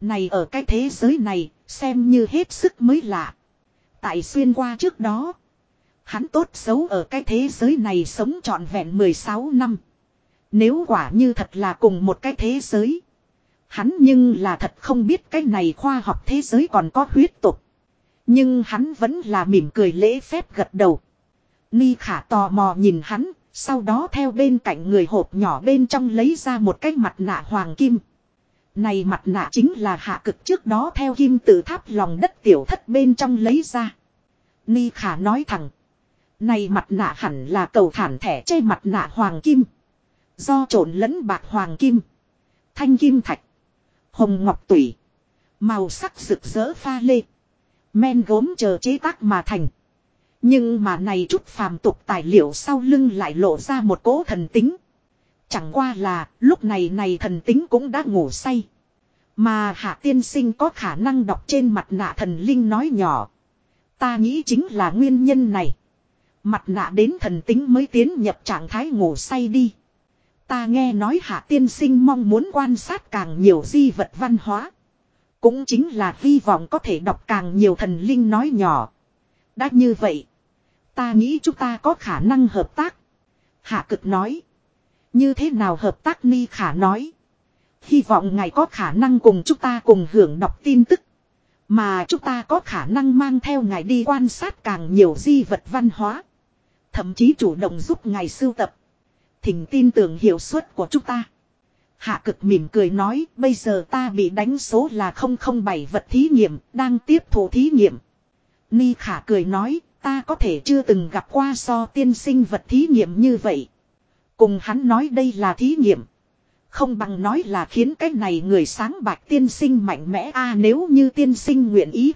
Speaker 1: Này ở cái thế giới này, xem như hết sức mới lạ. Tại xuyên qua trước đó, hắn tốt xấu ở cái thế giới này sống trọn vẹn 16 năm. Nếu quả như thật là cùng một cái thế giới. Hắn nhưng là thật không biết cái này khoa học thế giới còn có huyết tục. Nhưng hắn vẫn là mỉm cười lễ phép gật đầu. Ni khả tò mò nhìn hắn, sau đó theo bên cạnh người hộp nhỏ bên trong lấy ra một cái mặt nạ hoàng kim. Này mặt nạ chính là hạ cực trước đó theo kim tự tháp lòng đất tiểu thất bên trong lấy ra. Ni khả nói thẳng. Này mặt nạ hẳn là cầu thản thẻ che mặt nạ hoàng kim. Do trộn lẫn bạc hoàng kim. Thanh kim thạch. Hồng ngọc tủy. Màu sắc rực rỡ pha lê. Men gốm chờ chế tác mà thành. Nhưng mà này chút phàm tục tài liệu sau lưng lại lộ ra một cố thần tính. Chẳng qua là, lúc này này thần tính cũng đã ngủ say. Mà hạ tiên sinh có khả năng đọc trên mặt nạ thần linh nói nhỏ. Ta nghĩ chính là nguyên nhân này. Mặt nạ đến thần tính mới tiến nhập trạng thái ngủ say đi. Ta nghe nói hạ tiên sinh mong muốn quan sát càng nhiều di vật văn hóa. Cũng chính là hy vọng có thể đọc càng nhiều thần linh nói nhỏ. Đã như vậy. Ta nghĩ chúng ta có khả năng hợp tác. Hạ cực nói. Như thế nào hợp tác ni khả nói. Hy vọng ngài có khả năng cùng chúng ta cùng hưởng đọc tin tức. Mà chúng ta có khả năng mang theo ngài đi quan sát càng nhiều di vật văn hóa. Thậm chí chủ động giúp ngài sưu tập. Thỉnh tin tưởng hiệu suất của chúng ta. Hạ cực mỉm cười nói bây giờ ta bị đánh số là 007 vật thí nghiệm, đang tiếp thu thí nghiệm. Ni khả cười nói ta có thể chưa từng gặp qua so tiên sinh vật thí nghiệm như vậy. Cùng hắn nói đây là thí nghiệm. Không bằng nói là khiến cái này người sáng bạc tiên sinh mạnh mẽ a, nếu như tiên sinh nguyện ý.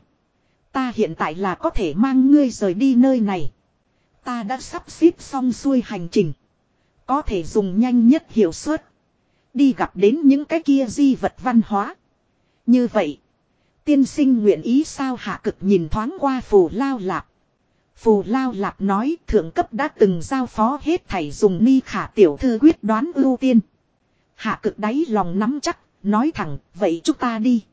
Speaker 1: Ta hiện tại là có thể mang ngươi rời đi nơi này. Ta đã sắp xếp xong xuôi hành trình. Có thể dùng nhanh nhất hiệu suất. Đi gặp đến những cái kia di vật văn hóa. Như vậy. Tiên sinh nguyện ý sao hạ cực nhìn thoáng qua phù lao lạp. Phù lao lạp nói thượng cấp đã từng giao phó hết thảy dùng ni khả tiểu thư quyết đoán ưu tiên. Hạ cực đáy lòng nắm chắc, nói thẳng, vậy chúng ta đi.